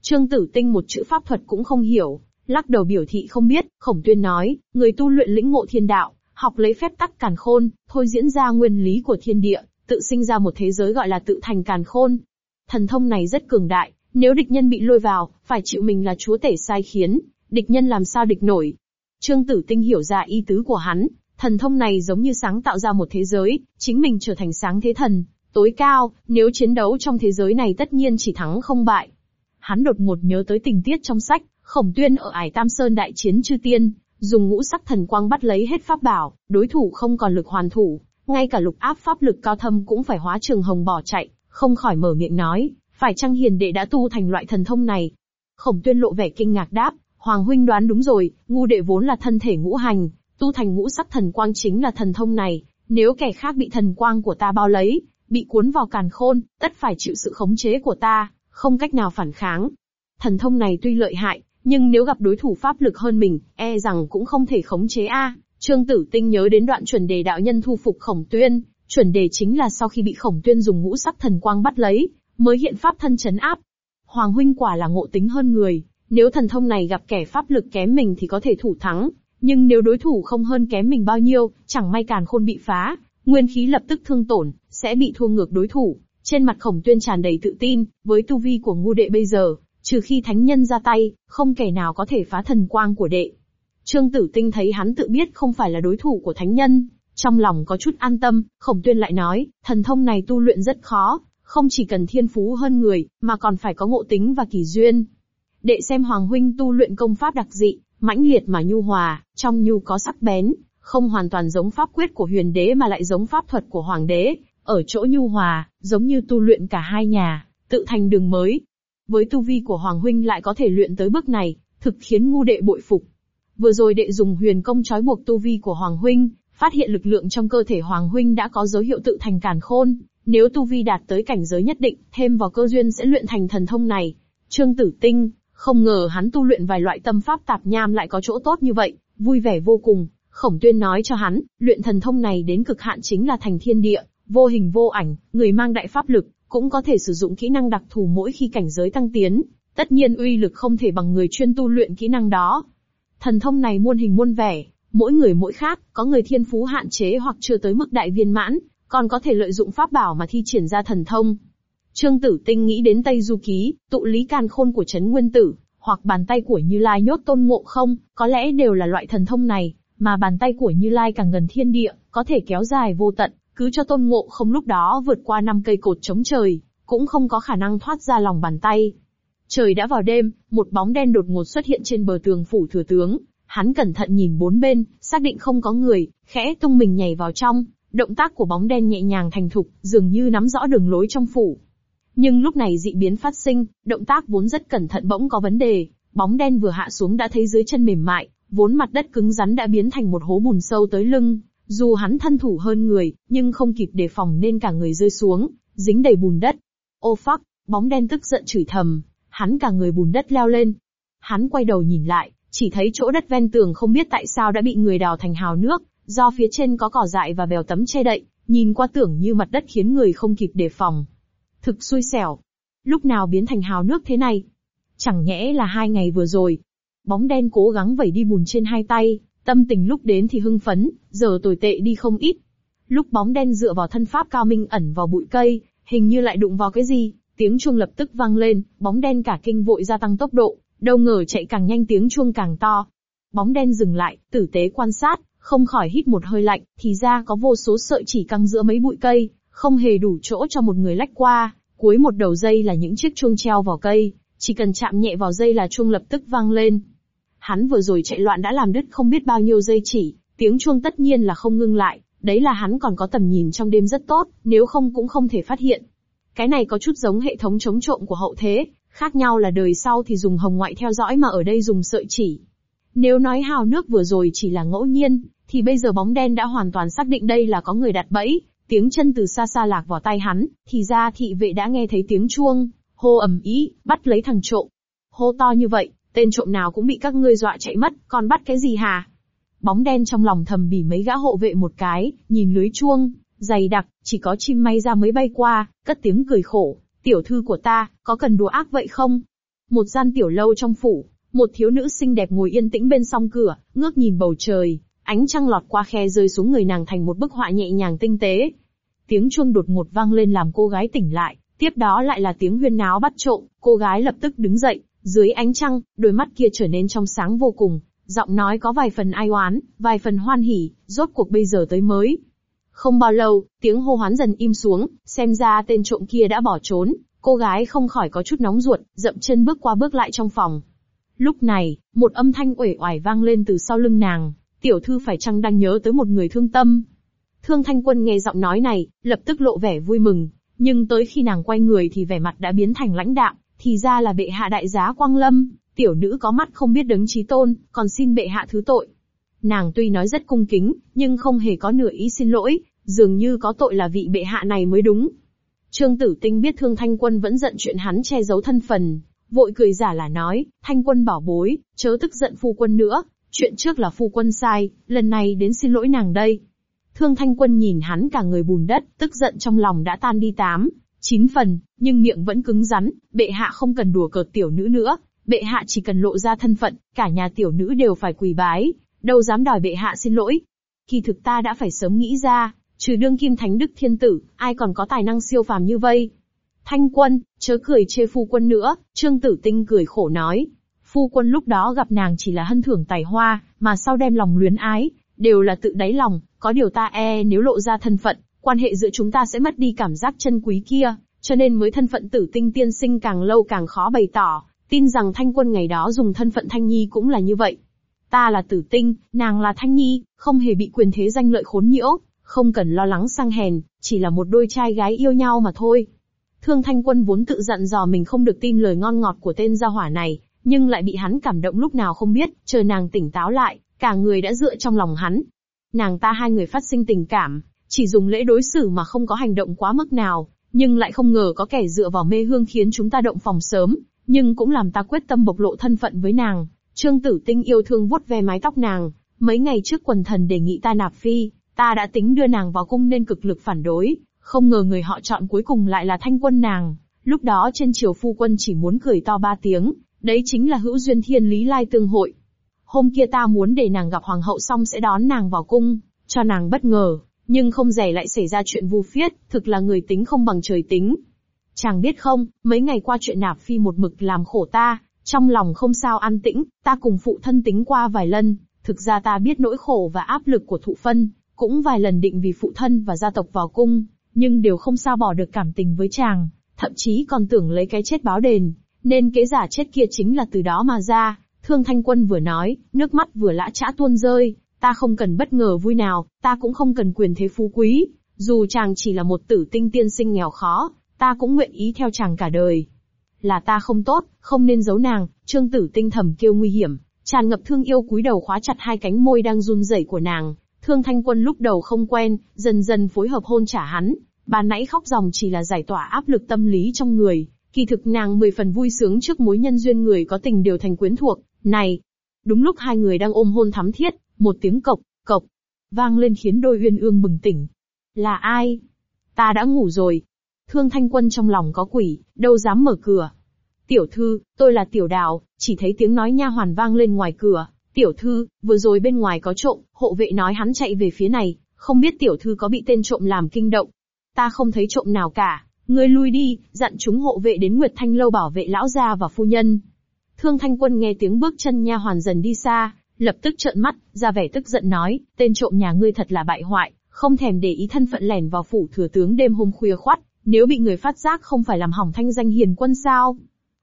Trương Tử Tinh một chữ pháp thuật cũng không hiểu, lắc đầu biểu thị không biết, khổng tuyên nói, người tu luyện lĩnh ngộ thiên đạo, học lấy phép tắc càn khôn, thôi diễn ra nguyên lý của thiên địa, tự sinh ra một thế giới gọi là tự thành càn khôn. Thần thông này rất cường đại, nếu địch nhân bị lôi vào, phải chịu mình là chúa tể sai khiến, địch nhân làm sao địch nổi. Trương Tử Tinh hiểu ra ý tứ của hắn, thần thông này giống như sáng tạo ra một thế giới, chính mình trở thành sáng thế thần, tối cao, nếu chiến đấu trong thế giới này tất nhiên chỉ thắng không bại. Hắn đột ngột nhớ tới tình tiết trong sách, khổng tuyên ở ải Tam Sơn đại chiến chư tiên, dùng ngũ sắc thần quang bắt lấy hết pháp bảo, đối thủ không còn lực hoàn thủ, ngay cả lục áp pháp lực cao thâm cũng phải hóa trường hồng bỏ chạy, không khỏi mở miệng nói, phải chăng hiền đệ đã tu thành loại thần thông này? Khổng tuyên lộ vẻ kinh ngạc đáp, Hoàng huynh đoán đúng rồi, ngu đệ vốn là thân thể ngũ hành, tu thành ngũ sắc thần quang chính là thần thông này, nếu kẻ khác bị thần quang của ta bao lấy, bị cuốn vào càn khôn, tất phải chịu sự khống chế của ta, không cách nào phản kháng. Thần thông này tuy lợi hại, nhưng nếu gặp đối thủ pháp lực hơn mình, e rằng cũng không thể khống chế a. Trương Tử Tinh nhớ đến đoạn chuẩn đề đạo nhân thu phục Khổng Tuyên, chuẩn đề chính là sau khi bị Khổng Tuyên dùng ngũ sắc thần quang bắt lấy, mới hiện pháp thân chấn áp. Hoàng huynh quả là ngộ tính hơn người, nếu thần thông này gặp kẻ pháp lực kém mình thì có thể thủ thắng, nhưng nếu đối thủ không hơn kém mình bao nhiêu, chẳng may càn khôn bị phá, nguyên khí lập tức thương tổn, sẽ bị thua ngược đối thủ. Trên mặt khổng tuyên tràn đầy tự tin, với tu vi của ngu đệ bây giờ, trừ khi thánh nhân ra tay, không kẻ nào có thể phá thần quang của đệ. Trương Tử Tinh thấy hắn tự biết không phải là đối thủ của thánh nhân, trong lòng có chút an tâm, khổng tuyên lại nói, thần thông này tu luyện rất khó, không chỉ cần thiên phú hơn người, mà còn phải có ngộ tính và kỳ duyên. Đệ xem Hoàng Huynh tu luyện công pháp đặc dị, mãnh liệt mà nhu hòa, trong nhu có sắc bén, không hoàn toàn giống pháp quyết của huyền đế mà lại giống pháp thuật của hoàng đế, ở chỗ nhu hòa, giống như tu luyện cả hai nhà, tự thành đường mới. Với tu vi của Hoàng Huynh lại có thể luyện tới bước này, thực khiến ngu đệ bội phục. Vừa rồi đệ dùng huyền công trói buộc tu vi của Hoàng Huynh, phát hiện lực lượng trong cơ thể Hoàng Huynh đã có dấu hiệu tự thành càn khôn, nếu tu vi đạt tới cảnh giới nhất định, thêm vào cơ duyên sẽ luyện thành thần thông này. Trương Tử Tinh, không ngờ hắn tu luyện vài loại tâm pháp tạp nham lại có chỗ tốt như vậy, vui vẻ vô cùng. Khổng tuyên nói cho hắn, luyện thần thông này đến cực hạn chính là thành thiên địa, vô hình vô ảnh, người mang đại pháp lực, cũng có thể sử dụng kỹ năng đặc thù mỗi khi cảnh giới tăng tiến. Tất nhiên uy lực không thể bằng người chuyên tu luyện kỹ năng đó. Thần thông này muôn hình muôn vẻ, mỗi người mỗi khác, có người thiên phú hạn chế hoặc chưa tới mức đại viên mãn, còn có thể lợi dụng pháp bảo mà thi triển ra thần thông. Trương Tử Tinh nghĩ đến Tây Du Ký, tụ lý can khôn của Trấn Nguyên Tử, hoặc bàn tay của Như Lai nhốt tôn ngộ không, có lẽ đều là loại thần thông này, mà bàn tay của Như Lai càng gần thiên địa, có thể kéo dài vô tận, cứ cho tôn ngộ không lúc đó vượt qua năm cây cột chống trời, cũng không có khả năng thoát ra lòng bàn tay. Trời đã vào đêm, một bóng đen đột ngột xuất hiện trên bờ tường phủ thừa tướng, hắn cẩn thận nhìn bốn bên, xác định không có người, khẽ tung mình nhảy vào trong, động tác của bóng đen nhẹ nhàng thành thục, dường như nắm rõ đường lối trong phủ. Nhưng lúc này dị biến phát sinh, động tác vốn rất cẩn thận bỗng có vấn đề, bóng đen vừa hạ xuống đã thấy dưới chân mềm mại, vốn mặt đất cứng rắn đã biến thành một hố bùn sâu tới lưng. Dù hắn thân thủ hơn người, nhưng không kịp đề phòng nên cả người rơi xuống, dính đầy bùn đất. Ô phắc, bóng đen tức giận chửi thầm, hắn cả người bùn đất leo lên. Hắn quay đầu nhìn lại, chỉ thấy chỗ đất ven tường không biết tại sao đã bị người đào thành hào nước, do phía trên có cỏ dại và bèo tấm che đậy, nhìn qua tưởng như mặt đất khiến người không kịp đề phòng. Thực xui xẻo. Lúc nào biến thành hào nước thế này? Chẳng nhẽ là hai ngày vừa rồi. Bóng đen cố gắng vẩy đi bùn trên hai tay, tâm tình lúc đến thì hưng phấn, giờ tồi tệ đi không ít. Lúc bóng đen dựa vào thân pháp cao minh ẩn vào bụi cây, hình như lại đụng vào cái gì, tiếng chuông lập tức vang lên, bóng đen cả kinh vội gia tăng tốc độ, đâu ngờ chạy càng nhanh tiếng chuông càng to. Bóng đen dừng lại, tử tế quan sát, không khỏi hít một hơi lạnh, thì ra có vô số sợi chỉ căng giữa mấy bụi cây, không hề đủ chỗ cho một người lách qua. Cuối một đầu dây là những chiếc chuông treo vào cây, chỉ cần chạm nhẹ vào dây là chuông lập tức vang lên. Hắn vừa rồi chạy loạn đã làm đứt không biết bao nhiêu dây chỉ, tiếng chuông tất nhiên là không ngưng lại, đấy là hắn còn có tầm nhìn trong đêm rất tốt, nếu không cũng không thể phát hiện. Cái này có chút giống hệ thống chống trộm của hậu thế, khác nhau là đời sau thì dùng hồng ngoại theo dõi mà ở đây dùng sợi chỉ. Nếu nói hào nước vừa rồi chỉ là ngẫu nhiên, thì bây giờ bóng đen đã hoàn toàn xác định đây là có người đặt bẫy, tiếng chân từ xa xa lạc vào tay hắn, thì ra thị vệ đã nghe thấy tiếng chuông, hô ầm ý, bắt lấy thằng trộm. Hô to như vậy, tên trộm nào cũng bị các ngươi dọa chạy mất, còn bắt cái gì hà? Bóng đen trong lòng thầm bỉ mấy gã hộ vệ một cái, nhìn lưới chuông, dày đặc, chỉ có chim may ra mới bay qua, cất tiếng cười khổ, tiểu thư của ta, có cần đùa ác vậy không? Một gian tiểu lâu trong phủ, một thiếu nữ xinh đẹp ngồi yên tĩnh bên song cửa, ngước nhìn bầu trời, ánh trăng lọt qua khe rơi xuống người nàng thành một bức họa nhẹ nhàng tinh tế. Tiếng chuông đột ngột vang lên làm cô gái tỉnh lại, tiếp đó lại là tiếng huyên náo bắt trộm, cô gái lập tức đứng dậy, dưới ánh trăng, đôi mắt kia trở nên trong sáng vô cùng, giọng nói có vài phần ai oán, vài phần hoan hỉ, rốt cuộc bây giờ tới mới. Không bao lâu, tiếng hô hoán dần im xuống, xem ra tên trộm kia đã bỏ trốn, cô gái không khỏi có chút nóng ruột, dậm chân bước qua bước lại trong phòng. Lúc này, một âm thanh uể oải vang lên từ sau lưng nàng, tiểu thư phải chăng đang nhớ tới một người thương tâm. Thương Thanh Quân nghe giọng nói này, lập tức lộ vẻ vui mừng, nhưng tới khi nàng quay người thì vẻ mặt đã biến thành lãnh đạm, thì ra là bệ hạ đại giá Quang Lâm, tiểu nữ có mắt không biết đấng trí tôn, còn xin bệ hạ thứ tội. Nàng tuy nói rất cung kính, nhưng không hề có nửa ý xin lỗi, dường như có tội là vị bệ hạ này mới đúng. Trương Tử Tinh biết Thương Thanh Quân vẫn giận chuyện hắn che giấu thân phần, vội cười giả là nói, Thanh Quân bảo bối, chớ tức giận phu quân nữa, chuyện trước là phu quân sai, lần này đến xin lỗi nàng đây. Thương Thanh Quân nhìn hắn cả người bùn đất, tức giận trong lòng đã tan đi tám, chín phần, nhưng miệng vẫn cứng rắn, bệ hạ không cần đùa cợt tiểu nữ nữa, bệ hạ chỉ cần lộ ra thân phận, cả nhà tiểu nữ đều phải quỳ bái, đâu dám đòi bệ hạ xin lỗi. Kỳ thực ta đã phải sớm nghĩ ra, trừ đương kim thánh đức thiên tử, ai còn có tài năng siêu phàm như vây. Thanh quân, chớ cười chê phu quân nữa, trương tử tinh cười khổ nói. Phu quân lúc đó gặp nàng chỉ là hân thưởng tài hoa, mà sau đem lòng luyến ái, đều là tự đáy lòng, có điều ta e nếu lộ ra thân phận, quan hệ giữa chúng ta sẽ mất đi cảm giác chân quý kia, cho nên mới thân phận tử tinh tiên sinh càng lâu càng khó bày tỏ, tin rằng thanh quân ngày đó dùng thân phận thanh nhi cũng là như vậy. Ta là tử tinh, nàng là thanh nhi, không hề bị quyền thế danh lợi khốn nhiễu, không cần lo lắng sang hèn, chỉ là một đôi trai gái yêu nhau mà thôi. Thương Thanh Quân vốn tự dặn dò mình không được tin lời ngon ngọt của tên gia hỏa này, nhưng lại bị hắn cảm động lúc nào không biết, chờ nàng tỉnh táo lại, cả người đã dựa trong lòng hắn. Nàng ta hai người phát sinh tình cảm, chỉ dùng lễ đối xử mà không có hành động quá mức nào, nhưng lại không ngờ có kẻ dựa vào mê hương khiến chúng ta động phòng sớm, nhưng cũng làm ta quyết tâm bộc lộ thân phận với nàng. Trương Tử Tinh yêu thương vuốt ve mái tóc nàng, mấy ngày trước quần thần đề nghị ta nạp phi, ta đã tính đưa nàng vào cung nên cực lực phản đối, không ngờ người họ chọn cuối cùng lại là thanh quân nàng. Lúc đó trên triều phu quân chỉ muốn cười to ba tiếng, đấy chính là hữu duyên thiên lý lai tương hội. Hôm kia ta muốn để nàng gặp hoàng hậu xong sẽ đón nàng vào cung, cho nàng bất ngờ, nhưng không rẻ lại xảy ra chuyện vu phiết, thực là người tính không bằng trời tính. Chàng biết không, mấy ngày qua chuyện nạp phi một mực làm khổ ta, trong lòng không sao an tĩnh, ta cùng phụ thân tính qua vài lần, thực ra ta biết nỗi khổ và áp lực của thụ phân, cũng vài lần định vì phụ thân và gia tộc vào cung, nhưng đều không sao bỏ được cảm tình với chàng, thậm chí còn tưởng lấy cái chết báo đền, nên kế giả chết kia chính là từ đó mà ra. Thương Thanh Quân vừa nói, nước mắt vừa lã chã tuôn rơi, ta không cần bất ngờ vui nào, ta cũng không cần quyền thế phú quý, dù chàng chỉ là một tử tinh tiên sinh nghèo khó, ta cũng nguyện ý theo chàng cả đời. Là ta không tốt, không nên giấu nàng, trương tử tinh thầm kêu nguy hiểm, tràn ngập thương yêu cúi đầu khóa chặt hai cánh môi đang run rẩy của nàng. Thương thanh quân lúc đầu không quen, dần dần phối hợp hôn trả hắn, bà nãy khóc dòng chỉ là giải tỏa áp lực tâm lý trong người, kỳ thực nàng mười phần vui sướng trước mối nhân duyên người có tình đều thành quyến thuộc, này. Đúng lúc hai người đang ôm hôn thắm thiết, một tiếng cộc, cộc, vang lên khiến đôi uyên ương bừng tỉnh. Là ai? Ta đã ngủ rồi. Thương thanh quân trong lòng có quỷ, đâu dám mở cửa. Tiểu thư, tôi là tiểu đào, chỉ thấy tiếng nói nha hoàn vang lên ngoài cửa. Tiểu thư, vừa rồi bên ngoài có trộm, hộ vệ nói hắn chạy về phía này, không biết tiểu thư có bị tên trộm làm kinh động. Ta không thấy trộm nào cả, ngươi lui đi, dặn chúng hộ vệ đến Nguyệt Thanh lâu bảo vệ lão gia và phu nhân. Thương Thanh Quân nghe tiếng bước chân nha hoàn dần đi xa, lập tức trợn mắt, ra vẻ tức giận nói, tên trộm nhà ngươi thật là bại hoại, không thèm để ý thân phận lẻn vào phủ thừa tướng đêm hôm khuya khoắt, nếu bị người phát giác không phải làm hỏng thanh danh hiền quân sao?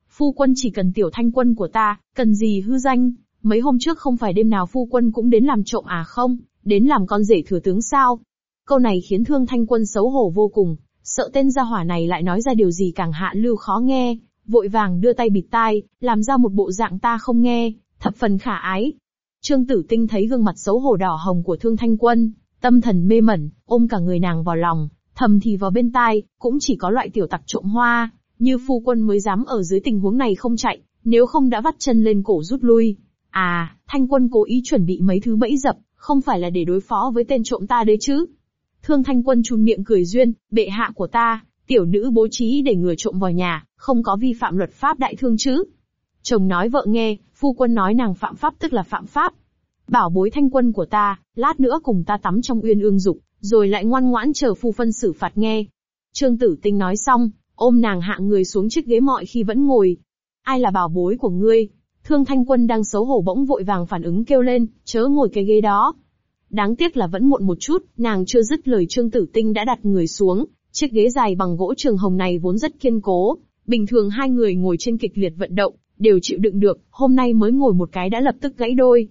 Phu quân chỉ cần tiểu thanh quân của ta, cần gì hư danh, mấy hôm trước không phải đêm nào phu quân cũng đến làm trộm à không, đến làm con rể thừa tướng sao? Câu này khiến thương thanh quân xấu hổ vô cùng, sợ tên gia hỏa này lại nói ra điều gì càng hạ lưu khó nghe, vội vàng đưa tay bịt tai, làm ra một bộ dạng ta không nghe, thập phần khả ái, Trương Tử Tinh thấy gương mặt xấu hổ đỏ hồng của Thương Thanh Quân, tâm thần mê mẩn, ôm cả người nàng vào lòng, thầm thì vào bên tai, cũng chỉ có loại tiểu tặc trộm hoa, như phu quân mới dám ở dưới tình huống này không chạy, nếu không đã vắt chân lên cổ rút lui. À, Thanh Quân cố ý chuẩn bị mấy thứ bẫy dập, không phải là để đối phó với tên trộm ta đấy chứ. Thương Thanh Quân chun miệng cười duyên, bệ hạ của ta, tiểu nữ bố trí để người trộm vào nhà, không có vi phạm luật pháp đại thương chứ. Chồng nói vợ nghe, phu quân nói nàng phạm pháp tức là phạm pháp. Bảo bối thanh quân của ta, lát nữa cùng ta tắm trong uyên ương dục, rồi lại ngoan ngoãn chờ phu phân xử phạt nghe. Trương Tử Tinh nói xong, ôm nàng hạ người xuống chiếc ghế mọi khi vẫn ngồi. Ai là bảo bối của ngươi? Thương Thanh Quân đang xấu hổ bỗng vội vàng phản ứng kêu lên, chớ ngồi cái ghế đó. Đáng tiếc là vẫn muộn một chút, nàng chưa dứt lời Trương Tử Tinh đã đặt người xuống, chiếc ghế dài bằng gỗ trường hồng này vốn rất kiên cố, bình thường hai người ngồi trên kịch liệt vận động, đều chịu đựng được, hôm nay mới ngồi một cái đã lập tức gãy đôi.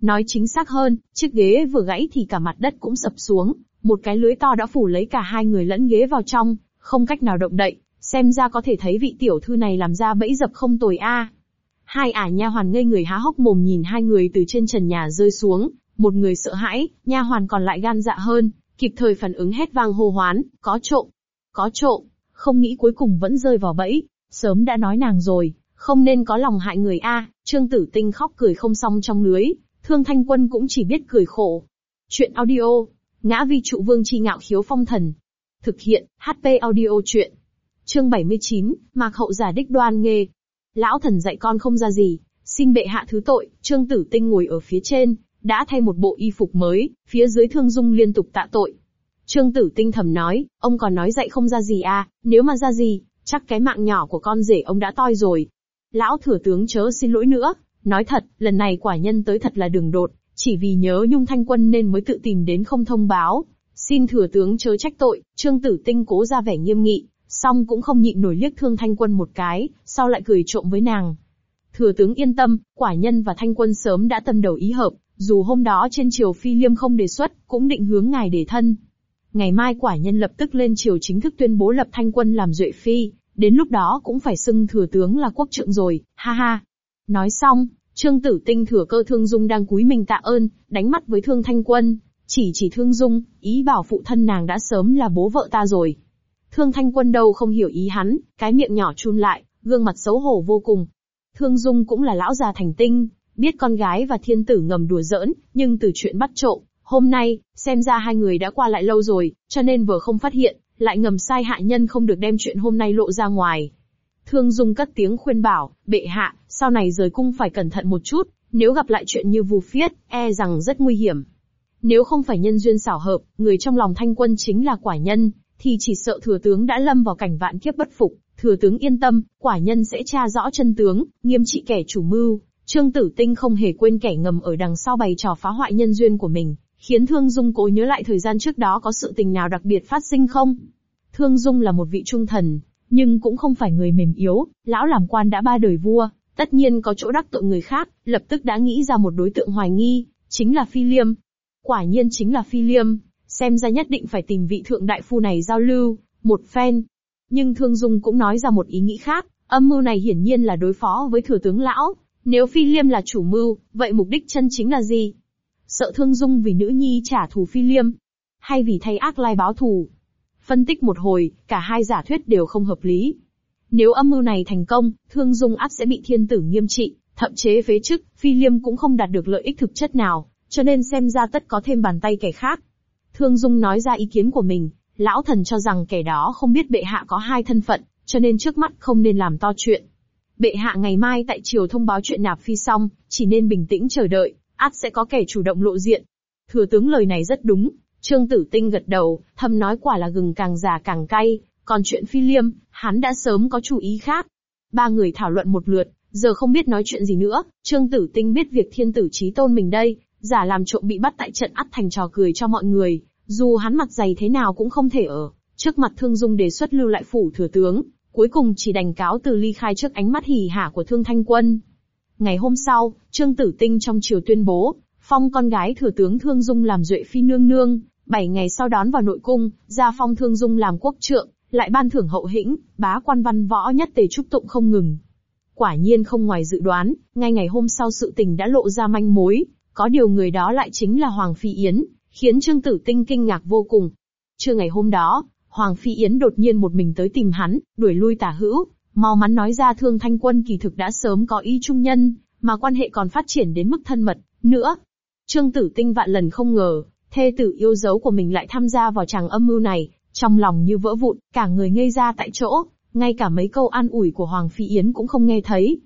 Nói chính xác hơn, chiếc ghế vừa gãy thì cả mặt đất cũng sập xuống, một cái lưới to đã phủ lấy cả hai người lẫn ghế vào trong, không cách nào động đậy, xem ra có thể thấy vị tiểu thư này làm ra bẫy dập không tồi a. Hai ả nha hoàn ngây người há hốc mồm nhìn hai người từ trên trần nhà rơi xuống, một người sợ hãi, nha hoàn còn lại gan dạ hơn, kịp thời phản ứng hét vang hô hoán, có trộm, có trộm, không nghĩ cuối cùng vẫn rơi vào bẫy, sớm đã nói nàng rồi, không nên có lòng hại người a. Trương Tử Tinh khóc cười không xong trong lưới, Thương Thanh Quân cũng chỉ biết cười khổ. Chuyện audio, ngã vi trụ vương chi ngạo khiếu phong thần. Thực hiện, HP audio chuyện. Chương 79, Mạc Hậu giả đích đoan nghề, Lão thần dạy con không ra gì, xin bệ hạ thứ tội, Trương Tử Tinh ngồi ở phía trên, đã thay một bộ y phục mới, phía dưới Thương Dung liên tục tạ tội. Trương Tử Tinh thầm nói, ông còn nói dạy không ra gì à, nếu mà ra gì, chắc cái mạng nhỏ của con rể ông đã toi rồi. Lão thừa tướng chớ xin lỗi nữa, nói thật, lần này quả nhân tới thật là đường đột, chỉ vì nhớ nhung thanh quân nên mới tự tìm đến không thông báo. Xin thừa tướng chớ trách tội, Trương Tử Tinh cố ra vẻ nghiêm nghị, song cũng không nhịn nổi liếc thương thanh quân một cái, sau lại cười trộm với nàng. Thừa tướng yên tâm, quả nhân và thanh quân sớm đã tâm đầu ý hợp, dù hôm đó trên triều phi liêm không đề xuất, cũng định hướng ngài để thân. Ngày mai quả nhân lập tức lên triều chính thức tuyên bố lập thanh quân làm duệ phi, đến lúc đó cũng phải xưng thừa tướng là quốc trượng rồi, ha ha. Nói xong, Trương Tử Tinh thừa cơ Thương Dung đang cúi mình tạ ơn, đánh mắt với Thương Thanh Quân, chỉ chỉ Thương Dung, ý bảo phụ thân nàng đã sớm là bố vợ ta rồi. Thương Thanh Quân đâu không hiểu ý hắn, cái miệng nhỏ chun lại, gương mặt xấu hổ vô cùng. Thương Dung cũng là lão già thành tinh, biết con gái và thiên tử ngầm đùa giỡn, nhưng từ chuyện bắt trộm, hôm nay, xem ra hai người đã qua lại lâu rồi, cho nên vừa không phát hiện, lại ngầm sai hạ nhân không được đem chuyện hôm nay lộ ra ngoài. Thương Dung cất tiếng khuyên bảo, bệ hạ, sau này rời cung phải cẩn thận một chút, nếu gặp lại chuyện như vù phiết, e rằng rất nguy hiểm. Nếu không phải nhân duyên xảo hợp, người trong lòng thanh quân chính là quả nhân, thì chỉ sợ thừa tướng đã lâm vào cảnh vạn kiếp bất phục. Thừa tướng yên tâm, quả nhân sẽ tra rõ chân tướng, nghiêm trị kẻ chủ mưu. Trương Tử Tinh không hề quên kẻ ngầm ở đằng sau bày trò phá hoại nhân duyên của mình, khiến Thương Dung cố nhớ lại thời gian trước đó có sự tình nào đặc biệt phát sinh không. Thương Dung là một vị trung thần, nhưng cũng không phải người mềm yếu, lão làm quan đã ba đời vua, tất nhiên có chỗ đắc tội người khác, lập tức đã nghĩ ra một đối tượng hoài nghi, chính là Phi Liêm. Quả nhiên chính là Phi Liêm, xem ra nhất định phải tìm vị thượng đại phu này giao lưu, một phen. Nhưng Thương Dung cũng nói ra một ý nghĩ khác, âm mưu này hiển nhiên là đối phó với thừa tướng lão. Nếu Phi Liêm là chủ mưu, vậy mục đích chân chính là gì? Sợ Thương Dung vì nữ nhi trả thù Phi Liêm, hay vì thay ác lai báo thù? Phân tích một hồi, cả hai giả thuyết đều không hợp lý. Nếu âm mưu này thành công, Thương Dung áp sẽ bị thiên tử nghiêm trị, thậm chế phế chức, Phi Liêm cũng không đạt được lợi ích thực chất nào, cho nên xem ra tất có thêm bàn tay kẻ khác. Thương Dung nói ra ý kiến của mình, lão thần cho rằng kẻ đó không biết bệ hạ có hai thân phận, cho nên trước mắt không nên làm to chuyện. Bệ hạ ngày mai tại triều thông báo chuyện nạp phi xong, chỉ nên bình tĩnh chờ đợi, át sẽ có kẻ chủ động lộ diện. Thừa tướng lời này rất đúng, Trương Tử Tinh gật đầu, thầm nói quả là gừng càng già càng cay, còn chuyện phi liêm, hắn đã sớm có chủ ý khác. Ba người thảo luận một lượt, giờ không biết nói chuyện gì nữa, Trương Tử Tinh biết việc thiên tử trí tôn mình đây, giả làm trộm bị bắt tại trận ắt thành trò cười cho mọi người, dù hắn mặt dày thế nào cũng không thể ở. Trước mặt Thương Dung đề xuất lưu lại phủ thừa tướng, cuối cùng chỉ đành cáo từ ly khai trước ánh mắt hỉ hả của Thương Thanh Quân. Ngày hôm sau, Trương Tử Tinh trong triều tuyên bố, phong con gái thừa tướng Thương Dung làm duệ phi nương nương, bảy ngày sau đón vào nội cung, ra phong Thương Dung làm quốc trượng, lại ban thưởng hậu hĩnh, bá quan văn võ nhất tề trúc tụng không ngừng. Quả nhiên không ngoài dự đoán, ngay ngày hôm sau sự tình đã lộ ra manh mối, có điều người đó lại chính là Hoàng Phi Yến, khiến Trương Tử Tinh kinh ngạc vô cùng. Trưa ngày hôm đó, Hoàng Phi Yến đột nhiên một mình tới tìm hắn, đuổi lui tả hữu, mau mắn nói ra thương thanh quân kỳ thực đã sớm có ý trung nhân, mà quan hệ còn phát triển đến mức thân mật, nữa. Trương Tử Tinh vạn lần không ngờ, thê tử yêu dấu của mình lại tham gia vào tràng âm mưu này, trong lòng như vỡ vụn, cả người ngây ra tại chỗ, ngay cả mấy câu an ủi của Hoàng Phi Yến cũng không nghe thấy.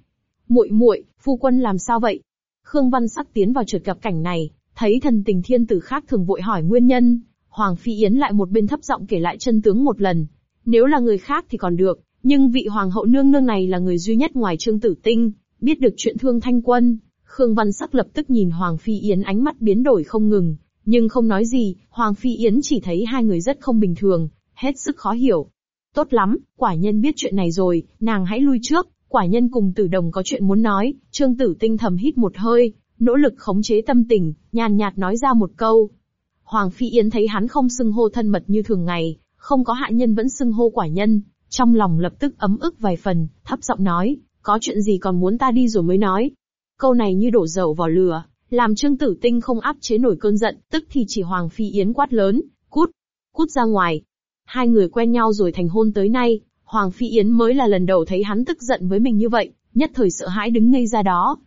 Muội muội, phu quân làm sao vậy? Khương Văn Sắc tiến vào trượt gặp cảnh này, thấy thần tình thiên tử khác thường vội hỏi nguyên nhân, Hoàng Phi Yến lại một bên thấp giọng kể lại chân tướng một lần. Nếu là người khác thì còn được, nhưng vị hoàng hậu nương nương này là người duy nhất ngoài Trương Tử Tinh, biết được chuyện thương thanh quân. Khương Văn Sắc lập tức nhìn Hoàng Phi Yến ánh mắt biến đổi không ngừng, nhưng không nói gì, Hoàng Phi Yến chỉ thấy hai người rất không bình thường, hết sức khó hiểu. Tốt lắm, quả nhân biết chuyện này rồi, nàng hãy lui trước, quả nhân cùng tử đồng có chuyện muốn nói, trương tử tinh thầm hít một hơi, nỗ lực khống chế tâm tình, nhàn nhạt nói ra một câu. Hoàng Phi Yến thấy hắn không xưng hô thân mật như thường ngày, không có hạ nhân vẫn xưng hô quả nhân, trong lòng lập tức ấm ức vài phần, thấp giọng nói, có chuyện gì còn muốn ta đi rồi mới nói. Câu này như đổ dầu vào lửa, làm Trương Tử Tinh không áp chế nổi cơn giận, tức thì chỉ Hoàng Phi Yến quát lớn, cút, cút ra ngoài. Hai người quen nhau rồi thành hôn tới nay, Hoàng Phi Yến mới là lần đầu thấy hắn tức giận với mình như vậy, nhất thời sợ hãi đứng ngây ra đó.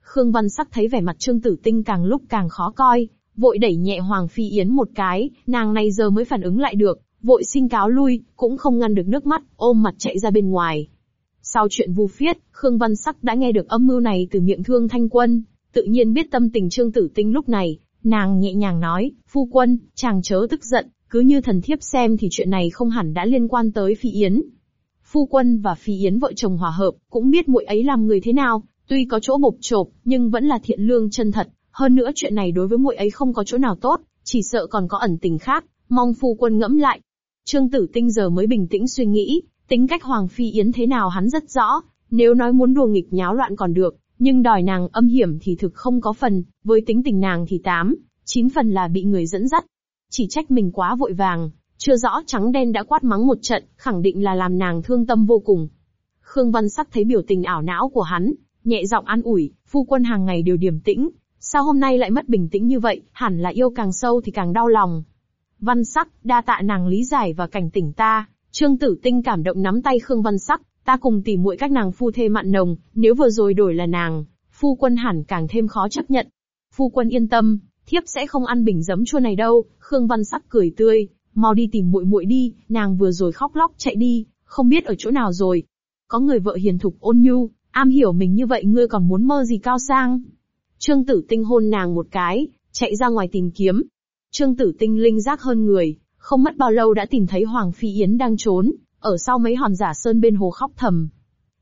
Khương Văn Sắc thấy vẻ mặt Trương Tử Tinh càng lúc càng khó coi, vội đẩy nhẹ Hoàng Phi Yến một cái, nàng này giờ mới phản ứng lại được, vội xin cáo lui, cũng không ngăn được nước mắt, ôm mặt chạy ra bên ngoài. Sau chuyện vu phiết, Khương Văn Sắc đã nghe được âm mưu này từ miệng Thương Thanh Quân, tự nhiên biết tâm tình Trương Tử Tinh lúc này, nàng nhẹ nhàng nói, phu quân, chàng chớ tức giận, cứ như thần thiếp xem thì chuyện này không hẳn đã liên quan tới Phi Yến. Phu quân và Phi Yến vợ chồng hòa hợp, cũng biết muội ấy làm người thế nào, tuy có chỗ bộc chộp, nhưng vẫn là thiện lương chân thật. Hơn nữa chuyện này đối với muội ấy không có chỗ nào tốt, chỉ sợ còn có ẩn tình khác, mong phu quân ngẫm lại. Trương Tử Tinh giờ mới bình tĩnh suy nghĩ, tính cách Hoàng Phi Yến thế nào hắn rất rõ, nếu nói muốn đùa nghịch nháo loạn còn được, nhưng đòi nàng âm hiểm thì thực không có phần, với tính tình nàng thì tám, chín phần là bị người dẫn dắt. Chỉ trách mình quá vội vàng, chưa rõ trắng đen đã quát mắng một trận, khẳng định là làm nàng thương tâm vô cùng. Khương Văn Sắc thấy biểu tình ảo não của hắn, nhẹ giọng an ủi, phu quân hàng ngày đều điềm tĩnh, sao hôm nay lại mất bình tĩnh như vậy, hẳn là yêu càng sâu thì càng đau lòng. Văn Sắc, đa tạ nàng lý giải và cảnh tỉnh ta, Trương Tử Tinh cảm động nắm tay Khương Văn Sắc, ta cùng tỉ muội các nàng phu thê mặn nồng, nếu vừa rồi đổi là nàng, phu quân hẳn càng thêm khó chấp nhận. Phu quân yên tâm, thiếp sẽ không ăn bình giấm chua này đâu, Khương Văn Sắc cười tươi, mau đi tìm muội muội đi, nàng vừa rồi khóc lóc chạy đi, không biết ở chỗ nào rồi. Có người vợ hiền thục ôn nhu, am hiểu mình như vậy ngươi còn muốn mơ gì cao sang. Trương Tử Tinh hôn nàng một cái, chạy ra ngoài tìm kiếm. Trương Tử Tinh linh giác hơn người, không mất bao lâu đã tìm thấy Hoàng Phi Yến đang trốn, ở sau mấy hòn giả sơn bên hồ khóc thầm.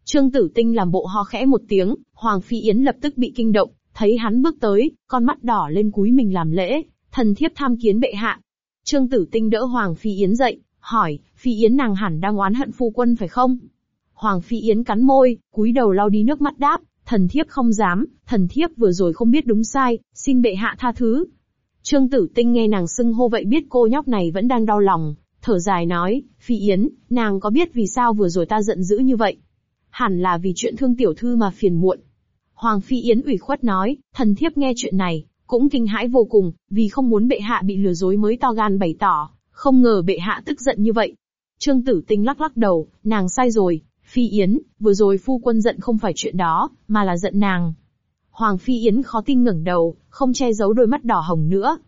Trương Tử Tinh làm bộ ho khẽ một tiếng, Hoàng Phi Yến lập tức bị kinh động, thấy hắn bước tới, con mắt đỏ lên cúi mình làm lễ, thần thiếp tham kiến bệ hạ. Trương Tử Tinh đỡ Hoàng Phi Yến dậy, hỏi, Phi Yến nàng hẳn đang oán hận phu quân phải không? Hoàng Phi Yến cắn môi, cúi đầu lau đi nước mắt đáp, thần thiếp không dám, thần thiếp vừa rồi không biết đúng sai, xin bệ hạ tha thứ. Trương Tử Tinh nghe nàng xưng hô vậy biết cô nhóc này vẫn đang đau lòng, thở dài nói, Phi Yến, nàng có biết vì sao vừa rồi ta giận dữ như vậy? Hẳn là vì chuyện thương tiểu thư mà phiền muộn. Hoàng Phi Yến ủy khuất nói, thần thiếp nghe chuyện này, cũng kinh hãi vô cùng, vì không muốn bệ hạ bị lừa dối mới to gan bày tỏ, không ngờ bệ hạ tức giận như vậy. Trương Tử Tinh lắc lắc đầu, nàng sai rồi, Phi Yến, vừa rồi phu quân giận không phải chuyện đó, mà là giận nàng. Hoàng Phi Yến khó tin ngẩng đầu, không che giấu đôi mắt đỏ hồng nữa.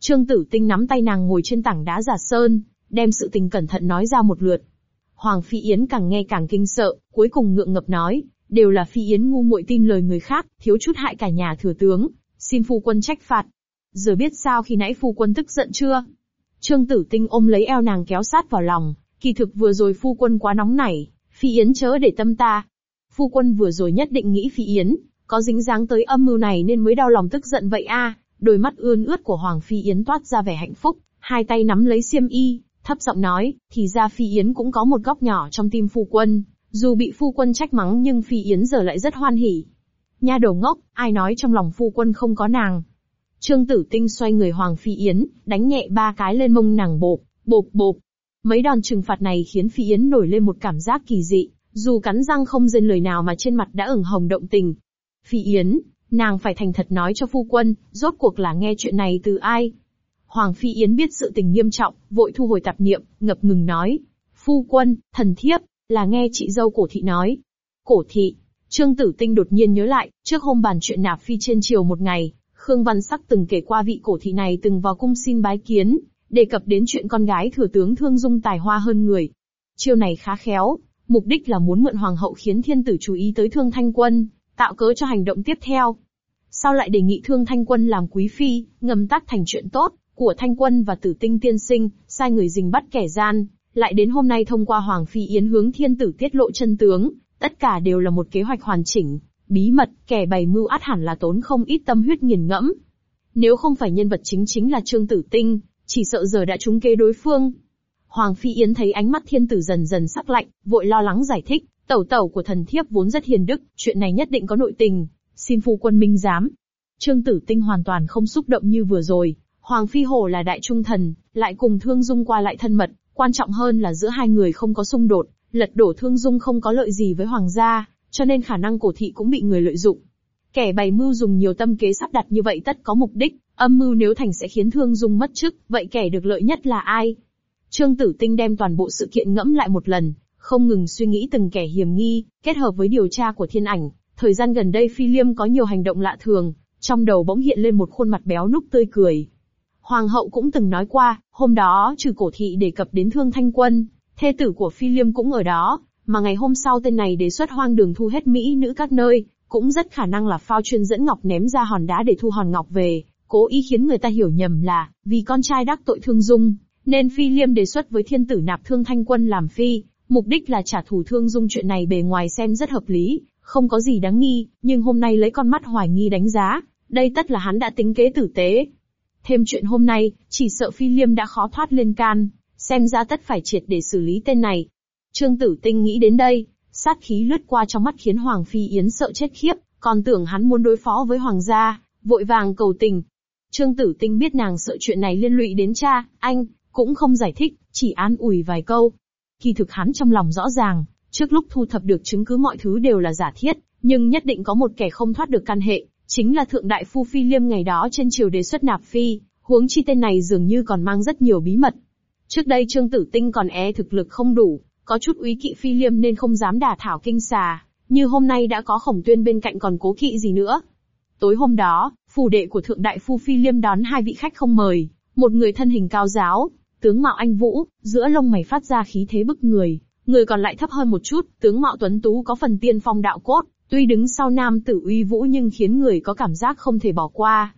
Trương Tử Tinh nắm tay nàng ngồi trên tảng đá giả sơn, đem sự tình cẩn thận nói ra một lượt. Hoàng Phi Yến càng nghe càng kinh sợ, cuối cùng ngượng ngập nói, đều là Phi Yến ngu muội tin lời người khác, thiếu chút hại cả nhà thừa tướng, xin phu quân trách phạt. Giờ biết sao khi nãy phu quân tức giận chưa? Trương Tử Tinh ôm lấy eo nàng kéo sát vào lòng, kỳ thực vừa rồi phu quân quá nóng nảy, Phi Yến chớ để tâm ta. Phu quân vừa rồi nhất định nghĩ Phi Yến, có dính dáng tới âm mưu này nên mới đau lòng tức giận vậy a. Đôi mắt ươn ướt của Hoàng Phi Yến toát ra vẻ hạnh phúc, hai tay nắm lấy xiêm y, thấp giọng nói, thì ra Phi Yến cũng có một góc nhỏ trong tim phu quân, dù bị phu quân trách mắng nhưng Phi Yến giờ lại rất hoan hỉ. Nha đầu ngốc, ai nói trong lòng phu quân không có nàng. Trương Tử Tinh xoay người Hoàng Phi Yến, đánh nhẹ ba cái lên mông nàng bộp, bộp bộp. Mấy đòn trừng phạt này khiến Phi Yến nổi lên một cảm giác kỳ dị, dù cắn răng không dên lời nào mà trên mặt đã ửng hồng động tình. Phi Yến, nàng phải thành thật nói cho phu quân, rốt cuộc là nghe chuyện này từ ai. Hoàng Phi Yến biết sự tình nghiêm trọng, vội thu hồi tạp niệm, ngập ngừng nói. Phu quân, thần thiếp, là nghe chị dâu cổ thị nói. Cổ thị, Trương Tử Tinh đột nhiên nhớ lại, trước hôm bàn chuyện nạp phi trên chiều một ngày, Khương Văn Sắc từng kể qua vị cổ thị này từng vào cung xin bái kiến, đề cập đến chuyện con gái thừa tướng thương dung tài hoa hơn người. Chiêu này khá khéo, mục đích là muốn mượn hoàng hậu khiến thiên tử chú ý tới thương thanh quân, tạo cớ cho hành động tiếp theo. Sau lại đề nghị thương thanh quân làm quý phi, ngầm tác thành chuyện tốt, của thanh quân và tử tinh tiên sinh, sai người dình bắt kẻ gian, lại đến hôm nay thông qua Hoàng Phi Yến hướng thiên tử tiết lộ chân tướng, tất cả đều là một kế hoạch hoàn chỉnh, bí mật, kẻ bày mưu át hẳn là tốn không ít tâm huyết nghiền ngẫm. Nếu không phải nhân vật chính chính là Trương Tử Tinh, chỉ sợ giờ đã trúng kế đối phương. Hoàng Phi Yến thấy ánh mắt thiên tử dần dần sắc lạnh, vội lo lắng giải thích, tẩu tẩu của thần thiếp vốn rất hiền đức, chuyện này nhất định có nội tình, xin phu quân minh giám. Trương Tử Tinh hoàn toàn không xúc động như vừa rồi, Hoàng Phi Hổ là đại trung thần, lại cùng Thương Dung qua lại thân mật, quan trọng hơn là giữa hai người không có xung đột, lật đổ Thương Dung không có lợi gì với Hoàng gia, cho nên khả năng cổ thị cũng bị người lợi dụng. Kẻ bày mưu dùng nhiều tâm kế sắp đặt như vậy tất có mục đích, âm mưu nếu thành sẽ khiến Thương Dung mất chức, vậy kẻ được lợi nhất là ai? Trương Tử Tinh đem toàn bộ sự kiện ngẫm lại một lần, không ngừng suy nghĩ từng kẻ hiểm nghi, kết hợp với điều tra của thiên ảnh. Thời gian gần đây Phi Liêm có nhiều hành động lạ thường, trong đầu bỗng hiện lên một khuôn mặt béo núc tươi cười. Hoàng hậu cũng từng nói qua, hôm đó trừ cổ thị đề cập đến Thương Thanh Quân, thê tử của Phi Liêm cũng ở đó, mà ngày hôm sau tên này đề xuất hoang đường thu hết Mỹ nữ các nơi, cũng rất khả năng là phao chuyên dẫn Ngọc ném ra hòn đá để thu hòn Ngọc về, cố ý khiến người ta hiểu nhầm là, vì con trai đắc tội Thương Dung, nên Phi Liêm đề xuất với thiên tử nạp Thương Thanh Quân làm phi, mục đích là trả thù Thương Dung chuyện này bề ngoài xem rất hợp lý, không có gì đáng nghi, nhưng hôm nay lấy con mắt hoài nghi đánh giá, đây tất là hắn đã tính kế tử tế. Thêm chuyện hôm nay, chỉ sợ Phi Liêm đã khó thoát lên can, xem ra tất phải triệt để xử lý tên này. Trương Tử Tinh nghĩ đến đây, sát khí lướt qua trong mắt khiến Hoàng Phi Yến sợ chết khiếp, còn tưởng hắn muốn đối phó với Hoàng gia, vội vàng cầu tình. Trương Tử Tinh biết nàng sợ chuyện này liên lụy đến cha, anh, cũng không giải thích, chỉ an ủi vài câu. Kỳ thực hắn trong lòng rõ ràng, trước lúc thu thập được chứng cứ mọi thứ đều là giả thiết, nhưng nhất định có một kẻ không thoát được căn hệ, chính là thượng đại phu phi liêm ngày đó trên triều đề xuất nạp phi, huống chi tên này dường như còn mang rất nhiều bí mật. Trước đây Trương Tử Tinh còn e thực lực không đủ, có chút úy kỵ phi liêm nên không dám đả thảo kinh xà, như hôm nay đã có khổng tuyên bên cạnh còn cố kỵ gì nữa. Tối hôm đó, Phủ đệ của thượng đại phu phi liêm đón hai vị khách không mời, một người thân hình cao giáo, tướng mạo anh vũ, giữa lông mày phát ra khí thế bức người, người còn lại thấp hơn một chút, tướng mạo tuấn tú có phần tiên phong đạo cốt, tuy đứng sau nam tử uy vũ nhưng khiến người có cảm giác không thể bỏ qua.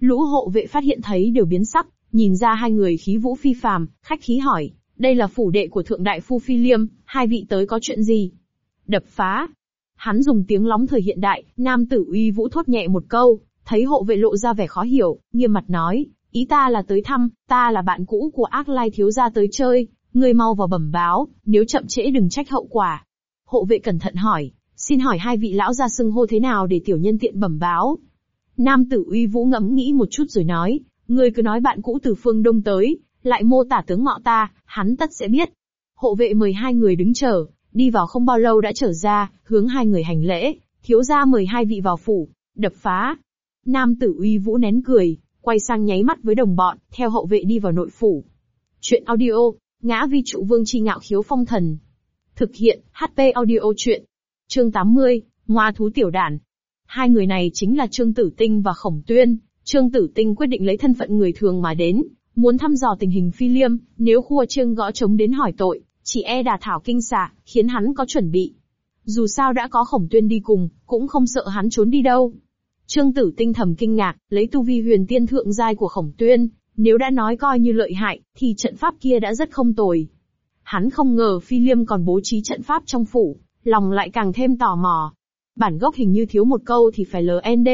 Lũ hộ vệ phát hiện thấy đều biến sắc, nhìn ra hai người khí vũ phi phàm, khách khí hỏi, đây là phủ đệ của thượng đại phu phi liêm, hai vị tới có chuyện gì? Đập phá. Hắn dùng tiếng lóng thời hiện đại, nam tử uy vũ thốt nhẹ một câu, thấy hộ vệ lộ ra vẻ khó hiểu, nghiêm mặt nói, ý ta là tới thăm, ta là bạn cũ của ác lai thiếu gia tới chơi, ngươi mau vào bẩm báo, nếu chậm trễ đừng trách hậu quả. Hộ vệ cẩn thận hỏi, xin hỏi hai vị lão gia xưng hô thế nào để tiểu nhân tiện bẩm báo. Nam tử uy vũ ngẫm nghĩ một chút rồi nói, ngươi cứ nói bạn cũ từ phương đông tới, lại mô tả tướng mạo ta, hắn tất sẽ biết. Hộ vệ mời hai người đứng chờ, đi vào không bao lâu đã trở ra, hướng hai người hành lễ, thiếu gia mời hai vị vào phủ, đập phá. Nam tử uy vũ nén cười, quay sang nháy mắt với đồng bọn, theo hậu vệ đi vào nội phủ. Chuyện audio, ngã vi trụ vương chi ngạo khiếu phong thần. Thực hiện, HP audio chuyện. Chương 80, Ngoa thú tiểu đản. Hai người này chính là Trương Tử Tinh và Khổng Tuyên. Trương Tử Tinh quyết định lấy thân phận người thường mà đến, muốn thăm dò tình hình phi liêm, nếu khua trương gõ trống đến hỏi tội, chỉ e đà thảo kinh xạ, khiến hắn có chuẩn bị. Dù sao đã có khổng tuyên đi cùng, cũng không sợ hắn trốn đi đâu. Trương tử tinh thầm kinh ngạc, lấy tu vi huyền tiên thượng giai của khổng tuyên, nếu đã nói coi như lợi hại, thì trận pháp kia đã rất không tồi. Hắn không ngờ phi liêm còn bố trí trận pháp trong phủ, lòng lại càng thêm tò mò. Bản gốc hình như thiếu một câu thì phải LND.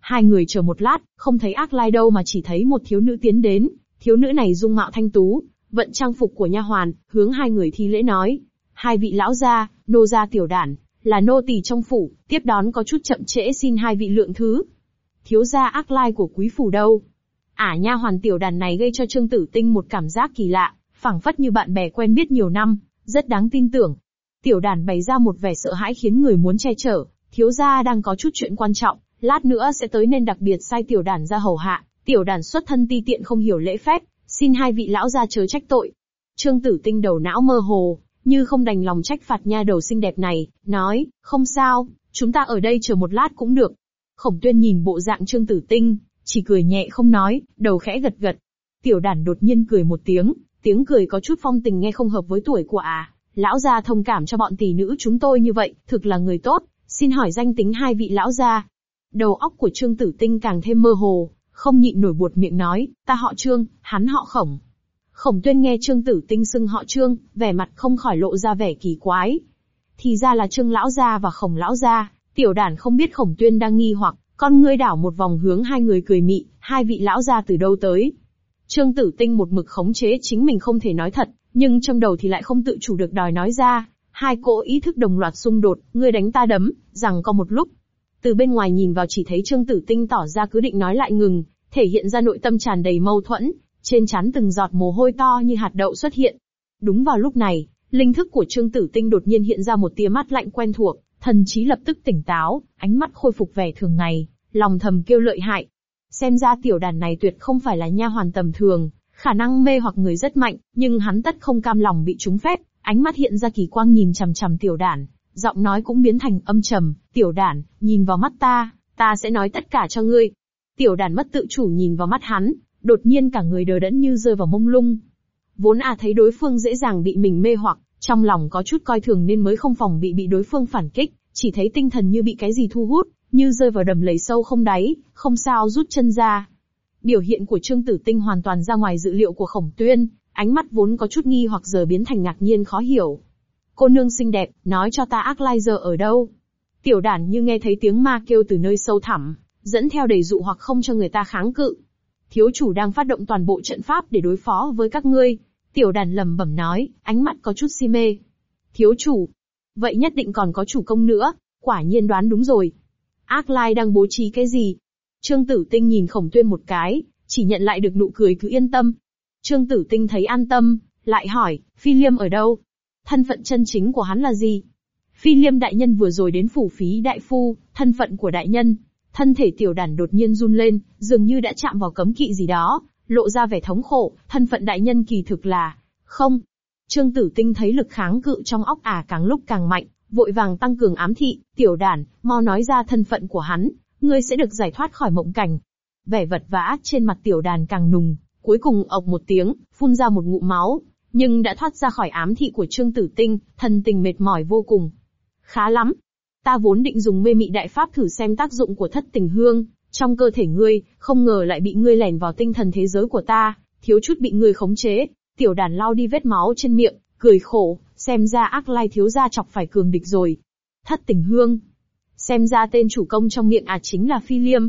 Hai người chờ một lát, không thấy ác lai đâu mà chỉ thấy một thiếu nữ tiến đến. Thiếu nữ này dung mạo thanh tú, vận trang phục của nha hoàn, hướng hai người thi lễ nói. Hai vị lão gia, nô gia tiểu đản, là nô tỳ trong phủ, tiếp đón có chút chậm trễ xin hai vị lượng thứ. Thiếu gia ác lai của quý phủ đâu? Ả nha hoàn tiểu đàn này gây cho Trương Tử Tinh một cảm giác kỳ lạ, phảng phất như bạn bè quen biết nhiều năm, rất đáng tin tưởng. Tiểu đàn bày ra một vẻ sợ hãi khiến người muốn che chở, thiếu gia đang có chút chuyện quan trọng, lát nữa sẽ tới nên đặc biệt sai tiểu đàn ra hầu hạ, tiểu đàn xuất thân ti tiện không hiểu lễ phép, xin hai vị lão gia chớ trách tội. Trương Tử Tinh đầu não mơ hồ, như không đành lòng trách phạt nha đầu xinh đẹp này, nói, không sao, chúng ta ở đây chờ một lát cũng được. Khổng tuyên nhìn bộ dạng Trương Tử Tinh, chỉ cười nhẹ không nói, đầu khẽ gật gật. Tiểu đàn đột nhiên cười một tiếng, tiếng cười có chút phong tình nghe không hợp với tuổi của à. Lão gia thông cảm cho bọn tỷ nữ chúng tôi như vậy, thực là người tốt, xin hỏi danh tính hai vị lão gia. Đầu óc của Trương Tử Tinh càng thêm mơ hồ, không nhịn nổi buột miệng nói, ta họ Trương, hắn họ Khổng. Khổng tuyên nghe Trương Tử Tinh xưng họ Trương, vẻ mặt không khỏi lộ ra vẻ kỳ quái. Thì ra là Trương lão gia và Khổng lão gia, tiểu Đản không biết Khổng tuyên đang nghi hoặc, con ngươi đảo một vòng hướng hai người cười mị, hai vị lão gia từ đâu tới. Trương Tử Tinh một mực khống chế chính mình không thể nói thật, nhưng trong đầu thì lại không tự chủ được đòi nói ra. Hai cỗ ý thức đồng loạt xung đột, ngươi đánh ta đấm, rằng có một lúc. Từ bên ngoài nhìn vào chỉ thấy Trương Tử Tinh tỏ ra cứ định nói lại ngừng, thể hiện ra nội tâm tràn đầy mâu thuẫn, trên chắn từng giọt mồ hôi to như hạt đậu xuất hiện. Đúng vào lúc này, linh thức của Trương Tử Tinh đột nhiên hiện ra một tia mắt lạnh quen thuộc, thần trí lập tức tỉnh táo, ánh mắt khôi phục vẻ thường ngày, lòng thầm kêu lợi hại. Xem ra tiểu đàn này tuyệt không phải là nha hoàn tầm thường, khả năng mê hoặc người rất mạnh, nhưng hắn tất không cam lòng bị trúng phép, ánh mắt hiện ra kỳ quang nhìn chằm chằm tiểu đàn, giọng nói cũng biến thành âm trầm, tiểu đàn, nhìn vào mắt ta, ta sẽ nói tất cả cho ngươi. Tiểu đàn mất tự chủ nhìn vào mắt hắn, đột nhiên cả người đờ đẫn như rơi vào mông lung. Vốn à thấy đối phương dễ dàng bị mình mê hoặc, trong lòng có chút coi thường nên mới không phòng bị bị đối phương phản kích, chỉ thấy tinh thần như bị cái gì thu hút, như rơi vào đầm lầy sâu không đáy, không sao rút chân ra. Biểu hiện của Trương Tử Tinh hoàn toàn ra ngoài dự liệu của Khổng Tuyên, ánh mắt vốn có chút nghi hoặc giờ biến thành ngạc nhiên khó hiểu. Cô nương xinh đẹp, nói cho ta ác lai giờ ở đâu? Tiểu đản như nghe thấy tiếng ma kêu từ nơi sâu thẳm, dẫn theo đầy dụ hoặc không cho người ta kháng cự. Thiếu chủ đang phát động toàn bộ trận pháp để đối phó với các ngươi. Tiểu đàn lầm bẩm nói, ánh mắt có chút si mê. Thiếu chủ. Vậy nhất định còn có chủ công nữa, quả nhiên đoán đúng rồi. Ác Lai đang bố trí cái gì? Trương Tử Tinh nhìn Khổng Tuyên một cái, chỉ nhận lại được nụ cười cứ yên tâm. Trương Tử Tinh thấy an tâm, lại hỏi, Phi Liêm ở đâu? Thân phận chân chính của hắn là gì? Phi Liêm đại nhân vừa rồi đến phủ phí đại phu, thân phận của đại nhân. Thân thể tiểu đàn đột nhiên run lên, dường như đã chạm vào cấm kỵ gì đó, lộ ra vẻ thống khổ, thân phận đại nhân kỳ thực là, không. Trương Tử Tinh thấy lực kháng cự trong óc ả càng lúc càng mạnh, vội vàng tăng cường ám thị, tiểu đàn, mau nói ra thân phận của hắn, ngươi sẽ được giải thoát khỏi mộng cảnh. Vẻ vật vã trên mặt tiểu đàn càng nùng, cuối cùng ộc một tiếng, phun ra một ngụm máu, nhưng đã thoát ra khỏi ám thị của Trương Tử Tinh, thần tình mệt mỏi vô cùng. Khá lắm. Ta vốn định dùng mê mị đại pháp thử xem tác dụng của thất tình hương, trong cơ thể ngươi, không ngờ lại bị ngươi lẻn vào tinh thần thế giới của ta, thiếu chút bị ngươi khống chế. Tiểu đàn lau đi vết máu trên miệng, cười khổ, xem ra ác lai thiếu gia chọc phải cường địch rồi. Thất tình hương. Xem ra tên chủ công trong miệng à chính là Phi Liêm.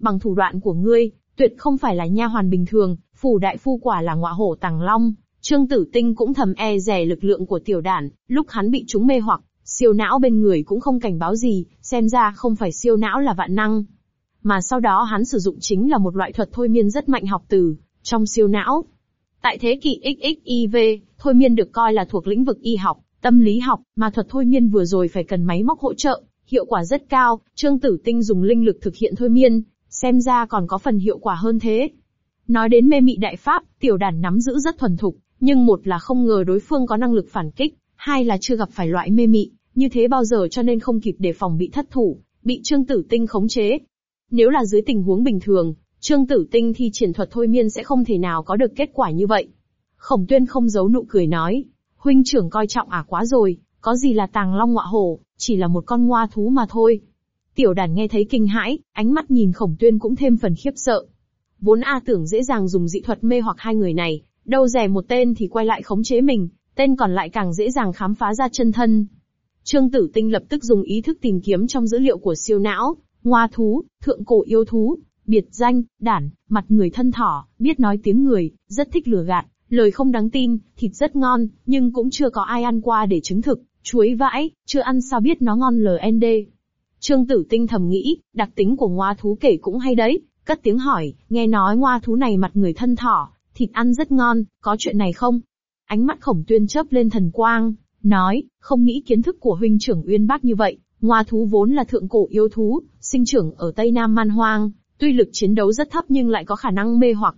Bằng thủ đoạn của ngươi, tuyệt không phải là nha hoàn bình thường, phủ đại phu quả là ngọa hổ tàng long. Trương Tử Tinh cũng thầm e rè lực lượng của tiểu đản, lúc hắn bị chúng mê hoặc, siêu não bên người cũng không cảnh báo gì, xem ra không phải siêu não là vạn năng. Mà sau đó hắn sử dụng chính là một loại thuật thôi miên rất mạnh học từ, trong siêu não. Tại thế kỷ XXIV, thôi miên được coi là thuộc lĩnh vực y học, tâm lý học, mà thuật thôi miên vừa rồi phải cần máy móc hỗ trợ, hiệu quả rất cao, Trương Tử Tinh dùng linh lực thực hiện thôi miên, xem ra còn có phần hiệu quả hơn thế. Nói đến mê mị đại pháp, tiểu đàn nắm giữ rất thuần thục, nhưng một là không ngờ đối phương có năng lực phản kích, hai là chưa gặp phải loại mê mị, như thế bao giờ cho nên không kịp đề phòng bị thất thủ, bị Trương Tử Tinh khống chế. Nếu là dưới tình huống bình thường, Trương Tử Tinh thi triển thuật thôi miên sẽ không thể nào có được kết quả như vậy. Khổng Tuyên không giấu nụ cười nói, huynh trưởng coi trọng à quá rồi, có gì là tàng long ngọa hổ, chỉ là một con ngoa thú mà thôi. Tiểu đàn nghe thấy kinh hãi, ánh mắt nhìn Khổng Tuyên cũng thêm phần khiếp sợ. Vốn A tưởng dễ dàng dùng dị thuật mê hoặc hai người này, đâu rẻ một tên thì quay lại khống chế mình, tên còn lại càng dễ dàng khám phá ra chân thân. Trương Tử Tinh lập tức dùng ý thức tìm kiếm trong dữ liệu của siêu não, ngoa thú, thượng cổ yêu thú, biệt danh, đản, mặt người thân thỏ, biết nói tiếng người, rất thích lừa gạt, lời không đáng tin, thịt rất ngon, nhưng cũng chưa có ai ăn qua để chứng thực, chuối vãi, chưa ăn sao biết nó ngon LND. Trương Tử Tinh thầm nghĩ, đặc tính của ngoa thú kể cũng hay đấy, cất tiếng hỏi, nghe nói ngoa thú này mặt người thân thỏ, thịt ăn rất ngon, có chuyện này không? Ánh mắt khổng tuyên chớp lên thần quang, nói, không nghĩ kiến thức của huynh trưởng uyên bác như vậy, ngoa thú vốn là thượng cổ yêu thú, sinh trưởng ở Tây Nam Man Hoang, tuy lực chiến đấu rất thấp nhưng lại có khả năng mê hoặc.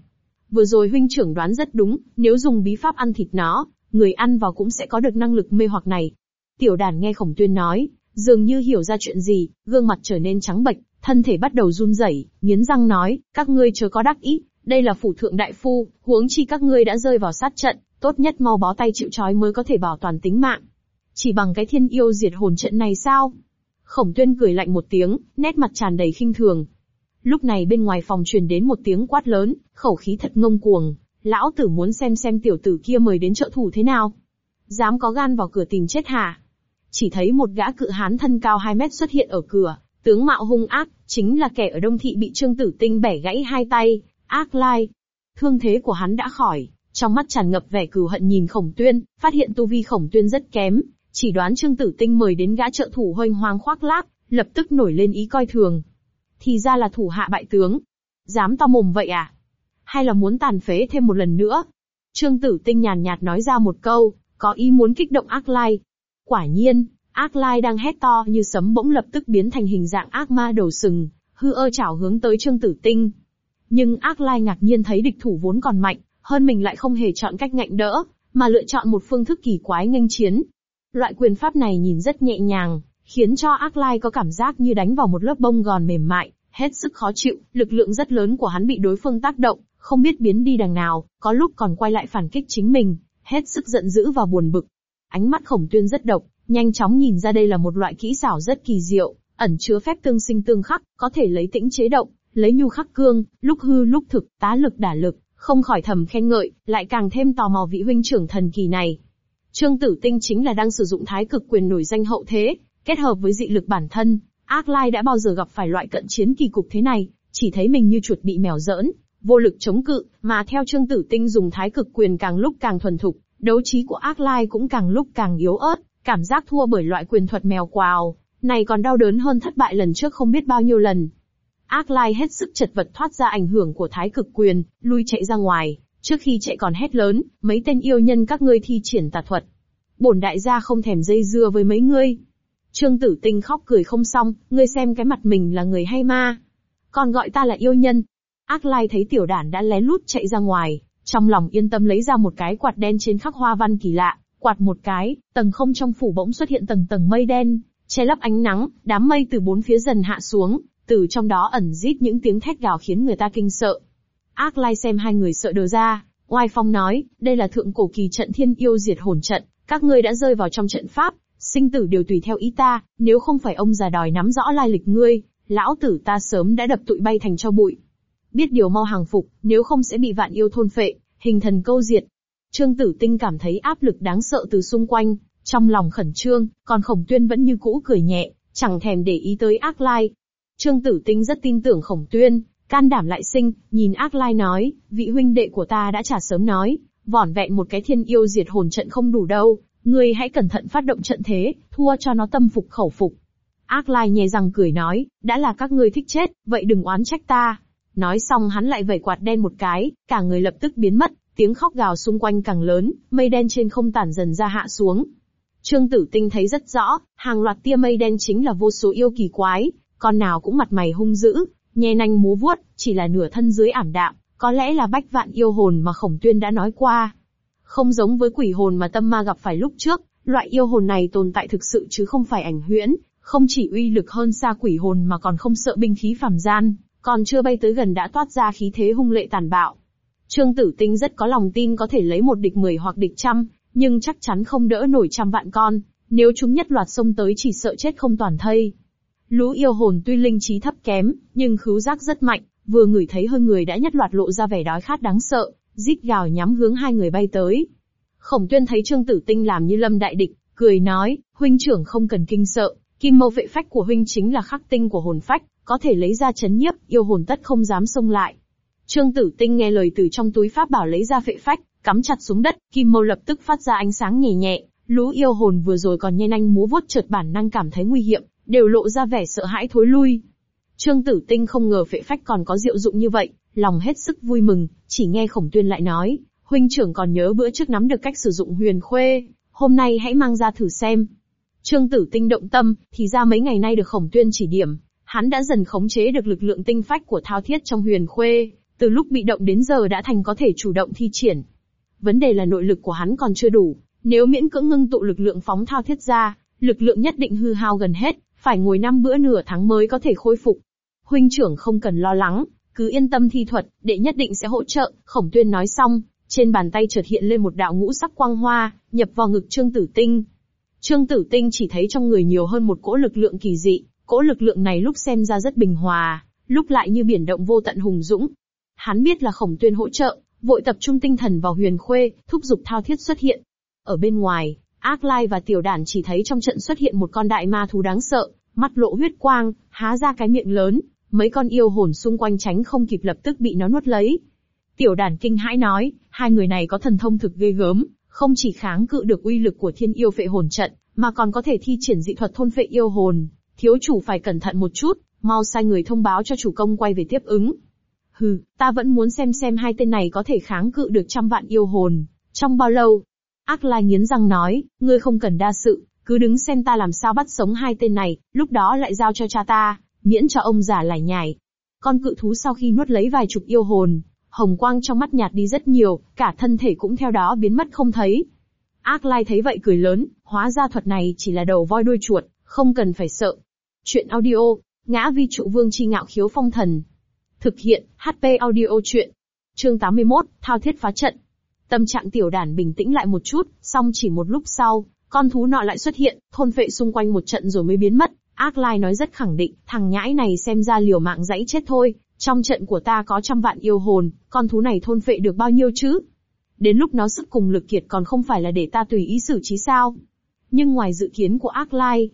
Vừa rồi huynh trưởng đoán rất đúng, nếu dùng bí pháp ăn thịt nó, người ăn vào cũng sẽ có được năng lực mê hoặc này. Tiểu đàn nghe khổng tuyên nói, dường như hiểu ra chuyện gì, gương mặt trở nên trắng bệch, thân thể bắt đầu run rẩy, nghiến răng nói, các ngươi chớ có đắc ý, đây là phủ thượng đại phu, huống chi các ngươi đã rơi vào sát trận, tốt nhất mau bó tay chịu trói mới có thể bảo toàn tính mạng. Chỉ bằng cái thiên yêu diệt hồn trận này sao? Khổng tuyên cười lạnh một tiếng, nét mặt tràn đầy khinh thường. Lúc này bên ngoài phòng truyền đến một tiếng quát lớn, khẩu khí thật ngông cuồng, lão tử muốn xem xem tiểu tử kia mời đến trợ thủ thế nào. Dám có gan vào cửa tìm chết hả? Chỉ thấy một gã cự hán thân cao 2 mét xuất hiện ở cửa, tướng mạo hung ác, chính là kẻ ở Đông Thị bị Trương Tử Tinh bẻ gãy hai tay, ác lai. Thương thế của hắn đã khỏi, trong mắt tràn ngập vẻ cừu hận nhìn khổng tuyên, phát hiện tu vi khổng tuyên rất kém, chỉ đoán Trương Tử Tinh mời đến gã trợ thủ hoành hoang khoác lác, lập tức nổi lên ý coi thường. Thì ra là thủ hạ bại tướng. Dám to mồm vậy à? Hay là muốn tàn phế thêm một lần nữa? Trương Tử Tinh nhàn nhạt nói ra một câu, có ý muốn kích động ác lai. Quả nhiên, Ác Lai đang hét to như sấm bỗng lập tức biến thành hình dạng ác ma đầu sừng, hư ơ chảo hướng tới Trương Tử Tinh. Nhưng Ác Lai ngạc nhiên thấy địch thủ vốn còn mạnh, hơn mình lại không hề chọn cách ngạnh đỡ, mà lựa chọn một phương thức kỳ quái nghênh chiến. Loại quyền pháp này nhìn rất nhẹ nhàng, khiến cho Ác Lai có cảm giác như đánh vào một lớp bông gòn mềm mại, hết sức khó chịu, lực lượng rất lớn của hắn bị đối phương tác động, không biết biến đi đằng nào, có lúc còn quay lại phản kích chính mình, hết sức giận dữ và buồn bực. Ánh mắt khổng tuyên rất độc, nhanh chóng nhìn ra đây là một loại kỹ xảo rất kỳ diệu, ẩn chứa phép tương sinh tương khắc, có thể lấy tĩnh chế động, lấy nhu khắc cương, lúc hư lúc thực, tá lực đả lực, không khỏi thầm khen ngợi, lại càng thêm tò mò vị huynh trưởng thần kỳ này. Trương Tử Tinh chính là đang sử dụng thái cực quyền nổi danh hậu thế, kết hợp với dị lực bản thân, Ác Lai đã bao giờ gặp phải loại cận chiến kỳ cục thế này, chỉ thấy mình như chuột bị mèo giỡn, vô lực chống cự, mà theo Trương Tử Tinh dùng thái cực quyền càng lúc càng thuần thục, đấu trí của Ác Lai cũng càng lúc càng yếu ớt, cảm giác thua bởi loại quyền thuật mèo quào, này còn đau đớn hơn thất bại lần trước không biết bao nhiêu lần. Ác Lai hết sức chật vật thoát ra ảnh hưởng của thái cực quyền, lui chạy ra ngoài, trước khi chạy còn hét lớn, mấy tên yêu nhân các ngươi thi triển tà thuật. Bổn đại gia không thèm dây dưa với mấy ngươi. Trương Tử Tinh khóc cười không xong, ngươi xem cái mặt mình là người hay ma. Còn gọi ta là yêu nhân. Ác Lai thấy tiểu đản đã lén lút chạy ra ngoài, trong lòng yên tâm lấy ra một cái quạt đen trên khắc hoa văn kỳ lạ, quạt một cái, tầng không trong phủ bỗng xuất hiện tầng tầng mây đen, che lấp ánh nắng, đám mây từ bốn phía dần hạ xuống, từ trong đó ẩn rít những tiếng thét gào khiến người ta kinh sợ. Ác Lai xem hai người sợ đờ ra, oai phong nói, đây là thượng cổ kỳ trận thiên yêu diệt hồn trận, các ngươi đã rơi vào trong trận pháp, sinh tử đều tùy theo ý ta, nếu không phải ông già đòi nắm rõ lai lịch ngươi, lão tử ta sớm đã đập tụi bay thành cho bụi. Biết điều mau hàng phục, nếu không sẽ bị vạn yêu thôn phệ, hình thần câu diệt. Trương Tử Tinh cảm thấy áp lực đáng sợ từ xung quanh, trong lòng khẩn trương, còn Khổng Tuyên vẫn như cũ cười nhẹ, chẳng thèm để ý tới Ác Lai. Trương Tử Tinh rất tin tưởng Khổng Tuyên, can đảm lại sinh, nhìn Ác Lai nói, vị huynh đệ của ta đã trả sớm nói, vỏn vẹn một cái thiên yêu diệt hồn trận không đủ đâu, ngươi hãy cẩn thận phát động trận thế, thua cho nó tâm phục khẩu phục. Ác Lai nhè răng cười nói, đã là các ngươi thích chết, vậy đừng oán trách ta. Nói xong hắn lại vẩy quạt đen một cái, cả người lập tức biến mất, tiếng khóc gào xung quanh càng lớn, mây đen trên không tản dần ra hạ xuống. Trương Tử Tinh thấy rất rõ, hàng loạt tia mây đen chính là vô số yêu kỳ quái, con nào cũng mặt mày hung dữ, nhe nanh múa vuốt, chỉ là nửa thân dưới ảm đạm, có lẽ là bách vạn yêu hồn mà Khổng Tuyên đã nói qua. Không giống với quỷ hồn mà tâm ma gặp phải lúc trước, loại yêu hồn này tồn tại thực sự chứ không phải ảnh huyễn, không chỉ uy lực hơn xa quỷ hồn mà còn không sợ binh khí phàm gian, còn chưa bay tới gần đã toát ra khí thế hung lệ tàn bạo. Trương Tử Tinh rất có lòng tin có thể lấy một địch mười hoặc địch trăm, nhưng chắc chắn không đỡ nổi trăm vạn con, nếu chúng nhất loạt xông tới chỉ sợ chết không toàn thây. Lũ yêu hồn tuy linh trí thấp kém, nhưng khứu giác rất mạnh, vừa ngửi thấy hơn người đã nhất loạt lộ ra vẻ đói khát đáng sợ, rít gào nhắm hướng hai người bay tới. Khổng tuyên thấy Trương Tử Tinh làm như lâm đại địch, cười nói, huynh trưởng không cần kinh sợ, kim mâu vệ phách của huynh chính là khắc tinh của hồn phách, có thể lấy ra chấn nhiếp, yêu hồn tất không dám xông lại. Trương Tử Tinh nghe lời từ trong túi pháp bảo lấy ra vệ phách, cắm chặt xuống đất, kim mâu lập tức phát ra ánh sáng nhẹ nhẹ, lũ yêu hồn vừa rồi còn nhen anh múa vuốt chợt bản năng cảm thấy nguy hiểm, đều lộ ra vẻ sợ hãi thối lui. Trương Tử Tinh không ngờ phệ phách còn có diệu dụng như vậy, lòng hết sức vui mừng, chỉ nghe Khổng Tuyên lại nói, huynh trưởng còn nhớ bữa trước nắm được cách sử dụng huyền khuê, hôm nay hãy mang ra thử xem. Trương Tử Tinh động tâm, thì ra mấy ngày nay được Khổng Tuyên chỉ điểm, hắn đã dần khống chế được lực lượng tinh phách của thao thiết trong huyền khuê, từ lúc bị động đến giờ đã thành có thể chủ động thi triển. Vấn đề là nội lực của hắn còn chưa đủ, nếu miễn cưỡng ngưng tụ lực lượng phóng thao thiết ra, lực lượng nhất định hư hao gần hết, phải ngồi năm bữa nửa tháng mới có thể khôi phục. Huynh trưởng không cần lo lắng, cứ yên tâm thi thuật, đệ nhất định sẽ hỗ trợ, khổng tuyên nói xong, trên bàn tay chợt hiện lên một đạo ngũ sắc quang hoa, nhập vào ngực Trương Tử Tinh. Trương Tử Tinh chỉ thấy trong người nhiều hơn một cỗ lực lượng kỳ dị, cỗ lực lượng này lúc xem ra rất bình hòa, lúc lại như biển động vô tận hùng dũng. Hắn biết là khổng tuyên hỗ trợ, vội tập trung tinh thần vào huyền khuê, thúc giục thao thiết xuất hiện. Ở bên ngoài, Ác Lai và Tiểu Đản chỉ thấy trong trận xuất hiện một con đại ma thú đáng sợ, mắt lộ huyết quang, há ra cái miệng lớn, mấy con yêu hồn xung quanh tránh không kịp lập tức bị nó nuốt lấy. Tiểu Đản kinh hãi nói, hai người này có thần thông thực ghê gớm, không chỉ kháng cự được uy lực của thiên yêu phệ hồn trận, mà còn có thể thi triển dị thuật thôn phệ yêu hồn. Thiếu chủ phải cẩn thận một chút, mau sai người thông báo cho chủ công quay về tiếp ứng. Hừ, ta vẫn muốn xem xem hai tên này có thể kháng cự được trăm vạn yêu hồn. Trong bao lâu? Ác Lai nghiến răng nói, ngươi không cần đa sự, cứ đứng xem ta làm sao bắt sống hai tên này, lúc đó lại giao cho cha ta, miễn cho ông già lải nhải. Con cự thú sau khi nuốt lấy vài chục yêu hồn, hồng quang trong mắt nhạt đi rất nhiều, cả thân thể cũng theo đó biến mất không thấy. Ác Lai thấy vậy cười lớn, hóa ra thuật này chỉ là đầu voi đuôi chuột, không cần phải sợ. Chuyện audio, ngã vi trụ vương chi ngạo khiếu phong thần. Thực hiện, HP audio chuyện. Chương 81, thao thiết phá trận. Tâm trạng tiểu đản bình tĩnh lại một chút, xong chỉ một lúc sau, con thú nọ lại xuất hiện, thôn vệ xung quanh một trận rồi mới biến mất. Ác Lai nói rất khẳng định, thằng nhãi này xem ra liều mạng dãy chết thôi, trong trận của ta có trăm vạn yêu hồn, con thú này thôn vệ được bao nhiêu chứ? Đến lúc nó sức cùng lực kiệt còn không phải là để ta tùy ý xử trí sao? Nhưng ngoài dự kiến của ác lai,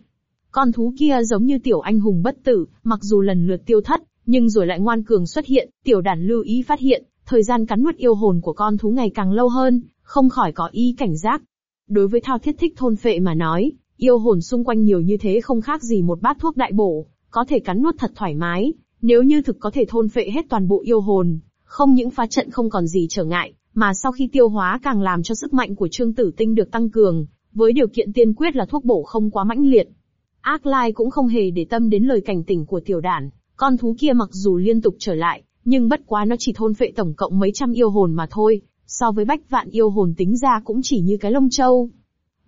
con thú kia giống như tiểu anh hùng bất tử, mặc dù lần lượt tiêu thất, nhưng rồi lại ngoan cường xuất hiện, tiểu đàn lưu ý phát hiện, thời gian cắn nuốt yêu hồn của con thú ngày càng lâu hơn, không khỏi có ý cảnh giác. Đối với thao thiết thích thôn phệ mà nói, yêu hồn xung quanh nhiều như thế không khác gì một bát thuốc đại bổ, có thể cắn nuốt thật thoải mái, nếu như thực có thể thôn phệ hết toàn bộ yêu hồn, không những phá trận không còn gì trở ngại, mà sau khi tiêu hóa càng làm cho sức mạnh của Trương Tử Tinh được tăng cường, với điều kiện tiên quyết là thuốc bổ không quá mãnh liệt. Ác Lai cũng không hề để tâm đến lời cảnh tỉnh của tiểu đản, con thú kia mặc dù liên tục trở lại, nhưng bất quá nó chỉ thôn phệ tổng cộng mấy trăm yêu hồn mà thôi, so với bách vạn yêu hồn tính ra cũng chỉ như cái lông châu.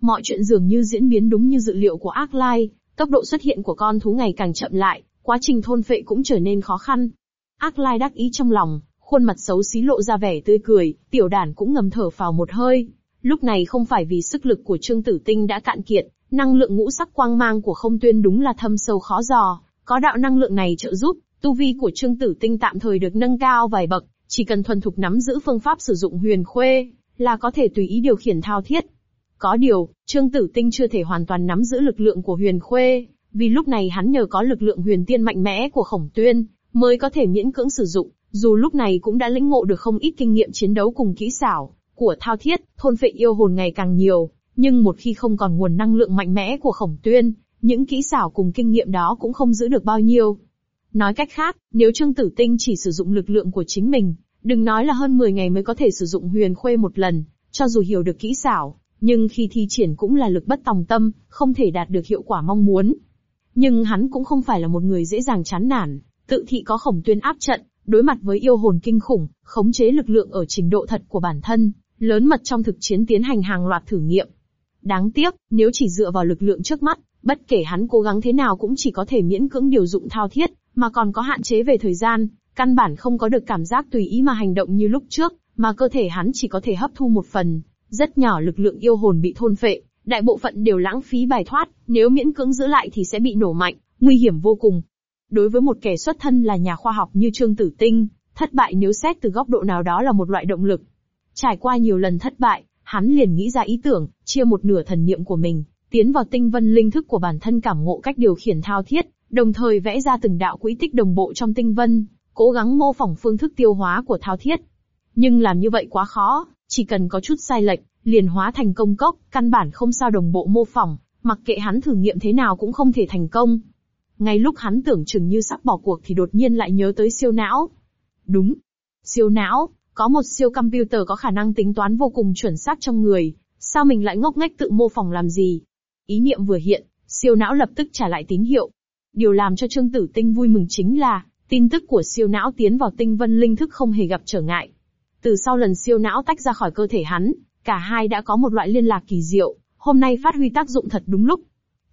Mọi chuyện dường như diễn biến đúng như dự liệu của Ác Lai, tốc độ xuất hiện của con thú ngày càng chậm lại, quá trình thôn phệ cũng trở nên khó khăn. Ác Lai đắc ý trong lòng, khuôn mặt xấu xí lộ ra vẻ tươi cười, tiểu đản cũng ngầm thở phào một hơi. Lúc này không phải vì sức lực của Trương Tử Tinh đã cạn kiệt, năng lượng ngũ sắc quang mang của không tuyên đúng là thâm sâu khó dò, có đạo năng lượng này trợ giúp, tu vi của Trương Tử Tinh tạm thời được nâng cao vài bậc, chỉ cần thuần thục nắm giữ phương pháp sử dụng huyền khuê, là có thể tùy ý điều khiển thao thiết. Có điều, Trương Tử Tinh chưa thể hoàn toàn nắm giữ lực lượng của huyền khuê, vì lúc này hắn nhờ có lực lượng huyền tiên mạnh mẽ của khổng tuyên, mới có thể miễn cưỡng sử dụng, dù lúc này cũng đã lĩnh ngộ được không ít kinh nghiệm chiến đấu cùng kỹ xảo của thao thiết, thôn phệ yêu hồn ngày càng nhiều, nhưng một khi không còn nguồn năng lượng mạnh mẽ của khổng tuyên, những kỹ xảo cùng kinh nghiệm đó cũng không giữ được bao nhiêu. Nói cách khác, nếu Trương Tử Tinh chỉ sử dụng lực lượng của chính mình, đừng nói là hơn 10 ngày mới có thể sử dụng huyền khuê một lần, cho dù hiểu được kỹ xảo, nhưng khi thi triển cũng là lực bất tòng tâm, không thể đạt được hiệu quả mong muốn. Nhưng hắn cũng không phải là một người dễ dàng chán nản, tự thị có khổng tuyên áp trận, đối mặt với yêu hồn kinh khủng, khống chế lực lượng ở trình độ thật của bản thân, lớn mật trong thực chiến tiến hành hàng loạt thử nghiệm. Đáng tiếc, nếu chỉ dựa vào lực lượng trước mắt, bất kể hắn cố gắng thế nào cũng chỉ có thể miễn cưỡng điều dụng thao thiết, mà còn có hạn chế về thời gian, căn bản không có được cảm giác tùy ý mà hành động như lúc trước, mà cơ thể hắn chỉ có thể hấp thu một phần, rất nhỏ lực lượng yêu hồn bị thôn phệ, đại bộ phận đều lãng phí bài thoát, nếu miễn cưỡng giữ lại thì sẽ bị nổ mạnh, nguy hiểm vô cùng. Đối với một kẻ xuất thân là nhà khoa học như Trương Tử Tinh, thất bại nếu xét từ góc độ nào đó là một loại động lực. Trải qua nhiều lần thất bại, hắn liền nghĩ ra ý tưởng, chia một nửa thần niệm của mình, tiến vào tinh vân linh thức của bản thân cảm ngộ cách điều khiển thao thiết, đồng thời vẽ ra từng đạo quỹ tích đồng bộ trong tinh vân, cố gắng mô phỏng phương thức tiêu hóa của thao thiết. Nhưng làm như vậy quá khó, chỉ cần có chút sai lệch, liền hóa thành công cốc, căn bản không sao đồng bộ mô phỏng, mặc kệ hắn thử nghiệm thế nào cũng không thể thành công. Ngay lúc hắn tưởng chừng như sắp bỏ cuộc thì đột nhiên lại nhớ tới siêu não. Đúng. Siêu não, có một siêu computer có khả năng tính toán vô cùng chuẩn xác trong người, sao mình lại ngốc nghếch tự mô phỏng làm gì? Ý niệm vừa hiện, siêu não lập tức trả lại tín hiệu. Điều làm cho Trương Tử Tinh vui mừng chính là, tin tức của siêu não tiến vào tinh vân linh thức không hề gặp trở ngại. Từ sau lần siêu não tách ra khỏi cơ thể hắn, cả hai đã có một loại liên lạc kỳ diệu, hôm nay phát huy tác dụng thật đúng lúc.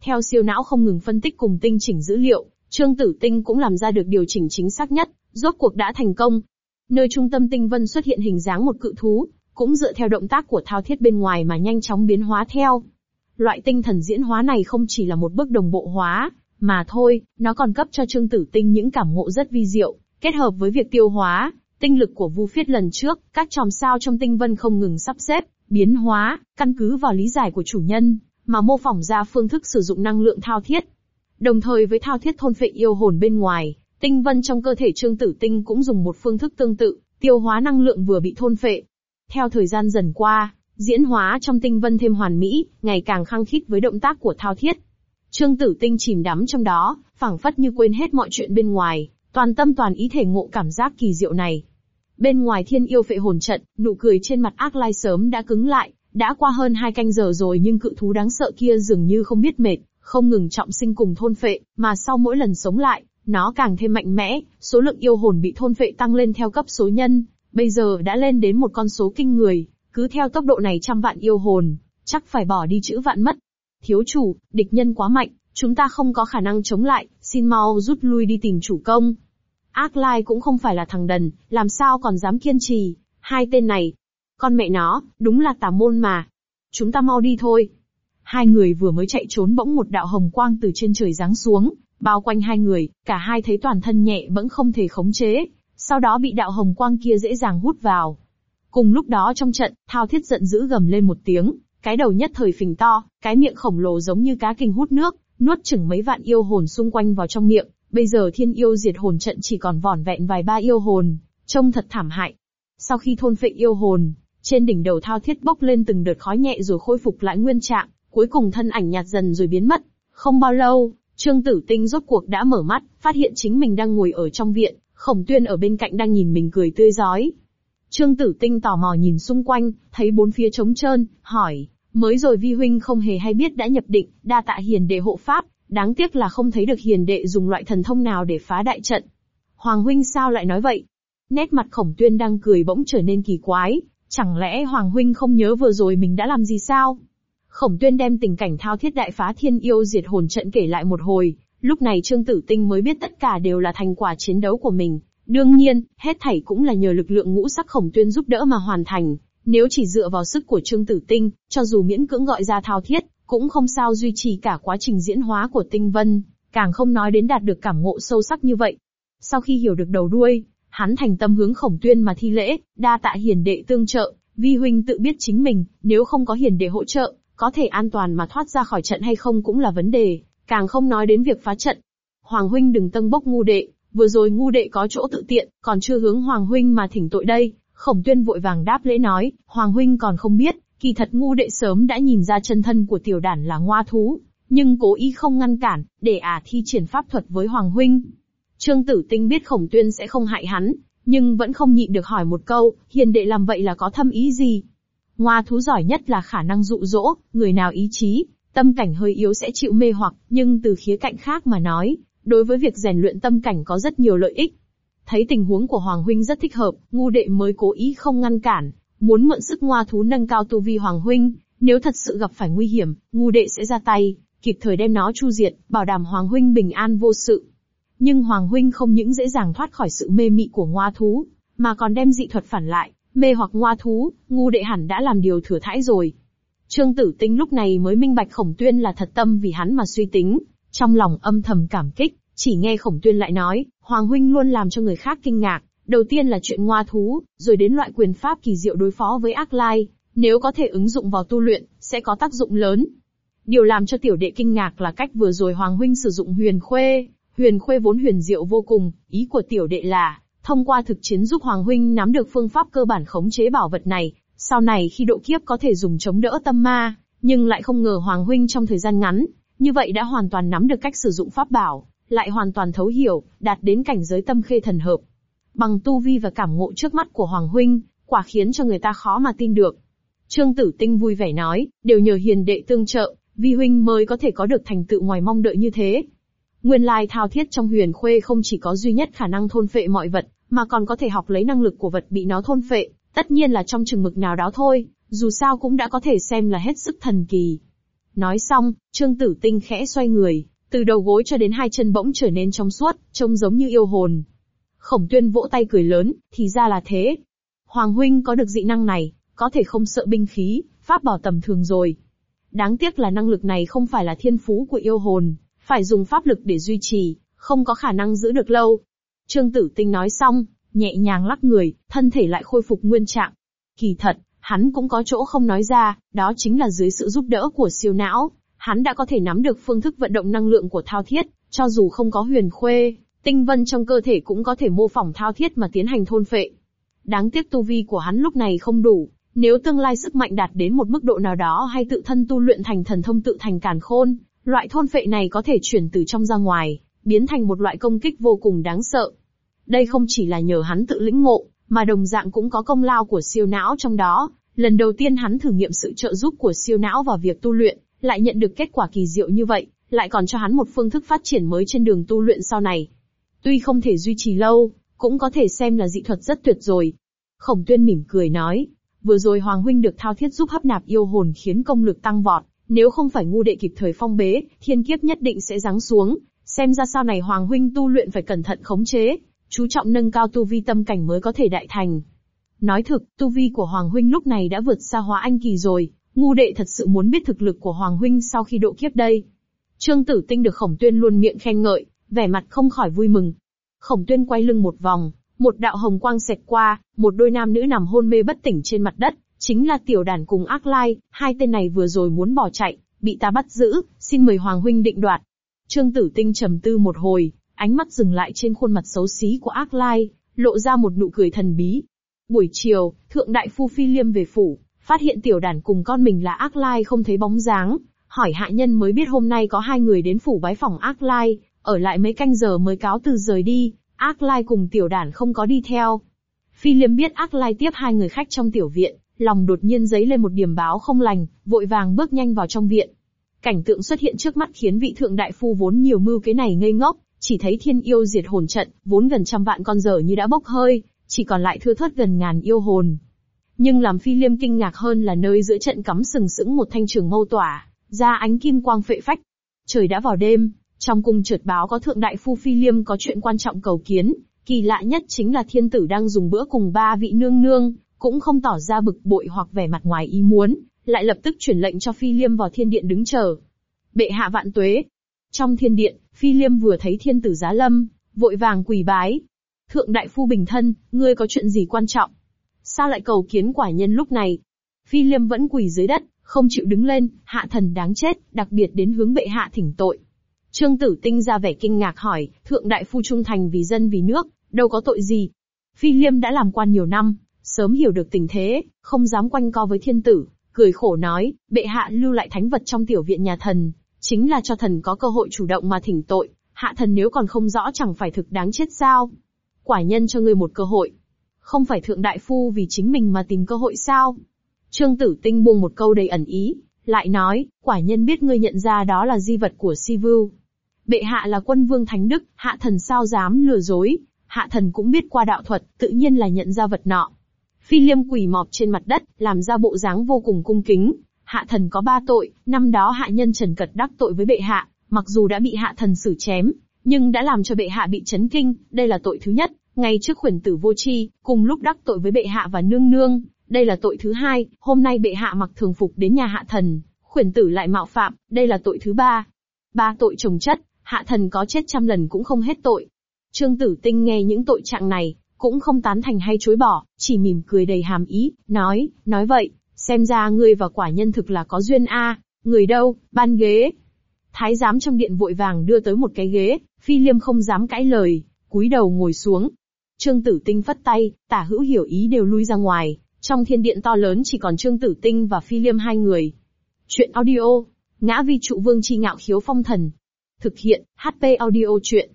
Theo siêu não không ngừng phân tích cùng tinh chỉnh dữ liệu, Trương Tử Tinh cũng làm ra được điều chỉnh chính xác nhất, rốt cuộc đã thành công. Nơi trung tâm tinh vân xuất hiện hình dáng một cự thú, cũng dựa theo động tác của thao thiết bên ngoài mà nhanh chóng biến hóa theo. Loại tinh thần diễn hóa này không chỉ là một bước đồng bộ hóa, mà thôi, nó còn cấp cho Trương Tử Tinh những cảm ngộ rất vi diệu, kết hợp với việc tiêu hóa, tinh lực của Vu Phiết lần trước, các chòm sao trong tinh vân không ngừng sắp xếp, biến hóa, căn cứ vào lý giải của chủ nhân, mà mô phỏng ra phương thức sử dụng năng lượng thao thiết. Đồng thời với thao thiết thôn phệ yêu hồn bên ngoài, tinh vân trong cơ thể Trương Tử Tinh cũng dùng một phương thức tương tự, tiêu hóa năng lượng vừa bị thôn phệ. Theo thời gian dần qua, diễn hóa trong tinh vân thêm hoàn mỹ, ngày càng khăng khít với động tác của thao thiết. Trương Tử Tinh chìm đắm trong đó, phảng phất như quên hết mọi chuyện bên ngoài, toàn tâm toàn ý thể ngộ cảm giác kỳ diệu này. Bên ngoài thiên yêu phệ hồn trận, nụ cười trên mặt ác lai sớm đã cứng lại, Đã qua hơn hai canh giờ rồi nhưng cự thú đáng sợ kia dường như không biết mệt, không ngừng trọng sinh cùng thôn phệ, mà sau mỗi lần sống lại, nó càng thêm mạnh mẽ, số lượng yêu hồn bị thôn phệ tăng lên theo cấp số nhân, bây giờ đã lên đến một con số kinh người, cứ theo tốc độ này trăm vạn yêu hồn, chắc phải bỏ đi chữ vạn mất. Thiếu chủ, địch nhân quá mạnh, chúng ta không có khả năng chống lại, xin mau rút lui đi tìm chủ công. Ác Lai cũng không phải là thằng đần, làm sao còn dám kiên trì, hai tên này. Con mẹ nó, đúng là tà môn mà. Chúng ta mau đi thôi. Hai người vừa mới chạy trốn bỗng một đạo hồng quang từ trên trời giáng xuống, bao quanh hai người, cả hai thấy toàn thân nhẹ vẫn không thể khống chế, sau đó bị đạo hồng quang kia dễ dàng hút vào. Cùng lúc đó trong trận, thao thiết giận dữ gầm lên một tiếng, cái đầu nhất thời phình to, cái miệng khổng lồ giống như cá kinh hút nước, nuốt chửng mấy vạn yêu hồn xung quanh vào trong miệng. Bây giờ thiên yêu diệt hồn trận chỉ còn vỏn vẹn vài ba yêu hồn, trông thật thảm hại. Sau khi thôn phệ yêu hồn, trên đỉnh đầu thao thiết bốc lên từng đợt khói nhẹ rồi khôi phục lại nguyên trạng, cuối cùng thân ảnh nhạt dần rồi biến mất. Không bao lâu, Trương Tử Tinh rốt cuộc đã mở mắt, phát hiện chính mình đang ngồi ở trong viện, Khổng Tuyên ở bên cạnh đang nhìn mình cười tươi giói. Trương Tử Tinh tò mò nhìn xung quanh, thấy bốn phía trống trơn, hỏi, mới rồi vi huynh không hề hay biết đã nhập định, đa tạ hiền đệ hộ pháp, đáng tiếc là không thấy được hiền đệ dùng loại thần thông nào để phá đại trận. Hoàng huynh sao lại nói vậy? Nét mặt khổng tuyên đang cười bỗng trở nên kỳ quái, chẳng lẽ Hoàng huynh không nhớ vừa rồi mình đã làm gì sao? Khổng tuyên đem tình cảnh thao thiết đại phá thiên yêu diệt hồn trận kể lại một hồi, lúc này Trương Tử Tinh mới biết tất cả đều là thành quả chiến đấu của mình. Đương nhiên, hết thảy cũng là nhờ lực lượng ngũ sắc khổng tuyên giúp đỡ mà hoàn thành. Nếu chỉ dựa vào sức của Trương Tử Tinh, cho dù miễn cưỡng gọi ra thao thiết, cũng không sao duy trì cả quá trình diễn hóa của Tinh Vân, càng không nói đến đạt được cảm ngộ sâu sắc như vậy. Sau khi hiểu được đầu đuôi, hắn thành tâm hướng khổng tuyên mà thi lễ, đa tạ hiền đệ tương trợ, vi huynh tự biết chính mình, nếu không có hiền đệ hỗ trợ, có thể an toàn mà thoát ra khỏi trận hay không cũng là vấn đề, càng không nói đến việc phá trận. Hoàng huynh đừng tân bốc ngu đệ, vừa rồi ngu đệ có chỗ tự tiện, còn chưa hướng Hoàng huynh mà thỉnh tội đây. Khổng tuyên vội vàng đáp lễ nói, Hoàng huynh còn không biết, kỳ thật ngu đệ sớm đã nhìn ra chân thân của tiểu đản là ngoa thú, nhưng cố ý không ngăn cản, để ả thi triển pháp thuật với Hoàng huynh. Trương Tử Tinh biết Khổng Tuyên sẽ không hại hắn, nhưng vẫn không nhịn được hỏi một câu, hiền đệ làm vậy là có thâm ý gì? Ngoa thú giỏi nhất là khả năng dụ dỗ, người nào ý chí, tâm cảnh hơi yếu sẽ chịu mê hoặc, nhưng từ khía cạnh khác mà nói, đối với việc rèn luyện tâm cảnh có rất nhiều lợi ích. Thấy tình huống của Hoàng Huynh rất thích hợp, ngu đệ mới cố ý không ngăn cản, muốn mượn sức ngoa thú nâng cao tu vi Hoàng Huynh, nếu thật sự gặp phải nguy hiểm, ngu đệ sẽ ra tay, kịp thời đem nó chu diệt, bảo đảm Hoàng Huynh bình an vô sự. Nhưng Hoàng Huynh không những dễ dàng thoát khỏi sự mê mị của ngoa thú, mà còn đem dị thuật phản lại, mê hoặc ngoa thú, ngu đệ hẳn đã làm điều thừa thãi rồi. Trương Tử Tinh lúc này mới minh bạch Khổng Tuyên là thật tâm vì hắn mà suy tính, trong lòng âm thầm cảm kích, chỉ nghe Khổng Tuyên lại nói, Hoàng huynh luôn làm cho người khác kinh ngạc, đầu tiên là chuyện ngoa thú, rồi đến loại quyền pháp kỳ diệu đối phó với ác lai, nếu có thể ứng dụng vào tu luyện, sẽ có tác dụng lớn. Điều làm cho tiểu đệ kinh ngạc là cách vừa rồi Hoàng huynh sử dụng huyền khuê, huyền khuê vốn huyền diệu vô cùng, ý của tiểu đệ là, thông qua thực chiến giúp Hoàng huynh nắm được phương pháp cơ bản khống chế bảo vật này, sau này khi độ kiếp có thể dùng chống đỡ tâm ma, nhưng lại không ngờ Hoàng huynh trong thời gian ngắn, như vậy đã hoàn toàn nắm được cách sử dụng pháp bảo, lại hoàn toàn thấu hiểu, đạt đến cảnh giới tâm khê thần hợp. Bằng tu vi và cảm ngộ trước mắt của Hoàng huynh, quả khiến cho người ta khó mà tin được. Trương Tử Tinh vui vẻ nói, đều nhờ hiền đệ tương trợ, vi huynh mới có thể có được thành tựu ngoài mong đợi như thế. Nguyên lai thao thiết trong huyền khuê không chỉ có duy nhất khả năng thôn phệ mọi vật, mà còn có thể học lấy năng lực của vật bị nó thôn phệ, tất nhiên là trong chừng mực nào đó thôi, dù sao cũng đã có thể xem là hết sức thần kỳ. Nói xong, Trương Tử Tinh khẽ xoay người, từ đầu gối cho đến hai chân bỗng trở nên trong suốt, trông giống như yêu hồn. Khổng tuyên vỗ tay cười lớn, thì ra là thế. Hoàng huynh có được dị năng này, có thể không sợ binh khí, pháp bảo tầm thường rồi. Đáng tiếc là năng lực này không phải là thiên phú của yêu hồn, phải dùng pháp lực để duy trì, không có khả năng giữ được lâu. Trương Tử Tinh nói xong, nhẹ nhàng lắc người, thân thể lại khôi phục nguyên trạng. Kỳ thật, hắn cũng có chỗ không nói ra, đó chính là dưới sự giúp đỡ của siêu não, hắn đã có thể nắm được phương thức vận động năng lượng của thao thiết, cho dù không có huyền khuê, tinh vân trong cơ thể cũng có thể mô phỏng thao thiết mà tiến hành thôn phệ. Đáng tiếc tu vi của hắn lúc này không đủ, nếu tương lai sức mạnh đạt đến một mức độ nào đó hay tự thân tu luyện thành thần thông tự thành càn khôn, loại thôn phệ này có thể chuyển từ trong ra ngoài, biến thành một loại công kích vô cùng đáng sợ. Đây không chỉ là nhờ hắn tự lĩnh ngộ, mà đồng dạng cũng có công lao của siêu não trong đó, Lần đầu tiên hắn thử nghiệm sự trợ giúp của siêu não vào việc tu luyện, lại nhận được kết quả kỳ diệu như vậy, lại còn cho hắn một phương thức phát triển mới trên đường tu luyện sau này. Tuy không thể duy trì lâu, cũng có thể xem là dị thuật rất tuyệt rồi. Khổng tuyên mỉm cười nói, vừa rồi Hoàng Huynh được thao thiết giúp hấp nạp yêu hồn khiến công lực tăng vọt, nếu không phải ngu đệ kịp thời phong bế, thiên kiếp nhất định sẽ giáng xuống, xem ra sau này Hoàng Huynh tu luyện phải cẩn thận khống chế, chú trọng nâng cao tu vi tâm cảnh mới có thể đại thành. Nói thực, tu vi của Hoàng Huynh lúc này đã vượt xa hóa anh kỳ rồi, ngu đệ thật sự muốn biết thực lực của Hoàng Huynh sau khi độ kiếp đây. Trương Tử Tinh được Khổng Tuyên luôn miệng khen ngợi, vẻ mặt không khỏi vui mừng. Khổng Tuyên quay lưng một vòng, một đạo hồng quang xẹt qua, một đôi nam nữ nằm hôn mê bất tỉnh trên mặt đất, chính là tiểu đàn cùng ác lai, hai tên này vừa rồi muốn bỏ chạy, bị ta bắt giữ, xin mời Hoàng Huynh định đoạt. Trương Tử Tinh trầm tư một hồi, ánh mắt dừng lại trên khuôn mặt xấu xí của ác lai, lộ ra một nụ cười thần bí. Buổi chiều, Thượng Đại Phu Phi Liêm về phủ, phát hiện tiểu đàn cùng con mình là ác lai không thấy bóng dáng, hỏi hạ nhân mới biết hôm nay có hai người đến phủ bái phòng ác lai, ở lại mấy canh giờ mới cáo từ rời đi, ác lai cùng tiểu đàn không có đi theo. Phi Liêm biết ác lai tiếp hai người khách trong tiểu viện, lòng đột nhiên dấy lên một điểm báo không lành, vội vàng bước nhanh vào trong viện. Cảnh tượng xuất hiện trước mắt khiến vị thượng đại phu vốn nhiều mưu kế này ngây ngốc, chỉ thấy thiên yêu diệt hồn trận, vốn gần trăm vạn con dở như đã bốc hơi, chỉ còn lại thưa thớt gần ngàn yêu hồn. Nhưng làm phi liêm kinh ngạc hơn là nơi giữa trận cắm sừng sững một thanh trường mâu tỏa, ra ánh kim quang phệ phách. Trời đã vào đêm, trong cung trượt báo có thượng đại phu phi liêm có chuyện quan trọng cầu kiến, kỳ lạ nhất chính là thiên tử đang dùng bữa cùng ba vị nương nương, cũng không tỏ ra bực bội hoặc vẻ mặt ngoài ý muốn, lại lập tức chuyển lệnh cho phi liêm vào thiên điện đứng chờ. Bệ hạ vạn tuế. Trong thiên điện, phi liêm vừa thấy thiên tử giá lâm, vội vàng quỳ bái. Thượng đại phu bình thân, ngươi có chuyện gì quan trọng? Sao lại cầu kiến quả nhân lúc này? Phi liêm vẫn quỳ dưới đất, không chịu đứng lên, hạ thần đáng chết, đặc biệt đến hướng bệ hạ thỉnh tội. Trương Tử Tinh ra vẻ kinh ngạc hỏi, thượng đại phu trung thành vì dân vì nước, đâu có tội gì. Phi Liêm đã làm quan nhiều năm, sớm hiểu được tình thế, không dám quanh co với thiên tử, cười khổ nói, bệ hạ lưu lại thánh vật trong tiểu viện nhà thần, chính là cho thần có cơ hội chủ động mà thỉnh tội, hạ thần nếu còn không rõ chẳng phải thực đáng chết sao. Quả nhân cho ngươi một cơ hội. Không phải thượng đại phu vì chính mình mà tìm cơ hội sao? Trương Tử Tinh buông một câu đầy ẩn ý, lại nói, quả nhân biết ngươi nhận ra đó là di vật của Si Vưu. Bệ hạ là quân vương thánh đức, hạ thần sao dám lừa dối, hạ thần cũng biết qua đạo thuật, tự nhiên là nhận ra vật nọ. Phi liêm quỳ mọp trên mặt đất, làm ra bộ dáng vô cùng cung kính. Hạ thần có ba tội, năm đó hạ nhân Trần Cật đắc tội với bệ hạ, mặc dù đã bị hạ thần xử chém, nhưng đã làm cho bệ hạ bị chấn kinh, đây là tội thứ nhất. Ngay trước khuyển tử vô tri, cùng lúc đắc tội với bệ hạ và nương nương, đây là tội thứ hai. Hôm nay bệ hạ mặc thường phục đến nhà hạ thần, khuyển tử lại mạo phạm, đây là tội thứ ba. Ba tội trồng chất, hạ thần có chết trăm lần cũng không hết tội. Trương Tử Tinh nghe những tội trạng này, cũng không tán thành hay chối bỏ, chỉ mỉm cười đầy hàm ý, nói, nói vậy, xem ra ngươi và quả nhân thực là có duyên a. người đâu, ban ghế. Thái giám trong điện vội vàng đưa tới một cái ghế, phi liêm không dám cãi lời, cúi đầu ngồi xuống. Trương Tử Tinh phất tay, tả hữu hiểu ý đều lui ra ngoài, trong thiên điện to lớn chỉ còn Trương Tử Tinh và phi liêm hai người. Chuyện audio, ngã vi trụ vương chi ngạo khiếu phong thần. Thực hiện, HP audio chuyện.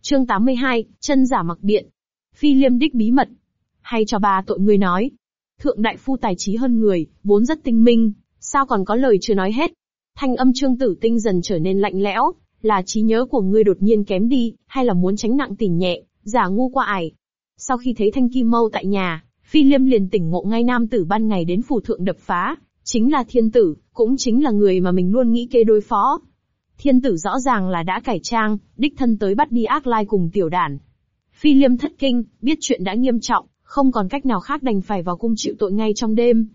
Chương 82, chân giả mặc biện. Phi liêm đích bí mật. Hay cho ba tội ngươi nói. Thượng đại phu tài trí hơn người, vốn rất tinh minh, sao còn có lời chưa nói hết. Thanh âm trương tử tinh dần trở nên lạnh lẽo, là trí nhớ của ngươi đột nhiên kém đi, hay là muốn tránh nặng tỉnh nhẹ, giả ngu qua ải. Sau khi thấy thanh kim mâu tại nhà, phi liêm liền tỉnh ngộ ngay nam tử ban ngày đến phủ thượng đập phá, chính là thiên tử, cũng chính là người mà mình luôn nghĩ kê đối phó. Thiên tử rõ ràng là đã cải trang, đích thân tới bắt đi ác lai cùng tiểu đản. Phi liêm thất kinh, biết chuyện đã nghiêm trọng, không còn cách nào khác đành phải vào cung chịu tội ngay trong đêm.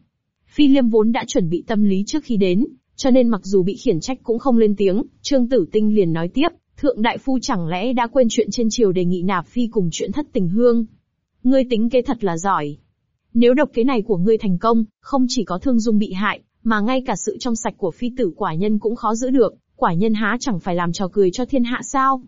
Phi liêm vốn đã chuẩn bị tâm lý trước khi đến, cho nên mặc dù bị khiển trách cũng không lên tiếng, Trương Tử Tinh liền nói tiếp, Thượng Đại Phu chẳng lẽ đã quên chuyện trên triều đề nghị nạp phi cùng chuyện thất tình hương. Ngươi tính kế thật là giỏi. Nếu độc kế này của ngươi thành công, không chỉ có thương dung bị hại, mà ngay cả sự trong sạch của phi tử quả nhân cũng khó giữ được, quả nhân há chẳng phải làm trò cười cho thiên hạ sao.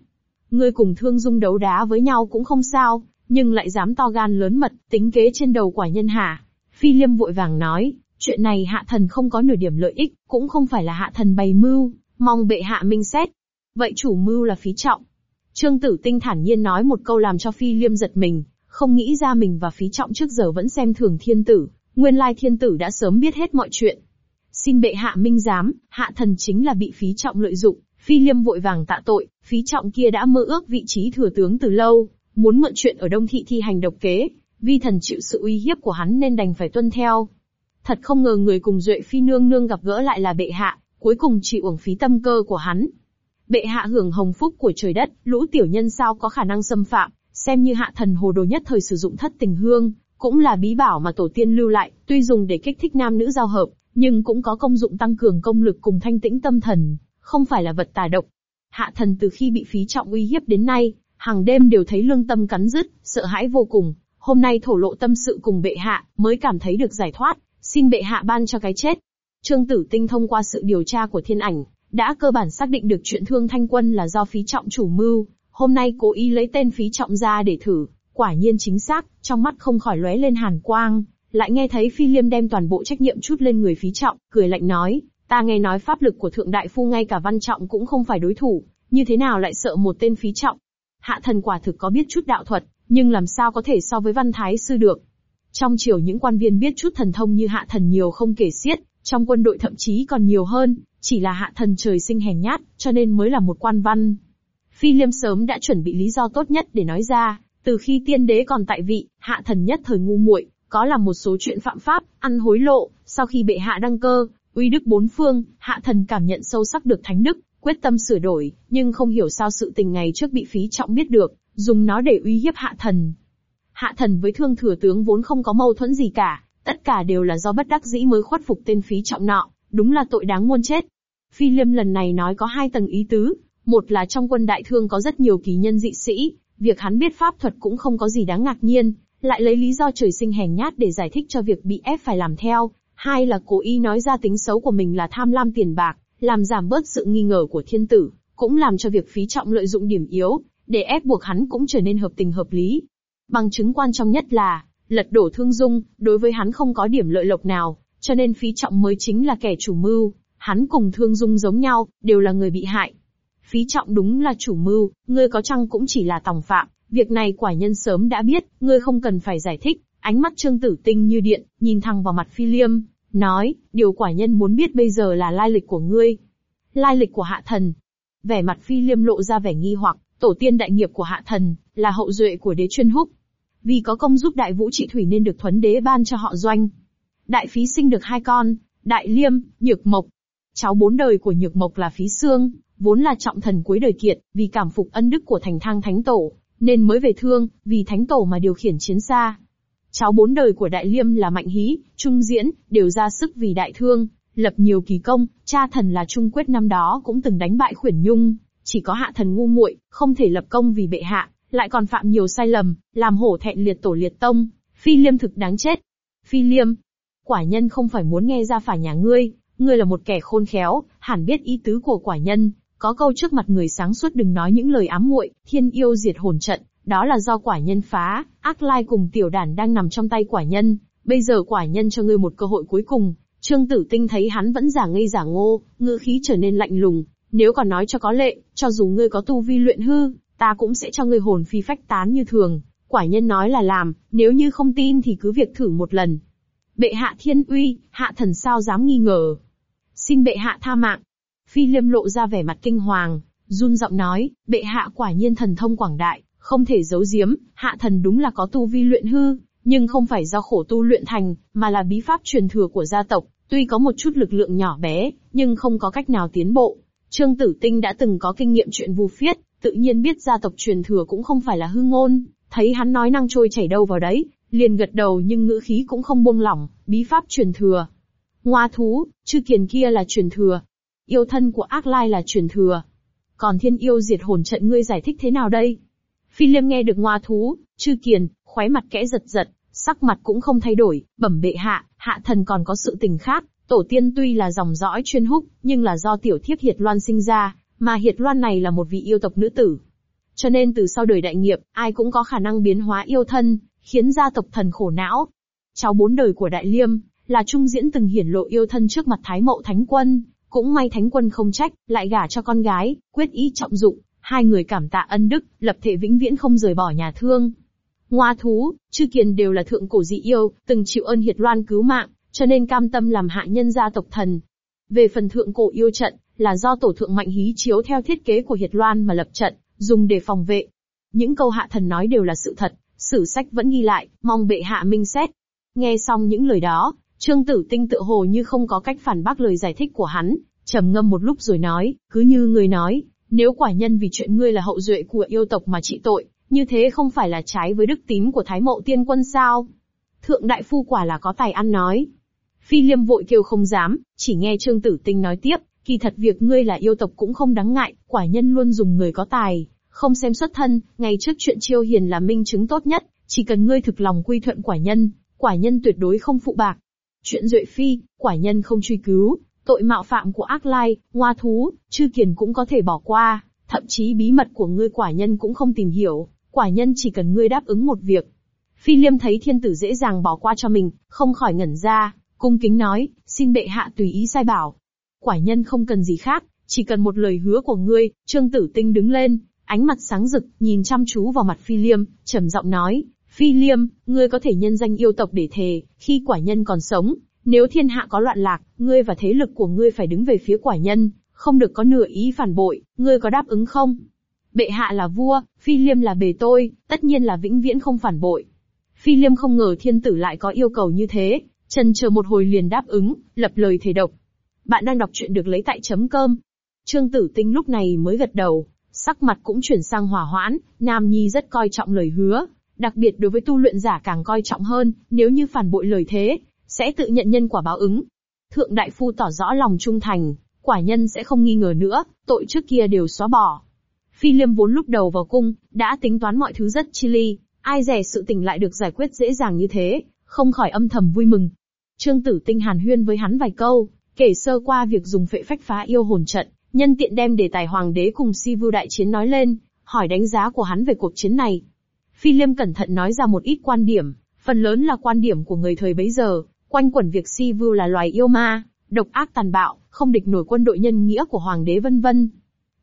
Ngươi cùng thương dung đấu đá với nhau cũng không sao, nhưng lại dám to gan lớn mật, tính kế trên đầu quả nhân hả? Phi liêm vội vàng nói, chuyện này hạ thần không có nửa điểm lợi ích, cũng không phải là hạ thần bày mưu, mong bệ hạ minh xét. Vậy chủ mưu là phí trọng. Trương tử tinh thản nhiên nói một câu làm cho phi liêm giật mình, không nghĩ ra mình và phí trọng trước giờ vẫn xem thường thiên tử, Nguyên lai thiên tử đã sớm biết hết mọi chuyện. Xin bệ hạ minh giám, hạ thần chính là bị phí trọng lợi dụng, phi liêm vội vàng tạ tội, phí trọng kia đã mơ ước vị trí thừa tướng từ lâu, muốn mượn chuyện ở Đông Thị thi hành độc kế, vi thần chịu sự uy hiếp của hắn nên đành phải tuân theo. Thật không ngờ người cùng duệ phi nương nương gặp gỡ lại là bệ hạ, cuối cùng chỉ uổng phí tâm cơ của hắn. Bệ hạ hưởng hồng phúc của trời đất, lũ tiểu nhân sao có khả năng xâm phạm, xem như hạ thần hồ đồ nhất thời sử dụng thất tình hương, cũng là bí bảo mà tổ tiên lưu lại, tuy dùng để kích thích nam nữ giao hợp, nhưng cũng có công dụng tăng cường công lực cùng thanh tĩnh tâm thần, không phải là vật tà độc. Hạ thần từ khi bị phí trọng uy hiếp đến nay, hàng đêm đều thấy lương tâm cắn rứt, sợ hãi vô cùng, hôm nay thổ lộ tâm sự cùng bệ hạ, mới cảm thấy được giải thoát, xin bệ hạ ban cho cái chết. Trương Tử Tinh thông qua sự điều tra của thiên ảnh, đã cơ bản xác định được chuyện thương thanh quân là do phí trọng chủ mưu, hôm nay cố ý lấy tên phí trọng ra để thử, quả nhiên chính xác, trong mắt không khỏi lóe lên hàn quang, lại nghe thấy phi liêm đem toàn bộ trách nhiệm chút lên người phí trọng, cười lạnh nói, ta nghe nói pháp lực của thượng đại phu ngay cả văn trọng cũng không phải đối thủ, như thế nào lại sợ một tên phí trọng. Hạ thần quả thực có biết chút đạo thuật, nhưng làm sao có thể so với văn thái sư được. Trong triều những quan viên biết chút thần thông như hạ thần nhiều không kể xiết, trong quân đội thậm chí còn nhiều hơn, chỉ là hạ thần trời sinh hèn nhát, cho nên mới là một quan văn. Phi Liêm sớm đã chuẩn bị lý do tốt nhất để nói ra, từ khi tiên đế còn tại vị, hạ thần nhất thời ngu muội, có làm một số chuyện phạm pháp, ăn hối lộ, sau khi bệ hạ đăng cơ, uy đức bốn phương, hạ thần cảm nhận sâu sắc được thánh đức, quyết tâm sửa đổi, nhưng không hiểu sao sự tình ngày trước bị phí trọng biết được, dùng nó để uy hiếp hạ thần. Hạ thần với thương thừa tướng vốn không có mâu thuẫn gì cả, tất cả đều là do bất đắc dĩ mới khuất phục tên phí trọng nọ, đúng là tội đáng muôn chết. Phi Liêm lần này nói có hai tầng ý tứ, một là trong quân đại thương có rất nhiều kỳ nhân dị sĩ, việc hắn biết pháp thuật cũng không có gì đáng ngạc nhiên, lại lấy lý do trời sinh hèn nhát để giải thích cho việc bị ép phải làm theo. Hai là cố ý nói ra tính xấu của mình là tham lam tiền bạc, làm giảm bớt sự nghi ngờ của thiên tử, cũng làm cho việc phí trọng lợi dụng điểm yếu, để ép buộc hắn cũng trở nên hợp tình hợp lý. Bằng chứng quan trọng nhất là, lật đổ thương dung, đối với hắn không có điểm lợi lộc nào, cho nên phí trọng mới chính là kẻ chủ mưu, hắn cùng thương dung giống nhau, đều là người bị hại. Phí trọng đúng là chủ mưu, ngươi có chăng cũng chỉ là tòng phạm, việc này quả nhân sớm đã biết, ngươi không cần phải giải thích. Ánh mắt trương tử tinh như điện, nhìn thẳng vào mặt phi liêm, nói, điều quả nhân muốn biết bây giờ là lai lịch của ngươi. Lai lịch của hạ thần. Vẻ mặt phi liêm lộ ra vẻ nghi hoặc, tổ tiên đại nghiệp của hạ thần, là hậu duệ của đế chuyên húc. Vì có công giúp đại vũ trị thủy nên được thuấn đế ban cho họ doanh. Đại phí sinh được hai con, đại liêm, nhược mộc. Cháu bốn đời của nhược mộc là phí xương, vốn là trọng thần cuối đời kiệt, vì cảm phục ân đức của thành thang thánh tổ, nên mới về thương, vì thánh tổ mà điều khiển chiến xa. Cháu bốn đời của đại liêm là mạnh hí, trung diễn, đều ra sức vì đại thương, lập nhiều kỳ công, cha thần là trung quyết năm đó cũng từng đánh bại khuyển nhung, chỉ có hạ thần ngu muội, không thể lập công vì bệ hạ, lại còn phạm nhiều sai lầm, làm hổ thẹn liệt tổ liệt tông, phi liêm thực đáng chết. Phi liêm, quả nhân không phải muốn nghe ra phải nhà ngươi, ngươi là một kẻ khôn khéo, hẳn biết ý tứ của quả nhân, có câu trước mặt người sáng suốt đừng nói những lời ám muội, thiên yêu diệt hồn trận, đó là do quả nhân phá, ác lai cùng tiểu đàn đang nằm trong tay quả nhân, bây giờ quả nhân cho ngươi một cơ hội cuối cùng. Trương Tử Tinh thấy hắn vẫn giả ngây giả ngô, ngữ khí trở nên lạnh lùng, nếu còn nói cho có lệ, cho dù ngươi có tu vi luyện hư, ta cũng sẽ cho ngươi hồn phi phách tán như thường. Quả nhân nói là làm, nếu như không tin thì cứ việc thử một lần. Bệ hạ thiên uy, hạ thần sao dám nghi ngờ. Xin bệ hạ tha mạng. Phi liêm lộ ra vẻ mặt kinh hoàng, run giọng nói, bệ hạ quả nhiên thần thông quảng đại, không thể giấu giếm, hạ thần đúng là có tu vi luyện hư, nhưng không phải do khổ tu luyện thành, mà là bí pháp truyền thừa của gia tộc, tuy có một chút lực lượng nhỏ bé, nhưng không có cách nào tiến bộ. Trương Tử Tinh đã từng có kinh nghiệm chuyện vu phiết, tự nhiên biết gia tộc truyền thừa cũng không phải là hư ngôn, thấy hắn nói năng trôi chảy đâu vào đấy, liền gật đầu nhưng ngữ khí cũng không buông lỏng, bí pháp truyền thừa. Ngoa thú, chư kiền kia là truyền thừa. Yêu thân của ác lai là truyền thừa. Còn thiên yêu diệt hồn trận ngươi giải thích thế nào đây? Phi liêm nghe được ngoa thú, chư kiền, khoái mặt kẽ giật giật, sắc mặt cũng không thay đổi, bẩm bệ hạ, hạ thần còn có sự tình khác, tổ tiên tuy là dòng dõi chuyên húc, nhưng là do tiểu thiếp Hiệt Loan sinh ra, mà Hiệt Loan này là một vị yêu tộc nữ tử. Cho nên từ sau đời đại nghiệp, ai cũng có khả năng biến hóa yêu thân, khiến gia tộc thần khổ não. Cháu bốn đời của Đại Liêm, là trung diễn từng hiển lộ yêu thân trước mặt Thái Mậu Thánh Quân, cũng may Thánh Quân không trách, lại gả cho con gái, quyết ý trọng dụng, hai người cảm tạ ân đức, lập thể vĩnh viễn không rời bỏ nhà thương. Ngoa thú, chư kiền đều là thượng cổ dị yêu, từng chịu ơn hiệt loan cứu mạng, cho nên cam tâm làm hạ nhân gia tộc thần. Về phần thượng cổ yêu trận, là do tổ thượng mạnh hí chiếu theo thiết kế của hiệt loan mà lập trận, dùng để phòng vệ. Những câu hạ thần nói đều là sự thật, sử sách vẫn ghi lại, mong bệ hạ minh xét. Nghe xong những lời đó, Trương Tử Tinh tự hồ như không có cách phản bác lời giải thích của hắn, trầm ngâm một lúc rồi nói, cứ như người nói, nếu quả nhân vì chuyện ngươi là hậu duệ của yêu tộc mà trị tội, như thế không phải là trái với đức tín của Thái Mậu Tiên Quân sao? Thượng Đại Phu quả là có tài ăn nói. Phi Liêm vội kêu không dám, chỉ nghe Trương Tử Tinh nói tiếp, kỳ thật việc ngươi là yêu tộc cũng không đáng ngại, quả nhân luôn dùng người có tài, không xem xuất thân, ngay trước chuyện chiêu hiền là minh chứng tốt nhất, chỉ cần ngươi thực lòng quy thuận quả nhân, quả nhân tuyệt đối không phụ bạc. Chuyện Duệ Phi, quả nhân không truy cứu, tội mạo phạm của ác lai, ngoa thú, chư kiền cũng có thể bỏ qua, thậm chí bí mật của ngươi quả nhân cũng không tìm hiểu, quả nhân chỉ cần ngươi đáp ứng một việc. Phi Liêm thấy thiên tử dễ dàng bỏ qua cho mình, không khỏi ngẩn ra, cung kính nói, xin bệ hạ tùy ý sai bảo. Quả nhân không cần gì khác, chỉ cần một lời hứa của ngươi, Trương Tử Tinh đứng lên, ánh mặt sáng rực, nhìn chăm chú vào mặt Phi Liêm, trầm giọng nói, Phi Liêm, ngươi có thể nhân danh yêu tộc để thề, khi quả nhân còn sống, nếu thiên hạ có loạn lạc, ngươi và thế lực của ngươi phải đứng về phía quả nhân, không được có nửa ý phản bội, ngươi có đáp ứng không? Bệ hạ là vua, Phi Liêm là bề tôi, tất nhiên là vĩnh viễn không phản bội. Phi Liêm không ngờ thiên tử lại có yêu cầu như thế, trần chờ một hồi liền đáp ứng, lập lời thề độc. Bạn đang đọc truyện được lấy tại chấm cơm. Trương Tử Tinh lúc này mới gật đầu, sắc mặt cũng chuyển sang hòa hoãn, Nam Nhi rất coi trọng lời hứa, đặc biệt đối với tu luyện giả càng coi trọng hơn, nếu như phản bội lời thế, sẽ tự nhận nhân quả báo ứng. Thượng đại phu tỏ rõ lòng trung thành, quả nhân sẽ không nghi ngờ nữa, tội trước kia đều xóa bỏ. Phi liêm vốn lúc đầu vào cung, đã tính toán mọi thứ rất chi ly, ai dè sự tình lại được giải quyết dễ dàng như thế, không khỏi âm thầm vui mừng. Trương Tử Tinh hàn huyên với hắn vài câu, kể sơ qua việc dùng phệ phách phá yêu hồn trận, nhân tiện đem đề tài hoàng đế cùng si vưu đại chiến nói lên, hỏi đánh giá của hắn về cuộc chiến này. Phi Liêm cẩn thận nói ra một ít quan điểm, phần lớn là quan điểm của người thời bấy giờ, quanh quẩn việc si vưu là loài yêu ma, độc ác tàn bạo, không địch nổi quân đội nhân nghĩa của hoàng đế vân vân.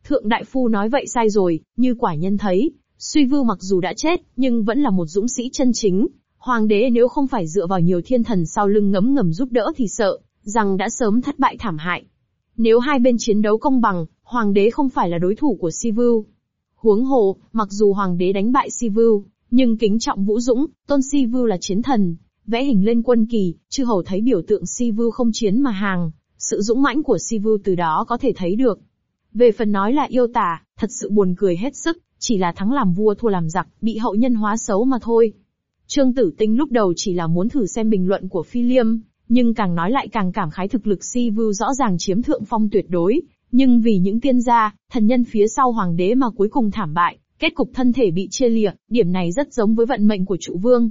Thượng đại phu nói vậy sai rồi, như quả nhân thấy, suy vưu mặc dù đã chết, nhưng vẫn là một dũng sĩ chân chính. Hoàng đế nếu không phải dựa vào nhiều thiên thần sau lưng ngấm ngầm giúp đỡ thì sợ, rằng đã sớm thất bại thảm hại. Nếu hai bên chiến đấu công bằng, hoàng đế không phải là đối thủ của si vưu. Huống hồ, mặc dù hoàng đế đánh bại si vưu, nhưng kính trọng vũ dũng, tôn si vưu là chiến thần, vẽ hình lên quân kỳ, chư hầu thấy biểu tượng si vưu không chiến mà hàng, sự dũng mãnh của si vưu từ đó có thể thấy được. Về phần nói là yêu tả, thật sự buồn cười hết sức, chỉ là thắng làm vua thua làm giặc, bị hậu nhân hóa xấu mà thôi. Trương Tử Tinh lúc đầu chỉ là muốn thử xem bình luận của Phi Liêm, nhưng càng nói lại càng cảm khái thực lực si vưu rõ ràng chiếm thượng phong tuyệt đối, nhưng vì những tiên gia, thần nhân phía sau hoàng đế mà cuối cùng thảm bại, kết cục thân thể bị chia lìa, điểm này rất giống với vận mệnh của trụ vương.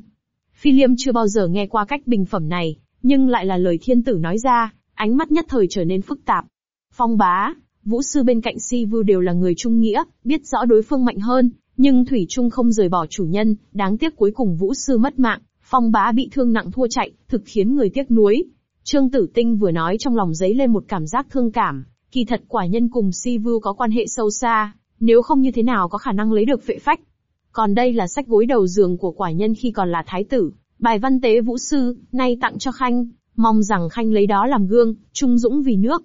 Phi Liêm chưa bao giờ nghe qua cách bình phẩm này, nhưng lại là lời thiên tử nói ra, ánh mắt nhất thời trở nên phức tạp. Phong bá, vũ sư bên cạnh si Vu đều là người trung nghĩa, biết rõ đối phương mạnh hơn, nhưng thủy trung không rời bỏ chủ nhân, đáng tiếc cuối cùng vũ sư mất mạng, phong bá bị thương nặng thua chạy, thực khiến người tiếc nuối. Trương Tử Tinh vừa nói trong lòng dấy lên một cảm giác thương cảm, kỳ thật quả nhân cùng si Vu có quan hệ sâu xa, nếu không như thế nào có khả năng lấy được phệ phách. Còn đây là sách gối đầu giường của quả nhân khi còn là thái tử, bài văn tế vũ sư, nay tặng cho Khanh, mong rằng Khanh lấy đó làm gương, trung dũng vì nước.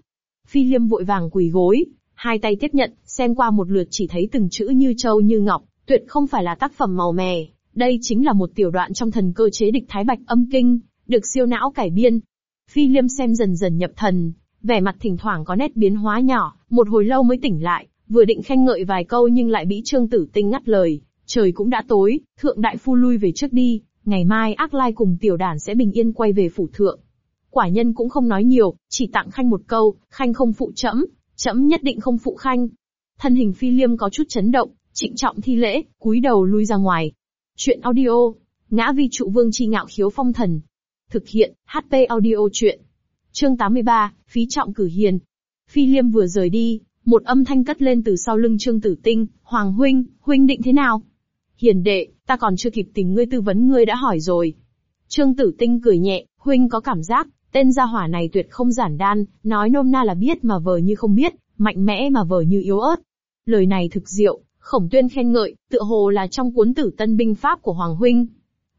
Phi liêm vội vàng quỳ gối, hai tay tiếp nhận, xem qua một lượt chỉ thấy từng chữ như châu như ngọc, tuyệt không phải là tác phẩm màu mè. Đây chính là một tiểu đoạn trong thần cơ chế địch Thái Bạch âm kinh, được siêu não cải biên. Phi liêm xem dần dần nhập thần, vẻ mặt thỉnh thoảng có nét biến hóa nhỏ, một hồi lâu mới tỉnh lại, vừa định khen ngợi vài câu nhưng lại bị Trương Tử Tinh ngắt lời. Trời cũng đã tối, thượng đại phu lui về trước đi, ngày mai ác lai cùng tiểu đàn sẽ bình yên quay về phủ thượng. Quả nhân cũng không nói nhiều, chỉ tặng khanh một câu, khanh không phụ trẫm, trẫm nhất định không phụ khanh. Thân hình phi liêm có chút chấn động, trịnh trọng thi lễ, cúi đầu lui ra ngoài. Chuyện audio, ngã vi trụ vương chi ngạo khiếu phong thần. Thực hiện, HP audio chuyện. Chương 83, phí trọng cử hiền. Phi liêm vừa rời đi, một âm thanh cất lên từ sau lưng Trương Tử Tinh, Hoàng huynh, huynh định thế nào? Hiền đệ, ta còn chưa kịp tìm ngươi tư vấn ngươi đã hỏi rồi. Trương Tử Tinh cười nhẹ, huynh có cảm giác, tên gia hỏa này tuyệt không giản đan, nói nôm na là biết mà vờ như không biết, mạnh mẽ mà vờ như yếu ớt. Lời này thực diệu, Khổng tuyên khen ngợi, tựa hồ là trong cuốn tử tân binh pháp của Hoàng Huynh.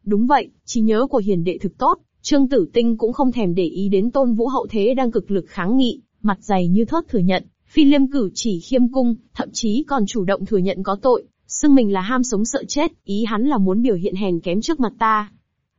Đúng vậy, trí nhớ của hiền đệ thực tốt, Trương Tử Tinh cũng không thèm để ý đến tôn vũ hậu thế đang cực lực kháng nghị, mặt dày như thớt thừa nhận, phi liêm cử chỉ khiêm cung, thậm chí còn chủ động thừa nhận có tội, xưng mình là ham sống sợ chết, ý hắn là muốn biểu hiện hèn kém trước mặt ta.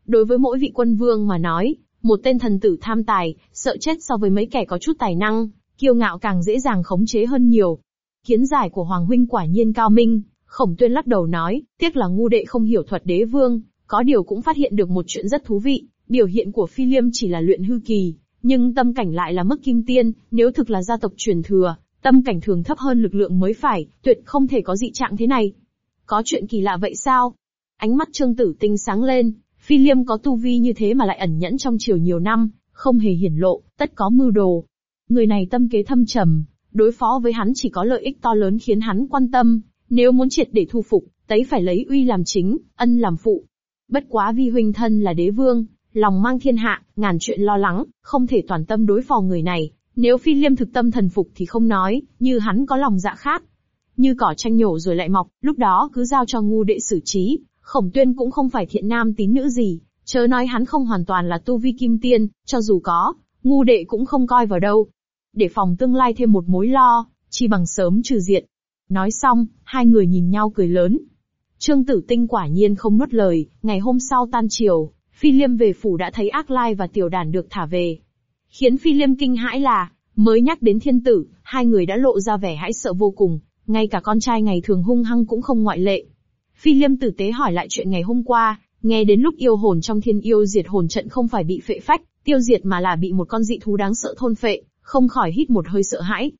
Đối với mỗi vị quân vương mà nói, một tên thần tử tham tài, sợ chết so với mấy kẻ có chút tài năng, kiêu ngạo càng dễ dàng khống chế hơn nhiều. Kiến giải của Hoàng Huynh quả nhiên cao minh, khổng tuyên lắc đầu nói, tiếc là ngu đệ không hiểu thuật đế vương, có điều cũng phát hiện được một chuyện rất thú vị, biểu hiện của phi liêm chỉ là luyện hư kỳ, nhưng tâm cảnh lại là mức kim tiên, nếu thực là gia tộc truyền thừa, tâm cảnh thường thấp hơn lực lượng mới phải, tuyệt không thể có dị trạng thế này. Có chuyện kỳ lạ vậy sao? Ánh mắt trương tử tinh sáng lên, phi liêm có tu vi như thế mà lại ẩn nhẫn trong chiều nhiều năm, không hề hiển lộ, tất có mưu đồ. Người này tâm kế thâm trầm, đối phó với hắn chỉ có lợi ích to lớn khiến hắn quan tâm, nếu muốn triệt để thu phục, tấy phải lấy uy làm chính, ân làm phụ. Bất quá vi huynh thân là đế vương, lòng mang thiên hạ, ngàn chuyện lo lắng, không thể toàn tâm đối phó người này. Nếu phi liêm thực tâm thần phục thì không nói, như hắn có lòng dạ khác. Như cỏ tranh nhổ rồi lại mọc, lúc đó cứ giao cho ngu đệ xử trí, khổng tuyên cũng không phải thiện nam tín nữ gì, chớ nói hắn không hoàn toàn là tu vi kim tiên, cho dù có, ngu đệ cũng không coi vào đâu. Để phòng tương lai thêm một mối lo, chi bằng sớm trừ diện. Nói xong, hai người nhìn nhau cười lớn. Trương Tử Tinh quả nhiên không nuốt lời, ngày hôm sau tan chiều, Phi Liêm về phủ đã thấy Ác Lai và Tiểu Đàn được thả về. Khiến Phi Liêm kinh hãi là, mới nhắc đến thiên tử, hai người đã lộ ra vẻ hãi sợ vô cùng, ngay cả con trai ngày thường hung hăng cũng không ngoại lệ. Phi Liêm tử tế hỏi lại chuyện ngày hôm qua, nghe đến lúc yêu hồn trong thiên yêu diệt hồn trận không phải bị phệ phách, tiêu diệt mà là bị một con dị thú đáng sợ thôn phệ, không khỏi hít một hơi sợ hãi.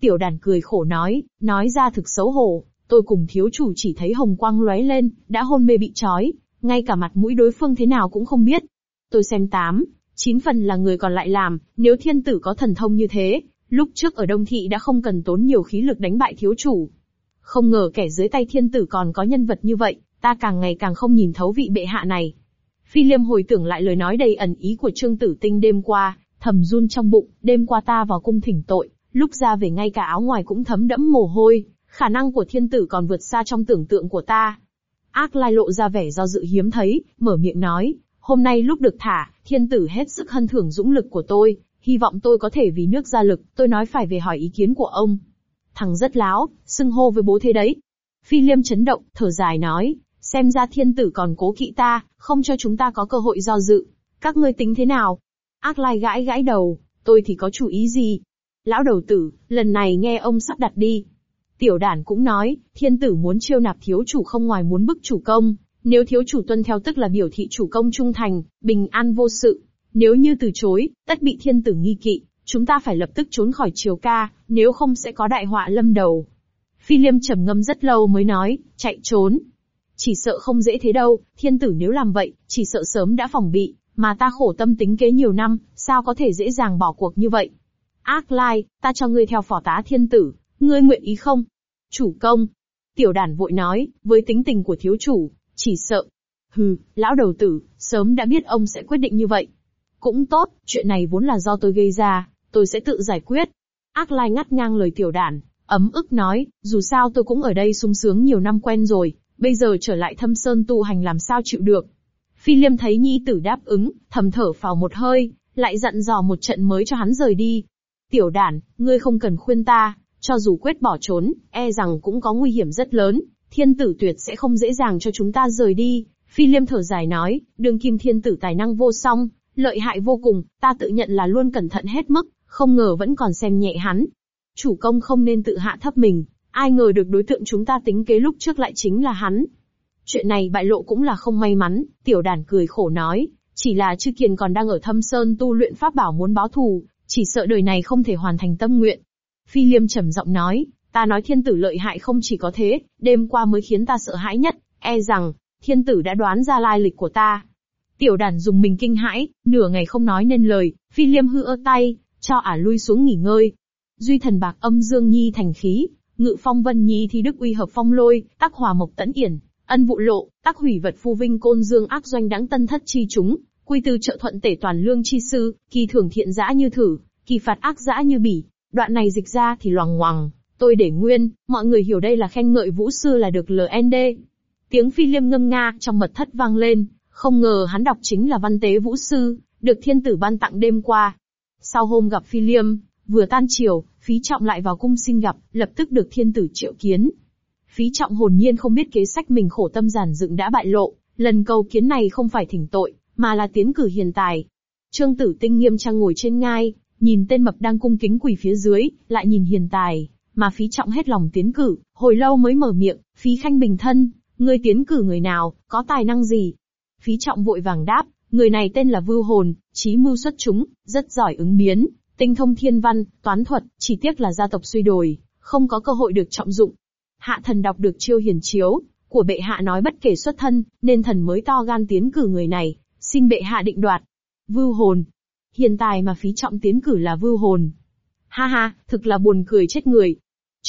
Tiểu đàn cười khổ nói, nói ra thực xấu hổ, tôi cùng thiếu chủ chỉ thấy hồng quang lóe lên, đã hôn mê bị trói, ngay cả mặt mũi đối phương thế nào cũng không biết. Tôi xem tám, chín phần là người còn lại làm, nếu thiên tử có thần thông như thế, lúc trước ở Đông Thị đã không cần tốn nhiều khí lực đánh bại thiếu chủ. Không ngờ kẻ dưới tay thiên tử còn có nhân vật như vậy, ta càng ngày càng không nhìn thấu vị bệ hạ này. Phi Liêm hồi tưởng lại lời nói đầy ẩn ý của Trương Tử Tinh đêm qua, thầm run trong bụng, đêm qua ta vào cung thỉnh tội, lúc ra về ngay cả áo ngoài cũng thấm đẫm mồ hôi, khả năng của thiên tử còn vượt xa trong tưởng tượng của ta. Ác lai lộ ra vẻ do dự hiếm thấy, mở miệng nói, hôm nay lúc được thả, thiên tử hết sức hân thưởng dũng lực của tôi, hy vọng tôi có thể vì nước ra lực, tôi nói phải về hỏi ý kiến của ông. Thằng rất láo, xưng hô với bố thế đấy. Phi liêm chấn động, thở dài nói, xem ra thiên tử còn cố kỵ ta, không cho chúng ta có cơ hội do dự. Các ngươi tính thế nào? Ác lai gãi gãi đầu, tôi thì có chủ ý gì? Lão đầu tử, lần này nghe ông sắp đặt đi. Tiểu đản cũng nói, thiên tử muốn chiêu nạp thiếu chủ không ngoài muốn bức chủ công, nếu thiếu chủ tuân theo tức là biểu thị chủ công trung thành, bình an vô sự. Nếu như từ chối, tất bị thiên tử nghi kỵ, chúng ta phải lập tức trốn khỏi triều ca, nếu không sẽ có đại họa lâm đầu. Phi liêm trầm ngâm rất lâu mới nói, chạy trốn. Chỉ sợ không dễ thế đâu, thiên tử nếu làm vậy, chỉ sợ sớm đã phòng bị, mà ta khổ tâm tính kế nhiều năm, sao có thể dễ dàng bỏ cuộc như vậy. Ác lai, ta cho ngươi theo phỏ tá thiên tử, ngươi nguyện ý không? Chủ công. Tiểu đàn vội nói, với tính tình của thiếu chủ, chỉ sợ. Hừ, lão đầu tử, sớm đã biết ông sẽ quyết định như vậy. Cũng tốt, chuyện này vốn là do tôi gây ra, tôi sẽ tự giải quyết. Ác lai ngắt ngang lời tiểu đản ấm ức nói, dù sao tôi cũng ở đây sung sướng nhiều năm quen rồi, bây giờ trở lại thâm sơn tu hành làm sao chịu được. Phi liêm thấy nhi tử đáp ứng, thầm thở phào một hơi, lại dặn dò một trận mới cho hắn rời đi. Tiểu đản ngươi không cần khuyên ta, cho dù quyết bỏ trốn, e rằng cũng có nguy hiểm rất lớn, thiên tử tuyệt sẽ không dễ dàng cho chúng ta rời đi. Phi liêm thở dài nói, đường kim thiên tử tài năng vô song, lợi hại vô cùng, ta tự nhận là luôn cẩn thận hết mức, không ngờ vẫn còn xem nhẹ hắn. Chủ công không nên tự hạ thấp mình, ai ngờ được đối tượng chúng ta tính kế lúc trước lại chính là hắn. Chuyện này bại lộ cũng là không may mắn, tiểu đàn cười khổ nói, chỉ là chư kiền còn đang ở thâm sơn tu luyện pháp bảo muốn báo thù, chỉ sợ đời này không thể hoàn thành tâm nguyện. Phi liêm trầm giọng nói, ta nói thiên tử lợi hại không chỉ có thế, đêm qua mới khiến ta sợ hãi nhất, e rằng, thiên tử đã đoán ra lai lịch của ta. Tiểu đàn dùng mình kinh hãi, nửa ngày không nói nên lời, phi liêm hư ơ tay, cho ả lui xuống nghỉ ngơi. Duy thần bạc âm dương nhi thành khí, ngự phong vân nhi thi đức uy hợp phong lôi, tác hòa mộc tẫn yển, ân vụ lộ, tác hủy vật phu vinh côn dương ác doanh đáng tân thất chi chúng, quy tư trợ thuận tể toàn lương chi sư, kỳ thưởng thiện dã như thử, kỳ phạt ác dã như bỉ. Đoạn này dịch ra thì loằng ngoằng, Tôi để nguyên, mọi người hiểu đây là khen ngợi vũ sư là được LND. Tiếng phi liêm ngâm nga trong mật thất vang lên, không ngờ hắn đọc chính là văn tế vũ sư, được thiên tử ban tặng đêm qua. Sau hôm gặp phi liêm, vừa tan chiều, phí trọng lại vào cung xin gặp, lập tức được thiên tử triệu kiến. Phí trọng hồn nhiên không biết kế sách mình khổ tâm giản dựng đã bại lộ, lần cầu kiến này không phải thỉnh tội, mà là tiến cử hiền tài. Trương tử tinh nghiêm trang ngồi trên ngai, nhìn tên mập đang cung kính quỳ phía dưới, lại nhìn hiền tài, mà phí trọng hết lòng tiến cử, hồi lâu mới mở miệng, phí khanh bình thân, ngươi tiến cử người nào, có tài năng gì? Phí trọng vội vàng đáp, người này tên là Vưu Hồn, trí mưu xuất chúng, rất giỏi ứng biến, tinh thông thiên văn, toán thuật, chỉ tiếc là gia tộc suy đồi, không có cơ hội được trọng dụng. Hạ thần đọc được chiêu hiền chiếu, của bệ hạ nói bất kể xuất thân, nên thần mới to gan tiến cử người này, xin bệ hạ định đoạt. Vưu hồn. Hiện tài mà phí trọng tiến cử là vưu hồn. Ha ha, thực là buồn cười chết người.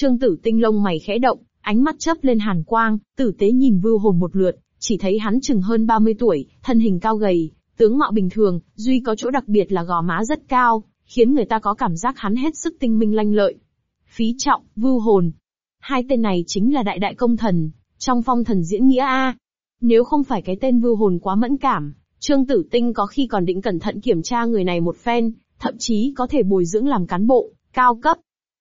Trương tử tinh lông mày khẽ động, ánh mắt chớp lên hàn quang, tử tế nhìn vưu hồn một lượt, chỉ thấy hắn chừng hơn 30 tuổi, thân hình cao gầy, tướng mạo bình thường, duy có chỗ đặc biệt là gò má rất cao, khiến người ta có cảm giác hắn hết sức tinh minh lanh lợi. Phí trọng, vưu hồn. Hai tên này chính là đại đại công thần, trong phong thần diễn nghĩa A. Nếu không phải cái tên vưu hồn quá mẫn cảm, Trương Tử Tinh có khi còn định cẩn thận kiểm tra người này một phen, thậm chí có thể bồi dưỡng làm cán bộ, cao cấp.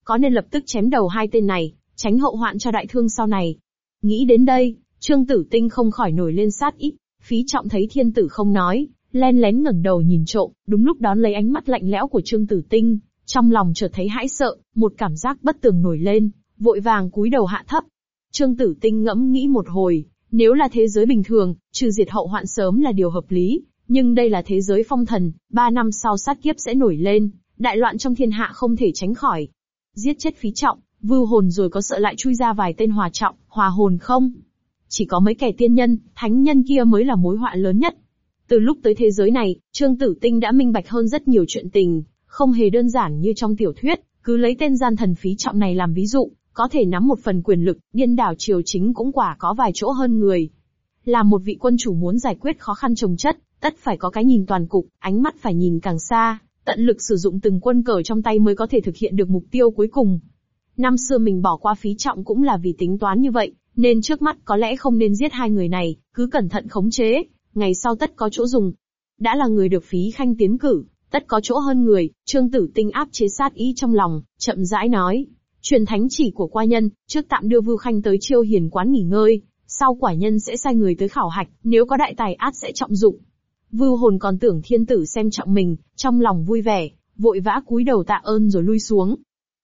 Có nên lập tức chém đầu hai tên này, tránh hậu hoạn cho đại thương sau này. Nghĩ đến đây, Trương Tử Tinh không khỏi nổi lên sát ý, phí trọng thấy thiên tử không nói, len lén ngẩng đầu nhìn trộm, đúng lúc đón lấy ánh mắt lạnh lẽo của Trương Tử Tinh, trong lòng chợt thấy hãi sợ, một cảm giác bất tường nổi lên, vội vàng cúi đầu hạ thấp. Trương Tử Tinh ngẫm nghĩ một hồi, nếu là thế giới bình thường, trừ diệt hậu hoạn sớm là điều hợp lý, nhưng đây là thế giới phong thần, ba năm sau sát kiếp sẽ nổi lên, đại loạn trong thiên hạ không thể tránh khỏi. Giết chết phí trọng, vưu hồn rồi có sợ lại chui ra vài tên hòa trọng, hòa hồn không? Chỉ có mấy kẻ tiên nhân, thánh nhân kia mới là mối họa lớn nhất. Từ lúc tới thế giới này, Trương Tử Tinh đã minh bạch hơn rất nhiều chuyện tình, không hề đơn giản như trong tiểu thuyết, cứ lấy tên gian thần phí trọng này làm ví dụ, có thể nắm một phần quyền lực, điên đảo triều chính cũng quả có vài chỗ hơn người. Là một vị quân chủ muốn giải quyết khó khăn trồng chất, tất phải có cái nhìn toàn cục, ánh mắt phải nhìn càng xa, tận lực sử dụng từng quân cờ trong tay mới có thể thực hiện được mục tiêu cuối cùng. Năm xưa mình bỏ qua phí trọng cũng là vì tính toán như vậy, nên trước mắt có lẽ không nên giết hai người này, cứ cẩn thận khống chế, ngày sau tất có chỗ dùng. Đã là người được phí khanh tiến cử, tất có chỗ hơn người, trương tử tinh áp chế sát ý trong lòng, chậm rãi nói. Truyền thánh chỉ của qua nhân, trước tạm đưa Vưu Khanh tới chiêu hiền quán nghỉ ngơi, sau quả nhân sẽ sai người tới khảo hạch, nếu có đại tài át sẽ trọng dụng. Vưu hồn còn tưởng thiên tử xem trọng mình, trong lòng vui vẻ, vội vã cúi đầu tạ ơn rồi lui xuống.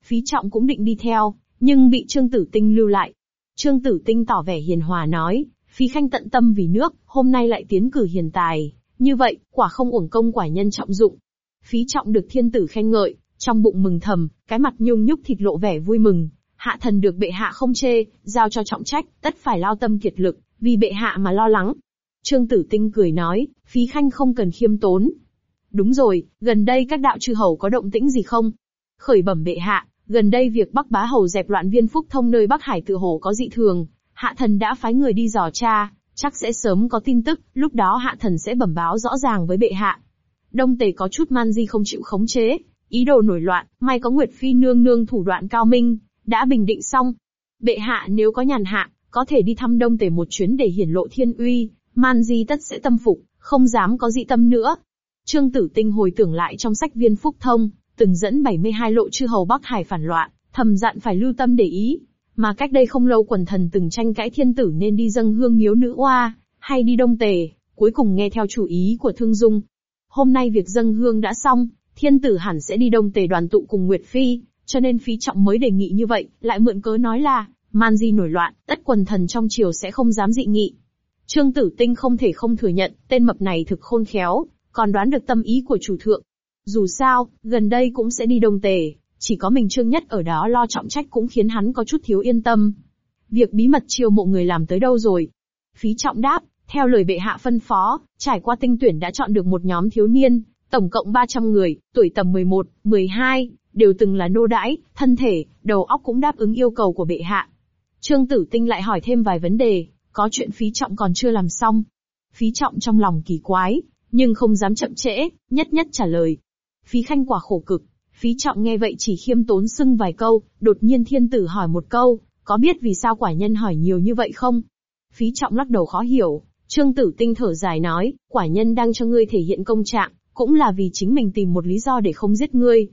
Phí trọng cũng định đi theo, nhưng bị Trương Tử Tinh lưu lại. Trương Tử Tinh tỏ vẻ hiền hòa nói, Phí Khanh tận tâm vì nước, hôm nay lại tiến cử hiền tài. Như vậy, quả không uổng công quả nhân trọng dụng. Phí trọng được thiên tử khen ngợi, trong bụng mừng thầm, cái mặt nhung nhúc thịt lộ vẻ vui mừng. Hạ thần được bệ hạ không chê, giao cho trọng trách, tất phải lao tâm kiệt lực, vì bệ hạ mà lo lắng. Trương Tử Tinh cười nói, phí khanh không cần khiêm tốn. Đúng rồi, gần đây các đạo chư hầu có động tĩnh gì không? Khởi bẩm bệ hạ, gần đây việc Bắc Bá Hầu dẹp loạn viên phúc thông nơi Bắc Hải tự hồ có dị thường, hạ thần đã phái người đi dò tra, chắc sẽ sớm có tin tức, lúc đó hạ thần sẽ bẩm báo rõ ràng với bệ hạ. Đông Tề có chút man di không chịu khống chế, Ý đồ nổi loạn, may có Nguyệt Phi nương nương thủ đoạn cao minh, đã bình định xong. Bệ hạ nếu có nhàn hạ, có thể đi thăm Đông Tề một chuyến để hiển lộ thiên uy, man di tất sẽ tâm phục, không dám có dị tâm nữa. Trương Tử Tinh hồi tưởng lại trong sách viên phúc thông, từng dẫn 72 lộ chư hầu Bắc Hải phản loạn, thầm dặn phải lưu tâm để ý. Mà cách đây không lâu quần thần từng tranh cãi thiên tử nên đi dâng hương miếu nữ oa, hay đi đông tề, cuối cùng nghe theo chủ ý của Thương Dung. Hôm nay việc dâng hương đã xong, thiên tử hẳn sẽ đi đông tề đoàn tụ cùng Nguyệt Phi, cho nên phí trọng mới đề nghị như vậy, lại mượn cớ nói là, man di nổi loạn, tất quần thần trong triều sẽ không dám dị nghị. Trương Tử Tinh không thể không thừa nhận, tên mập này thực khôn khéo, còn đoán được tâm ý của chủ thượng. Dù sao, gần đây cũng sẽ đi đông tề, chỉ có mình Trương Nhất ở đó lo trọng trách cũng khiến hắn có chút thiếu yên tâm. Việc bí mật chiêu mộ người làm tới đâu rồi? Phí trọng đáp, theo lời bệ hạ phân phó, trải qua tinh tuyển đã chọn được một nhóm thiếu niên, Tổng cộng 300 người, tuổi tầm 11, 12, đều từng là nô đãi, thân thể, đầu óc cũng đáp ứng yêu cầu của bệ hạ. Trương Tử Tinh lại hỏi thêm vài vấn đề, có chuyện phí trọng còn chưa làm xong. Phí trọng trong lòng kỳ quái, nhưng không dám chậm trễ, nhất nhất trả lời. Phí khanh quả khổ cực, Phí trọng nghe vậy chỉ khiêm tốn sưng vài câu, đột nhiên thiên tử hỏi một câu, có biết vì sao quả nhân hỏi nhiều như vậy không? Phí trọng lắc đầu khó hiểu, trương tử tinh thở dài nói, quả nhân đang cho ngươi thể hiện công trạng, cũng là vì chính mình tìm một lý do để không giết ngươi.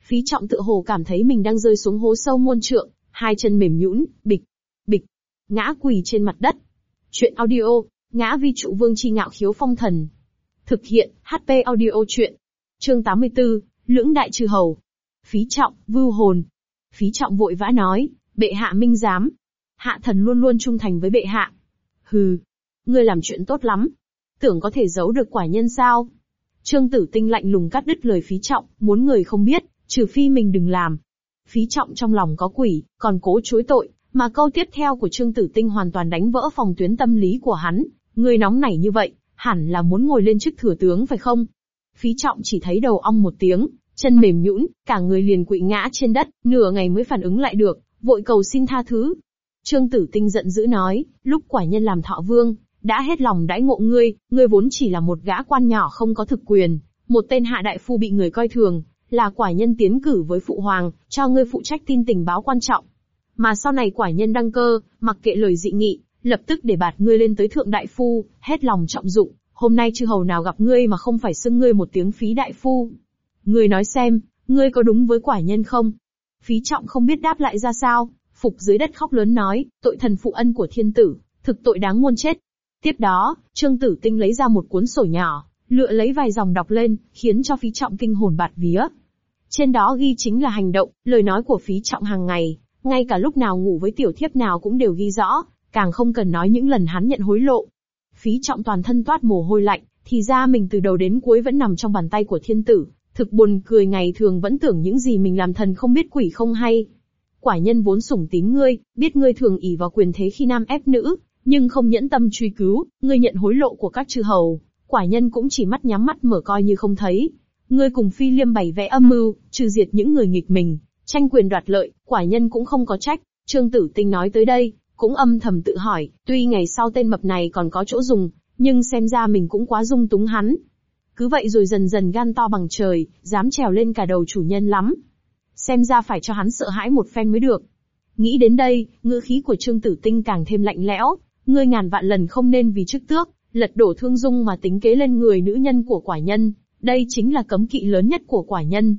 Phí trọng tự hồ cảm thấy mình đang rơi xuống hố sâu muôn trượng, hai chân mềm nhũn, bịch, bịch, ngã quỳ trên mặt đất. Chuyện audio, ngã vi trụ vương chi ngạo khiếu phong thần. Thực hiện, HP audio chuyện. Chương 84, lưỡng đại trừ hầu. Phí trọng, vưu hồn. Phí trọng vội vã nói, bệ hạ minh giám. Hạ thần luôn luôn trung thành với bệ hạ. Hừ, ngươi làm chuyện tốt lắm. Tưởng có thể giấu được quả nhân sao? Trương tử tinh lạnh lùng cắt đứt lời phí trọng, muốn người không biết, trừ phi mình đừng làm. Phí trọng trong lòng có quỷ, còn cố chối tội, mà câu tiếp theo của Trương Tử Tinh hoàn toàn đánh vỡ phòng tuyến tâm lý của hắn. Người nóng nảy như vậy, hẳn là muốn ngồi lên chức thừa tướng phải không? Phí trọng chỉ thấy đầu ong một tiếng, chân mềm nhũn, cả người liền quỵ ngã trên đất, nửa ngày mới phản ứng lại được, vội cầu xin tha thứ. Trương Tử Tinh giận dữ nói, lúc quả nhân làm thọ vương, đã hết lòng đãi ngộ ngươi, ngươi vốn chỉ là một gã quan nhỏ không có thực quyền, một tên hạ đại phu bị người coi thường, là quả nhân tiến cử với phụ hoàng, cho ngươi phụ trách tin tình báo quan trọng. Mà sau này quả nhân đăng cơ, mặc kệ lời dị nghị, lập tức để bạt ngươi lên tới thượng đại phu, hết lòng trọng dụng, hôm nay chư hầu nào gặp ngươi mà không phải xưng ngươi một tiếng phí đại phu. Ngươi nói xem, ngươi có đúng với quả nhân không? Phí trọng không biết đáp lại ra sao, phục dưới đất khóc lớn nói, tội thần phụ ân của thiên tử, thực tội đáng muôn chết. Tiếp đó, Trương Tử Tinh lấy ra một cuốn sổ nhỏ, lựa lấy vài dòng đọc lên, khiến cho phí trọng kinh hồn bạt vía. Trên đó ghi chính là hành động, lời nói của phí trọng hàng ngày, ngay cả lúc nào ngủ với tiểu thiếp nào cũng đều ghi rõ, càng không cần nói những lần hắn nhận hối lộ. Phí trọng toàn thân toát mồ hôi lạnh, thì ra mình từ đầu đến cuối vẫn nằm trong bàn tay của thiên tử, thực buồn cười ngày thường vẫn tưởng những gì mình làm thần không biết quỷ không hay. Quả nhân vốn sủng tín ngươi, biết ngươi thường ỷ vào quyền thế khi nam ép nữ, nhưng không nhẫn tâm truy cứu, ngươi nhận hối lộ của các chư hầu, quả nhân cũng chỉ mắt nhắm mắt mở coi như không thấy. Ngươi cùng phi liêm bày vẽ âm mưu, trừ diệt những người nghịch mình, tranh quyền đoạt lợi, quả nhân cũng không có trách. Trương Tử Tinh nói tới đây, cũng âm thầm tự hỏi, tuy ngày sau tên mập này còn có chỗ dùng, nhưng xem ra mình cũng quá dung túng hắn. Cứ vậy rồi dần dần gan to bằng trời, dám trèo lên cả đầu chủ nhân lắm. Xem ra phải cho hắn sợ hãi một phen mới được. Nghĩ đến đây, ngữ khí của Trương Tử Tinh càng thêm lạnh lẽo, ngươi ngàn vạn lần không nên vì chức tước, lật đổ thương dung mà tính kế lên người nữ nhân của quả nhân, đây chính là cấm kỵ lớn nhất của quả nhân.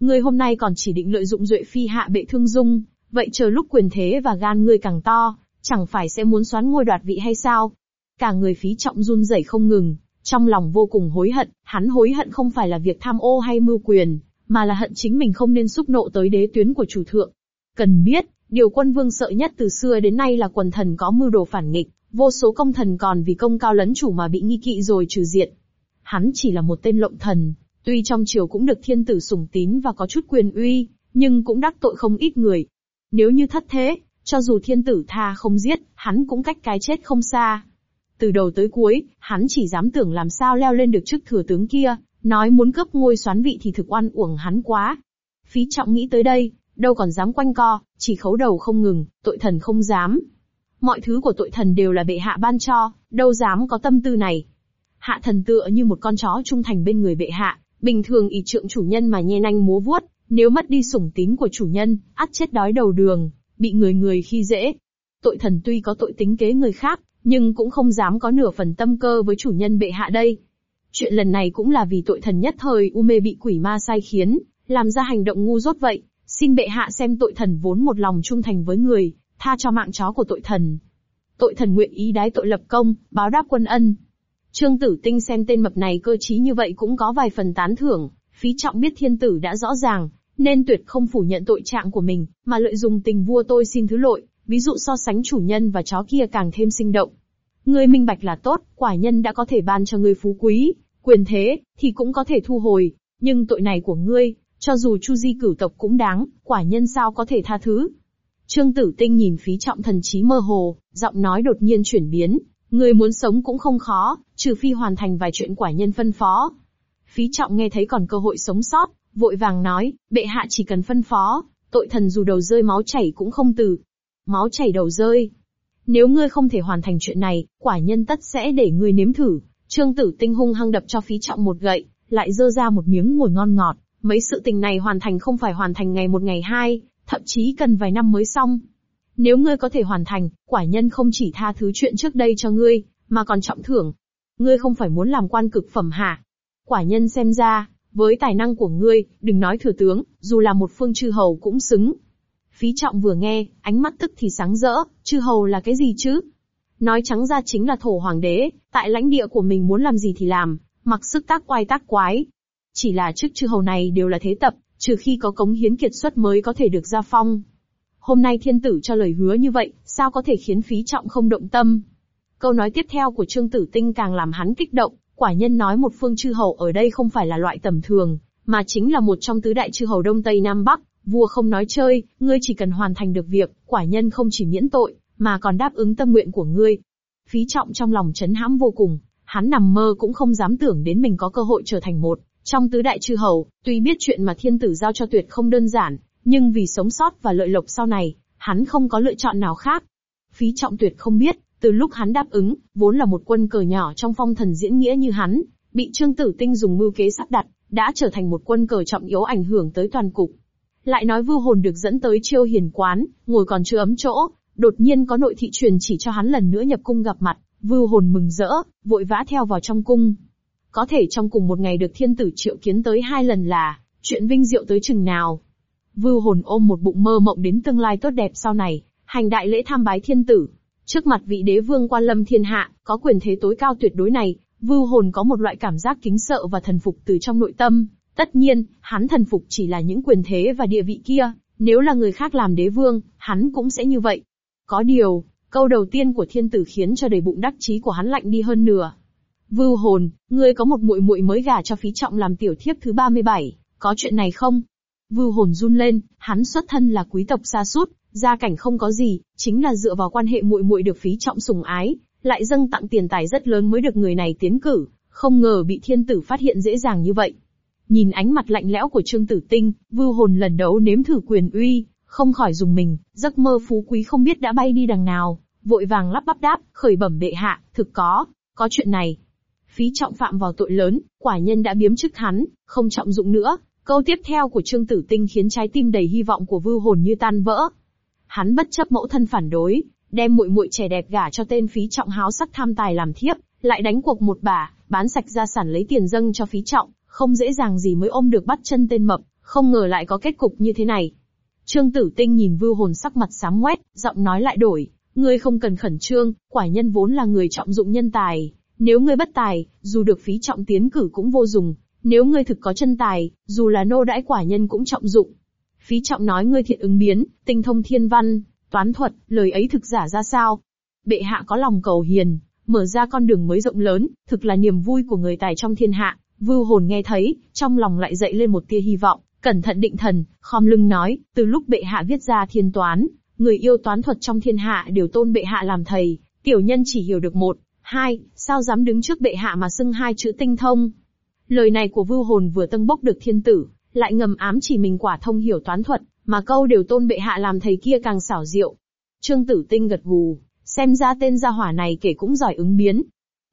Ngươi hôm nay còn chỉ định lợi dụng duệ phi hạ bệ thương dung, vậy chờ lúc quyền thế và gan ngươi càng to, chẳng phải sẽ muốn xoán ngôi đoạt vị hay sao? Cả người phí trọng run rẩy không ngừng, trong lòng vô cùng hối hận, hắn hối hận không phải là việc tham ô hay mưu quyền, mà là hận chính mình không nên xúc nộ tới đế tuyến của chủ thượng. Cần biết, điều quân vương sợ nhất từ xưa đến nay là quần thần có mưu đồ phản nghịch, vô số công thần còn vì công cao lấn chủ mà bị nghi kỵ rồi trừ diệt. Hắn chỉ là một tên lộng thần, tuy trong triều cũng được thiên tử sủng tín và có chút quyền uy, nhưng cũng đắc tội không ít người. Nếu như thất thế, cho dù thiên tử tha không giết, hắn cũng cách cái chết không xa. Từ đầu tới cuối, hắn chỉ dám tưởng làm sao leo lên được chức thừa tướng kia, nói muốn cướp ngôi xoán vị thì thực oan uổng hắn quá. Phí trọng nghĩ tới đây, đâu còn dám quanh co, chỉ khấu đầu không ngừng, tội thần không dám. Mọi thứ của tội thần đều là bệ hạ ban cho, đâu dám có tâm tư này. Hạ thần tựa như một con chó trung thành bên người bệ hạ, bình thường ỷ trượng chủ nhân mà nhe nanh múa vuốt, nếu mất đi sủng tín của chủ nhân, ắt chết đói đầu đường, bị người người khi dễ. Tội thần tuy có tội tính kế người khác, nhưng cũng không dám có nửa phần tâm cơ với chủ nhân bệ hạ đây. Chuyện lần này cũng là vì tội thần nhất thời u mê bị quỷ ma sai khiến, làm ra hành động ngu dốt vậy, xin bệ hạ xem tội thần vốn một lòng trung thành với người, tha cho mạng chó của tội thần. Tội thần nguyện ý đái tội lập công, báo đáp quân ân. Trương Tử Tinh xem tên mập này cơ trí như vậy cũng có vài phần tán thưởng, phí trọng biết thiên tử đã rõ ràng, nên tuyệt không phủ nhận tội trạng của mình, mà lợi dụng tình vua tôi xin thứ lỗi, ví dụ so sánh chủ nhân và chó kia càng thêm sinh động. Ngươi minh bạch là tốt, quả nhân đã có thể ban cho ngươi phú quý, quyền thế, thì cũng có thể thu hồi, nhưng tội này của ngươi, cho dù chu di cửu tộc cũng đáng, quả nhân sao có thể tha thứ. Trương Tử Tinh nhìn phí trọng thần trí mơ hồ, giọng nói đột nhiên chuyển biến, người muốn sống cũng không khó, trừ phi hoàn thành vài chuyện quả nhân phân phó. Phí trọng nghe thấy còn cơ hội sống sót, vội vàng nói, bệ hạ chỉ cần phân phó, tội thần dù đầu rơi máu chảy cũng không từ. Máu chảy đầu rơi. Nếu ngươi không thể hoàn thành chuyện này, quả nhân tất sẽ để ngươi nếm thử. Trương Tử Tinh hung hăng đập cho phí trọng một gậy, lại dơ ra một miếng ngồi ngon ngọt, Mấy sự tình này hoàn thành không phải hoàn thành ngày một ngày hai, thậm chí cần vài năm mới xong. Nếu ngươi có thể hoàn thành, quả nhân không chỉ tha thứ chuyện trước đây cho ngươi, mà còn trọng thưởng. Ngươi không phải muốn làm quan cực phẩm hả? Quả nhân xem ra, với tài năng của ngươi, đừng nói thừa tướng, dù là một phương chư hầu cũng xứng. Phí trọng vừa nghe, ánh mắt tức thì sáng rỡ, chư hầu là cái gì chứ? Nói trắng ra chính là thổ hoàng đế, tại lãnh địa của mình muốn làm gì thì làm, mặc sức tác quái tác quái. Chỉ là chức chư hầu này đều là thế tập, trừ khi có cống hiến kiệt xuất mới có thể được gia phong. Hôm nay thiên tử cho lời hứa như vậy, sao có thể khiến phí trọng không động tâm? Câu nói tiếp theo của Trương Tử Tinh càng làm hắn kích động, quả nhân nói một phương chư hầu ở đây không phải là loại tầm thường, mà chính là một trong tứ đại chư hầu Đông Tây Nam Bắc, vua không nói chơi, ngươi chỉ cần hoàn thành được việc, quả nhân không chỉ miễn tội, mà còn đáp ứng tâm nguyện của ngươi. Phí trọng trong lòng chấn hãm vô cùng, hắn nằm mơ cũng không dám tưởng đến mình có cơ hội trở thành một trong tứ đại chư hầu, tuy biết chuyện mà thiên tử giao cho tuyệt không đơn giản, nhưng vì sống sót và lợi lộc sau này, hắn không có lựa chọn nào khác. Phí trọng tuyệt không biết, từ lúc hắn đáp ứng, vốn là một quân cờ nhỏ trong phong thần diễn nghĩa như hắn, bị Trương Tử Tinh dùng mưu kế sắp đặt, đã trở thành một quân cờ trọng yếu ảnh hưởng tới toàn cục. Lại nói vưu hồn được dẫn tới chiêu hiền quán, ngồi còn chưa ấm chỗ, đột nhiên có nội thị truyền chỉ cho hắn lần nữa nhập cung gặp mặt, vưu hồn mừng rỡ, vội vã theo vào trong cung. Có thể trong cùng một ngày được thiên tử triệu kiến tới hai lần là, chuyện vinh diệu tới chừng nào. Vưu hồn ôm một bụng mơ mộng đến tương lai tốt đẹp sau này, hành đại lễ tham bái thiên tử. Trước mặt vị đế vương quan lâm thiên hạ, có quyền thế tối cao tuyệt đối này, vưu hồn có một loại cảm giác kính sợ và thần phục từ trong nội tâm. Tất nhiên, hắn thần phục chỉ là những quyền thế và địa vị kia, nếu là người khác làm đế vương, hắn cũng sẽ như vậy. Có điều, câu đầu tiên của thiên tử khiến cho đầy bụng đắc chí của hắn lạnh đi hơn nửa. Vưu hồn, ngươi có một muội muội mới gả cho phí trọng làm tiểu thiếp thứ 37, có chuyện này không? Vưu hồn run lên, hắn xuất thân là quý tộc xa sút, gia cảnh không có gì, chính là dựa vào quan hệ muội muội được phí trọng sủng ái, lại dâng tặng tiền tài rất lớn mới được người này tiến cử, không ngờ bị thiên tử phát hiện dễ dàng như vậy. Nhìn ánh mặt lạnh lẽo của Trương Tử Tinh, Vưu hồn lần đầu nếm thử quyền uy, không khỏi dùng mình, giấc mơ phú quý không biết đã bay đi đằng nào, vội vàng lắp bắp đáp, khởi bẩm bệ hạ, thực có, có chuyện này. Phí trọng phạm vào tội lớn, quả nhân đã biếm chức hắn, không trọng dụng nữa. Câu tiếp theo của Trương Tử Tinh khiến trái tim đầy hy vọng của Vưu Hồn như tan vỡ. Hắn bất chấp mẫu thân phản đối, đem muội muội trẻ đẹp gả cho tên phí trọng háo sắc tham tài làm thiếp, lại đánh cuộc một bà, bán sạch gia sản lấy tiền dâng cho phí trọng, không dễ dàng gì mới ôm được bắt chân tên mập, không ngờ lại có kết cục như thế này. Trương Tử Tinh nhìn Vưu Hồn sắc mặt sám quét, giọng nói lại đổi, ngươi không cần khẩn trương, quả nhân vốn là người trọng dụng nhân tài, nếu ngươi bất tài, dù được phí trọng tiến cử cũng vô dụng, nếu ngươi thực có chân tài, dù là nô đãi quả nhân cũng trọng dụng. Phí trọng nói ngươi thiện ứng biến, tinh thông thiên văn, toán thuật, lời ấy thực giả ra sao? Bệ hạ có lòng cầu hiền, mở ra con đường mới rộng lớn, thực là niềm vui của người tài trong thiên hạ. Vưu hồn nghe thấy, trong lòng lại dậy lên một tia hy vọng, cẩn thận định thần, khom lưng nói, từ lúc bệ hạ viết ra thiên toán, người yêu toán thuật trong thiên hạ đều tôn bệ hạ làm thầy, tiểu nhân chỉ hiểu được một, hai, sao dám đứng trước bệ hạ mà xưng hai chữ tinh thông. Lời này của vưu hồn vừa tân bốc được thiên tử, lại ngầm ám chỉ mình quả thông hiểu toán thuật, mà câu đều tôn bệ hạ làm thầy kia càng xảo diệu. Trương Tử Tinh gật gù, xem ra tên gia hỏa này kể cũng giỏi ứng biến.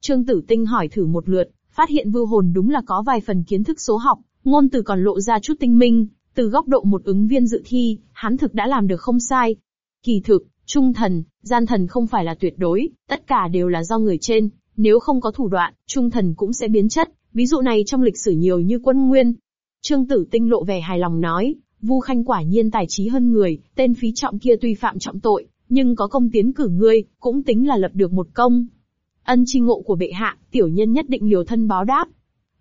Trương Tử Tinh hỏi thử một lượt, phát hiện vưu hồn đúng là có vài phần kiến thức số học, ngôn từ còn lộ ra chút tinh minh, từ góc độ một ứng viên dự thi, hắn thực đã làm được không sai. Kỳ thực, trung thần, gian thần không phải là tuyệt đối, tất cả đều là do người trên, nếu không có thủ đoạn, trung thần cũng sẽ biến chất, ví dụ này trong lịch sử nhiều như quân nguyên. Trương Tử Tinh lộ vẻ hài lòng nói, Vu Khanh quả nhiên tài trí hơn người, tên phí trọng kia tuy phạm trọng tội, nhưng có công tiến cử ngươi, cũng tính là lập được một công. Ân chi ngộ của bệ hạ, tiểu nhân nhất định liều thân báo đáp.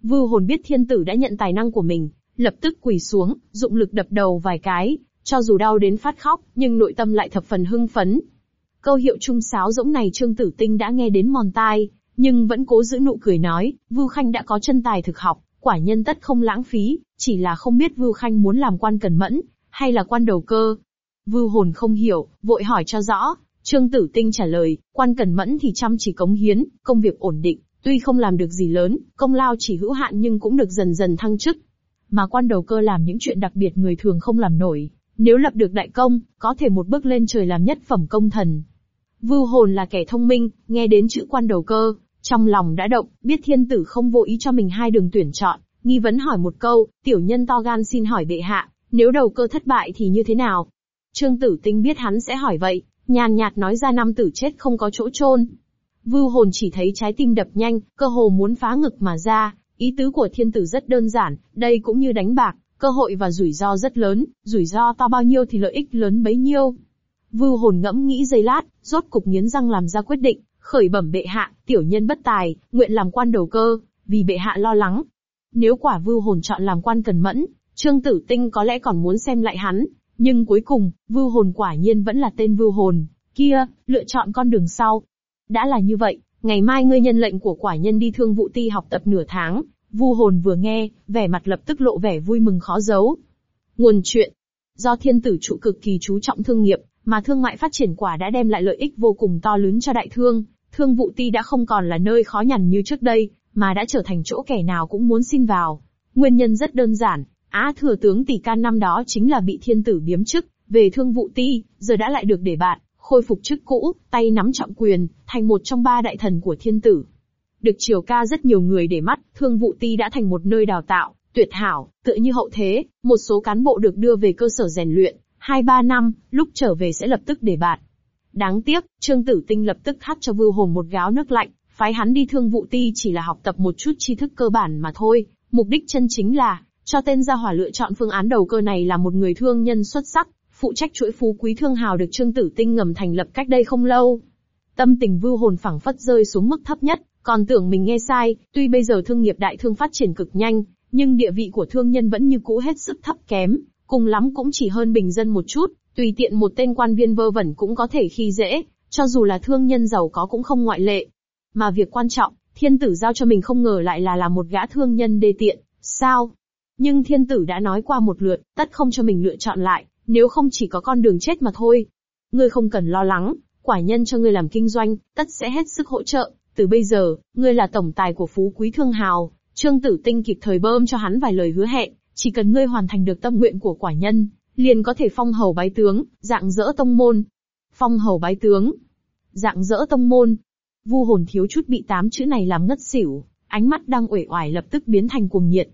Vưu hồn biết thiên tử đã nhận tài năng của mình, lập tức quỳ xuống, dụng lực đập đầu vài cái, cho dù đau đến phát khóc, nhưng nội tâm lại thập phần hưng phấn. Câu hiệu trung sáo rỗng này Trương Tử Tinh đã nghe đến mòn tai, nhưng vẫn cố giữ nụ cười nói, Vưu Khanh đã có chân tài thực học, quả nhân tất không lãng phí, chỉ là không biết Vưu Khanh muốn làm quan cần mẫn, hay là quan đầu cơ. Vưu hồn không hiểu, vội hỏi cho rõ, Trương Tử Tinh trả lời, quan cần mẫn thì chăm chỉ cống hiến, công việc ổn định, tuy không làm được gì lớn, công lao chỉ hữu hạn nhưng cũng được dần dần thăng chức. Mà quan đầu cơ làm những chuyện đặc biệt người thường không làm nổi, nếu lập được đại công, có thể một bước lên trời làm nhất phẩm công thần. Vưu hồn là kẻ thông minh, nghe đến chữ quan đầu cơ, trong lòng đã động, biết thiên tử không vô ý cho mình hai đường tuyển chọn, nghi vấn hỏi một câu, tiểu nhân to gan xin hỏi bệ hạ, nếu đầu cơ thất bại thì như thế nào? Trương Tử Tinh biết hắn sẽ hỏi vậy, nhàn nhạt nói ra năm tử chết không có chỗ chôn. Vưu hồn chỉ thấy trái tim đập nhanh, cơ hồ muốn phá ngực mà ra, ý tứ của thiên tử rất đơn giản, đây cũng như đánh bạc, cơ hội và rủi ro rất lớn, rủi ro to bao nhiêu thì lợi ích lớn bấy nhiêu. Vưu hồn ngẫm nghĩ giây lát, rốt cục nghiến răng làm ra quyết định, khởi bẩm bệ hạ, tiểu nhân bất tài, nguyện làm quan đầu cơ, vì bệ hạ lo lắng. Nếu quả vưu hồn chọn làm quan cần mẫn, Trương Tử Tinh có lẽ còn muốn xem lại hắn, nhưng cuối cùng, vưu hồn quả nhiên vẫn là tên vưu hồn, kia, lựa chọn con đường sau. Đã là như vậy, ngày mai ngươi nhân lệnh của quả nhân đi thương vụ ti học tập nửa tháng, Vu hồn vừa nghe, vẻ mặt lập tức lộ vẻ vui mừng khó giấu. Nguồn chuyện. Do thiên tử trụ cực kỳ chú trọng thương nghiệp, mà thương mại phát triển quả đã đem lại lợi ích vô cùng to lớn cho đại thương. Thương vụ ti đã không còn là nơi khó nhằn như trước đây, mà đã trở thành chỗ kẻ nào cũng muốn xin vào. Nguyên nhân rất đơn giản, Á thừa tướng tỷ can năm đó chính là bị thiên tử biếm chức, về thương vụ ti, giờ đã lại được để bạn, khôi phục chức cũ, tay nắm trọng quyền, thành một trong ba đại thần của thiên tử. Được triều ca rất nhiều người để mắt, thương vụ ti đã thành một nơi đào tạo, tuyệt hảo, tựa như hậu thế, một số cán bộ được đưa về cơ sở rèn luyện, hai ba năm, lúc trở về sẽ lập tức để bạt. Đáng tiếc, Trương Tử Tinh lập tức hắt cho Vưu Hồn một gáo nước lạnh, phái hắn đi thương vụ ti chỉ là học tập một chút tri thức cơ bản mà thôi, mục đích chân chính là, cho tên gia hỏa lựa chọn phương án đầu cơ này là một người thương nhân xuất sắc, phụ trách chuỗi phú quý thương hào được Trương Tử Tinh ngầm thành lập cách đây không lâu. Tâm tình Vưu Hồn phẳng phất rơi xuống mức thấp nhất, còn tưởng mình nghe sai, tuy bây giờ thương nghiệp đại thương phát triển cực nhanh, nhưng địa vị của thương nhân vẫn như cũ hết sức thấp kém, cùng lắm cũng chỉ hơn bình dân một chút, tùy tiện một tên quan viên vơ vẩn cũng có thể khi dễ, cho dù là thương nhân giàu có cũng không ngoại lệ. Mà việc quan trọng, thiên tử giao cho mình không ngờ lại là là một gã thương nhân đê tiện, sao? Nhưng thiên tử đã nói qua một lượt, tất không cho mình lựa chọn lại, nếu không chỉ có con đường chết mà thôi. Ngươi không cần lo lắng, quả nhân cho ngươi làm kinh doanh, tất sẽ hết sức hỗ trợ, từ bây giờ, ngươi là tổng tài của phú quý thương hào, Trương Tử Tinh kịp thời bơm cho hắn vài lời hứa hẹn, chỉ cần ngươi hoàn thành được tâm nguyện của quả nhân, liền có thể phong hầu bái tướng, dạng dỡ tông môn. Phong hầu bái tướng, dạng dỡ tông môn. Vu hồn thiếu chút bị tám chữ này làm ngất xỉu, ánh mắt đang uể oải lập tức biến thành cuồng nhiệt.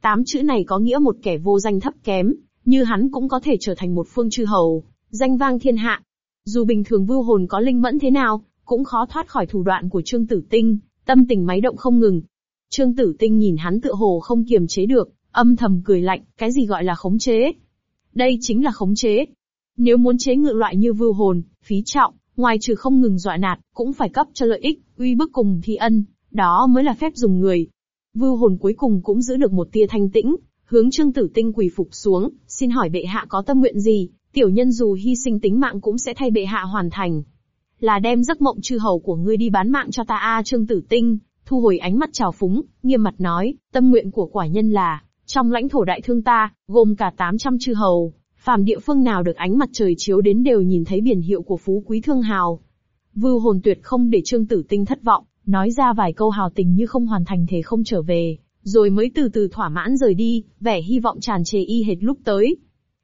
Tám chữ này có nghĩa một kẻ vô danh thấp kém, như hắn cũng có thể trở thành một phương chư hầu, danh vang thiên hạ. Dù bình thường vưu hồn có linh mẫn thế nào, cũng khó thoát khỏi thủ đoạn của Trương Tử Tinh, tâm tình máy động không ngừng. Trương Tử Tinh nhìn hắn tựa hồ không kiềm chế được, âm thầm cười lạnh, cái gì gọi là khống chế? Đây chính là khống chế. Nếu muốn chế ngự loại như vưu hồn, phí trọng, ngoài trừ không ngừng dọa nạt, cũng phải cấp cho lợi ích, uy bức cùng thi ân, đó mới là phép dùng người. Vưu hồn cuối cùng cũng giữ được một tia thanh tĩnh, hướng Trương Tử Tinh quỳ phục xuống, xin hỏi bệ hạ có tâm nguyện gì, tiểu nhân dù hy sinh tính mạng cũng sẽ thay bệ hạ hoàn thành là đem giấc mộng chư hầu của ngươi đi bán mạng cho ta a Trương Tử Tinh, thu hồi ánh mắt trào phúng, nghiêm mặt nói, tâm nguyện của quả nhân là, trong lãnh thổ đại thương ta, gồm cả 800 chư hầu, phàm địa phương nào được ánh mặt trời chiếu đến đều nhìn thấy biển hiệu của phú quý thương hào. Vưu hồn tuyệt không để Trương Tử Tinh thất vọng, nói ra vài câu hào tình như không hoàn thành thế không trở về, rồi mới từ từ thỏa mãn rời đi, vẻ hy vọng tràn trề y hệt lúc tới.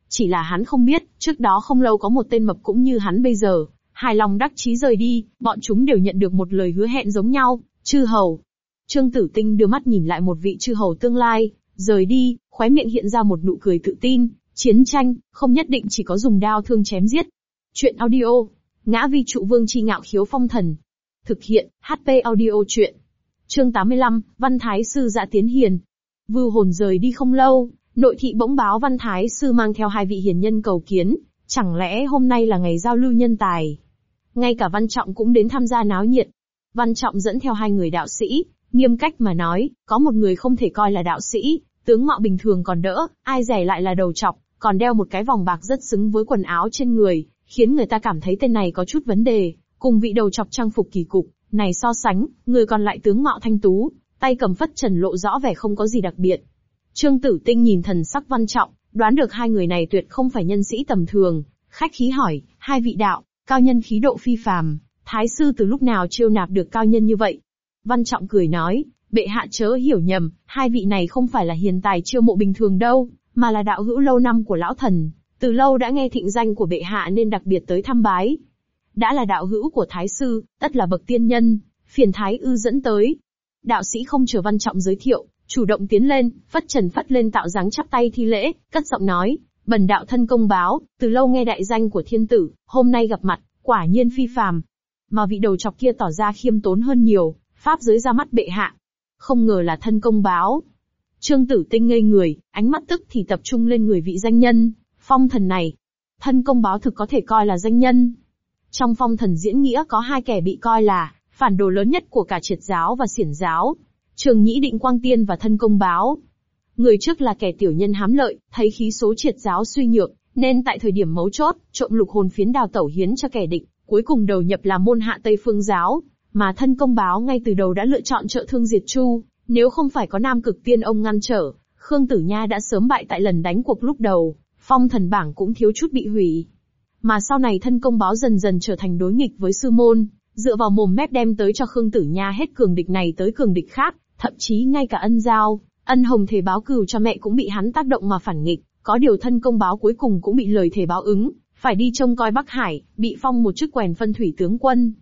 Chỉ là hắn không biết, trước đó không lâu có một tên mập cũng như hắn bây giờ, Hài lòng đắc chí rời đi, bọn chúng đều nhận được một lời hứa hẹn giống nhau, chư hầu. Trương Tử Tinh đưa mắt nhìn lại một vị chư hầu tương lai, rời đi, khóe miệng hiện ra một nụ cười tự tin, chiến tranh, không nhất định chỉ có dùng đao thương chém giết. Chuyện audio, ngã vi trụ vương chi ngạo khiếu phong thần. Thực hiện, HP audio chuyện. Chương 85, Văn Thái Sư dạ tiến hiền. Vưu hồn rời đi không lâu, nội thị bỗng báo Văn Thái Sư mang theo hai vị hiền nhân cầu kiến, chẳng lẽ hôm nay là ngày giao lưu nhân tài. Ngay cả Văn Trọng cũng đến tham gia náo nhiệt. Văn Trọng dẫn theo hai người đạo sĩ, nghiêm cách mà nói, có một người không thể coi là đạo sĩ, tướng mạo bình thường còn đỡ, ai rẻ lại là đầu trọc, còn đeo một cái vòng bạc rất xứng với quần áo trên người, khiến người ta cảm thấy tên này có chút vấn đề, cùng vị đầu chọc trang phục kỳ cục, này so sánh, người còn lại tướng mạo thanh tú, tay cầm phất trần lộ rõ vẻ không có gì đặc biệt. Trương Tử Tinh nhìn thần sắc văn trọng, đoán được hai người này tuyệt không phải nhân sĩ tầm thường, khách khí hỏi, hai vị đạo, Cao nhân khí độ phi phàm, thái sư từ lúc nào chiêu nạp được cao nhân như vậy? Văn Trọng cười nói, bệ hạ chớ hiểu nhầm, hai vị này không phải là hiền tài chiêu mộ bình thường đâu, mà là đạo hữu lâu năm của lão thần, từ lâu đã nghe thịnh danh của bệ hạ nên đặc biệt tới thăm bái. Đã là đạo hữu của thái sư, tất là bậc tiên nhân, phiền thái ư dẫn tới. Đạo sĩ không chờ Văn Trọng giới thiệu, chủ động tiến lên, phất trần phất lên tạo dáng chắp tay thi lễ, cất giọng nói, bần đạo thân công báo, từ lâu nghe đại danh của thiên tử, hôm nay gặp mặt, quả nhiên phi phàm. Mà vị đầu chọc kia tỏ ra khiêm tốn hơn nhiều, pháp giới ra mắt bệ hạ. Không ngờ là thân công báo. Trương tử tinh ngây người, ánh mắt tức thì tập trung lên người vị danh nhân, phong thần này. Thân công báo thực có thể coi là danh nhân. Trong phong thần diễn nghĩa có hai kẻ bị coi là phản đồ lớn nhất của cả triệt giáo và xiển giáo. Trường Nhĩ Định Quang Tiên và thân công báo. Người trước là kẻ tiểu nhân hám lợi, thấy khí số triệt giáo suy nhược, nên tại thời điểm mấu chốt, trộm lục hồn phiến đào tẩu hiến cho kẻ địch, cuối cùng đầu nhập là môn hạ Tây Phương giáo, mà thân công báo ngay từ đầu đã lựa chọn trợ thương diệt chu, nếu không phải có Nam Cực Tiên ông ngăn trở, Khương Tử Nha đã sớm bại tại lần đánh cuộc lúc đầu, phong thần bảng cũng thiếu chút bị hủy. Mà sau này thân công báo dần dần trở thành đối nghịch với sư môn, dựa vào mồm mép đem tới cho Khương Tử Nha hết cường địch này tới cường địch khác, thậm chí ngay cả ân giao, ân hồng thể báo cừu cho mẹ cũng bị hắn tác động mà phản nghịch, có điều thân công báo cuối cùng cũng bị lời thể báo ứng, phải đi trông coi Bắc Hải, bị phong một chức quèn phân thủy tướng quân.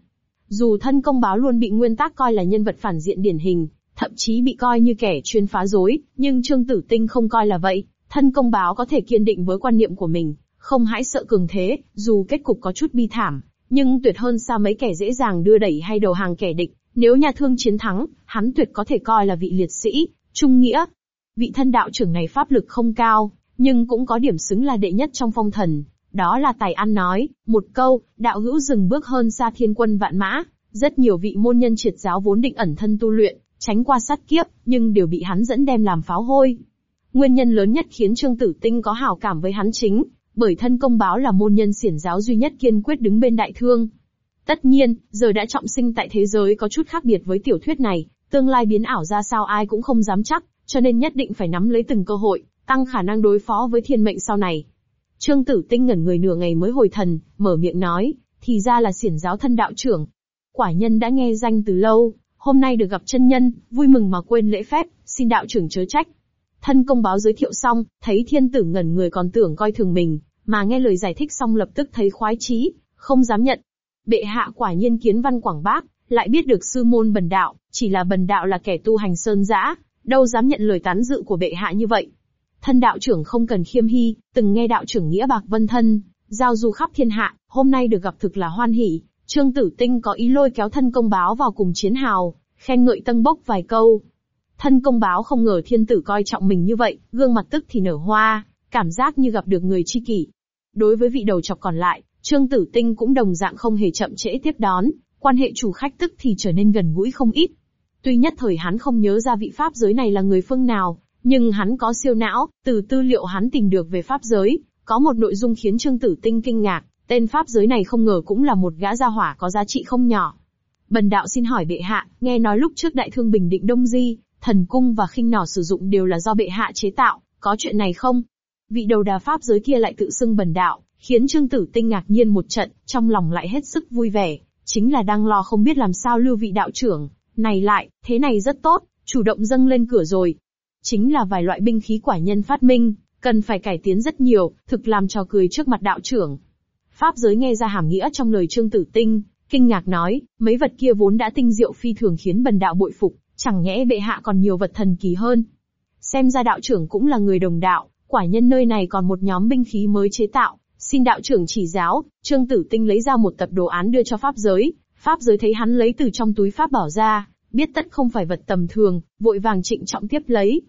Dù thân công báo luôn bị nguyên tắc coi là nhân vật phản diện điển hình, thậm chí bị coi như kẻ chuyên phá rối, nhưng Trương Tử Tinh không coi là vậy, thân công báo có thể kiên định với quan niệm của mình, không hãi sợ cường thế, dù kết cục có chút bi thảm, nhưng tuyệt hơn xa mấy kẻ dễ dàng đưa đẩy hay đầu hàng kẻ địch. Nếu nhà thương chiến thắng, hắn tuyệt có thể coi là vị liệt sĩ, trung nghĩa. Vị thân đạo trưởng này pháp lực không cao, nhưng cũng có điểm xứng là đệ nhất trong phong thần. Đó là tài ăn nói, một câu, đạo hữu dừng bước hơn xa thiên quân vạn mã. Rất nhiều vị môn nhân triệt giáo vốn định ẩn thân tu luyện, tránh qua sát kiếp, nhưng đều bị hắn dẫn đem làm pháo hôi. Nguyên nhân lớn nhất khiến Trương Tử Tinh có hảo cảm với hắn chính, bởi thân công báo là môn nhân xiển giáo duy nhất kiên quyết đứng bên đại thương. Tất nhiên, giờ đã trọng sinh tại thế giới có chút khác biệt với tiểu thuyết này, tương lai biến ảo ra sao ai cũng không dám chắc, cho nên nhất định phải nắm lấy từng cơ hội, tăng khả năng đối phó với thiên mệnh sau này. Trương Tử Tinh ngẩn người nửa ngày mới hồi thần, mở miệng nói, thì ra là xiển giáo thân đạo trưởng. Quả nhân đã nghe danh từ lâu, hôm nay được gặp chân nhân, vui mừng mà quên lễ phép, xin đạo trưởng chớ trách. Thân công báo giới thiệu xong, thấy thiên tử ngẩn người còn tưởng coi thường mình, mà nghe lời giải thích xong lập tức thấy khoái chí, không dám nhận. Bệ hạ quả nhiên kiến văn quảng bác, lại biết được sư môn bần đạo, chỉ là bần đạo là kẻ tu hành sơn giã, đâu dám nhận lời tán dự của bệ hạ như vậy. Thân đạo trưởng không cần khiêm hy, từng nghe đạo trưởng nghĩa bạc vân thân, giao du khắp thiên hạ, hôm nay được gặp thực là hoan hỷ. Trương Tử Tinh có ý lôi kéo thân công báo vào cùng chiến hào, khen ngợi tân bốc vài câu. Thân công báo không ngờ thiên tử coi trọng mình như vậy, gương mặt tức thì nở hoa, cảm giác như gặp được người chi kỷ. Đối với vị đầu chọc còn lại, Trương Tử Tinh cũng đồng dạng không hề chậm trễ tiếp đón, quan hệ chủ khách tức thì trở nên gần gũi không ít. Tuy nhất thời hắn không nhớ ra vị pháp giới này là người phương nào, nhưng hắn có siêu não, từ tư liệu hắn tìm được về pháp giới, có một nội dung khiến Trương Tử Tinh kinh ngạc, tên pháp giới này không ngờ cũng là một gã gia hỏa có giá trị không nhỏ. Bần đạo xin hỏi bệ hạ, nghe nói lúc trước đại thương bình định Đông Di, thần cung và khinh nỏ sử dụng đều là do bệ hạ chế tạo, có chuyện này không? Vị đầu đà pháp giới kia lại tự xưng bần đạo, khiến Trương Tử Tinh ngạc nhiên một trận, trong lòng lại hết sức vui vẻ, chính là đang lo không biết làm sao lưu vị đạo trưởng, này lại, thế này rất tốt, chủ động dâng lên cửa rồi. Chính là vài loại binh khí quả nhân phát minh, cần phải cải tiến rất nhiều, thực làm trò cười trước mặt đạo trưởng. Pháp giới nghe ra hàm nghĩa trong lời Trương Tử Tinh, kinh ngạc nói, mấy vật kia vốn đã tinh diệu phi thường khiến bần đạo bội phục, chẳng nhẽ bệ hạ còn nhiều vật thần kỳ hơn. Xem ra đạo trưởng cũng là người đồng đạo, quả nhân nơi này còn một nhóm binh khí mới chế tạo, xin đạo trưởng chỉ giáo, Trương Tử Tinh lấy ra một tập đồ án đưa cho Pháp giới, Pháp giới thấy hắn lấy từ trong túi Pháp bảo ra, biết tất không phải vật tầm thường, vội vàng trịnh trọng tiếp lấy.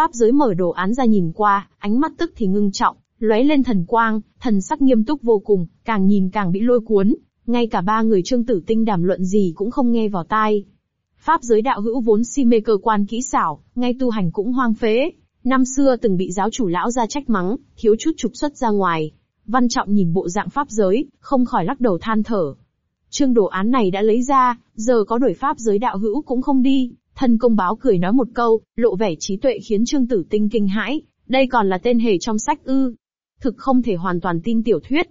Pháp giới mở đồ án ra nhìn qua, ánh mắt tức thì ngưng trọng, lóe lên thần quang, thần sắc nghiêm túc vô cùng, càng nhìn càng bị lôi cuốn, ngay cả ba người Trương Tử Tinh đàm luận gì cũng không nghe vào tai. Pháp giới đạo hữu vốn si mê cơ quan kỹ xảo, ngay tu hành cũng hoang phế. Năm xưa từng bị giáo chủ lão ra trách mắng, thiếu chút trục xuất ra ngoài. Văn Trọng nhìn bộ dạng pháp giới, không khỏi lắc đầu than thở. Trương đồ án này đã lấy ra, giờ có đổi pháp giới đạo hữu cũng không đi. Thân công báo cười nói một câu, lộ vẻ trí tuệ khiến Trương Tử Tinh kinh hãi. Đây còn là tên hề trong sách ư. Thực không thể hoàn toàn tin tiểu thuyết.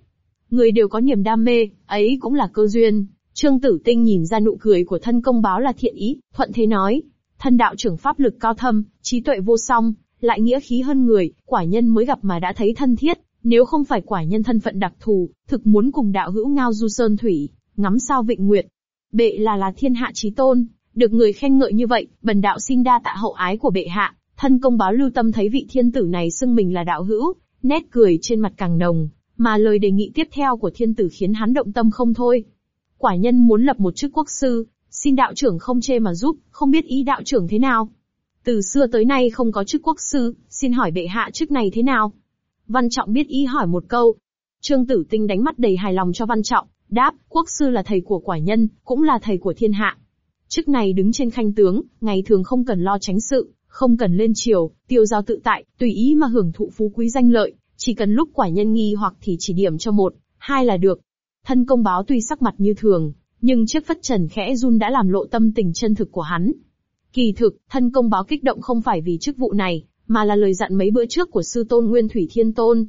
Người đều có niềm đam mê, ấy cũng là cơ duyên. Trương Tử Tinh nhìn ra nụ cười của thân công báo là thiện ý, thuận thế nói. Thân đạo trưởng pháp lực cao thâm, trí tuệ vô song, lại nghĩa khí hơn người, quả nhân mới gặp mà đã thấy thân thiết. Nếu không phải quả nhân thân phận đặc thù, thực muốn cùng đạo hữu ngao du sơn thủy, ngắm sao vịnh nguyệt. Bệ là là thiên hạ trí tôn, được người khen ngợi như vậy, bần đạo xin đa tạ hậu ái của bệ hạ. Thân công báo lưu tâm thấy vị thiên tử này xưng mình là đạo hữu, nét cười trên mặt càng nồng, mà lời đề nghị tiếp theo của thiên tử khiến hắn động tâm không thôi. Quả nhân muốn lập một chức quốc sư, xin đạo trưởng không chê mà giúp, không biết ý đạo trưởng thế nào. Từ xưa tới nay không có chức quốc sư, xin hỏi bệ hạ chức này thế nào? Văn Trọng biết ý hỏi một câu. Trương Tử Tinh đánh mắt đầy hài lòng cho Văn Trọng, đáp, quốc sư là thầy của quả nhân, cũng là thầy của thiên hạ. Chức này đứng trên khanh tướng, ngày thường không cần lo tránh sự, không cần lên triều, tiêu giao tự tại, tùy ý mà hưởng thụ phú quý danh lợi, chỉ cần lúc quả nhân nghi hoặc thì chỉ điểm cho một, hai là được. Thân công báo tuy sắc mặt như thường, nhưng chiếc phất trần khẽ run đã làm lộ tâm tình chân thực của hắn. Kỳ thực, thân công báo kích động không phải vì chức vụ này, mà là lời dặn mấy bữa trước của sư tôn Nguyên Thủy Thiên Tôn.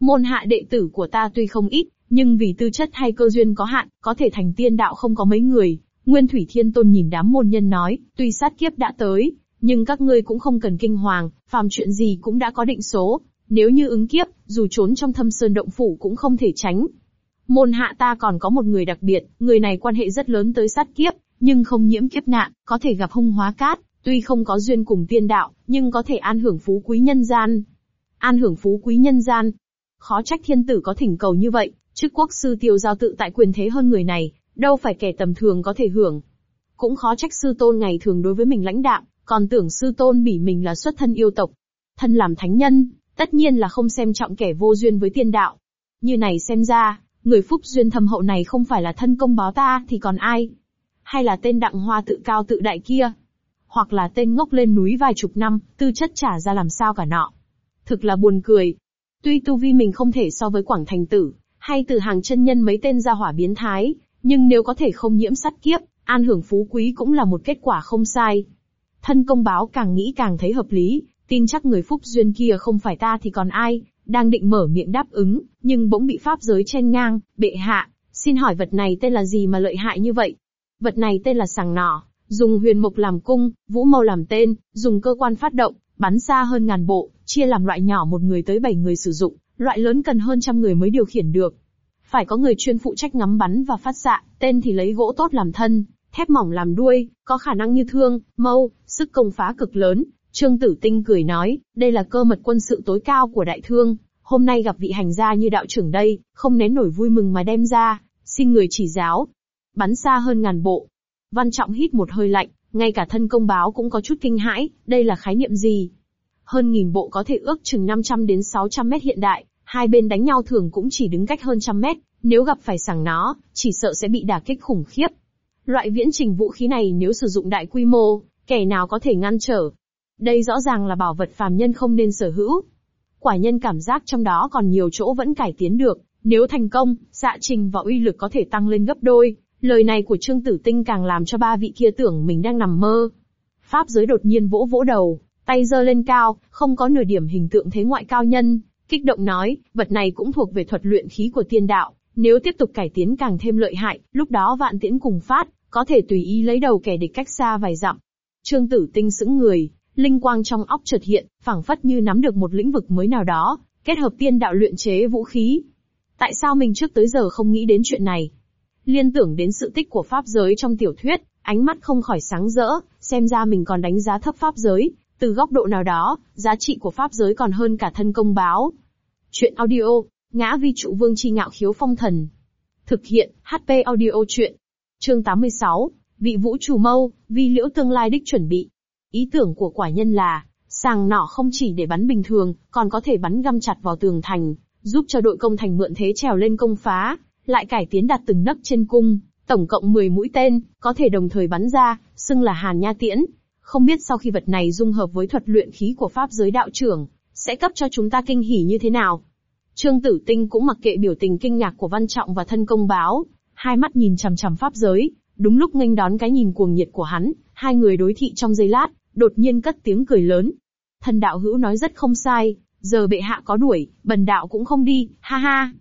Môn hạ đệ tử của ta tuy không ít, nhưng vì tư chất hay cơ duyên có hạn, có thể thành tiên đạo không có mấy người. Nguyên Thủy Thiên Tôn nhìn đám môn nhân nói, tuy sát kiếp đã tới, nhưng các ngươi cũng không cần kinh hoàng, phàm chuyện gì cũng đã có định số. Nếu như ứng kiếp, dù trốn trong thâm sơn động phủ cũng không thể tránh. Môn hạ ta còn có một người đặc biệt, người này quan hệ rất lớn tới sát kiếp, nhưng không nhiễm kiếp nạn, có thể gặp hung hóa cát, tuy không có duyên cùng tiên đạo, nhưng có thể an hưởng phú quý nhân gian. An hưởng phú quý nhân gian. Khó trách thiên tử có thỉnh cầu như vậy, chức quốc sư tiêu giao tự tại quyền thế hơn người này, đâu phải kẻ tầm thường có thể hưởng. Cũng khó trách sư tôn ngày thường đối với mình lãnh đạm, còn tưởng sư tôn bỉ mình là xuất thân yêu tộc. Thân làm thánh nhân, tất nhiên là không xem trọng kẻ vô duyên với tiên đạo. Như này xem ra, người phúc duyên thâm hậu này không phải là thân công báo ta thì còn ai? Hay là tên đặng hoa tự cao tự đại kia? Hoặc là tên ngốc lên núi vài chục năm, tư chất trả ra làm sao cả nọ? Thực là buồn cười. Tuy tu vi mình không thể so với Quảng Thành Tử, hay từ hàng chân nhân mấy tên gia hỏa biến thái, nhưng nếu có thể không nhiễm sát kiếp, an hưởng phú quý cũng là một kết quả không sai. Thân công báo càng nghĩ càng thấy hợp lý, tin chắc người phúc duyên kia không phải ta thì còn ai, đang định mở miệng đáp ứng, nhưng bỗng bị pháp giới chen ngang, bệ hạ, xin hỏi vật này tên là gì mà lợi hại như vậy? Vật này tên là sàng nỏ, dùng huyền mục làm cung, vũ mâu làm tên, dùng cơ quan phát động, bắn xa hơn ngàn bộ, chia làm loại nhỏ một người tới bảy người sử dụng, loại lớn cần hơn trăm người mới điều khiển được. Phải có người chuyên phụ trách ngắm bắn và phát xạ, tên thì lấy gỗ tốt làm thân, thép mỏng làm đuôi, có khả năng như thương, mâu, sức công phá cực lớn. Trương Tử Tinh cười nói, đây là cơ mật quân sự tối cao của đại thương, hôm nay gặp vị hành gia như đạo trưởng đây, không nén nổi vui mừng mà đem ra, xin người chỉ giáo. Bắn xa hơn ngàn bộ. Văn Trọng hít một hơi lạnh, ngay cả thân công báo cũng có chút kinh hãi, đây là khái niệm gì? Hơn nghìn bộ có thể ước chừng 500 đến 600 mét hiện đại, hai bên đánh nhau thường cũng chỉ đứng cách hơn trăm mét, nếu gặp phải sảng nó, chỉ sợ sẽ bị đả kích khủng khiếp. Loại viễn trình vũ khí này nếu sử dụng đại quy mô, kẻ nào có thể ngăn trở? Đây rõ ràng là bảo vật phàm nhân không nên sở hữu. Quả nhân cảm giác trong đó còn nhiều chỗ vẫn cải tiến được, nếu thành công, dạ trình và uy lực có thể tăng lên gấp đôi. Lời này của Trương Tử Tinh càng làm cho ba vị kia tưởng mình đang nằm mơ. Pháp giới đột nhiên vỗ vỗ đầu, tay giơ lên cao, không có nửa điểm hình tượng thế ngoại cao nhân, kích động nói, vật này cũng thuộc về thuật luyện khí của tiên đạo, nếu tiếp tục cải tiến càng thêm lợi hại, lúc đó vạn tiễn cùng phát, có thể tùy ý lấy đầu kẻ địch cách xa vài dặm. Trương Tử Tinh sững người, linh quang trong óc chợt hiện, phảng phất như nắm được một lĩnh vực mới nào đó, kết hợp tiên đạo luyện chế vũ khí. Tại sao mình trước tới giờ không nghĩ đến chuyện này? Liên tưởng đến sự tích của pháp giới trong tiểu thuyết, ánh mắt không khỏi sáng rỡ, xem ra mình còn đánh giá thấp pháp giới, từ góc độ nào đó, giá trị của pháp giới còn hơn cả thân công báo. Chuyện audio, ngã vi trụ vương chi ngạo khiếu phong thần. Thực hiện, HP audio chuyện. Chương 86, vị vũ chủ mâu, vi liễu tương lai đích chuẩn bị. Ý tưởng của quả nhân là, sàng nỏ không chỉ để bắn bình thường, còn có thể bắn găm chặt vào tường thành, giúp cho đội công thành mượn thế trèo lên công phá, lại cải tiến đặt từng nấc trên cung, tổng cộng 10 mũi tên, có thể đồng thời bắn ra, xưng là hàn nha tiễn. Không biết sau khi vật này dung hợp với thuật luyện khí của pháp giới đạo trưởng, sẽ cấp cho chúng ta kinh hỉ như thế nào? Trương Tử Tinh cũng mặc kệ biểu tình kinh ngạc của Văn Trọng và thân công báo, hai mắt nhìn chằm chằm pháp giới, đúng lúc nghênh đón cái nhìn cuồng nhiệt của hắn, hai người đối thị trong giây lát, đột nhiên cất tiếng cười lớn. Thần đạo hữu nói rất không sai, giờ bệ hạ có đuổi, bần đạo cũng không đi, ha ha.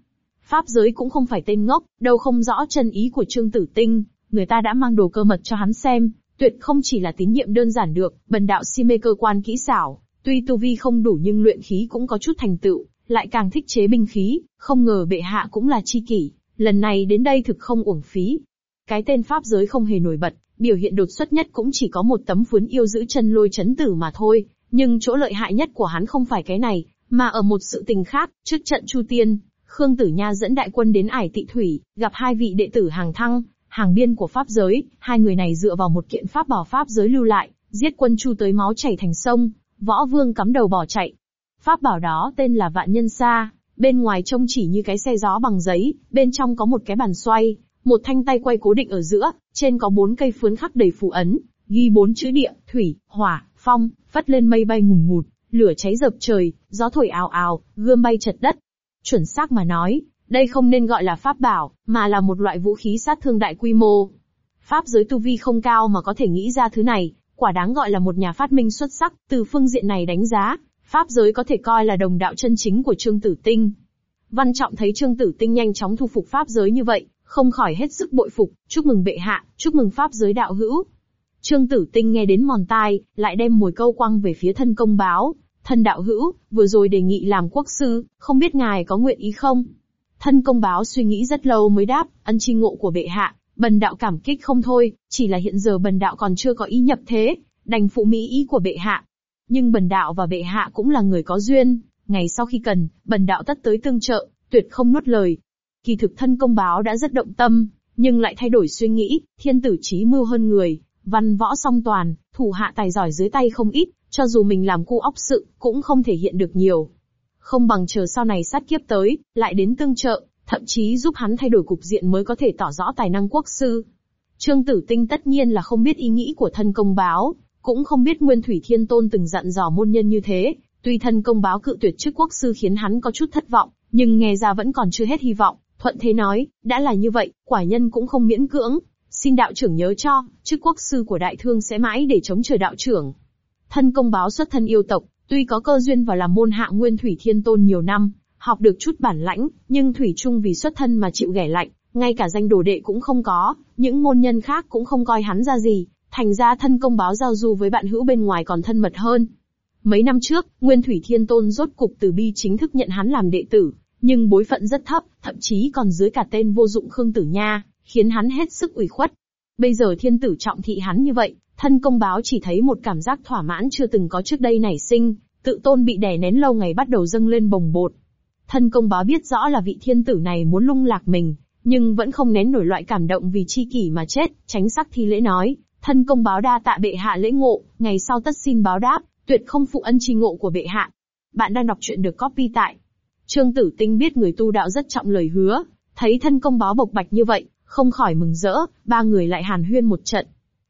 Pháp giới cũng không phải tên ngốc, đâu không rõ chân ý của Trương Tử Tinh, người ta đã mang đồ cơ mật cho hắn xem, tuyệt không chỉ là tín nhiệm đơn giản được, bần đạo si mê cơ quan kỹ xảo, tuy tu vi không đủ nhưng luyện khí cũng có chút thành tựu, lại càng thích chế binh khí, không ngờ bệ hạ cũng là chi kỷ, lần này đến đây thực không uổng phí. Cái tên pháp giới không hề nổi bật, biểu hiện đột xuất nhất cũng chỉ có một tấm vốn yêu giữ chân lôi chấn tử mà thôi, nhưng chỗ lợi hại nhất của hắn không phải cái này, mà ở một sự tình khác, trước trận Chu Tiên, Khương Tử Nha dẫn đại quân đến Ải Tị Thủy, gặp hai vị đệ tử hàng thăng, hàng biên của Pháp giới, hai người này dựa vào một kiện Pháp bảo Pháp giới lưu lại, giết quân Chu tới máu chảy thành sông, võ vương cắm đầu bỏ chạy. Pháp bảo đó tên là Vạn Nhân Sa, bên ngoài trông chỉ như cái xe gió bằng giấy, bên trong có một cái bàn xoay, một thanh tay quay cố định ở giữa, trên có bốn cây phướn khắc đầy phù ấn, ghi bốn chữ địa, thủy, hỏa, phong, phất lên mây bay ngùn ngụt, lửa cháy dập trời, gió thổi ào ào, gươm bay chật đất. Chuẩn xác mà nói, đây không nên gọi là pháp bảo, mà là một loại vũ khí sát thương đại quy mô. Pháp giới tu vi không cao mà có thể nghĩ ra thứ này, quả đáng gọi là một nhà phát minh xuất sắc, từ phương diện này đánh giá, pháp giới có thể coi là đồng đạo chân chính của Trương Tử Tinh. Văn Trọng thấy Trương Tử Tinh nhanh chóng thu phục pháp giới như vậy, không khỏi hết sức bội phục, chúc mừng bệ hạ, chúc mừng pháp giới đạo hữu. Trương Tử Tinh nghe đến mòn tai, lại đem mùi câu quăng về phía thân công báo. Thân đạo hữu, vừa rồi đề nghị làm quốc sư, không biết ngài có nguyện ý không? Thân công báo suy nghĩ rất lâu mới đáp, ân chi ngộ của bệ hạ, bần đạo cảm kích không thôi, chỉ là hiện giờ bần đạo còn chưa có ý nhập thế, đành phụ mỹ ý của bệ hạ. Nhưng bần đạo và bệ hạ cũng là người có duyên, ngày sau khi cần, bần đạo tất tới tương trợ, tuyệt không nuốt lời. Kỳ thực thân công báo đã rất động tâm, nhưng lại thay đổi suy nghĩ, thiên tử trí mưu hơn người, văn võ song toàn, thủ hạ tài giỏi dưới tay không ít, cho dù mình làm cu óc sự, cũng không thể hiện được nhiều. Không bằng chờ sau này sát kiếp tới, lại đến tương trợ, thậm chí giúp hắn thay đổi cục diện mới có thể tỏ rõ tài năng quốc sư. Trương Tử Tinh tất nhiên là không biết ý nghĩ của thân công báo, cũng không biết Nguyên Thủy Thiên Tôn từng dặn dò môn nhân như thế, tuy thân công báo cự tuyệt chức quốc sư khiến hắn có chút thất vọng, nhưng nghe ra vẫn còn chưa hết hy vọng, thuận thế nói, đã là như vậy, quả nhân cũng không miễn cưỡng, xin đạo trưởng nhớ cho, chức quốc sư của đại thương sẽ mãi để chống chờ đạo trưởng. Thân công báo xuất thân yêu tộc, tuy có cơ duyên vào làm môn hạ Nguyên Thủy Thiên Tôn nhiều năm, học được chút bản lãnh, nhưng Thủy Trung vì xuất thân mà chịu ghẻ lạnh, ngay cả danh đồ đệ cũng không có, những môn nhân khác cũng không coi hắn ra gì, thành ra thân công báo giao du với bạn hữu bên ngoài còn thân mật hơn. Mấy năm trước, Nguyên Thủy Thiên Tôn rốt cục từ bi chính thức nhận hắn làm đệ tử, nhưng bối phận rất thấp, thậm chí còn dưới cả tên vô dụng Khương Tử Nha, khiến hắn hết sức ủy khuất. Bây giờ thiên tử trọng thị hắn như vậy, thân công báo chỉ thấy một cảm giác thỏa mãn chưa từng có trước đây nảy sinh, tự tôn bị đè nén lâu ngày bắt đầu dâng lên bồng bột. Thân công báo biết rõ là vị thiên tử này muốn lung lạc mình, nhưng vẫn không nén nổi loại cảm động vì chi kỷ mà chết, tránh sắc thi lễ nói, thân công báo đa tạ bệ hạ lễ ngộ, ngày sau tất xin báo đáp, tuyệt không phụ ân tri ngộ của bệ hạ. Bạn đang đọc truyện được copy tại Trương Tử Tinh biết người tu đạo rất trọng lời hứa, thấy thân công báo bộc bạch như vậy, không khỏi mừng rỡ, ba người lại hàn huyên một trận.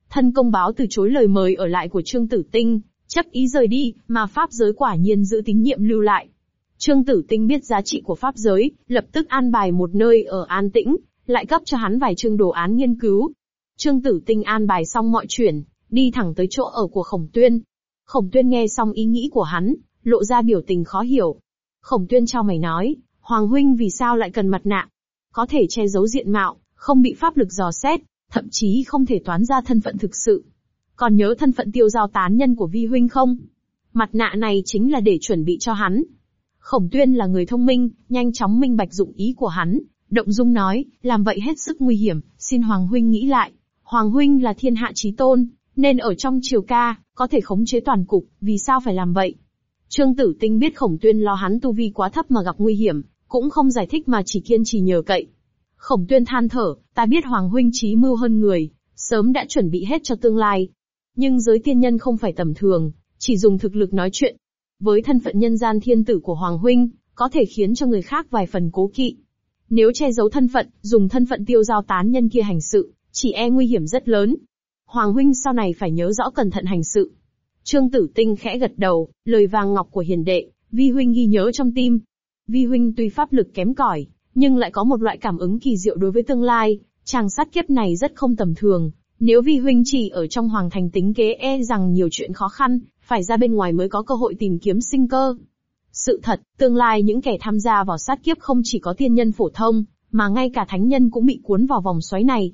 Thân công báo từ chối lời mời ở lại của Trương Tử Tinh, chấp ý rời đi, mà pháp giới quả nhiên giữ tín nhiệm lưu lại. Trương Tử Tinh biết giá trị của pháp giới, lập tức an bài một nơi ở an tĩnh, lại cấp cho hắn vài chương đồ án nghiên cứu. Trương Tử Tinh an bài xong mọi chuyện, đi thẳng tới chỗ ở của Khổng Tuyên. Khổng Tuyên nghe xong ý nghĩ của hắn, lộ ra biểu tình khó hiểu. Khổng Tuyên trao mày nói, Hoàng huynh vì sao lại cần mặt nạ? Có thể che giấu diện mạo, không bị pháp lực dò xét, thậm chí không thể toán ra thân phận thực sự. Còn nhớ thân phận tiêu giao tán nhân của vi huynh không? Mặt nạ này chính là để chuẩn bị cho hắn. Khổng tuyên là người thông minh, nhanh chóng minh bạch dụng ý của hắn, động dung nói, làm vậy hết sức nguy hiểm, xin Hoàng huynh nghĩ lại. Hoàng huynh là thiên hạ trí tôn, nên ở trong triều ca, có thể khống chế toàn cục, vì sao phải làm vậy? Trương Tử Tinh biết khổng tuyên lo hắn tu vi quá thấp mà gặp nguy hiểm, cũng không giải thích mà chỉ kiên trì nhờ cậy. Khổng tuyên than thở, ta biết Hoàng huynh trí mưu hơn người, sớm đã chuẩn bị hết cho tương lai. Nhưng giới tiên nhân không phải tầm thường, chỉ dùng thực lực nói chuyện. Với thân phận nhân gian thiên tử của Hoàng huynh, có thể khiến cho người khác vài phần cố kỵ. Nếu che giấu thân phận, dùng thân phận tiêu giao tán nhân kia hành sự, chỉ e nguy hiểm rất lớn. Hoàng huynh sau này phải nhớ rõ cẩn thận hành sự. Trương Tử Tinh khẽ gật đầu, lời vàng ngọc của hiền đệ, Vi huynh ghi nhớ trong tim. Vi huynh tuy pháp lực kém cỏi, nhưng lại có một loại cảm ứng kỳ diệu đối với tương lai, chàng sát kiếp này rất không tầm thường. Nếu Vi huynh chỉ ở trong hoàng thành tính kế e rằng nhiều chuyện khó khăn, phải ra bên ngoài mới có cơ hội tìm kiếm sinh cơ. Sự thật, tương lai những kẻ tham gia vào sát kiếp không chỉ có tiên nhân phổ thông, mà ngay cả thánh nhân cũng bị cuốn vào vòng xoáy này.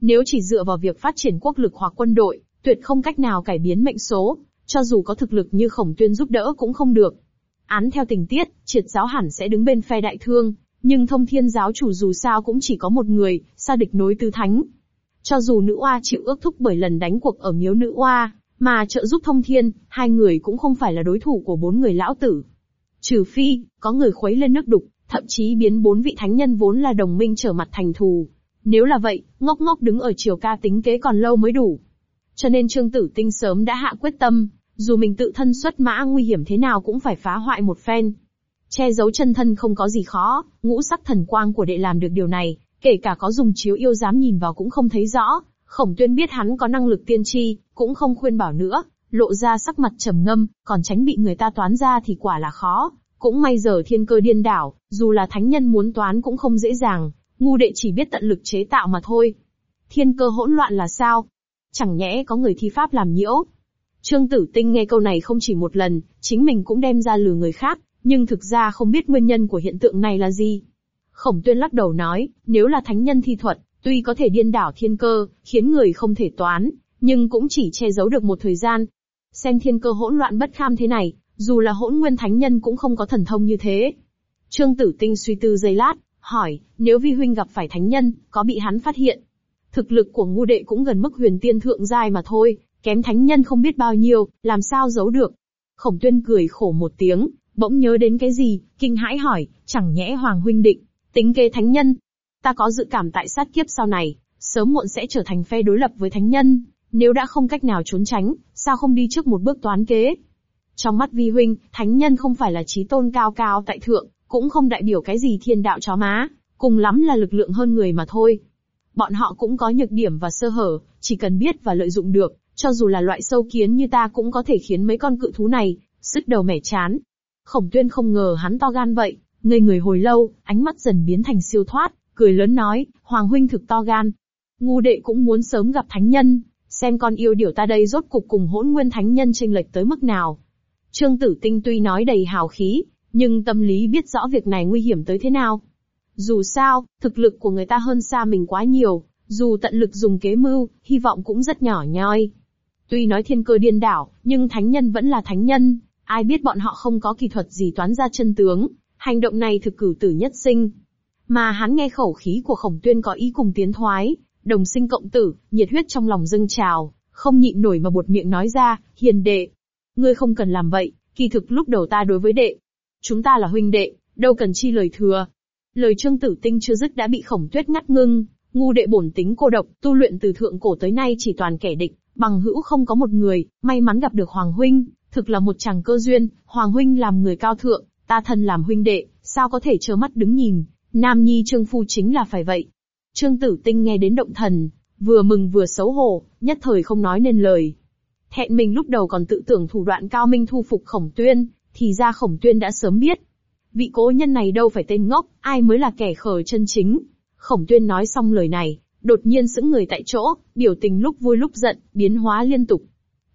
Nếu chỉ dựa vào việc phát triển quốc lực hoặc quân đội, tuyệt không cách nào cải biến mệnh số, cho dù có thực lực như khổng tuyên giúp đỡ cũng không được. Án theo tình tiết, triệt giáo hẳn sẽ đứng bên phe đại thương, nhưng thông thiên giáo chủ dù sao cũng chỉ có một người, xa địch nối tứ thánh. Cho dù nữ oa chịu ước thúc bởi lần đánh cuộc ở miếu nữ oa, mà trợ giúp thông thiên, hai người cũng không phải là đối thủ của bốn người lão tử. Trừ phi, có người khuấy lên nước đục, thậm chí biến bốn vị thánh nhân vốn là đồng minh trở mặt thành thù. Nếu là vậy, ngốc ngốc đứng ở chiều ca tính kế còn lâu mới đủ. Cho nên Trương Tử Tinh sớm đã hạ quyết tâm, dù mình tự thân xuất mã nguy hiểm thế nào cũng phải phá hoại một phen. Che giấu chân thân không có gì khó, ngũ sắc thần quang của đệ làm được điều này, kể cả có dùng chiếu yêu dám nhìn vào cũng không thấy rõ. Khổng tuyên biết hắn có năng lực tiên tri, cũng không khuyên bảo nữa, lộ ra sắc mặt trầm ngâm, còn tránh bị người ta toán ra thì quả là khó. Cũng may giờ thiên cơ điên đảo, dù là thánh nhân muốn toán cũng không dễ dàng, ngu đệ chỉ biết tận lực chế tạo mà thôi. Thiên cơ hỗn loạn là sao? Chẳng nhẽ có người thi pháp làm nhiễu? Trương Tử Tinh nghe câu này không chỉ một lần, chính mình cũng đem ra lừa người khác, nhưng thực ra không biết nguyên nhân của hiện tượng này là gì. Khổng tuyên lắc đầu nói, nếu là thánh nhân thi thuật, tuy có thể điên đảo thiên cơ, khiến người không thể toán, nhưng cũng chỉ che giấu được một thời gian. Xem thiên cơ hỗn loạn bất kham thế này, dù là hỗn nguyên thánh nhân cũng không có thần thông như thế. Trương Tử Tinh suy tư giây lát, hỏi, nếu vi huynh gặp phải thánh nhân, có bị hắn phát hiện? Thực lực của ngu đệ cũng gần mức huyền tiên thượng giai mà thôi, kém thánh nhân không biết bao nhiêu, làm sao giấu được. Khổng tuyên cười khổ một tiếng, bỗng nhớ đến cái gì, kinh hãi hỏi, chẳng nhẽ Hoàng huynh định, tính kế thánh nhân. Ta có dự cảm tại sát kiếp sau này, sớm muộn sẽ trở thành phe đối lập với thánh nhân, nếu đã không cách nào trốn tránh, sao không đi trước một bước toán kế. Trong mắt vi huynh, thánh nhân không phải là trí tôn cao cao tại thượng, cũng không đại biểu cái gì thiên đạo chó má, cùng lắm là lực lượng hơn người mà thôi. Bọn họ cũng có nhược điểm và sơ hở, chỉ cần biết và lợi dụng được, cho dù là loại sâu kiến như ta cũng có thể khiến mấy con cự thú này, sứt đầu mẻ chán. Khổng tuyên không ngờ hắn to gan vậy, ngây người hồi lâu, ánh mắt dần biến thành siêu thoát, cười lớn nói, Hoàng huynh thực to gan. Ngu đệ cũng muốn sớm gặp thánh nhân, xem con yêu điểu ta đây rốt cục cùng hỗn nguyên thánh nhân tranh lệch tới mức nào. Trương Tử Tinh tuy nói đầy hào khí, nhưng tâm lý biết rõ việc này nguy hiểm tới thế nào. Dù sao, thực lực của người ta hơn xa mình quá nhiều, dù tận lực dùng kế mưu, hy vọng cũng rất nhỏ nhoi. Tuy nói thiên cơ điên đảo, nhưng thánh nhân vẫn là thánh nhân, ai biết bọn họ không có kỳ thuật gì toán ra chân tướng, hành động này thực cử tử nhất sinh. Mà hắn nghe khẩu khí của khổng tuyên có ý cùng tiến thoái, đồng sinh cộng tử, nhiệt huyết trong lòng dâng trào, không nhịn nổi mà buột miệng nói ra, hiền đệ. Ngươi không cần làm vậy, kỳ thực lúc đầu ta đối với đệ. Chúng ta là huynh đệ, đâu cần chi lời thừa. Lời trương tử tinh chưa dứt đã bị khổng tuyết ngắt ngưng, ngu đệ bổn tính cô độc, tu luyện từ thượng cổ tới nay chỉ toàn kẻ địch, bằng hữu không có một người, may mắn gặp được Hoàng Huynh, thực là một chàng cơ duyên, Hoàng Huynh làm người cao thượng, ta thân làm huynh đệ, sao có thể trơ mắt đứng nhìn, Nam Nhi Trương Phu chính là phải vậy. Trương Tử Tinh nghe đến động thần, vừa mừng vừa xấu hổ, nhất thời không nói nên lời. hẹn mình lúc đầu còn tự tưởng thủ đoạn cao minh thu phục khổng tuyên, thì ra khổng tuyên đã sớm biết. Vị cố nhân này đâu phải tên ngốc, ai mới là kẻ khờ chân chính. Khổng tuyên nói xong lời này, đột nhiên sững người tại chỗ, biểu tình lúc vui lúc giận, biến hóa liên tục.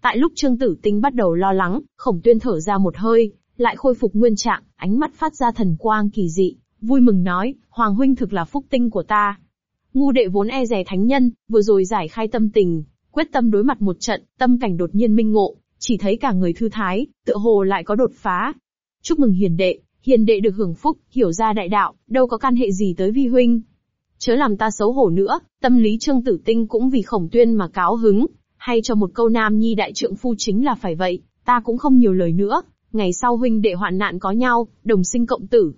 Tại lúc Trương Tử Tinh bắt đầu lo lắng, Khổng Tuyên thở ra một hơi, lại khôi phục nguyên trạng, ánh mắt phát ra thần quang kỳ dị, vui mừng nói, Hoàng huynh thực là phúc tinh của ta. Ngu đệ vốn e rè thánh nhân, vừa rồi giải khai tâm tình, quyết tâm đối mặt một trận, tâm cảnh đột nhiên minh ngộ, chỉ thấy cả người thư thái, tựa hồ lại có đột phá. Chúc mừng hiền đệ, hiền đệ được hưởng phúc, hiểu ra đại đạo, đâu có can hệ gì tới vi huynh. Chớ làm ta xấu hổ nữa, tâm lý trương tử tinh cũng vì khổng tuyên mà cáo hứng, hay cho một câu nam nhi đại trượng phu chính là phải vậy, ta cũng không nhiều lời nữa, ngày sau huynh đệ hoạn nạn có nhau, đồng sinh cộng tử.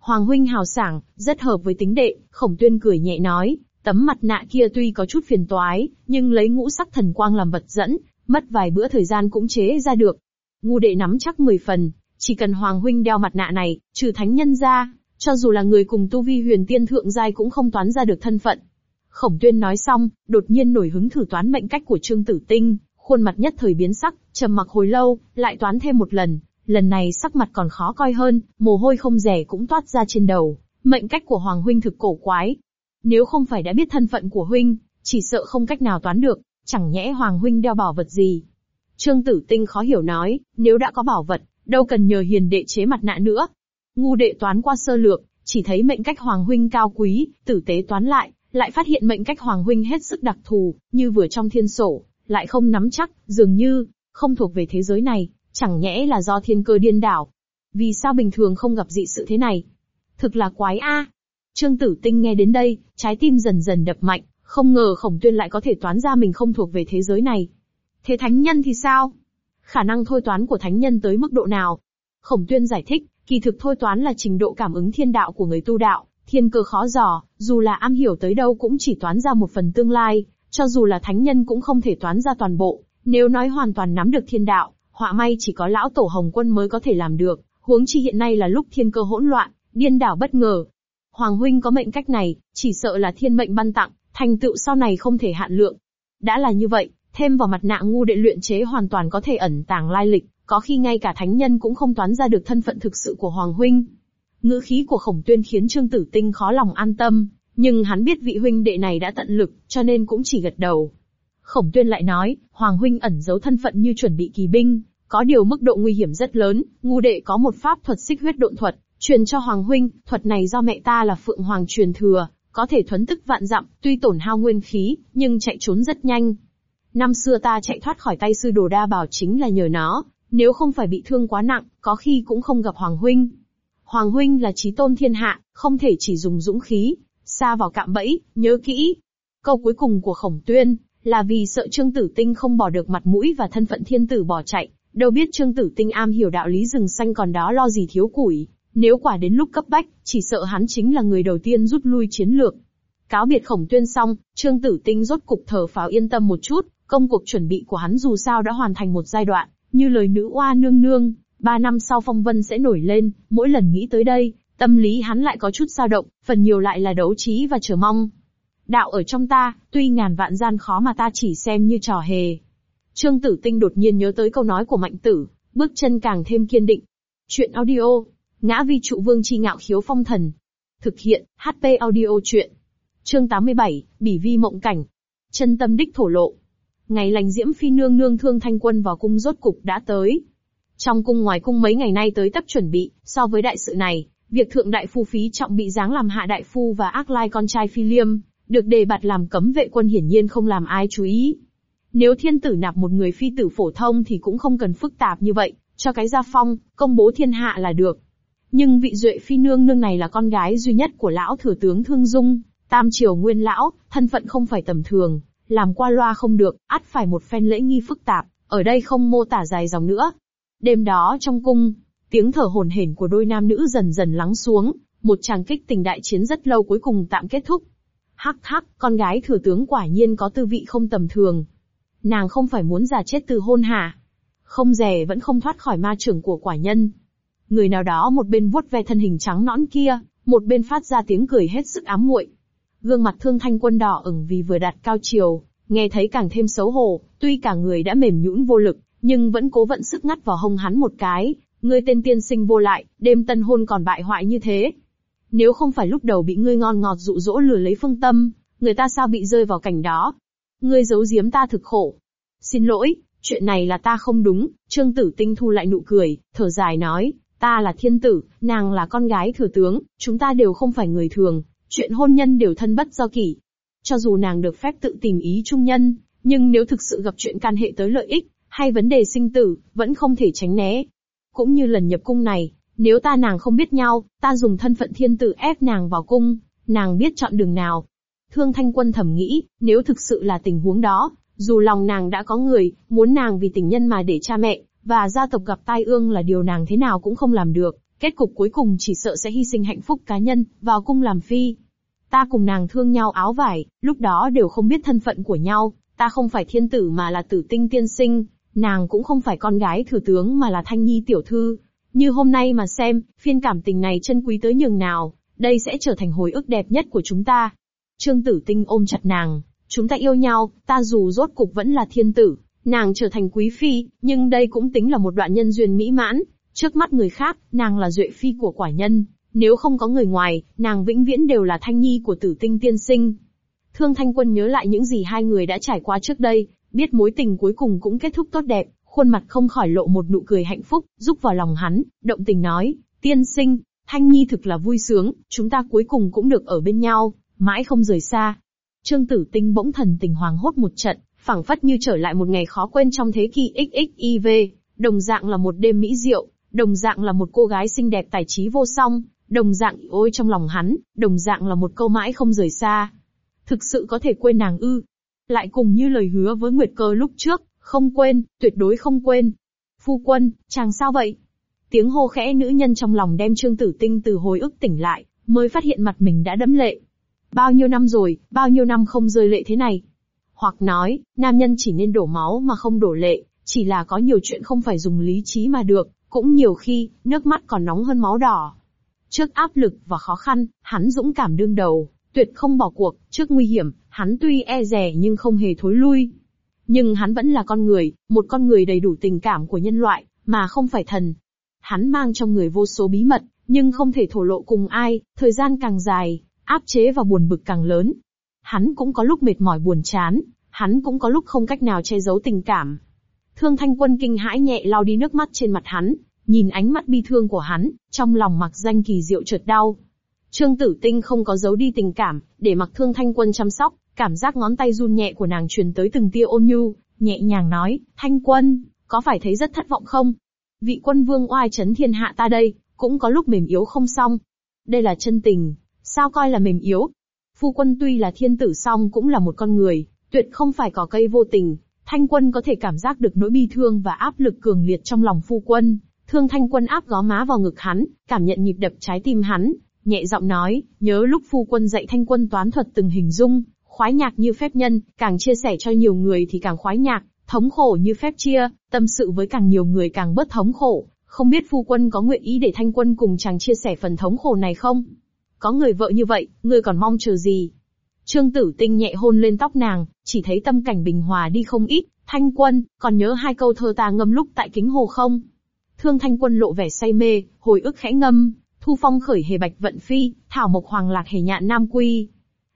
Hoàng huynh hào sảng, rất hợp với tính đệ, khổng tuyên cười nhẹ nói, tấm mặt nạ kia tuy có chút phiền toái, nhưng lấy ngũ sắc thần quang làm vật dẫn, mất vài bữa thời gian cũng chế ra được. Ngu đệ nắm chắc 10 phần, chỉ cần Hoàng huynh đeo mặt nạ này, trừ thánh nhân ra, cho dù là người cùng tu vi huyền tiên thượng giai cũng không toán ra được thân phận. Khổng tuyên nói xong, đột nhiên nổi hứng thử toán mệnh cách của Trương Tử Tinh, khuôn mặt nhất thời biến sắc, trầm mặc hồi lâu, lại toán thêm một lần, lần này sắc mặt còn khó coi hơn, mồ hôi không rẻ cũng toát ra trên đầu, mệnh cách của Hoàng huynh thực cổ quái. Nếu không phải đã biết thân phận của huynh, chỉ sợ không cách nào toán được, chẳng nhẽ Hoàng huynh đeo bảo vật gì. Trương Tử Tinh khó hiểu nói, nếu đã có bảo vật, đâu cần nhờ hiền đệ chế mặt nạ nữa. Ngu đệ toán qua sơ lược, chỉ thấy mệnh cách Hoàng huynh cao quý, tử tế toán lại, lại phát hiện mệnh cách Hoàng huynh hết sức đặc thù, như vừa trong thiên sổ, lại không nắm chắc, dường như không thuộc về thế giới này, chẳng nhẽ là do thiên cơ điên đảo. Vì sao bình thường không gặp dị sự thế này? Thực là quái a. Trương Tử Tinh nghe đến đây, trái tim dần dần đập mạnh, Không ngờ khổng tuyên lại có thể toán ra mình không thuộc về thế giới này. Thế thánh nhân thì sao? Khả năng thôi toán của thánh nhân tới mức độ nào? Khổng tuyên giải thích, kỳ thực thôi toán là trình độ cảm ứng thiên đạo của người tu đạo, thiên cơ khó dò, dù là am hiểu tới đâu cũng chỉ toán ra một phần tương lai, cho dù là thánh nhân cũng không thể toán ra toàn bộ. Nếu nói hoàn toàn nắm được thiên đạo, họa may chỉ có lão tổ Hồng Quân mới có thể làm được, huống chi hiện nay là lúc thiên cơ hỗn loạn, điên đảo bất ngờ. Hoàng huynh có mệnh cách này, chỉ sợ là thiên mệnh ban tặng, thành tựu sau này không thể hạn lượng. Đã là như vậy, thêm vào mặt nạ ngu đệ luyện chế hoàn toàn có thể ẩn tàng lai lịch, có khi ngay cả thánh nhân cũng không toán ra được thân phận thực sự của Hoàng huynh. Ngữ khí của khổng tuyên khiến Trương Tử Tinh khó lòng an tâm, nhưng hắn biết vị huynh đệ này đã tận lực, cho nên cũng chỉ gật đầu. Khổng tuyên lại nói, Hoàng huynh ẩn giấu thân phận như chuẩn bị kỳ binh, có điều mức độ nguy hiểm rất lớn, ngu đệ có một pháp thuật xích huyết độn thuật, truyền cho Hoàng huynh, thuật này do mẹ ta là Phượng Hoàng truyền thừa, có thể thuấn tức vạn dặm, tuy tổn hao nguyên khí, nhưng chạy trốn rất nhanh. Năm xưa ta chạy thoát khỏi tay sư đồ đa bảo chính là nhờ nó, nếu không phải bị thương quá nặng, có khi cũng không gặp Hoàng huynh. Hoàng huynh là trí tôn thiên hạ, không thể chỉ dùng dũng khí, xa vào cạm bẫy, nhớ kỹ. Câu cuối cùng của khổng tuyên, là vì sợ Trương Tử Tinh không bỏ được mặt mũi và thân phận thiên tử bỏ chạy, đâu biết Trương Tử Tinh am hiểu đạo lý rừng xanh còn đó lo gì thiếu củi, nếu quả đến lúc cấp bách, chỉ sợ hắn chính là người đầu tiên rút lui chiến lược. Cáo biệt khổng tuyên xong, Trương Tử Tinh rốt cục thở phào yên tâm một chút, công cuộc chuẩn bị của hắn dù sao đã hoàn thành một giai đoạn, như lời nữ oa nương nương, ba năm sau phong vân sẽ nổi lên, mỗi lần nghĩ tới đây, tâm lý hắn lại có chút dao động, phần nhiều lại là đấu trí và chờ mong. Đạo ở trong ta, tuy ngàn vạn gian khó mà ta chỉ xem như trò hề. Trương Tử Tinh đột nhiên nhớ tới câu nói của Mạnh Tử, bước chân càng thêm kiên định. Chuyện audio, ngã vi trụ vương chi ngạo khiếu phong thần. Thực hiện, HP audio chuyện. Chương 87, Bỉ vi mộng cảnh. Chân tâm đích thổ lộ. Ngày lành diễm phi nương nương thương thanh quân vào cung rốt cục đã tới. Trong cung ngoài cung mấy ngày nay tới tấp chuẩn bị, so với đại sự này, việc thượng đại phu phí trọng bị giáng làm hạ đại phu và ác lai con trai phi liêm, được đề bạt làm cấm vệ quân hiển nhiên không làm ai chú ý. Nếu thiên tử nạp một người phi tử phổ thông thì cũng không cần phức tạp như vậy, cho cái gia phong, công bố thiên hạ là được. Nhưng vị duệ phi nương nương này là con gái duy nhất của lão thừa tướng Thương Dung, tam triều nguyên lão, thân phận không phải tầm thường, làm qua loa không được, ắt phải một phen lễ nghi phức tạp, ở đây không mô tả dài dòng nữa. Đêm đó trong cung, tiếng thở hồn hển của đôi nam nữ dần dần lắng xuống, một tràng kích tình đại chiến rất lâu cuối cùng tạm kết thúc. Hắc hắc, con gái thừa tướng quả nhiên có tư vị không tầm thường. Nàng không phải muốn già chết từ hôn hả? Không rẻ vẫn không thoát khỏi ma trưởng của quả nhân. Người nào đó một bên vuốt ve thân hình trắng nõn kia, một bên phát ra tiếng cười hết sức ám muội. Gương mặt thương thanh quân đỏ ửng vì vừa đạt cao chiều, nghe thấy càng thêm xấu hổ, tuy cả người đã mềm nhũn vô lực, nhưng vẫn cố vận sức ngắt vào hông hắn một cái. Ngươi tên tiên sinh vô lại, đêm tân hôn còn bại hoại như thế. Nếu không phải lúc đầu bị ngươi ngon ngọt dụ dỗ lừa lấy phương tâm, người ta sao bị rơi vào cảnh đó? Ngươi giấu giếm ta thực khổ. Xin lỗi, chuyện này là ta không đúng, Trương Tử Tinh thu lại nụ cười, thở dài nói, ta là thiên tử, nàng là con gái thừa tướng, chúng ta đều không phải người thường, chuyện hôn nhân đều thân bất do kỷ. Cho dù nàng được phép tự tìm ý trung nhân, nhưng nếu thực sự gặp chuyện can hệ tới lợi ích, hay vấn đề sinh tử, vẫn không thể tránh né. Cũng như lần nhập cung này, nếu ta nàng không biết nhau, ta dùng thân phận thiên tử ép nàng vào cung, nàng biết chọn đường nào. Thương Thanh Quân thầm nghĩ, nếu thực sự là tình huống đó, dù lòng nàng đã có người, muốn nàng vì tình nhân mà để cha mẹ, và gia tộc gặp tai ương là điều nàng thế nào cũng không làm được, kết cục cuối cùng chỉ sợ sẽ hy sinh hạnh phúc cá nhân, vào cung làm phi. Ta cùng nàng thương nhau áo vải, lúc đó đều không biết thân phận của nhau, ta không phải thiên tử mà là tử tinh tiên sinh, nàng cũng không phải con gái thừa tướng mà là thanh nhi tiểu thư. Như hôm nay mà xem, phiên cảm tình này chân quý tới nhường nào, đây sẽ trở thành hồi ức đẹp nhất của chúng ta. Trương tử tinh ôm chặt nàng, chúng ta yêu nhau, ta dù rốt cục vẫn là thiên tử, nàng trở thành quý phi, nhưng đây cũng tính là một đoạn nhân duyên mỹ mãn. Trước mắt người khác, nàng là duệ phi của quả nhân, nếu không có người ngoài, nàng vĩnh viễn đều là thanh nhi của tử tinh tiên sinh. Thương Thanh Quân nhớ lại những gì hai người đã trải qua trước đây, biết mối tình cuối cùng cũng kết thúc tốt đẹp, khuôn mặt không khỏi lộ một nụ cười hạnh phúc, rúc vào lòng hắn, động tình nói, tiên sinh, Thanh Nhi thực là vui sướng, chúng ta cuối cùng cũng được ở bên nhau, mãi không rời xa. Trương Tử Tinh bỗng thần tình hoàng hốt một trận, phảng phất như trở lại một ngày khó quên trong thế kỷ XXIV, đồng dạng là một đêm mỹ diệu, đồng dạng là một cô gái xinh đẹp tài trí vô song, đồng dạng ôi trong lòng hắn, đồng dạng là một câu mãi không rời xa. Thực sự có thể quên nàng ư? Lại cùng như lời hứa với Nguyệt Cơ lúc trước, không quên, tuyệt đối không quên. Phu quân, chàng sao vậy? Tiếng hô khẽ nữ nhân trong lòng đem Trương Tử Tinh từ hồi ức tỉnh lại, mới phát hiện mặt mình đã đẫm lệ. Bao nhiêu năm rồi, bao nhiêu năm không rơi lệ thế này. Hoặc nói, nam nhân chỉ nên đổ máu mà không đổ lệ, chỉ là có nhiều chuyện không phải dùng lý trí mà được, cũng nhiều khi, nước mắt còn nóng hơn máu đỏ. Trước áp lực và khó khăn, hắn dũng cảm đương đầu, tuyệt không bỏ cuộc, trước nguy hiểm, hắn tuy e rè nhưng không hề thối lui. Nhưng hắn vẫn là con người, một con người đầy đủ tình cảm của nhân loại, mà không phải thần. Hắn mang trong người vô số bí mật, nhưng không thể thổ lộ cùng ai, thời gian càng dài, áp chế và buồn bực càng lớn. Hắn cũng có lúc mệt mỏi buồn chán, hắn cũng có lúc không cách nào che giấu tình cảm. Thương Thanh Quân kinh hãi nhẹ lau đi nước mắt trên mặt hắn, nhìn ánh mắt bi thương của hắn, trong lòng mặc danh kỳ diệu chợt đau. Trương Tử Tinh không có giấu đi tình cảm, để mặc Thương Thanh Quân chăm sóc, cảm giác ngón tay run nhẹ của nàng truyền tới từng tia ôn nhu, nhẹ nhàng nói, Thanh Quân, có phải thấy rất thất vọng không? Vị quân vương oai chấn thiên hạ ta đây, cũng có lúc mềm yếu không xong. Đây là chân tình, sao coi là mềm yếu? Phu quân tuy là thiên tử song cũng là một con người, tuyệt không phải cỏ cây vô tình. Thanh quân có thể cảm giác được nỗi bi thương và áp lực cường liệt trong lòng phu quân. Thương thanh quân áp gó má vào ngực hắn, cảm nhận nhịp đập trái tim hắn, nhẹ giọng nói, nhớ lúc phu quân dạy thanh quân toán thuật từng hình dung, khoái nhạc như phép nhân, càng chia sẻ cho nhiều người thì càng khoái nhạc, thống khổ như phép chia, tâm sự với càng nhiều người càng bớt thống khổ, không biết phu quân có nguyện ý để thanh quân cùng chàng chia sẻ phần thống khổ này không? Có người vợ như vậy, ngươi còn mong chờ gì? Trương Tử Tinh nhẹ hôn lên tóc nàng, chỉ thấy tâm cảnh bình hòa đi không ít, thanh quân, còn nhớ hai câu thơ ta ngâm lúc tại kính hồ không? Thương thanh quân lộ vẻ say mê, hồi ức khẽ ngâm, thu phong khởi hề bạch vận phi, thảo mộc hoàng lạc hề nhạn nam quy.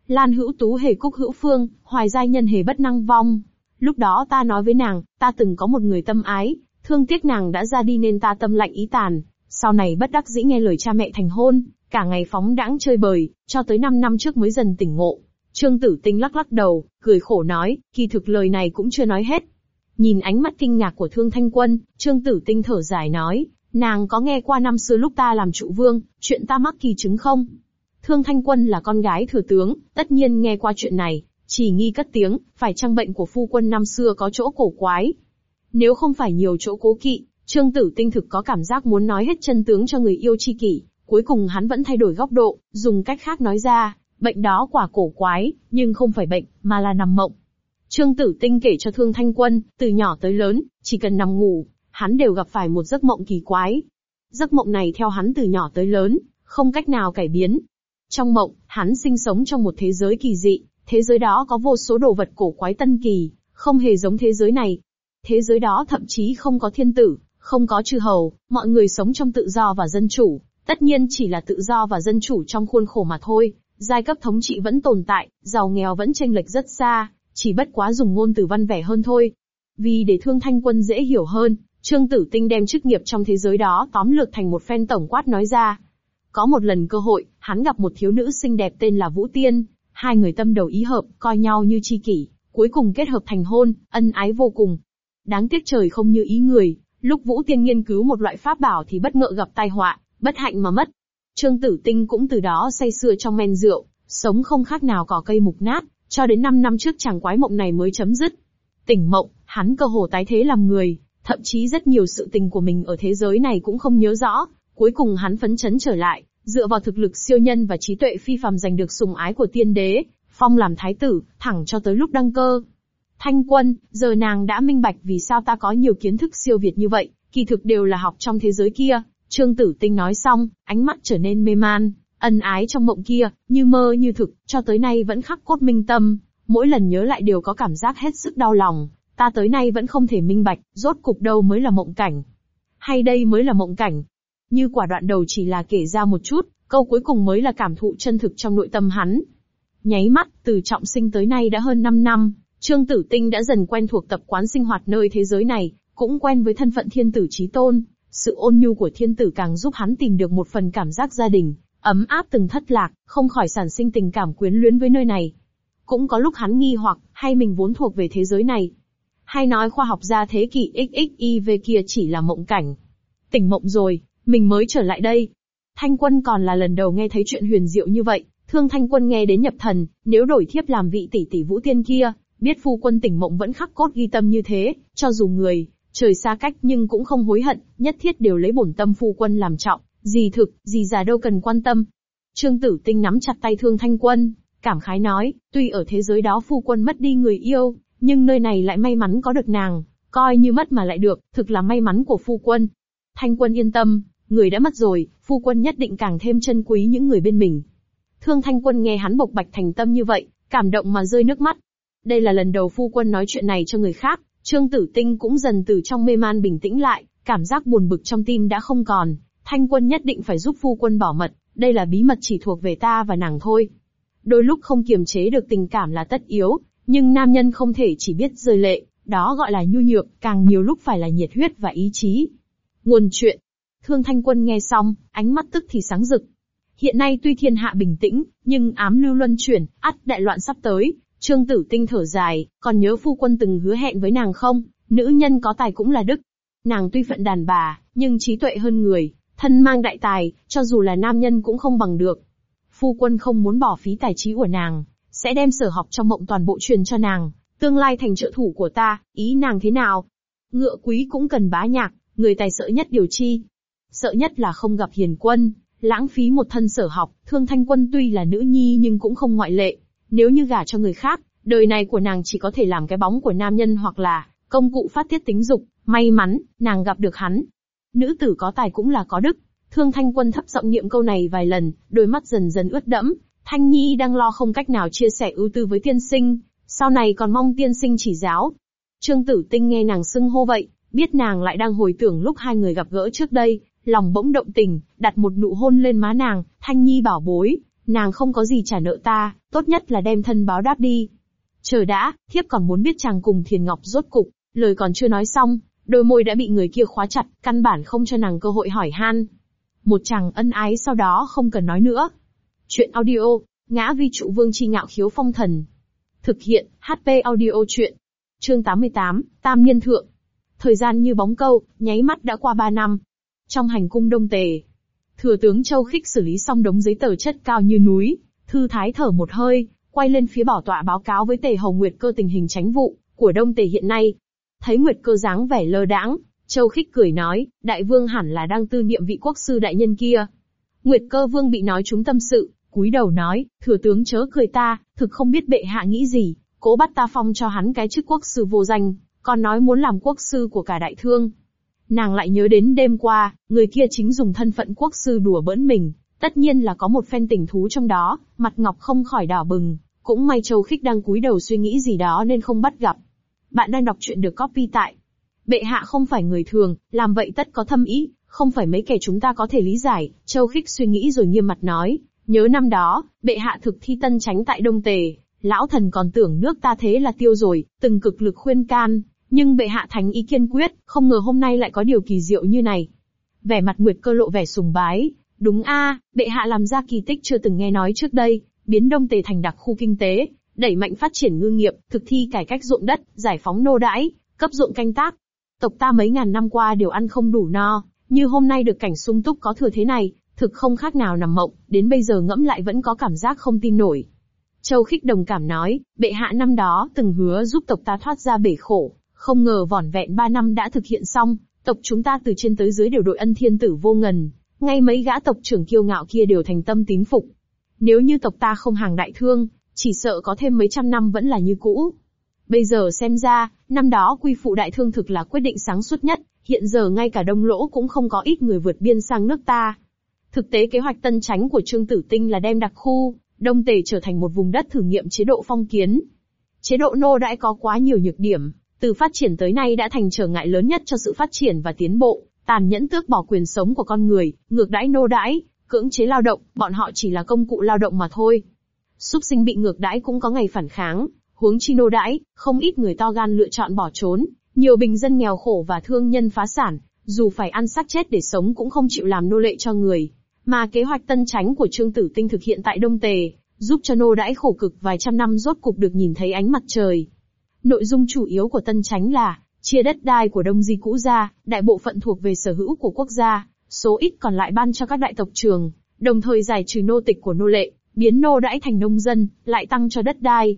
Lan hữu tú hề cúc hữu phương, hoài giai nhân hề bất năng vong. Lúc đó ta nói với nàng, ta từng có một người tâm ái, Thương tiếc nàng đã ra đi nên ta tâm lạnh ý tàn, sau này bất đắc dĩ nghe lời cha mẹ thành hôn, cả ngày phóng đãng chơi bời, cho tới 5 năm trước mới dần tỉnh ngộ. Trương Tử Tinh lắc lắc đầu, cười khổ nói, kỳ thực lời này cũng chưa nói hết. Nhìn ánh mắt kinh ngạc của Thương Thanh Quân, Trương Tử Tinh thở dài nói, nàng có nghe qua năm xưa lúc ta làm trụ vương, chuyện ta mắc kỳ chứng không? Thương Thanh Quân là con gái thừa tướng, tất nhiên nghe qua chuyện này, chỉ nghi cất tiếng, phải chăng bệnh của phu quân năm xưa có chỗ cổ quái, nếu không phải nhiều chỗ cố kỵ, Trương Tử Tinh thực có cảm giác muốn nói hết chân tướng cho người yêu chi kỷ, cuối cùng hắn vẫn thay đổi góc độ, dùng cách khác nói ra, bệnh đó quả cổ quái, nhưng không phải bệnh, mà là nằm mộng. Trương Tử Tinh kể cho Thương Thanh Quân, từ nhỏ tới lớn, chỉ cần nằm ngủ, hắn đều gặp phải một giấc mộng kỳ quái. Giấc mộng này theo hắn từ nhỏ tới lớn, không cách nào cải biến. Trong mộng, hắn sinh sống trong một thế giới kỳ dị, thế giới đó có vô số đồ vật cổ quái tân kỳ, không hề giống thế giới này, Thế giới đó thậm chí không có thiên tử, không có chư hầu, mọi người sống trong tự do và dân chủ, tất nhiên chỉ là tự do và dân chủ trong khuôn khổ mà thôi, giai cấp thống trị vẫn tồn tại, giàu nghèo vẫn chênh lệch rất xa, chỉ bất quá dùng ngôn từ văn vẻ hơn thôi. Vì để thương thanh quân dễ hiểu hơn, Trương Tử Tinh đem chức nghiệp trong thế giới đó tóm lược thành một phen tổng quát nói ra. Có một lần cơ hội, hắn gặp một thiếu nữ xinh đẹp tên là Vũ Tiên, hai người tâm đầu ý hợp, coi nhau như tri kỷ, cuối cùng kết hợp thành hôn, ân ái vô cùng, Đáng tiếc trời không như ý người, lúc Vũ Tiên nghiên cứu một loại pháp bảo thì bất ngờ gặp tai họa, bất hạnh mà mất. Trương Tử Tinh cũng từ đó say sưa trong men rượu, sống không khác nào cỏ cây mục nát, cho đến 5 năm trước chàng quái mộng này mới chấm dứt. Tỉnh mộng, hắn cơ hồ tái thế làm người, thậm chí rất nhiều sự tình của mình ở thế giới này cũng không nhớ rõ, cuối cùng hắn phấn chấn trở lại, dựa vào thực lực siêu nhân và trí tuệ phi phàm giành được sùng ái của tiên đế, phong làm thái tử, thẳng cho tới lúc đăng cơ. Thanh quân, giờ nàng đã minh bạch vì sao ta có nhiều kiến thức siêu việt như vậy, kỳ thực đều là học trong thế giới kia. Trương Tử Tinh nói xong, ánh mắt trở nên mê man, ân ái trong mộng kia, như mơ như thực, cho tới nay vẫn khắc cốt minh tâm, mỗi lần nhớ lại đều có cảm giác hết sức đau lòng, ta tới nay vẫn không thể minh bạch, rốt cục đâu mới là mộng cảnh. Hay đây mới là mộng cảnh. Như quả đoạn đầu chỉ là kể ra một chút, câu cuối cùng mới là cảm thụ chân thực trong nội tâm hắn. Nháy mắt, từ trọng sinh tới nay đã hơn 5 năm, Trương Tử Tinh đã dần quen thuộc tập quán sinh hoạt nơi thế giới này, cũng quen với thân phận thiên tử trí tôn. Sự ôn nhu của thiên tử càng giúp hắn tìm được một phần cảm giác gia đình, ấm áp từng thất lạc, không khỏi sản sinh tình cảm quyến luyến với nơi này. Cũng có lúc hắn nghi hoặc, hay mình vốn thuộc về thế giới này. Hay nói khoa học gia thế kỷ XXIV kia chỉ là mộng cảnh. Tỉnh mộng rồi, mình mới trở lại đây. Thanh quân còn là lần đầu nghe thấy chuyện huyền diệu như vậy, Thương Thanh Quân nghe đến nhập thần, nếu đổi thiếp làm vị tỷ tỷ vũ tiên kia, biết phu quân tỉnh mộng vẫn khắc cốt ghi tâm như thế, cho dù người, trời xa cách nhưng cũng không hối hận, nhất thiết đều lấy bổn tâm phu quân làm trọng, gì thực, gì già đâu cần quan tâm. Trương Tử Tinh nắm chặt tay Thương Thanh Quân, cảm khái nói, tuy ở thế giới đó phu quân mất đi người yêu, nhưng nơi này lại may mắn có được nàng, coi như mất mà lại được, thực là may mắn của phu quân. Thanh Quân yên tâm, người đã mất rồi, phu quân nhất định càng thêm trân quý những người bên mình. Thương Thanh Quân nghe hắn bộc bạch thành tâm như vậy, cảm động mà rơi nước mắt. Đây là lần đầu phu quân nói chuyện này cho người khác, Trương Tử Tinh cũng dần từ trong mê man bình tĩnh lại, cảm giác buồn bực trong tim đã không còn. Thanh Quân nhất định phải giúp phu quân bảo mật, đây là bí mật chỉ thuộc về ta và nàng thôi. Đôi lúc không kiềm chế được tình cảm là tất yếu, nhưng nam nhân không thể chỉ biết rơi lệ, đó gọi là nhu nhược, càng nhiều lúc phải là nhiệt huyết và ý chí. Nguồn chuyện. Thương Thanh Quân nghe xong, ánh mắt tức thì sáng rực. Hiện nay tuy thiên hạ bình tĩnh, nhưng ám lưu luân chuyển, ắt đại loạn sắp tới. Trương Tử Tinh thở dài, còn nhớ phu quân từng hứa hẹn với nàng không? Nữ nhân có tài cũng là đức. Nàng tuy phận đàn bà, nhưng trí tuệ hơn người, thân mang đại tài, cho dù là nam nhân cũng không bằng được. Phu quân không muốn bỏ phí tài trí của nàng, sẽ đem sở học trong mộng toàn bộ truyền cho nàng, tương lai thành trợ thủ của ta, ý nàng thế nào? Ngựa quý cũng cần bá nhạc, người tài sợ nhất điều chi. Sợ nhất là không gặp hiền quân, lãng phí một thân sở học, thương thanh quân tuy là nữ nhi nhưng cũng không ngoại lệ. Nếu như gả cho người khác, đời này của nàng chỉ có thể làm cái bóng của nam nhân hoặc là công cụ phát tiết tính dục, may mắn, nàng gặp được hắn. Nữ tử có tài cũng là có đức. Thương Thanh Quân thấp giọng niệm câu này vài lần, đôi mắt dần dần ướt đẫm. Thanh Nhi đang lo không cách nào chia sẻ ưu tư với tiên sinh, sau này còn mong tiên sinh chỉ giáo. Trương Tử Tinh nghe nàng xưng hô vậy, biết nàng lại đang hồi tưởng lúc hai người gặp gỡ trước đây, lòng bỗng động tình, đặt một nụ hôn lên má nàng, Thanh Nhi bảo bối, nàng không có gì trả nợ ta, tốt nhất là đem thân báo đáp đi. Chờ đã, thiếp còn muốn biết chàng cùng Thiền Ngọc rốt cục, lời còn chưa nói xong, đôi môi đã bị người kia khóa chặt, căn bản không cho nàng cơ hội hỏi han. Một chàng ân ái sau đó không cần nói nữa. Chuyện audio, ngã vi trụ vương chi ngạo khiếu phong thần. Thực hiện, HP audio chuyện. Chương 88, Tam Niên Thượng. Thời gian như bóng câu, nháy mắt đã qua 3 năm. Trong hành cung đông tề, thừa tướng Châu Khích xử lý xong đống giấy tờ chất cao như núi, thư thái thở một hơi, quay lên phía bảo tọa báo cáo với tề hồng nguyệt cơ tình hình tránh vụ của đông tề hiện nay. Thấy nguyệt cơ dáng vẻ lơ đãng, Châu Khích cười nói, đại vương hẳn là đang tư niệm vị quốc sư đại nhân kia. Nguyệt cơ vương bị nói trúng tâm sự, cúi đầu nói, thừa tướng chớ cười ta, thực không biết bệ hạ nghĩ gì, cố bắt ta phong cho hắn cái chức quốc sư vô danh, còn nói muốn làm quốc sư của cả đại thương. Nàng lại nhớ đến đêm qua, người kia chính dùng thân phận quốc sư đùa bỡn mình, tất nhiên là có một phen tình thú trong đó, mặt ngọc không khỏi đỏ bừng, cũng may Châu Khích đang cúi đầu suy nghĩ gì đó nên không bắt gặp. Bạn đang đọc chuyện được copy tại. Bệ hạ không phải người thường, làm vậy tất có thâm ý, không phải mấy kẻ chúng ta có thể lý giải, Châu Khích suy nghĩ rồi nghiêm mặt nói, nhớ năm đó, bệ hạ thực thi tân tránh tại Đông Tề, lão thần còn tưởng nước ta thế là tiêu rồi, từng cực lực khuyên can, nhưng bệ hạ thánh ý kiên quyết, không ngờ hôm nay lại có điều kỳ diệu như này. Vẻ mặt Nguyệt cơ lộ vẻ sùng bái, đúng a, bệ hạ làm ra kỳ tích chưa từng nghe nói trước đây, biến Đông Tề thành đặc khu kinh tế, đẩy mạnh phát triển ngư nghiệp, thực thi cải cách ruộng đất, giải phóng nô đãi, cấp ruộng canh tác. Tộc ta mấy ngàn năm qua đều ăn không đủ no, như hôm nay được cảnh sung túc có thừa thế này, thực không khác nào nằm mộng, đến bây giờ ngẫm lại vẫn có cảm giác không tin nổi. Châu Khích đồng cảm nói, bệ hạ năm đó từng hứa giúp tộc ta thoát ra bể khổ, không ngờ vỏn vẹn ba năm đã thực hiện xong, tộc chúng ta từ trên tới dưới đều đội ân thiên tử vô ngần, ngay mấy gã tộc trưởng kiêu ngạo kia đều thành tâm tín phục. Nếu như tộc ta không hàng đại thương, chỉ sợ có thêm mấy trăm năm vẫn là như cũ. Bây giờ xem ra, năm đó quy phụ đại thương thực là quyết định sáng suốt nhất, hiện giờ ngay cả đông lỗ cũng không có ít người vượt biên sang nước ta. Thực tế kế hoạch tân tránh của Trương Tử Tinh là đem đặc khu, Đông Tề trở thành một vùng đất thử nghiệm chế độ phong kiến. Chế độ nô đãi có quá nhiều nhược điểm, từ phát triển tới nay đã thành trở ngại lớn nhất cho sự phát triển và tiến bộ, tàn nhẫn tước bỏ quyền sống của con người, ngược đãi nô đãi, cưỡng chế lao động, bọn họ chỉ là công cụ lao động mà thôi. Súc sinh bị ngược đãi cũng có ngày phản kháng, huống chi nô đãi, không ít người to gan lựa chọn bỏ trốn, nhiều bình dân nghèo khổ và thương nhân phá sản, dù phải ăn xác chết để sống cũng không chịu làm nô lệ cho người. Mà kế hoạch tân tránh của Trương Tử Tinh thực hiện tại Đông Tề, giúp cho nô đãi khổ cực vài trăm năm rốt cục được nhìn thấy ánh mặt trời. Nội dung chủ yếu của tân Chánh là, chia đất đai của Đông Di cũ ra, đại bộ phận thuộc về sở hữu của quốc gia, số ít còn lại ban cho các đại tộc trường, đồng thời giải trừ nô tịch của nô lệ, biến nô đãi thành nông dân, lại tăng cho đất đai.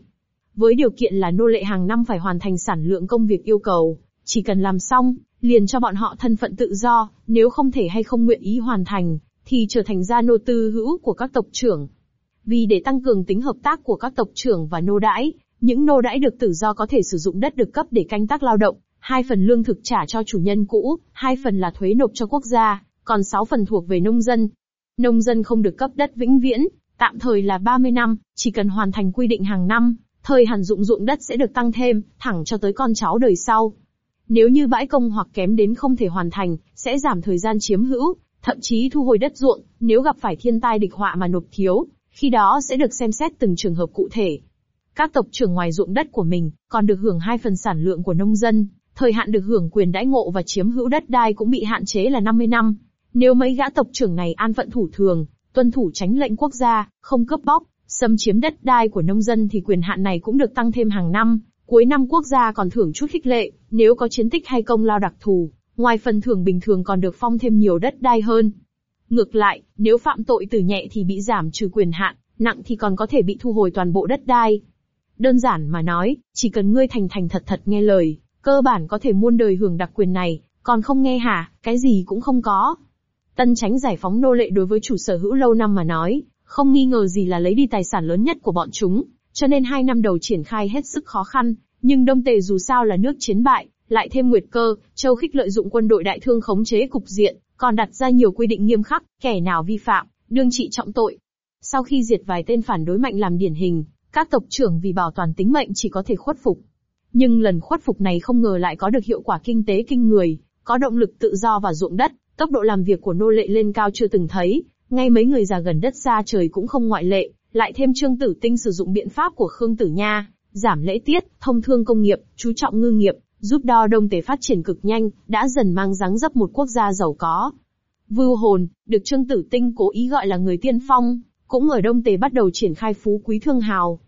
Với điều kiện là nô lệ hàng năm phải hoàn thành sản lượng công việc yêu cầu, chỉ cần làm xong, liền cho bọn họ thân phận tự do, nếu không thể hay không nguyện ý hoàn thành, thì trở thành gia nô tư hữu của các tộc trưởng. Vì để tăng cường tính hợp tác của các tộc trưởng và nô đãi, những nô đãi được tự do có thể sử dụng đất được cấp để canh tác lao động, hai phần lương thực trả cho chủ nhân cũ, hai phần là thuế nộp cho quốc gia, còn sáu phần thuộc về nông dân. Nông dân không được cấp đất vĩnh viễn, tạm thời là 30 năm, chỉ cần hoàn thành quy định hàng năm, thời hạn dụng dụng đất sẽ được tăng thêm, thẳng cho tới con cháu đời sau. Nếu như bãi công hoặc kém đến không thể hoàn thành, sẽ giảm thời gian chiếm hữu, thậm chí thu hồi đất ruộng, nếu gặp phải thiên tai địch họa mà nộp thiếu, khi đó sẽ được xem xét từng trường hợp cụ thể. Các tộc trưởng ngoài ruộng đất của mình, còn được hưởng hai phần sản lượng của nông dân, thời hạn được hưởng quyền đãi ngộ và chiếm hữu đất đai cũng bị hạn chế là 50 năm. Nếu mấy gã tộc trưởng này an phận thủ thường, tuân thủ tránh lệnh quốc gia, không cướp bóc, xâm chiếm đất đai của nông dân thì quyền hạn này cũng được tăng thêm hàng năm. Cuối năm quốc gia còn thưởng chút khích lệ, nếu có chiến tích hay công lao đặc thù, ngoài phần thưởng bình thường còn được phong thêm nhiều đất đai hơn. Ngược lại, nếu phạm tội từ nhẹ thì bị giảm trừ quyền hạn, nặng thì còn có thể bị thu hồi toàn bộ đất đai. Đơn giản mà nói, chỉ cần ngươi thành thành thật thật nghe lời, cơ bản có thể muôn đời hưởng đặc quyền này, còn không nghe hả, cái gì cũng không có. Tân tránh giải phóng nô lệ đối với chủ sở hữu lâu năm mà nói, không nghi ngờ gì là lấy đi tài sản lớn nhất của bọn chúng, cho nên hai năm đầu triển khai hết sức khó khăn, nhưng Đông Tề dù sao là nước chiến bại, lại thêm Nguyệt Cơ, Châu Khích lợi dụng quân đội đại thương khống chế cục diện, còn đặt ra nhiều quy định nghiêm khắc, kẻ nào vi phạm, đương trị trọng tội. Sau khi diệt vài tên phản đối mạnh làm điển hình, các tộc trưởng vì bảo toàn tính mệnh chỉ có thể khuất phục. Nhưng lần khuất phục này không ngờ lại có được hiệu quả kinh tế kinh người, có động lực tự do và ruộng đất, tốc độ làm việc của nô lệ lên cao chưa từng thấy, ngay mấy người già gần đất xa trời cũng không ngoại lệ, lại thêm Trương Tử Tinh sử dụng biện pháp của Khương Tử Nha, giảm lễ tiết, thông thương công nghiệp, chú trọng ngư nghiệp, giúp đo đông tề phát triển cực nhanh, đã dần mang dáng dấp một quốc gia giàu có. Vưu hồn, được Trương Tử Tinh cố ý gọi là người tiên phong, cũng ở Đông Tề bắt đầu triển khai phú quý thương hào.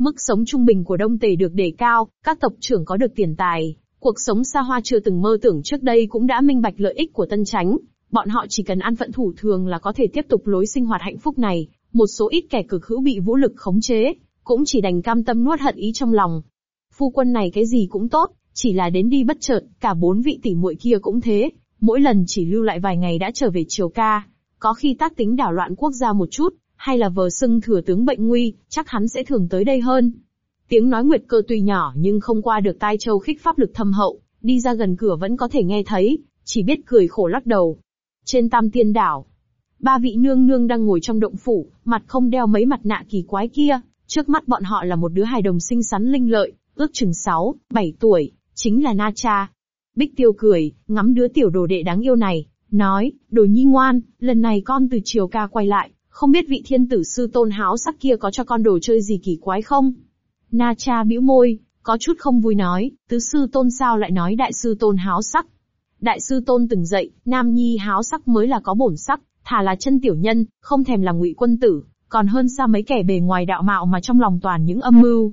Mức sống trung bình của Đông Tề được đề cao, các tộc trưởng có được tiền tài, cuộc sống xa hoa chưa từng mơ tưởng trước đây cũng đã minh bạch lợi ích của tân Chánh. Bọn họ chỉ cần ăn phận thủ thường là có thể tiếp tục lối sinh hoạt hạnh phúc này, một số ít kẻ cực hữu bị vũ lực khống chế, cũng chỉ đành cam tâm nuốt hận ý trong lòng. Phu quân này cái gì cũng tốt, chỉ là đến đi bất chợt, cả bốn vị tỷ muội kia cũng thế, mỗi lần chỉ lưu lại vài ngày đã trở về triều ca. Có khi tác tính đảo loạn quốc gia một chút, hay là vờ xưng thừa tướng bệnh nguy, chắc hắn sẽ thường tới đây hơn. Tiếng nói nguyệt cơ tuy nhỏ nhưng không qua được tai châu khích pháp lực thâm hậu, đi ra gần cửa vẫn có thể nghe thấy, chỉ biết cười khổ lắc đầu. Trên tam tiên đảo, ba vị nương nương đang ngồi trong động phủ, mặt không đeo mấy mặt nạ kỳ quái kia, trước mắt bọn họ là một đứa hài đồng xinh xắn linh lợi, ước chừng 6, 7 tuổi, chính là Na Cha. Bích Tiêu cười, ngắm đứa tiểu đồ đệ đáng yêu này, nói, đồ nhi ngoan, lần này con từ triều ca quay lại, không biết vị thiên tử sư tôn háo sắc kia có cho con đồ chơi gì kỳ quái không? Na cha bĩu môi, có chút không vui nói, tứ sư tôn sao lại nói đại sư tôn háo sắc. Đại sư tôn từng dạy, nam nhi háo sắc mới là có bổn sắc, thà là chân tiểu nhân, không thèm là ngụy quân tử, còn hơn xa mấy kẻ bề ngoài đạo mạo mà trong lòng toàn những âm mưu.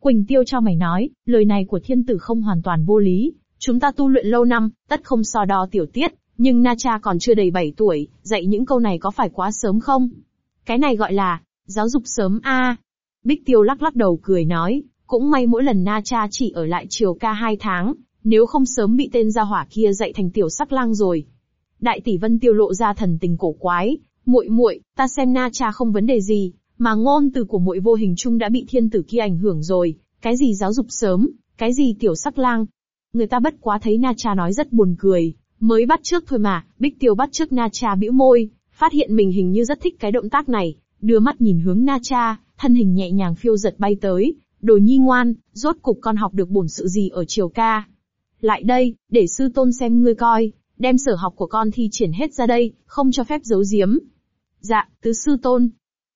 Quỳnh Tiêu cho mày nói, lời này của thiên tử không hoàn toàn vô lý, chúng ta tu luyện lâu năm, tất không so đo tiểu tiết, nhưng Na Cha còn chưa đầy 7 tuổi, dạy những câu này có phải quá sớm không? Cái này gọi là, giáo dục sớm a. Bích Tiêu lắc lắc đầu cười nói, cũng may mỗi lần Na Cha chỉ ở lại triều ca 2 tháng, nếu không sớm bị tên gia hỏa kia dạy thành tiểu sắc lang rồi. Đại tỷ Vân Tiêu lộ ra thần tình cổ quái, muội muội, ta xem Na Cha không vấn đề gì, mà ngôn từ của muội vô hình chung đã bị thiên tử kia ảnh hưởng rồi, cái gì giáo dục sớm, cái gì tiểu sắc lang. Người ta bất quá thấy Na Cha nói rất buồn cười, Mới bắt trước thôi mà, Bích Tiêu bắt trước Na Cha bĩu môi, phát hiện mình hình như rất thích cái động tác này, đưa mắt nhìn hướng Na Cha, thân hình nhẹ nhàng phiêu giật bay tới, đồ nhi ngoan, rốt cục con học được bổn sự gì ở triều ca. Lại đây, để sư tôn xem ngươi coi, đem sở học của con thi triển hết ra đây, không cho phép giấu giếm. Dạ, tứ sư tôn.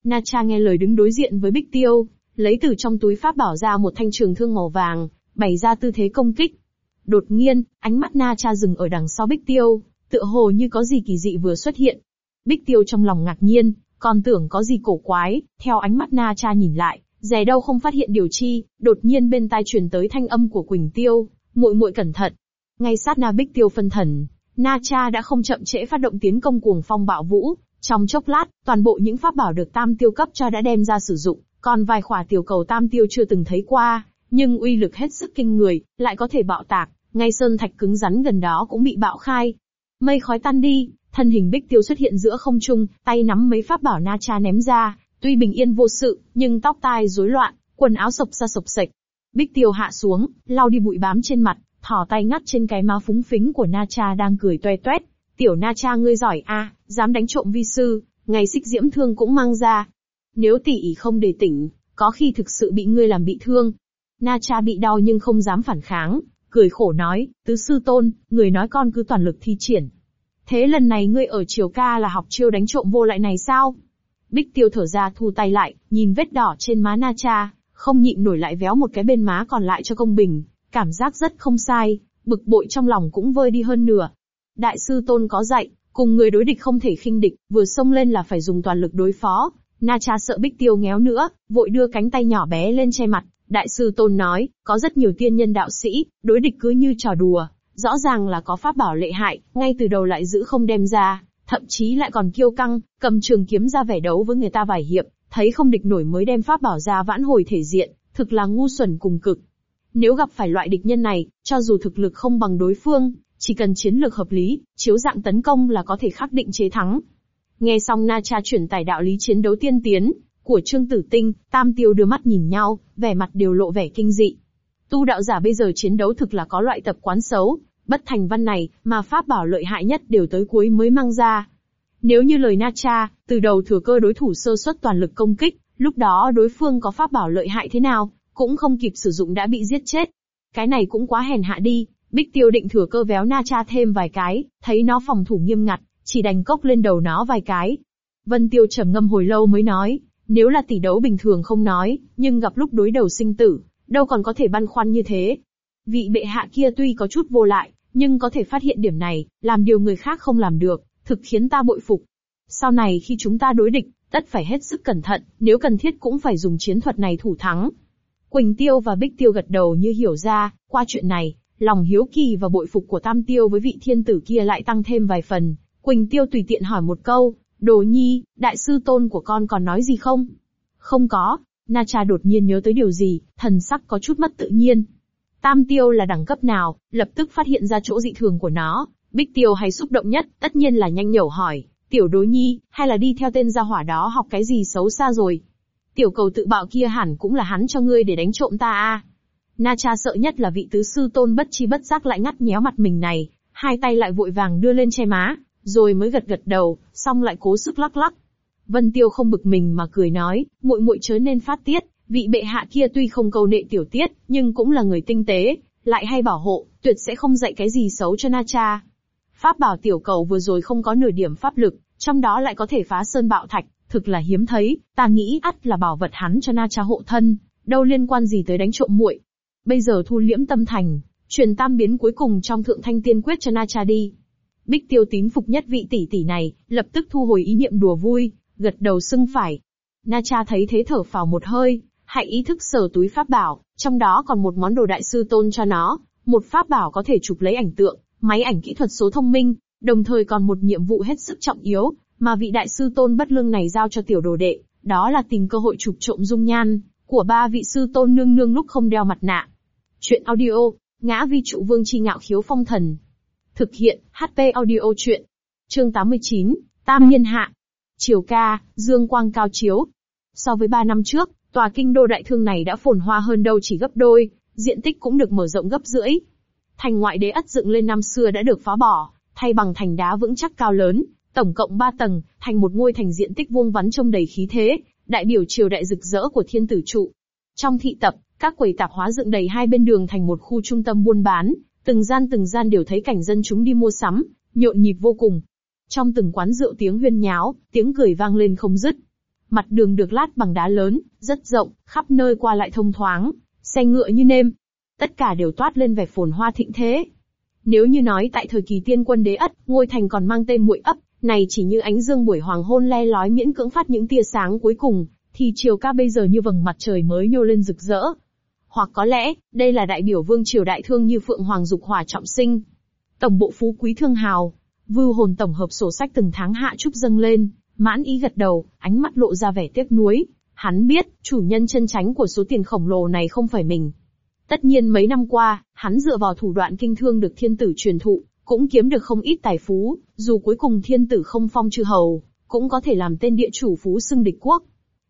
Na Cha nghe lời đứng đối diện với Bích Tiêu, lấy từ trong túi pháp bảo ra một thanh trường thương màu vàng, bày ra tư thế công kích. Đột nhiên, ánh mắt Na Cha dừng ở đằng sau Bích Tiêu, tựa hồ như có gì kỳ dị vừa xuất hiện. Bích Tiêu trong lòng ngạc nhiên, còn tưởng có gì cổ quái, theo ánh mắt Na Cha nhìn lại, dè đâu không phát hiện điều chi, đột nhiên bên tai truyền tới thanh âm của Quỳnh Tiêu, muội muội cẩn thận. Ngay sát na Bích Tiêu phân thần, Na Cha đã không chậm trễ phát động tiến công cuồng phong bạo vũ, Trong chốc lát, toàn bộ những pháp bảo được tam tiêu cấp cho đã đem ra sử dụng, còn vài khỏa tiểu cầu tam tiêu chưa từng thấy qua, nhưng uy lực hết sức kinh người, lại có thể bạo tạc, ngay sơn thạch cứng rắn gần đó cũng bị bạo khai. Mây khói tan đi, thân hình bích tiêu xuất hiện giữa không trung, tay nắm mấy pháp bảo na cha ném ra, tuy bình yên vô sự, nhưng tóc tai rối loạn, quần áo sộc ra sộc sạch. Bích tiêu hạ xuống, lau đi bụi bám trên mặt, thỏ tay ngắt trên cái má phúng phính của na cha đang cười toe toét. Tiểu na cha ngươi giỏi a, dám đánh trộm vi sư, ngày xích diễm thương cũng mang ra. Nếu tỷ không để tỉnh, có khi thực sự bị ngươi làm bị thương. Na cha bị đau nhưng không dám phản kháng, cười khổ nói, tứ sư tôn, người nói con cứ toàn lực thi triển. Thế lần này ngươi ở triều ca là học chiêu đánh trộm vô lại này sao? Bích tiêu thở ra thu tay lại, nhìn vết đỏ trên má Na cha, không nhịn nổi lại véo một cái bên má còn lại cho công bình, cảm giác rất không sai, bực bội trong lòng cũng vơi đi hơn nửa. Đại sư tôn có dạy, cùng người đối địch không thể khinh địch, vừa xông lên là phải dùng toàn lực đối phó. Na cha sợ Bích Tiêu ngéo nữa, vội đưa cánh tay nhỏ bé lên che mặt. Đại sư Tôn nói, có rất nhiều tiên nhân đạo sĩ, đối địch cứ như trò đùa, rõ ràng là có pháp bảo lệ hại, ngay từ đầu lại giữ không đem ra, thậm chí lại còn kiêu căng, cầm trường kiếm ra vẻ đấu với người ta vài hiệp, thấy không địch nổi mới đem pháp bảo ra vãn hồi thể diện, thực là ngu xuẩn cùng cực. Nếu gặp phải loại địch nhân này, cho dù thực lực không bằng đối phương, chỉ cần chiến lược hợp lý, chiếu dạng tấn công là có thể khắc định chế thắng. Nghe xong Na Cha chuyển tải đạo lý chiến đấu tiên tiến của Trương Tử Tinh, Tam Tiêu đưa mắt nhìn nhau, vẻ mặt đều lộ vẻ kinh dị. Tu đạo giả bây giờ chiến đấu thực là có loại tập quán xấu, bất thành văn này, mà pháp bảo lợi hại nhất đều tới cuối mới mang ra. Nếu như lời Na Cha, từ đầu thừa cơ đối thủ sơ suất toàn lực công kích, lúc đó đối phương có pháp bảo lợi hại thế nào, cũng không kịp sử dụng đã bị giết chết. Cái này cũng quá hèn hạ đi, Bích Tiêu định thừa cơ véo Na Cha thêm vài cái, thấy nó phòng thủ nghiêm ngặt, chỉ đành cốc lên đầu nó vài cái. Vân Tiêu trầm ngâm hồi lâu mới nói, nếu là tỷ đấu bình thường không nói, nhưng gặp lúc đối đầu sinh tử, đâu còn có thể băn khoăn như thế. Vị bệ hạ kia tuy có chút vô lại, nhưng có thể phát hiện điểm này, làm điều người khác không làm được, thực khiến ta bội phục. Sau này khi chúng ta đối địch, tất phải hết sức cẩn thận, nếu cần thiết cũng phải dùng chiến thuật này thủ thắng. Quỳnh Tiêu và Bích Tiêu gật đầu như hiểu ra, qua chuyện này, lòng hiếu kỳ và bội phục của Tam Tiêu với vị thiên tử kia lại tăng thêm vài phần. Quỳnh Tiêu tùy tiện hỏi một câu, Đồ nhi, đại sư tôn của con còn nói gì không? Không có, Na Cha đột nhiên nhớ tới điều gì, thần sắc có chút mất tự nhiên. Tam tiêu là đẳng cấp nào, lập tức phát hiện ra chỗ dị thường của nó. Bích tiêu hay xúc động nhất, tất nhiên là nhanh nhẩu hỏi, tiểu đối nhi, hay là đi theo tên gia hỏa đó học cái gì xấu xa rồi? Tiểu cầu tự bạo kia hẳn cũng là hắn cho ngươi để đánh trộm ta à? Na cha sợ nhất là vị tứ sư tôn bất chi bất giác lại ngắt nhéo mặt mình này, hai tay lại vội vàng đưa lên che má, rồi mới gật gật đầu, xong lại cố sức lắc lắc. Vân Tiêu không bực mình mà cười nói, muội muội chớ nên phát tiết, vị bệ hạ kia tuy không câu nệ tiểu tiết, nhưng cũng là người tinh tế, lại hay bảo hộ, tuyệt sẽ không dạy cái gì xấu cho Na Cha. Pháp bảo tiểu cầu vừa rồi không có nửa điểm pháp lực, trong đó lại có thể phá sơn bạo thạch, thực là hiếm thấy, ta nghĩ ắt là bảo vật hắn cho Na Cha hộ thân, đâu liên quan gì tới đánh trộm muội. Bây giờ thu liễm tâm thành, truyền tam biến cuối cùng trong thượng thanh tiên quyết cho Na Cha đi. Bích tiêu tín phục nhất vị tỷ tỷ này, lập tức thu hồi ý niệm đùa vui, gật đầu xưng phải. Na cha thấy thế thở phào một hơi, hãy ý thức sở túi pháp bảo, trong đó còn một món đồ đại sư tôn cho nó, một pháp bảo có thể chụp lấy ảnh tượng, máy ảnh kỹ thuật số thông minh, đồng thời còn một nhiệm vụ hết sức trọng yếu, mà vị đại sư tôn bất lương này giao cho tiểu đồ đệ, đó là tìm cơ hội chụp trộm dung nhan, của ba vị sư tôn nương nương lúc không đeo mặt nạ. Chuyện audio, ngã vi trụ vương chi ngạo khiếu phong thần. Thực hiện, HP audio chuyện. Chương 89, Tam Nhân Hạ. Chiều ca, dương quang cao chiếu. So với 3 năm trước, tòa kinh đô đại thương này đã phồn hoa hơn đâu chỉ gấp đôi, diện tích cũng được mở rộng gấp rưỡi. Thành ngoại đế ất dựng lên năm xưa đã được phá bỏ, thay bằng thành đá vững chắc cao lớn, tổng cộng 3 tầng, thành một ngôi thành diện tích vuông vắn trông đầy khí thế, đại biểu triều đại rực rỡ của thiên tử trụ. Trong thị tập, các quầy tạp hóa dựng đầy hai bên đường thành một khu trung tâm buôn bán, từng gian từng gian đều thấy cảnh dân chúng đi mua sắm, nhộn nhịp vô cùng. Trong từng quán rượu tiếng huyên nháo, tiếng cười vang lên không dứt. Mặt đường được lát bằng đá lớn, rất rộng, khắp nơi qua lại thông thoáng, xe ngựa như nêm. Tất cả đều toát lên vẻ phồn hoa thịnh thế. Nếu như nói tại thời kỳ tiên quân đế ất, ngôi thành còn mang tên muội ấp, này chỉ như ánh dương buổi hoàng hôn le lói miễn cưỡng phát những tia sáng cuối cùng, thì chiều ca bây giờ như vầng mặt trời mới nhô lên rực rỡ. Hoặc có lẽ, đây là đại biểu vương triều đại thương như Phượng Hoàng Dục Hỏa trọng sinh. Tổng bộ phú quý thương hào, vưu hồn tổng hợp sổ sách từng tháng hạ trúc dâng lên, Mãn ý gật đầu, ánh mắt lộ ra vẻ tiếc nuối. Hắn biết, chủ nhân chân tránh của số tiền khổng lồ này không phải mình. Tất nhiên mấy năm qua, hắn dựa vào thủ đoạn kinh thương được thiên tử truyền thụ, cũng kiếm được không ít tài phú, dù cuối cùng thiên tử không phong chư hầu, cũng có thể làm tên địa chủ phú xưng địch quốc.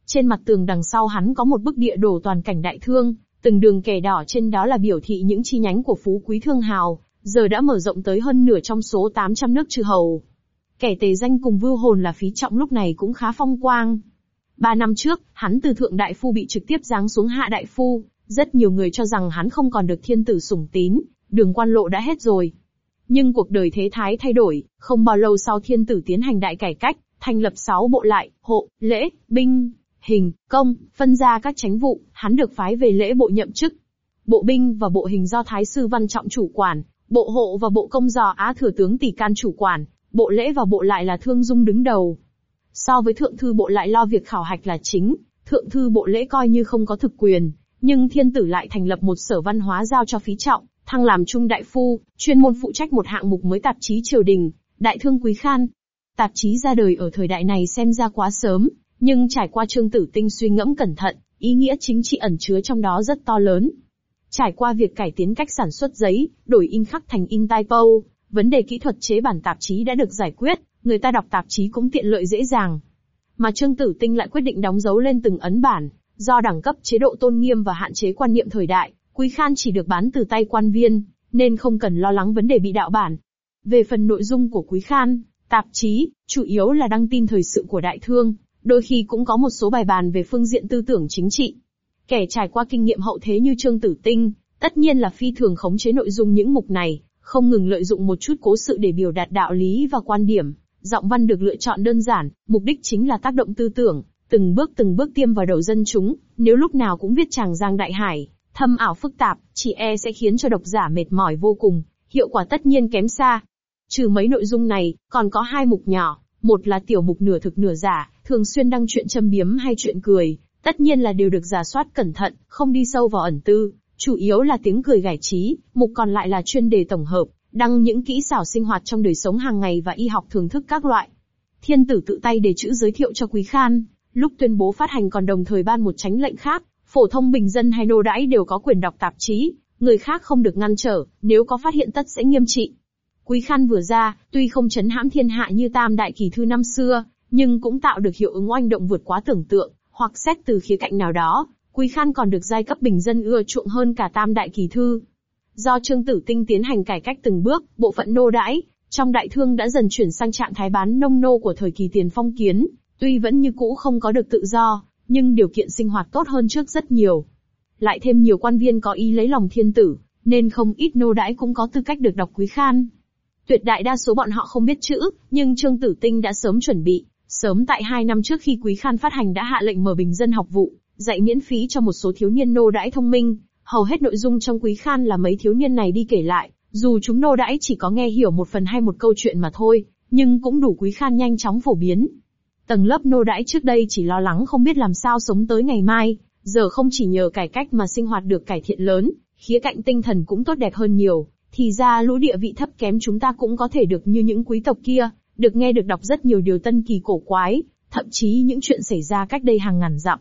Trên mặt tường đằng sau hắn có một bức địa đồ toàn cảnh đại thương, từng đường kẻ đỏ trên đó là biểu thị những chi nhánh của phú quý thương hào, giờ đã mở rộng tới hơn nửa trong số 800 nước chư hầu. Kẻ tề danh cùng vưu hồn là phí trọng lúc này cũng khá phong quang. Ba năm trước, hắn từ thượng đại phu bị trực tiếp giáng xuống hạ đại phu, rất nhiều người cho rằng hắn không còn được thiên tử sủng tín, đường quan lộ đã hết rồi. Nhưng cuộc đời thế thái thay đổi, không bao lâu sau thiên tử tiến hành đại cải cách, thành lập 6 bộ lại, hộ, lễ, binh, hình, công, phân ra các chánh vụ, hắn được phái về lễ bộ nhậm chức. Bộ binh và bộ hình do Thái sư Văn Trọng chủ quản, bộ hộ và bộ công do Á Thừa tướng Tỷ Can chủ quản, bộ lễ và bộ lại là Thương Dung đứng đầu. So với thượng thư bộ lại lo việc khảo hạch là chính, thượng thư bộ lễ coi như không có thực quyền, nhưng thiên tử lại thành lập một sở văn hóa giao cho phí trọng, thăng làm trung đại phu, chuyên môn phụ trách một hạng mục mới tạp chí triều đình, đại thương quý khan. Tạp chí ra đời ở thời đại này xem ra quá sớm, nhưng trải qua trương tử tinh suy ngẫm cẩn thận, ý nghĩa chính trị ẩn chứa trong đó rất to lớn. Trải qua việc cải tiến cách sản xuất giấy, đổi in khắc thành in typo, vấn đề kỹ thuật chế bản tạp chí đã được giải quyết, người ta đọc tạp chí cũng tiện lợi dễ dàng. Mà Trương Tử Tinh lại quyết định đóng dấu lên từng ấn bản, do đẳng cấp chế độ tôn nghiêm và hạn chế quan niệm thời đại, Quý Khan chỉ được bán từ tay quan viên, nên không cần lo lắng vấn đề bị đạo bản. Về phần nội dung của Quý Khan, tạp chí, chủ yếu là đăng tin thời sự của đại thương, đôi khi cũng có một số bài bàn về phương diện tư tưởng chính trị. Kẻ trải qua kinh nghiệm hậu thế như Trương Tử Tinh, tất nhiên là phi thường khống chế nội dung những mục này, không ngừng lợi dụng một chút cố sự để biểu đạt đạo lý và quan điểm. Giọng văn được lựa chọn đơn giản, mục đích chính là tác động tư tưởng, từng bước từng bước tiêm vào đầu dân chúng, nếu lúc nào cũng viết chàng giang đại hải, thâm ảo phức tạp, chỉ e sẽ khiến cho độc giả mệt mỏi vô cùng, hiệu quả tất nhiên kém xa. Trừ mấy nội dung này, còn có hai mục nhỏ, một là tiểu mục nửa thực nửa giả, thường xuyên đăng chuyện châm biếm hay chuyện cười, tất nhiên là đều được giả soát cẩn thận, không đi sâu vào ẩn tư, chủ yếu là tiếng cười giải trí, mục còn lại là chuyên đề tổng hợp, đăng những kỹ xảo sinh hoạt trong đời sống hàng ngày và y học thưởng thức các loại. Thiên tử tự tay để chữ giới thiệu cho Quý Khan, lúc tuyên bố phát hành còn đồng thời ban một tránh lệnh khác, phổ thông bình dân hay nô đãi đều có quyền đọc tạp chí, người khác không được ngăn trở, nếu có phát hiện tất sẽ nghiêm trị. Quý Khan vừa ra, tuy không chấn hãm thiên hạ như Tam Đại Kỳ Thư năm xưa, nhưng cũng tạo được hiệu ứng oanh động vượt quá tưởng tượng, hoặc xét từ khía cạnh nào đó, Quý Khan còn được giai cấp bình dân ưa chuộng hơn cả Tam Đại Kỳ Thư. Do Trương Tử Tinh tiến hành cải cách từng bước, bộ phận nô đãi, trong đại thương đã dần chuyển sang trạng thái bán nông nô của thời kỳ tiền phong kiến, tuy vẫn như cũ không có được tự do, nhưng điều kiện sinh hoạt tốt hơn trước rất nhiều. Lại thêm nhiều quan viên có ý lấy lòng thiên tử, nên không ít nô đãi cũng có tư cách được đọc quý khan. Tuyệt đại đa số bọn họ không biết chữ, nhưng Trương Tử Tinh đã sớm chuẩn bị, sớm tại hai năm trước khi quý khan phát hành đã hạ lệnh mở bình dân học vụ, dạy miễn phí cho một số thiếu niên nô đãi thông minh, hầu hết nội dung trong quý khan là mấy thiếu niên này đi kể lại, dù chúng nô đãi chỉ có nghe hiểu một phần hay một câu chuyện mà thôi, nhưng cũng đủ quý khan nhanh chóng phổ biến. Tầng lớp nô đãi trước đây chỉ lo lắng không biết làm sao sống tới ngày mai, giờ không chỉ nhờ cải cách mà sinh hoạt được cải thiện lớn, khía cạnh tinh thần cũng tốt đẹp hơn nhiều, thì ra lũ địa vị thấp kém chúng ta cũng có thể được như những quý tộc kia, được nghe được đọc rất nhiều điều tân kỳ cổ quái, thậm chí những chuyện xảy ra cách đây hàng ngàn dặm.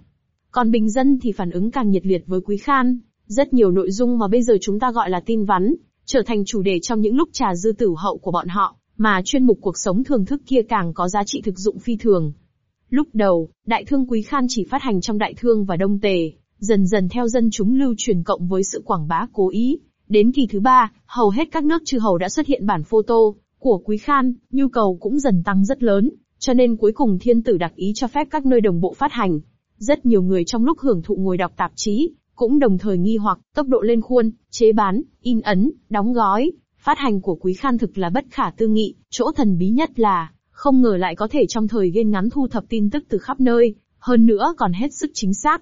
Còn bình dân thì phản ứng càng nhiệt liệt với quý khan, rất nhiều nội dung mà bây giờ chúng ta gọi là tin vắn, trở thành chủ đề trong những lúc trà dư tử hậu của bọn họ, mà chuyên mục cuộc sống thường thức kia càng có giá trị thực dụng phi thường. Lúc đầu, đại thương quý khan chỉ phát hành trong đại thương và đông tề, dần dần theo dân chúng lưu truyền cộng với sự quảng bá cố ý. Đến kỳ thứ ba, hầu hết các nước chư hầu đã xuất hiện bản photo của quý khan, nhu cầu cũng dần tăng rất lớn, cho nên cuối cùng thiên tử đặc ý cho phép các nơi đồng bộ phát hành. Rất nhiều người trong lúc hưởng thụ ngồi đọc tạp chí, cũng đồng thời nghi hoặc tốc độ lên khuôn, chế bán, in ấn, đóng gói, phát hành của quý khan thực là bất khả tư nghị, chỗ thần bí nhất là, không ngờ lại có thể trong thời gian ngắn thu thập tin tức từ khắp nơi, hơn nữa còn hết sức chính xác.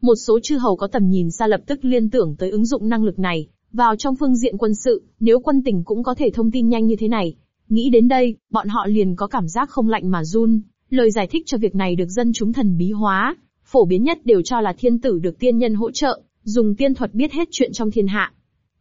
Một số chư hầu có tầm nhìn xa lập tức liên tưởng tới ứng dụng năng lực này, vào trong phương diện quân sự, nếu quân tỉnh cũng có thể thông tin nhanh như thế này. Nghĩ đến đây, bọn họ liền có cảm giác không lạnh mà run, lời giải thích cho việc này được dân chúng thần bí hóa, phổ biến nhất đều cho là thiên tử được tiên nhân hỗ trợ, dùng tiên thuật biết hết chuyện trong thiên hạ.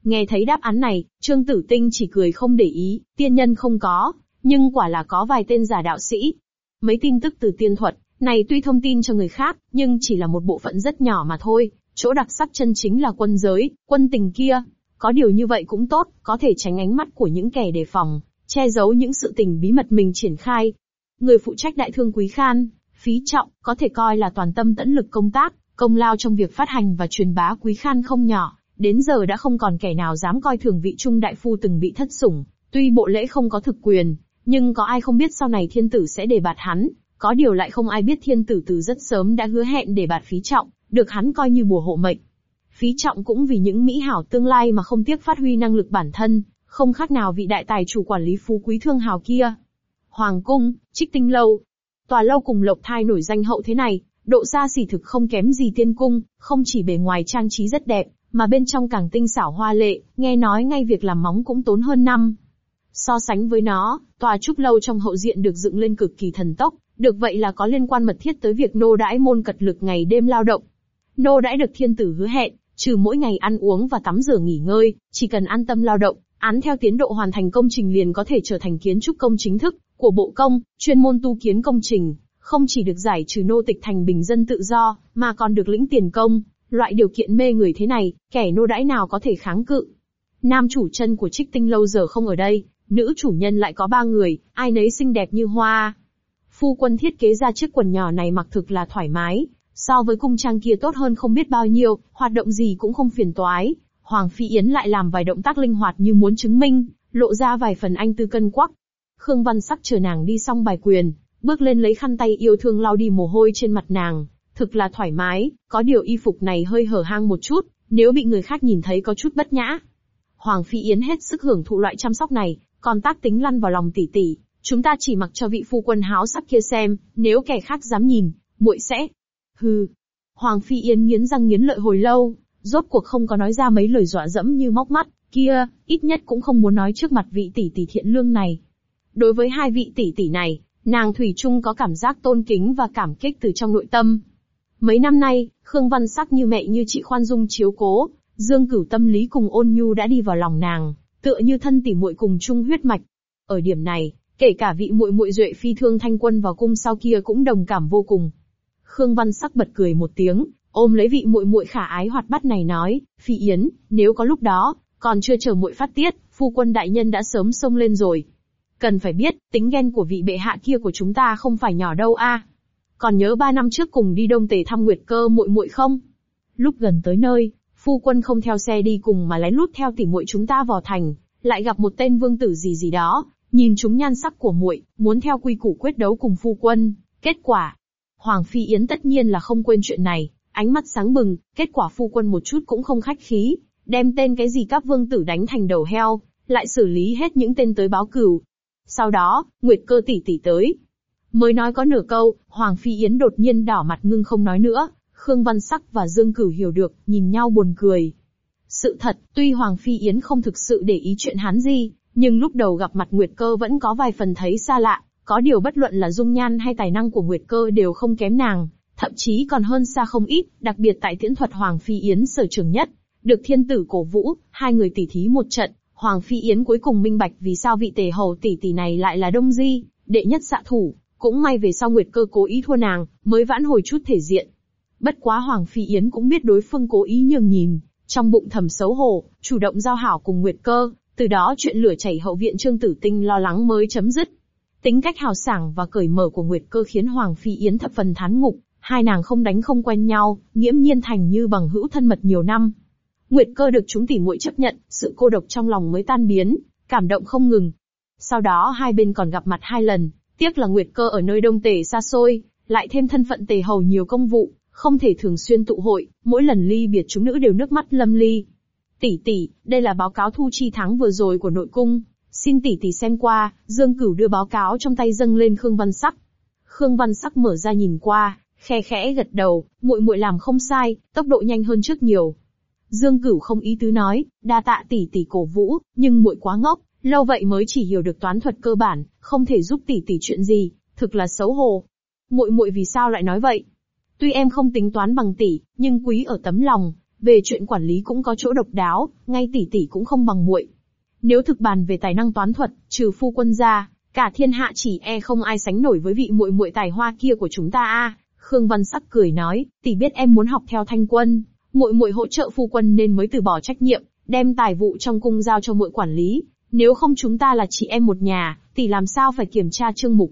Nghe thấy đáp án này, Trương Tử Tinh chỉ cười không để ý, tiên nhân không có, nhưng quả là có vài tên giả đạo sĩ. Mấy tin tức từ tiên thuật, này tuy thông tin cho người khác, nhưng chỉ là một bộ phận rất nhỏ mà thôi, chỗ đặc sắc chân chính là quân giới, quân tình kia. Có điều như vậy cũng tốt, có thể tránh ánh mắt của những kẻ đề phòng, che giấu những sự tình bí mật mình triển khai. Người phụ trách đại thương quý khan, phí trọng, có thể coi là toàn tâm tẫn lực công tác, công lao trong việc phát hành và truyền bá quý khan không nhỏ, đến giờ đã không còn kẻ nào dám coi thường vị trung đại phu từng bị thất sủng, tuy bộ lễ không có thực quyền, nhưng có ai không biết sau này thiên tử sẽ đề bạt hắn, có điều lại không ai biết thiên tử từ rất sớm đã hứa hẹn để bạt phí trọng, được hắn coi như bùa hộ mệnh. Phí trọng cũng vì những mỹ hảo tương lai mà không tiếc phát huy năng lực bản thân, không khác nào vị đại tài chủ quản lý phú quý thương hào kia. Hoàng cung, trích tinh lâu. Tòa lâu cùng lộc thai nổi danh hậu thế này, độ xa xỉ thực không kém gì tiên cung, không chỉ bề ngoài trang trí rất đẹp, mà bên trong càng tinh xảo hoa lệ, nghe nói ngay việc làm móng cũng tốn hơn năm. So sánh với nó, tòa trúc lâu trong hậu diện được dựng lên cực kỳ thần tốc, được vậy là có liên quan mật thiết tới việc nô đãi môn cật lực ngày đêm lao động. Nô đãi được thiên tử hứa hẹn, trừ mỗi ngày ăn uống và tắm rửa nghỉ ngơi, chỉ cần an tâm lao động, án theo tiến độ hoàn thành công trình liền có thể trở thành kiến trúc công chính thức của bộ công, chuyên môn tu kiến công trình, không chỉ được giải trừ nô tịch thành bình dân tự do, mà còn được lĩnh tiền công. Loại điều kiện mê người thế này, kẻ nô đãi nào có thể kháng cự. Nam chủ chân của trích tinh lâu giờ không ở đây, nữ chủ nhân lại có ba người, ai nấy xinh đẹp như hoa. Phu quân thiết kế ra chiếc quần nhỏ này mặc thực là thoải mái, so với cung trang kia tốt hơn không biết bao nhiêu, hoạt động gì cũng không phiền toái. Hoàng Phi Yến lại làm vài động tác linh hoạt như muốn chứng minh, lộ ra vài phần anh tư cân quắc. Khương Văn Sắc chờ nàng đi xong bài quyền, bước lên lấy khăn tay yêu thương lau đi mồ hôi trên mặt nàng, thực là thoải mái, có điều y phục này hơi hở hang một chút, nếu bị người khác nhìn thấy có chút bất nhã. Hoàng Phi Yến hết sức hưởng thụ loại chăm sóc này, còn tác tính lăn vào lòng tỷ tỷ, chúng ta chỉ mặc cho vị phu quân háo sắc kia xem, nếu kẻ khác dám nhìn, muội sẽ. Hừ. Hoàng Phi Yến nghiến răng nghiến lợi hồi lâu, rốt cuộc không có nói ra mấy lời dọa dẫm như móc mắt, kia, ít nhất cũng không muốn nói trước mặt vị tỷ tỷ thiện lương này. Đối với hai vị tỷ tỷ này, nàng Thủy Trung có cảm giác tôn kính và cảm kích từ trong nội tâm. Mấy năm nay, Khương Văn Sắc như mẹ như chị khoan dung chiếu cố, Dương Cửu tâm lý cùng ôn nhu đã đi vào lòng nàng, tựa như thân tỷ muội cùng chung huyết mạch. Ở điểm này, kể cả vị muội muội duệ phi thương thanh quân vào cung sau kia cũng đồng cảm vô cùng. Khương Văn Sắc bật cười một tiếng, ôm lấy vị muội muội khả ái hoạt bát này nói, Phi Yến, nếu có lúc đó, còn chưa chờ muội phát tiết, phu quân đại nhân đã sớm xông lên rồi. Cần phải biết, tính ghen của vị bệ hạ kia của chúng ta không phải nhỏ đâu a. Còn nhớ ba năm trước cùng đi đông tề thăm Nguyệt Cơ muội muội không? Lúc gần tới nơi, phu quân không theo xe đi cùng mà lén lút theo tỉ muội chúng ta vào thành, lại gặp một tên vương tử gì gì đó, nhìn chúng nhan sắc của muội, muốn theo quy củ quyết đấu cùng phu quân. Kết quả, Hoàng Phi Yến tất nhiên là không quên chuyện này, ánh mắt sáng bừng, kết quả phu quân một chút cũng không khách khí, đem tên cái gì các vương tử đánh thành đầu heo, lại xử lý hết những tên tới báo cửu. Sau đó, Nguyệt cơ tỷ tỷ tới. Mới nói có nửa câu, Hoàng Phi Yến đột nhiên đỏ mặt ngưng không nói nữa, Khương Văn Sắc và Dương Cửu hiểu được, nhìn nhau buồn cười. Sự thật, tuy Hoàng Phi Yến không thực sự để ý chuyện hắn gì, nhưng lúc đầu gặp mặt Nguyệt Cơ vẫn có vài phần thấy xa lạ, có điều bất luận là dung nhan hay tài năng của Nguyệt Cơ đều không kém nàng, thậm chí còn hơn xa không ít, đặc biệt tại tiễn thuật Hoàng Phi Yến sở trường nhất. Được thiên tử cổ vũ, hai người tỉ thí một trận, Hoàng Phi Yến cuối cùng minh bạch vì sao vị tề hầu tỷ tỷ này lại là Đông Di, đệ nhất xạ thủ, cũng may về sau Nguyệt Cơ cố ý thua nàng, mới vãn hồi chút thể diện. Bất quá Hoàng Phi Yến cũng biết đối phương cố ý nhường nhìn, trong bụng thầm xấu hổ, chủ động giao hảo cùng Nguyệt Cơ, từ đó chuyện lửa chảy hậu viện Trương Tử Tinh lo lắng mới chấm dứt. Tính cách hào sảng và cởi mở của Nguyệt Cơ khiến Hoàng Phi Yến thập phần thán ngục, hai nàng không đánh không quen nhau, nghiễm nhiên thành như bằng hữu thân mật nhiều năm. Nguyệt Cơ được chúng tỉ muội chấp nhận, sự cô độc trong lòng mới tan biến, cảm động không ngừng. Sau đó hai bên còn gặp mặt hai lần, tiếc là Nguyệt Cơ ở nơi đông tề xa xôi, lại thêm thân phận tề hầu nhiều công vụ, không thể thường xuyên tụ hội, mỗi lần ly biệt chúng nữ đều nước mắt lâm ly. Tỷ tỷ, đây là báo cáo thu chi tháng vừa rồi của nội cung, xin tỷ tỷ xem qua, Dương Cửu đưa báo cáo trong tay dâng lên Khương Văn Sắc. Khương Văn Sắc mở ra nhìn qua, khe khẽ gật đầu, muội muội làm không sai, tốc độ nhanh hơn trước nhiều. Dương Cửu không ý tứ nói, đa tạ tỷ tỷ cổ vũ, nhưng muội quá ngốc, lâu vậy mới chỉ hiểu được toán thuật cơ bản, không thể giúp tỷ tỷ chuyện gì, thực là xấu hổ. Muội muội vì sao lại nói vậy? Tuy em không tính toán bằng tỷ, nhưng quý ở tấm lòng, về chuyện quản lý cũng có chỗ độc đáo, ngay tỷ tỷ cũng không bằng muội. Nếu thực bàn về tài năng toán thuật, trừ phu quân ra, cả thiên hạ chỉ e không ai sánh nổi với vị muội muội tài hoa kia của chúng ta a. Khương Văn Sắc cười nói, tỷ biết em muốn học theo Thanh Quân, muội muội hỗ trợ phu quân nên mới từ bỏ trách nhiệm, đem tài vụ trong cung giao cho muội quản lý. Nếu không chúng ta là chị em một nhà, tỷ làm sao phải kiểm tra chương mục.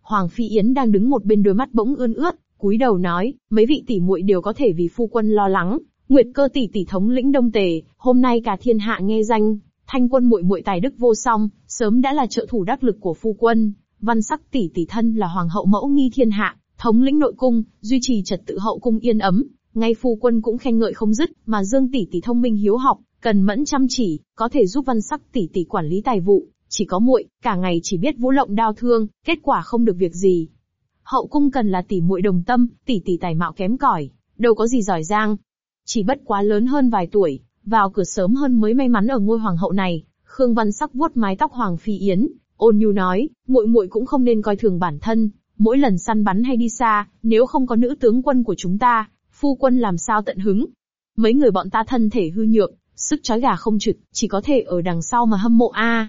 Hoàng Phi Yến đang đứng một bên đôi mắt bỗng ươn ướt, cúi đầu nói, mấy vị tỷ muội đều có thể vì phu quân lo lắng. Nguyệt cơ tỷ tỷ thống lĩnh đông tề, hôm nay cả thiên hạ nghe danh, thanh quân muội muội tài đức vô song, sớm đã là trợ thủ đắc lực của phu quân. Văn sắc tỷ tỷ thân là hoàng hậu mẫu nghi thiên hạ, thống lĩnh nội cung, duy trì trật tự hậu cung yên ấm, ngay phu quân cũng khen ngợi không dứt, mà Dương tỷ tỷ thông minh hiếu học, cần mẫn chăm chỉ, có thể giúp Văn Sắc tỷ tỷ quản lý tài vụ, chỉ có muội, cả ngày chỉ biết vũ lộng đao thương, kết quả không được việc gì. Hậu cung cần là tỷ muội đồng tâm, tỷ tỷ tài mạo kém cỏi, đâu có gì giỏi giang. Chỉ bất quá lớn hơn vài tuổi, vào cửa sớm hơn mới may mắn ở ngôi hoàng hậu này. Khương Văn Sắc vuốt mái tóc Hoàng Phi Yến, ôn nhu nói, muội muội cũng không nên coi thường bản thân, mỗi lần săn bắn hay đi xa, nếu không có nữ tướng quân của chúng ta, phu quân làm sao tận hứng. Mấy người bọn ta thân thể hư nhược, sức chói gà không trực, chỉ có thể ở đằng sau mà hâm mộ a.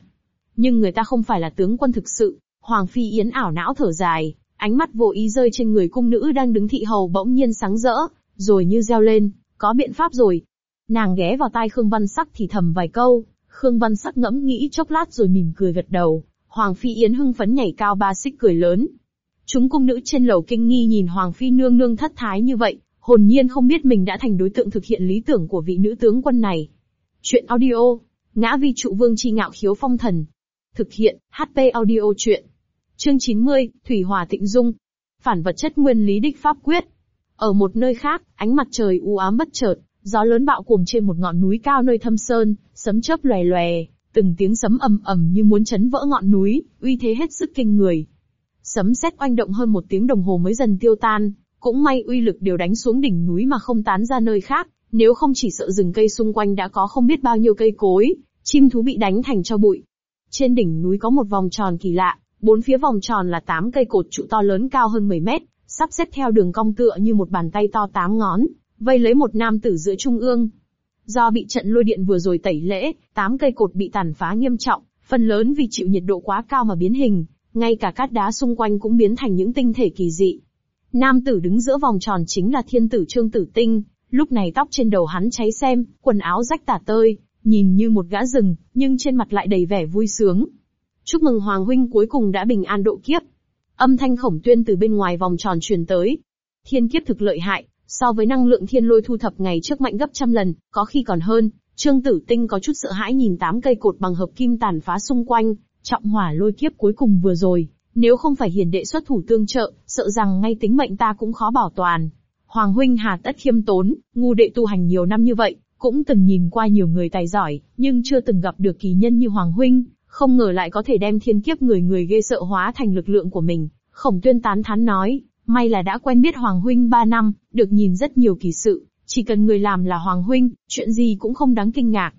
Nhưng người ta không phải là tướng quân thực sự. Hoàng Phi Yến ảo não thở dài, ánh mắt vô ý rơi trên người cung nữ đang đứng thị hầu bỗng nhiên sáng rỡ, rồi như reo lên, có biện pháp rồi. Nàng ghé vào tai Khương Văn Sắc thì thầm vài câu, Khương Văn Sắc ngẫm nghĩ chốc lát rồi mỉm cười gật đầu, Hoàng Phi Yến hưng phấn nhảy cao ba xích cười lớn. Chúng cung nữ trên lầu kinh nghi nhìn Hoàng Phi nương nương thất thái như vậy, hồn nhiên không biết mình đã thành đối tượng thực hiện lý tưởng của vị nữ tướng quân này. Chuyện audio, ngã vi trụ vương chi ngạo khiếu phong thần. Thực hiện, HP audio chuyện. Chương 90, Thủy Hòa Tịnh Dung. Phản vật chất nguyên lý đích pháp quyết. Ở một nơi khác, ánh mặt trời u ám bất chợt, gió lớn bạo cuồng trên một ngọn núi cao nơi thâm sơn, sấm chớp lòe lòe, từng tiếng sấm ầm ầm như muốn chấn vỡ ngọn núi, uy thế hết sức kinh người. Sấm sét oanh động hơn một tiếng đồng hồ mới dần tiêu tan, cũng may uy lực đều đánh xuống đỉnh núi mà không tán ra nơi khác, nếu không chỉ sợ rừng cây xung quanh đã có không biết bao nhiêu cây cối, chim thú bị đánh thành cho bụi. Trên đỉnh núi có một vòng tròn kỳ lạ, bốn phía vòng tròn là tám cây cột trụ to lớn cao hơn 10 mét, sắp xếp theo đường cong tựa như một bàn tay to tám ngón, vây lấy một nam tử giữa trung ương. Do bị trận lôi điện vừa rồi tẩy lễ, tám cây cột bị tàn phá nghiêm trọng, phần lớn vì chịu nhiệt độ quá cao mà biến hình, ngay cả cát đá xung quanh cũng biến thành những tinh thể kỳ dị. Nam tử đứng giữa vòng tròn chính là thiên tử Trương Tử Tinh, lúc này tóc trên đầu hắn cháy xem, quần áo rách tả tơi, nhìn như một gã rừng, nhưng trên mặt lại đầy vẻ vui sướng. Chúc mừng Hoàng huynh cuối cùng đã bình an độ kiếp. Âm thanh khổng tuyên từ bên ngoài vòng tròn truyền tới. Thiên kiếp thực lợi hại, so với năng lượng thiên lôi thu thập ngày trước mạnh gấp trăm lần, có khi còn hơn. Trương Tử Tinh có chút sợ hãi nhìn tám cây cột bằng hợp kim tàn phá xung quanh, trọng hỏa lôi kiếp cuối cùng vừa rồi, nếu không phải hiền đệ xuất thủ tương trợ, sợ rằng ngay tính mệnh ta cũng khó bảo toàn. Hoàng huynh hà tất khiêm tốn, ngu đệ tu hành nhiều năm như vậy, cũng từng nhìn qua nhiều người tài giỏi, nhưng chưa từng gặp được kỳ nhân như Hoàng huynh, không ngờ lại có thể đem thiên kiếp người người ghê sợ hóa thành lực lượng của mình. Khổng tuyên tán thán nói, may là đã quen biết Hoàng huynh ba năm, được nhìn rất nhiều kỳ sự, chỉ cần người làm là Hoàng huynh, chuyện gì cũng không đáng kinh ngạc.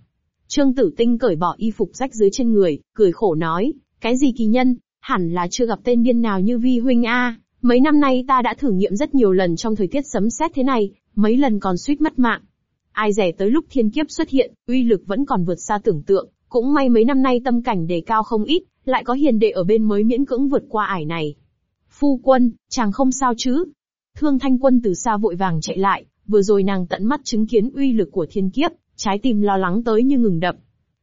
Trương Tử Tinh cởi bỏ y phục rách dưới trên người, cười khổ nói, cái gì kỳ nhân, hẳn là chưa gặp tên điên nào như Vi huynh a. Mấy năm nay ta đã thử nghiệm rất nhiều lần trong thời tiết sấm sét thế này, mấy lần còn suýt mất mạng. Ai rẻ tới lúc thiên kiếp xuất hiện, uy lực vẫn còn vượt xa tưởng tượng, cũng may mấy năm nay tâm cảnh đề cao không ít, lại có hiền đệ ở bên mới miễn cưỡng vượt qua ải này. Phu quân, chàng không sao chứ? Thương Thanh Quân từ xa vội vàng chạy lại, vừa rồi nàng tận mắt chứng kiến uy lực của thiên kiếp, trái tim lo lắng tới như ngừng đập.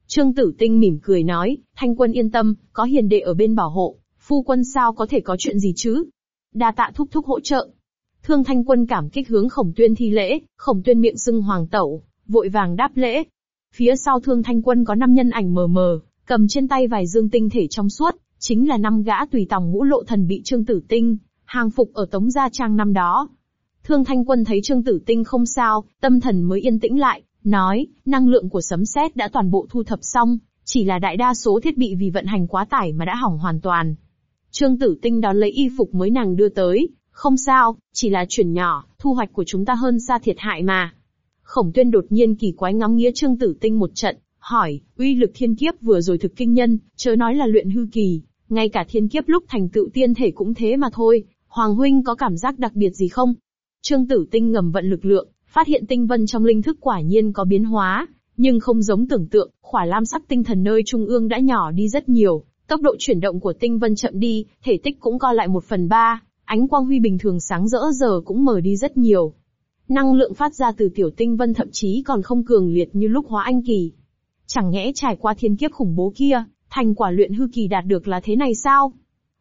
Trương Tử Tinh mỉm cười nói, Thanh quân yên tâm, có hiền đệ ở bên bảo hộ, phu quân sao có thể có chuyện gì chứ? Đa tạ thúc thúc hỗ trợ. Thương Thanh quân cảm kích hướng Khổng Tuyên thi lễ, Khổng Tuyên miệng sưng hoàng tẩu, vội vàng đáp lễ. Phía sau Thương Thanh quân có năm nhân ảnh mờ mờ, cầm trên tay vài dương tinh thể trong suốt, chính là năm gã tùy tòng ngũ lộ thần bị Trương Tử Tinh, hàng phục ở Tống Gia Trang năm đó. Thương Thanh Quân thấy Trương Tử Tinh không sao, tâm thần mới yên tĩnh lại, nói, năng lượng của sấm sét đã toàn bộ thu thập xong, chỉ là đại đa số thiết bị vì vận hành quá tải mà đã hỏng hoàn toàn. Trương Tử Tinh đón lấy y phục mới nàng đưa tới, không sao, chỉ là chuyển nhỏ, thu hoạch của chúng ta hơn xa thiệt hại mà. Khổng tuyên đột nhiên kỳ quái ngắm nghĩa Trương Tử Tinh một trận, hỏi, uy lực thiên kiếp vừa rồi thực kinh nhân, chớ nói là luyện hư kỳ, ngay cả thiên kiếp lúc thành tựu tiên thể cũng thế mà thôi, Hoàng Huynh có cảm giác đặc biệt gì không? Trương Tử Tinh ngầm vận lực lượng, phát hiện tinh vân trong linh thức quả nhiên có biến hóa, nhưng không giống tưởng tượng, khỏa lam sắc tinh thần nơi trung ương đã nhỏ đi rất nhiều, Tốc độ chuyển động của tinh vân chậm đi, thể tích cũng co lại một phần ba, ánh quang huy bình thường sáng rỡ giờ cũng mở đi rất nhiều. Năng lượng phát ra từ tiểu tinh vân thậm chí còn không cường liệt như lúc hóa anh kỳ. Chẳng nhẽ trải qua thiên kiếp khủng bố kia, thành quả luyện hư kỳ đạt được là thế này sao?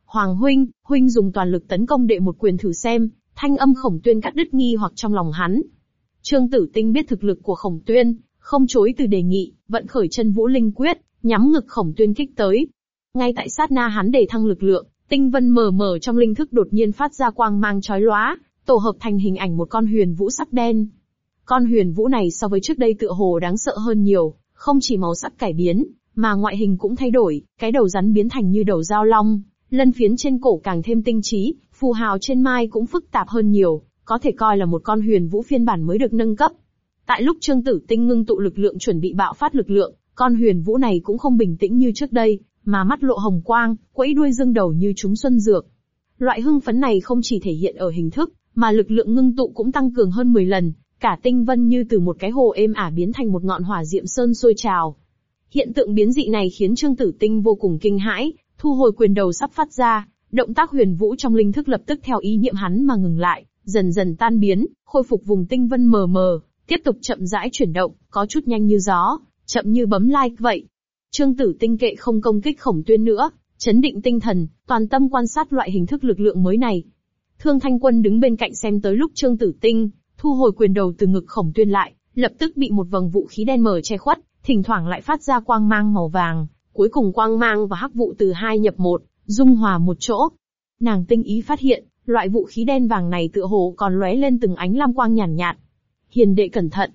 Hoàng huynh, huynh dùng toàn lực tấn công đệ một quyền thử xem, thanh âm khổng tuyên cắt đứt nghi hoặc trong lòng hắn. Trương Tử Tinh biết thực lực của khổng tuyên, không chối từ đề nghị, vận khởi chân vũ linh quyết, nhắm ngực khổng tuyên kích tới. Ngay tại sát na hắn để thăng lực lượng, tinh vân mờ mờ trong linh thức đột nhiên phát ra quang mang chói lóa, tổ hợp thành hình ảnh một con huyền vũ sắc đen. Con huyền vũ này so với trước đây tựa hồ đáng sợ hơn nhiều, không chỉ màu sắc cải biến, mà ngoại hình cũng thay đổi, cái đầu rắn biến thành như đầu dao long, lân phiến trên cổ càng thêm tinh trí, phù hào trên mai cũng phức tạp hơn nhiều, có thể coi là một con huyền vũ phiên bản mới được nâng cấp. Tại lúc Trương Tử Tinh ngưng tụ lực lượng chuẩn bị bạo phát lực lượng, con huyền vũ này cũng không bình tĩnh như trước đây, mà mắt lộ hồng quang, quẫy đuôi dương đầu như chúng xuân dược. Loại hưng phấn này không chỉ thể hiện ở hình thức, mà lực lượng ngưng tụ cũng tăng cường hơn 10 lần, cả tinh vân như từ một cái hồ êm ả biến thành một ngọn hỏa diệm sơn sôi trào. Hiện tượng biến dị này khiến Trương Tử Tinh vô cùng kinh hãi, thu hồi quyền đầu sắp phát ra, động tác huyền vũ trong linh thức lập tức theo ý niệm hắn mà ngừng lại, dần dần tan biến, khôi phục vùng tinh vân mờ mờ, tiếp tục chậm rãi chuyển động, có chút nhanh như gió, chậm như bấm like vậy. Trương Tử Tinh kệ không công kích khổng tuyên nữa, chấn định tinh thần, toàn tâm quan sát loại hình thức lực lượng mới này. Thương Thanh Quân đứng bên cạnh xem tới lúc Trương Tử Tinh thu hồi quyền đầu từ ngực khổng tuyên lại, lập tức bị một vầng vũ khí đen mờ che khuất, thỉnh thoảng lại phát ra quang mang màu vàng, cuối cùng quang mang và hắc vụ từ hai nhập một, dung hòa một chỗ. Nàng tinh ý phát hiện, loại vũ khí đen vàng này tựa hồ còn lóe lên từng ánh lam quang nhàn nhạt, nhạt. Hiền đệ cẩn thận.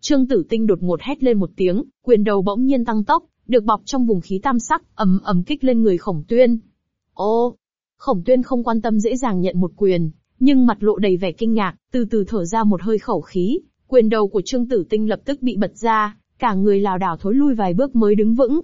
Trương Tử Tinh đột ngột hét lên một tiếng, quyền đầu bỗng nhiên tăng tốc, được bọc trong vùng khí tam sắc, ầm ầm kích lên người Khổng Tuyên. Ô, Khổng Tuyên không quan tâm dễ dàng nhận một quyền, nhưng mặt lộ đầy vẻ kinh ngạc, từ từ thở ra một hơi khẩu khí, quyền đầu của Trương Tử Tinh lập tức bị bật ra, cả người lảo đảo thối lui vài bước mới đứng vững.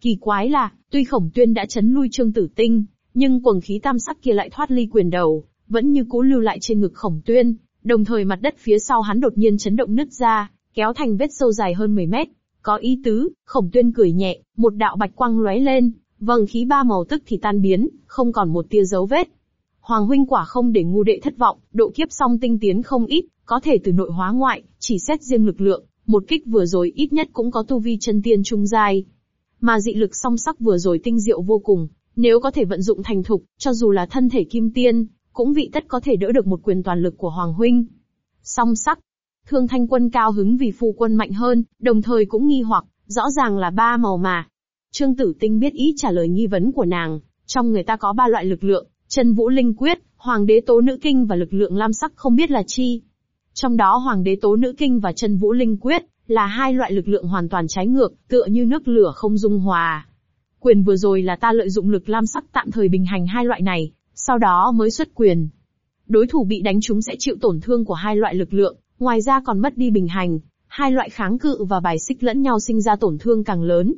Kỳ quái là, tuy Khổng Tuyên đã chấn lui Trương Tử Tinh, nhưng quầng khí tam sắc kia lại thoát ly quyền đầu, vẫn như cũ lưu lại trên ngực Khổng Tuyên, đồng thời mặt đất phía sau hắn đột nhiên chấn động nứt ra, kéo thành vết sâu dài hơn 10 mét. Có ý tứ, Khổng Tuyên cười nhẹ, một đạo bạch quang lóe lên, vầng khí ba màu tức thì tan biến, không còn một tia dấu vết. Hoàng huynh quả không để ngu đệ thất vọng, độ kiếp song tinh tiến không ít, có thể từ nội hóa ngoại, chỉ xét riêng lực lượng, một kích vừa rồi ít nhất cũng có tu vi chân tiên trung giai. Mà dị lực song sắc vừa rồi tinh diệu vô cùng, nếu có thể vận dụng thành thục, cho dù là thân thể kim tiên, cũng vị tất có thể đỡ được một quyền toàn lực của Hoàng huynh. Song sắc. Thương Thanh Quân cao hứng vì phu quân mạnh hơn, đồng thời cũng nghi hoặc, rõ ràng là ba màu mà. Trương Tử Tinh biết ý trả lời nghi vấn của nàng, trong người ta có ba loại lực lượng, chân vũ linh quyết, hoàng đế tố nữ kinh và lực lượng lam sắc không biết là chi. Trong đó hoàng đế tố nữ kinh và chân vũ linh quyết, là hai loại lực lượng hoàn toàn trái ngược, tựa như nước lửa không dung hòa. Quyền vừa rồi là ta lợi dụng lực lam sắc tạm thời bình hành hai loại này, sau đó mới xuất quyền. Đối thủ bị đánh trúng sẽ chịu tổn thương của hai loại lực lượng, ngoài ra còn mất đi bình hành, hai loại kháng cự và bài xích lẫn nhau sinh ra tổn thương càng lớn.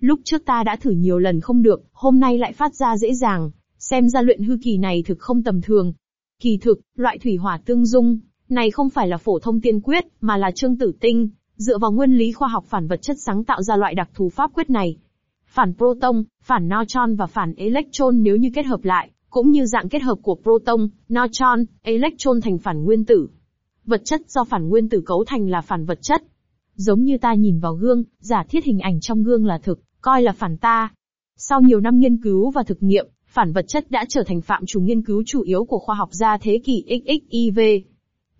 Lúc trước ta đã thử nhiều lần không được, hôm nay lại phát ra dễ dàng, xem ra luyện hư kỳ này thực không tầm thường. Kỳ thực, loại thủy hỏa tương dung, này không phải là phổ thông tiên quyết, mà là trương tử tinh, dựa vào nguyên lý khoa học phản vật chất sáng tạo ra loại đặc thù pháp quyết này. Phản proton, phản neutron và phản electron nếu như kết hợp lại, cũng như dạng kết hợp của proton, neutron, electron thành phản nguyên tử. Vật chất do phản nguyên tử cấu thành là phản vật chất. Giống như ta nhìn vào gương, giả thiết hình ảnh trong gương là thực, coi là phản ta. Sau nhiều năm nghiên cứu và thực nghiệm, phản vật chất đã trở thành phạm trù nghiên cứu chủ yếu của khoa học gia thế kỷ XXIV.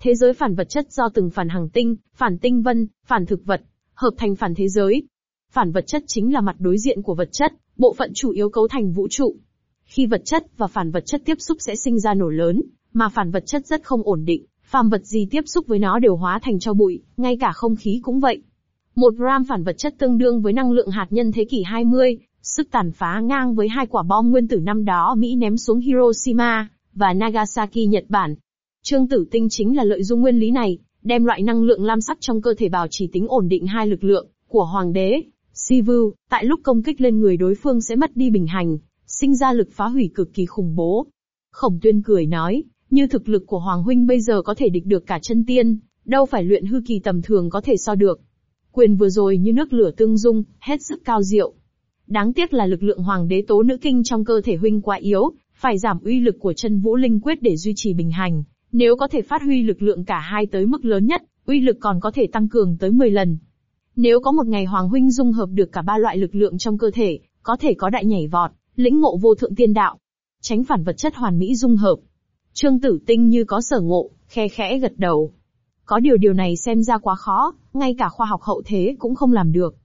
Thế giới phản vật chất do từng phản hành tinh, phản tinh vân, phản thực vật, hợp thành phản thế giới. Phản vật chất chính là mặt đối diện của vật chất, bộ phận chủ yếu cấu thành vũ trụ. Khi vật chất và phản vật chất tiếp xúc sẽ sinh ra nổ lớn, mà phản vật chất rất không ổn định, phàm vật gì tiếp xúc với nó đều hóa thành cho bụi, ngay cả không khí cũng vậy. Một gram phản vật chất tương đương với năng lượng hạt nhân thế kỷ 20, sức tàn phá ngang với hai quả bom nguyên tử năm đó Mỹ ném xuống Hiroshima và Nagasaki Nhật Bản. Trương Tử Tinh chính là lợi dụng nguyên lý này, đem loại năng lượng lam sắc trong cơ thể bảo trì tính ổn định hai lực lượng của hoàng đế. Sivu, tại lúc công kích lên người đối phương sẽ mất đi bình hành, sinh ra lực phá hủy cực kỳ khủng bố. Khổng Tuyên cười nói, như thực lực của Hoàng Huynh bây giờ có thể địch được cả chân tiên, đâu phải luyện hư kỳ tầm thường có thể so được. Quyền vừa rồi như nước lửa tương dung, hết sức cao diệu. Đáng tiếc là lực lượng hoàng đế tố nữ kinh trong cơ thể huynh quá yếu, phải giảm uy lực của chân vũ linh quyết để duy trì bình hành. Nếu có thể phát huy lực lượng cả hai tới mức lớn nhất, uy lực còn có thể tăng cường tới 10 lần. Nếu có một ngày Hoàng Huynh dung hợp được cả ba loại lực lượng trong cơ thể, có thể có đại nhảy vọt, lĩnh ngộ vô thượng tiên đạo. Tránh phản vật chất hoàn mỹ dung hợp. Trương Tử Tinh như có sở ngộ, khe khẽ gật đầu. Có điều điều này xem ra quá khó, ngay cả khoa học hậu thế cũng không làm được.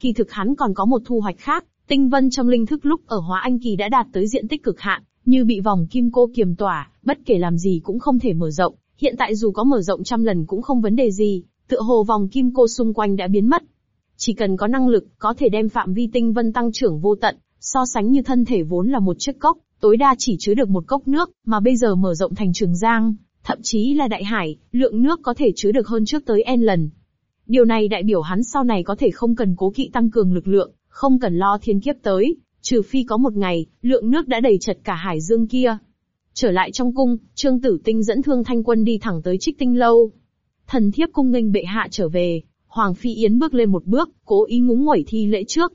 Kỳ thực hắn còn có một thu hoạch khác, tinh vân trong linh thức lúc ở hóa anh kỳ đã đạt tới diện tích cực hạn, như bị vòng kim cô kiềm tỏa, bất kể làm gì cũng không thể mở rộng, hiện tại dù có mở rộng trăm lần cũng không vấn đề gì, tựa hồ vòng kim cô xung quanh đã biến mất. Chỉ cần có năng lực, có thể đem phạm vi tinh vân tăng trưởng vô tận, so sánh như thân thể vốn là một chiếc cốc, tối đa chỉ chứa được một cốc nước, mà bây giờ mở rộng thành trường giang, thậm chí là đại hải, lượng nước có thể chứa được hơn trước tới n lần. Điều này đại biểu hắn sau này có thể không cần cố kỵ tăng cường lực lượng, không cần lo thiên kiếp tới, trừ phi có một ngày, lượng nước đã đầy chật cả hải dương kia. Trở lại trong cung, Trương Tử Tinh dẫn Thương Thanh Quân đi thẳng tới Trích Tinh lâu. Thần thiếp cung nghênh bệ hạ trở về, Hoàng Phi Yến bước lên một bước, cố ý ngúng nguẩy thi lễ trước.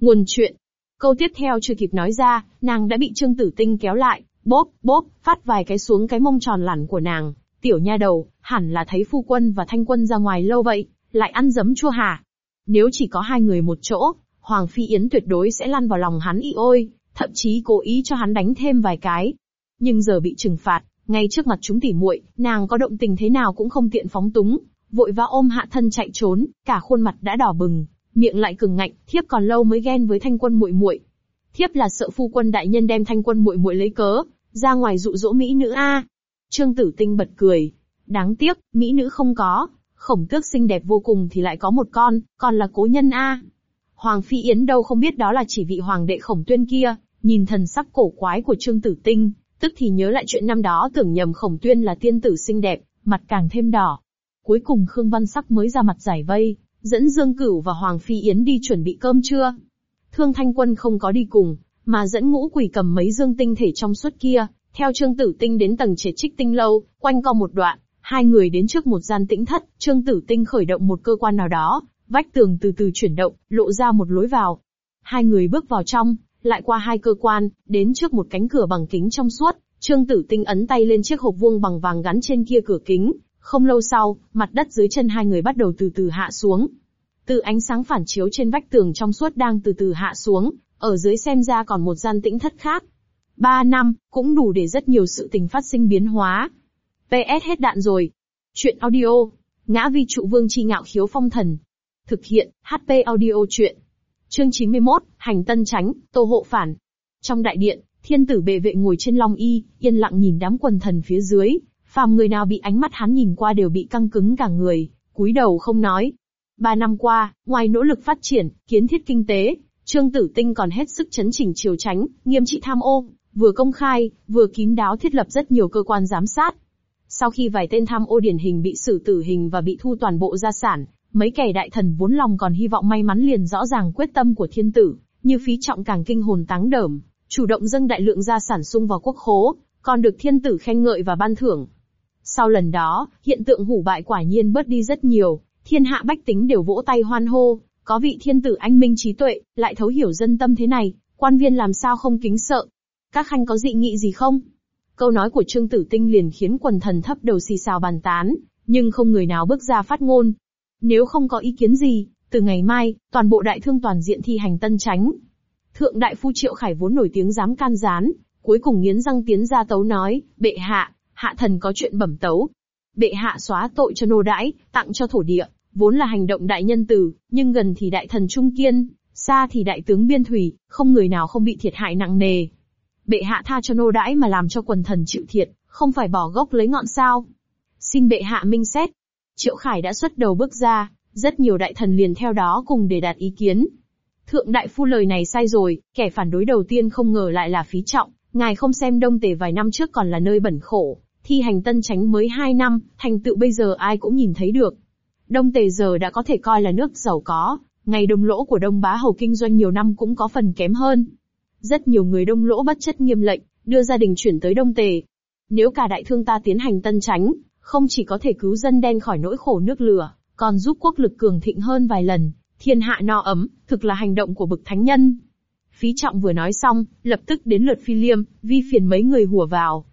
Nguồn chuyện. Câu tiếp theo chưa kịp nói ra, nàng đã bị Trương Tử Tinh kéo lại, bốp, bốp, phát vài cái xuống cái mông tròn lẳn của nàng. Tiểu nha đầu, hẳn là thấy phu quân và thanh quân ra ngoài lâu vậy, lại ăn dấm chua hả? Nếu chỉ có hai người một chỗ, Hoàng Phi Yến tuyệt đối sẽ lăn vào lòng hắn y ôi, thậm chí cố ý cho hắn đánh thêm vài cái. Nhưng giờ bị trừng phạt, ngay trước mặt chúng tỉ muội, nàng có động tình thế nào cũng không tiện phóng túng, vội vã ôm hạ thân chạy trốn, cả khuôn mặt đã đỏ bừng, miệng lại cứng ngạnh, thiếp còn lâu mới ghen với thanh quân muội muội. Thiếp là sợ phu quân đại nhân đem thanh quân muội muội lấy cớ, ra ngoài dụ dỗ mỹ nữ a. Trương Tử Tinh bật cười, đáng tiếc, mỹ nữ không có, khổng tước xinh đẹp vô cùng thì lại có một con, còn là cố nhân a. Hoàng Phi Yến đâu không biết đó là chỉ vị hoàng đệ khổng tuyên kia, nhìn thần sắc cổ quái của Trương Tử Tinh, tức thì nhớ lại chuyện năm đó tưởng nhầm khổng tuyên là tiên tử xinh đẹp, mặt càng thêm đỏ. Cuối cùng Khương Văn Sắc mới ra mặt giải vây, dẫn Dương Cửu và Hoàng Phi Yến đi chuẩn bị cơm trưa. Thương Thanh Quân không có đi cùng, mà dẫn ngũ quỷ cầm mấy dương tinh thể trong suốt kia, theo Trương Tử Tinh đến tầng chế trích tinh lâu, quanh co một đoạn, hai người đến trước một gian tĩnh thất, Trương Tử Tinh khởi động một cơ quan nào đó, vách tường từ từ chuyển động, lộ ra một lối vào. Hai người bước vào trong, lại qua hai cơ quan, đến trước một cánh cửa bằng kính trong suốt, Trương Tử Tinh ấn tay lên chiếc hộp vuông bằng vàng gắn trên kia cửa kính, không lâu sau, mặt đất dưới chân hai người bắt đầu từ từ hạ xuống. Từ ánh sáng phản chiếu trên vách tường trong suốt đang từ từ hạ xuống, ở dưới xem ra còn một gian tĩnh thất khác. Ba năm, cũng đủ để rất nhiều sự tình phát sinh biến hóa. PS hết đạn rồi. Chuyện audio. Ngã vi trụ vương chi ngạo khiếu phong thần. Thực hiện, HP audio chuyện. Chương 91, Hành tân tránh, tô hộ phản. Trong đại điện, thiên tử bề vệ ngồi trên long y, yên lặng nhìn đám quần thần phía dưới. Phàm người nào bị ánh mắt hắn nhìn qua đều bị căng cứng cả người, cúi đầu không nói. Ba năm qua, ngoài nỗ lực phát triển, kiến thiết kinh tế, Trương Tử Tinh còn hết sức chấn chỉnh triều tránh, nghiêm trị tham ô, vừa công khai, vừa kín đáo thiết lập rất nhiều cơ quan giám sát. Sau khi vài tên tham ô điển hình bị xử tử hình và bị thu toàn bộ gia sản, mấy kẻ đại thần vốn lòng còn hy vọng may mắn liền rõ ràng quyết tâm của thiên tử, như phí trọng càng kinh hồn táng đởm, chủ động dâng đại lượng gia sản sung vào quốc khố, còn được thiên tử khen ngợi và ban thưởng. Sau lần đó, hiện tượng hủ bại quả nhiên bớt đi rất nhiều, thiên hạ bách tính đều vỗ tay hoan hô, có vị thiên tử anh minh trí tuệ, lại thấu hiểu dân tâm thế này, quan viên làm sao không kính sợ. Các khanh có dị nghị gì không? Câu nói của Trương Tử Tinh liền khiến quần thần thấp đầu xì xào bàn tán, nhưng không người nào bước ra phát ngôn. Nếu không có ý kiến gì, từ ngày mai, toàn bộ đại thương toàn diện thi hành tân tránh. Thượng đại phu Triệu Khải vốn nổi tiếng dám can gián, cuối cùng nghiến răng tiến ra tấu nói, bệ hạ, hạ thần có chuyện bẩm tấu. Bệ hạ xóa tội cho nô đãi, tặng cho thổ địa, vốn là hành động đại nhân từ, nhưng gần thì đại thần trung kiên, xa thì đại tướng biên thủy, không người nào không bị thiệt hại nặng nề. Bệ hạ tha cho nô đãi mà làm cho quần thần chịu thiệt, không phải bỏ gốc lấy ngọn sao. Xin bệ hạ minh xét. Triệu Khải đã xuất đầu bước ra, rất nhiều đại thần liền theo đó cùng để đạt ý kiến. Thượng đại phu lời này sai rồi, kẻ phản đối đầu tiên không ngờ lại là phí trọng, ngài không xem đông tề vài năm trước còn là nơi bẩn khổ, thi hành tân tránh mới hai năm, thành tựu bây giờ ai cũng nhìn thấy được. Đông Tề giờ đã có thể coi là nước giàu có, ngày đồng lỗ của Đông Bá Hầu kinh doanh nhiều năm cũng có phần kém hơn. Rất nhiều người đông lỗ bất chất nghiêm lệnh, đưa gia đình chuyển tới Đông Tề. Nếu cả đại thương ta tiến hành tân tránh, không chỉ có thể cứu dân đen khỏi nỗi khổ nước lửa, còn giúp quốc lực cường thịnh hơn vài lần, thiên hạ no ấm, thực là hành động của bậc thánh nhân. Phí trọng vừa nói xong, lập tức đến lượt phi liêm, vi phiền mấy người hùa vào.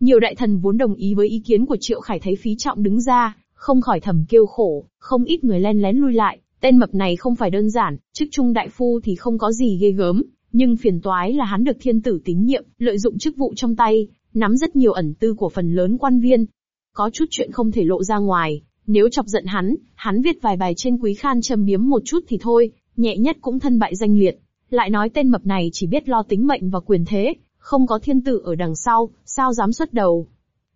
Nhiều đại thần vốn đồng ý với ý kiến của Triệu Khải thấy phí trọng đứng ra, không khỏi thầm kêu khổ, không ít người len lén lui lại, tên mập này không phải đơn giản, chức trung đại phu thì không có gì ghê gớm, nhưng phiền toái là hắn được thiên tử tín nhiệm, lợi dụng chức vụ trong tay, nắm rất nhiều ẩn tư của phần lớn quan viên. Có chút chuyện không thể lộ ra ngoài, nếu chọc giận hắn, hắn viết vài bài trên quý khan châm biếm một chút thì thôi, nhẹ nhất cũng thân bại danh liệt. Lại nói tên mập này chỉ biết lo tính mệnh và quyền thế, không có thiên tử ở đằng sau, sao dám xuất đầu.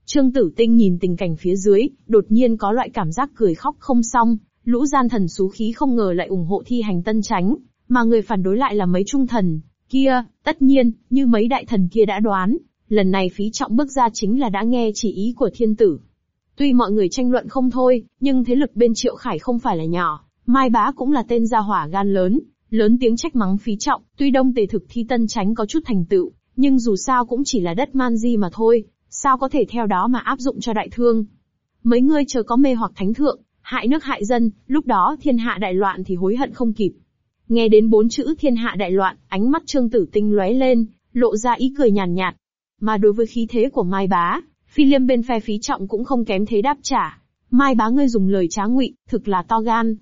Trương Tử Tinh nhìn tình cảnh phía dưới, đột nhiên có loại cảm giác cười khóc không xong, lũ gian thần xú khí không ngờ lại ủng hộ thi hành tân tránh, mà người phản đối lại là mấy trung thần. Kia, tất nhiên, như mấy đại thần kia đã đoán, lần này phí trọng bước ra chính là đã nghe chỉ ý của thiên tử. Tuy mọi người tranh luận không thôi, nhưng thế lực bên Triệu Khải không phải là nhỏ, Mai Bá cũng là tên gia hỏa gan lớn, lớn tiếng trách mắng phí trọng, tuy đông tề thực thi tân tránh có chút thành tựu, nhưng dù sao cũng chỉ là đất man di mà thôi, sao có thể theo đó mà áp dụng cho đại thương. Mấy ngươi chờ có mê hoặc thánh thượng, hại nước hại dân, lúc đó thiên hạ đại loạn thì hối hận không kịp. Nghe đến bốn chữ thiên hạ đại loạn, ánh mắt trương tử tinh lóe lên, lộ ra ý cười nhàn nhạt, Mà đối với khí thế của Mai Bá, phi liêm bên phe phí trọng cũng không kém thế đáp trả. Mai Bá ngươi dùng lời trá ngụy, thực là to gan.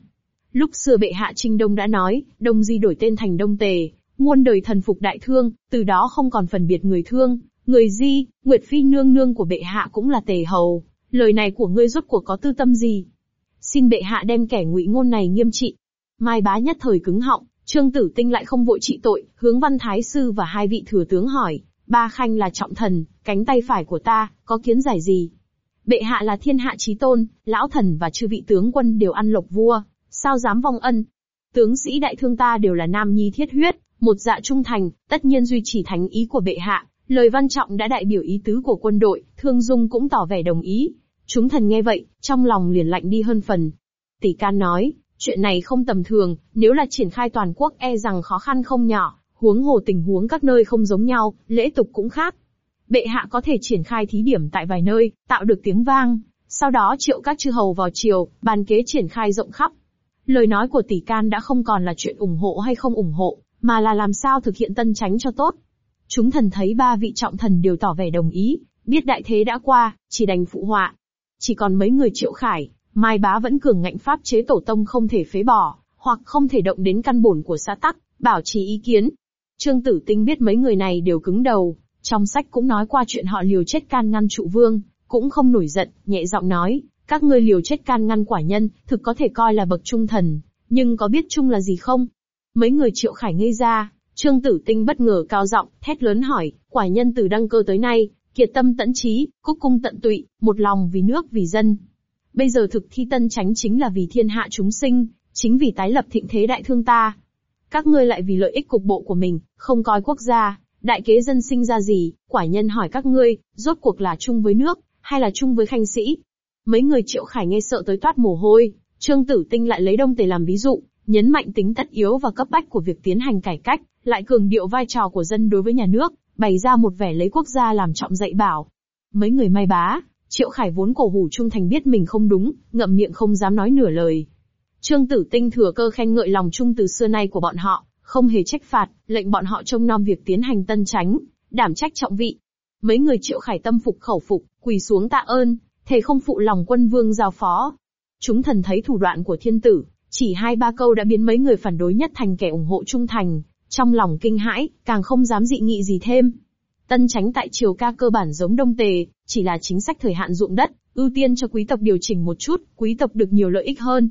Lúc xưa bệ hạ Trinh Đông đã nói, Đông Di đổi tên thành Đông Tề, muôn đời thần phục đại thương, từ đó không còn phân biệt người thương, người Di, Nguyệt Phi nương nương của bệ hạ cũng là Tề Hầu. Lời này của ngươi rốt cuộc có tư tâm gì? Xin bệ hạ đem kẻ ngụy ngôn này nghiêm trị. Mai bá nhất thời cứng họng, Trương Tử Tinh lại không vội trị tội, hướng văn thái sư và hai vị thừa tướng hỏi, ba khanh là trọng thần, cánh tay phải của ta, có kiến giải gì? Bệ hạ là thiên hạ chí tôn, lão thần và chư vị tướng quân đều ăn lộc vua, sao dám vong ân? Tướng sĩ đại thương ta đều là nam nhi thiết huyết, một dạ trung thành, tất nhiên duy trì thánh ý của bệ hạ. Lời văn trọng đã đại biểu ý tứ của quân đội, thương dung cũng tỏ vẻ đồng ý. Chúng thần nghe vậy, trong lòng liền lạnh đi hơn phần. Tỷ can nói, chuyện này không tầm thường, nếu là triển khai toàn quốc e rằng khó khăn không nhỏ, huống hồ tình huống các nơi không giống nhau, lễ tục cũng khác. Bệ hạ có thể triển khai thí điểm tại vài nơi, tạo được tiếng vang, sau đó triệu các chư hầu vào triều, bàn kế triển khai rộng khắp. Lời nói của tỷ can đã không còn là chuyện ủng hộ hay không ủng hộ, mà là làm sao thực hiện tân tránh cho tốt. Chúng thần thấy ba vị trọng thần đều tỏ vẻ đồng ý, biết đại thế đã qua, chỉ đành phụ họa. Chỉ còn mấy người triệu khải, Mai Bá vẫn cường ngạnh pháp chế tổ tông không thể phế bỏ, hoặc không thể động đến căn bổn của xã tắc, bảo trì ý kiến. Trương Tử Tinh biết mấy người này đều cứng đầu, trong sách cũng nói qua chuyện họ liều chết can ngăn trụ vương, cũng không nổi giận, nhẹ giọng nói, các ngươi liều chết can ngăn quả nhân, thực có thể coi là bậc trung thần, nhưng có biết trung là gì không? Mấy người triệu khải ngây ra, Trương Tử Tinh bất ngờ cao giọng, thét lớn hỏi, quả nhân từ đăng cơ tới nay, kiệt tâm tận trí, cúc cung tận tụy, một lòng vì nước vì dân. Bây giờ thực thi tân tránh chính là vì thiên hạ chúng sinh, chính vì tái lập thịnh thế đại thương ta. Các ngươi lại vì lợi ích cục bộ của mình, không coi quốc gia, đại kế dân sinh ra gì, quả nhân hỏi các ngươi, rốt cuộc là chung với nước, hay là chung với khanh sĩ? Mấy người triệu khải nghe sợ tới toát mồ hôi, Trương Tử Tinh lại lấy Đông Tề làm ví dụ, nhấn mạnh tính tất yếu và cấp bách của việc tiến hành cải cách, lại cường điệu vai trò của dân đối với nhà nước, bày ra một vẻ lấy quốc gia làm trọng dạy bảo. Mấy người may bá, Triệu Khải vốn cổ hủ trung thành biết mình không đúng, ngậm miệng không dám nói nửa lời. Trương Tử Tinh thừa cơ khen ngợi lòng trung từ xưa nay của bọn họ, không hề trách phạt, lệnh bọn họ trông nom việc tiến hành tân tránh, đảm trách trọng vị. Mấy người Triệu Khải tâm phục khẩu phục, quỳ xuống tạ ơn, thề không phụ lòng quân vương giao phó. Chúng thần thấy thủ đoạn của thiên tử, chỉ hai ba câu đã biến mấy người phản đối nhất thành kẻ ủng hộ trung thành, trong lòng kinh hãi, càng không dám dị nghị gì thêm. Tân tránh tại triều ca cơ bản giống đông tề, chỉ là chính sách thời hạn dụng đất, ưu tiên cho quý tộc điều chỉnh một chút, quý tộc được nhiều lợi ích hơn.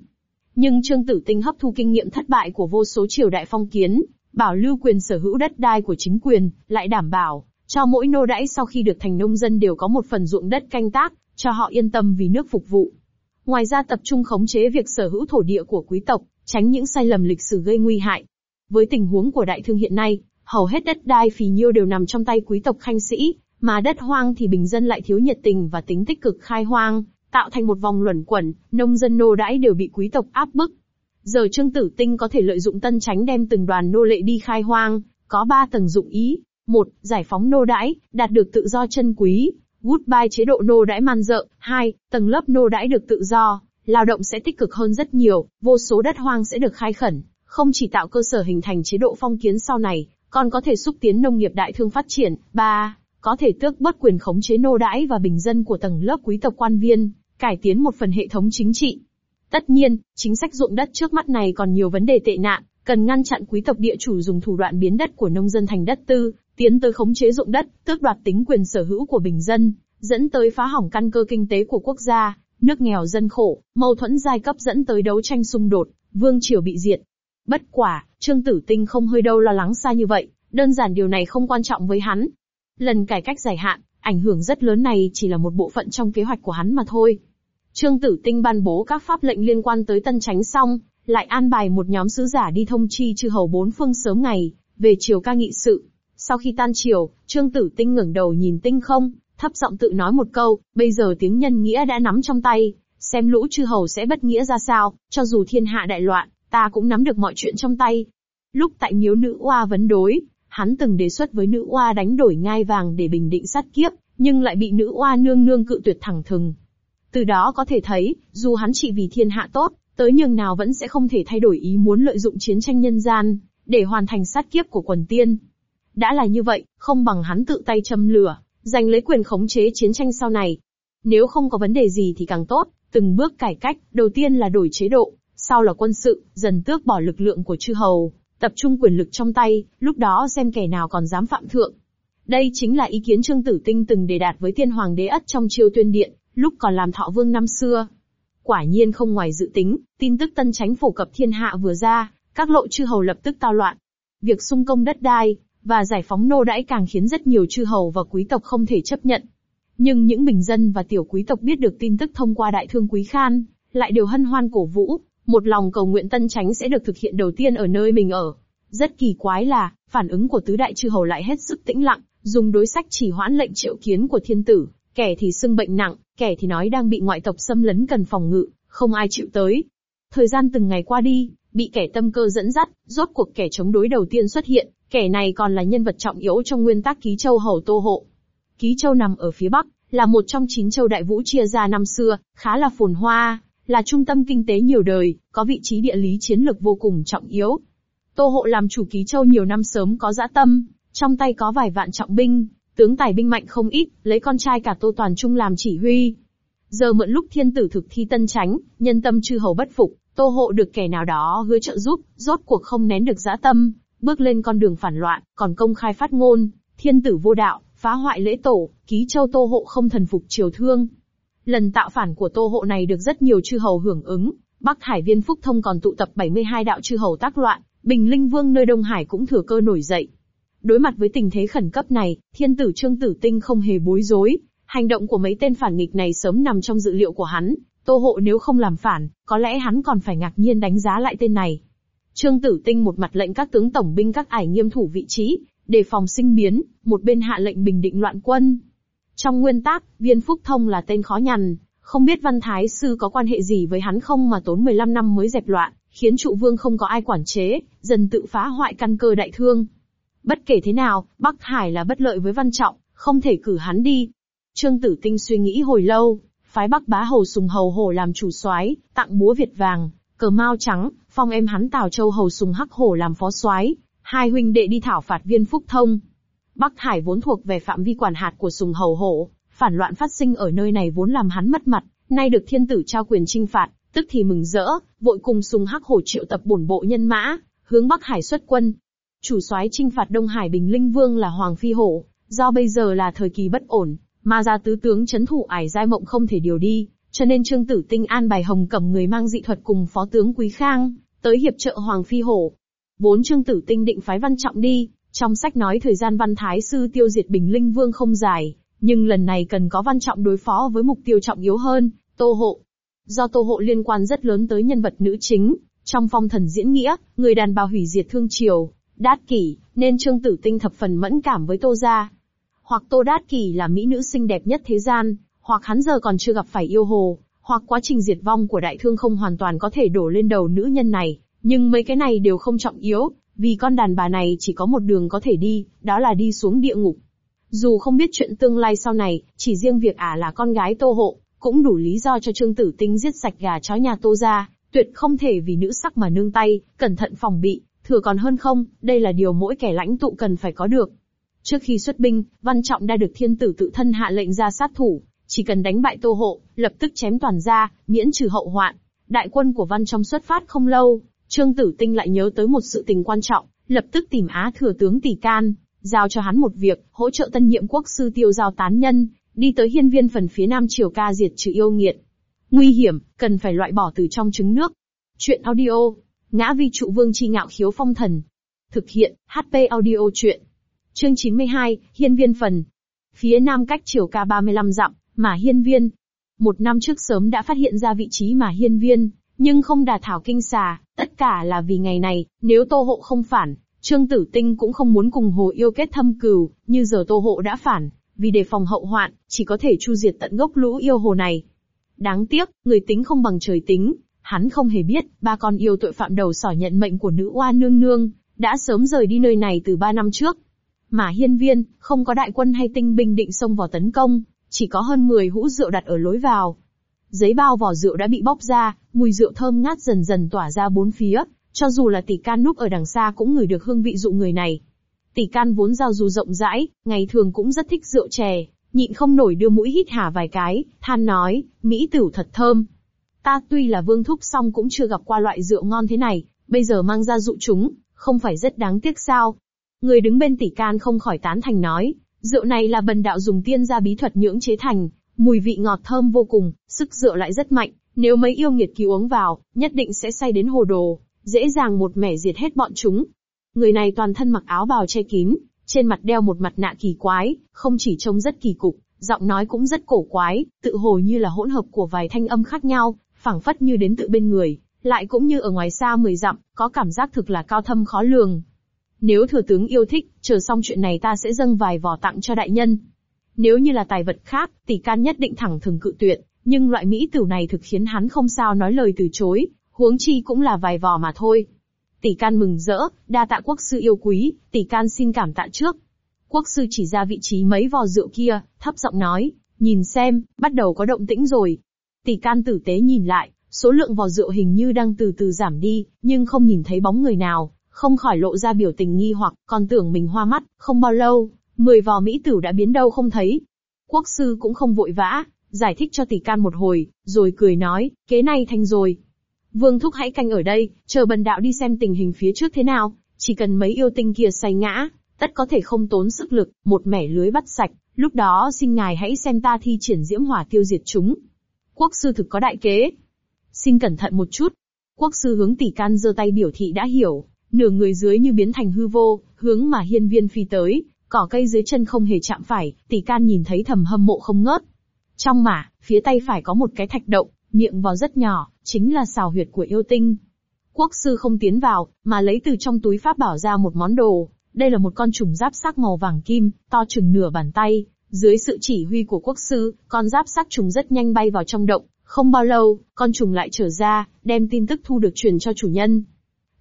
Nhưng Trương Tử Tinh hấp thu kinh nghiệm thất bại của vô số triều đại phong kiến, bảo lưu quyền sở hữu đất đai của chính quyền, lại đảm bảo, cho mỗi nô đãi sau khi được thành nông dân đều có một phần ruộng đất canh tác, cho họ yên tâm vì nước phục vụ. Ngoài ra tập trung khống chế việc sở hữu thổ địa của quý tộc, tránh những sai lầm lịch sử gây nguy hại. Với tình huống của đại thương hiện nay, hầu hết đất đai phì nhiêu đều nằm trong tay quý tộc khanh sĩ, mà đất hoang thì bình dân lại thiếu nhiệt tình và tính tích cực khai hoang, tạo thành một vòng luẩn quẩn, nông dân nô đãi đều bị quý tộc áp bức. Giờ Trương Tử Tinh có thể lợi dụng tân tránh đem từng đoàn nô lệ đi khai hoang, có ba tầng dụng ý. Một, giải phóng nô đãi, đạt được tự do chân quý, Goodbye chế độ nô đãi man dợ. hai, Tầng lớp nô đãi được tự do, lao động sẽ tích cực hơn rất nhiều, vô số đất hoang sẽ được khai khẩn, không chỉ tạo cơ sở hình thành chế độ phong kiến sau này, còn có thể xúc tiến nông nghiệp đại thương phát triển. 3. Có thể tước bớt quyền khống chế nô đãi và bình dân của tầng lớp quý tộc quan viên, cải tiến một phần hệ thống chính trị. Tất nhiên, chính sách ruộng đất trước mắt này còn nhiều vấn đề tệ nạn, cần ngăn chặn quý tộc địa chủ dùng thủ đoạn biến đất của nông dân thành đất tư, tiến tới khống chế ruộng đất, tước đoạt tính quyền sở hữu của bình dân, dẫn tới phá hỏng căn cơ kinh tế của quốc gia, nước nghèo dân khổ, mâu thuẫn giai cấp dẫn tới đấu tranh xung đột, vương triều bị diệt. Bất quả, Trương Tử Tinh không hơi đâu lo lắng xa như vậy, đơn giản điều này không quan trọng với hắn. Lần cải cách dài hạn, ảnh hưởng rất lớn này chỉ là một bộ phận trong kế hoạch của hắn mà thôi. Trương Tử Tinh ban bố các pháp lệnh liên quan tới tân tránh xong, lại an bài một nhóm sứ giả đi thông chi chư hầu bốn phương sớm ngày, về chiều ca nghị sự. Sau khi tan chiều, Trương Tử Tinh ngẩng đầu nhìn tinh không, thấp giọng tự nói một câu, bây giờ tiếng nhân nghĩa đã nắm trong tay, xem lũ chư hầu sẽ bất nghĩa ra sao, cho dù thiên hạ đại loạn, ta cũng nắm được mọi chuyện trong tay. Lúc tại miếu nữ oa vấn đối, hắn từng đề xuất với nữ oa đánh đổi ngai vàng để bình định sát kiếp, nhưng lại bị nữ oa nương nương cự tuyệt thẳng thừng. Từ đó có thể thấy, dù hắn chỉ vì thiên hạ tốt, tới nhường nào vẫn sẽ không thể thay đổi ý muốn lợi dụng chiến tranh nhân gian, để hoàn thành sát kiếp của quần tiên. Đã là như vậy, không bằng hắn tự tay châm lửa, giành lấy quyền khống chế chiến tranh sau này. Nếu không có vấn đề gì thì càng tốt, từng bước cải cách, đầu tiên là đổi chế độ, sau là quân sự, dần tước bỏ lực lượng của chư hầu, tập trung quyền lực trong tay, lúc đó xem kẻ nào còn dám phạm thượng. Đây chính là ý kiến Trương Tử Tinh từng đề đạt với thiên hoàng đế ất trong triều tuyên điện, lúc còn làm thọ vương năm xưa. Quả nhiên không ngoài dự tính, tin tức tân tránh phổ cập thiên hạ vừa ra, các lộ chư hầu lập tức tao loạn. Việc xung công đất đai, và giải phóng nô đãi càng khiến rất nhiều chư hầu và quý tộc không thể chấp nhận. Nhưng những bình dân và tiểu quý tộc biết được tin tức thông qua đại thương quý khan, lại đều hân hoan cổ vũ, một lòng cầu nguyện tân tránh sẽ được thực hiện đầu tiên ở nơi mình ở. Rất kỳ quái là, phản ứng của tứ đại chư hầu lại hết sức tĩnh lặng, dùng đối sách chỉ hoãn lệnh triệu kiến của thiên tử, kẻ thì xưng bệnh nặng, kẻ thì nói đang bị ngoại tộc xâm lấn cần phòng ngự, không ai chịu tới. Thời gian từng ngày qua đi, bị kẻ tâm cơ dẫn dắt, rốt cuộc kẻ chống đối đầu tiên xuất hiện, kẻ này còn là nhân vật trọng yếu trong nguyên tắc ký châu hầu tô hộ. Ký châu nằm ở phía bắc, là một trong chín châu đại vũ chia ra năm xưa, khá là phồn hoa, là trung tâm kinh tế nhiều đời, có vị trí địa lý chiến lược vô cùng trọng yếu. Tô hộ làm chủ ký châu nhiều năm sớm có dã tâm, trong tay có vài vạn trọng binh, tướng tài binh mạnh không ít, lấy con trai cả Tô Toàn Trung làm chỉ huy. Giờ mượn lúc thiên tử thực thi tân tránh, nhân tâm chư hầu bất phục, Tô hộ được kẻ nào đó hứa trợ giúp, rốt cuộc không nén được dã tâm, bước lên con đường phản loạn, còn công khai phát ngôn, thiên tử vô đạo, phá hoại lễ tổ, ký châu Tô hộ không thần phục triều thương. Lần tạo phản của Tô hộ này được rất nhiều chư hầu hưởng ứng, Bắc Hải Viên Phúc Thông còn tụ tập 72 đạo chư hầu tác loạn, Bình Linh Vương nơi Đông Hải cũng thừa cơ nổi dậy. Đối mặt với tình thế khẩn cấp này, thiên tử Trương Tử Tinh không hề bối rối, hành động của mấy tên phản nghịch này sớm nằm trong dự liệu của hắn, Tô Hộ nếu không làm phản, có lẽ hắn còn phải ngạc nhiên đánh giá lại tên này. Trương Tử Tinh một mặt lệnh các tướng tổng binh các ải nghiêm thủ vị trí, đề phòng sinh biến, một bên hạ lệnh bình định loạn quân. Trong nguyên tắc, Viên Phúc Thông là tên khó nhằn, không biết Văn Thái Sư có quan hệ gì với hắn không mà tốn 15 năm mới dẹp loạn, khiến trụ vương không có ai quản chế, dần tự phá hoại căn cơ đại thương. Bất kể thế nào, Bắc Hải là bất lợi với Văn Trọng, không thể cử hắn đi. Trương Tử Tinh suy nghĩ hồi lâu, phái Bắc Bá Hầu Sùng Hầu Hổ làm chủ soái, tặng búa Việt vàng, cờ mao trắng, phong em hắn Tào Châu Hầu Sùng Hắc Hổ làm phó soái, hai huynh đệ đi thảo phạt viên Phúc Thông. Bắc Hải vốn thuộc về phạm vi quản hạt của Sùng Hầu Hổ, phản loạn phát sinh ở nơi này vốn làm hắn mất mặt, nay được thiên tử trao quyền trinh phạt, tức thì mừng rỡ, vội cùng Sùng Hắc Hổ triệu tập bổn bộ nhân mã, hướng Bắc Hải xuất quân. Chủ soái trinh phạt Đông Hải Bình Linh Vương là Hoàng Phi Hổ, do bây giờ là thời kỳ bất ổn, mà ra tứ tướng chấn thủ ải giai mộng không thể điều đi, cho nên Trương Tử Tinh an bài Hồng Cẩm người mang dị thuật cùng phó tướng Quý Khang, tới hiệp trợ Hoàng Phi Hổ. Vốn Trương Tử Tinh định phái Văn Trọng đi, trong sách nói thời gian Văn Thái Sư tiêu diệt Bình Linh Vương không dài, nhưng lần này cần có Văn Trọng đối phó với mục tiêu trọng yếu hơn, Tô Hộ. Do Tô Hộ liên quan rất lớn tới nhân vật nữ chính, trong phong thần diễn nghĩa, người đàn bà hủy diệt thương triều, đát kỷ, nên Trương Tử Tinh thập phần mẫn cảm với Tô gia. Hoặc Tô Đát Kỷ là mỹ nữ xinh đẹp nhất thế gian, hoặc hắn giờ còn chưa gặp phải yêu hồ, hoặc quá trình diệt vong của đại thương không hoàn toàn có thể đổ lên đầu nữ nhân này, nhưng mấy cái này đều không trọng yếu, vì con đàn bà này chỉ có một đường có thể đi, đó là đi xuống địa ngục. Dù không biết chuyện tương lai sau này, chỉ riêng việc ả là con gái tô hộ, cũng đủ lý do cho Trương Tử Tinh giết sạch gà chó nhà tô ra, tuyệt không thể vì nữ sắc mà nương tay, cẩn thận phòng bị, Thừa còn hơn không, đây là điều mỗi kẻ lãnh tụ cần phải có được. Trước khi xuất binh, Văn Trọng đã được thiên tử tự thân hạ lệnh ra sát thủ, chỉ cần đánh bại Tô Hộ, lập tức chém toàn ra, miễn trừ hậu hoạn. Đại quân của Văn trọng xuất phát không lâu, Trương Tử Tinh lại nhớ tới một sự tình quan trọng, lập tức tìm Á Thừa tướng Tỷ Can, giao cho hắn một việc, hỗ trợ tân nhiệm quốc sư tiêu giao tán nhân, đi tới hiên viên phần phía nam triều ca diệt trừ yêu nghiệt. Nguy hiểm, cần phải loại bỏ từ trong trứng nước. Chuyện audio, ngã vi trụ vương chi ngạo khiếu phong thần. Thực hiện, HP audio chuyện. Chương 92, hiên viên phần. Phía nam cách triều ca 35 dặm, mà hiên viên. Một năm trước sớm đã phát hiện ra vị trí mà hiên viên, nhưng không đả thảo kinh xà, tất cả là vì ngày này, nếu tô hộ không phản, Trương Tử Tinh cũng không muốn cùng Hồ Yêu kết thâm cừu, như giờ Tô Hộ đã phản, vì đề phòng hậu hoạn, chỉ có thể chu diệt tận gốc lũ yêu hồ này. Đáng tiếc, người tính không bằng trời tính, hắn không hề biết, ba con yêu tội phạm đầu sỏ nhận mệnh của nữ oa nương nương, đã sớm rời đi nơi này từ ba năm trước. Mà hiên viên, không có đại quân hay tinh binh định xông vào tấn công, chỉ có hơn 10 hũ rượu đặt ở lối vào. Giấy bao vỏ rượu đã bị bóc ra, mùi rượu thơm ngát dần dần tỏa ra bốn phía, cho dù là tỷ can núp ở đằng xa cũng ngửi được hương vị dụ người này. Tỷ can vốn giao du rộng rãi, ngày thường cũng rất thích rượu chè, nhịn không nổi đưa mũi hít hà vài cái, than nói, Mỹ tửu thật thơm. Ta tuy là vương thúc song cũng chưa gặp qua loại rượu ngon thế này, bây giờ mang ra dụ chúng, không phải rất đáng tiếc sao. Người đứng bên tỷ can không khỏi tán thành nói, rượu này là bần đạo dùng tiên gia bí thuật nhưỡng chế thành, mùi vị ngọt thơm vô cùng, sức rượu lại rất mạnh, nếu mấy yêu nghiệt kỳ uống vào, nhất định sẽ say đến hồ đồ, dễ dàng một mẻ diệt hết bọn chúng. Người này toàn thân mặc áo bào che kín, trên mặt đeo một mặt nạ kỳ quái, không chỉ trông rất kỳ cục, giọng nói cũng rất cổ quái, tự hồ như là hỗn hợp của vài thanh âm khác nhau, phảng phất như đến tự bên người, lại cũng như ở ngoài xa mười dặm, có cảm giác thực là cao thâm khó lường. Nếu thừa tướng yêu thích, chờ xong chuyện này ta sẽ dâng vài vỏ tặng cho đại nhân. Nếu như là tài vật khác, tỷ can nhất định thẳng thừng cự tuyệt, nhưng loại mỹ tử này thực khiến hắn không sao nói lời từ chối, huống chi cũng là vài vò mà thôi. Tỷ can mừng rỡ, đa tạ quốc sư yêu quý, tỷ can xin cảm tạ trước. Quốc sư chỉ ra vị trí mấy vò rượu kia, thấp giọng nói, nhìn xem, bắt đầu có động tĩnh rồi. Tỷ can tử tế nhìn lại, số lượng vò rượu hình như đang từ từ giảm đi, nhưng không nhìn thấy bóng người nào, không khỏi lộ ra biểu tình nghi hoặc, còn tưởng mình hoa mắt, không bao lâu, 10 vò mỹ tử đã biến đâu không thấy. Quốc sư cũng không vội vã, giải thích cho tỷ can một hồi, rồi cười nói, kế này thành rồi. Vương Thúc hãy canh ở đây, chờ bần đạo đi xem tình hình phía trước thế nào, chỉ cần mấy yêu tinh kia say ngã, tất có thể không tốn sức lực, một mẻ lưới bắt sạch, lúc đó xin ngài hãy xem ta thi triển diễm hỏa tiêu diệt chúng. Quốc sư thực có đại kế. Xin cẩn thận một chút. Quốc sư hướng tỷ can giơ tay biểu thị đã hiểu, nửa người dưới như biến thành hư vô, hướng mà hiên viên phi tới, cỏ cây dưới chân không hề chạm phải, tỷ can nhìn thấy thầm hâm mộ không ngớt. Trong mả, phía tay phải có một cái thạch động, miệng vào rất nhỏ, chính là xào huyệt của yêu tinh. Quốc sư không tiến vào, mà lấy từ trong túi pháp bảo ra một món đồ. Đây là một con trùng giáp sắc màu vàng kim, to chừng nửa bàn tay. Dưới sự chỉ huy của quốc sư, con giáp sắc trùng rất nhanh bay vào trong động. Không bao lâu, con trùng lại trở ra, đem tin tức thu được truyền cho chủ nhân.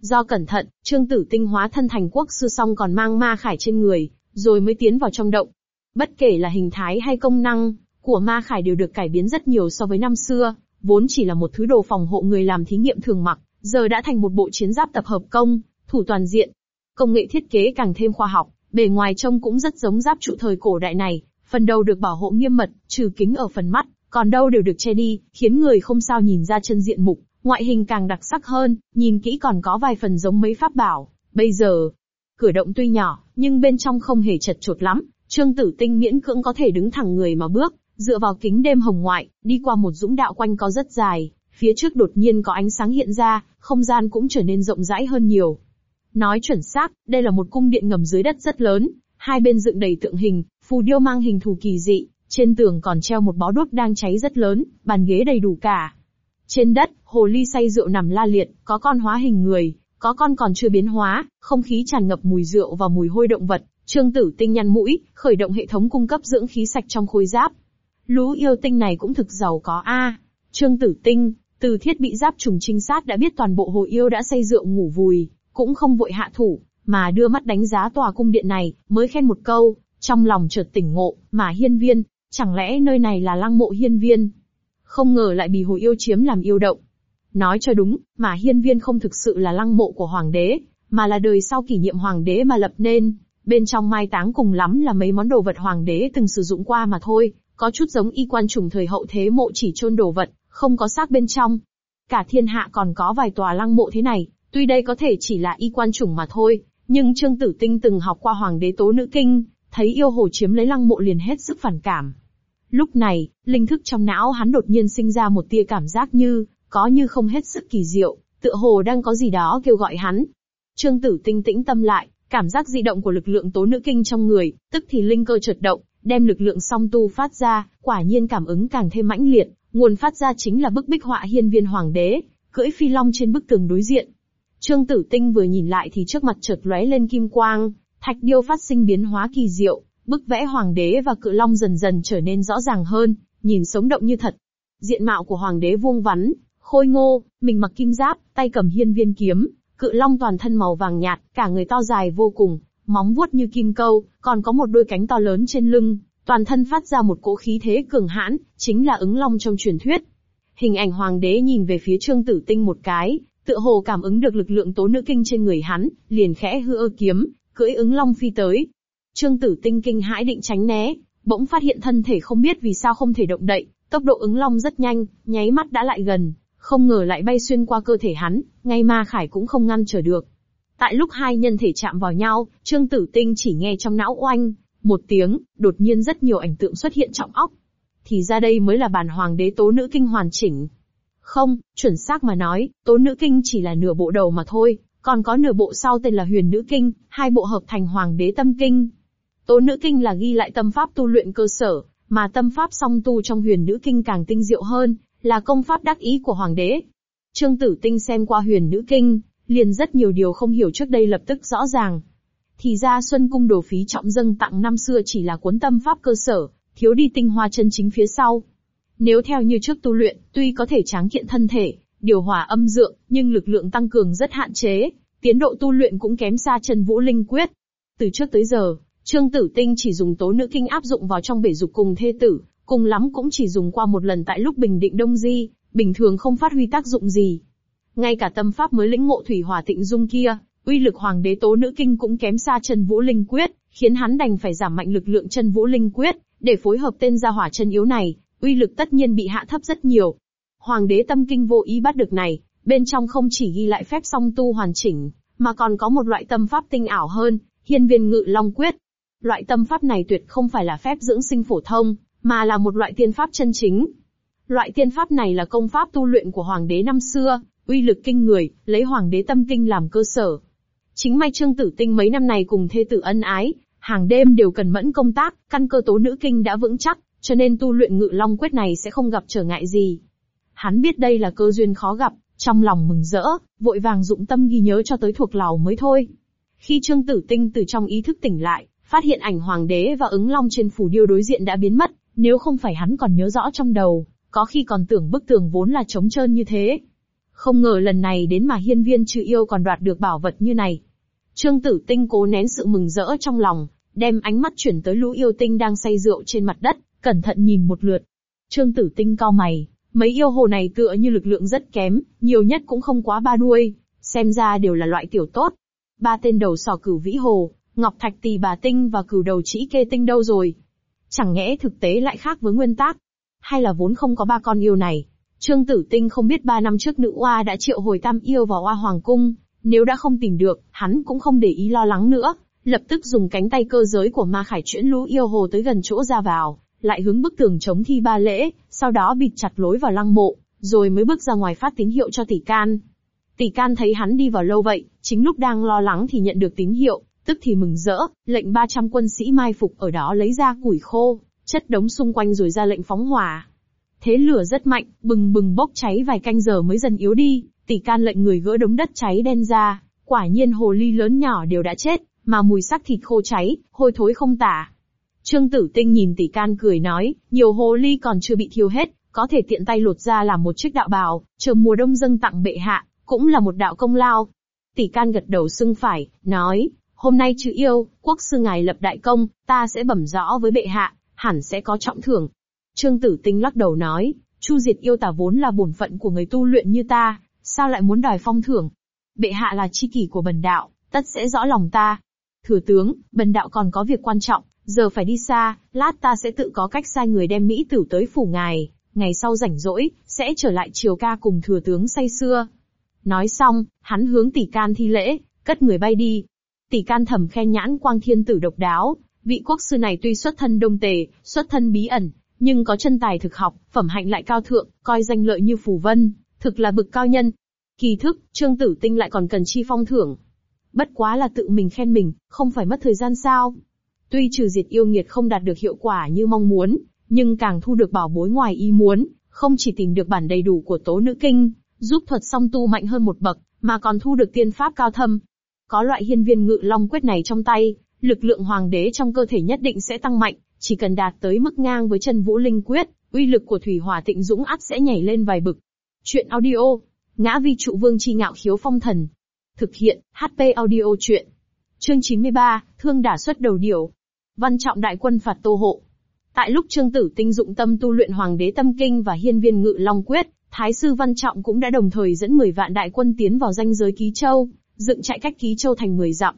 Do cẩn thận, Trương Tử Tinh hóa thân thành quốc sư xong còn mang ma khải trên người, rồi mới tiến vào trong động. Bất kể là hình thái hay công năng của ma khải đều được cải biến rất nhiều so với năm xưa, vốn chỉ là một thứ đồ phòng hộ người làm thí nghiệm thường mặc, giờ đã thành một bộ chiến giáp tập hợp công, thủ toàn diện. Công nghệ thiết kế càng thêm khoa học, bề ngoài trông cũng rất giống giáp trụ thời cổ đại này, phần đầu được bảo hộ nghiêm mật, trừ kính ở phần mắt, còn đâu đều được che đi, khiến người không sao nhìn ra chân diện mục, ngoại hình càng đặc sắc hơn, nhìn kỹ còn có vài phần giống mấy pháp bảo. Bây giờ, cửa động tuy nhỏ, nhưng bên trong không hề chật chột lắm, Trương Tử Tinh miễn cưỡng có thể đứng thẳng người mà bước, Dựa vào kính đêm hồng ngoại, đi qua một dũng đạo quanh có rất dài, phía trước đột nhiên có ánh sáng hiện ra, không gian cũng trở nên rộng rãi hơn nhiều. Nói chuẩn xác, đây là một cung điện ngầm dưới đất rất lớn, hai bên dựng đầy tượng hình, phù điêu mang hình thù kỳ dị, trên tường còn treo một bó đuốc đang cháy rất lớn, bàn ghế đầy đủ cả. Trên đất, hồ ly say rượu nằm la liệt, có con hóa hình người, có con còn chưa biến hóa, không khí tràn ngập mùi rượu và mùi hôi động vật. Trương Tử Tinh nhăn mũi, khởi động hệ thống cung cấp dưỡng khí sạch trong khôi giáp, Lũ yêu tinh này cũng thực giàu có a. Trương Tử Tinh, từ thiết bị giáp trùng trinh sát đã biết toàn bộ hồ yêu đã say rượu ngủ vùi, cũng không vội hạ thủ, mà đưa mắt đánh giá tòa cung điện này, mới khen một câu, trong lòng chợt tỉnh ngộ, mà hiên viên, chẳng lẽ nơi này là lăng mộ hiên viên? Không ngờ lại bị hồ yêu chiếm làm yêu động. Nói cho đúng, mà hiên viên không thực sự là lăng mộ của hoàng đế, mà là đời sau kỷ niệm hoàng đế mà lập nên. Bên trong mai táng cùng lắm là mấy món đồ vật hoàng đế từng sử dụng qua mà thôi, có chút giống y quan trùng thời hậu thế mộ chỉ chôn đồ vật, không có xác bên trong. Cả thiên hạ còn có vài tòa lăng mộ thế này, tuy đây có thể chỉ là y quan trùng mà thôi, nhưng Trương Tử Tinh từng học qua hoàng đế tố nữ kinh, thấy yêu hồ chiếm lấy lăng mộ liền hết sức phản cảm. Lúc này, linh thức trong não hắn đột nhiên sinh ra một tia cảm giác như, có như không hết sức kỳ diệu, tựa hồ đang có gì đó kêu gọi hắn. Trương Tử Tinh tĩnh tâm lại, cảm giác di động của lực lượng tố nữ kinh trong người, tức thì linh cơ chợt động, đem lực lượng song tu phát ra, quả nhiên cảm ứng càng thêm mãnh liệt, nguồn phát ra chính là bức bích họa hiên viên hoàng đế, cưỡi phi long trên bức tường đối diện. Trương Tử Tinh vừa nhìn lại thì trước mặt chợt lóe lên kim quang, thạch điêu phát sinh biến hóa kỳ diệu, bức vẽ hoàng đế và cự long dần dần trở nên rõ ràng hơn, nhìn sống động như thật. Diện mạo của hoàng đế vuông vắn, khôi ngô, mình mặc kim giáp, tay cầm hiên viên kiếm, cự long toàn thân màu vàng nhạt, cả người to dài vô cùng, móng vuốt như kim câu, còn có một đôi cánh to lớn trên lưng, toàn thân phát ra một cỗ khí thế cường hãn, chính là ứng long trong truyền thuyết. Hình ảnh hoàng đế nhìn về phía Trương Tử Tinh một cái, tựa hồ cảm ứng được lực lượng tố nữ kinh trên người hắn, liền khẽ hư ơ kiếm, cưỡi ứng long phi tới. Trương Tử Tinh kinh hãi định tránh né, bỗng phát hiện thân thể không biết vì sao không thể động đậy, tốc độ ứng long rất nhanh, nháy mắt đã lại gần, không ngờ lại bay xuyên qua cơ thể hắn, ngay ma khải cũng không ngăn trở được. Tại lúc hai nhân thể chạm vào nhau, Trương Tử Tinh chỉ nghe trong não oanh, một tiếng, đột nhiên rất nhiều ảnh tượng xuất hiện trọng óc. Thì ra đây mới là bản hoàng đế tố nữ kinh hoàn chỉnh. Không, chuẩn xác mà nói, tố nữ kinh chỉ là nửa bộ đầu mà thôi, còn có nửa bộ sau tên là huyền nữ kinh, hai bộ hợp thành hoàng đế tâm kinh. Tố nữ kinh là ghi lại tâm pháp tu luyện cơ sở, mà tâm pháp song tu trong huyền nữ kinh càng tinh diệu hơn, là công pháp đắc ý của hoàng đế. Trương Tử Tinh xem qua huyền nữ kinh, liền rất nhiều điều không hiểu trước đây lập tức rõ ràng. Thì ra Xuân Cung đồ phí trọng dâng tặng năm xưa chỉ là cuốn tâm pháp cơ sở, thiếu đi tinh hoa chân chính phía sau. Nếu theo như trước tu luyện, tuy có thể tráng kiện thân thể, điều hòa âm dượng, nhưng lực lượng tăng cường rất hạn chế, tiến độ tu luyện cũng kém xa chân vũ linh quyết. Từ trước tới giờ, Trương Tử Tinh chỉ dùng tố nữ kinh áp dụng vào trong bể dục cùng thê tử, cùng lắm cũng chỉ dùng qua một lần tại lúc bình định đông di, bình thường không phát huy tác dụng gì. Ngay cả tâm pháp mới lĩnh ngộ thủy hỏa tịnh dung kia, uy lực hoàng đế tố nữ kinh cũng kém xa chân vũ linh quyết, khiến hắn đành phải giảm mạnh lực lượng chân vũ linh quyết, để phối hợp tên gia hỏa chân yếu này, uy lực tất nhiên bị hạ thấp rất nhiều. Hoàng đế tâm kinh vô ý bắt được này, bên trong không chỉ ghi lại phép song tu hoàn chỉnh, mà còn có một loại tâm pháp tinh ảo hơn, hiên viên ngự long quyết. Loại tâm pháp này tuyệt không phải là phép dưỡng sinh phổ thông, mà là một loại tiên pháp chân chính. Loại tiên pháp này là công pháp tu luyện của hoàng đế năm xưa, uy lực kinh người, lấy hoàng đế tâm kinh làm cơ sở. Chính may Trương Tử Tinh mấy năm này cùng thê tử ân ái, hàng đêm đều cần mẫn công tác, căn cơ tố nữ kinh đã vững chắc, cho nên tu luyện ngự long quyết này sẽ không gặp trở ngại gì. Hắn biết đây là cơ duyên khó gặp, trong lòng mừng rỡ, vội vàng dụng tâm ghi nhớ cho tới thuộc lòng mới thôi. Khi Trương Tử Tinh từ trong ý thức tỉnh lại, phát hiện ảnh hoàng đế và ứng long trên phủ điêu đối diện đã biến mất, nếu không phải hắn còn nhớ rõ trong đầu, có khi còn tưởng bức tường vốn là trống trơn như thế. Không ngờ lần này đến mà hiên viên trừ yêu còn đoạt được bảo vật như này. Trương Tử Tinh cố nén sự mừng rỡ trong lòng, đem ánh mắt chuyển tới lũ yêu tinh đang say rượu trên mặt đất, cẩn thận nhìn một lượt. Trương Tử Tinh cao mày, mấy yêu hồ này tựa như lực lượng rất kém, nhiều nhất cũng không quá ba đuôi, xem ra đều là loại tiểu tốt. Ba tên đầu sò cửu vĩ hồ, ngọc thạch tỳ bà tinh và cửu đầu chỉ kê tinh đâu rồi? Chẳng nhẽ thực tế lại khác với nguyên tác? Hay là vốn không có ba con yêu này? Trương Tử Tinh không biết ba năm trước nữ oa đã triệu hồi tam yêu vào oa hoàng cung, nếu đã không tìm được, hắn cũng không để ý lo lắng nữa, lập tức dùng cánh tay cơ giới của ma khải chuyển lũ yêu hồ tới gần chỗ ra vào, lại hướng bức tường chống thi ba lễ, sau đó bịt chặt lối vào lăng mộ, rồi mới bước ra ngoài phát tín hiệu cho tỷ can. Tỷ can thấy hắn đi vào lâu vậy, chính lúc đang lo lắng thì nhận được tín hiệu, tức thì mừng rỡ, lệnh 300 quân sĩ mai phục ở đó lấy ra củi khô, chất đống xung quanh rồi ra lệnh phóng hỏa. Thế lửa rất mạnh, bừng bừng bốc cháy vài canh giờ mới dần yếu đi, tỷ can lệnh người gỡ đống đất cháy đen ra, quả nhiên hồ ly lớn nhỏ đều đã chết, mà mùi xác thịt khô cháy, hôi thối không tả. Trương Tử Tinh nhìn tỷ can cười nói, nhiều hồ ly còn chưa bị thiêu hết, có thể tiện tay lột ra làm một chiếc đạo bào, chờ mùa đông dâng tặng bệ hạ, cũng là một đạo công lao. Tỷ can gật đầu xưng phải, nói, hôm nay chữ yêu, quốc sư ngài lập đại công, ta sẽ bẩm rõ với bệ hạ, hẳn sẽ có trọng thưởng. Trương Tử Tinh lắc đầu nói, chu diệt yêu tà vốn là bổn phận của người tu luyện như ta, sao lại muốn đòi phong thưởng? Bệ hạ là chi kỷ của bần đạo, tất sẽ rõ lòng ta. Thừa tướng, bần đạo còn có việc quan trọng, giờ phải đi xa, lát ta sẽ tự có cách sai người đem Mỹ tử tới phủ ngài, ngày sau rảnh rỗi, sẽ trở lại triều ca cùng thừa tướng say xưa. Nói xong, hắn hướng tỷ can thi lễ, cất người bay đi. Tỷ can thầm khen nhãn quang thiên tử độc đáo, vị quốc sư này tuy xuất thân đông tề, xuất thân bí ẩn, nhưng có chân tài thực học, phẩm hạnh lại cao thượng, coi danh lợi như phù vân, thực là bực cao nhân. Kỳ thức, Trương Tử Tinh lại còn cần chi phong thưởng. Bất quá là tự mình khen mình, không phải mất thời gian sao. Tuy trừ diệt yêu nghiệt không đạt được hiệu quả như mong muốn, nhưng càng thu được bảo bối ngoài ý muốn, không chỉ tìm được bản đầy đủ của tố nữ kinh, giúp thuật song tu mạnh hơn một bậc, mà còn thu được tiên pháp cao thâm. Có loại hiên viên ngự long quyết này trong tay, lực lượng hoàng đế trong cơ thể nhất định sẽ tăng mạnh, chỉ cần đạt tới mức ngang với chân vũ linh quyết, uy lực của thủy hỏa tịnh dũng ắt sẽ nhảy lên vài bực. Chuyện audio, ngã vi trụ vương chi ngạo khiếu phong thần. Thực hiện, HP audio chuyện. Chương 93, thương đả xuất đầu điểu. Văn trọng đại quân phạt tô hộ. Tại lúc Trương Tử Tinh dụng tâm tu luyện Hoàng đế Tâm Kinh và Hiên Viên Ngự Long Quyết, Thái sư Văn Trọng cũng đã đồng thời dẫn 10 vạn đại quân tiến vào danh giới Ký Châu, dựng trại cách Ký Châu thành 10 dặm.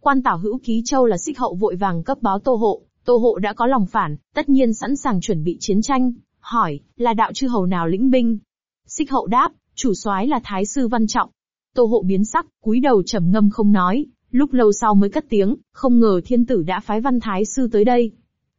Quan tảo hữu Ký Châu là xích hậu vội vàng cấp báo Tô Hộ, Tô Hộ đã có lòng phản, tất nhiên sẵn sàng chuẩn bị chiến tranh, hỏi, là đạo chư hầu nào lĩnh binh? Xích hậu đáp, chủ soái là Thái sư Văn Trọng. Tô Hộ biến sắc, cúi đầu trầm ngâm không nói, lúc lâu sau mới cất tiếng, không ngờ thiên tử đã phái Văn Thái sư tới đây.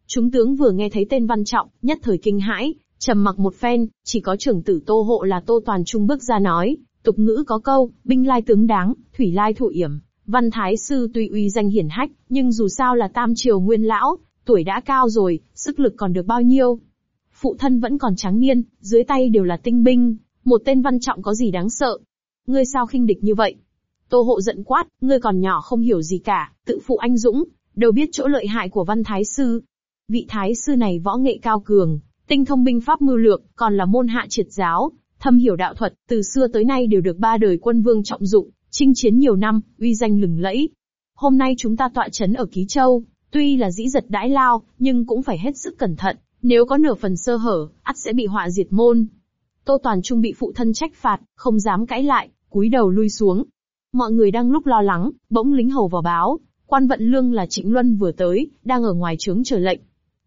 Chúng tướng vừa nghe thấy tên Văn Trọng, nhất thời kinh hãi, trầm mặc một phen, chỉ có trưởng tử Tô Hộ là Tô Toàn Trung bước ra nói, tục ngữ có câu, binh lai tướng đáng, thủy lai thủ yểm. Văn Thái Sư tuy uy danh hiển hách, nhưng dù sao là tam triều nguyên lão, tuổi đã cao rồi, sức lực còn được bao nhiêu. Phụ thân vẫn còn trắng niên, dưới tay đều là tinh binh, một tên văn trọng có gì đáng sợ. Ngươi sao khinh địch như vậy? Tô hộ giận quát, ngươi còn nhỏ không hiểu gì cả, tự phụ anh dũng, đâu biết chỗ lợi hại của văn thái sư. Vị thái sư này võ nghệ cao cường, tinh thông binh pháp mưu lược, còn là môn hạ triệt giáo, thâm hiểu đạo thuật, từ xưa tới nay đều được ba đời quân vương trọng dụng, chinh chiến nhiều năm, uy danh lừng lẫy. Hôm nay chúng ta tọa chấn ở Ký Châu, tuy là dĩ giật đãi lao, nhưng cũng phải hết sức cẩn thận, nếu có nửa phần sơ hở, ắt sẽ bị họa diệt môn. Tô Toàn Trung bị phụ thân trách phạt, không dám cãi lại, cúi đầu lui xuống. Mọi người đang lúc lo lắng, bỗng lính hầu vào báo, quan vận lương là Trịnh Luân vừa tới, đang ở ngoài trướng chờ lệnh.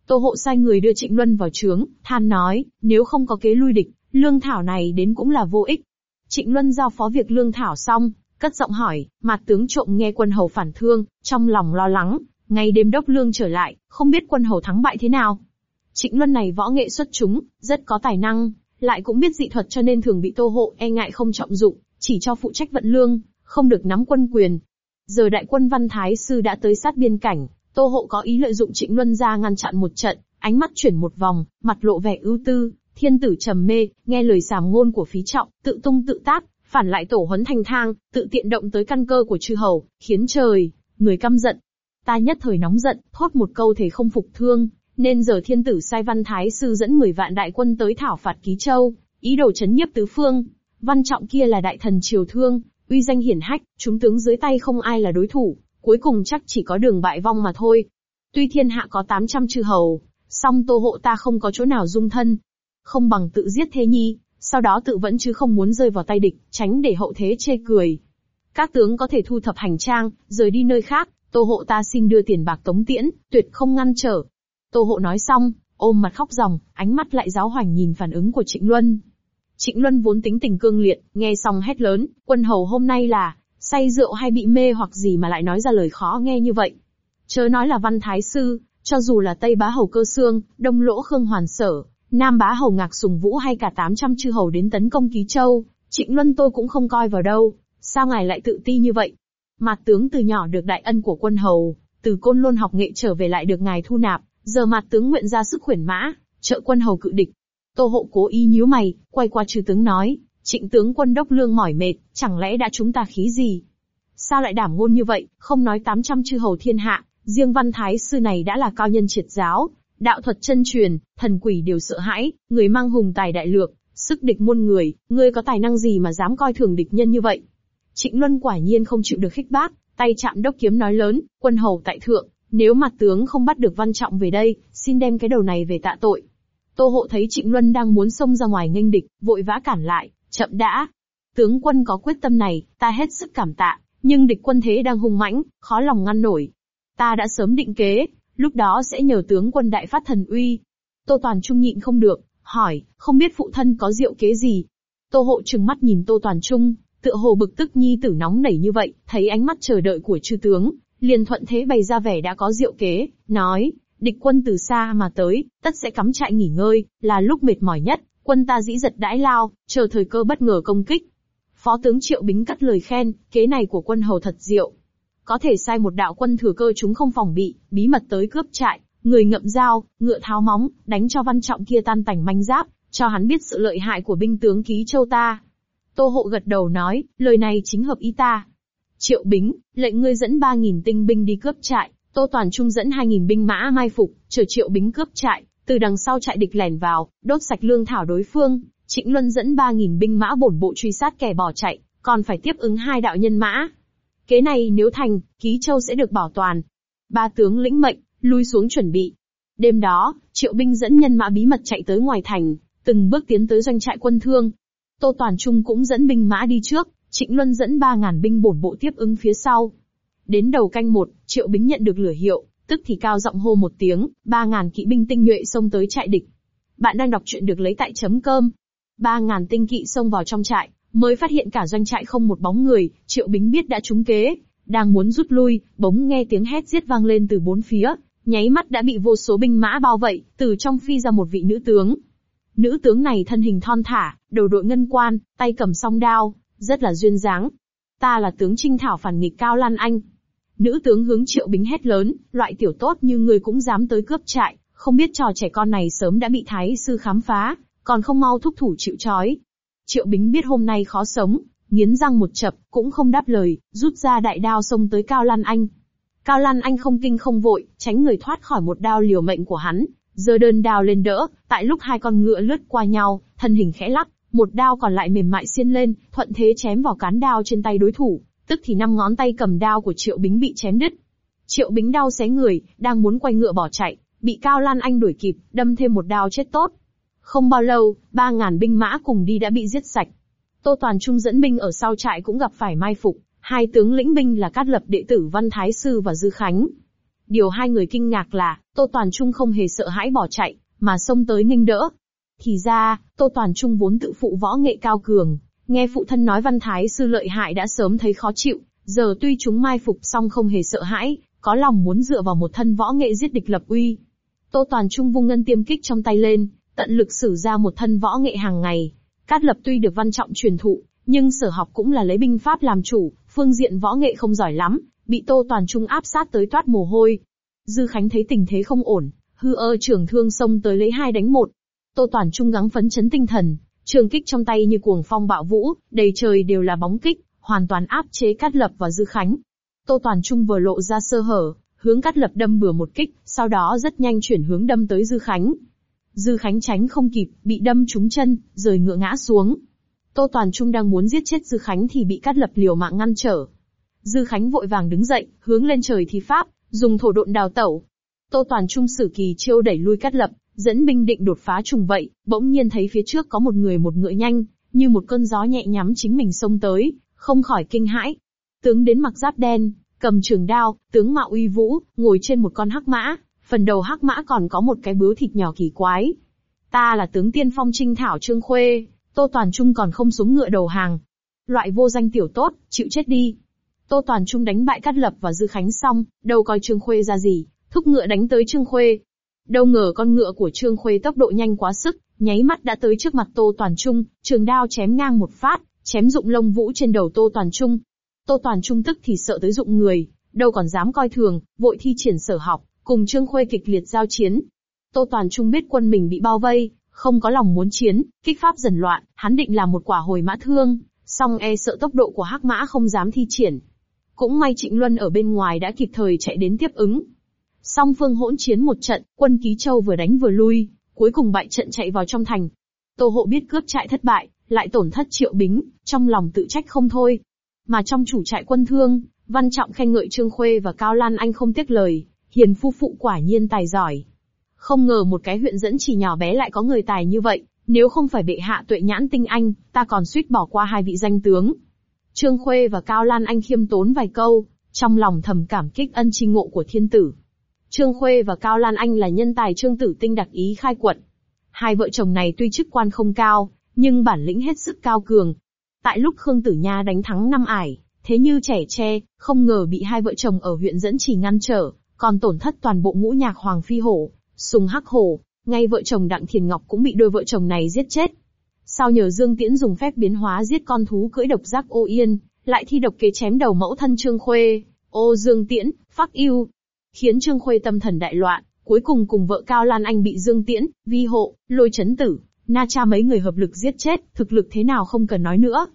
Tô hộ sai người đưa Trịnh Luân vào trướng, than nói, nếu không có kế lui địch, lương thảo này đến cũng là vô ích. Trịnh Luân giao phó việc lương thảo xong, cất giọng hỏi, mặt tướng trộm nghe quân hầu phản thương, trong lòng lo lắng, ngày đêm đốc lương trở lại, không biết quân hầu thắng bại thế nào. Trịnh Luân này võ nghệ xuất chúng, rất có tài năng, lại cũng biết dị thuật cho nên thường bị tô hộ e ngại không trọng dụng, chỉ cho phụ trách vận lương, không được nắm quân quyền. Giờ đại quân văn thái sư đã tới sát biên cảnh, tô hộ có ý lợi dụng trịnh Luân ra ngăn chặn một trận, ánh mắt chuyển một vòng, mặt lộ vẻ ưu tư, thiên tử trầm mê, nghe lời sàm ngôn của phí trọng, tự tung tự tác, phản lại tổ huấn thành thang, tự tiện động tới căn cơ của chư hầu, khiến trời, người căm giận. Ta nhất thời nóng giận, thốt một câu thể không phục thương, nên giờ thiên tử sai văn thái sư dẫn 10 vạn đại quân tới thảo phạt ký châu, ý đồ chấn nhiếp tứ phương. Văn trọng kia là đại thần triều thương, uy danh hiển hách, chúng tướng dưới tay không ai là đối thủ, cuối cùng chắc chỉ có đường bại vong mà thôi. Tuy thiên hạ có 800 chư hầu, song tô hộ ta không có chỗ nào dung thân. Không bằng tự giết thế nhi, sau đó tự vẫn chứ không muốn rơi vào tay địch, tránh để hậu thế chê cười. Các tướng có thể thu thập hành trang, rời đi nơi khác, tô hộ ta xin đưa tiền bạc tống tiễn, tuyệt không ngăn trở. Tô hộ nói xong, ôm mặt khóc ròng, ánh mắt lại giáo hoành nhìn phản ứng của Trịnh Luân. Trịnh Luân vốn tính tình cương liệt, nghe xong hét lớn, quân hầu hôm nay là, say rượu hay bị mê hoặc gì mà lại nói ra lời khó nghe như vậy. Chớ nói là văn thái sư, cho dù là Tây bá hầu cơ xương, đông lỗ khương hoàn sở, Nam bá hầu ngạc sùng vũ hay cả 800 chư hầu đến tấn công ký châu, trịnh luân tôi cũng không coi vào đâu, sao ngài lại tự ti như vậy? Mạt tướng từ nhỏ được đại ân của quân hầu, từ côn lôn học nghệ trở về lại được ngài thu nạp, giờ mạt tướng nguyện ra sức khuyển mã, trợ quân hầu cự địch. Tô hộ cố ý nhíu mày, quay qua chư tướng nói, trịnh tướng quân đốc lương mỏi mệt, chẳng lẽ đã chúng ta khí gì? Sao lại đảm ngôn như vậy, không nói 800 chư hầu thiên hạ, riêng văn thái sư này đã là cao nhân triệt giáo, đạo thuật chân truyền, thần quỷ đều sợ hãi, người mang hùng tài đại lược, sức địch muôn người, ngươi có tài năng gì mà dám coi thường địch nhân như vậy? Trịnh Luân quả nhiên không chịu được khích bác, tay chạm đốc kiếm nói lớn, quân hầu tại thượng, nếu mặt tướng không bắt được văn trọng về đây, xin đem cái đầu này về tạ tội. Tô hộ thấy Trịnh Luân đang muốn xông ra ngoài nghênh địch, vội vã cản lại, chậm đã. Tướng quân có quyết tâm này, ta hết sức cảm tạ, Nhưng địch quân thế đang hung mãnh, khó lòng ngăn nổi. Ta đã sớm định kế, lúc đó sẽ nhờ tướng quân đại phát thần uy. Tô Toàn Trung nhịn không được, hỏi, không biết phụ thân có diệu kế gì. Tô hộ trừng mắt nhìn Tô Toàn Trung, tựa hồ bực tức nhi tử nóng nảy như vậy, thấy ánh mắt chờ đợi của chư tướng, liền thuận thế bày ra vẻ đã có diệu kế, nói, địch quân từ xa mà tới, tất sẽ cắm trại nghỉ ngơi, là lúc mệt mỏi nhất, quân ta dĩ giật đãi lao, chờ thời cơ bất ngờ công kích. Phó tướng Triệu Bính cắt lời khen, kế này của quân hầu thật diệu. Có thể sai một đạo quân thừa cơ chúng không phòng bị, bí mật tới cướp trại, người ngậm dao, ngựa tháo móng, đánh cho văn trọng kia tan tành manh giáp, cho hắn biết sự lợi hại của binh tướng ký châu ta. Tô hộ gật đầu nói, lời này chính hợp ý ta. Triệu Bính, lệnh ngươi dẫn 3.000 tinh binh đi cướp trại, Tô Toàn Trung dẫn 2.000 binh mã mai phục, chờ Triệu Bính cướp trại, từ đằng sau trại địch lẻn vào, đốt sạch lương thảo đối phương. Trịnh Luân dẫn 3.000 binh mã bổn bộ truy sát kẻ bỏ chạy, còn phải tiếp ứng hai đạo nhân mã. Kế này nếu thành, Ký Châu sẽ được bảo toàn. Ba tướng lĩnh mệnh, lui xuống chuẩn bị. Đêm đó, Triệu binh dẫn nhân mã bí mật chạy tới ngoài thành, từng bước tiến tới doanh trại quân thương. Tô Toàn Trung cũng dẫn binh mã đi trước, Trịnh Luân dẫn 3.000 binh bổn bộ tiếp ứng phía sau. Đến đầu canh một, Triệu Bính nhận được lửa hiệu, tức thì cao giọng hô một tiếng, 3.000 kỵ binh tinh nhuệ xông tới trại địch. Bạn đang đọc truyện được lấy tại chấm cơm. 3.000 tinh kỵ xông vào trong trại, mới phát hiện cả doanh trại không một bóng người, Triệu Bính biết đã trúng kế, đang muốn rút lui, bỗng nghe tiếng hét giết vang lên từ bốn phía, nháy mắt đã bị vô số binh mã bao vây, từ trong phi ra một vị nữ tướng. Nữ tướng này thân hình thon thả, đầu đội ngân quan, tay cầm song đao, rất là duyên dáng. Ta là tướng trinh thảo phản nghịch Cao Lan Anh. Nữ tướng hướng triệu bính hét lớn, loại tiểu tốt như người cũng dám tới cướp trại, không biết trò trẻ con này sớm đã bị thái sư khám phá, còn không mau thúc thủ chịu trói. Triệu bính biết hôm nay khó sống, nghiến răng một chập, cũng không đáp lời, rút ra đại đao xông tới Cao Lan Anh. Cao Lan Anh không kinh không vội, tránh người thoát khỏi một đao liều mệnh của hắn, giơ đơn đao lên đỡ, tại lúc hai con ngựa lướt qua nhau, thân hình khẽ lắc, một đao còn lại mềm mại xiên lên, thuận thế chém vào cán đao trên tay đối thủ, tức thì năm ngón tay cầm đao của Triệu Bính bị chém đứt. Triệu Bính đau xé người, đang muốn quay ngựa bỏ chạy, bị Cao Lan Anh đuổi kịp, đâm thêm một đao chết tốt. Không bao lâu, ba ngàn binh mã cùng đi đã bị giết sạch. Tô Toàn Trung dẫn binh ở sau trại cũng gặp phải mai phục, hai tướng lĩnh binh là Cát Lập đệ tử Văn Thái Sư và Dư Khánh. Điều hai người kinh ngạc là, Tô Toàn Trung không hề sợ hãi bỏ chạy, mà xông tới nghênh đỡ. Thì ra, Tô Toàn Trung vốn tự phụ võ nghệ cao cường, nghe phụ thân nói Văn Thái Sư lợi hại đã sớm thấy khó chịu, giờ tuy chúng mai phục xong không hề sợ hãi, có lòng muốn dựa vào một thân võ nghệ giết địch lập uy. Tô Toàn Trung vung ngân tiêm kích trong tay lên, tận lực sử ra một thân võ nghệ hàng ngày. Cát Lập tuy được văn trọng truyền thụ, nhưng sở học cũng là lấy binh pháp làm chủ, phương diện võ nghệ không giỏi lắm, bị Tô Toàn Trung áp sát tới toát mồ hôi. Dư Khánh thấy tình thế không ổn, hư ơ trường thương xông tới lấy hai đánh một. Tô Toàn Trung gắng phấn chấn tinh thần, trường kích trong tay như cuồng phong bạo vũ, đầy trời đều là bóng kích, hoàn toàn áp chế Cát Lập và Dư Khánh. Tô Toàn Trung vừa lộ ra sơ hở, hướng Cát Lập đâm bừa một kích, sau đó rất nhanh chuyển hướng đâm tới Dư Khánh. Dư Khánh tránh không kịp, bị đâm trúng chân, rời ngựa ngã xuống. Tô Toàn Trung đang muốn giết chết Dư Khánh thì bị Cát Lập liều mạng ngăn trở. Dư Khánh vội vàng đứng dậy, hướng lên trời thi pháp, dùng thổ độn đào tẩu. Tô Toàn Trung sử kỳ chiêu đẩy lui Cát Lập, dẫn binh định đột phá trùng vậy, bỗng nhiên thấy phía trước có một người một ngựa nhanh, như một cơn gió nhẹ nhắm chính mình xông tới, không khỏi kinh hãi. Tướng đến mặc giáp đen, cầm trường đao, tướng mạo uy vũ, ngồi trên một con hắc mã, phần đầu hắc mã còn có một cái bướu thịt nhỏ kỳ quái. Ta là tướng tiên phong trinh thảo trương khuê, Tô Toàn Trung còn không xuống ngựa đầu hàng. Loại vô danh tiểu tốt, chịu chết đi. Tô Toàn Trung đánh bại Cát Lập và Dư Khánh xong, đâu coi Trương Khuê ra gì, thúc ngựa đánh tới Trương Khuê. Đâu ngờ con ngựa của Trương Khuê tốc độ nhanh quá sức, nháy mắt đã tới trước mặt Tô Toàn Trung, trường đao chém ngang một phát, chém dụng lông vũ trên đầu Tô Toàn Trung. Tô Toàn Trung tức thì sợ tới dụng người, đâu còn dám coi thường, vội thi triển sở học, cùng Trương Khuê kịch liệt giao chiến. Tô Toàn Trung biết quân mình bị bao vây, không có lòng muốn chiến, kích pháp dần loạn, hắn định là một quả hồi mã thương, song e sợ tốc độ của hắc mã không dám thi triển. Cũng may Trịnh Luân ở bên ngoài đã kịp thời chạy đến tiếp ứng. Song phương hỗn chiến một trận, quân Ký Châu vừa đánh vừa lui, cuối cùng bại trận chạy vào trong thành. Tô hộ biết cướp trại thất bại, lại tổn thất triệu bính, trong lòng tự trách không thôi. Mà trong chủ trại quân thương, Văn Trọng khen ngợi Trương Khuê và Cao Lan Anh không tiếc lời, hiền phu phụ quả nhiên tài giỏi. Không ngờ một cái huyện dẫn chỉ nhỏ bé lại có người tài như vậy, nếu không phải bệ hạ tuệ nhãn tinh anh, ta còn suýt bỏ qua hai vị danh tướng. Trương Khuê và Cao Lan Anh khiêm tốn vài câu, trong lòng thầm cảm kích ân tri ngộ của thiên tử. Trương Khuê và Cao Lan Anh là nhân tài Trương Tử Tinh đặc ý khai quật. Hai vợ chồng này tuy chức quan không cao, nhưng bản lĩnh hết sức cao cường. Tại lúc Khương Tử Nha đánh thắng năm ải, thế như trẻ tre, không ngờ bị hai vợ chồng ở huyện dẫn chỉ ngăn trở, còn tổn thất toàn bộ ngũ nhạc Hoàng Phi Hổ, Sùng Hắc Hổ, ngay vợ chồng Đặng Thiền Ngọc cũng bị đôi vợ chồng này giết chết. Sau nhờ Dương Tiễn dùng phép biến hóa giết con thú cưỡi độc giác ô yên, lại thi độc kế chém đầu mẫu thân Trương Khuê, ô Dương Tiễn, phắc yêu, khiến Trương Khuê tâm thần đại loạn, cuối cùng cùng vợ Cao Lan Anh bị Dương Tiễn, Vi Hộ, Lôi Chấn Tử, Na Cha mấy người hợp lực giết chết, thực lực thế nào không cần nói nữa.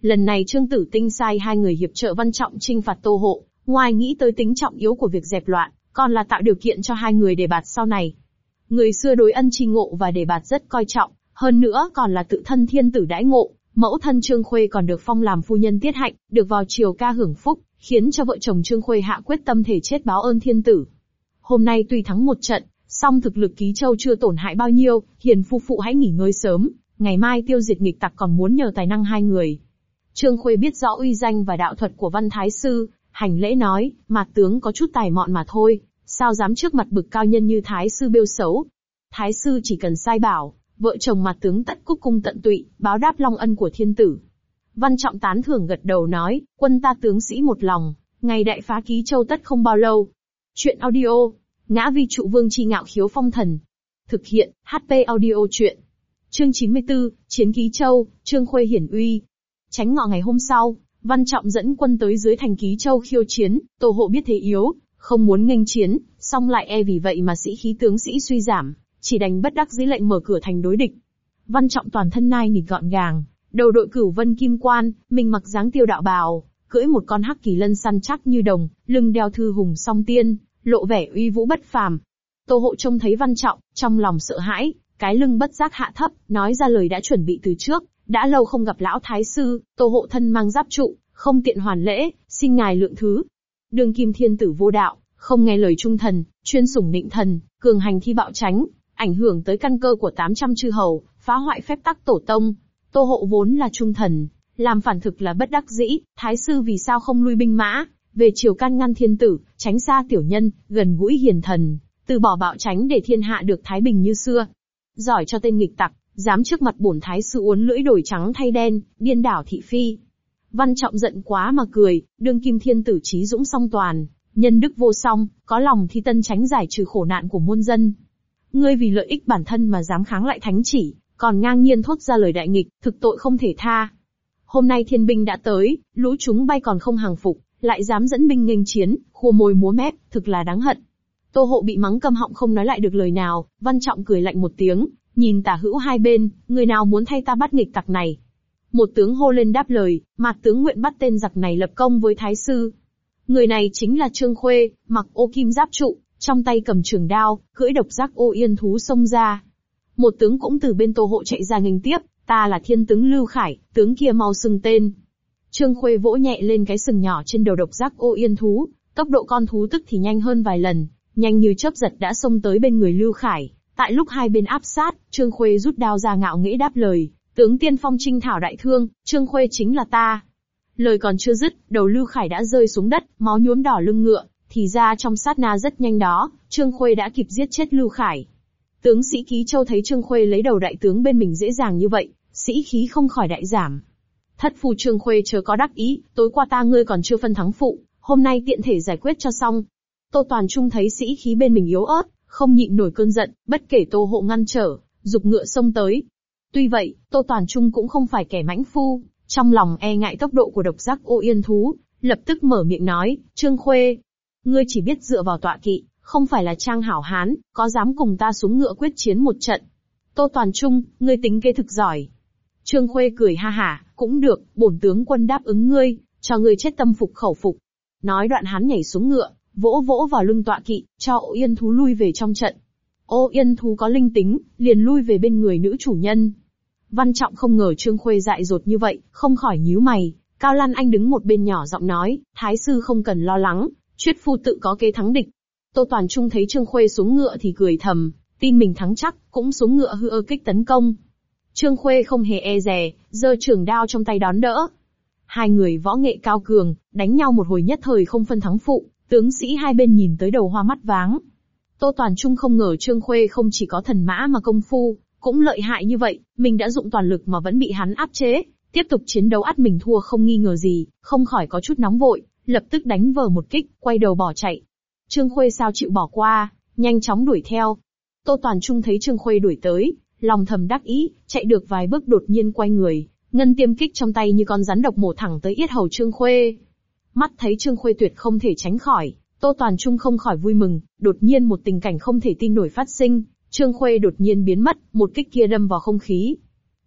Lần này Trương Tử Tinh sai hai người hiệp trợ Văn Trọng trinh phạt Tô Hộ, ngoài nghĩ tới tính trọng yếu của việc dẹp loạn, còn là tạo điều kiện cho hai người để bạt sau này. Người xưa đối ân tri ngộ và đề bạt rất coi trọng, hơn nữa còn là tự thân thiên tử đãi ngộ, mẫu thân Trương Khuê còn được phong làm phu nhân tiết hạnh, được vào triều ca hưởng phúc, khiến cho vợ chồng Trương Khuê hạ quyết tâm thể chết báo ơn thiên tử. Hôm nay tuy thắng một trận, song thực lực ký châu chưa tổn hại bao nhiêu, hiền phu phụ hãy nghỉ ngơi sớm, ngày mai tiêu diệt nghịch tặc còn muốn nhờ tài năng hai người. Trương Khuê biết rõ uy danh và đạo thuật của văn thái sư, hành lễ nói, mặt tướng có chút tài mọn mà thôi, sao dám trước mặt bực cao nhân như thái sư bêu xấu. Thái sư chỉ cần sai bảo, vợ chồng mặt tướng tất cúc cung tận tụy, báo đáp long ân của thiên tử. Văn Trọng tán thưởng gật đầu nói, quân ta tướng sĩ một lòng, ngày đại phá ký châu tất không bao lâu. Chuyện audio, ngã vi trụ vương chi ngạo khiếu phong thần. Thực hiện, HP audio chuyện. Chương 94, Chiến Ký Châu, Trương Khuê hiển uy. Tránh ngọ ngày hôm sau, Văn Trọng dẫn quân tới dưới thành Ký Châu khiêu chiến, Tô Hộ biết thế yếu, không muốn nghênh chiến, song lại e vì vậy mà sĩ khí tướng sĩ suy giảm, chỉ đành bất đắc dĩ lệnh mở cửa thành đối địch. Văn Trọng toàn thân nai nịt gọn gàng, đầu đội cửu vân kim quan, mình mặc dáng tiêu đạo bào, cưỡi một con hắc kỳ lân săn chắc như đồng, lưng đeo thư hùng song tiên, lộ vẻ uy vũ bất phàm. Tô hộ trông thấy Văn Trọng, trong lòng sợ hãi, cái lưng bất giác hạ thấp, nói ra lời đã chuẩn bị từ trước, đã lâu không gặp lão thái sư, Tô hộ thân mang giáp trụ, không tiện hoàn lễ, xin ngài lượng thứ. Đường kim thiên tử vô đạo, không nghe lời trung thần, chuyên sủng nịnh thần, cường hành thi bạo tránh, ảnh hưởng tới căn cơ của 800 chư hầu, phá hoại phép tắc tổ tông. Tô hộ vốn là trung thần, làm phản thực là bất đắc dĩ, thái sư vì sao không lui binh mã, về chiều can ngăn thiên tử, tránh xa tiểu nhân, gần gũi hiền thần, từ bỏ bạo tránh để thiên hạ được thái bình như xưa. Giỏi cho tên nghịch tặc, dám trước mặt bổn thái sư uốn lưỡi đổi trắng thay đen, điên đảo thị phi. Văn trọng giận quá mà cười, đương kim thiên tử trí dũng song toàn, nhân đức vô song, có lòng thì tân tránh giải trừ khổ nạn của muôn dân. Ngươi vì lợi ích bản thân mà dám kháng lại thánh chỉ, còn ngang nhiên thốt ra lời đại nghịch, thực tội không thể tha. Hôm nay thiên binh đã tới, lũ chúng bay còn không hàng phục, lại dám dẫn binh nghênh chiến, khua môi múa mép, thực là đáng hận. Tô hộ bị mắng câm họng không nói lại được lời nào, văn trọng cười lạnh một tiếng, nhìn tả hữu hai bên, người nào muốn thay ta bắt nghịch tặc này. Một tướng hô lên đáp lời, mặt tướng nguyện bắt tên giặc này lập công với thái sư. Người này chính là Trương Khuê, mặc ô kim giáp trụ, trong tay cầm trường đao, cưỡi độc giác ô yên thú xông ra. Một tướng cũng từ bên tô hộ chạy ra nghênh tiếp, ta là thiên tướng Lưu Khải, tướng kia mau xưng tên. Trương Khuê vỗ nhẹ lên cái sừng nhỏ trên đầu độc giác ô yên thú, tốc độ con thú tức thì nhanh hơn vài lần, nhanh như chớp giật đã xông tới bên người Lưu Khải. Tại lúc hai bên áp sát, Trương Khuê rút đao ra ngạo nghĩ đáp lời, tướng tiên phong trinh thảo đại thương, Trương Khuê chính là ta. Lời còn chưa dứt, đầu Lưu Khải đã rơi xuống đất, máu nhuốm đỏ lưng ngựa, thì ra trong sát na rất nhanh đó, Trương Khuê đã kịp giết chết Lưu Khải. Tướng sĩ Ký Châu thấy Trương Khuê lấy đầu đại tướng bên mình dễ dàng như vậy, sĩ khí không khỏi đại giảm. Thất phù Trương Khuê chờ có đắc ý, tối qua ta ngươi còn chưa phân thắng phụ, hôm nay tiện thể giải quyết cho xong. Tô Toàn Trung thấy sĩ khí bên mình yếu ớt, không nhịn nổi cơn giận, bất kể Tô Hộ ngăn trở, dục ngựa xông tới. Tuy vậy, Tô Toàn Trung cũng không phải kẻ mãnh phu, trong lòng e ngại tốc độ của độc giác ô yên thú, lập tức mở miệng nói, Trương Khuê, ngươi chỉ biết dựa vào tọa kỵ, không phải là trang hảo hán, có dám cùng ta xuống ngựa quyết chiến một trận. Tô Toàn Trung, ngươi tính kế thực giỏi. Trương Khuê cười ha hả, cũng được, bổn tướng quân đáp ứng ngươi, cho ngươi chết tâm phục khẩu phục. Nói đoạn hắn nhảy xuống ngựa, vỗ vỗ vào lưng tọa kỵ, cho ô yên thú lui về trong trận. Ô yên thú có linh tính, liền lui về bên người nữ chủ nhân. Văn Trọng không ngờ Trương Khuê dại dột như vậy, không khỏi nhíu mày. Cao Lan Anh đứng một bên nhỏ giọng nói, Thái sư không cần lo lắng, Chuyết phu tự có kế thắng địch. Tô Toàn Trung thấy Trương Khuê xuống ngựa thì cười thầm, tin mình thắng chắc, cũng xuống ngựa hư ơ kích tấn công. Trương Khuê không hề e dè, giơ trường đao trong tay đón đỡ. Hai người võ nghệ cao cường, đánh nhau một hồi nhất thời không phân thắng phụ, tướng sĩ hai bên nhìn tới đầu hoa mắt váng. Tô Toàn Trung không ngờ Trương Khuê không chỉ có thần mã mà công phu, cũng lợi hại như vậy, mình đã dụng toàn lực mà vẫn bị hắn áp chế, tiếp tục chiến đấu ắt mình thua không nghi ngờ gì, không khỏi có chút nóng vội, lập tức đánh vờ một kích, quay đầu bỏ chạy. Trương Khuê sao chịu bỏ qua, nhanh chóng đuổi theo. Tô Toàn Trung thấy Trương Khuê đuổi tới, lòng thầm đắc ý, chạy được vài bước đột nhiên quay người, ngân tiêm kích trong tay như con rắn độc mổ thẳng tới yết hầu Trương Khuê. Mắt thấy Trương Khuê tuyệt không thể tránh khỏi, Tô Toàn Trung không khỏi vui mừng, đột nhiên một tình cảnh không thể tin nổi phát sinh, Trương Khuê đột nhiên biến mất, một kích kia đâm vào không khí.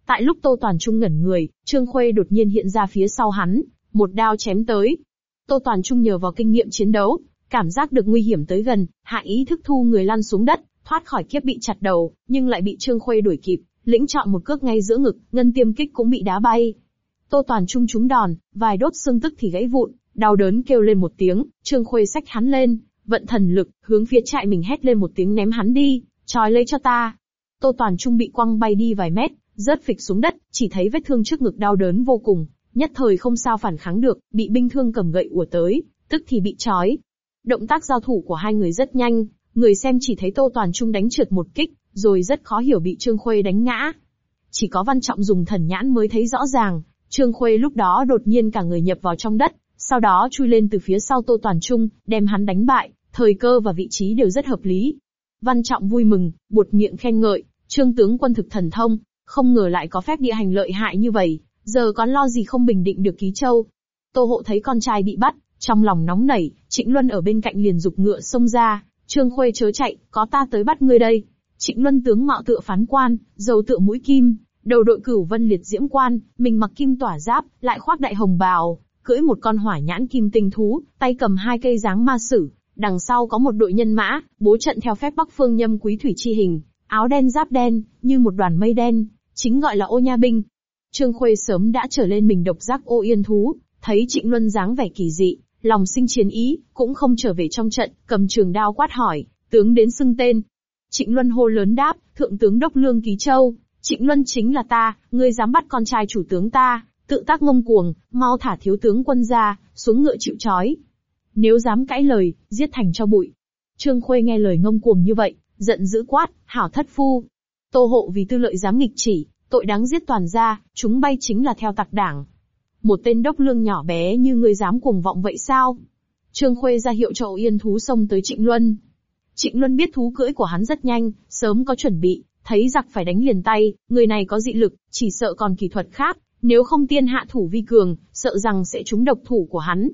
Tại lúc Tô Toàn Trung ngẩn người, Trương Khuê đột nhiên hiện ra phía sau hắn, một đao chém tới. Tô Toàn Trung nhờ vào kinh nghiệm chiến đấu, cảm giác được nguy hiểm tới gần, hạ ý thức thu người lăn xuống đất, thoát khỏi kiếp bị chặt đầu, nhưng lại bị Trương Khuê đuổi kịp, lĩnh chọn một cước ngay giữa ngực, ngân tiêm kích cũng bị đá bay. Tô Toàn Trung trúng đòn, vài đốt xương tức thì gãy vụn, đau đớn kêu lên một tiếng, Trương Khuê xách hắn lên, vận thần lực, hướng phía trại mình hét lên một tiếng ném hắn đi, trói lấy cho ta. Tô Toàn Trung bị quăng bay đi vài mét, rớt phịch xuống đất, chỉ thấy vết thương trước ngực đau đớn vô cùng, nhất thời không sao phản kháng được, bị binh thương cầm gậy ùa tới, tức thì bị trói. Động tác giao thủ của hai người rất nhanh, người xem chỉ thấy Tô Toàn Trung đánh trượt một kích, rồi rất khó hiểu bị Trương Khuê đánh ngã. Chỉ có Văn Trọng dùng thần nhãn mới thấy rõ ràng, Trương Khuê lúc đó đột nhiên cả người nhập vào trong đất, sau đó chui lên từ phía sau Tô Toàn Trung, đem hắn đánh bại, thời cơ và vị trí đều rất hợp lý. Văn Trọng vui mừng, buột miệng khen ngợi, Trương tướng quân thực thần thông, không ngờ lại có phép địa hành lợi hại như vậy, giờ còn lo gì không bình định được Ký Châu. Tô Hộ thấy con trai bị bắt, trong lòng nóng nảy, Trịnh Luân ở bên cạnh liền dục ngựa xông ra, Trương Khuê chớ chạy, có ta tới bắt ngươi đây. Trịnh Luân tướng mạo tựa phán quan, dầu tựa mũi kim, đầu đội cửu vân liệt diễm quan, mình mặc kim tỏa giáp, lại khoác đại hồng bào, cưỡi một con hỏa nhãn kim tinh thú, tay cầm hai cây dáng ma sử, đằng sau có một đội nhân mã, bố trận theo phép Bắc Phương Nhâm Quý Thủy chi hình, áo đen giáp đen, như một đoàn mây đen, chính gọi là ô nha binh. Trương Khuê sớm đã trở lên mình độc giác ô yên thú, thấy Trịnh Luân dáng vẻ kỳ dị, lòng sinh chiến ý, cũng không trở về trong trận, cầm trường đao quát hỏi, tướng đến xưng tên. Trịnh Luân hô lớn đáp, thượng tướng đốc lương ký châu, Trịnh Luân chính là ta, ngươi dám bắt con trai chủ tướng ta, tự tác ngông cuồng, mau thả thiếu tướng quân ra, xuống ngựa chịu trói. Nếu dám cãi lời, giết thành cho bụi. Trương Khuê nghe lời ngông cuồng như vậy, giận dữ quát, hảo thất phu. Tô hộ vì tư lợi dám nghịch chỉ, tội đáng giết toàn gia, chúng bay chính là theo tặc đảng. Một tên đốc lương nhỏ bé như ngươi dám cuồng vọng vậy sao? Trương Khuê ra hiệu cho yên thú xông tới Trịnh Luân. Trịnh Luân biết thú cưỡi của hắn rất nhanh, sớm có chuẩn bị, thấy giặc phải đánh liền tay, người này có dị lực, chỉ sợ còn kỳ thuật khác, nếu không tiên hạ thủ vi cường, sợ rằng sẽ trúng độc thủ của hắn.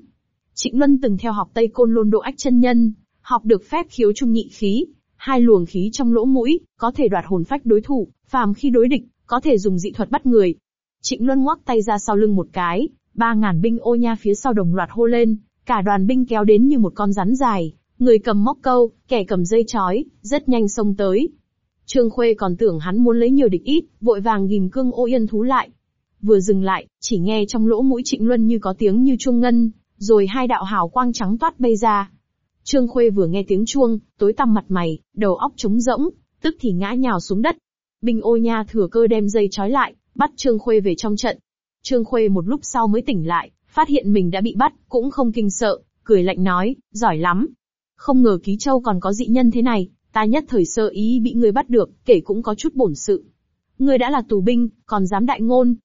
Trịnh Luân từng theo học Tây Côn Lôn Độ Ách chân nhân, học được phép khiếu trung nhị khí, hai luồng khí trong lỗ mũi, có thể đoạt hồn phách đối thủ, phàm khi đối địch, có thể dùng dị thuật bắt người. Trịnh Luân ngoắc tay ra sau lưng một cái, ba ngàn binh ô nha phía sau đồng loạt hô lên, cả đoàn binh kéo đến như một con rắn dài, người cầm móc câu, kẻ cầm dây chói, rất nhanh xông tới. Trương Khuê còn tưởng hắn muốn lấy nhiều địch ít, vội vàng ghim cương ô yên thú lại, Vừa dừng lại, chỉ nghe trong lỗ mũi Trịnh Luân như có tiếng như chuông ngân, rồi hai đạo hào quang trắng toát bay ra. Trương Khuê vừa nghe tiếng chuông, tối tăm mặt mày, đầu óc trống rỗng, tức thì ngã nhào xuống đất. Binh ô nha thừa cơ đem dây trói lại, bắt Trương Khuê về trong trận. Trương Khuê một lúc sau mới tỉnh lại, phát hiện mình đã bị bắt, cũng không kinh sợ, cười lạnh nói, giỏi lắm. Không ngờ Ký Châu còn có dị nhân thế này, ta nhất thời sơ ý bị người bắt được, kể cũng có chút bổn sự. Ngươi đã là tù binh, còn dám đại ngôn,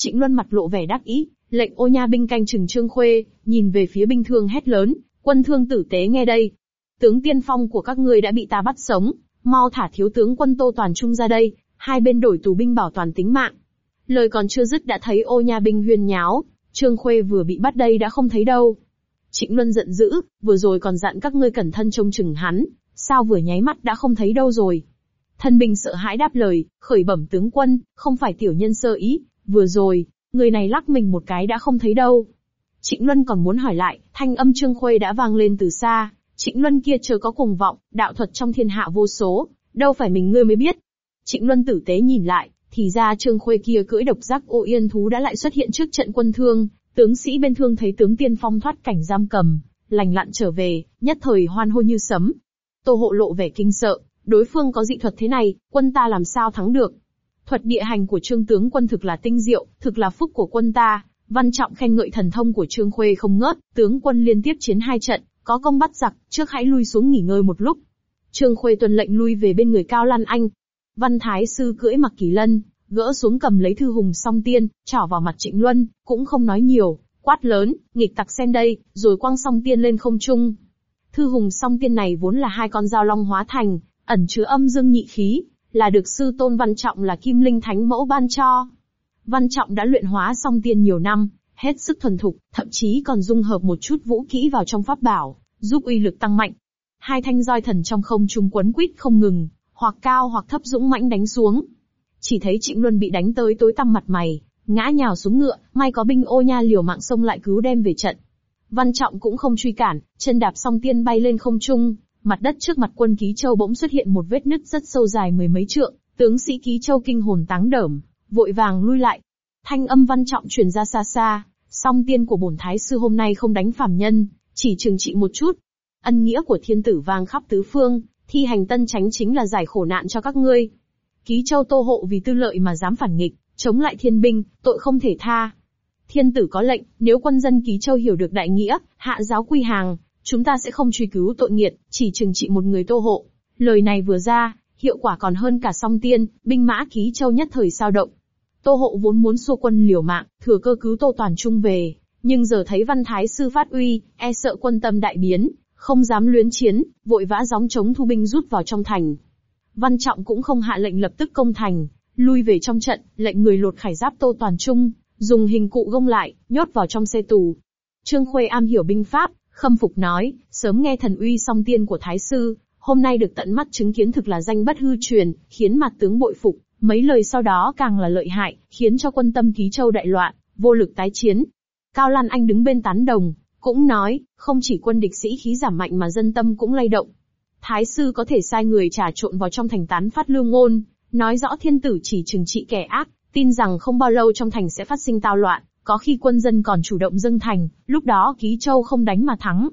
Trịnh Luân mặt lộ vẻ đắc ý, lệnh ô nha binh canh chừng Trương Khuê, nhìn về phía binh thương hét lớn, quân thương tử tế nghe đây. Tướng tiên phong của các ngươi đã bị ta bắt sống, mau thả thiếu tướng quân Tô Toàn Trung ra đây, hai bên đổi tù binh bảo toàn tính mạng. Lời còn chưa dứt đã thấy ô nha binh huyên nháo, Trương Khuê vừa bị bắt đây đã không thấy đâu. Trịnh Luân giận dữ, vừa rồi còn dặn các ngươi cẩn thân trông chừng hắn, sao vừa nháy mắt đã không thấy đâu rồi. Thân binh sợ hãi đáp lời, khởi bẩm tướng quân, không phải tiểu nhân sơ ý, Vừa rồi, người này lắc mình một cái đã không thấy đâu. Trịnh Luân còn muốn hỏi lại, thanh âm Trương Khuê đã vang lên từ xa, Trịnh Luân kia chờ có cùng vọng, đạo thuật trong thiên hạ vô số, đâu phải mình ngươi mới biết. Trịnh Luân tử tế nhìn lại, thì ra Trương Khuê kia cưỡi độc giác ô yên thú đã lại xuất hiện trước trận quân thương, tướng sĩ bên thương thấy tướng tiên phong thoát cảnh giam cầm, lành lặn trở về, nhất thời hoan hô như sấm. Tô hộ lộ vẻ kinh sợ, đối phương có dị thuật thế này, quân ta làm sao thắng được. Thuật địa hành của trương tướng quân thực là tinh diệu, thực là phúc của quân ta, Văn Trọng khen ngợi thần thông của Trương Khuê không ngớt, tướng quân liên tiếp chiến hai trận, có công bắt giặc, trước hãy lui xuống nghỉ ngơi một lúc. Trương Khuê tuân lệnh lui về bên người Cao Lan Anh. Văn Thái Sư cưỡi mặc kỳ lân, gỡ xuống cầm lấy thư hùng song tiên, trỏ vào mặt Trịnh Luân, cũng không nói nhiều, quát lớn, nghịch tặc xem đây, rồi quăng song tiên lên không trung. Thư hùng song tiên này vốn là hai con dao long hóa thành, ẩn chứa âm dương nhị khí, là được sư tôn Văn Trọng là Kim Linh Thánh Mẫu ban cho. Văn Trọng đã luyện hóa song tiên nhiều năm, hết sức thuần thục, thậm chí còn dung hợp một chút vũ kỹ vào trong pháp bảo, giúp uy lực tăng mạnh. Hai thanh roi thần trong không trung quấn quýt không ngừng, hoặc cao hoặc thấp dũng mãnh đánh xuống. Chỉ thấy Trịnh Luân bị đánh tới tối tăm mặt mày, ngã nhào xuống ngựa, may có binh ô nha liều mạng xông lại cứu đem về trận. Văn Trọng cũng không truy cản, chân đạp song tiên bay lên không trung, mặt đất trước mặt quân Ký Châu bỗng xuất hiện một vết nứt rất sâu dài mười mấy trượng, tướng sĩ Ký Châu kinh hồn táng đởm, vội vàng lui lại. Thanh âm Văn Trọng truyền ra xa xa, song tiên của bổn thái sư hôm nay không đánh phàm nhân, chỉ trừng trị một chút. Ân nghĩa của thiên tử vang khắp tứ phương, thi hành tân tránh chính là giải khổ nạn cho các ngươi. Ký Châu Tô Hộ vì tư lợi mà dám phản nghịch, chống lại thiên binh, tội không thể tha. Thiên tử có lệnh, nếu quân dân Ký Châu hiểu được đại nghĩa, hạ giáo quy hàng, chúng ta sẽ không truy cứu tội nghiệt, chỉ trừng trị một người Tô Hộ. Lời này vừa ra, hiệu quả còn hơn cả song tiên, binh mã khí Châu nhất thời sao động. Tô Hộ vốn muốn xua quân liều mạng, thừa cơ cứu Tô Toàn Trung về, nhưng giờ thấy Văn Thái Sư phát uy, e sợ quân tâm đại biến, không dám luyến chiến, vội vã gióng chống thu binh rút vào trong thành. Văn Trọng cũng không hạ lệnh lập tức công thành, lui về trong trận, lệnh người lột khải giáp Tô Toàn Trung, dùng hình cụ gông lại, nhốt vào trong xe tù. Trương Khuê am hiểu binh pháp, khâm phục nói, sớm nghe thần uy song tiên của Thái Sư, hôm nay được tận mắt chứng kiến thực là danh bất hư truyền, khiến mặt tướng bội phục, mấy lời sau đó càng là lợi hại, khiến cho quân tâm ký châu đại loạn, vô lực tái chiến. Cao Lan Anh đứng bên tán đồng, cũng nói, không chỉ quân địch sĩ khí giảm mạnh mà dân tâm cũng lay động. Thái sư có thể sai người trà trộn vào trong thành tán phát lưu ngôn, nói rõ thiên tử chỉ trừng trị kẻ ác, tin rằng không bao lâu trong thành sẽ phát sinh tao loạn, có khi quân dân còn chủ động dâng thành, lúc đó ký châu không đánh mà thắng.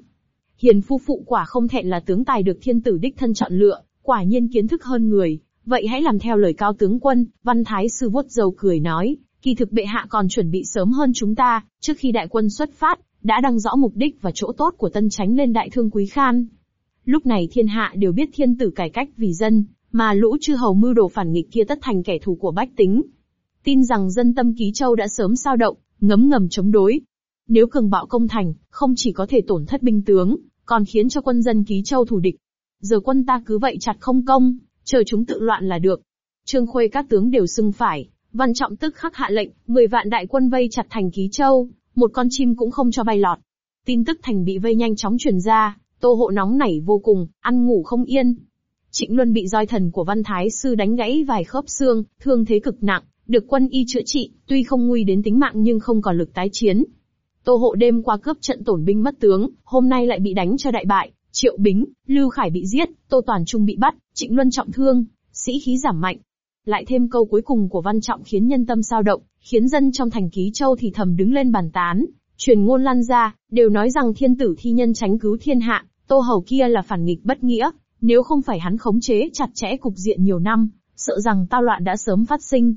Hiền phu phụ quả không thẹn là tướng tài được thiên tử đích thân chọn lựa, quả nhiên kiến thức hơn người, vậy hãy làm theo lời cao tướng quân, văn thái sư vuốt dầu cười nói, kỳ thực bệ hạ còn chuẩn bị sớm hơn chúng ta, trước khi đại quân xuất phát, đã đăng rõ mục đích và chỗ tốt của tân tránh lên đại thương quý khan. Lúc này thiên hạ đều biết thiên tử cải cách vì dân, mà lũ chư hầu mưu đồ phản nghịch kia tất thành kẻ thù của bách tính. Tin rằng dân tâm ký châu đã sớm sao động, ngấm ngầm chống đối. Nếu cường bạo công thành, không chỉ có thể tổn thất binh tướng, còn khiến cho quân dân ký châu thủ địch. Giờ quân ta cứ vậy chặt không công, chờ chúng tự loạn là được. Trương Khuê các tướng đều xưng phải, văn trọng tức khắc hạ lệnh, 10 vạn đại quân vây chặt thành ký châu, một con chim cũng không cho bay lọt. Tin tức thành bị vây nhanh chóng truyền ra, tô hộ nóng nảy vô cùng, ăn ngủ không yên. Trịnh Luân bị roi thần của văn thái sư đánh gãy vài khớp xương, thương thế cực nặng, được quân y chữa trị, tuy không nguy đến tính mạng nhưng không còn lực tái chiến. Tô hộ đêm qua cướp trận tổn binh mất tướng, hôm nay lại bị đánh cho đại bại, Triệu Bính, Lưu Khải bị giết, Tô Toàn Trung bị bắt, Trịnh Luân trọng thương, sĩ khí giảm mạnh. Lại thêm câu cuối cùng của Văn Trọng khiến nhân tâm sao động, khiến dân trong thành ký châu thì thầm đứng lên bàn tán, truyền ngôn lan ra, đều nói rằng thiên tử thi nhân tránh cứu thiên hạ, Tô Hầu kia là phản nghịch bất nghĩa, nếu không phải hắn khống chế chặt chẽ cục diện nhiều năm, sợ rằng tao loạn đã sớm phát sinh.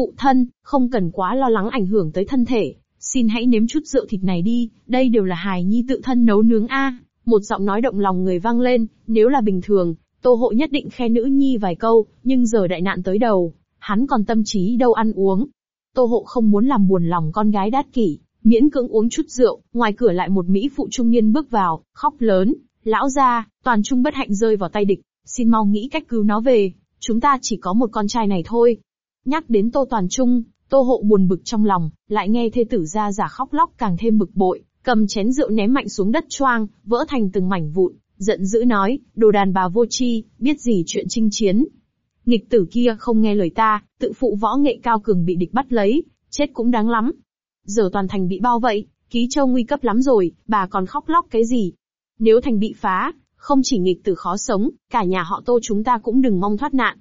Phụ thân, không cần quá lo lắng ảnh hưởng tới thân thể, xin hãy nếm chút rượu thịt này đi, đây đều là hài nhi tự thân nấu nướng a. Một giọng nói động lòng người vang lên, nếu là bình thường, Tô Hộ nhất định khen nữ nhi vài câu, nhưng giờ đại nạn tới đầu, hắn còn tâm trí đâu ăn uống. Tô Hộ không muốn làm buồn lòng con gái đát kỷ, miễn cưỡng uống chút rượu, ngoài cửa lại một mỹ phụ trung niên bước vào, khóc lớn, lão gia, toàn trung bất hạnh rơi vào tay địch, xin mau nghĩ cách cứu nó về, chúng ta chỉ có một con trai này thôi. Nhắc đến Tô Toàn Trung, Tô Hộ buồn bực trong lòng, lại nghe thê tử ra giả khóc lóc càng thêm bực bội, cầm chén rượu ném mạnh xuống đất choang, vỡ thành từng mảnh vụn, giận dữ nói, đồ đàn bà vô tri, biết gì chuyện chinh chiến. Nghịch tử kia không nghe lời ta, tự phụ võ nghệ cao cường bị địch bắt lấy, chết cũng đáng lắm. Giờ toàn thành bị bao vậy, ký châu nguy cấp lắm rồi, bà còn khóc lóc cái gì? Nếu thành bị phá, không chỉ nghịch tử khó sống, cả nhà họ tô chúng ta cũng đừng mong thoát nạn.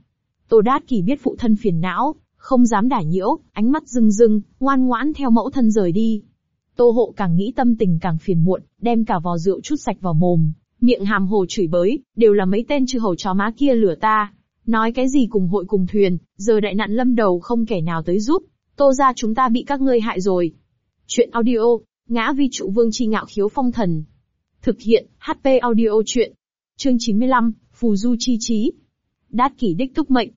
Tô Đát Kỳ biết phụ thân phiền não, không dám đả nhiễu, ánh mắt rưng rưng, ngoan ngoãn theo mẫu thân rời đi. Tô hộ càng nghĩ tâm tình càng phiền muộn, đem cả vò rượu chút sạch vào mồm, miệng hàm hồ chửi bới, đều là mấy tên chư hầu chó má kia lửa ta. Nói cái gì cùng hội cùng thuyền, giờ đại nạn lâm đầu không kẻ nào tới giúp, tô ra chúng ta bị các ngươi hại rồi. Chuyện audio, ngã vi trụ vương chi ngạo khiếu phong thần. Thực hiện, HP audio chuyện. Chương 95, Phù Du chi trí. Đát kỷ đích túc mệnh.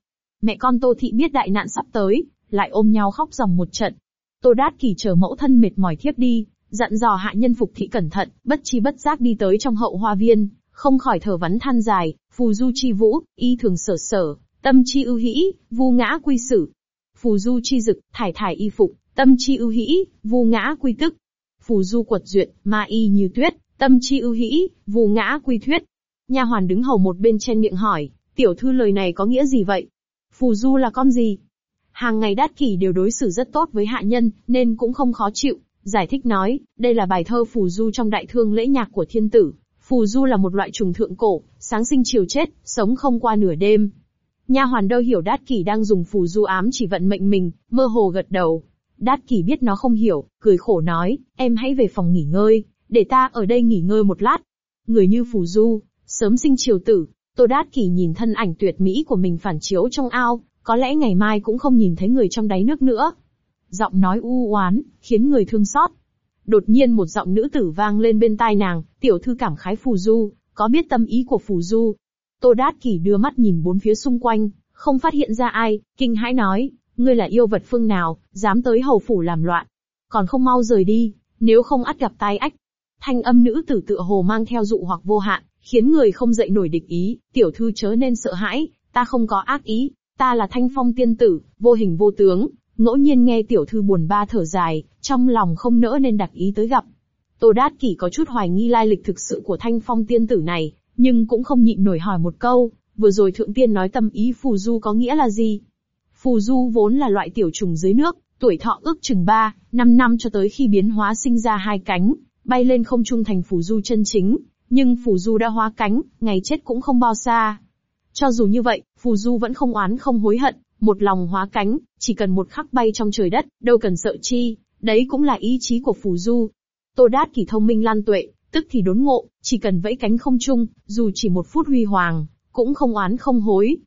Mẹ con Tô Thị biết đại nạn sắp tới, lại ôm nhau khóc dòng một trận. Tô Đát kỳ chờ mẫu thân mệt mỏi thiếp đi, dặn dò hạ nhân phục thị cẩn thận, bất chi bất giác đi tới trong hậu hoa viên, không khỏi thở vắn than dài, phù du chi vũ, y thường sở sở, tâm chi ưu hĩ, vu ngã quy sử. Phù du chi dực, thải thải y phục, tâm chi ưu hĩ, vu ngã quy tức. Phù du quật duyệt, ma y như tuyết, tâm chi ưu hĩ, vu ngã quy thuyết. Nha hoàn đứng hầu một bên trên miệng hỏi, tiểu thư lời này có nghĩa gì vậy? Phù du là con gì? Hàng ngày đát kỷ đều đối xử rất tốt với hạ nhân, nên cũng không khó chịu. Giải thích nói, đây là bài thơ phù du trong đại thương lễ nhạc của thiên tử. Phù du là một loại trùng thượng cổ, sáng sinh chiều chết, sống không qua nửa đêm. Nha hoàn đâu hiểu đát kỷ đang dùng phù du ám chỉ vận mệnh mình, mơ hồ gật đầu. Đát kỷ biết nó không hiểu, cười khổ nói, em hãy về phòng nghỉ ngơi, để ta ở đây nghỉ ngơi một lát. Người như phù du, sớm sinh chiều tử, Tô Đát Kỷ nhìn thân ảnh tuyệt mỹ của mình phản chiếu trong ao, có lẽ ngày mai cũng không nhìn thấy người trong đáy nước nữa. Giọng nói u oán, khiến người thương xót. Đột nhiên một giọng nữ tử vang lên bên tai nàng, tiểu thư cảm khái phù du, có biết tâm ý của phù du. Tô Đát Kỷ đưa mắt nhìn bốn phía xung quanh, không phát hiện ra ai, kinh hãi nói, ngươi là yêu vật phương nào, dám tới hầu phủ làm loạn. Còn không mau rời đi, nếu không ắt gặp tai ách. Thanh âm nữ tử tựa hồ mang theo dụ hoặc vô hạn, khiến người không dậy nổi địch ý, tiểu thư chớ nên sợ hãi, ta không có ác ý, ta là thanh phong tiên tử, vô hình vô tướng, ngẫu nhiên nghe tiểu thư buồn ba thở dài, trong lòng không nỡ nên đặc ý tới gặp. Tô Đát Kỷ có chút hoài nghi lai lịch thực sự của thanh phong tiên tử này, nhưng cũng không nhịn nổi hỏi một câu, vừa rồi thượng tiên nói tâm ý phù du có nghĩa là gì? Phù du vốn là loại tiểu trùng dưới nước, tuổi thọ ước chừng 3, 5 năm cho tới khi biến hóa sinh ra hai cánh, bay lên không trung thành phù du chân chính, nhưng phù du đã hóa cánh, ngày chết cũng không bao xa. Cho dù như vậy, phù du vẫn không oán không hối hận, một lòng hóa cánh, chỉ cần một khắc bay trong trời đất, đâu cần sợ chi, đấy cũng là ý chí của phù du. Tô Đát kỳ thông minh lan tuệ, tức thì đốn ngộ, chỉ cần vẫy cánh không chung, dù chỉ một phút huy hoàng, cũng không oán không hối.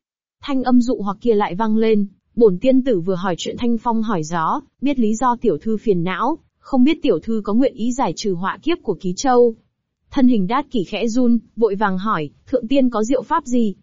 Thanh âm dụ hoặc kia lại vang lên, bổn tiên tử vừa hỏi chuyện thanh phong hỏi gió, biết lý do tiểu thư phiền não, không biết tiểu thư có nguyện ý giải trừ họa kiếp của ký châu. Thân hình đát kỷ khẽ run, vội vàng hỏi, thượng tiên có diệu pháp gì?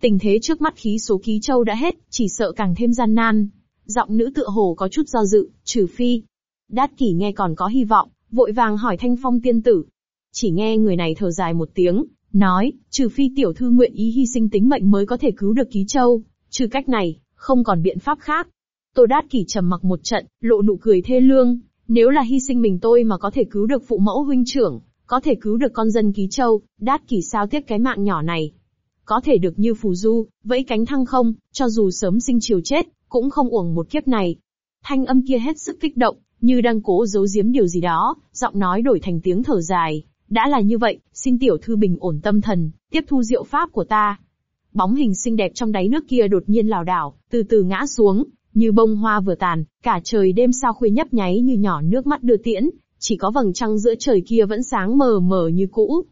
Tình thế trước mắt khí số ký châu đã hết, chỉ sợ càng thêm gian nan. Giọng nữ tựa hồ có chút do dự, trừ phi. Đát kỷ nghe còn có hy vọng, vội vàng hỏi thanh phong tiên tử. Chỉ nghe người này thở dài một tiếng, nói, trừ phi tiểu thư nguyện ý hy sinh tính mệnh mới có thể cứu được ký châu, trừ cách này, không còn biện pháp khác. Tô Đát Kỷ trầm mặc một trận, lộ nụ cười thê lương, nếu là hy sinh mình tôi mà có thể cứu được phụ mẫu huynh trưởng, có thể cứu được con dân ký châu, Đát Kỷ sao tiếc cái mạng nhỏ này. Có thể được như phù du, vẫy cánh thăng không, cho dù sớm sinh chiều chết, cũng không uổng một kiếp này. Thanh âm kia hết sức kích động, như đang cố giấu giếm điều gì đó, giọng nói đổi thành tiếng thở dài. Đã là như vậy, xin tiểu thư bình ổn tâm thần, tiếp thu diệu pháp của ta. Bóng hình xinh đẹp trong đáy nước kia đột nhiên lảo đảo, từ từ ngã xuống, như bông hoa vừa tàn, cả trời đêm sao khuya nhấp nháy như nhỏ nước mắt đưa tiễn, chỉ có vầng trăng giữa trời kia vẫn sáng mờ mờ như cũ.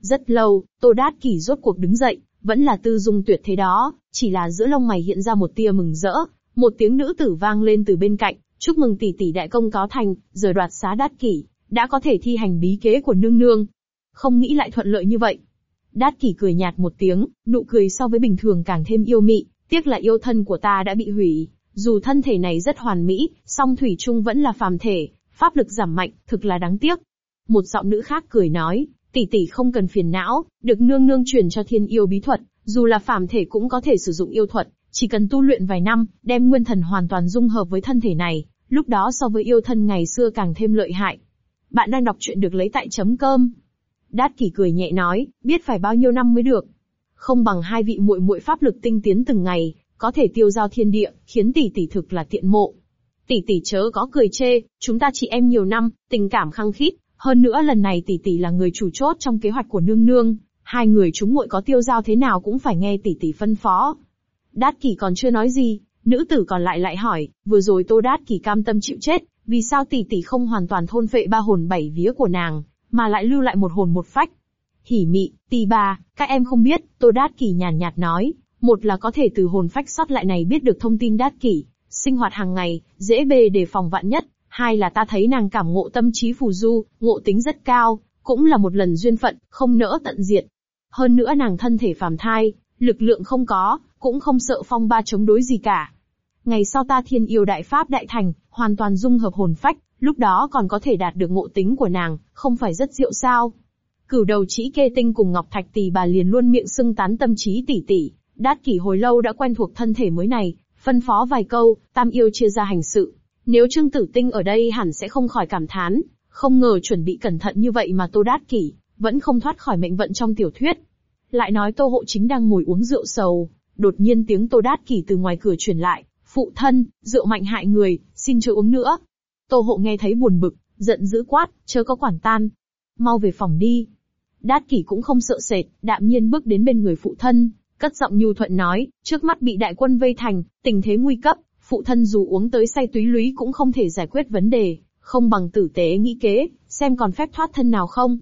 Rất lâu, Tô Đát Kỷ rốt cuộc đứng dậy, vẫn là tư dung tuyệt thế đó, chỉ là giữa lông mày hiện ra một tia mừng rỡ, một tiếng nữ tử vang lên từ bên cạnh, chúc mừng tỷ tỷ đại công có thành, giờ đoạt xá Đát Kỷ, đã có thể thi hành bí kế của nương nương. Không nghĩ lại thuận lợi như vậy. Đát Kỷ cười nhạt một tiếng, nụ cười so với bình thường càng thêm yêu mị, tiếc là yêu thân của ta đã bị hủy, dù thân thể này rất hoàn mỹ, song thủy chung vẫn là phàm thể, pháp lực giảm mạnh, thực là đáng tiếc. Một giọng nữ khác cười nói, tỷ tỷ không cần phiền não, được nương nương truyền cho thiên yêu bí thuật, dù là phàm thể cũng có thể sử dụng yêu thuật, chỉ cần tu luyện vài năm, đem nguyên thần hoàn toàn dung hợp với thân thể này, lúc đó so với yêu thân ngày xưa càng thêm lợi hại. Bạn đang đọc truyện được lấy tại chấm cơm. Đát kỷ cười nhẹ nói, biết phải bao nhiêu năm mới được. Không bằng hai vị muội muội pháp lực tinh tiến từng ngày, có thể tiêu giao thiên địa, khiến tỷ tỷ thực là tiện mộ. Tỷ tỷ chớ có cười chê, chúng ta chị em nhiều năm, tình cảm khăng khít, hơn nữa lần này tỷ tỷ là người chủ chốt trong kế hoạch của nương nương, hai người chúng muội có tiêu giao thế nào cũng phải nghe tỷ tỷ phân phó. Đát Kỳ còn chưa nói gì, nữ tử còn lại lại hỏi, vừa rồi Tô Đát Kỳ cam tâm chịu chết, vì sao tỷ tỷ không hoàn toàn thôn phệ ba hồn bảy vía của nàng, mà lại lưu lại một hồn một phách? Hỉ mị, tỷ bà, các em không biết, Tô Đát Kỳ nhàn nhạt nói, một là có thể từ hồn phách sót lại này biết được thông tin Đát Kỷ, sinh hoạt hàng ngày, dễ bề để phòng vạn nhất, hai là ta thấy nàng cảm ngộ tâm trí phù du, ngộ tính rất cao, cũng là một lần duyên phận, không nỡ tận diệt. Hơn nữa nàng thân thể phàm thai, lực lượng không có, cũng không sợ phong ba chống đối gì cả. Ngày sau ta thiên yêu đại pháp đại thành, hoàn toàn dung hợp hồn phách, lúc đó còn có thể đạt được ngộ tính của nàng, không phải rất diệu sao. Cửu đầu chỉ kê tinh cùng Ngọc Thạch tỷ bà liền luôn miệng xưng tán tâm trí tỷ tỷ, đát kỷ hồi lâu đã quen thuộc thân thể mới này, phân phó vài câu, tam yêu chia ra hành sự. Nếu Trương Tử Tinh ở đây hẳn sẽ không khỏi cảm thán, không ngờ chuẩn bị cẩn thận như vậy mà Tô Đát Kỷ, vẫn không thoát khỏi mệnh vận trong tiểu thuyết. Lại nói Tô Hộ chính đang ngồi uống rượu sầu, đột nhiên tiếng Tô Đát Kỷ từ ngoài cửa truyền lại, phụ thân, rượu mạnh hại người, xin chưa uống nữa. Tô Hộ nghe thấy buồn bực, giận dữ quát, chớ có quản tan. Mau về phòng đi. Đát Kỷ cũng không sợ sệt, đạm nhiên bước đến bên người phụ thân, cất giọng nhu thuận nói, trước mắt bị đại quân vây thành, tình thế nguy cấp, phụ thân dù uống tới say túy lúy cũng không thể giải quyết vấn đề, không bằng tử tế nghĩ kế, xem còn phép thoát thân nào không.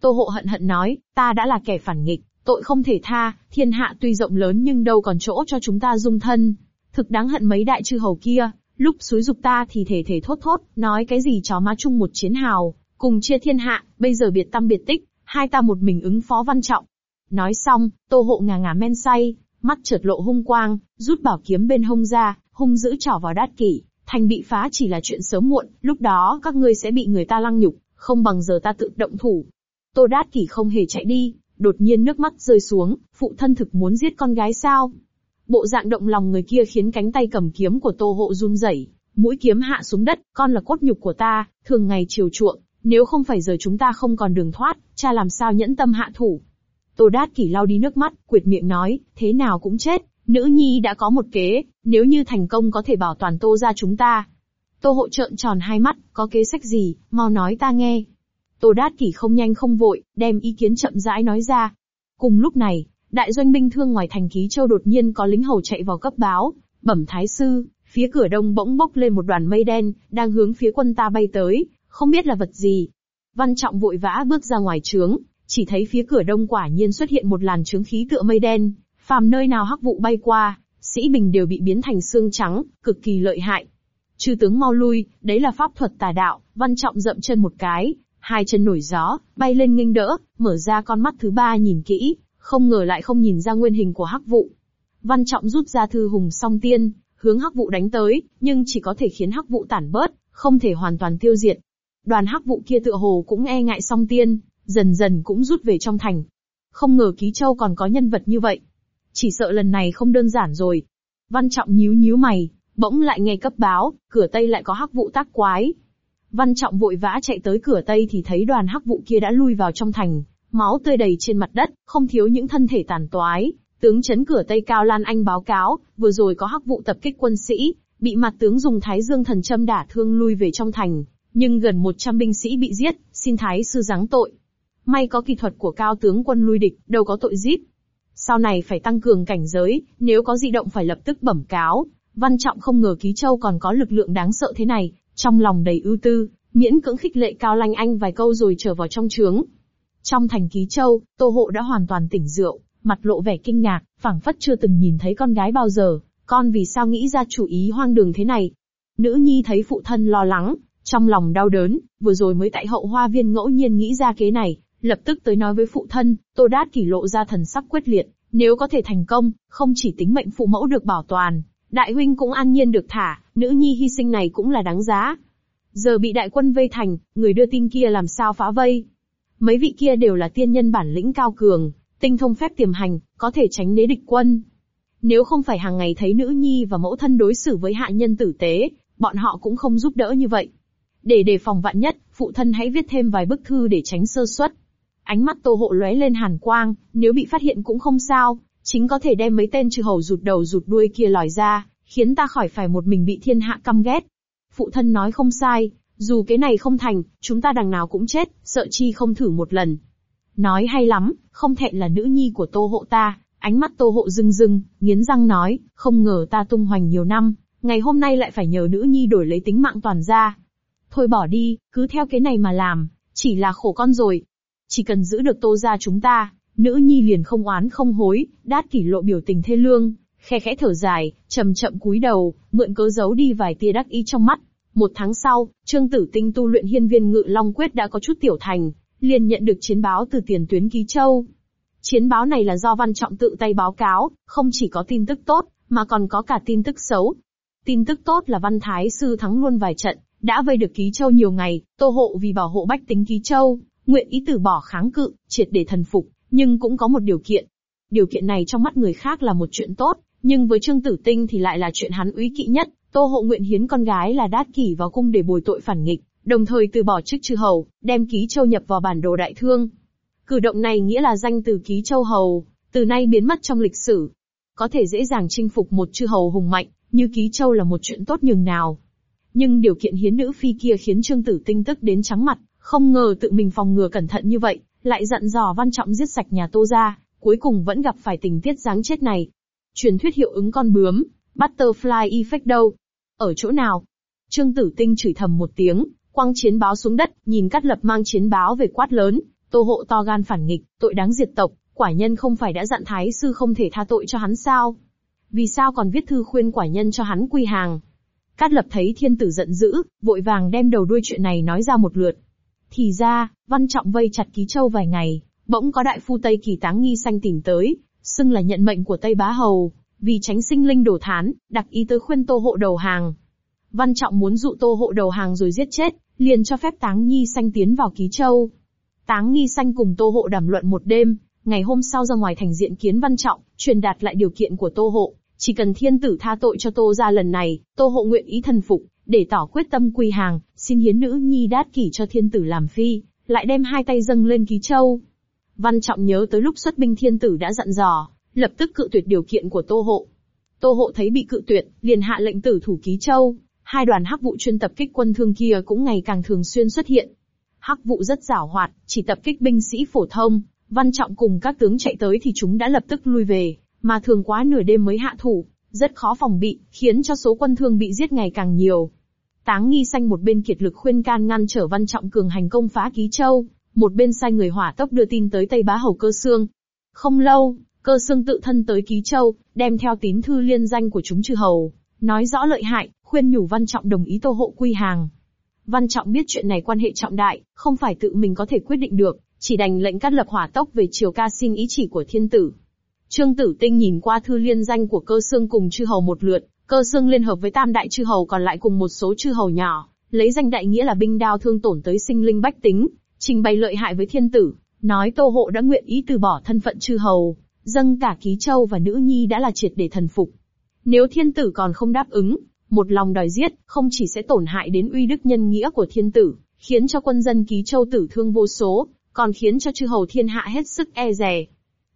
Tô hộ hận hận nói, ta đã là kẻ phản nghịch, tội không thể tha, thiên hạ tuy rộng lớn nhưng đâu còn chỗ cho chúng ta dung thân. Thực đáng hận mấy đại chư hầu kia, lúc suối dục ta thì thể thể thốt thốt, nói cái gì chó má chung một chiến hào, cùng chia thiên hạ, bây giờ biệt tâm biệt tích, hai ta một mình ứng phó văn trọng. Nói xong, tô hộ ngà ngà men say, mắt trượt lộ hung quang, rút bảo kiếm bên hông ra, hung dữ trỏ vào đát kỷ, thành bị phá chỉ là chuyện sớm muộn, lúc đó các ngươi sẽ bị người ta lăng nhục, không bằng giờ ta tự động thủ. Tô đát kỷ không hề chạy đi, đột nhiên nước mắt rơi xuống, phụ thân thực muốn giết con gái sao? Bộ dạng động lòng người kia khiến cánh tay cầm kiếm của tô hộ run rẩy, mũi kiếm hạ xuống đất, con là cốt nhục của ta, thường ngày chiều chuộng, nếu không phải giờ chúng ta không còn đường thoát, cha làm sao nhẫn tâm hạ thủ. Tô Đát Kỷ lau đi nước mắt, quyệt miệng nói, thế nào cũng chết, nữ nhi đã có một kế, nếu như thành công có thể bảo toàn Tô ra chúng ta. Tô hộ trợn tròn hai mắt, có kế sách gì, mau nói ta nghe. Tô Đát Kỷ không nhanh không vội, đem ý kiến chậm rãi nói ra. Cùng lúc này, đại doanh binh thương ngoài thành Ký Châu đột nhiên có lính hầu chạy vào cấp báo, bẩm thái sư, phía cửa đông bỗng bốc lên một đoàn mây đen, đang hướng phía quân ta bay tới, không biết là vật gì. Văn Trọng vội vã bước ra ngoài trướng, chỉ thấy phía cửa đông quả nhiên xuất hiện một làn trướng khí tựa mây đen, phàm nơi nào hắc vụ bay qua, sĩ bình đều bị biến thành xương trắng, cực kỳ lợi hại. Chư tướng mau lui, đấy là pháp thuật tà đạo, văn trọng dậm chân một cái, hai chân nổi gió, bay lên nghênh đỡ, mở ra con mắt thứ ba nhìn kỹ, không ngờ lại không nhìn ra nguyên hình của hắc vụ. Văn trọng rút ra thư hùng song tiên, hướng hắc vụ đánh tới, nhưng chỉ có thể khiến hắc vụ tản bớt, không thể hoàn toàn tiêu diệt. Đoàn hắc vụ kia tựa hồ cũng e ngại song tiên, dần dần cũng rút về trong thành. Không ngờ Ký Châu còn có nhân vật như vậy. Chỉ sợ lần này không đơn giản rồi. Văn Trọng nhíu nhíu mày, bỗng lại nghe cấp báo, cửa Tây lại có hắc vụ tác quái. Văn Trọng vội vã chạy tới cửa Tây thì thấy đoàn hắc vụ kia đã lui vào trong thành, máu tươi đầy trên mặt đất, không thiếu những thân thể tàn toái. Tướng chấn cửa Tây Cao Lan Anh báo cáo, vừa rồi có hắc vụ tập kích quân sĩ, bị mặt tướng dùng thái dương thần châm đả thương lui về trong thành, nhưng gần 100 binh sĩ bị giết, xin thái sư giáng tội. May có kỹ thuật của cao tướng quân lui địch, đâu có tội giết. Sau này phải tăng cường cảnh giới, nếu có dị động phải lập tức bẩm cáo. Văn Trọng không ngờ Ký Châu còn có lực lượng đáng sợ thế này, trong lòng đầy ưu tư, miễn cưỡng khích lệ Cao Lanh Anh vài câu rồi trở vào trong trướng. Trong thành Ký Châu, Tô Hộ đã hoàn toàn tỉnh rượu, mặt lộ vẻ kinh ngạc, phảng phất chưa từng nhìn thấy con gái bao giờ, con vì sao nghĩ ra chủ ý hoang đường thế này. Nữ nhi thấy phụ thân lo lắng, trong lòng đau đớn, vừa rồi mới tại hậu hoa viên ngẫu nhiên nghĩ ra kế này, lập tức tới nói với phụ thân, Tô Đát Kỷ lộ ra thần sắc quyết liệt, nếu có thể thành công, không chỉ tính mệnh phụ mẫu được bảo toàn, đại huynh cũng an nhiên được thả, nữ nhi hy sinh này cũng là đáng giá. Giờ bị đại quân vây thành, người đưa tin kia làm sao phá vây. Mấy vị kia đều là tiên nhân bản lĩnh cao cường, tinh thông phép tiềm hành, có thể tránh né địch quân. Nếu không phải hàng ngày thấy nữ nhi và mẫu thân đối xử với hạ nhân tử tế, bọn họ cũng không giúp đỡ như vậy. Để đề phòng vạn nhất, phụ thân hãy viết thêm vài bức thư để tránh sơ suất. Ánh mắt Tô Hộ lóe lên hàn quang, nếu bị phát hiện cũng không sao, chính có thể đem mấy tên trừ hầu rụt đầu rụt đuôi kia lòi ra, khiến ta khỏi phải một mình bị thiên hạ căm ghét. Phụ thân nói không sai, dù cái này không thành, chúng ta đằng nào cũng chết, sợ chi không thử một lần. Nói hay lắm, không thẹn là nữ nhi của Tô Hộ ta, ánh mắt Tô Hộ rưng rưng, nghiến răng nói, không ngờ ta tung hoành nhiều năm, ngày hôm nay lại phải nhờ nữ nhi đổi lấy tính mạng toàn gia. Thôi bỏ đi, cứ theo cái này mà làm, chỉ là khổ con rồi, chỉ cần giữ được tô gia chúng ta, nữ nhi liền không oán không hối, đát kỷ lộ biểu tình thê lương, khe khẽ thở dài, chậm chậm cúi đầu, mượn cớ giấu đi vài tia đắc ý trong mắt. Một tháng sau, Trương Tử Tinh tu luyện hiên viên ngự long quyết đã có chút tiểu thành, liền nhận được chiến báo từ tiền tuyến Ký Châu. Chiến báo này là do Văn Trọng tự tay báo cáo, không chỉ có tin tức tốt, mà còn có cả tin tức xấu. Tin tức tốt là Văn Thái Sư thắng luôn vài trận, đã vây được Ký Châu nhiều ngày, Tô Hộ vì bảo hộ bách tính Ký Châu, nguyện ý từ bỏ kháng cự, triệt để thần phục, nhưng cũng có một điều kiện. Điều kiện này trong mắt người khác là một chuyện tốt, nhưng với Trương Tử Tinh thì lại là chuyện hắn úy kỵ nhất, Tô Hộ nguyện hiến con gái là Đát Kỷ vào cung để bồi tội phản nghịch, đồng thời từ bỏ chức chư hầu, đem Ký Châu nhập vào bản đồ đại thương. Cử động này nghĩa là danh từ Ký Châu hầu, từ nay biến mất trong lịch sử. Có thể dễ dàng chinh phục một chư hầu hùng mạnh, như Ký Châu là một chuyện tốt nhường nào. Nhưng điều kiện hiến nữ phi kia khiến Trương Tử Tinh tức đến trắng mặt, không ngờ tự mình phòng ngừa cẩn thận như vậy, lại dặn dò văn trọng giết sạch nhà Tô gia, cuối cùng vẫn gặp phải tình tiết dáng chết này. Truyền thuyết hiệu ứng con bướm, butterfly effect đâu? Ở chỗ nào? Trương Tử Tinh chửi thầm một tiếng, quăng chiến báo xuống đất, nhìn Cát Lập mang chiến báo về quát lớn, Tô hộ to gan phản nghịch, tội đáng diệt tộc, quả nhân không phải đã dặn thái sư không thể tha tội cho hắn sao? Vì sao còn viết thư khuyên quả nhân cho hắn quy hàng? Cát Lập thấy thiên tử giận dữ, vội vàng đem đầu đuôi chuyện này nói ra một lượt. Thì ra, văn trọng vây chặt ký châu vài ngày, bỗng có đại phu Tây Kỳ Táng Nghi Xanh tìm tới, xưng là nhận mệnh của Tây Bá Hầu, vì tránh sinh linh đổ thán, đặc ý tới khuyên Tô Hộ đầu hàng. Văn Trọng muốn dụ Tô Hộ đầu hàng rồi giết chết, liền cho phép Táng Nhi Xanh tiến vào Ký Châu. Táng Nghi Xanh cùng Tô Hộ đàm luận một đêm, ngày hôm sau ra ngoài thành diện kiến Văn Trọng, truyền đạt lại điều kiện của Tô Hộ, chỉ cần thiên tử tha tội cho Tô ra lần này, Tô Hộ nguyện ý thần phục, để tỏ quyết tâm quy hàng, xin hiến nữ nhi đát kỷ cho thiên tử làm phi, lại đem hai tay dâng lên Ký Châu. Văn Trọng nhớ tới lúc xuất binh thiên tử đã dặn dò, lập tức cự tuyệt điều kiện của Tô Hộ. Tô Hộ thấy bị cự tuyệt, liền hạ lệnh tử thủ Ký Châu. Hai đoàn hắc vụ chuyên tập kích quân thương kia cũng ngày càng thường xuyên xuất hiện. Hắc vụ rất giảo hoạt, chỉ tập kích binh sĩ phổ thông, Văn Trọng cùng các tướng chạy tới thì chúng đã lập tức lui về, mà thường quá nửa đêm mới hạ thủ, rất khó phòng bị, khiến cho số quân thương bị giết ngày càng nhiều. Táng nghi xanh một bên kiệt lực khuyên can ngăn trở Văn Trọng cường hành công phá Ký Châu, một bên sai người hỏa tốc đưa tin tới Tây Bá Hầu Cơ Sương. Không lâu, Cơ Sương tự thân tới Ký Châu, đem theo tín thư liên danh của chúng chư hầu, nói rõ lợi hại, khuyên nhủ Văn Trọng đồng ý tô hộ quy hàng. Văn Trọng biết chuyện này quan hệ trọng đại, không phải tự mình có thể quyết định được, chỉ đành lệnh cắt lập hỏa tốc về triều ca xin ý chỉ của thiên tử. Trương Tử Tinh nhìn qua thư liên danh của cơ xương cùng chư hầu một lượt, cơ xương liên hợp với tam đại chư hầu còn lại cùng một số chư hầu nhỏ, lấy danh đại nghĩa là binh đao thương tổn tới sinh linh bách tính, trình bày lợi hại với thiên tử, nói Tô Hộ đã nguyện ý từ bỏ thân phận chư hầu, dâng cả ký châu và nữ nhi đã là triệt để thần phục. Nếu thiên tử còn không đáp ứng, một lòng đòi giết, không chỉ sẽ tổn hại đến uy đức nhân nghĩa của thiên tử, khiến cho quân dân ký châu tử thương vô số, còn khiến cho chư hầu thiên hạ hết sức e dè.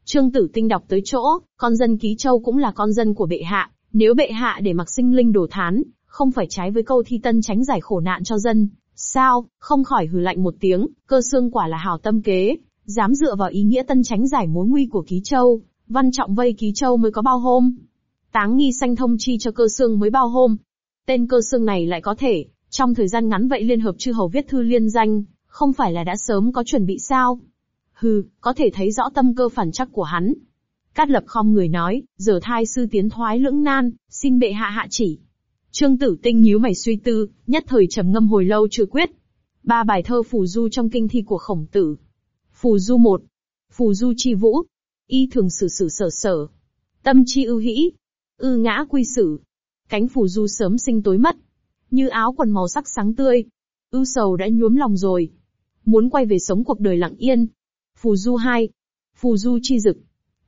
Trương Tử Tinh đọc tới chỗ, con dân ký châu cũng là con dân của bệ hạ, nếu bệ hạ để mặc sinh linh đổ thán, không phải trái với câu thi tân tránh giải khổ nạn cho dân, sao, không khỏi hừ lạnh một tiếng, cơ xương quả là hào tâm kế, dám dựa vào ý nghĩa tân tránh giải mối nguy của ký châu, văn trọng vây ký châu mới có bao hôm. Táng nghi xanh thông chi cho cơ xương mới bao hôm. Tên cơ xương này lại có thể, trong thời gian ngắn vậy liên hợp chư hầu viết thư liên danh, không phải là đã sớm có chuẩn bị sao? Hừ, có thể thấy rõ tâm cơ phản chắc của hắn. Cát lập không người nói, giờ thai sư tiến thoái lưỡng nan, xin bệ hạ hạ chỉ. Trương tử tinh nhíu mày suy tư, nhất thời trầm ngâm hồi lâu chưa quyết. Ba bài thơ phù du trong kinh thi của khổng tử. Phù du một, Phù du chi vũ. Y thường sử sử sở sở. Tâm chi ưu hĩ. Ư ngã quy sử. Cánh phù du sớm sinh tối mất. Như áo quần màu sắc sáng tươi. Ưu sầu đã nhuốm lòng rồi. Muốn quay về sống cuộc đời lặng yên. Phù du hai, Phù du chi dực.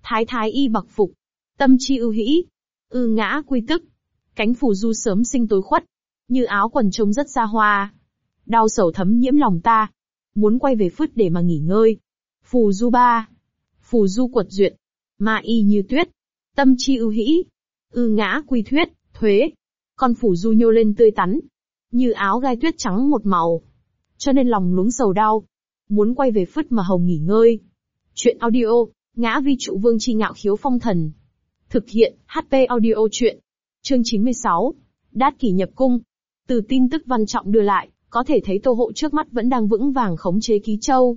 Thái thái y bạc phục. Tâm chi ưu hĩ. Ư ngã quy tức. Cánh phù du sớm sinh tối khuất. Như áo quần trông rất xa hoa. Đau sầu thấm nhiễm lòng ta. Muốn quay về phứt để mà nghỉ ngơi. Phù du ba. Phù du quật duyệt. Ma y như tuyết. Tâm chi ưu hĩ. Ư ngã quy thuyết, thuế. Con phù du nhô lên tươi tắn. Như áo gai tuyết trắng một màu. Cho nên lòng luống sầu đau. Muốn quay về phứt mà hồng nghỉ ngơi. Chuyện audio, ngã vi trụ vương chi ngạo khiếu phong thần. Thực hiện, HP audio chuyện. Chương 96. Đát kỷ nhập cung. Từ tin tức văn trọng đưa lại, có thể thấy tô hộ trước mắt vẫn đang vững vàng khống chế ký châu.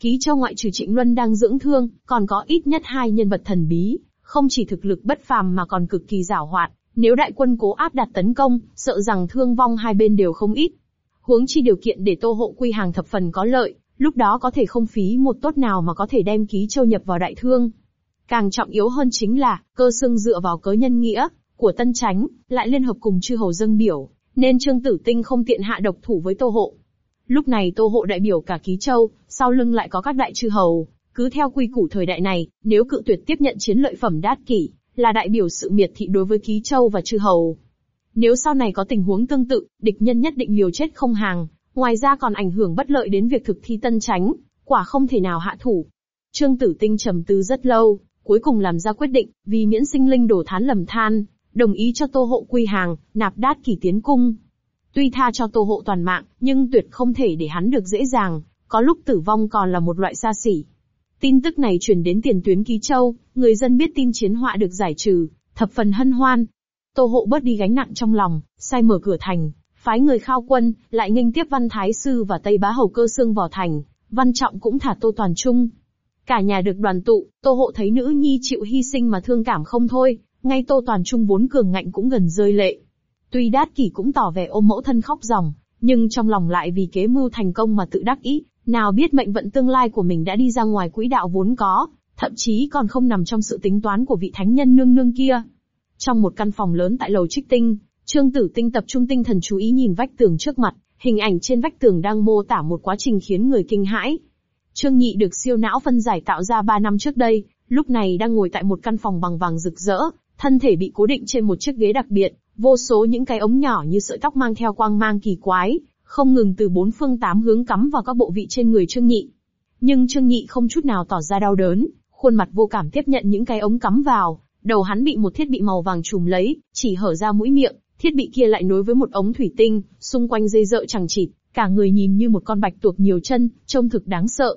Ký châu ngoại trừ trịnh luân đang dưỡng thương, còn có ít nhất hai nhân vật thần bí, không chỉ thực lực bất phàm mà còn cực kỳ giảo hoạt, Nếu đại quân cố áp đặt tấn công, sợ rằng thương vong hai bên đều không ít. Huống chi điều kiện để Tô Hộ quy hàng thập phần có lợi, lúc đó có thể không phí một tốt nào mà có thể đem ký châu nhập vào đại thương. Càng trọng yếu hơn chính là, cơ xương dựa vào cớ nhân nghĩa, của tân tránh, lại liên hợp cùng chư hầu dâng biểu, nên Trương Tử Tinh không tiện hạ độc thủ với Tô Hộ. Lúc này Tô Hộ đại biểu cả ký châu, sau lưng lại có các đại chư hầu, cứ theo quy củ thời đại này, nếu cự tuyệt tiếp nhận chiến lợi phẩm đát kỷ, là đại biểu sự miệt thị đối với ký châu và chư hầu. Nếu sau này có tình huống tương tự, địch nhân nhất định liều chết không hàng, ngoài ra còn ảnh hưởng bất lợi đến việc thực thi tân tránh, quả không thể nào hạ thủ. Trương Tử Tinh trầm tư rất lâu, cuối cùng làm ra quyết định, vì miễn sinh linh đổ thán lầm than, đồng ý cho Tô Hộ quy hàng, nạp đát kỳ tiến cung. Tuy tha cho Tô Hộ toàn mạng, nhưng tuyệt không thể để hắn được dễ dàng, có lúc tử vong còn là một loại xa xỉ. Tin tức này truyền đến tiền tuyến Ký Châu, người dân biết tin chiến họa được giải trừ, thập phần hân hoan. Tô Hộ bớt đi gánh nặng trong lòng, sai mở cửa thành, phái người khao quân, lại nghênh tiếp Văn Thái Sư và Tây Bá Hầu Cơ Sương vào thành, Văn Trọng cũng thả Tô Toàn Trung. Cả nhà được đoàn tụ, Tô Hộ thấy nữ nhi chịu hy sinh mà thương cảm không thôi, ngay Tô Toàn Trung vốn cường ngạnh cũng gần rơi lệ. Tuy Đát Kỷ cũng tỏ vẻ ôm mẫu thân khóc ròng, nhưng trong lòng lại vì kế mưu thành công mà tự đắc ý, nào biết mệnh vận tương lai của mình đã đi ra ngoài quỹ đạo vốn có, thậm chí còn không nằm trong sự tính toán của vị thánh nhân nương nương kia. Trong một căn phòng lớn tại lầu trích tinh, Trương Tử Tinh tập trung tinh thần chú ý nhìn vách tường trước mặt, hình ảnh trên vách tường đang mô tả một quá trình khiến người kinh hãi. Trương Nhị được siêu não phân giải tạo ra 3 năm trước đây, lúc này đang ngồi tại một căn phòng bằng vàng rực rỡ, thân thể bị cố định trên một chiếc ghế đặc biệt, vô số những cái ống nhỏ như sợi tóc mang theo quang mang kỳ quái, không ngừng từ bốn phương tám hướng cắm vào các bộ vị trên người Trương Nhị. Nhưng Trương Nhị không chút nào tỏ ra đau đớn, khuôn mặt vô cảm tiếp nhận những cái ống cắm vào, đầu hắn bị một thiết bị màu vàng trùm lấy, chỉ hở ra mũi miệng, thiết bị kia lại nối với một ống thủy tinh, xung quanh dây dợ chẳng chịt, cả người nhìn như một con bạch tuộc nhiều chân, trông thực đáng sợ.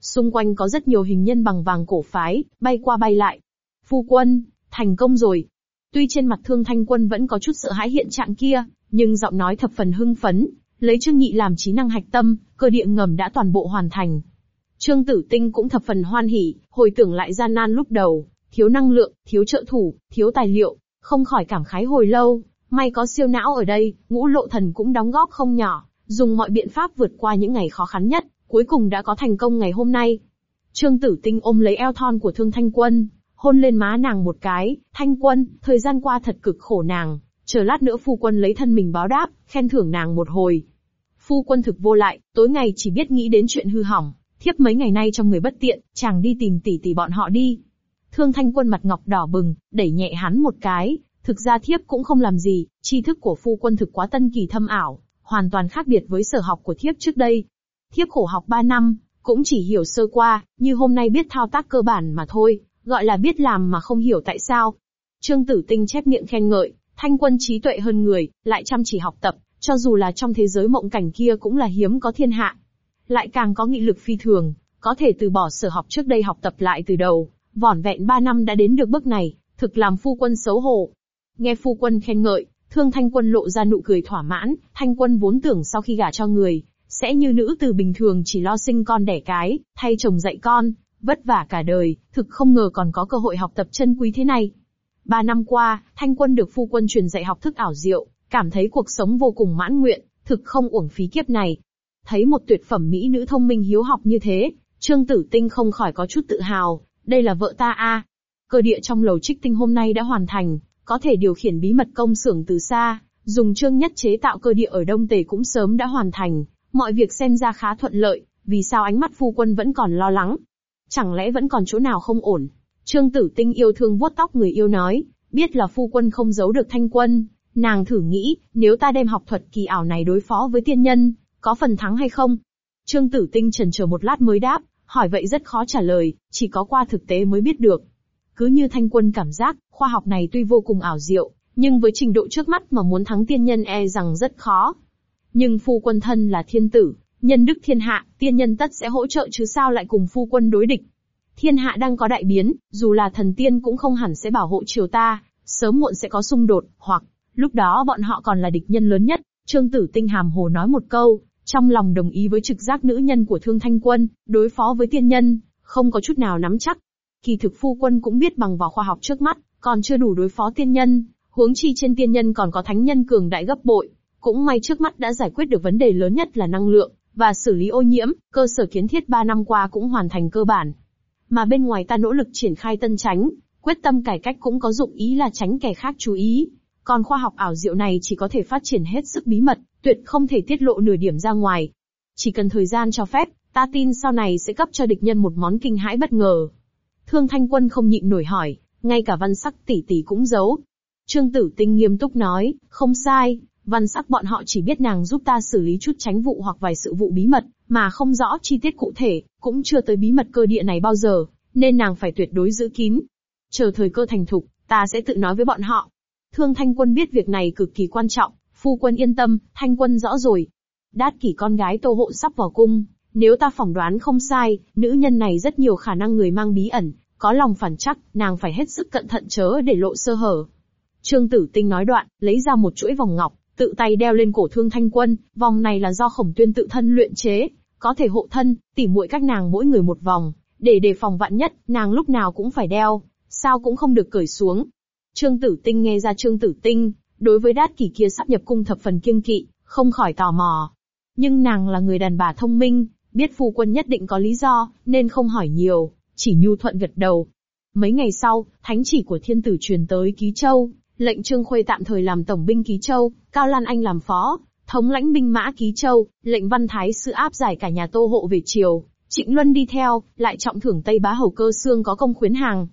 Xung quanh có rất nhiều hình nhân bằng vàng cổ phái, bay qua bay lại. Phu quân, thành công rồi. Tuy trên mặt thương thanh quân vẫn có chút sợ hãi hiện trạng kia, nhưng giọng nói thập phần hưng phấn, lấy Trương Nhị làm trí năng hạch tâm, cơ địa ngầm đã toàn bộ hoàn thành. Trương Tử Tinh cũng thập phần hoan hỉ, hồi tưởng lại gian nan lúc đầu, thiếu năng lượng, thiếu trợ thủ, thiếu tài liệu, không khỏi cảm khái hồi lâu, may có siêu não ở đây, ngũ lộ thần cũng đóng góp không nhỏ, dùng mọi biện pháp vượt qua những ngày khó khăn nhất, cuối cùng đã có thành công ngày hôm nay. Trương Tử Tinh ôm lấy eo thon của Thương Thanh Quân, hôn lên má nàng một cái, Thanh Quân, thời gian qua thật cực khổ nàng, chờ lát nữa phu quân lấy thân mình báo đáp, khen thưởng nàng một hồi. Phu quân thực vô lại, tối ngày chỉ biết nghĩ đến chuyện hư hỏng, thiếp mấy ngày nay trong người bất tiện, chàng đi tìm tỷ tỷ bọn họ đi. Thương thanh quân mặt ngọc đỏ bừng, đẩy nhẹ hắn một cái, thực ra thiếp cũng không làm gì, tri thức của phu quân thực quá tân kỳ thâm ảo, hoàn toàn khác biệt với sở học của thiếp trước đây. Thiếp khổ học 3 năm, cũng chỉ hiểu sơ qua, như hôm nay biết thao tác cơ bản mà thôi, gọi là biết làm mà không hiểu tại sao. Trương Tử Tinh chép miệng khen ngợi, Thanh quân trí tuệ hơn người, lại chăm chỉ học tập, cho dù là trong thế giới mộng cảnh kia cũng là hiếm có thiên hạ. Lại càng có nghị lực phi thường, có thể từ bỏ sở học trước đây học tập lại từ đầu, vỏn vẹn ba năm đã đến được bước này, thực làm phu quân xấu hổ. Nghe phu quân khen ngợi, thương thanh quân lộ ra nụ cười thỏa mãn, thanh quân vốn tưởng sau khi gả cho người, sẽ như nữ từ bình thường chỉ lo sinh con đẻ cái, thay chồng dạy con, vất vả cả đời, thực không ngờ còn có cơ hội học tập chân quý thế này. Ba năm qua, Thanh Quân được phu quân truyền dạy học thức ảo diệu, cảm thấy cuộc sống vô cùng mãn nguyện, thực không uổng phí kiếp này. Thấy một tuyệt phẩm mỹ nữ thông minh hiếu học như thế, Trương Tử Tinh không khỏi có chút tự hào, đây là vợ ta a. Cơ địa trong lầu trích tinh hôm nay đã hoàn thành, có thể điều khiển bí mật công xưởng từ xa, dùng trương nhất chế tạo cơ địa ở Đông Tề cũng sớm đã hoàn thành, mọi việc xem ra khá thuận lợi, vì sao ánh mắt phu quân vẫn còn lo lắng? Chẳng lẽ vẫn còn chỗ nào không ổn? Trương Tử Tinh yêu thương vuốt tóc người yêu nói, biết là phu quân không giấu được thanh quân, nàng thử nghĩ, nếu ta đem học thuật kỳ ảo này đối phó với tiên nhân, có phần thắng hay không? Trương Tử Tinh trần chờ một lát mới đáp, hỏi vậy rất khó trả lời, chỉ có qua thực tế mới biết được. Cứ như thanh quân cảm giác, khoa học này tuy vô cùng ảo diệu, nhưng với trình độ trước mắt mà muốn thắng tiên nhân e rằng rất khó. Nhưng phu quân thân là thiên tử, nhân đức thiên hạ, tiên nhân tất sẽ hỗ trợ chứ sao lại cùng phu quân đối địch. Thiên hạ đang có đại biến, dù là thần tiên cũng không hẳn sẽ bảo hộ triều ta, sớm muộn sẽ có xung đột, hoặc, lúc đó bọn họ còn là địch nhân lớn nhất. Trương Tử Tinh hàm hồ nói một câu, trong lòng đồng ý với trực giác nữ nhân của Thương Thanh Quân, đối phó với tiên nhân, không có chút nào nắm chắc. Kỳ thực phu quân cũng biết bằng vào khoa học trước mắt, còn chưa đủ đối phó tiên nhân, Huống chi trên tiên nhân còn có thánh nhân cường đại gấp bội. Cũng may trước mắt đã giải quyết được vấn đề lớn nhất là năng lượng, và xử lý ô nhiễm, cơ sở kiến thiết 3 năm qua cũng hoàn thành cơ bản. Mà bên ngoài ta nỗ lực triển khai tân tránh, quyết tâm cải cách cũng có dụng ý là tránh kẻ khác chú ý. Còn khoa học ảo diệu này chỉ có thể phát triển hết sức bí mật, tuyệt không thể tiết lộ nửa điểm ra ngoài. Chỉ cần thời gian cho phép, ta tin sau này sẽ cấp cho địch nhân một món kinh hãi bất ngờ. Thương Thanh Quân không nhịn nổi hỏi, ngay cả văn sắc tỷ tỷ cũng giấu. Trương Tử Tinh nghiêm túc nói, không sai, văn sắc bọn họ chỉ biết nàng giúp ta xử lý chút tránh vụ hoặc vài sự vụ bí mật, mà không rõ chi tiết cụ thể, cũng chưa tới bí mật cơ địa này bao giờ, nên nàng phải tuyệt đối giữ kín. Chờ thời cơ thành thục, ta sẽ tự nói với bọn họ. Thương Thanh Quân biết việc này cực kỳ quan trọng, phu quân yên tâm, Thanh Quân rõ rồi. Đát kỷ con gái Tô Hộ sắp vào cung, nếu ta phỏng đoán không sai, nữ nhân này rất nhiều khả năng người mang bí ẩn, có lòng phản chắc, nàng phải hết sức cẩn thận chớ để lộ sơ hở. Trương Tử Tinh nói đoạn, lấy ra một chuỗi vòng ngọc, tự tay đeo lên cổ Thương Thanh Quân, vòng này là do Khổng Tuyên tự thân luyện chế, có thể hộ thân, tỉ muội các nàng mỗi người một vòng, để đề phòng vạn nhất, nàng lúc nào cũng phải đeo, sao cũng không được cởi xuống. Trương Tử Tinh nghe ra Trương Tử Tinh, đối với đát kỷ kia sắp nhập cung thập phần kiêng kỵ, không khỏi tò mò. Nhưng nàng là người đàn bà thông minh, biết phu quân nhất định có lý do, nên không hỏi nhiều, chỉ nhu thuận gật đầu. Mấy ngày sau, thánh chỉ của thiên tử truyền tới Ký Châu, lệnh Trương Khuê tạm thời làm tổng binh Ký Châu, Cao Lan Anh làm phó, thống lãnh binh mã Ký Châu, lệnh văn thái sư áp giải cả nhà Tô Hộ về triều, Trịnh Luân đi theo, lại trọng thưởng Tây Bá Hầu Cơ Xương có công khuyến hàng.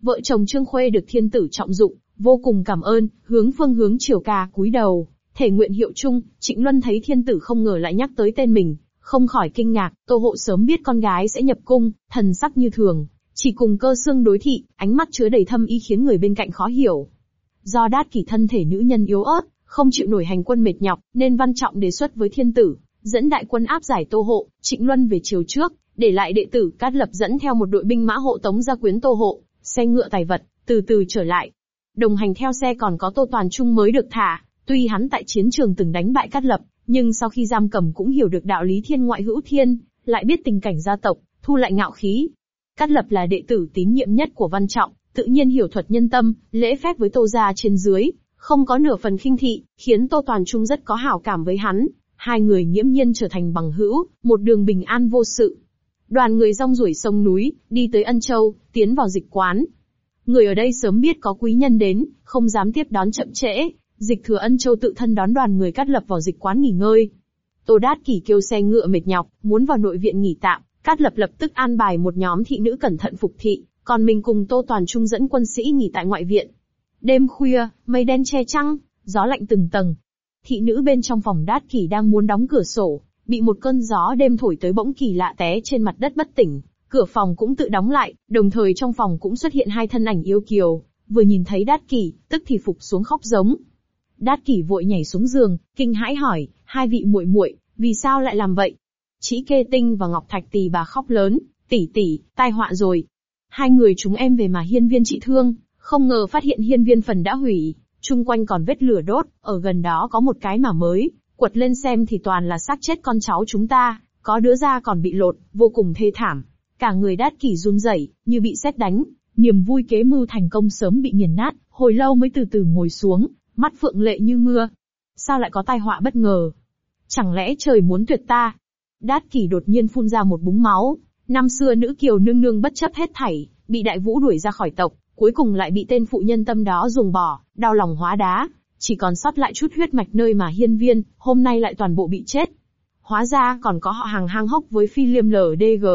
Vợ chồng Trương Khuê được thiên tử trọng dụng, vô cùng cảm ơn, hướng phương hướng triều ca cúi đầu, thể nguyện hiệu chung, Trịnh Luân thấy thiên tử không ngờ lại nhắc tới tên mình, không khỏi kinh ngạc, Tô Hộ sớm biết con gái sẽ nhập cung, thần sắc như thường, chỉ cùng cơ xương đối thị, ánh mắt chứa đầy thâm ý khiến người bên cạnh khó hiểu. Do đát kỷ thân thể nữ nhân yếu ớt, không chịu nổi hành quân mệt nhọc, nên văn trọng đề xuất với thiên tử, dẫn đại quân áp giải Tô Hộ, Trịnh Luân về chiều trước, để lại đệ tử Cát Lập dẫn theo một đội binh mã hộ tống ra quyến Tô Hộ, xe ngựa tài vật, từ từ trở lại. Đồng hành theo xe còn có Tô Toàn Trung mới được thả, tuy hắn tại chiến trường từng đánh bại Cát Lập, nhưng sau khi giam cầm cũng hiểu được đạo lý thiên ngoại hữu thiên, lại biết tình cảnh gia tộc, thu lại ngạo khí. Cát Lập là đệ tử tín nhiệm nhất của Văn Trọng, tự nhiên hiểu thuật nhân tâm, lễ phép với Tô gia trên dưới, không có nửa phần khinh thị, khiến Tô Toàn Trung rất có hảo cảm với hắn. Hai người nhiễm nhiên trở thành bằng hữu, một đường bình an vô sự. Đoàn người rong ruổi sông núi, đi tới Ân Châu, tiến vào dịch quán. Người ở đây sớm biết có quý nhân đến, không dám tiếp đón chậm trễ, Dịch thừa ân châu tự thân đón đoàn người cắt lập vào dịch quán nghỉ ngơi. Tô Đát Kỷ kêu xe ngựa mệt nhọc, muốn vào nội viện nghỉ tạm, cắt lập lập tức an bài một nhóm thị nữ cẩn thận phục thị, còn mình cùng Tô Toàn Trung dẫn quân sĩ nghỉ tại ngoại viện. Đêm khuya, mây đen che trăng, gió lạnh từng tầng. Thị nữ bên trong phòng Đát Kỷ đang muốn đóng cửa sổ, bị một cơn gió đêm thổi tới bỗng kỳ lạ té trên mặt đất bất tỉnh. Cửa phòng cũng tự đóng lại, đồng thời trong phòng cũng xuất hiện hai thân ảnh yêu kiều, vừa nhìn thấy Đát Kỷ, tức thì phục xuống khóc giống, Đát kỷ vội nhảy xuống giường, kinh hãi hỏi, hai vị muội muội, vì sao lại làm vậy? Chỉ kê tinh và Ngọc Thạch tỳ bà khóc lớn, tỷ tỷ, tai họa rồi. Hai người chúng em về mà hiên viên trị thương, không ngờ phát hiện hiên viên phần đã hủy, chung quanh còn vết lửa đốt, ở gần đó có một cái mà mới, quật lên xem thì toàn là xác chết con cháu chúng ta, có đứa da còn bị lột, vô cùng thê thảm. Cả người đát kỷ run rẩy, như bị xét đánh, niềm vui kế mưu thành công sớm bị nghiền nát, hồi lâu mới từ từ ngồi xuống, mắt phượng lệ như mưa. Sao lại có tai họa bất ngờ? Chẳng lẽ trời muốn tuyệt ta? Đát kỷ đột nhiên phun ra một búng máu. Năm xưa nữ kiều nương nương bất chấp hết thảy, bị đại vũ đuổi ra khỏi tộc, cuối cùng lại bị tên phụ nhân tâm đó dùng bỏ, đau lòng hóa đá, chỉ còn sót lại chút huyết mạch nơi mà hiên viên, hôm nay lại toàn bộ bị chết. Hóa ra còn có họ hàng hang hốc với phi liêm LDG.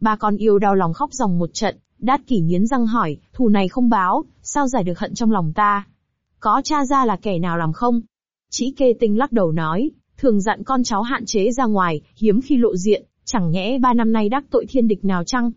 Ba con yêu đau lòng khóc dòng một trận, đát kỷ nghiến răng hỏi, thù này không báo, sao giải được hận trong lòng ta? Có tra ra là kẻ nào làm không? Chí kê tinh lắc đầu nói, thường dặn con cháu hạn chế ra ngoài, hiếm khi lộ diện, chẳng nhẽ ba năm nay đắc tội thiên địch nào chăng?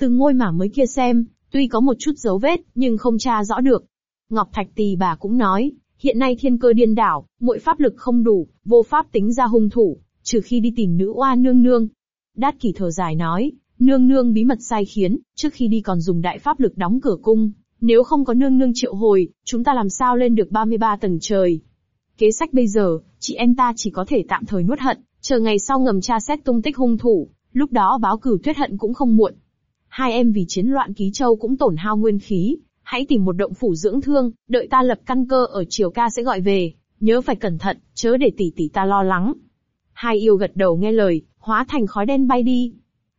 Từ ngôi mà mới kia xem, tuy có một chút dấu vết, nhưng không tra rõ được. Ngọc Thạch Tỳ bà cũng nói, hiện nay thiên cơ điên đảo, mỗi pháp lực không đủ, vô pháp tính ra hung thủ, trừ khi đi tìm nữ oa nương nương. Đát kỷ thở dài nói, nương nương bí mật sai khiến, trước khi đi còn dùng đại pháp lực đóng cửa cung, nếu không có nương nương triệu hồi, chúng ta làm sao lên được 33 tầng trời. Kế sách bây giờ, chị em ta chỉ có thể tạm thời nuốt hận, chờ ngày sau ngầm tra xét tung tích hung thủ, lúc đó báo cửu tuyết hận cũng không muộn. Hai em vì chiến loạn ký châu cũng tổn hao nguyên khí, hãy tìm một động phủ dưỡng thương, đợi ta lập căn cơ ở triều ca sẽ gọi về, nhớ phải cẩn thận, chớ để tỷ tỷ ta lo lắng. Hai yêu gật đầu nghe lời, hóa thành khói đen bay đi.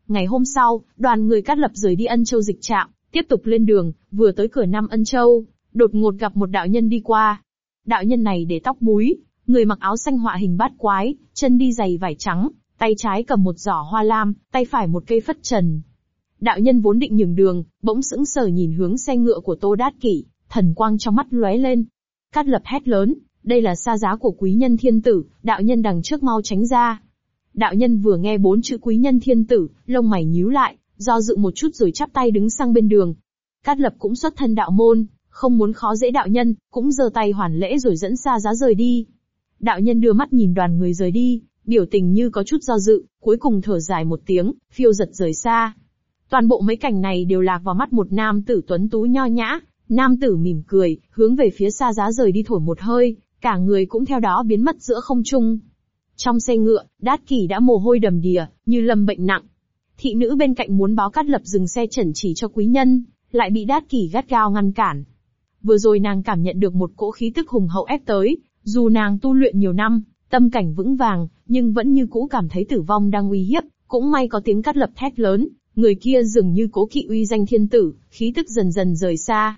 Ngày hôm sau, đoàn người cắt lập rời đi Ân Châu dịch trạm, tiếp tục lên đường, vừa tới cửa Nam Ân Châu, đột ngột gặp một đạo nhân đi qua. Đạo nhân này để tóc búi, người mặc áo xanh họa hình bát quái, chân đi giày vải trắng, tay trái cầm một giỏ hoa lam, tay phải một cây phất trần. Đạo nhân vốn định nhường đường, bỗng sững sờ nhìn hướng xe ngựa của Tô Đát Kỷ, thần quang trong mắt lóe lên. Cát lập hét lớn, đây là xa giá của quý nhân thiên tử, đạo nhân đằng trước mau tránh ra. Đạo nhân vừa nghe bốn chữ quý nhân thiên tử, lông mày nhíu lại, do dự một chút rồi chắp tay đứng sang bên đường. Cát lập cũng xuất thân đạo môn, không muốn khó dễ đạo nhân, cũng giơ tay hoàn lễ rồi dẫn xa giá rời đi. Đạo nhân đưa mắt nhìn đoàn người rời đi, biểu tình như có chút do dự, cuối cùng thở dài một tiếng, phiêu giật rời xa. Toàn bộ mấy cảnh này đều lạc vào mắt một nam tử tuấn tú nho nhã, nam tử mỉm cười, hướng về phía xa giá rời đi thổi một hơi, cả người cũng theo đó biến mất giữa không trung. Trong xe ngựa, Đát Kỳ đã mồ hôi đầm đìa, như lâm bệnh nặng. Thị nữ bên cạnh muốn báo cắt lập dừng xe chẩn chỉ cho quý nhân, lại bị Đát Kỷ gắt gao ngăn cản. Vừa rồi nàng cảm nhận được một cỗ khí tức hùng hậu ép tới, dù nàng tu luyện nhiều năm, tâm cảnh vững vàng, nhưng vẫn như cũ cảm thấy tử vong đang uy hiếp, cũng may có tiếng cắt lập thét lớn, người kia dường như cố kỵ uy danh thiên tử, khí tức dần dần rời xa.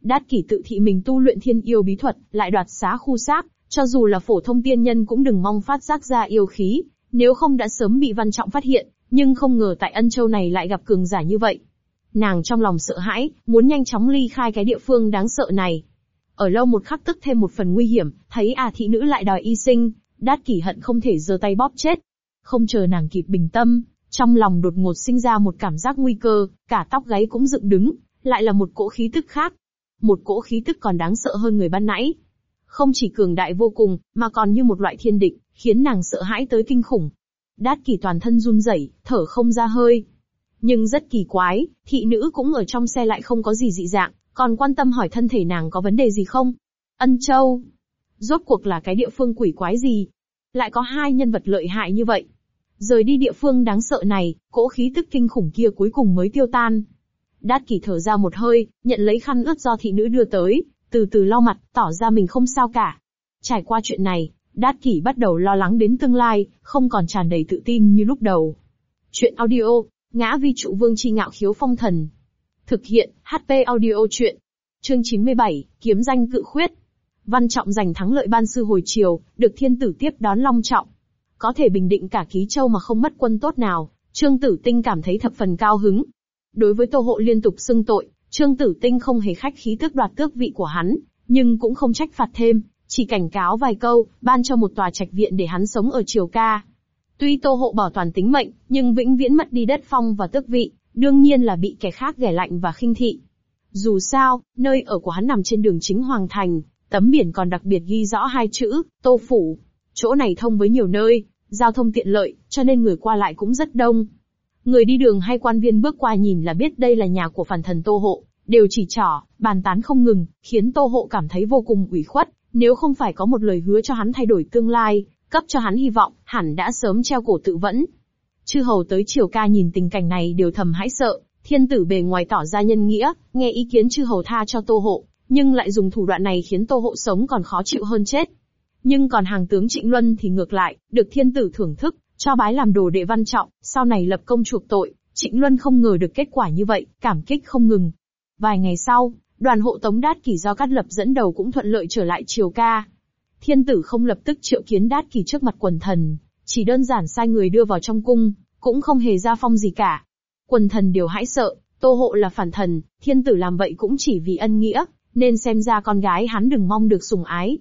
Đát kỷ tự thị mình tu luyện thiên yêu bí thuật, lại đoạt xá khu xác, cho dù là phổ thông tiên nhân cũng đừng mong phát giác ra yêu khí, nếu không đã sớm bị văn trọng phát hiện, nhưng không ngờ tại ân châu này lại gặp cường giả như vậy. Nàng trong lòng sợ hãi, muốn nhanh chóng ly khai cái địa phương đáng sợ này. Ở lâu một khắc tức thêm một phần nguy hiểm, thấy à thị nữ lại đòi y sinh, đát kỷ hận không thể giơ tay bóp chết. Không chờ nàng kịp bình tâm, trong lòng đột ngột sinh ra một cảm giác nguy cơ, cả tóc gáy cũng dựng đứng, lại là một cỗ khí tức khác. Một cỗ khí tức còn đáng sợ hơn người ban nãy. Không chỉ cường đại vô cùng, mà còn như một loại thiên địch, khiến nàng sợ hãi tới kinh khủng. Đát kỳ toàn thân run rẩy, thở không ra hơi. Nhưng rất kỳ quái, thị nữ cũng ở trong xe lại không có gì dị dạng, còn quan tâm hỏi thân thể nàng có vấn đề gì không. Ân Châu. Rốt cuộc là cái địa phương quỷ quái gì? Lại có hai nhân vật lợi hại như vậy. Rời đi địa phương đáng sợ này, cỗ khí tức kinh khủng kia cuối cùng mới tiêu tan. Đát kỳ thở ra một hơi, nhận lấy khăn ướt do thị nữ đưa tới, từ từ lau mặt, tỏ ra mình không sao cả. Trải qua chuyện này, Đát kỷ bắt đầu lo lắng đến tương lai, không còn tràn đầy tự tin như lúc đầu. Chuyện audio, ngã vi trụ vương chi ngạo khiếu phong thần. Thực hiện, HP audio chuyện. Chương 97, kiếm danh cự khuyết. Văn Trọng giành thắng lợi ban sư hồi chiều, được thiên tử tiếp đón long trọng. Có thể bình định cả ký châu mà không mất quân tốt nào, Trương Tử Tinh cảm thấy thập phần cao hứng. Đối với Tô Hộ liên tục xưng tội, Trương Tử Tinh không hề khách khí tước đoạt tước vị của hắn, nhưng cũng không trách phạt thêm, chỉ cảnh cáo vài câu, ban cho một tòa trạch viện để hắn sống ở Triều Ca. Tuy Tô Hộ bảo toàn tính mệnh, nhưng vĩnh viễn mất đi đất phong và tước vị, đương nhiên là bị kẻ khác ghẻ lạnh và khinh thị. Dù sao, nơi ở của hắn nằm trên đường chính Hoàng Thành, tấm biển còn đặc biệt ghi rõ hai chữ, Tô Phủ. Chỗ này thông với nhiều nơi, giao thông tiện lợi, cho nên người qua lại cũng rất đông. Người đi đường hay quan viên bước qua nhìn là biết đây là nhà của phản thần Tô Hộ, đều chỉ trỏ, bàn tán không ngừng, khiến Tô Hộ cảm thấy vô cùng ủy khuất, nếu không phải có một lời hứa cho hắn thay đổi tương lai, cấp cho hắn hy vọng, hẳn đã sớm treo cổ tự vẫn. Chư hầu tới triều ca nhìn tình cảnh này đều thầm hãi sợ, thiên tử bề ngoài tỏ ra nhân nghĩa, nghe ý kiến chư hầu tha cho Tô Hộ, nhưng lại dùng thủ đoạn này khiến Tô Hộ sống còn khó chịu hơn chết. Nhưng còn hàng tướng Trịnh Luân thì ngược lại, được thiên tử thưởng thức, cho bái làm đồ đệ văn trọng, sau này lập công chuộc tội, Trịnh Luân không ngờ được kết quả như vậy, cảm kích không ngừng. Vài ngày sau, đoàn hộ tống Đát Kỷ do Cát Lập dẫn đầu cũng thuận lợi trở lại triều ca. Thiên tử không lập tức triệu kiến Đát Kỷ trước mặt quần thần, chỉ đơn giản sai người đưa vào trong cung, cũng không hề ra phong gì cả. Quần thần đều hãi sợ, Tô Hộ là phản thần, thiên tử làm vậy cũng chỉ vì ân nghĩa, nên xem ra con gái hắn đừng mong được sủng ái.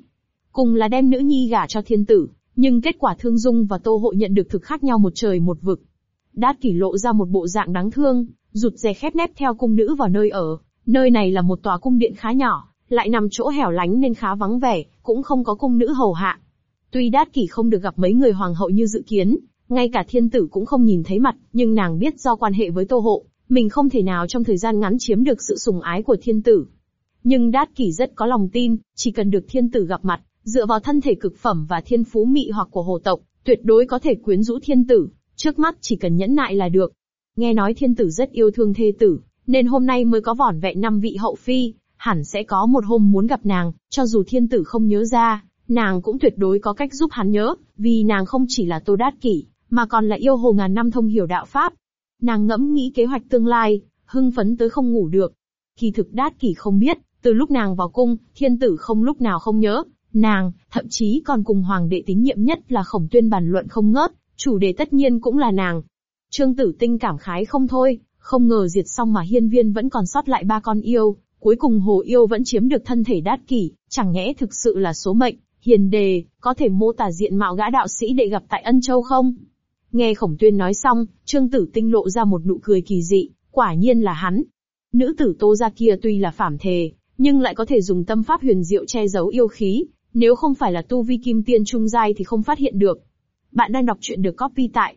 Cùng là đem nữ nhi gả cho thiên tử, nhưng kết quả Thương Dung và Tô Hộ nhận được thực khác nhau một trời một vực. Đát kỷ lộ ra một bộ dạng đáng thương, rụt rè khép nép theo cung nữ vào nơi ở. Nơi này là một tòa cung điện khá nhỏ, lại nằm chỗ hẻo lánh nên khá vắng vẻ, cũng không có cung nữ hầu hạ. Tuy Đát kỷ không được gặp mấy người hoàng hậu như dự kiến, ngay cả thiên tử cũng không nhìn thấy mặt, nhưng nàng biết do quan hệ với Tô Hộ, mình không thể nào trong thời gian ngắn chiếm được sự sủng ái của thiên tử. Nhưng Đát kỷ rất có lòng tin, chỉ cần được thiên tử gặp mặt, dựa vào thân thể cực phẩm và thiên phú mị hoặc của hồ tộc, tuyệt đối có thể quyến rũ thiên tử, trước mắt chỉ cần nhẫn nại là được. Nghe nói thiên tử rất yêu thương thê tử, nên hôm nay mới có vỏn vẹn năm vị hậu phi, hẳn sẽ có một hôm muốn gặp nàng, cho dù thiên tử không nhớ ra, nàng cũng tuyệt đối có cách giúp hắn nhớ, vì nàng không chỉ là Tô Đát Kỷ, mà còn là yêu hồ ngàn năm thông hiểu đạo Pháp. Nàng ngẫm nghĩ kế hoạch tương lai, hưng phấn tới không ngủ được. Kỳ thực Đát Kỷ không biết, từ lúc nàng vào cung, thiên tử không lúc nào không nhớ, nàng, thậm chí còn cùng hoàng đệ tín nhiệm nhất là khổng tuyên bàn luận không ngớt, chủ đề tất nhiên cũng là nàng. Trương Tử Tinh cảm khái không thôi, không ngờ diệt xong mà hiên viên vẫn còn sót lại ba con yêu, cuối cùng hồ yêu vẫn chiếm được thân thể đát kỷ, chẳng nhẽ thực sự là số mệnh, hiền đề, có thể mô tả diện mạo gã đạo sĩ để gặp tại Ân Châu không? Nghe khổng tuyên nói xong, Trương Tử Tinh lộ ra một nụ cười kỳ dị, quả nhiên là hắn. Nữ tử tô ra kia tuy là phảm thề, nhưng lại có thể dùng tâm pháp huyền diệu che giấu yêu khí, nếu không phải là tu vi kim tiên trung giai thì không phát hiện được. Bạn đang đọc truyện được copy tại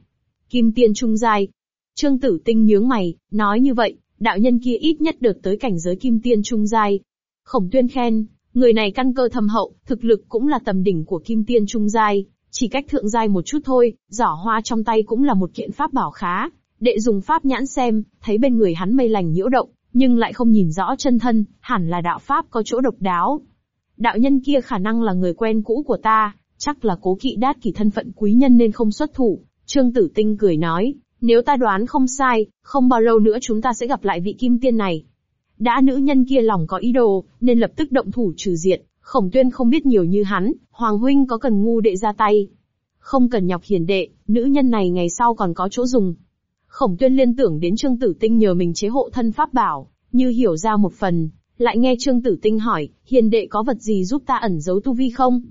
Kim Tiên Trung Giai. Trương Tử Tinh nhướng mày, nói như vậy, đạo nhân kia ít nhất được tới cảnh giới Kim Tiên Trung Giai. Khổng tuyên khen, người này căn cơ thâm hậu, thực lực cũng là tầm đỉnh của Kim Tiên Trung Giai, chỉ cách thượng giai một chút thôi, giỏ hoa trong tay cũng là một kiện pháp bảo khá. Đệ dùng pháp nhãn xem, thấy bên người hắn mây lành nhiễu động, nhưng lại không nhìn rõ chân thân, hẳn là đạo pháp có chỗ độc đáo. Đạo nhân kia khả năng là người quen cũ của ta, chắc là cố kỵ đát kỳ thân phận quý nhân nên không xuất thủ, Trương Tử Tinh cười nói, nếu ta đoán không sai, không bao lâu nữa chúng ta sẽ gặp lại vị kim tiên này. Đã nữ nhân kia lòng có ý đồ, nên lập tức động thủ trừ diệt, khổng tuyên không biết nhiều như hắn, Hoàng Huynh có cần ngu đệ ra tay. Không cần nhọc hiền đệ, nữ nhân này ngày sau còn có chỗ dùng. Khổng tuyên liên tưởng đến Trương Tử Tinh nhờ mình chế hộ thân pháp bảo, như hiểu ra một phần, lại nghe Trương Tử Tinh hỏi, hiền đệ có vật gì giúp ta ẩn giấu tu vi không?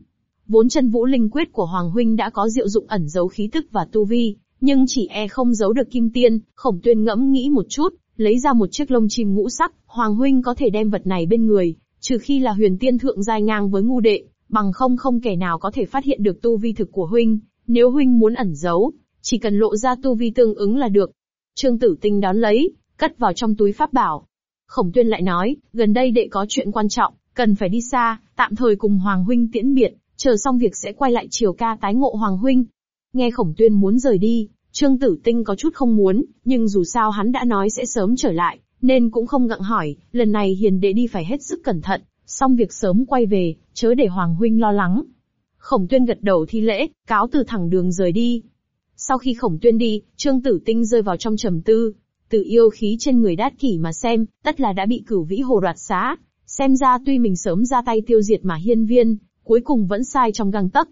Vốn chân vũ linh quyết của Hoàng Huynh đã có diệu dụng ẩn giấu khí tức và tu vi, nhưng chỉ e không giấu được kim tiên, khổng tuyên ngẫm nghĩ một chút, lấy ra một chiếc lông chim ngũ sắc, Hoàng Huynh có thể đem vật này bên người, trừ khi là huyền tiên thượng giai ngang với ngu đệ, bằng không không kẻ nào có thể phát hiện được tu vi thực của Huynh, nếu Huynh muốn ẩn giấu, chỉ cần lộ ra tu vi tương ứng là được. Trương Tử Tinh đón lấy, cất vào trong túi pháp bảo. Khổng tuyên lại nói, gần đây đệ có chuyện quan trọng, cần phải đi xa, tạm thời cùng Hoàng Huynh tiễn biệt, chờ xong việc sẽ quay lại chiều ca tái ngộ Hoàng Huynh. Nghe khổng tuyên muốn rời đi, Trương Tử Tinh có chút không muốn, nhưng dù sao hắn đã nói sẽ sớm trở lại, nên cũng không ngặng hỏi, lần này hiền đệ đi phải hết sức cẩn thận, xong việc sớm quay về, chớ để Hoàng Huynh lo lắng. Khổng tuyên gật đầu thi lễ, cáo từ thẳng đường rời đi. Sau khi khổng tuyên đi, Trương Tử Tinh rơi vào trong trầm tư. Từ yêu khí trên người đát kỷ mà xem, tất là đã bị cửu vĩ hồ đoạt xá. Xem ra tuy mình sớm ra tay tiêu diệt mà hiên viên, cuối cùng vẫn sai trong găng tấc.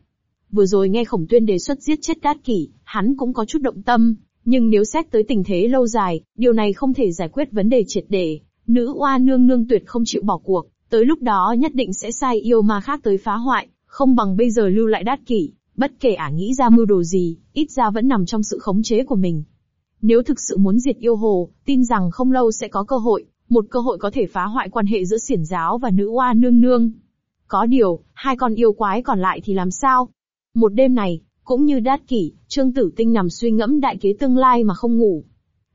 Vừa rồi nghe Khổng Tuyên đề xuất giết chết Đát Kỷ, hắn cũng có chút động tâm, nhưng nếu xét tới tình thế lâu dài, điều này không thể giải quyết vấn đề triệt để. Nữ oa nương nương tuyệt không chịu bỏ cuộc, tới lúc đó nhất định sẽ sai yêu ma khác tới phá hoại, không bằng bây giờ lưu lại Đát Kỷ, bất kể ả nghĩ ra mưu đồ gì, ít ra vẫn nằm trong sự khống chế của mình. Nếu thực sự muốn diệt yêu hồ, tin rằng không lâu sẽ có cơ hội, một cơ hội có thể phá hoại quan hệ giữa xiển giáo và nữ oa nương nương. Có điều, hai con yêu quái còn lại thì làm sao? Một đêm này, cũng như đát kỷ, Trương Tử Tinh nằm suy ngẫm đại kế tương lai mà không ngủ.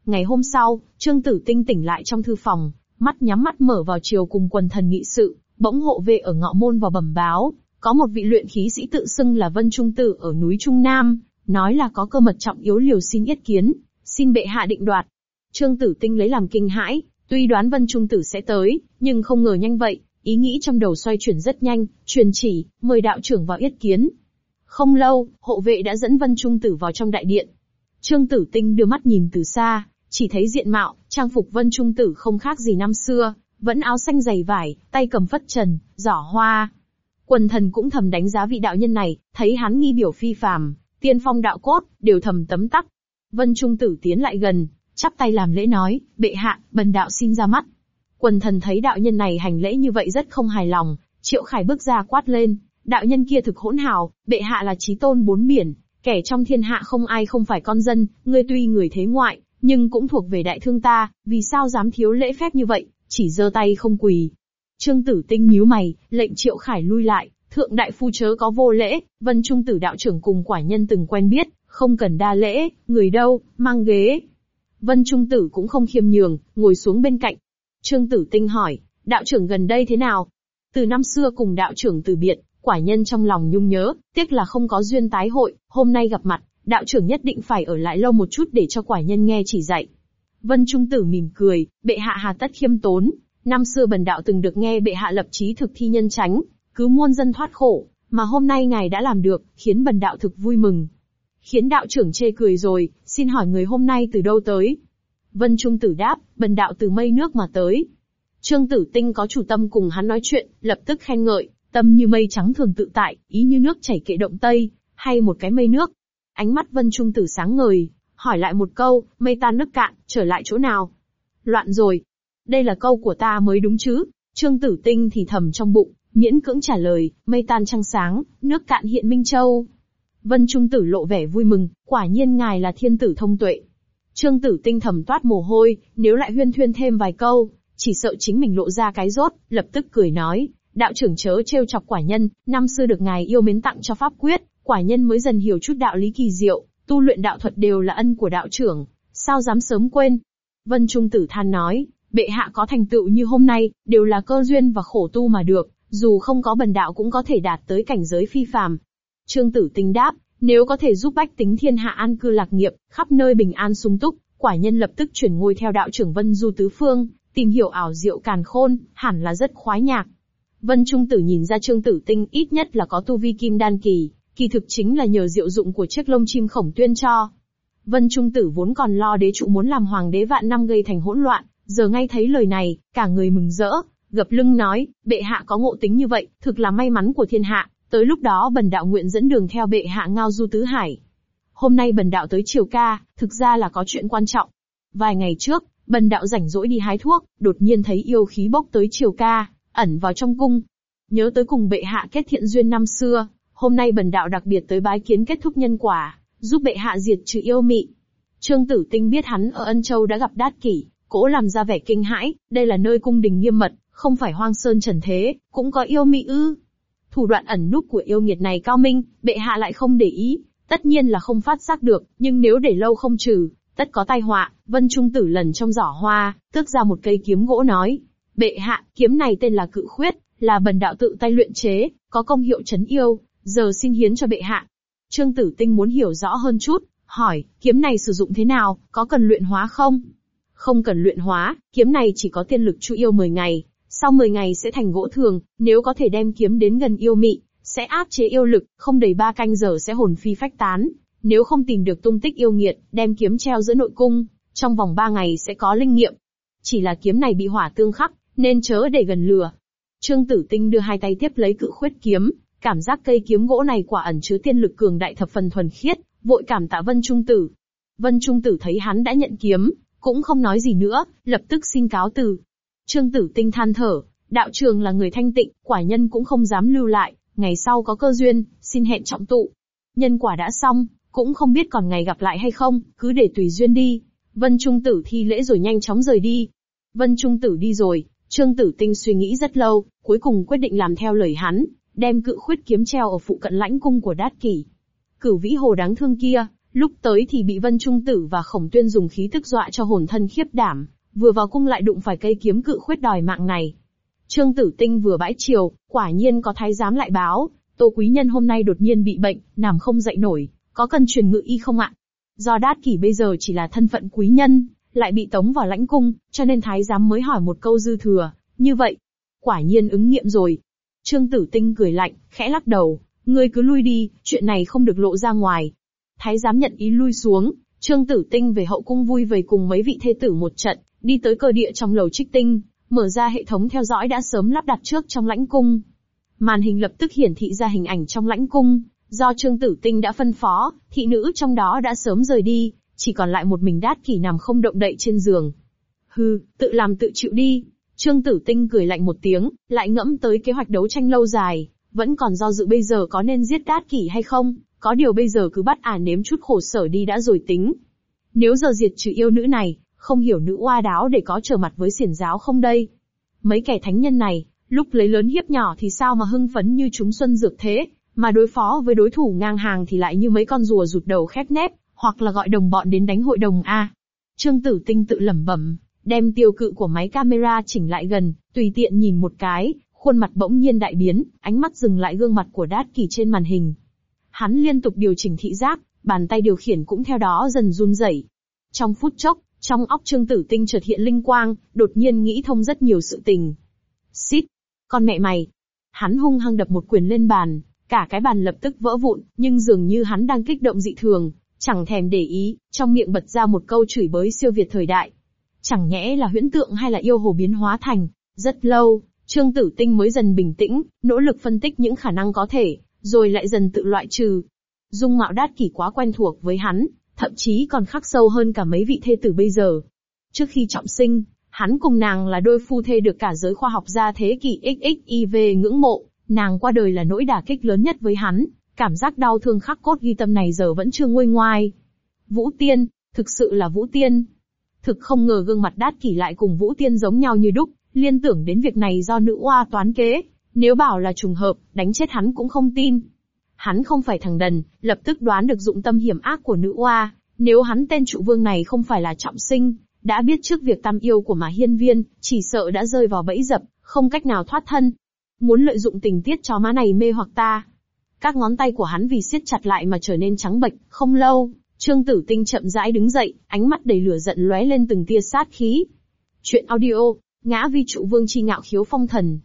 Ngày hôm sau, Trương Tử Tinh tỉnh lại trong thư phòng, mắt nhắm mắt mở vào chiều cùng quần thần nghị sự, bỗng hộ vệ ở ngọ môn vào bẩm báo, có một vị luyện khí sĩ tự xưng là Vân Trung Tử ở núi Trung Nam, nói là có cơ mật trọng yếu liều xin yết kiến, xin bệ hạ định đoạt. Trương Tử Tinh lấy làm kinh hãi, tuy đoán Vân Trung Tử sẽ tới, nhưng không ngờ nhanh vậy, Ý nghĩ trong đầu xoay chuyển rất nhanh, truyền chỉ, mời đạo trưởng vào yết kiến. Không lâu, hộ vệ đã dẫn Vân Trung Tử vào trong đại điện. Trương Tử Tinh đưa mắt nhìn từ xa, chỉ thấy diện mạo, trang phục Vân Trung Tử không khác gì năm xưa, vẫn áo xanh dày vải, tay cầm phất trần, giỏ hoa. Quần thần cũng thầm đánh giá vị đạo nhân này, thấy hắn nghi biểu phi phàm, tiên phong đạo cốt, đều thầm tấm tắc. Vân Trung Tử tiến lại gần, chắp tay làm lễ nói, bệ hạ, bần đạo xin ra mắt. Quần thần thấy đạo nhân này hành lễ như vậy rất không hài lòng, Triệu Khải bước ra quát lên, đạo nhân kia thực hỗn hào, bệ hạ là trí tôn bốn biển, kẻ trong thiên hạ không ai không phải con dân, ngươi tuy người thế ngoại, nhưng cũng thuộc về đại thương ta, vì sao dám thiếu lễ phép như vậy, chỉ giơ tay không quỳ. Trương Tử Tinh nhíu mày, lệnh Triệu Khải lui lại, thượng đại phu chớ có vô lễ, Vân Trung Tử đạo trưởng cùng quả nhân từng quen biết, không cần đa lễ, người đâu, mang ghế. Vân Trung Tử cũng không khiêm nhường, ngồi xuống bên cạnh, Trương Tử Tinh hỏi, đạo trưởng gần đây thế nào? Từ năm xưa cùng đạo trưởng từ biệt, quả nhân trong lòng nhung nhớ, tiếc là không có duyên tái hội, hôm nay gặp mặt, đạo trưởng nhất định phải ở lại lâu một chút để cho quả nhân nghe chỉ dạy. Vân Trung Tử mỉm cười, bệ hạ hà tất khiêm tốn, Năm xưa bần đạo từng được nghe bệ hạ lập chí thực thi nhân tránh, cứu muôn dân thoát khổ, mà hôm nay ngài đã làm được, khiến bần đạo thực vui mừng. Khiến đạo trưởng chê cười rồi, xin hỏi người hôm nay từ đâu tới? Vân Trung Tử đáp, bần đạo từ mây nước mà tới. Trương Tử Tinh có chủ tâm cùng hắn nói chuyện, lập tức khen ngợi, tâm như mây trắng thường tự tại, ý như nước chảy kệ động tây, hay một cái mây nước. Ánh mắt Vân Trung Tử sáng ngời, hỏi lại một câu, mây tan nước cạn, trở lại chỗ nào? Loạn rồi. Đây là câu của ta mới đúng chứ? Trương Tử Tinh thì thầm trong bụng, miễn cưỡng trả lời, mây tan trăng sáng, nước cạn hiện Minh Châu. Vân Trung Tử lộ vẻ vui mừng, quả nhiên ngài là thiên tử thông tuệ. Trương Tử Tinh thầm toát mồ hôi, nếu lại huyên thuyên thêm vài câu, chỉ sợ chính mình lộ ra cái rốt, lập tức cười nói, đạo trưởng chớ trêu chọc quả nhân, năm xưa được ngài yêu mến tặng cho pháp quyết, quả nhân mới dần hiểu chút đạo lý kỳ diệu, tu luyện đạo thuật đều là ân của đạo trưởng, sao dám sớm quên. Vân Trung Tử than nói, bệ hạ có thành tựu như hôm nay, đều là cơ duyên và khổ tu mà được, dù không có bần đạo cũng có thể đạt tới cảnh giới phi phàm. Trương Tử Tinh đáp, nếu có thể giúp bách tính thiên hạ an cư lạc nghiệp, khắp nơi bình an sung túc, quả nhân lập tức chuyển ngôi theo đạo trưởng Vân Du Tứ Phương, tìm hiểu ảo diệu càn khôn, hẳn là rất khoái nhạc. Vân Trung Tử nhìn ra Trương Tử Tinh ít nhất là có tu vi kim đan kỳ, kỳ thực chính là nhờ diệu dụng của chiếc lông chim khổng tuyên cho. Vân Trung Tử vốn còn lo đế trụ muốn làm hoàng đế vạn năm gây thành hỗn loạn, giờ ngay thấy lời này, cả người mừng rỡ, gập lưng nói, bệ hạ có ngộ tính như vậy, thực là may mắn của thiên hạ, tới lúc đó bần đạo nguyện dẫn đường theo bệ hạ ngao du tứ hải. Hôm nay bần đạo tới triều ca, thực ra là có chuyện quan trọng. Vài ngày trước, bần đạo rảnh rỗi đi hái thuốc, đột nhiên thấy yêu khí bốc tới triều ca, ẩn vào trong cung. Nhớ tới cùng bệ hạ kết thiện duyên năm xưa, hôm nay bần đạo đặc biệt tới bái kiến kết thúc nhân quả, giúp bệ hạ diệt trừ yêu mị. Trương Tử Tinh biết hắn ở Ân Châu đã gặp Đát Kỷ, cố làm ra vẻ kinh hãi, đây là nơi cung đình nghiêm mật, không phải hoang sơn trần thế, cũng có yêu mị ư. Thủ đoạn ẩn núp của yêu nghiệt này cao minh, bệ hạ lại không để ý, tất nhiên là không phát giác được, nhưng nếu để lâu không trừ, tất có tai họa. Vân Trung Tử lần trong giỏ hoa, tước ra một cây kiếm gỗ nói, bệ hạ, kiếm này tên là cự khuyết, là bần đạo tự tay luyện chế, có công hiệu chấn yêu, giờ xin hiến cho bệ hạ. Trương Tử Tinh muốn hiểu rõ hơn chút, hỏi, kiếm này sử dụng thế nào, có cần luyện hóa không? Không cần luyện hóa, kiếm này chỉ có tiên lực chu yêu 10 ngày, sau 10 ngày sẽ thành gỗ thường, nếu có thể đem kiếm đến gần yêu mị, sẽ áp chế yêu lực, không đầy 3 canh giờ sẽ hồn phi phách tán. Nếu không tìm được tung tích yêu nghiệt, đem kiếm treo giữa nội cung, trong vòng 3 ngày sẽ có linh nghiệm. Chỉ là kiếm này bị hỏa tương khắc, nên chớ để gần lửa. Trương Tử Tinh đưa hai tay tiếp lấy cự khuyết kiếm, cảm giác cây kiếm gỗ này quả ẩn chứa tiên lực cường đại thập phần thuần khiết, vội cảm tạ Vân Trung Tử. Vân Trung Tử thấy hắn đã nhận kiếm, cũng không nói gì nữa, lập tức xin cáo từ. Trương Tử Tinh than thở, đạo trường là người thanh tịnh, quả nhân cũng không dám lưu lại, ngày sau có cơ duyên, xin hẹn trọng tụ. Nhân quả đã xong, cũng không biết còn ngày gặp lại hay không, cứ để tùy duyên đi. Vân Trung Tử thi lễ rồi nhanh chóng rời đi. Vân Trung Tử đi rồi, Trương Tử Tinh suy nghĩ rất lâu, cuối cùng quyết định làm theo lời hắn, đem cự khuyết kiếm treo ở phụ cận lãnh cung của Đát Kỷ. Cửu vĩ hồ đáng thương kia, lúc tới thì bị Vân Trung Tử và Khổng Tuyên dùng khí tức dọa cho hồn thân khiếp đảm, vừa vào cung lại đụng phải cây kiếm cự khuyết đòi mạng này. Trương Tử Tinh vừa bãi chiều, quả nhiên có thái giám lại báo, Tô Quý Nhân hôm nay đột nhiên bị bệnh, nằm không dậy nổi, có cần truyền ngự y không ạ? Do Đát Kỷ bây giờ chỉ là thân phận quý nhân, lại bị tống vào lãnh cung, cho nên thái giám mới hỏi một câu dư thừa, như vậy. Quả nhiên ứng nghiệm rồi. Trương Tử Tinh cười lạnh, khẽ lắc đầu, ngươi cứ lui đi, chuyện này không được lộ ra ngoài. Thái giám nhận ý lui xuống, Trương Tử Tinh về hậu cung vui vầy cùng mấy vị thê tử một trận, đi tới cơ địa trong lầu trích tinh, mở ra hệ thống theo dõi đã sớm lắp đặt trước trong lãnh cung. Màn hình lập tức hiển thị ra hình ảnh trong lãnh cung, do Trương Tử Tinh đã phân phó, thị nữ trong đó đã sớm rời đi, chỉ còn lại một mình đát kỷ nằm không động đậy trên giường. Hừ, tự làm tự chịu đi. Trương Tử Tinh cười lạnh một tiếng, lại ngẫm tới kế hoạch đấu tranh lâu dài, vẫn còn do dự bây giờ có nên giết đát kỷ hay không, có điều bây giờ cứ bắt à nếm chút khổ sở đi đã rồi tính. Nếu giờ diệt trừ yêu nữ này, không hiểu nữ oa đáo để có trở mặt với xiển giáo không đây? Mấy kẻ thánh nhân này, lúc lấy lớn hiếp nhỏ thì sao mà hưng phấn như chúng xuân dược thế, mà đối phó với đối thủ ngang hàng thì lại như mấy con rùa rụt đầu khép nép, hoặc là gọi đồng bọn đến đánh hội đồng A. Trương Tử Tinh tự lẩm bẩm, đem tiêu cự của máy camera chỉnh lại gần, tùy tiện nhìn một cái, khuôn mặt bỗng nhiên đại biến, ánh mắt dừng lại gương mặt của Đát Kỳ trên màn hình. Hắn liên tục điều chỉnh thị giác, bàn tay điều khiển cũng theo đó dần run rẩy. Trong phút chốc, Trong óc Trương Tử Tinh chợt hiện linh quang, đột nhiên nghĩ thông rất nhiều sự tình. Xít! Con mẹ mày! Hắn hung hăng đập một quyền lên bàn, cả cái bàn lập tức vỡ vụn, nhưng dường như hắn đang kích động dị thường, chẳng thèm để ý, trong miệng bật ra một câu chửi bới siêu việt thời đại. Chẳng nhẽ là huyễn tượng hay là yêu hồ biến hóa thành. Rất lâu, Trương Tử Tinh mới dần bình tĩnh, nỗ lực phân tích những khả năng có thể, rồi lại dần tự loại trừ. Dung mạo đát kỷ quá quen thuộc với hắn, thậm chí còn khắc sâu hơn cả mấy vị thê tử bây giờ. Trước khi trọng sinh, hắn cùng nàng là đôi phu thê được cả giới khoa học gia thế kỷ XXIV ngưỡng mộ, nàng qua đời là nỗi đả kích lớn nhất với hắn, cảm giác đau thương khắc cốt ghi tâm này giờ vẫn chưa nguôi ngoai. Vũ Tiên, thực sự là Vũ Tiên. Thực không ngờ gương mặt đát kỷ lại cùng Vũ Tiên giống nhau như đúc, liên tưởng đến việc này do nữ oa toán kế, nếu bảo là trùng hợp, đánh chết hắn cũng không tin. Hắn không phải thằng đần, lập tức đoán được dụng tâm hiểm ác của nữ oa, nếu hắn tên trụ vương này không phải là trọng sinh, đã biết trước việc tam yêu của mà hiên viên, chỉ sợ đã rơi vào bẫy dập, không cách nào thoát thân. Muốn lợi dụng tình tiết chó má này mê hoặc ta. Các ngón tay của hắn vì siết chặt lại mà trở nên trắng bệch, không lâu, Trương Tử Tinh chậm rãi đứng dậy, ánh mắt đầy lửa giận lóe lên từng tia sát khí. Chuyện audio, ngã vi trụ vương chi ngạo khiếu phong thần.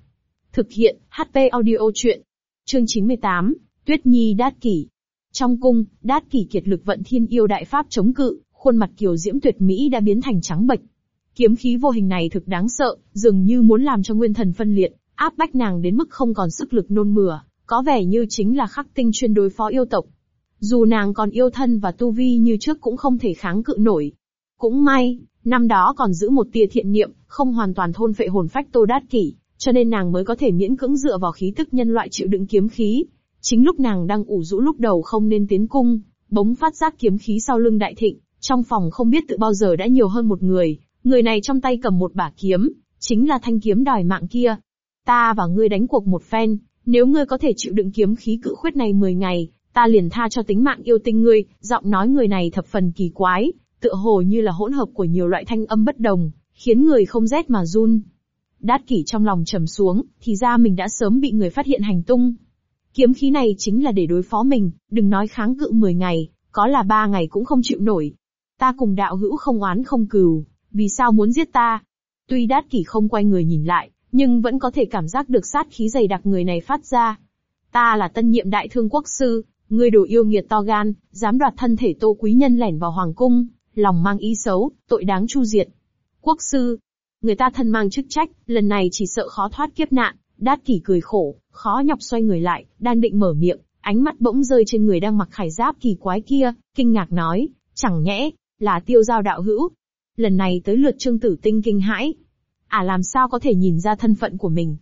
Thực hiện, HP audio chuyện. Chương 98, Tuyết Nhi Đát Kỷ. Trong cung, Đát Kỷ kiệt lực vận thiên yêu đại pháp chống cự, khuôn mặt kiều diễm tuyệt mỹ đã biến thành trắng bệch. Kiếm khí vô hình này thực đáng sợ, dường như muốn làm cho nguyên thần phân liệt, áp bách nàng đến mức không còn sức lực nôn mửa, có vẻ như chính là khắc tinh chuyên đối phó yêu tộc. Dù nàng còn yêu thân và tu vi như trước cũng không thể kháng cự nổi. Cũng may, năm đó còn giữ một tia thiện niệm, không hoàn toàn thôn phệ hồn phách Tô Đát Kỷ, cho nên nàng mới có thể miễn cưỡng dựa vào khí tức nhân loại chịu đựng kiếm khí. Chính lúc nàng đang ủ rũ lúc đầu không nên tiến cung, bỗng phát giác kiếm khí sau lưng đại thịnh, trong phòng không biết tự bao giờ đã nhiều hơn một người, người này trong tay cầm một bả kiếm, chính là thanh kiếm đòi mạng kia. Ta và ngươi đánh cuộc một phen, nếu ngươi có thể chịu đựng kiếm khí cự khuyết này 10 ngày, ta liền tha cho tính mạng yêu tinh ngươi, giọng nói người này thập phần kỳ quái, tựa hồ như là hỗn hợp của nhiều loại thanh âm bất đồng, khiến người không rét mà run. Đát kỷ trong lòng trầm xuống, thì ra mình đã sớm bị người phát hiện hành tung. Kiếm khí này chính là để đối phó mình, đừng nói kháng cự 10 ngày, có là 3 ngày cũng không chịu nổi. Ta cùng đạo hữu không oán không cừu, vì sao muốn giết ta? Tuy đát kỷ không quay người nhìn lại, nhưng vẫn có thể cảm giác được sát khí dày đặc người này phát ra. Ta là tân nhiệm đại thương quốc sư, ngươi đồ yêu nghiệt to gan, dám đoạt thân thể tô quý nhân lẻn vào hoàng cung, lòng mang ý xấu, tội đáng chu diệt. Quốc sư, người ta thân mang chức trách, lần này chỉ sợ khó thoát kiếp nạn, đát kỷ cười khổ, khó nhọc xoay người lại, đang định mở miệng, ánh mắt bỗng rơi trên người đang mặc khải giáp kỳ quái kia, kinh ngạc nói, chẳng nhẽ, là tiêu giao đạo hữu. Lần này tới lượt trương tử tinh kinh hãi ả làm sao có thể nhìn ra thân phận của mình?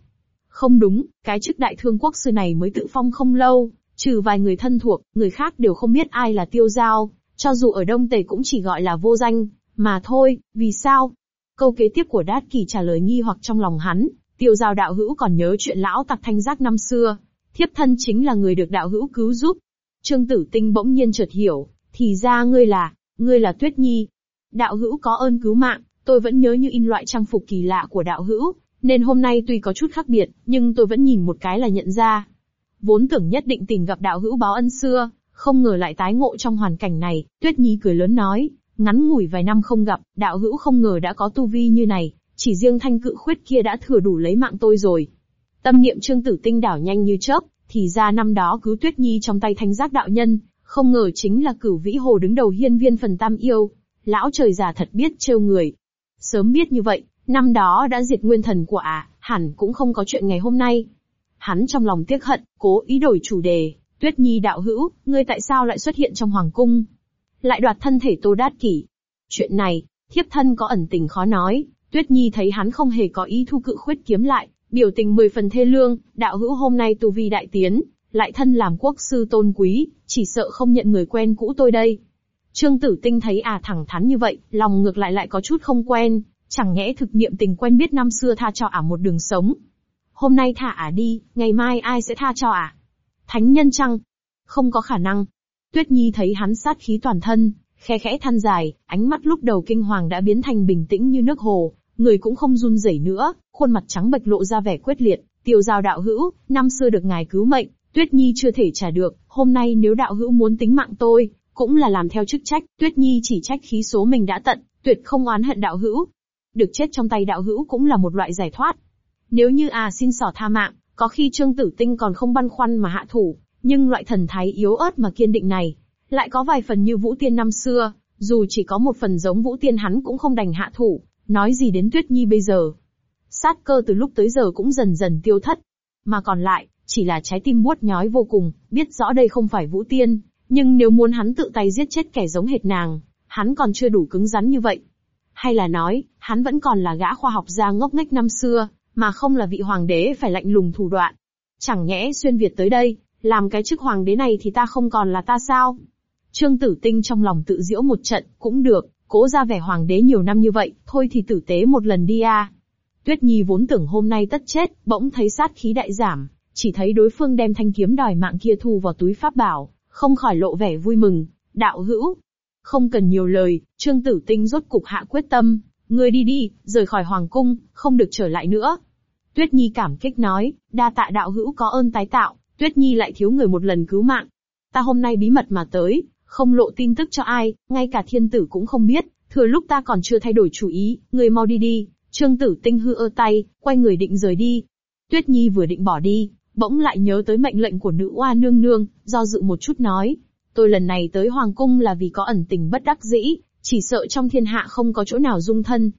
Không đúng, cái chức đại thương quốc sư này mới tự phong không lâu, trừ vài người thân thuộc, người khác đều không biết ai là tiêu giao, cho dù ở Đông Tề cũng chỉ gọi là vô danh, mà thôi, vì sao? Câu kế tiếp của Đát Kỳ trả lời nghi hoặc trong lòng hắn, tiêu giao đạo hữu còn nhớ chuyện lão tặc thanh giác năm xưa, thiếp thân chính là người được đạo hữu cứu giúp. Trương Tử Tinh bỗng nhiên chợt hiểu, thì ra ngươi là, ngươi là Tuyết Nhi. Đạo hữu có ơn cứu mạng, tôi vẫn nhớ như in loại trang phục kỳ lạ của đạo hữu, nên hôm nay tuy có chút khác biệt, nhưng tôi vẫn nhìn một cái là nhận ra. Vốn tưởng nhất định tình gặp đạo hữu báo ân xưa, không ngờ lại tái ngộ trong hoàn cảnh này, Tuyết Nhi cười lớn nói, ngắn ngủi vài năm không gặp, đạo hữu không ngờ đã có tu vi như này, chỉ riêng thanh cự khuyết kia đã thừa đủ lấy mạng tôi rồi. Tâm niệm trương tử tinh đảo nhanh như chớp, thì ra năm đó cứu Tuyết Nhi trong tay thanh giác đạo nhân, không ngờ chính là cửu vĩ hồ đứng đầu hiên viên phần tam yêu. Lão trời già thật biết trêu người. Sớm biết như vậy, năm đó đã diệt nguyên thần của ả, hẳn cũng không có chuyện ngày hôm nay. Hắn trong lòng tiếc hận, cố ý đổi chủ đề, Tuyết Nhi đạo hữu, ngươi tại sao lại xuất hiện trong hoàng cung? Lại đoạt thân thể Tô Đát Kỷ. Chuyện này, thiếp thân có ẩn tình khó nói, Tuyết Nhi thấy hắn không hề có ý thu cự khuyết kiếm lại, biểu tình mười phần thê lương, đạo hữu hôm nay tu vi đại tiến, lại thân làm quốc sư tôn quý, chỉ sợ không nhận người quen cũ tôi đây. Trương Tử Tinh thấy à thẳng thắn như vậy, lòng ngược lại lại có chút không quen, chẳng nhẽ thực niệm tình quen biết năm xưa tha cho ả một đường sống. Hôm nay thả ả đi, ngày mai ai sẽ tha cho ả? Thánh nhân chăng? Không có khả năng. Tuyết Nhi thấy hắn sát khí toàn thân, khe khẽ than dài, ánh mắt lúc đầu kinh hoàng đã biến thành bình tĩnh như nước hồ, người cũng không run rẩy nữa, khuôn mặt trắng bệch lộ ra vẻ quyết liệt. Tiêu giao đạo hữu, năm xưa được ngài cứu mệnh, Tuyết Nhi chưa thể trả được, hôm nay nếu đạo hữu muốn tính mạng tôi, cũng là làm theo chức trách, Tuyết Nhi chỉ trách khí số mình đã tận, tuyệt không oán hận đạo hữu. Được chết trong tay đạo hữu cũng là một loại giải thoát. Nếu như à xin sỏ tha mạng, có khi Trương Tử Tinh còn không băn khoăn mà hạ thủ, nhưng loại thần thái yếu ớt mà kiên định này, lại có vài phần như Vũ Tiên năm xưa, dù chỉ có một phần giống Vũ Tiên hắn cũng không đành hạ thủ, nói gì đến Tuyết Nhi bây giờ. Sát cơ từ lúc tới giờ cũng dần dần tiêu thất. Mà còn lại, chỉ là trái tim buốt nhói vô cùng, biết rõ đây không phải Vũ Tiên, nhưng nếu muốn hắn tự tay giết chết kẻ giống hệt nàng, hắn còn chưa đủ cứng rắn như vậy. Hay là nói, hắn vẫn còn là gã khoa học gia ngốc nghếch năm xưa, mà không là vị hoàng đế phải lạnh lùng thủ đoạn. Chẳng nhẽ xuyên Việt tới đây, làm cái chức hoàng đế này thì ta không còn là ta sao? Trương Tử Tinh trong lòng tự diễu một trận, cũng được, cố ra vẻ hoàng đế nhiều năm như vậy, thôi thì tử tế một lần đi à. Tuyết Nhi vốn tưởng hôm nay tất chết, bỗng thấy sát khí đại giảm, chỉ thấy đối phương đem thanh kiếm đòi mạng kia thu vào túi pháp bảo, không khỏi lộ vẻ vui mừng, đạo hữu. Không cần nhiều lời, Trương Tử Tinh rốt cục hạ quyết tâm, ngươi đi đi, rời khỏi hoàng cung, không được trở lại nữa. Tuyết Nhi cảm kích nói, đa tạ đạo hữu có ơn tái tạo, Tuyết Nhi lại thiếu người một lần cứu mạng. Ta hôm nay bí mật mà tới, không lộ tin tức cho ai, ngay cả thiên tử cũng không biết, thừa lúc ta còn chưa thay đổi chủ ý, ngươi mau đi đi. Trương Tử Tinh hư ơ tay, quay người định rời đi. Tuyết Nhi vừa định bỏ đi, bỗng lại nhớ tới mệnh lệnh của nữ oa nương nương, do dự một chút nói. Tôi lần này tới Hoàng Cung là vì có ẩn tình bất đắc dĩ, chỉ sợ trong thiên hạ không có chỗ nào dung thân.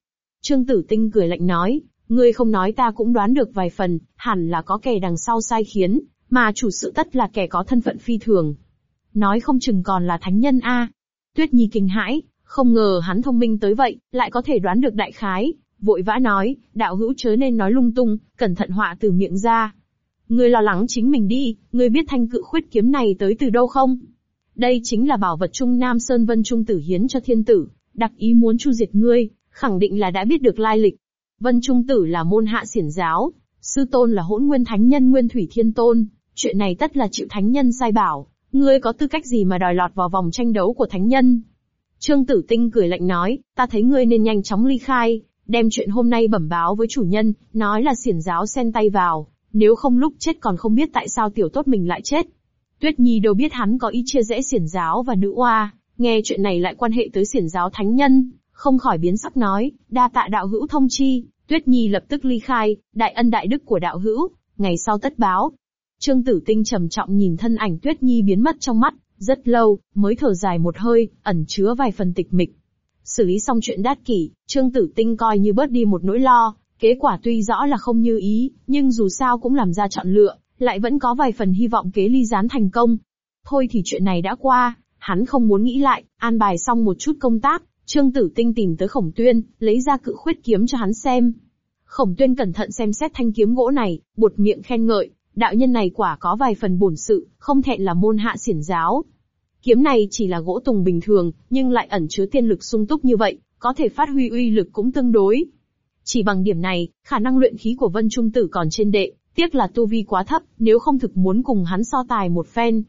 Trương Tử Tinh cười lạnh nói, ngươi không nói ta cũng đoán được vài phần, hẳn là có kẻ đằng sau sai khiến, mà chủ sự tất là kẻ có thân phận phi thường. Nói không chừng còn là thánh nhân a. Tuyết Nhi kinh hãi, không ngờ hắn thông minh tới vậy, lại có thể đoán được đại khái, vội vã nói, đạo hữu chớ nên nói lung tung, cẩn thận họa từ miệng ra. Ngươi lo lắng chính mình đi, ngươi biết thanh cự khuyết kiếm này tới từ đâu không? Đây chính là bảo vật Trung Nam Sơn Vân Trung Tử hiến cho thiên tử, đặc ý muốn chu diệt ngươi, khẳng định là đã biết được lai lịch. Vân Trung Tử là môn hạ xiển giáo, sư tôn là hỗn nguyên thánh nhân Nguyên Thủy Thiên Tôn, chuyện này tất là chịu thánh nhân sai bảo, ngươi có tư cách gì mà đòi lọt vào vòng tranh đấu của thánh nhân? Trương Tử Tinh cười lạnh nói, ta thấy ngươi nên nhanh chóng ly khai, đem chuyện hôm nay bẩm báo với chủ nhân, nói là xiển giáo xen tay vào, nếu không lúc chết còn không biết tại sao tiểu tốt mình lại chết. Tuyết Nhi đâu biết hắn có ý chia rẽ xiển giáo và nữ oa, nghe chuyện này lại quan hệ tới xiển giáo thánh nhân, không khỏi biến sắc nói, đa tạ đạo hữu thông chi, Tuyết Nhi lập tức ly khai, đại ân đại đức của đạo hữu, ngày sau tất báo. Trương Tử Tinh trầm trọng nhìn thân ảnh Tuyết Nhi biến mất trong mắt, rất lâu, mới thở dài một hơi, ẩn chứa vài phần tịch mịch. Xử lý xong chuyện đát kỷ, Trương Tử Tinh coi như bớt đi một nỗi lo, kết quả tuy rõ là không như ý, nhưng dù sao cũng làm ra chọn lựa, lại vẫn có vài phần hy vọng kế ly gián thành công. Thôi thì chuyện này đã qua, hắn không muốn nghĩ lại, an bài xong một chút công tác, Trương Tử Tinh tìm tới Khổng Tuyên, lấy ra cự khuyết kiếm cho hắn xem. Khổng Tuyên cẩn thận xem xét thanh kiếm gỗ này, buột miệng khen ngợi, đạo nhân này quả có vài phần bổn sự, không thẹn là môn hạ xiển giáo. Kiếm này chỉ là gỗ tùng bình thường, nhưng lại ẩn chứa tiên lực sung túc như vậy, có thể phát huy uy lực cũng tương đối. Chỉ bằng điểm này, khả năng luyện khí của Vân Trung Tử còn trên đệ, tiếc là tu vi quá thấp, nếu không thực muốn cùng hắn so tài một phen.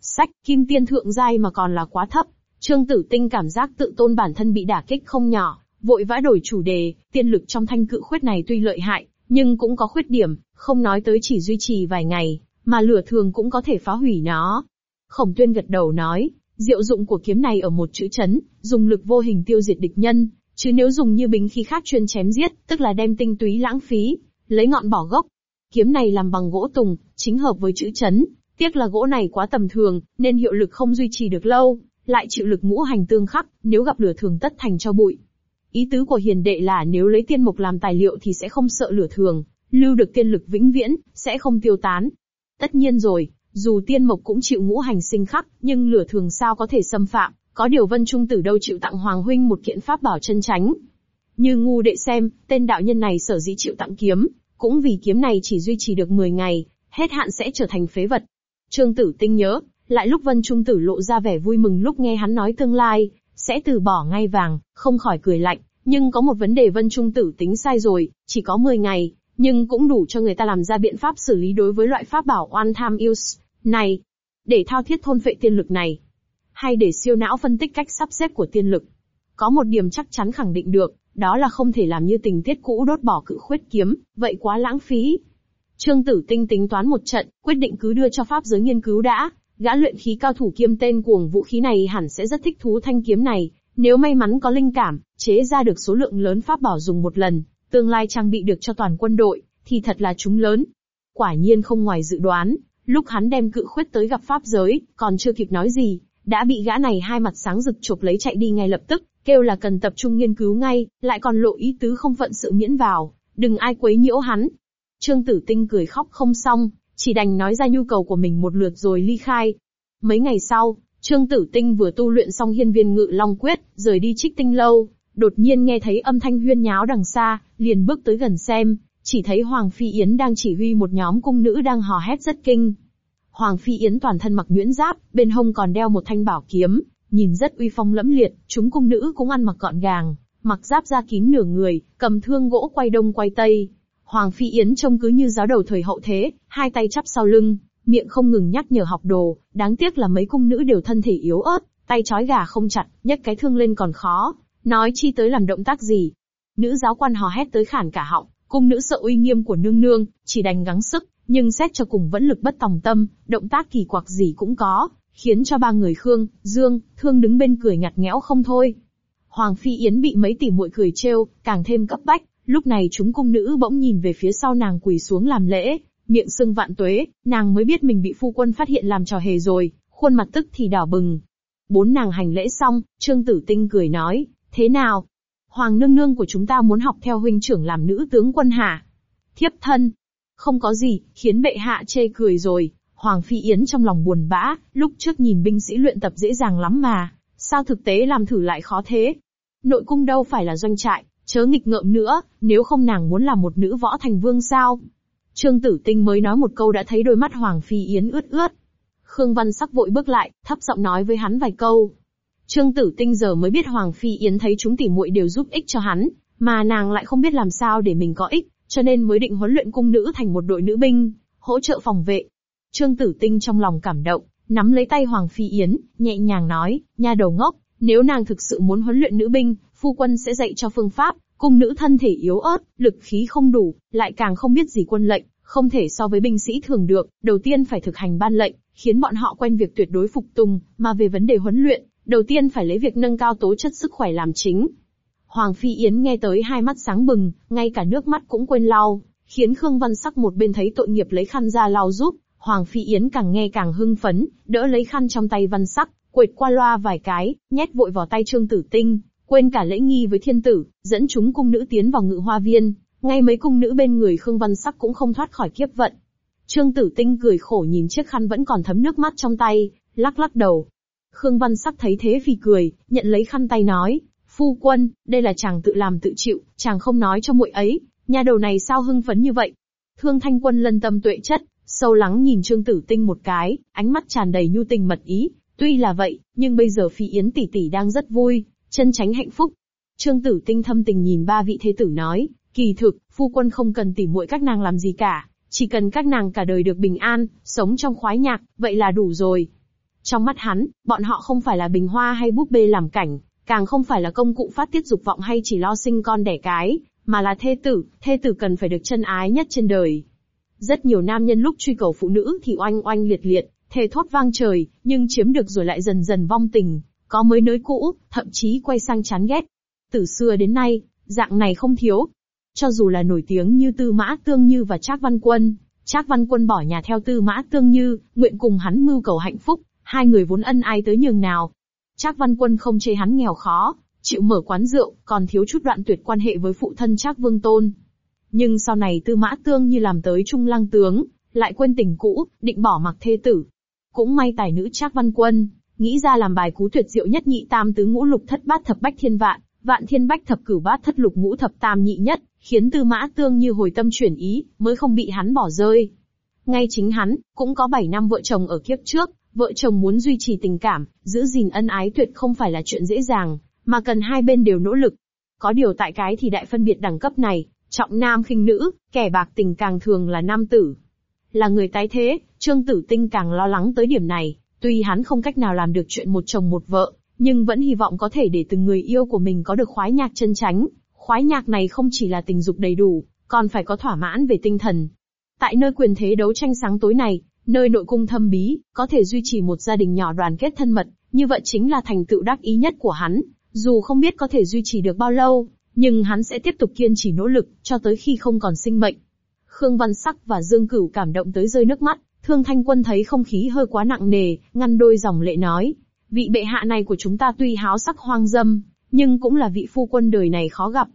Sách, kim tiên thượng giai mà còn là quá thấp, Trương Tử Tinh cảm giác tự tôn bản thân bị đả kích không nhỏ, vội vã đổi chủ đề, tiên lực trong thanh cự khuyết này tuy lợi hại, nhưng cũng có khuyết điểm, không nói tới chỉ duy trì vài ngày, mà lửa thường cũng có thể phá hủy nó. Khổng tuyên gật đầu nói, diệu dụng của kiếm này ở một chữ chấn, dùng lực vô hình tiêu diệt địch nhân, chứ nếu dùng như bính khí khác chuyên chém giết, tức là đem tinh túy lãng phí, lấy ngọn bỏ gốc. Kiếm này làm bằng gỗ tùng, chính hợp với chữ chấn, tiếc là gỗ này quá tầm thường, nên hiệu lực không duy trì được lâu, lại chịu lực ngũ hành tương khắc, nếu gặp lửa thường tất thành cho bụi. Ý tứ của hiền đệ là nếu lấy tiên mục làm tài liệu thì sẽ không sợ lửa thường, lưu được tiên lực vĩnh viễn, sẽ không tiêu tán. Tất nhiên rồi, dù tiên mộc cũng chịu ngũ hành sinh khắc, nhưng lửa thường sao có thể xâm phạm, có điều vân trung tử đâu chịu tặng Hoàng Huynh một kiện pháp bảo chân tránh. Như ngu đệ xem, tên đạo nhân này sở dĩ chịu tặng kiếm, cũng vì kiếm này chỉ duy trì được 10 ngày, hết hạn sẽ trở thành phế vật. Trương Tử Tinh nhớ, lại lúc Vân Trung Tử lộ ra vẻ vui mừng lúc nghe hắn nói tương lai, sẽ từ bỏ ngay vàng, không khỏi cười lạnh, nhưng có một vấn đề Vân Trung Tử tính sai rồi, chỉ có 10 ngày, nhưng cũng đủ cho người ta làm ra biện pháp xử lý đối với loại pháp bảo oan tham yêu này. Để thao thiết thôn phệ tiên lực này, hay để siêu não phân tích cách sắp xếp của tiên lực. Có một điểm chắc chắn khẳng định được, đó là không thể làm như tình tiết cũ đốt bỏ cự khuyết kiếm, vậy quá lãng phí. Trương Tử Tinh tính toán một trận, quyết định cứ đưa cho pháp giới nghiên cứu đã, Gã luyện khí cao thủ kiêm tên cuồng vũ khí này hẳn sẽ rất thích thú thanh kiếm này, Nếu may mắn có linh cảm, chế ra được số lượng lớn pháp bảo dùng một lần, tương lai trang bị được cho toàn quân đội, thì thật là chúng lớn. Quả nhiên không ngoài dự đoán, lúc hắn đem cự khuyết tới gặp pháp giới, còn chưa kịp nói gì, đã bị gã này hai mặt sáng rực chụp lấy chạy đi ngay lập tức, kêu là cần tập trung nghiên cứu ngay, lại còn lộ ý tứ không phận sự miễn vào, đừng ai quấy nhiễu hắn. Trương Tử Tinh cười khóc không xong, chỉ đành nói ra nhu cầu của mình một lượt rồi ly khai. Mấy ngày sau, Trương Tử Tinh vừa tu luyện xong hiên viên ngự long quyết, rời đi trích tinh lâu, đột nhiên nghe thấy âm thanh huyên nháo đằng xa, liền bước tới gần xem, chỉ thấy Hoàng Phi Yến đang chỉ huy một nhóm cung nữ đang hò hét rất kinh. Hoàng Phi Yến toàn thân mặc nhuyễn giáp, bên hông còn đeo một thanh bảo kiếm, nhìn rất uy phong lẫm liệt, chúng cung nữ cũng ăn mặc gọn gàng, mặc giáp da kín nửa người, cầm thương gỗ quay đông quay tây. Hoàng Phi Yến trông cứ như giáo đầu thời hậu thế, hai tay chắp sau lưng, miệng không ngừng nhắc nhở học đồ, đáng tiếc là mấy cung nữ đều thân thể yếu ớt, tay trói gà không chặt, nhấc cái thương lên còn khó, nói chi tới làm động tác gì. Nữ giáo quan hò hét tới khản cả họng, cung nữ sợ uy nghiêm của nương nương, chỉ đành gắng sức, nhưng xét cho cùng vẫn lực bất tòng tâm, động tác kỳ quặc gì cũng có, khiến cho ba người Khương, Dương, Thương đứng bên cười ngặt nghẽo không thôi. Hoàng Phi Yến bị mấy tỷ muội cười trêu, càng thêm cấp bách, lúc này chúng cung nữ bỗng nhìn về phía sau nàng quỳ xuống làm lễ, miệng sưng vạn tuế, nàng mới biết mình bị phu quân phát hiện làm trò hề rồi, khuôn mặt tức thì đỏ bừng. Bốn nàng hành lễ xong, Trương Tử Tinh cười nói, thế nào? Hoàng nương nương của chúng ta muốn học theo huynh trưởng làm nữ tướng quân hả? Thiếp thân. Không có gì, khiến bệ hạ chê cười rồi. Hoàng Phi Yến trong lòng buồn bã, lúc trước nhìn binh sĩ luyện tập dễ dàng lắm mà, sao thực tế làm thử lại khó thế? Nội cung đâu phải là doanh trại, chớ nghịch ngợm nữa, nếu không nàng muốn làm một nữ võ thành vương sao? Trương Tử Tinh mới nói một câu đã thấy đôi mắt Hoàng Phi Yến ướt ướt. Khương Văn Sắc vội bước lại, thấp giọng nói với hắn vài câu. Trương Tử Tinh giờ mới biết Hoàng Phi Yến thấy chúng tỉ muội đều giúp ích cho hắn, mà nàng lại không biết làm sao để mình có ích, cho nên mới định huấn luyện cung nữ thành một đội nữ binh, hỗ trợ phòng vệ. Trương Tử Tinh trong lòng cảm động, nắm lấy tay Hoàng Phi Yến, nhẹ nhàng nói, nha đầu ngốc, nếu nàng thực sự muốn huấn luyện nữ binh, phu quân sẽ dạy cho phương pháp, cung nữ thân thể yếu ớt, lực khí không đủ, lại càng không biết gì quân lệnh, không thể so với binh sĩ thường được, đầu tiên phải thực hành ban lệnh, khiến bọn họ quen việc tuyệt đối phục tùng, mà về vấn đề huấn luyện, đầu tiên phải lấy việc nâng cao tố chất sức khỏe làm chính. Hoàng Phi Yến nghe tới hai mắt sáng bừng, ngay cả nước mắt cũng quên lau, khiến Khương Văn Sắc một bên thấy tội nghiệp lấy khăn ra lau giúp, Hoàng Phi Yến càng nghe càng hưng phấn, đỡ lấy khăn trong tay Văn Sắc, quệt qua loa vài cái, nhét vội vào tay Trương Tử Tinh, quên cả lễ nghi với thiên tử, dẫn chúng cung nữ tiến vào ngự hoa viên, ngay mấy cung nữ bên người Khương Văn Sắc cũng không thoát khỏi kiếp vận. Trương Tử Tinh cười khổ nhìn chiếc khăn vẫn còn thấm nước mắt trong tay, lắc lắc đầu. Khương Văn Sắc thấy thế vì cười, nhận lấy khăn tay nói, phu quân, đây là chàng tự làm tự chịu, chàng không nói cho muội ấy, nhà đầu này sao hưng phấn như vậy. Thương Thanh Quân lân tâm tuệ chất, sâu lắng nhìn Trương Tử Tinh một cái, ánh mắt tràn đầy nhu tình mật ý, tuy là vậy, nhưng bây giờ Phi Yến tỷ tỷ đang rất vui, chân tránh hạnh phúc. Trương Tử Tinh thâm tình nhìn ba vị thế tử nói, kỳ thực, phu quân không cần tỉ muội các nàng làm gì cả, chỉ cần các nàng cả đời được bình an, sống trong khoái nhạc, vậy là đủ rồi. Trong mắt hắn, bọn họ không phải là bình hoa hay búp bê làm cảnh, càng không phải là công cụ phát tiết dục vọng hay chỉ lo sinh con đẻ cái, mà là thê tử, thê tử cần phải được chân ái nhất trên đời. Rất nhiều nam nhân lúc truy cầu phụ nữ thì oanh oanh liệt liệt, thề thốt vang trời, nhưng chiếm được rồi lại dần dần vong tình, có mới nới cũ, thậm chí quay sang chán ghét. Từ xưa đến nay, dạng này không thiếu. Cho dù là nổi tiếng như Tư Mã Tương Như và Trác Văn Quân, Trác Văn Quân bỏ nhà theo Tư Mã Tương Như, nguyện cùng hắn mưu cầu hạnh phúc, hai người vốn ân ai tới nhường nào. Trác Văn Quân không chê hắn nghèo khó, chịu mở quán rượu, còn thiếu chút đoạn tuyệt quan hệ với phụ thân Trác Vương Tôn. Nhưng sau này Tư Mã Tương Như làm tới Trung Lăng tướng, lại quên tình cũ, định bỏ mặc thê tử. Cũng may tài nữ Trác Văn Quân, nghĩ ra làm bài cú tuyệt diệu nhất nhị tam tứ ngũ lục thất bát thập bách thiên vạn, vạn thiên bách thập cửu bát thất lục ngũ thập tam nhị nhất, khiến Tư Mã Tương như hồi tâm chuyển ý, mới không bị hắn bỏ rơi. Ngay chính hắn, cũng có 7 năm vợ chồng ở kiếp trước, vợ chồng muốn duy trì tình cảm, giữ gìn ân ái tuyệt không phải là chuyện dễ dàng, mà cần hai bên đều nỗ lực. Có điều tại cái thì đại phân biệt đẳng cấp này, trọng nam khinh nữ, kẻ bạc tình càng thường là nam tử. Là người tái thế, Trương Tử Tinh càng lo lắng tới điểm này, Tuy hắn không cách nào làm được chuyện một chồng một vợ, nhưng vẫn hy vọng có thể để từng người yêu của mình có được khoái nhạc chân tránh. Khoái nhạc này không chỉ là tình dục đầy đủ, còn phải có thỏa mãn về tinh thần. Tại nơi quyền thế đấu tranh sáng tối này, nơi nội cung thâm bí, có thể duy trì một gia đình nhỏ đoàn kết thân mật, như vậy chính là thành tựu đắc ý nhất của hắn, Dù không biết có thể duy trì được bao lâu, nhưng hắn sẽ tiếp tục kiên trì nỗ lực, cho tới khi không còn sinh mệnh. Khương Văn Sắc và Dương Cửu cảm động tới rơi nước mắt, Thương Thanh Quân thấy không khí hơi quá nặng nề, ngăn đôi dòng lệ nói. Vị bệ hạ này của chúng ta tuy háo sắc hoang dâm, nhưng cũng là vị phu quân đời này khó gặp.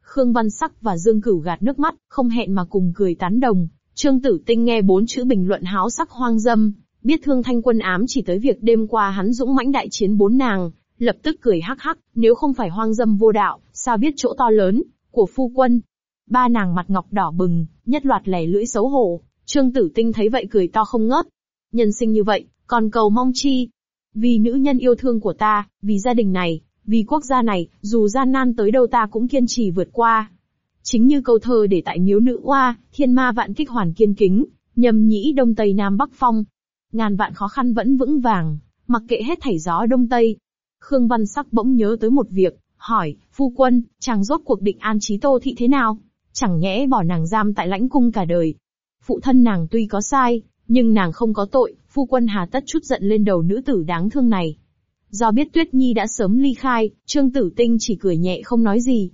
Khương Văn Sắc và Dương Cửu gạt nước mắt, không hẹn mà cùng cười tán đồng. Trương Tử Tinh nghe bốn chữ bình luận háo sắc hoang dâm, biết Thương Thanh Quân ám chỉ tới việc đêm qua hắn dũng mãnh đại chiến bốn nàng, lập tức cười hắc hắc, nếu không phải hoang dâm vô đạo, sao biết chỗ to lớn của phu quân. Ba nàng mặt ngọc đỏ bừng, nhất loạt lẻ lưỡi xấu hổ, Trương Tử Tinh thấy vậy cười to không ngớt. Nhân sinh như vậy, còn cầu mong chi? Vì nữ nhân yêu thương của ta, vì gia đình này, vì quốc gia này, dù gian nan tới đâu ta cũng kiên trì vượt qua. Chính như câu thơ để tại miếu nữ oa, thiên ma vạn kích hoàn kiên kính, nhầm nhĩ đông tây nam bắc phong. Ngàn vạn khó khăn vẫn vững vàng, mặc kệ hết thảy gió đông tây. Khương Văn Sắc bỗng nhớ tới một việc, hỏi, phu quân, chàng rốt cuộc định an trí tô thị thế nào? Chẳng nhẽ bỏ nàng giam tại lãnh cung cả đời. Phụ thân nàng tuy có sai, nhưng nàng không có tội, phu quân hà tất chút giận lên đầu nữ tử đáng thương này. Do biết Tuyết Nhi đã sớm ly khai, Trương Tử Tinh chỉ cười nhẹ không nói gì.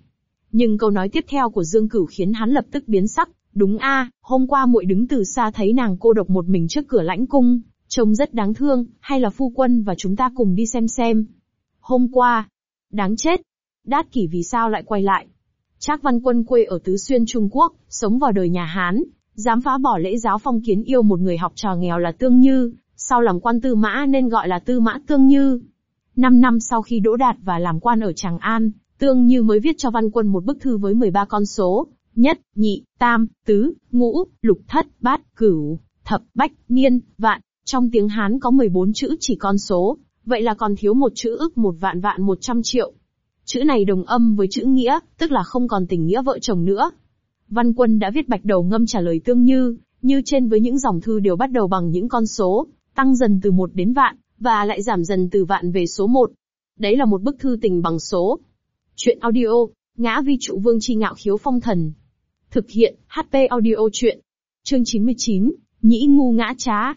Nhưng câu nói tiếp theo của Dương Cửu khiến hắn lập tức biến sắc, đúng a, hôm qua muội đứng từ xa thấy nàng cô độc một mình trước cửa lãnh cung, trông rất đáng thương, hay là phu quân và chúng ta cùng đi xem xem. Hôm qua, đáng chết, Đát kỷ vì sao lại quay lại? Trác Văn Quân quê ở Tứ Xuyên Trung Quốc, sống vào đời nhà Hán, dám phá bỏ lễ giáo phong kiến yêu một người học trò nghèo là Tương Như, sau làm quan tư mã nên gọi là tư mã Tương Như. Năm năm sau khi đỗ đạt và làm quan ở Tràng An, Tương Như mới viết cho Văn Quân một bức thư với 13 con số, nhất, nhị, tam, tứ, ngũ, lục thất, bát, cửu, thập, bách, niên, vạn. Trong tiếng Hán có 14 chữ chỉ con số, vậy là còn thiếu một chữ ức một vạn vạn một trăm triệu. Chữ này đồng âm với chữ nghĩa, tức là không còn tình nghĩa vợ chồng nữa. Văn quân đã viết bạch đầu ngâm trả lời tương như, như trên với những dòng thư đều bắt đầu bằng những con số, tăng dần từ một đến vạn, và lại giảm dần từ vạn về số một. Đấy là một bức thư tình bằng số. Chuyện audio, ngã vi trụ vương chi ngạo khiếu phong thần. Thực hiện, HP audio chuyện. Chương 99, nhĩ ngu ngã trá.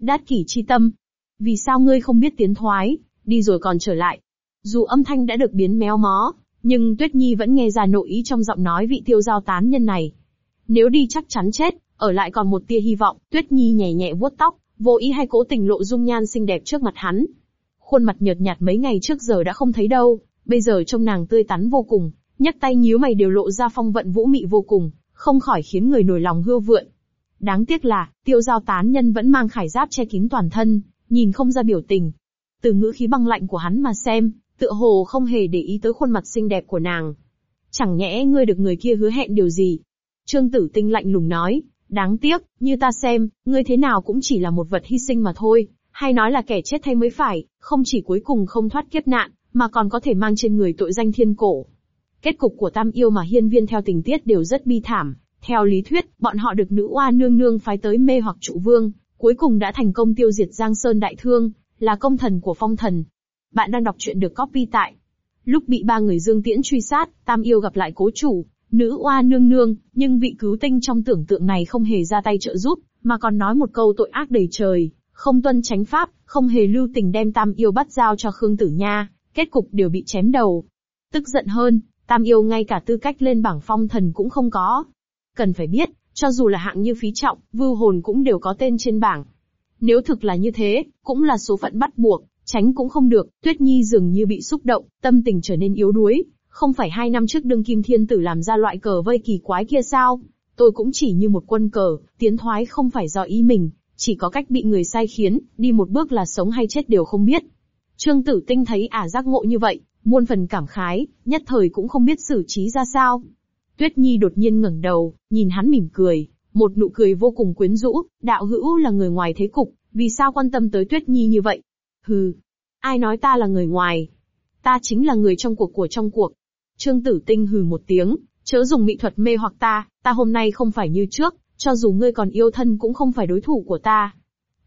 Đát kỷ chi tâm. Vì sao ngươi không biết tiến thoái, đi rồi còn trở lại, dù âm thanh đã được biến méo mó, nhưng Tuyết Nhi vẫn nghe ra nội ý trong giọng nói vị tiêu giao tán nhân này. Nếu đi chắc chắn chết, ở lại còn một tia hy vọng, Tuyết Nhi nhẹ nhẹ vuốt tóc, vô ý hay cố tình lộ dung nhan xinh đẹp trước mặt hắn. Khuôn mặt nhợt nhạt mấy ngày trước giờ đã không thấy đâu, bây giờ trông nàng tươi tắn vô cùng, nhấc tay nhíu mày đều lộ ra phong vận vũ mị vô cùng, không khỏi khiến người nổi lòng hưa vượn. Đáng tiếc là, tiêu giao tán nhân vẫn mang khải giáp che kín toàn thân, nhìn không ra biểu tình. Từ ngữ khí băng lạnh của hắn mà xem, tựa hồ không hề để ý tới khuôn mặt xinh đẹp của nàng. Chẳng nhẽ ngươi được người kia hứa hẹn điều gì? Trương Tử Tinh lạnh lùng nói, đáng tiếc, như ta xem, ngươi thế nào cũng chỉ là một vật hy sinh mà thôi, hay nói là kẻ chết thay mới phải, không chỉ cuối cùng không thoát kiếp nạn, mà còn có thể mang trên người tội danh thiên cổ. Kết cục của Tam Yêu mà hiên viên theo tình tiết đều rất bi thảm. Theo lý thuyết, bọn họ được nữ oa nương nương phái tới mê hoặc trụ vương, cuối cùng đã thành công tiêu diệt Giang Sơn Đại Thương, là công thần của phong thần, bạn đang đọc truyện được copy tại. Lúc bị ba người dương tiễn truy sát, Tam Yêu gặp lại cố chủ, nữ oa nương nương, nhưng vị cứu tinh trong tưởng tượng này không hề ra tay trợ giúp, mà còn nói một câu tội ác đầy trời, không tuân tránh pháp, không hề lưu tình đem Tam Yêu bắt giao cho Khương Tử Nha, kết cục đều bị chém đầu. Tức giận hơn, Tam Yêu ngay cả tư cách lên bảng phong thần cũng không có. Cần phải biết, cho dù là hạng như phí trọng, vưu hồn cũng đều có tên trên bảng. Nếu thực là như thế, cũng là số phận bắt buộc, Tránh cũng không được, Tuyết Nhi dường như bị xúc động, tâm tình trở nên yếu đuối. Không phải hai năm trước đương kim thiên tử làm ra loại cờ vây kỳ quái kia sao? Tôi cũng chỉ như một quân cờ, tiến thoái không phải do ý mình, chỉ có cách bị người sai khiến, đi một bước là sống hay chết đều không biết. Trương Tử Tinh thấy ả giác ngộ như vậy, muôn phần cảm khái, nhất thời cũng không biết xử trí ra sao. Tuyết Nhi đột nhiên ngẩng đầu, nhìn hắn mỉm cười, một nụ cười vô cùng quyến rũ, đạo hữu là người ngoài thế cục, vì sao quan tâm tới Tuyết Nhi như vậy? Hừ, ai nói ta là người ngoài? Ta chính là người trong cuộc của trong cuộc. Trương Tử Tinh hừ một tiếng, chớ dùng mỹ thuật mê hoặc ta, ta hôm nay không phải như trước, cho dù ngươi còn yêu thân cũng không phải đối thủ của ta.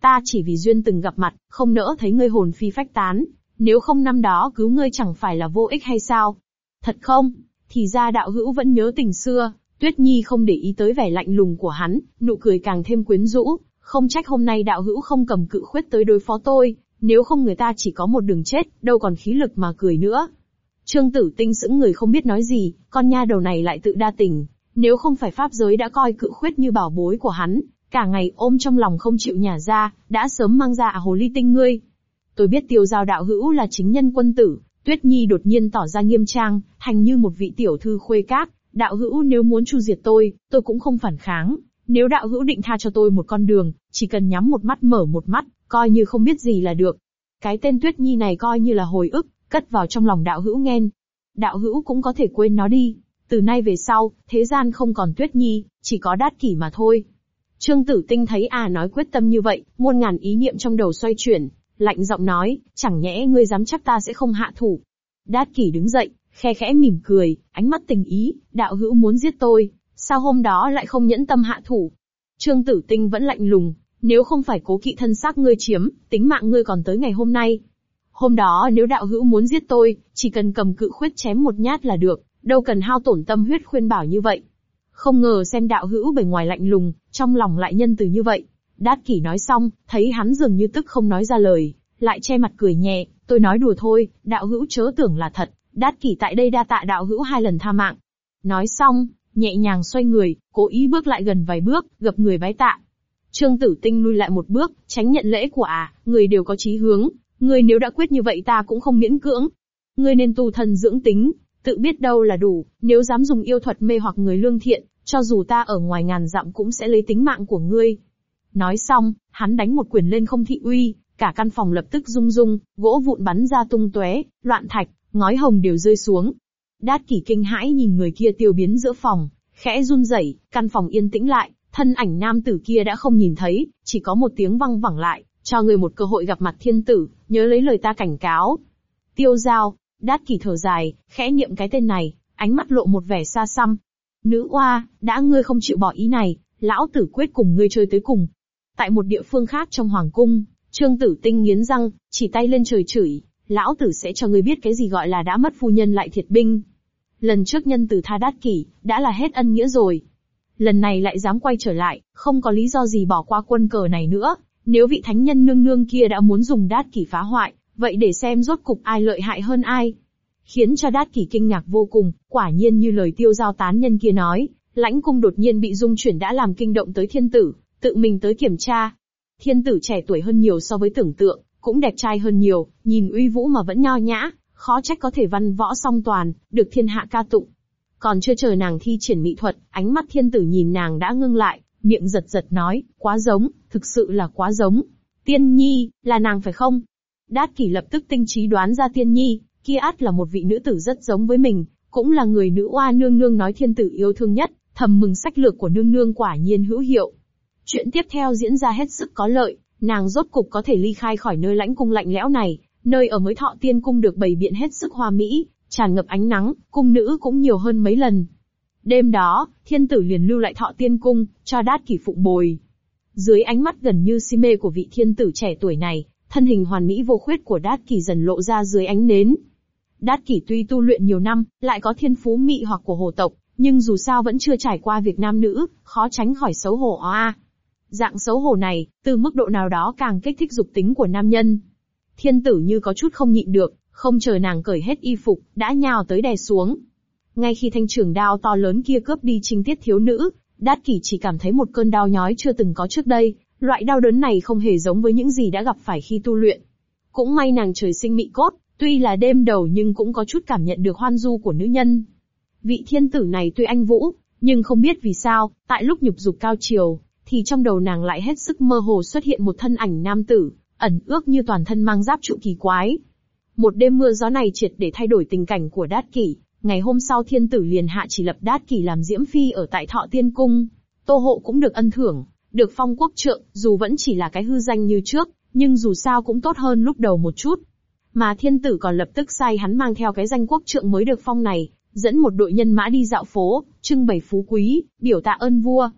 Ta chỉ vì duyên từng gặp mặt, không nỡ thấy ngươi hồn phi phách tán, nếu không năm đó cứu ngươi chẳng phải là vô ích hay sao? Thật không? Thì ra đạo hữu vẫn nhớ tình xưa, Tuyết Nhi không để ý tới vẻ lạnh lùng của hắn, nụ cười càng thêm quyến rũ, không trách hôm nay đạo hữu không cầm cự khuyết tới đối phó tôi, nếu không người ta chỉ có một đường chết, đâu còn khí lực mà cười nữa. Trương Tử Tinh sững người không biết nói gì, con nha đầu này lại tự đa tình, nếu không phải pháp giới đã coi cự khuyết như bảo bối của hắn, cả ngày ôm trong lòng không chịu nhả ra, đã sớm mang ra à hồ ly tinh ngươi. Tôi biết tiêu giao đạo hữu là chính nhân quân tử, Tuyết Nhi đột nhiên tỏ ra nghiêm trang, hành như một vị tiểu thư khuê các, đạo hữu nếu muốn chu diệt tôi, tôi cũng không phản kháng. Nếu đạo hữu định tha cho tôi một con đường, chỉ cần nhắm một mắt mở một mắt, coi như không biết gì là được. Cái tên Tuyết Nhi này coi như là hồi ức, cất vào trong lòng đạo hữu nghen. Đạo hữu cũng có thể quên nó đi. Từ nay về sau, thế gian không còn Tuyết Nhi, chỉ có đát kỷ mà thôi. Trương Tử Tinh thấy à nói quyết tâm như vậy, muôn ngàn ý niệm trong đầu xoay chuyển, lạnh giọng nói, chẳng nhẽ ngươi dám chắc ta sẽ không hạ thủ. Đát kỷ đứng dậy, khe khẽ mỉm cười, ánh mắt tình ý, đạo hữu muốn giết tôi, sao hôm đó lại không nhẫn tâm hạ thủ. Trương Tử Tinh vẫn lạnh lùng, nếu không phải cố kỵ thân xác ngươi chiếm, tính mạng ngươi còn tới ngày hôm nay. Hôm đó nếu đạo hữu muốn giết tôi, chỉ cần cầm cự khuyết chém một nhát là được, đâu cần hao tổn tâm huyết khuyên bảo như vậy. Không ngờ xem đạo hữu bề ngoài lạnh lùng, trong lòng lại nhân từ như vậy. Đát kỷ nói xong, thấy hắn dường như tức không nói ra lời, lại che mặt cười nhẹ, tôi nói đùa thôi, đạo hữu chớ tưởng là thật, đát kỷ tại đây đa tạ đạo hữu hai lần tha mạng. Nói xong, nhẹ nhàng xoay người, cố ý bước lại gần vài bước, gập người bái tạ. Trương Tử Tinh lui lại một bước, tránh nhận lễ của à, người đều có chí hướng, người nếu đã quyết như vậy ta cũng không miễn cưỡng. Người nên tu thân dưỡng tính, tự biết đâu là đủ, nếu dám dùng yêu thuật mê hoặc người lương thiện, cho dù ta ở ngoài ngàn dặm cũng sẽ lấy tính mạng của ngươi. Nói xong, hắn đánh một quyền lên không thị uy, cả căn phòng lập tức rung rung, gỗ vụn bắn ra tung tóe, loạn thạch, ngói hồng đều rơi xuống. Đát kỷ kinh hãi nhìn người kia tiêu biến giữa phòng, khẽ run rẩy, căn phòng yên tĩnh lại, thân ảnh nam tử kia đã không nhìn thấy, chỉ có một tiếng văng vẳng lại, cho người một cơ hội gặp mặt thiên tử, nhớ lấy lời ta cảnh cáo. Tiêu giao, đát kỷ thở dài, khẽ niệm cái tên này, ánh mắt lộ một vẻ xa xăm, Nữ oa, đã ngươi không chịu bỏ ý này, lão tử quyết cùng ngươi chơi tới cùng. Tại một địa phương khác trong hoàng cung, Trương Tử Tinh nghiến răng, chỉ tay lên trời chửi, lão tử sẽ cho ngươi biết cái gì gọi là đã mất phu nhân lại thiệt binh. Lần trước nhân tử tha đát kỷ, đã là hết ân nghĩa rồi. Lần này lại dám quay trở lại, không có lý do gì bỏ qua quân cờ này nữa. Nếu vị thánh nhân nương nương kia đã muốn dùng đát kỷ phá hoại, vậy để xem rốt cục ai lợi hại hơn ai khiến cho Đát Kỷ kinh ngạc vô cùng, quả nhiên như lời tiêu giao tán nhân kia nói, lãnh cung đột nhiên bị dung chuyển đã làm kinh động tới thiên tử, tự mình tới kiểm tra. Thiên tử trẻ tuổi hơn nhiều so với tưởng tượng, cũng đẹp trai hơn nhiều, nhìn uy vũ mà vẫn nho nhã, khó trách có thể văn võ song toàn, được thiên hạ ca tụng. Còn chưa chờ nàng thi triển mỹ thuật, ánh mắt thiên tử nhìn nàng đã ngưng lại, miệng giật giật nói, quá giống, thực sự là quá giống. Tiên nhi, là nàng phải không? Đát kỷ lập tức tinh trí đoán ra tiên nhi, kia át là một vị nữ tử rất giống với mình, cũng là người nữ oa nương nương nói thiên tử yêu thương nhất, thầm mừng sách lược của nương nương quả nhiên hữu hiệu. Chuyện tiếp theo diễn ra hết sức có lợi, nàng rốt cục có thể ly khai khỏi nơi lãnh cung lạnh lẽo này, nơi ở mới thọ tiên cung được bày biện hết sức hoa mỹ, tràn ngập ánh nắng, cung nữ cũng nhiều hơn mấy lần. Đêm đó, thiên tử liền lưu lại thọ tiên cung, cho đát kỷ phụng bồi. Dưới ánh mắt gần như si mê của vị thiên tử trẻ tuổi này, thân hình hoàn mỹ vô khuyết của đát kỷ dần lộ ra dưới ánh nến, Đát kỷ tuy tu luyện nhiều năm, lại có thiên phú mị hoặc của hồ tộc, nhưng dù sao vẫn chưa trải qua việc nam nữ, khó tránh khỏi xấu hổ a. Dạng xấu hổ này, từ mức độ nào đó càng kích thích dục tính của nam nhân. Thiên tử như có chút không nhịn được, không chờ nàng cởi hết y phục, đã nhào tới đè xuống. Ngay khi thanh trường đao to lớn kia cướp đi trinh tiết thiếu nữ, Đát kỷ chỉ cảm thấy một cơn đau nhói chưa từng có trước đây, loại đau đớn này không hề giống với những gì đã gặp phải khi tu luyện. Cũng may nàng trời sinh mị cốt, Tuy là đêm đầu nhưng cũng có chút cảm nhận được hoan du của nữ nhân. Vị thiên tử này tuy anh vũ, nhưng không biết vì sao, tại lúc nhục dục cao chiều, thì trong đầu nàng lại hết sức mơ hồ xuất hiện một thân ảnh nam tử, ẩn ước như toàn thân mang giáp trụ kỳ quái. Một đêm mưa gió này triệt để thay đổi tình cảnh của Đát Kỷ, ngày hôm sau thiên tử liền hạ chỉ lập Đát Kỷ làm diễm phi ở tại Thọ Tiên Cung. Tô Hộ cũng được ân thưởng, được phong quốc trượng, dù vẫn chỉ là cái hư danh như trước, nhưng dù sao cũng tốt hơn lúc đầu một chút. Mà thiên tử còn lập tức sai hắn mang theo cái danh quốc trượng mới được phong này, dẫn một đội nhân mã đi dạo phố, trưng bày phú quý, biểu tạ ơn vua.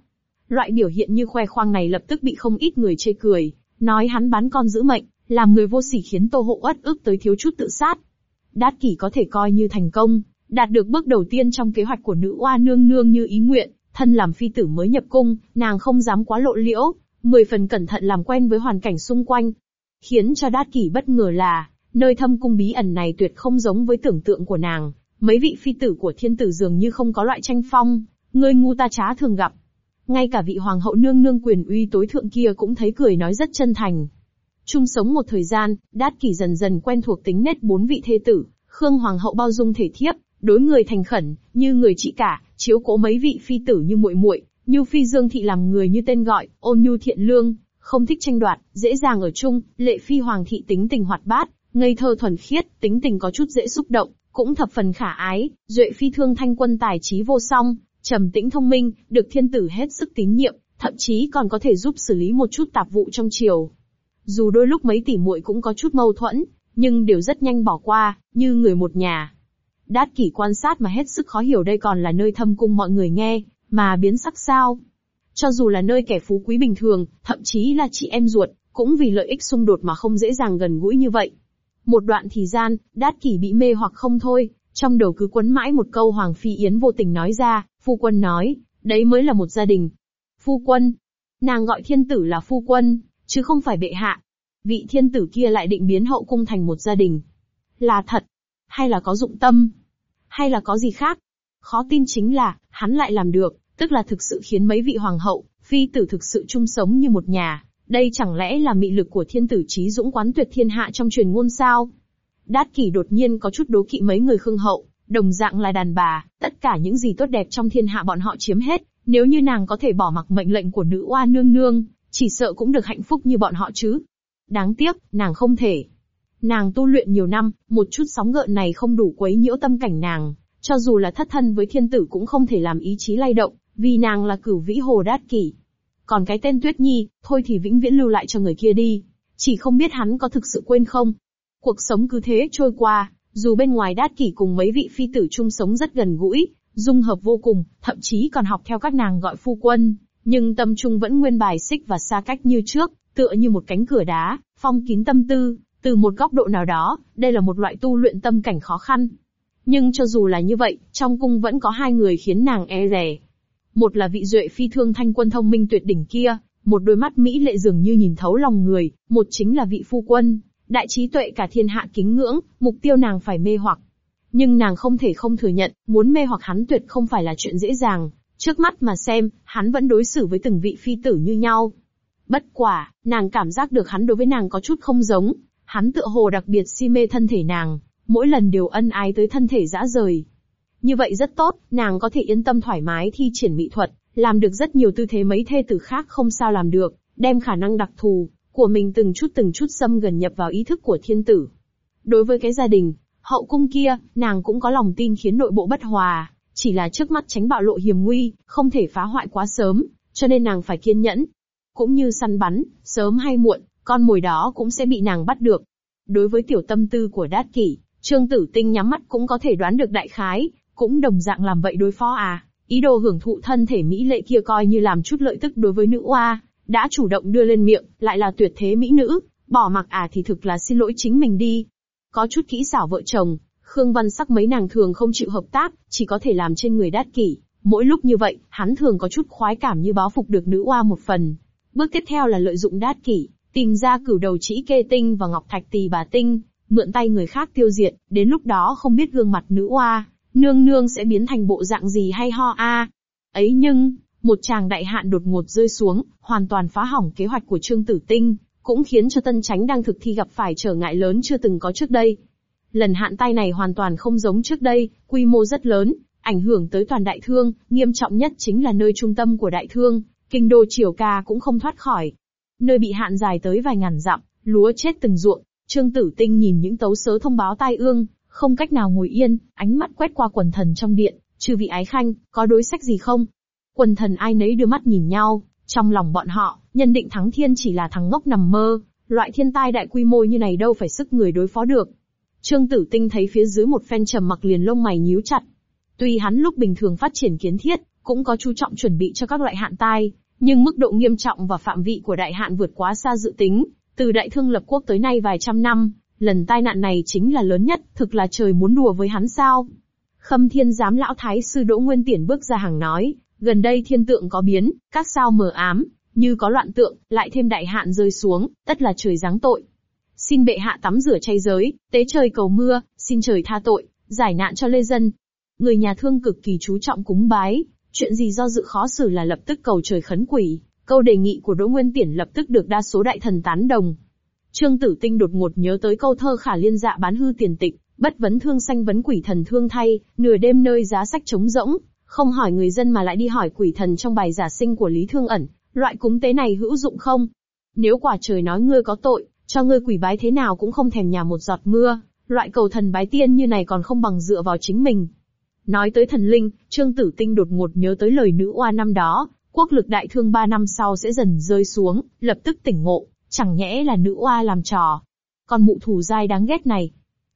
Loại biểu hiện như khoe khoang này lập tức bị không ít người chê cười, nói hắn bán con giữ mệnh, làm người vô sỉ khiến tô hộ uất ức tới thiếu chút tự sát. Đát kỷ có thể coi như thành công, đạt được bước đầu tiên trong kế hoạch của nữ oa nương nương như ý nguyện, thân làm phi tử mới nhập cung, nàng không dám quá lộ liễu, mười phần cẩn thận làm quen với hoàn cảnh xung quanh. Khiến cho đát kỷ bất ngờ là, Nơi thâm cung bí ẩn này tuyệt không giống với tưởng tượng của nàng, mấy vị phi tử của thiên tử dường như không có loại tranh phong, người ngu ta trá thường gặp. Ngay cả vị hoàng hậu nương nương quyền uy tối thượng kia cũng thấy cười nói rất chân thành. Chung sống một thời gian, Đát Kỷ dần dần quen thuộc tính nết bốn vị thê tử, Khương hoàng hậu bao dung thể thiếp, đối người thành khẩn, như người chị cả, chiếu cố mấy vị phi tử như muội muội, Nhu Phi Dương thị làm người như tên gọi, ôn nhu thiện lương, không thích tranh đoạt, dễ dàng ở chung, Lệ Phi Hoàng thị tính tình hoạt bát, ngây thơ thuần khiết, tính tình có chút dễ xúc động, cũng thập phần khả ái, Duệ Phi Thương thanh quân tài trí vô song, trầm tĩnh thông minh, được thiên tử hết sức tín nhiệm, thậm chí còn có thể giúp xử lý một chút tạp vụ trong triều. Dù đôi lúc mấy tỷ muội cũng có chút mâu thuẫn, nhưng đều rất nhanh bỏ qua, như người một nhà. Đát kỷ quan sát mà hết sức khó hiểu đây còn là nơi thâm cung mọi người nghe, mà biến sắc sao. Cho dù là nơi kẻ phú quý bình thường, thậm chí là chị em ruột, cũng vì lợi ích xung đột mà không dễ dàng gần gũi như vậy. Một đoạn thì gian, đát kỷ bị mê hoặc không thôi, trong đầu cứ quấn mãi một câu Hoàng Phi Yến vô tình nói ra, phu quân nói, đấy mới là một gia đình. Phu quân. Nàng gọi thiên tử là phu quân, chứ không phải bệ hạ. Vị thiên tử kia lại định biến hậu cung thành một gia đình. Là thật. Hay là có dụng tâm? Hay là có gì khác? Khó tin chính là, hắn lại làm được, tức là thực sự khiến mấy vị hoàng hậu, phi tử thực sự chung sống như một nhà. Đây chẳng lẽ là mị lực của thiên tử trí dũng quán tuyệt thiên hạ trong truyền ngôn sao? Đát kỷ đột nhiên có chút đố kỵ mấy người khương hậu, đồng dạng là đàn bà, tất cả những gì tốt đẹp trong thiên hạ bọn họ chiếm hết, nếu như nàng có thể bỏ mặc mệnh lệnh của nữ oa nương nương, chỉ sợ cũng được hạnh phúc như bọn họ chứ. Đáng tiếc, nàng không thể. Nàng tu luyện nhiều năm, một chút sóng gợn này không đủ quấy nhiễu tâm cảnh nàng, cho dù là thất thân với thiên tử cũng không thể làm ý chí lay động, vì nàng là cửu vĩ hồ đát kỷ. Còn cái tên Tuyết Nhi, thôi thì vĩnh viễn lưu lại cho người kia đi. Chỉ không biết hắn có thực sự quên không. Cuộc sống cứ thế trôi qua, dù bên ngoài đát kỷ cùng mấy vị phi tử chung sống rất gần gũi, dung hợp vô cùng, thậm chí còn học theo các nàng gọi phu quân, nhưng tâm trung vẫn nguyên bài xích và xa cách như trước, tựa như một cánh cửa đá, phong kín tâm tư, từ một góc độ nào đó, đây là một loại tu luyện tâm cảnh khó khăn. Nhưng cho dù là như vậy, trong cung vẫn có hai người khiến nàng e rè. Một là vị duệ phi thương thanh quân thông minh tuyệt đỉnh kia, một đôi mắt mỹ lệ dường như nhìn thấu lòng người, một chính là vị phu quân, đại trí tuệ cả thiên hạ kính ngưỡng, mục tiêu nàng phải mê hoặc. Nhưng nàng không thể không thừa nhận, muốn mê hoặc hắn tuyệt không phải là chuyện dễ dàng, trước mắt mà xem, hắn vẫn đối xử với từng vị phi tử như nhau. Bất quả, nàng cảm giác được hắn đối với nàng có chút không giống, hắn tựa hồ đặc biệt si mê thân thể nàng, mỗi lần đều ân ái tới thân thể dã rời. Như vậy rất tốt, nàng có thể yên tâm thoải mái thi triển mỹ thuật, làm được rất nhiều tư thế mấy thê tử khác không sao làm được, đem khả năng đặc thù của mình từng chút từng chút xâm gần nhập vào ý thức của thiên tử. Đối với cái gia đình, hậu cung kia, nàng cũng có lòng tin khiến nội bộ bất hòa, chỉ là trước mắt tránh bạo lộ hiểm nguy, không thể phá hoại quá sớm, cho nên nàng phải kiên nhẫn. Cũng như săn bắn, sớm hay muộn, con mồi đó cũng sẽ bị nàng bắt được. Đối với tiểu tâm tư của đát kỷ, Trương Tử Tinh nhắm mắt cũng có thể đoán được đại khái, cũng đồng dạng làm vậy đối phó à. Ý đồ hưởng thụ thân thể mỹ lệ kia coi như làm chút lợi tức đối với nữ oa, đã chủ động đưa lên miệng, lại là tuyệt thế mỹ nữ, bỏ mặc à thì thực là xin lỗi chính mình đi. Có chút kỹ xảo vợ chồng, Khương Văn sắc mấy nàng thường không chịu hợp tác, chỉ có thể làm trên người đát kỷ. Mỗi lúc như vậy, hắn thường có chút khoái cảm như báo phục được nữ oa một phần. Bước tiếp theo là lợi dụng đát kỷ, tìm ra cửu đầu chỉ kê tinh và ngọc thạch tỳ bà tinh, mượn tay người khác tiêu diệt, đến lúc đó không biết gương mặt nữ oa, nương nương sẽ biến thành bộ dạng gì hay ho a. Ấy nhưng, một chàng đại hạn đột ngột rơi xuống, hoàn toàn phá hỏng kế hoạch của Trương Tử Tinh, cũng khiến cho Tân Chánh đang thực thi gặp phải trở ngại lớn chưa từng có trước đây. Lần hạn tai này hoàn toàn không giống trước đây, quy mô rất lớn, ảnh hưởng tới toàn đại thương, nghiêm trọng nhất chính là nơi trung tâm của đại thương, kinh đô triều ca cũng không thoát khỏi. Nơi bị hạn dài tới vài ngàn dặm, lúa chết từng ruộng, Trương Tử Tinh nhìn những tấu sớ thông báo tai ương, không cách nào ngồi yên, ánh mắt quét qua quần thần trong điện, trừ vị ái khanh, có đối sách gì không? Quần thần ai nấy đưa mắt nhìn nhau, trong lòng bọn họ, nhân định thắng thiên chỉ là thằng ngốc nằm mơ, loại thiên tai đại quy mô như này đâu phải sức người đối phó được. Trương Tử Tinh thấy phía dưới một phen trầm mặc liền lông mày nhíu chặt. Tuy hắn lúc bình thường phát triển kiến thiết, cũng có chú trọng chuẩn bị cho các loại hạn tai, nhưng mức độ nghiêm trọng và phạm vị của đại hạn vượt quá xa dự tính, từ đại thương lập quốc tới nay vài trăm năm, lần tai nạn này chính là lớn nhất, thực là trời muốn đùa với hắn sao. Khâm thiên giám lão thái sư Đỗ Nguyên Tiển bước ra hàng nói, gần đây thiên tượng có biến, các sao mờ ám, như có loạn tượng, lại thêm đại hạn rơi xuống, tất là trời giáng tội. Xin bệ hạ tắm rửa chay giới, tế trời cầu mưa, xin trời tha tội, giải nạn cho lê dân. Người nhà thương cực kỳ chú trọng cúng bái, chuyện gì do dự khó xử là lập tức cầu trời khấn quỷ. Câu đề nghị của Đỗ Nguyên Tiển lập tức được đa số đại thần tán đồng. Trương Tử Tinh đột ngột nhớ tới câu thơ khả liên dạ bán hư tiền tịch, bất vấn thương sanh vấn quỷ thần thương thay, nửa đêm nơi giá sách trống rỗng, không hỏi người dân mà lại đi hỏi quỷ thần trong bài giả sinh của Lý Thương ẩn, loại cúng tế này hữu dụng không? Nếu quả trời nói ngươi có tội, cho ngươi quỷ bái thế nào cũng không thèm nhà một giọt mưa, loại cầu thần bái tiên như này còn không bằng dựa vào chính mình. Nói tới thần linh, Trương Tử Tinh đột ngột nhớ tới lời nữ oa năm đó, quốc lực đại thương ba năm sau sẽ dần rơi xuống, lập tức tỉnh ngộ, chẳng nhẽ là nữ oa làm trò. Còn mụ thủ dai đáng ghét này.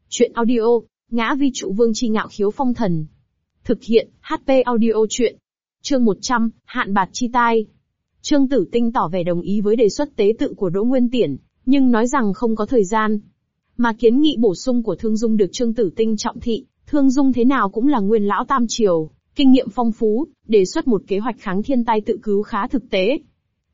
Chuyện audio, ngã vi trụ vương chi ngạo khiếu phong thần. Thực hiện, HP audio chuyện. Chương 100, hạn bạt chi tai. Trương Tử Tinh tỏ vẻ đồng ý với đề xuất tế tự của Đỗ Nguyên Tiển, nhưng nói rằng không có thời gian. Mà kiến nghị bổ sung của Thương Dung được Trương Tử Tinh trọng thị, Thương Dung thế nào cũng là nguyên lão tam triều, kinh nghiệm phong phú, đề xuất một kế hoạch kháng thiên tai tự cứu khá thực tế.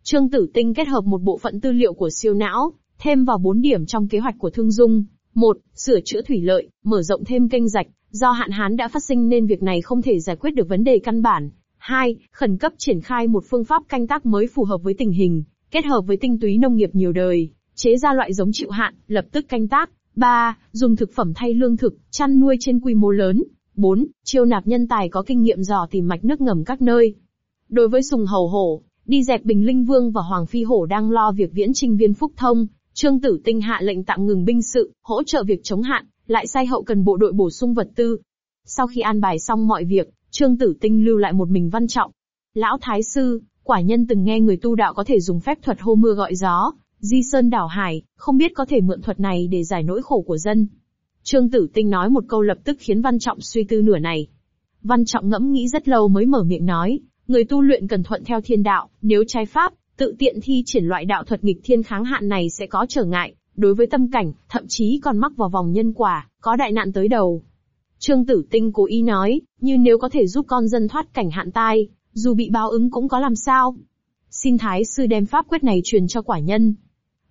Trương Tử Tinh kết hợp một bộ phận tư liệu của siêu não, thêm vào bốn điểm trong kế hoạch của Thương Dung. Một, sửa chữa thủy lợi, mở rộng thêm kênh rạch, do hạn hán đã phát sinh nên việc này không thể giải quyết được vấn đề căn bản. Hai, khẩn cấp triển khai một phương pháp canh tác mới phù hợp với tình hình, kết hợp với tinh túy nông nghiệp nhiều đời, chế ra loại giống chịu hạn, lập tức canh tác. 3. Dùng thực phẩm thay lương thực, chăn nuôi trên quy mô lớn. 4. Chiêu nạp nhân tài có kinh nghiệm dò tìm mạch nước ngầm các nơi. Đối với Sùng Hầu Hổ, đi dẹp Bình Linh Vương và Hoàng Phi Hổ đang lo việc viễn trinh viên phúc thông, Trương Tử Tinh hạ lệnh tạm ngừng binh sự, hỗ trợ việc chống hạn, lại sai hậu cần bộ đội bổ sung vật tư. Sau khi an bài xong mọi việc, Trương Tử Tinh lưu lại một mình văn trọng. Lão Thái Sư, quả nhân từng nghe người tu đạo có thể dùng phép thuật hô mưa gọi gió, Di Sơn đảo hải, không biết có thể mượn thuật này để giải nỗi khổ của dân. Trương Tử Tinh nói một câu lập tức khiến Văn Trọng suy tư nửa này. Văn Trọng ngẫm nghĩ rất lâu mới mở miệng nói, người tu luyện cần thuận theo thiên đạo, nếu trái pháp, tự tiện thi triển loại đạo thuật nghịch thiên kháng hạn này sẽ có trở ngại, đối với tâm cảnh, thậm chí còn mắc vào vòng nhân quả, có đại nạn tới đầu. Trương Tử Tinh cố ý nói, như nếu có thể giúp con dân thoát cảnh hạn tai, dù bị báo ứng cũng có làm sao. Xin Thái Sư đem pháp quyết này truyền cho quả nhân.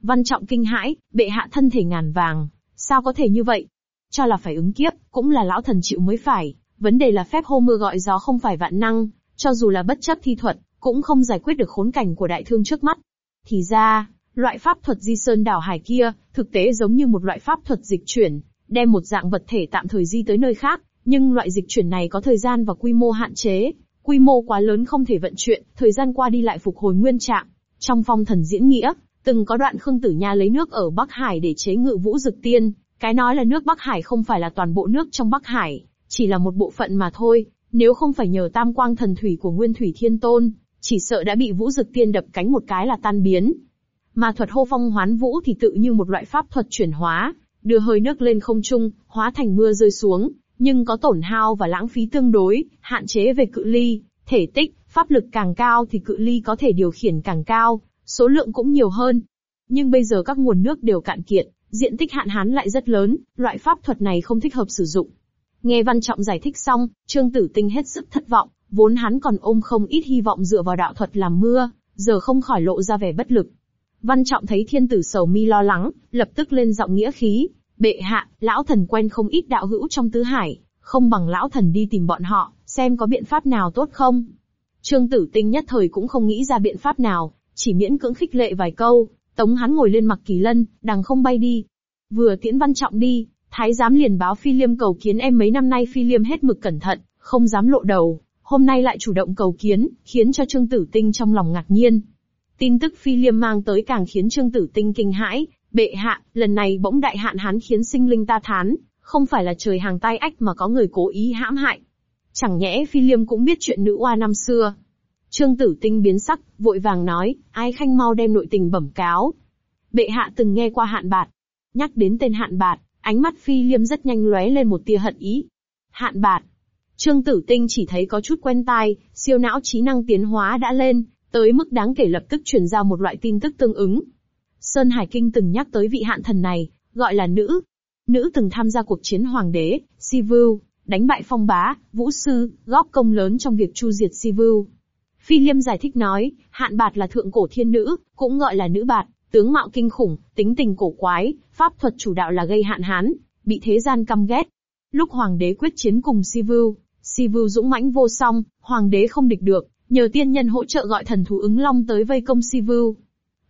Văn Trọng kinh hãi, bệ hạ thân thể ngàn vàng, sao có thể như vậy? Cho là phải ứng kiếp, cũng là lão thần chịu mới phải, vấn đề là phép hô mưa gọi gió không phải vạn năng, cho dù là bất chấp thi thuật, cũng không giải quyết được khốn cảnh của đại thương trước mắt. Thì ra, loại pháp thuật di sơn đảo hải kia, thực tế giống như một loại pháp thuật dịch chuyển, đem một dạng vật thể tạm thời di tới nơi khác, nhưng loại dịch chuyển này có thời gian và quy mô hạn chế, quy mô quá lớn không thể vận chuyển, thời gian qua đi lại phục hồi nguyên trạng. Trong phong thần diễn nghĩa, Từng có đoạn Khương Tử Nha lấy nước ở Bắc Hải để chế ngự vũ dực tiên, cái nói là nước Bắc Hải không phải là toàn bộ nước trong Bắc Hải, chỉ là một bộ phận mà thôi, nếu không phải nhờ tam quang thần thủy của Nguyên Thủy Thiên Tôn, chỉ sợ đã bị vũ dực tiên đập cánh một cái là tan biến. Mà thuật hô phong hoán vũ thì tự như một loại pháp thuật chuyển hóa, đưa hơi nước lên không trung, hóa thành mưa rơi xuống, nhưng có tổn hao và lãng phí tương đối, hạn chế về cự ly, thể tích, pháp lực càng cao thì cự ly có thể điều khiển càng cao, số lượng cũng nhiều hơn. Nhưng bây giờ các nguồn nước đều cạn kiệt, diện tích hạn hán lại rất lớn, loại pháp thuật này không thích hợp sử dụng. Nghe Văn Trọng giải thích xong, Trương Tử Tinh hết sức thất vọng, vốn hắn còn ôm không ít hy vọng dựa vào đạo thuật làm mưa, giờ không khỏi lộ ra vẻ bất lực. Văn Trọng thấy thiên tử sầu mi lo lắng, lập tức lên giọng nghĩa khí, bệ hạ, lão thần quen không ít đạo hữu trong tứ hải, không bằng lão thần đi tìm bọn họ, xem có biện pháp nào tốt không. Trương Tử Tinh nhất thời cũng không nghĩ ra biện pháp nào, chỉ miễn cưỡng khích lệ vài câu, tống hắn ngồi lên mặc kỳ lân, đằng không bay đi. Vừa tiễn văn trọng đi, thái giám liền báo phi liêm cầu kiến em mấy năm nay phi liêm hết mực cẩn thận, không dám lộ đầu, hôm nay lại chủ động cầu kiến, khiến cho Trương Tử Tinh trong lòng ngạc nhiên. Tin tức phi liêm mang tới càng khiến Trương Tử Tinh kinh hãi, bệ hạ, lần này bỗng đại hạn hán khiến sinh linh ta thán, không phải là trời hàng tai ách mà có người cố ý hãm hại. Chẳng nhẽ phi liêm cũng biết chuyện nữ oa năm xưa, Trương Tử Tinh biến sắc, vội vàng nói, ai khanh mau đem nội tình bẩm cáo. Bệ hạ từng nghe qua hạn bạt. Nhắc đến tên hạn bạt, ánh mắt phi liêm rất nhanh lóe lên một tia hận ý. Hạn bạt. Trương Tử Tinh chỉ thấy có chút quen tai, siêu não trí năng tiến hóa đã lên, tới mức đáng kể lập tức truyền ra một loại tin tức tương ứng. Sơn Hải Kinh từng nhắc tới vị hạn thần này, gọi là nữ. Nữ từng tham gia cuộc chiến hoàng đế, Sivu, đánh bại phong bá, vũ sư, góp công lớn trong việc chu diệt Sivu. Phi Liêm giải thích nói, hạn bạt là thượng cổ thiên nữ, cũng gọi là nữ bạt, tướng mạo kinh khủng, tính tình cổ quái, pháp thuật chủ đạo là gây hạn hán, bị thế gian căm ghét. Lúc hoàng đế quyết chiến cùng Sivu, Sivu dũng mãnh vô song, hoàng đế không địch được, nhờ tiên nhân hỗ trợ gọi thần thú ứng long tới vây công Sivu.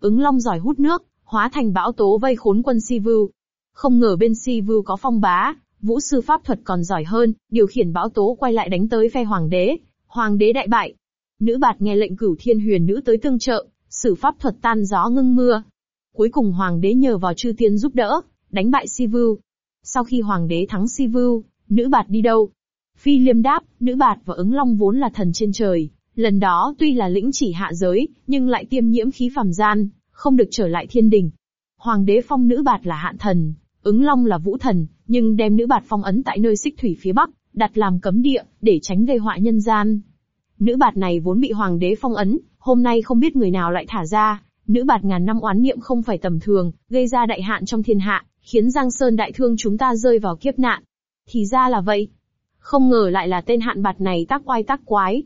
Ứng long giỏi hút nước, hóa thành bão tố vây khốn quân Sivu. Không ngờ bên Sivu có phong bá, vũ sư pháp thuật còn giỏi hơn, điều khiển bão tố quay lại đánh tới phe hoàng đế. Hoàng đế đại bại. Nữ bạt nghe lệnh cửu thiên huyền nữ tới tương trợ, sử pháp thuật tan gió ngưng mưa. Cuối cùng hoàng đế nhờ vào chư tiên giúp đỡ, đánh bại Sivu. Sau khi hoàng đế thắng Sivu, nữ bạt đi đâu? Phi liêm đáp, nữ bạt và ứng long vốn là thần trên trời, lần đó tuy là lĩnh chỉ hạ giới, nhưng lại tiêm nhiễm khí phàm gian, không được trở lại thiên đình. Hoàng đế phong nữ bạt là hạn thần, ứng long là vũ thần, nhưng đem nữ bạt phong ấn tại nơi xích thủy phía bắc, đặt làm cấm địa, để tránh gây họa nhân gian. Nữ bạt này vốn bị hoàng đế phong ấn, hôm nay không biết người nào lại thả ra, nữ bạt ngàn năm oán niệm không phải tầm thường, gây ra đại hạn trong thiên hạ, khiến Giang Sơn đại thương chúng ta rơi vào kiếp nạn. Thì ra là vậy. Không ngờ lại là tên hạn bạt này tác oai tác quái.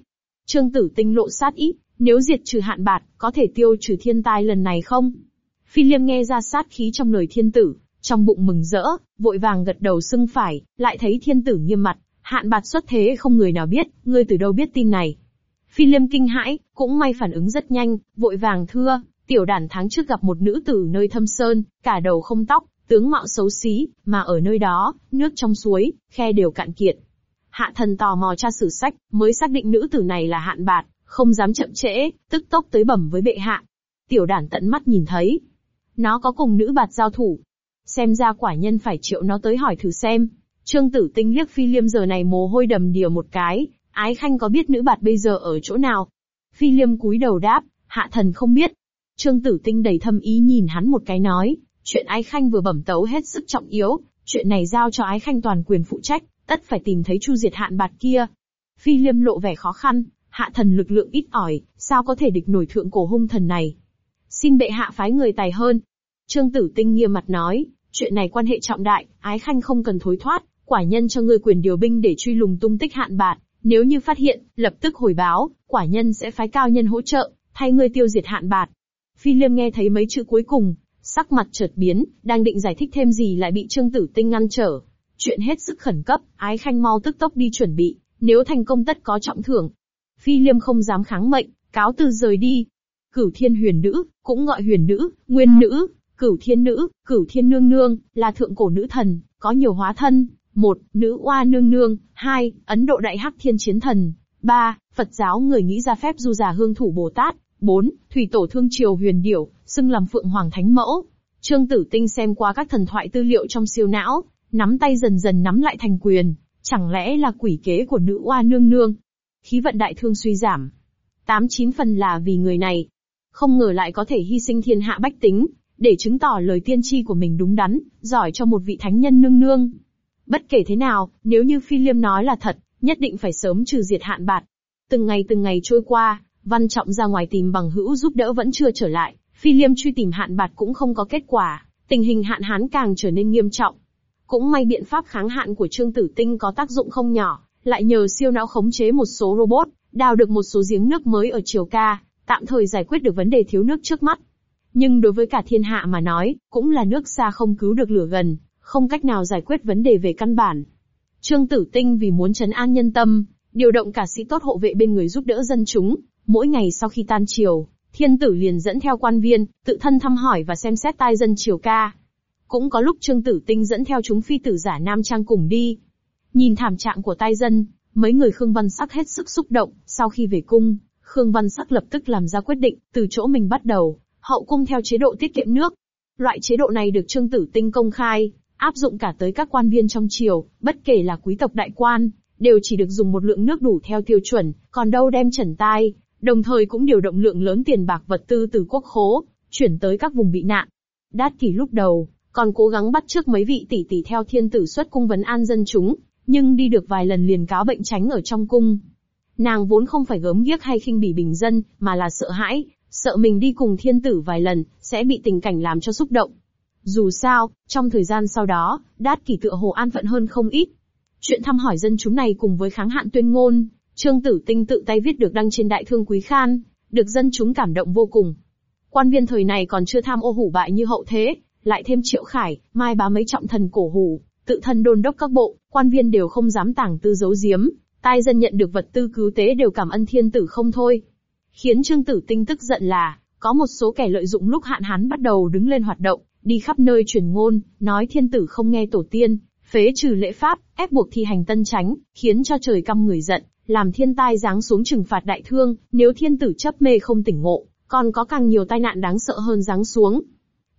Trương tử tinh lộ sát ít, nếu diệt trừ hạn bạt, có thể tiêu trừ thiên tai lần này không? Phi liêm nghe ra sát khí trong lời thiên tử, trong bụng mừng rỡ, vội vàng gật đầu xưng phải, lại thấy thiên tử nghiêm mặt, hạn bạt xuất thế không người nào biết, ngươi từ đâu biết tin này. Phi liêm kinh hãi, cũng may phản ứng rất nhanh, vội vàng thưa, tiểu đản tháng trước gặp một nữ tử nơi thâm sơn, cả đầu không tóc, tướng mạo xấu xí, mà ở nơi đó, nước trong suối, khe đều cạn kiệt. Hạ thần tò mò tra sử sách, mới xác định nữ tử này là hạn bạt, không dám chậm trễ, tức tốc tới bẩm với bệ hạ. Tiểu đản tận mắt nhìn thấy. Nó có cùng nữ bạt giao thủ. Xem ra quả nhân phải triệu nó tới hỏi thử xem. Trương tử tinh liếc phi liêm giờ này mồ hôi đầm đìa một cái, ái khanh có biết nữ bạt bây giờ ở chỗ nào? Phi liêm cúi đầu đáp, hạ thần không biết. Trương tử tinh đầy thâm ý nhìn hắn một cái nói, chuyện ái khanh vừa bẩm tấu hết sức trọng yếu, chuyện này giao cho ái khanh toàn quyền phụ trách, tất phải tìm thấy chu diệt hạn bạt kia. Phi liêm lộ vẻ khó khăn, hạ thần lực lượng ít ỏi, sao có thể địch nổi thượng cổ hung thần này? Xin bệ hạ phái người tài hơn. Trương Tử Tinh nghiêm mặt nói, chuyện này quan hệ trọng đại, ái khanh không cần thối thoát, quả nhân cho ngươi quyền điều binh để truy lùng tung tích hạn bạt, nếu như phát hiện, lập tức hồi báo, quả nhân sẽ phái cao nhân hỗ trợ, thay ngươi tiêu diệt hạn bạt. Phi Liêm nghe thấy mấy chữ cuối cùng, sắc mặt chợt biến, đang định giải thích thêm gì lại bị Trương Tử Tinh ngăn trở. Chuyện hết sức khẩn cấp, ái khanh mau tức tốc đi chuẩn bị, nếu thành công tất có trọng thưởng, Phi Liêm không dám kháng mệnh, cáo từ rời đi. Cửu Thiên Huyền Nữ, cũng gọi Huyền Nữ, Nguyên Nữ, Cửu Thiên Nữ, Cửu Thiên Nương Nương, là thượng cổ nữ thần, có nhiều hóa thân. một, Nữ Oa Nương Nương, hai, Ấn Độ Đại Hắc Thiên Chiến Thần, ba, Phật giáo người nghĩ ra phép du già hương thủ Bồ Tát, bốn, Thủy Tổ Thương Triều Huyền Điểu, xưng làm Phượng Hoàng Thánh Mẫu. Trương Tử Tinh xem qua các thần thoại tư liệu trong siêu não, nắm tay dần dần nắm lại thành quyền, chẳng lẽ là quỷ kế của nữ oa nương nương, khí vận đại thương suy giảm. Tám chín phần là vì người này. Không ngờ lại có thể hy sinh thiên hạ bách tính, để chứng tỏ lời tiên tri của mình đúng đắn, giỏi cho một vị thánh nhân nương nương. Bất kể thế nào, nếu như Phi Liêm nói là thật, nhất định phải sớm trừ diệt hạn bạt. Từng ngày từng ngày trôi qua, Văn Trọng ra ngoài tìm bằng hữu giúp đỡ vẫn chưa trở lại, Phi Liêm truy tìm hạn bạt cũng không có kết quả, tình hình hạn hán càng trở nên nghiêm trọng. Cũng may biện pháp kháng hạn của Trương Tử Tinh có tác dụng không nhỏ, lại nhờ siêu não khống chế một số robot, đào được một số giếng nước mới ở Triều Ca, tạm thời giải quyết được vấn đề thiếu nước trước mắt. Nhưng đối với cả thiên hạ mà nói, cũng là nước xa không cứu được lửa gần, không cách nào giải quyết vấn đề về căn bản. Trương Tử Tinh vì muốn trấn an nhân tâm, điều động cả sĩ tốt hộ vệ bên người giúp đỡ dân chúng, mỗi ngày sau khi tan triều, thiên tử liền dẫn theo quan viên, tự thân thăm hỏi và xem xét tai dân triều ca. Cũng có lúc Trương Tử Tinh dẫn theo chúng phi tử giả Nam Trang cùng đi, Nhìn thảm trạng của tai dân, mấy người Khương Văn Sắc hết sức xúc động, sau khi về cung, Khương Văn Sắc lập tức làm ra quyết định, từ chỗ mình bắt đầu, hậu cung theo chế độ tiết kiệm nước. Loại chế độ này được Trương Tử Tinh công khai, áp dụng cả tới các quan viên trong triều, bất kể là quý tộc đại quan, đều chỉ được dùng một lượng nước đủ theo tiêu chuẩn, còn đâu đem trần tai, đồng thời cũng điều động lượng lớn tiền bạc vật tư từ quốc khố, chuyển tới các vùng bị nạn. Đát kỷ lúc đầu, còn cố gắng bắt trước mấy vị tỷ tỷ theo thiên tử xuất cung vấn an dân chúng, nhưng đi được vài lần liền cáo bệnh tránh ở trong cung. Nàng vốn không phải gớm ghiếc hay khinh bỉ bình dân, mà là sợ hãi, sợ mình đi cùng thiên tử vài lần, sẽ bị tình cảnh làm cho xúc động. Dù sao, trong thời gian sau đó, đát kỷ tựa hồ an phận hơn không ít. Chuyện thăm hỏi dân chúng này cùng với kháng hạn tuyên ngôn, Trương Tử Tinh tự tay viết được đăng trên Đại Thương Quý Khan, được dân chúng cảm động vô cùng. Quan viên thời này còn chưa tham ô hủ bại như hậu thế, lại thêm Triệu Khải, Mai bá mấy trọng thần cổ hủ, tự thân đôn đốc các bộ, quan viên đều không dám tàng tư giấu giếm, tai dân nhận được vật tư cứu tế đều cảm ân thiên tử không thôi. Khiến Trương Tử Tinh tức giận là, có một số kẻ lợi dụng lúc hạn hán bắt đầu đứng lên hoạt động, đi khắp nơi truyền ngôn, nói thiên tử không nghe tổ tiên, phế trừ lễ pháp, ép buộc thi hành tân tránh, khiến cho trời căm người giận, làm thiên tai giáng xuống trừng phạt đại thương, nếu thiên tử chấp mê không tỉnh ngộ, còn có càng nhiều tai nạn đáng sợ hơn giáng xuống.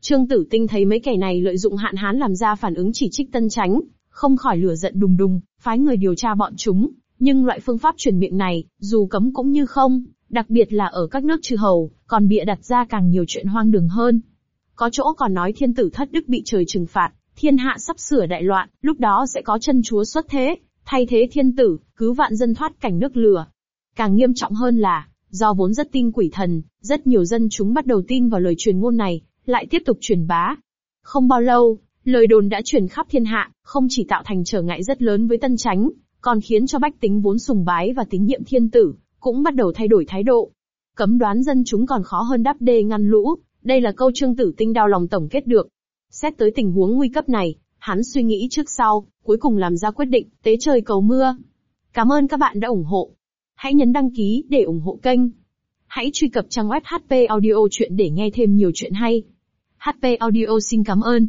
Trương Tử Tinh thấy mấy kẻ này lợi dụng hạn hán làm ra phản ứng chỉ trích tân tránh, không khỏi lửa giận đùng đùng, phái người điều tra bọn chúng, nhưng loại phương pháp truyền miệng này, dù cấm cũng như không, đặc biệt là ở các nước chư hầu, còn bịa đặt ra càng nhiều chuyện hoang đường hơn. Có chỗ còn nói thiên tử thất đức bị trời trừng phạt, thiên hạ sắp sửa đại loạn, lúc đó sẽ có chân chúa xuất thế, thay thế thiên tử, cứu vạn dân thoát cảnh nước lửa. Càng nghiêm trọng hơn là, do vốn rất tin quỷ thần, rất nhiều dân chúng bắt đầu tin vào lời truyền ngôn này, lại tiếp tục truyền bá. Không bao lâu, lời đồn đã truyền khắp thiên hạ, không chỉ tạo thành trở ngại rất lớn với tân chánh, còn khiến cho bách tính vốn sùng bái và tín nhiệm thiên tử, cũng bắt đầu thay đổi thái độ. Cấm đoán dân chúng còn khó hơn đắp đê ngăn lũ, đây là câu trương tử tinh đau lòng tổng kết được. Xét tới tình huống nguy cấp này, hắn suy nghĩ trước sau, cuối cùng làm ra quyết định, tế trời cầu mưa. Cảm ơn các bạn đã ủng hộ. Hãy nhấn đăng ký để ủng hộ kênh. Hãy truy cập trang web HP Audio Chuyện để nghe thêm nhiều chuyện hay. HP Audio xin cảm ơn.